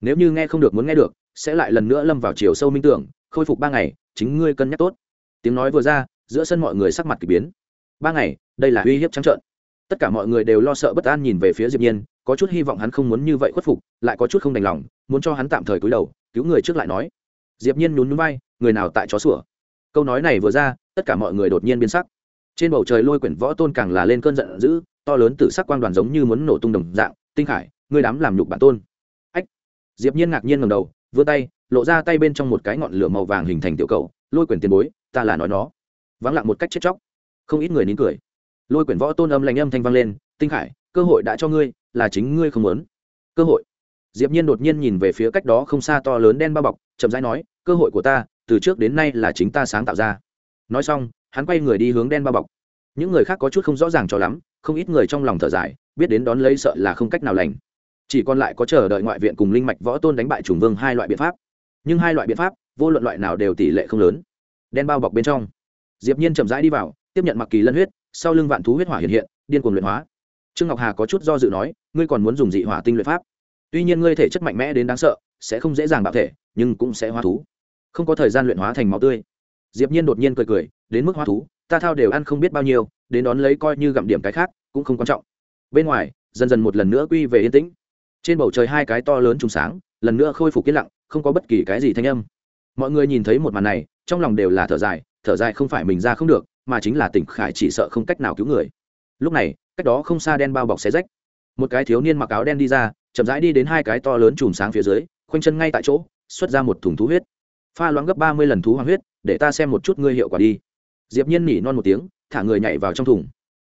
[SPEAKER 1] Nếu như nghe không được muốn nghe được, sẽ lại lần nữa lâm vào chiều sâu minh tưởng, khôi phục ba ngày, chính ngươi cân nhắc tốt. Tiếng nói vừa ra, giữa sân mọi người sắc mặt k ỳ biến. Ba ngày, đây là uy hiếp trắng trợn. Tất cả mọi người đều lo sợ bất an nhìn về phía diệp nhiên, có chút hy vọng hắn không muốn như vậy khuất phục, lại có chút không đành lòng, muốn cho hắn tạm thời cúi đầu, cứu người trước lại nói. Diệp nhiên nhún nhún vai, người nào tại chó sủa? Câu nói này vừa ra, tất cả mọi người đột nhiên biến sắc. Trên bầu trời lôi quyển võ tôn càng là lên cơn giận dữ, to lớn từ sắc quang đoàn giống như muốn nổ tung đồng dạng, tinh khải ngươi đám làm nhục bản tôn. Ách. Diệp nhiên ngạc nhiên ngẩng đầu, vươn tay, lộ ra tay bên trong một cái ngọn lửa màu vàng hình thành tiểu cầu, lôi quyển tiền bối, ta là nói nó. Vắng lặng một cách chết chóc. Không ít người nín cười. Lôi quyển võ tôn âm lạnh âm thanh vang lên, tinh khải, cơ hội đã cho ngươi, là chính ngươi không muốn. Cơ hội? Diệp nhiên đột nhiên nhìn về phía cách đó không xa to lớn đen bao bọc, chậm rãi nói, cơ hội của ta, từ trước đến nay là chính ta sáng tạo ra. Nói xong, hắn quay người đi hướng đen bao bọc. Những người khác có chút không rõ ràng cho lắm, không ít người trong lòng thở dài, biết đến đón lấy sợ là không cách nào lành chỉ còn lại có chờ đợi ngoại viện cùng linh mạch võ tôn đánh bại trùng vương hai loại biện pháp. Nhưng hai loại biện pháp, vô luận loại nào đều tỷ lệ không lớn. Đen bao bọc bên trong. Diệp nhiên chậm rãi đi vào, tiếp nhận mặc kỳ lân huyết, sau lưng vạn thú huyết hỏa hiện hiện, điên cuồng luyện hóa. Trương ngọc hà có chút do dự nói, ngươi còn muốn dùng dị hỏa tinh luyện pháp? Tuy nhiên ngươi thể chất mạnh mẽ đến đáng sợ, sẽ không dễ dàng bạo thể, nhưng cũng sẽ hóa thú. Không có thời gian luyện hóa thành máu tươi. Diệp nhiên đột nhiên cười cười, đến mức hóa thú, ta thao đều ăn không biết bao nhiêu, đến đón lấy coi như gặm điểm cái khác, cũng không quan trọng. Bên ngoài, dần dần một lần nữa quy về yên tĩnh trên bầu trời hai cái to lớn trùng sáng, lần nữa khôi phục yên lặng, không có bất kỳ cái gì thanh âm. Mọi người nhìn thấy một màn này, trong lòng đều là thở dài thở dài không phải mình ra không được, mà chính là tỉnh khải chỉ sợ không cách nào cứu người. Lúc này, cách đó không xa đen bao bọc xé rách. Một cái thiếu niên mặc áo đen đi ra, chậm rãi đi đến hai cái to lớn chùm sáng phía dưới, khoanh chân ngay tại chỗ, xuất ra một thùng thú huyết. Pha loãng gấp ba mươi lần thú hoàng huyết, để ta xem một chút ngươi hiệu quả đi. Diệp nhiên nỉ non một tiếng, thả người nhảy vào trong thùng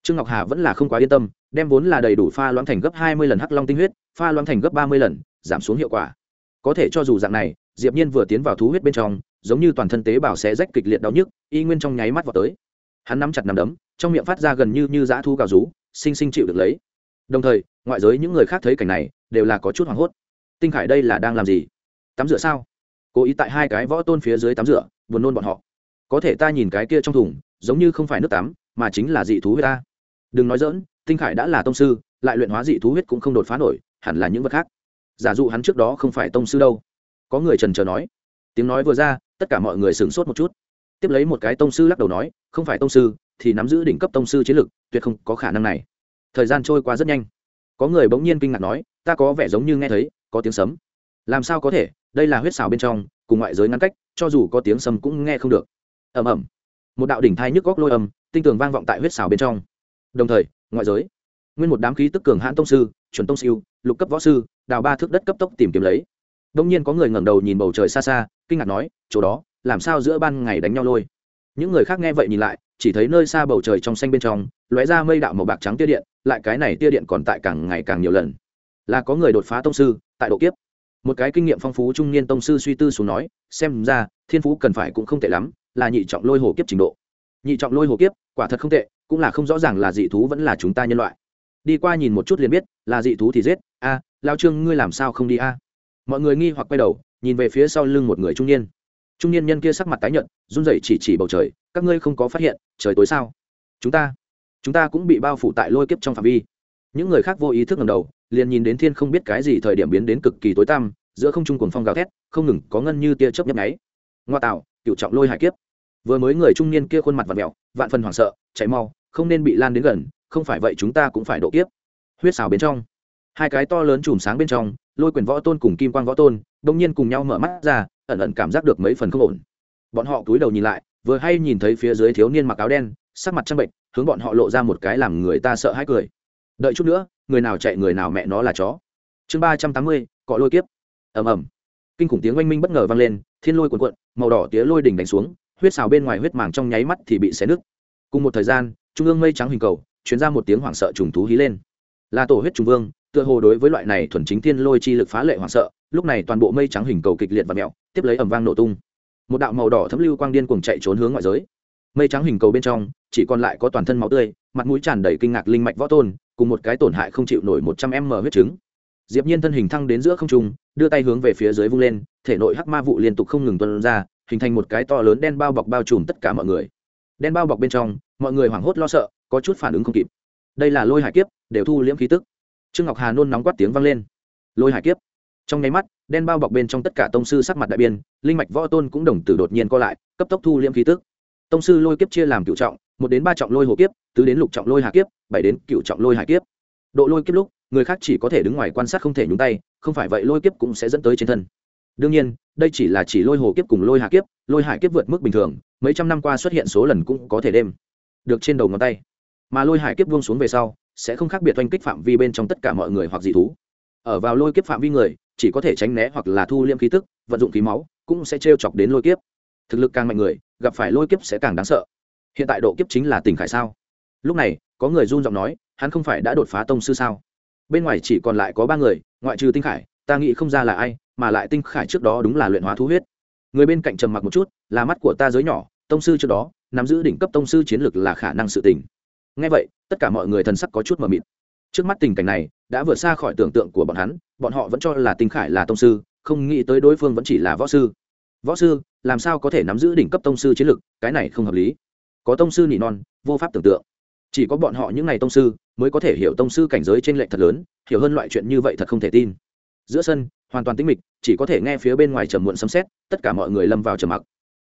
[SPEAKER 1] trương ngọc hà vẫn là không quá yên tâm, đem vốn là đầy đủ pha loãng thành gấp hai mươi lần hắc long tinh huyết, pha loãng thành gấp ba mươi lần, giảm xuống hiệu quả. Có thể cho dù dạng này, diệp nhiên vừa tiến vào thú huyết bên trong, giống như toàn thân tế bào sẽ rách kịch liệt đau nhức, y nguyên trong nháy mắt vào tới. Hắn nắm chặt nắm đấm, trong miệng phát ra gần như như dã thu gào rú, sinh sinh chịu được lấy. Đồng thời, ngoại giới những người khác thấy cảnh này, đều là có chút hoảng hốt. Tinh khải đây là đang làm gì? Tắm rửa sao? Cố ý tại hai cái võ tôn phía dưới tắm rửa, buồn nôn bọn họ. Có thể ta nhìn cái kia trong thùng, giống như không phải nước tắm, mà chính là dị thú huyết ta đừng nói dỡn, tinh khải đã là tông sư, lại luyện hóa dị thú huyết cũng không đột phá nổi, hẳn là những vật khác. Giả dụ hắn trước đó không phải tông sư đâu. Có người trần trờ nói. Tiếng nói vừa ra, tất cả mọi người sửng sốt một chút. Tiếp lấy một cái tông sư lắc đầu nói, không phải tông sư, thì nắm giữ đỉnh cấp tông sư chiến lược tuyệt không có khả năng này. Thời gian trôi qua rất nhanh. Có người bỗng nhiên kinh ngạc nói, ta có vẻ giống như nghe thấy, có tiếng sấm. Làm sao có thể? Đây là huyết xào bên trong, cùng ngoại giới ngăn cách, cho dù có tiếng sấm cũng nghe không được. Ầm ầm. Một đạo đỉnh thai nhức góc lôi âm, tinh tường vang vọng tại huyết xào bên trong đồng thời, ngoại giới. Nguyên một đám khí tức cường hãn tông sư, chuẩn tông siêu, lục cấp võ sư, đào ba thước đất cấp tốc tìm kiếm lấy. Đông nhiên có người ngẩng đầu nhìn bầu trời xa xa, kinh ngạc nói, chỗ đó, làm sao giữa ban ngày đánh nhau lôi? Những người khác nghe vậy nhìn lại, chỉ thấy nơi xa bầu trời trong xanh bên trong, lóe ra mây đạo màu bạc trắng tia điện, lại cái này tia điện còn tại càng ngày càng nhiều lần. Là có người đột phá tông sư, tại độ kiếp. Một cái kinh nghiệm phong phú trung niên tông sư suy tư xuống nói, xem ra, thiên phú cần phải cũng không tệ lắm, là nhị trọng lôi hồ kiếp trình độ. Nhị trọng lôi hồ kiếp, quả thật không tệ cũng là không rõ ràng là dị thú vẫn là chúng ta nhân loại. Đi qua nhìn một chút liền biết, là dị thú thì giết, a, lao trương, ngươi làm sao không đi, a? Mọi người nghi hoặc quay đầu, nhìn về phía sau lưng một người trung niên. Trung niên nhân kia sắc mặt tái nhợt, run rẩy chỉ chỉ bầu trời, các ngươi không có phát hiện, trời tối sao? Chúng ta chúng ta cũng bị bao phủ tại lôi kiếp trong phạm vi. Những người khác vô ý thức ngầm đầu, liền nhìn đến thiên không biết cái gì thời điểm biến đến cực kỳ tối tăm, giữa không trung cuồng phong gào thét, không ngừng có ngân như tia chớp nhấp nháy. Ngoa tạo, cựu trọng lôi hải kiếp. Vừa mới người trung niên kia khuôn mặt vặn mẹo vạn phần hoảng sợ, chạy mau không nên bị lan đến gần, không phải vậy chúng ta cũng phải độ kiếp. Huyết xào bên trong. Hai cái to lớn chùm sáng bên trong, lôi quyền võ tôn cùng kim quang võ tôn đông nhiên cùng nhau mở mắt ra, ẩn ẩn cảm giác được mấy phần không ổn. Bọn họ cúi đầu nhìn lại, vừa hay nhìn thấy phía dưới thiếu niên mặc áo đen, sắc mặt trăng bệnh, hướng bọn họ lộ ra một cái làm người ta sợ hãi cười. Đợi chút nữa, người nào chạy người nào mẹ nó là chó. Chương ba trăm tám mươi, cọ lôi kiếp. Ầm ầm. Kinh khủng tiếng oanh minh bất ngờ vang lên, thiên lôi cuồn cuộn, màu đỏ tía lôi đỉnh đánh xuống, huyết xào bên ngoài huyết màng trong nháy mắt thì bị xé nứt. Cùng một thời gian trung ương mây trắng hình cầu chuyển ra một tiếng hoảng sợ trùng thú hí lên. Là tổ huyết trùng vương, tựa hồ đối với loại này thuần chính thiên lôi chi lực phá lệ hoảng sợ, lúc này toàn bộ mây trắng hình cầu kịch liệt và mẹo, tiếp lấy ẩm vang nổ tung. Một đạo màu đỏ thấm lưu quang điên cuồng chạy trốn hướng ngoại giới. Mây trắng hình cầu bên trong, chỉ còn lại có toàn thân máu tươi, mặt mũi tràn đầy kinh ngạc linh mạch võ tôn, cùng một cái tổn hại không chịu nổi một trăm m huyết trứng. Diệp nhiên thân hình thăng đến giữa không trung, đưa tay hướng về phía dưới vung lên, thể nội hắc ma vụ liên tục không ngừng tuôn ra, hình thành một cái to lớn đen bao bọc bao trùm tất cả mọi người đen bao bọc bên trong, mọi người hoảng hốt lo sợ, có chút phản ứng không kịp. Đây là lôi hải kiếp, đều thu liễm khí tức. Trương ngọc hà nôn nóng quát tiếng vang lên. Lôi hải kiếp. Trong nháy mắt, đen bao bọc bên trong tất cả tông sư sắc mặt đại biên linh mạch võ tôn cũng đồng tử đột nhiên co lại, cấp tốc thu liễm khí tức. Tông sư lôi kiếp chia làm cựu trọng, một đến ba trọng lôi hồ kiếp, tứ đến lục trọng lôi hà kiếp, bảy đến cựu trọng lôi hải kiếp. Độ lôi kiếp lúc, người khác chỉ có thể đứng ngoài quan sát không thể nhúng tay, không phải vậy lôi kiếp cũng sẽ dẫn tới trên thân. Đương nhiên đây chỉ là chỉ lôi hồ kiếp cùng lôi hạ kiếp, lôi hải kiếp vượt mức bình thường, mấy trăm năm qua xuất hiện số lần cũng có thể đêm được trên đầu ngón tay. Mà lôi hải kiếp buông xuống về sau, sẽ không khác biệt oanh kích phạm vi bên trong tất cả mọi người hoặc dị thú. Ở vào lôi kiếp phạm vi người, chỉ có thể tránh né hoặc là thu liêm khí tức, vận dụng khí máu, cũng sẽ t chọc đến lôi kiếp. Thực lực càng mạnh người, gặp phải lôi kiếp sẽ càng đáng sợ. Hiện tại độ kiếp chính là tỉnh khải sao? Lúc này, có người run giọng nói, hắn không phải đã đột phá tông sư sao? Bên ngoài chỉ còn lại có ba người, ngoại trừ tinh khải, ta nghĩ không ra là ai mà lại tinh khải trước đó đúng là luyện hóa thú huyết. Người bên cạnh trầm mặc một chút, là mắt của ta giới nhỏ, tông sư trước đó, nắm giữ đỉnh cấp tông sư chiến lược là khả năng sự tình. Ngay vậy, tất cả mọi người thần sắc có chút mờ mịt. Trước mắt tình cảnh này, đã vượt xa khỏi tưởng tượng của bọn hắn, bọn họ vẫn cho là tinh khải là tông sư, không nghĩ tới đối phương vẫn chỉ là võ sư. Võ sư, làm sao có thể nắm giữ đỉnh cấp tông sư chiến lược cái này không hợp lý. Có tông sư nỉ non, vô pháp tưởng tượng. Chỉ có bọn họ những ngày tông sư, mới có thể hiểu tông sư cảnh giới trên lệnh thật lớn, hiểu hơn loại chuyện như vậy thật không thể tin. Giữa sân hoàn toàn tĩnh mịch, chỉ có thể nghe phía bên ngoài trầm muộn sấm xét tất cả mọi người lâm vào trầm mặc.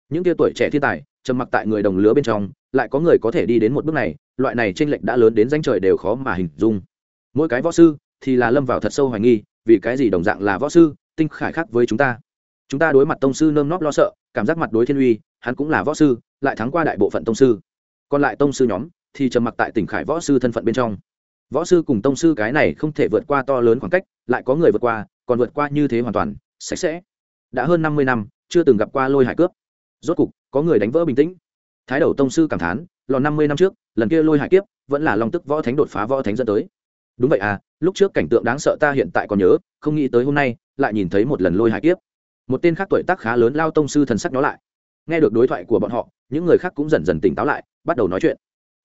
[SPEAKER 1] Những tia tuổi trẻ thiên tài, trầm mặc tại người đồng lứa bên trong, lại có người có thể đi đến một bước này, loại này trên lệnh đã lớn đến danh trời đều khó mà hình dung. Mỗi cái võ sư thì là lâm vào thật sâu hoài nghi, vì cái gì đồng dạng là võ sư, tinh khải khác với chúng ta? Chúng ta đối mặt tông sư nơm nóp lo sợ, cảm giác mặt đối thiên uy, hắn cũng là võ sư, lại thắng qua đại bộ phận tông sư. Còn lại tông sư nhóm thì trầm mặc tại tỉnh khải võ sư thân phận bên trong. Võ sư cùng tông sư cái này không thể vượt qua to lớn khoảng cách, lại có người vượt qua còn vượt qua như thế hoàn toàn, sạch sẽ. Đã hơn năm mươi năm, chưa từng gặp qua lôi hải cướp. Rốt cục, có người đánh vỡ bình tĩnh. Thái đầu tông sư cảm thán lò năm mươi năm trước, lần kia lôi hải kiếp, vẫn là long tức võ thánh đột phá võ thánh dẫn tới. Đúng vậy à lúc trước cảnh tượng đáng sợ ta hiện tại còn nhớ, không nghĩ tới hôm nay, lại nhìn thấy một lần lôi hải kiếp. Một tên khác tuổi tác khá lớn lao tông sư thần sắc nó lại. Nghe được đối thoại của bọn họ, những người khác cũng dần dần tỉnh táo lại, bắt đầu nói chuyện.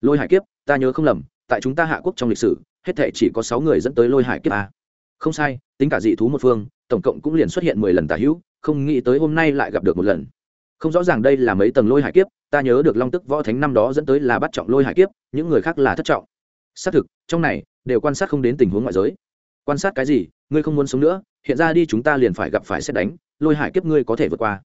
[SPEAKER 1] Lôi hải kiếp, ta nhớ không lầm, tại chúng ta hạ quốc trong lịch sử, hết thể chỉ có sáu người dẫn tới lôi hải kiếp à không sai, tính cả dị thú một phương, tổng cộng cũng liền xuất hiện mười lần tả hữu, không nghĩ tới hôm nay lại gặp được một lần. Không rõ ràng đây là mấy tầng lôi hải kiếp, ta nhớ được long tức võ thánh năm đó dẫn tới là bắt trọng lôi hải kiếp, những người khác là thất trọng. Xác thực, trong này, đều quan sát không đến tình huống ngoại giới. Quan sát cái gì, ngươi không muốn sống nữa, hiện ra đi chúng ta liền phải gặp phải xét đánh, lôi hải kiếp ngươi có thể vượt qua.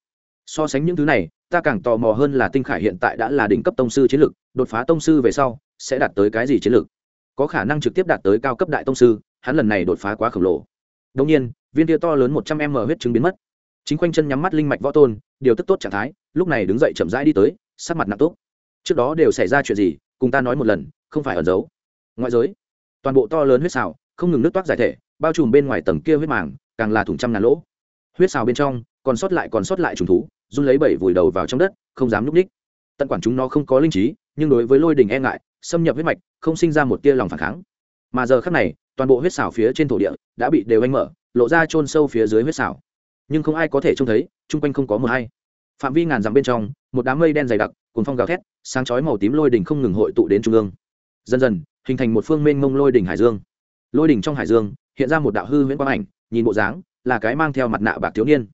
[SPEAKER 1] So sánh những thứ này, ta càng tò mò hơn là tinh khải hiện tại đã là đỉnh cấp tông sư chiến lược, đột phá tông sư về sau, sẽ đạt tới cái gì chiến lược? Có khả năng trực tiếp đạt tới cao cấp đại tông sư hắn lần này đột phá quá khổng lồ. Đông nhiên, viên tia to lớn một trăm m huyết chứng biến mất. Chính quanh chân nhắm mắt linh mạch võ tôn, điều tức tốt trạng thái, lúc này đứng dậy chậm rãi đi tới, sắc mặt nặng tốt trước đó đều xảy ra chuyện gì, cùng ta nói một lần, không phải ẩn giấu. Ngoại giới, toàn bộ to lớn huyết xào, không ngừng nước toát giải thể, bao trùm bên ngoài tầng kia huyết màng, càng là thủng trăm ngàn lỗ. Huyết xào bên trong, còn sót lại còn sót lại trùng thú, run lấy bảy vùi đầu vào trong đất, không dám núp ních. Tận quản chúng nó không có linh trí, nhưng đối với lôi đình e ngại, xâm nhập huyết mạch, không sinh ra một tia lòng phản kháng. Mà giờ khác này toàn bộ huyết xảo phía trên thổ địa đã bị đều anh mở, lộ ra chôn sâu phía dưới huyết xảo. Nhưng không ai có thể trông thấy, chung quanh không có mờ hay. Phạm vi ngàn dặm bên trong, một đám mây đen dày đặc cuốn phong gào thét, sáng chói màu tím lôi đỉnh không ngừng hội tụ đến trung ương. Dần dần, hình thành một phương mênh mông lôi đỉnh hải dương. Lôi đỉnh trong hải dương, hiện ra một đạo hư huyễn quang ảnh, nhìn bộ dáng là cái mang theo mặt nạ bạc thiếu niên.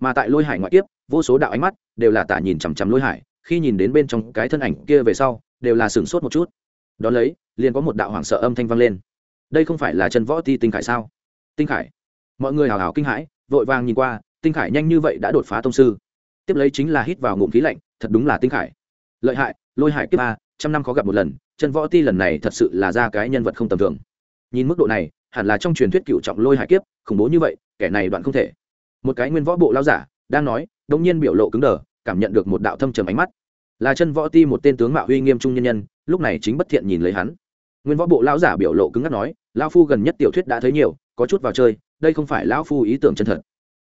[SPEAKER 1] Mà tại lôi hải ngoại tiếp vô số đạo ánh mắt đều là tả nhìn chằm chằm lôi hải, khi nhìn đến bên trong cái thân ảnh kia về sau, đều là sửng sốt một chút. Đón lấy, liền có một đạo hoảng sợ âm thanh vang lên đây không phải là chân võ ti tinh khải sao? Tinh khải. Mọi người hào hào kinh hãi, vội vàng nhìn qua, tinh khải nhanh như vậy đã đột phá thông sư. Tiếp lấy chính là hít vào ngụm khí lạnh, thật đúng là tinh khải. Lợi hại, lôi hải kiếp a trăm năm khó gặp một lần, chân võ ti lần này thật sự là ra cái nhân vật không tầm thường. Nhìn mức độ này, hẳn là trong truyền thuyết cựu trọng lôi hải kiếp, khủng bố như vậy, kẻ này đoạn không thể. Một cái nguyên võ bộ lao giả, đang nói đông nhiên biểu lộ cứng đờ, cảm nhận được một đạo thâm trầm ánh mắt. Là chân võ ti một tên tướng mạo huy nghiêm trung nhân nhân, lúc này chính bất thiện nhìn lấy hắn. Nguyên võ bộ lão giả biểu lộ cứng ngắc nói Lão phu gần nhất tiểu thuyết đã thấy nhiều, có chút vào chơi, đây không phải lão phu ý tưởng chân thật.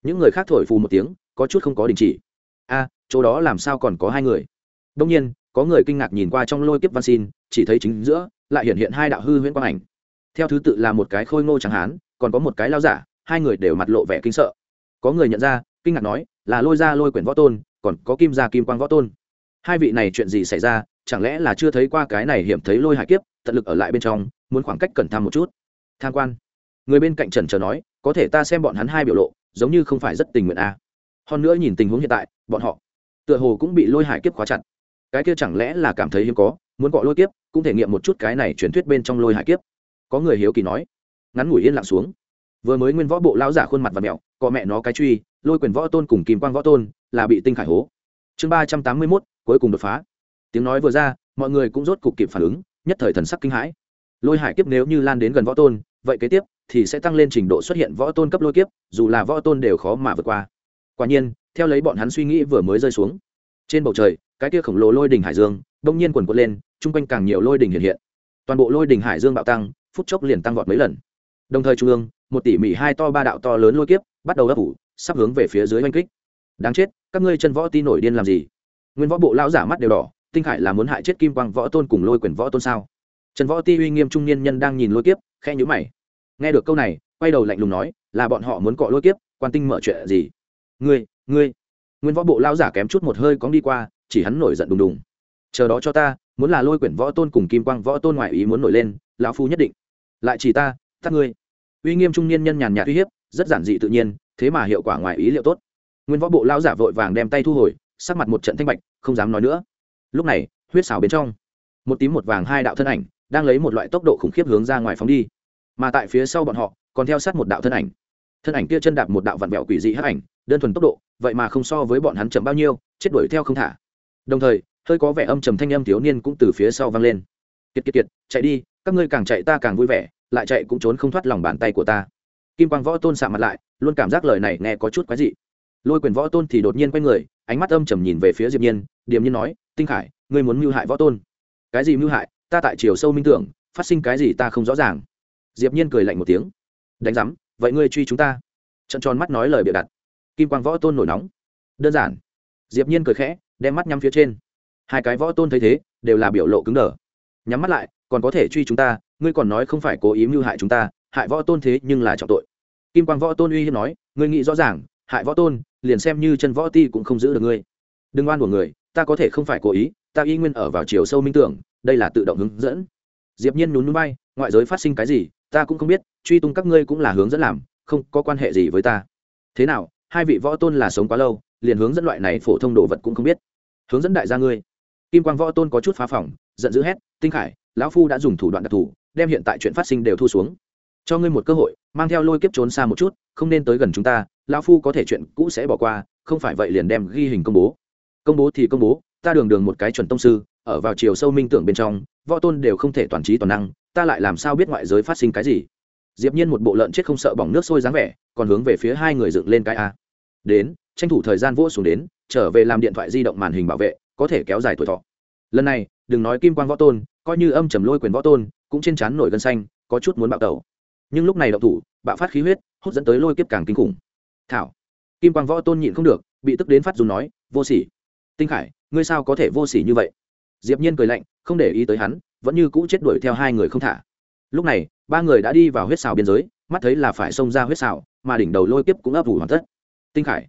[SPEAKER 1] Những người khác thổi phù một tiếng, có chút không có đình chỉ. A, chỗ đó làm sao còn có hai người? Đông nhiên, có người kinh ngạc nhìn qua trong lôi kiếp văn xin, chỉ thấy chính giữa, lại hiện hiện hai đạo hư huyễn quang ảnh. Theo thứ tự là một cái khôi ngô chẳng hán, còn có một cái lao giả, hai người đều mặt lộ vẻ kinh sợ. Có người nhận ra, kinh ngạc nói, là lôi ra lôi quyển võ tôn, còn có kim gia kim quang võ tôn. Hai vị này chuyện gì xảy ra, chẳng lẽ là chưa thấy qua cái này hiểm thấy lôi hải kiếp? Tận lực ở lại bên trong, muốn khoảng cách cẩn tham một chút. Tham quan. Người bên cạnh trần chờ nói, có thể ta xem bọn hắn hai biểu lộ, giống như không phải rất tình nguyện a à. hơn nữa nhìn tình huống hiện tại, bọn họ tựa hồ cũng bị lôi hải kiếp khóa chặt. Cái kia chẳng lẽ là cảm thấy hiếm có, muốn gọi lôi kiếp, cũng thể nghiệm một chút cái này truyền thuyết bên trong lôi hải kiếp. Có người hiếu kỳ nói, ngắn ngủi yên lặng xuống. Vừa mới nguyên võ bộ lão giả khuôn mặt và mẹo, có mẹ nó cái truy, lôi quyền võ tôn cùng kim quang võ tôn, là bị tinh khải hố. Chương ba trăm tám mươi mốt, cuối cùng đột phá. Tiếng nói vừa ra, mọi người cũng rốt cục kịp phản ứng nhất thời thần sắc kinh hãi. Lôi hải kiếp nếu như lan đến gần võ tôn, vậy kế tiếp thì sẽ tăng lên trình độ xuất hiện võ tôn cấp lôi kiếp, dù là võ tôn đều khó mà vượt qua. Quả nhiên, theo lấy bọn hắn suy nghĩ vừa mới rơi xuống, trên bầu trời, cái kia khổng lồ lôi đỉnh hải dương đông nhiên quần quật lên, chung quanh càng nhiều lôi đỉnh hiện hiện. Toàn bộ lôi đỉnh hải dương bạo tăng, phút chốc liền tăng vọt mấy lần. Đồng thời trung ương, một tỷ mỹ hai to ba đạo to lớn lôi kiếp bắt đầu ấp ủ, sắp hướng về phía dưới oanh kích. Đáng chết, các ngươi chân võ ti nổi điên làm gì? Nguyên võ bộ lão giả mắt đều đỏ tinh khải là muốn hại chết kim quang võ tôn cùng lôi quyền võ tôn sao? Trần võ ti uy nghiêm trung niên nhân đang nhìn lôi kiếp khe nhữ mày. Nghe được câu này, quay đầu lạnh lùng nói, là bọn họ muốn cọ lôi kiếp, quan tinh mở chuyện gì? Ngươi ngươi. Nguyên võ bộ lão giả kém chút một hơi cóng đi qua, chỉ hắn nổi giận đùng đùng. Chờ đó cho ta, muốn là lôi quyển võ tôn cùng kim quang võ tôn ngoại ý muốn nổi lên, lão phu nhất định. Lại chỉ ta tắt ngươi. Uy nghiêm trung niên nhân nhàn nhạt uy hiếp, rất giản dị tự nhiên, thế mà hiệu quả ngoài ý liệu tốt. Nguyên võ bộ lão giả vội vàng đem tay thu hồi, sắc mặt một trận thanh bạch, không dám nói nữa lúc này, huyết xào bên trong, một tím một vàng hai đạo thân ảnh đang lấy một loại tốc độ khủng khiếp hướng ra ngoài phóng đi. Mà tại phía sau bọn họ, còn theo sát một đạo thân ảnh. Thân ảnh kia chân đạp một đạo vặn vẹo quỷ dị hắc ảnh, đơn thuần tốc độ, vậy mà không so với bọn hắn chậm bao nhiêu, chết đuổi theo không thả. Đồng thời, hơi có vẻ âm trầm thanh âm thiếu niên cũng từ phía sau vang lên. Kiệt kiệt kiệt, chạy đi, các ngươi càng chạy ta càng vui vẻ, lại chạy cũng trốn không thoát lòng bàn tay của ta. Kim quang võ tôn sạ mặt lại, luôn cảm giác lời này nghe có chút quái dị. Lôi quyền võ tôn thì đột nhiên quay người, ánh mắt âm trầm nhìn về phía diệp nhiên, điềm nhiên nói tinh khải, ngươi muốn mưu hại võ tôn. Cái gì mưu hại? Ta tại chiều sâu minh tưởng, phát sinh cái gì ta không rõ ràng. Diệp nhiên cười lạnh một tiếng. Đánh giám, vậy ngươi truy chúng ta. Trận tròn mắt nói lời bịa đặt. Kim quang võ tôn nổi nóng. Đơn giản. Diệp nhiên cười khẽ, đem mắt nhắm phía trên. Hai cái võ tôn thấy thế, đều là biểu lộ cứng đờ. Nhắm mắt lại, còn có thể truy chúng ta, ngươi còn nói không phải cố ý mưu hại chúng ta, hại võ tôn thế nhưng là trọng tội. Kim quang võ tôn uy hiếp nói, ngươi nghĩ rõ ràng, hại võ tôn, liền xem như chân võ ti cũng không giữ được ngươi. Đừng oan của người ta có thể không phải cố ý, ta y nguyên ở vào chiều sâu minh tưởng, đây là tự động hướng dẫn. Diệp nhiên nhún nhún bay ngoại giới phát sinh cái gì, ta cũng không biết, truy tung các ngươi cũng là hướng dẫn làm, không có quan hệ gì với ta. Thế nào, hai vị võ tôn là sống quá lâu, liền hướng dẫn loại này phổ thông đồ vật cũng không biết. Hướng dẫn đại gia ngươi. Kim quang võ tôn có chút phá phỏng, giận dữ hét, tinh khải, lão phu đã dùng thủ đoạn đặc thù, đem hiện tại chuyện phát sinh đều thu xuống. Cho ngươi một cơ hội, mang theo lôi kiếp trốn xa một chút, không nên tới gần chúng ta, lão phu có thể chuyện cũ sẽ bỏ qua, không phải vậy liền đem ghi hình công bố công bố thì công bố, ta đường đường một cái chuẩn tông sư, ở vào chiều sâu minh tưởng bên trong, võ tôn đều không thể toàn trí toàn năng, ta lại làm sao biết ngoại giới phát sinh cái gì? Diệp nhiên một bộ lợn chết không sợ bỏng nước sôi dáng vẻ, còn hướng về phía hai người dựng lên cái a. Đến, tranh thủ thời gian vỗ xuống đến, trở về làm điện thoại di động màn hình bảo vệ, có thể kéo dài tuổi thọ. Lần này, đừng nói kim quang võ tôn, coi như âm trầm lôi quyền võ tôn, cũng trên chán nổi gân xanh, có chút muốn bạo tẩu. Nhưng lúc này động thủ, bạo phát khí huyết, hút dẫn tới lôi kiếp càng kinh khủng. Thảo, kim quang võ tôn nhịn không được, bị tức đến phát dùng nói, vô sỉ tinh khải, ngươi sao có thể vô sỉ như vậy? Diệp nhiên cười lạnh, không để ý tới hắn, vẫn như cũ chết đuổi theo hai người không thả. Lúc này, ba người đã đi vào huyết xào biên giới, mắt thấy là phải xông ra huyết xào, mà đỉnh đầu lôi kiếp cũng ấp ủ hoàn tất. Tinh khải,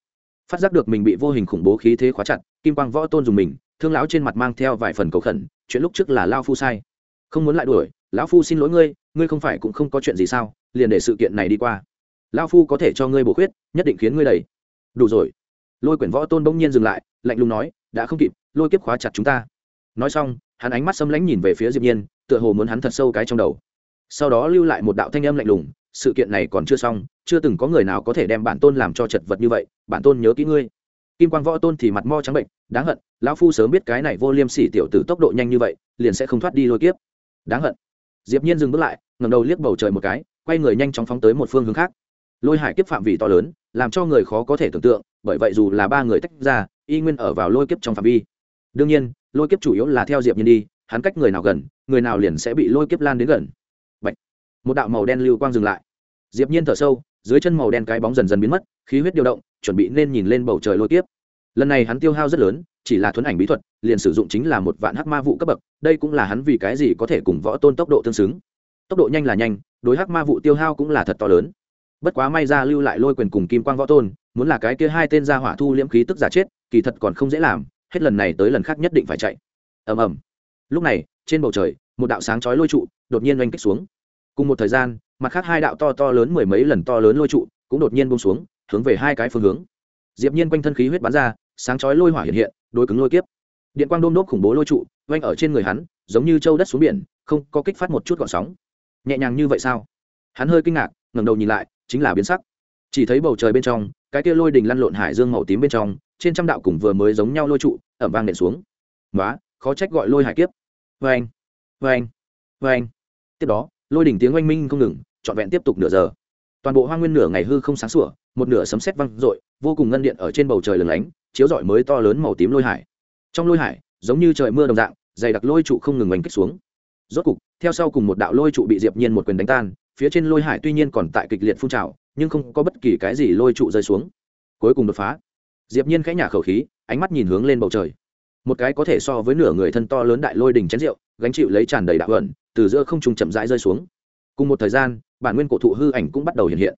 [SPEAKER 1] phát giác được mình bị vô hình khủng bố khí thế khóa chặt, kim quang võ tôn dùng mình, thương lão trên mặt mang theo vài phần cầu khẩn, chuyện lúc trước là lao phu sai. Không muốn lại đuổi, lão phu xin lỗi ngươi ngươi không phải cũng không có chuyện gì sao, liền để sự kiện này đi qua. Lão phu có thể cho ngươi bổ khuyết, nhất định khiến ngươi đầy. Đủ rồi lôi quyển võ tôn bỗng nhiên dừng lại, lạnh lùng nói, đã không kịp, lôi kiếp khóa chặt chúng ta. Nói xong, hắn ánh mắt xâm lãnh nhìn về phía diệp nhiên, tựa hồ muốn hắn thật sâu cái trong đầu. Sau đó lưu lại một đạo thanh âm lạnh lùng, sự kiện này còn chưa xong, chưa từng có người nào có thể đem bản tôn làm cho chật vật như vậy, bản tôn nhớ kỹ ngươi. Kim quang võ tôn thì mặt mo trắng bệnh, đáng hận, lão phu sớm biết cái này vô liêm sỉ tiểu tử tốc độ nhanh như vậy, liền sẽ không thoát đi lôi kiếp. Đáng hận. Diệp nhiên dừng bước lại, ngẩng đầu liếc bầu trời một cái, quay người nhanh chóng phóng tới một phương hướng khác. Lôi hải kiếp phạm vi to lớn, làm cho người khó có thể tưởng tượng bởi vậy dù là ba người tách ra, y nguyên ở vào lôi kiếp trong phạm vi. Đương nhiên, lôi kiếp chủ yếu là theo diệp nhiên đi, hắn cách người nào gần, người nào liền sẽ bị lôi kiếp lan đến gần. Bạch. một đạo màu đen lưu quang dừng lại. Diệp nhiên thở sâu, dưới chân màu đen cái bóng dần dần biến mất, khí huyết điều động, chuẩn bị nên nhìn lên bầu trời lôi kiếp. Lần này hắn tiêu hao rất lớn, chỉ là thuấn ảnh bí thuật, liền sử dụng chính là một vạn hắc ma vụ cấp bậc, đây cũng là hắn vì cái gì có thể cùng võ tôn tốc độ tương xứng. Tốc độ nhanh là nhanh, đối hắc ma vụ tiêu hao cũng là thật to lớn. Bất quá may ra lưu lại lôi quyền cùng kim quang võ tôn muốn là cái kia hai tên ra hỏa thu liễm khí tức giả chết, kỳ thật còn không dễ làm, hết lần này tới lần khác nhất định phải chạy. Ầm ầm. Lúc này, trên bầu trời, một đạo sáng chói lôi trụ đột nhiên oanh kích xuống. Cùng một thời gian, mặt khác hai đạo to to lớn mười mấy lần to lớn lôi trụ cũng đột nhiên bông xuống, hướng về hai cái phương hướng. Diệp nhiên quanh thân khí huyết bắn ra, sáng chói lôi hỏa hiện hiện, đối cứng lôi kiếp. Điện quang đôm đốp khủng bố lôi trụ, oanh ở trên người hắn, giống như châu đất xuống biển, không có kích phát một chút gọn sóng. Nhẹ nhàng như vậy sao? Hắn hơi kinh ngạc, ngẩng đầu nhìn lại, chính là biến sắc chỉ thấy bầu trời bên trong, cái kia lôi đình lăn lộn hải dương màu tím bên trong, trên trăm đạo cùng vừa mới giống nhau lôi trụ, ẩm vang nện xuống. Nói khó trách gọi lôi hải kiếp. Vê anh vê anh vê anh tiếp đó, lôi đỉnh tiếng oanh minh không ngừng, trọn vẹn tiếp tục nửa giờ. Toàn bộ hoa nguyên nửa ngày hư không sáng sủa, một nửa sấm sét văng rội vô cùng ngân điện ở trên bầu trời lừng lánh, chiếu rọi mới to lớn màu tím lôi hải. Trong lôi hải, giống như trời mưa đồng dạng, dày đặc lôi trụ không ngừng oanh kích xuống. Rốt cục, theo sau cùng một đạo lôi trụ bị diệp nhiên một quyền đánh tan phía trên lôi hải tuy nhiên còn tại kịch liệt phun trào, nhưng không có bất kỳ cái gì lôi trụ rơi xuống. Cuối cùng đột phá. Diệp nhiên khẽ nhả khẩu khí, ánh mắt nhìn hướng lên bầu trời. Một cái có thể so với nửa người thân to lớn đại lôi đỉnh chén rượu, gánh chịu lấy tràn đầy đạo ẩn từ giữa không trung chậm rãi rơi xuống. Cùng một thời gian, bản nguyên cổ thụ hư ảnh cũng bắt đầu hiện hiện.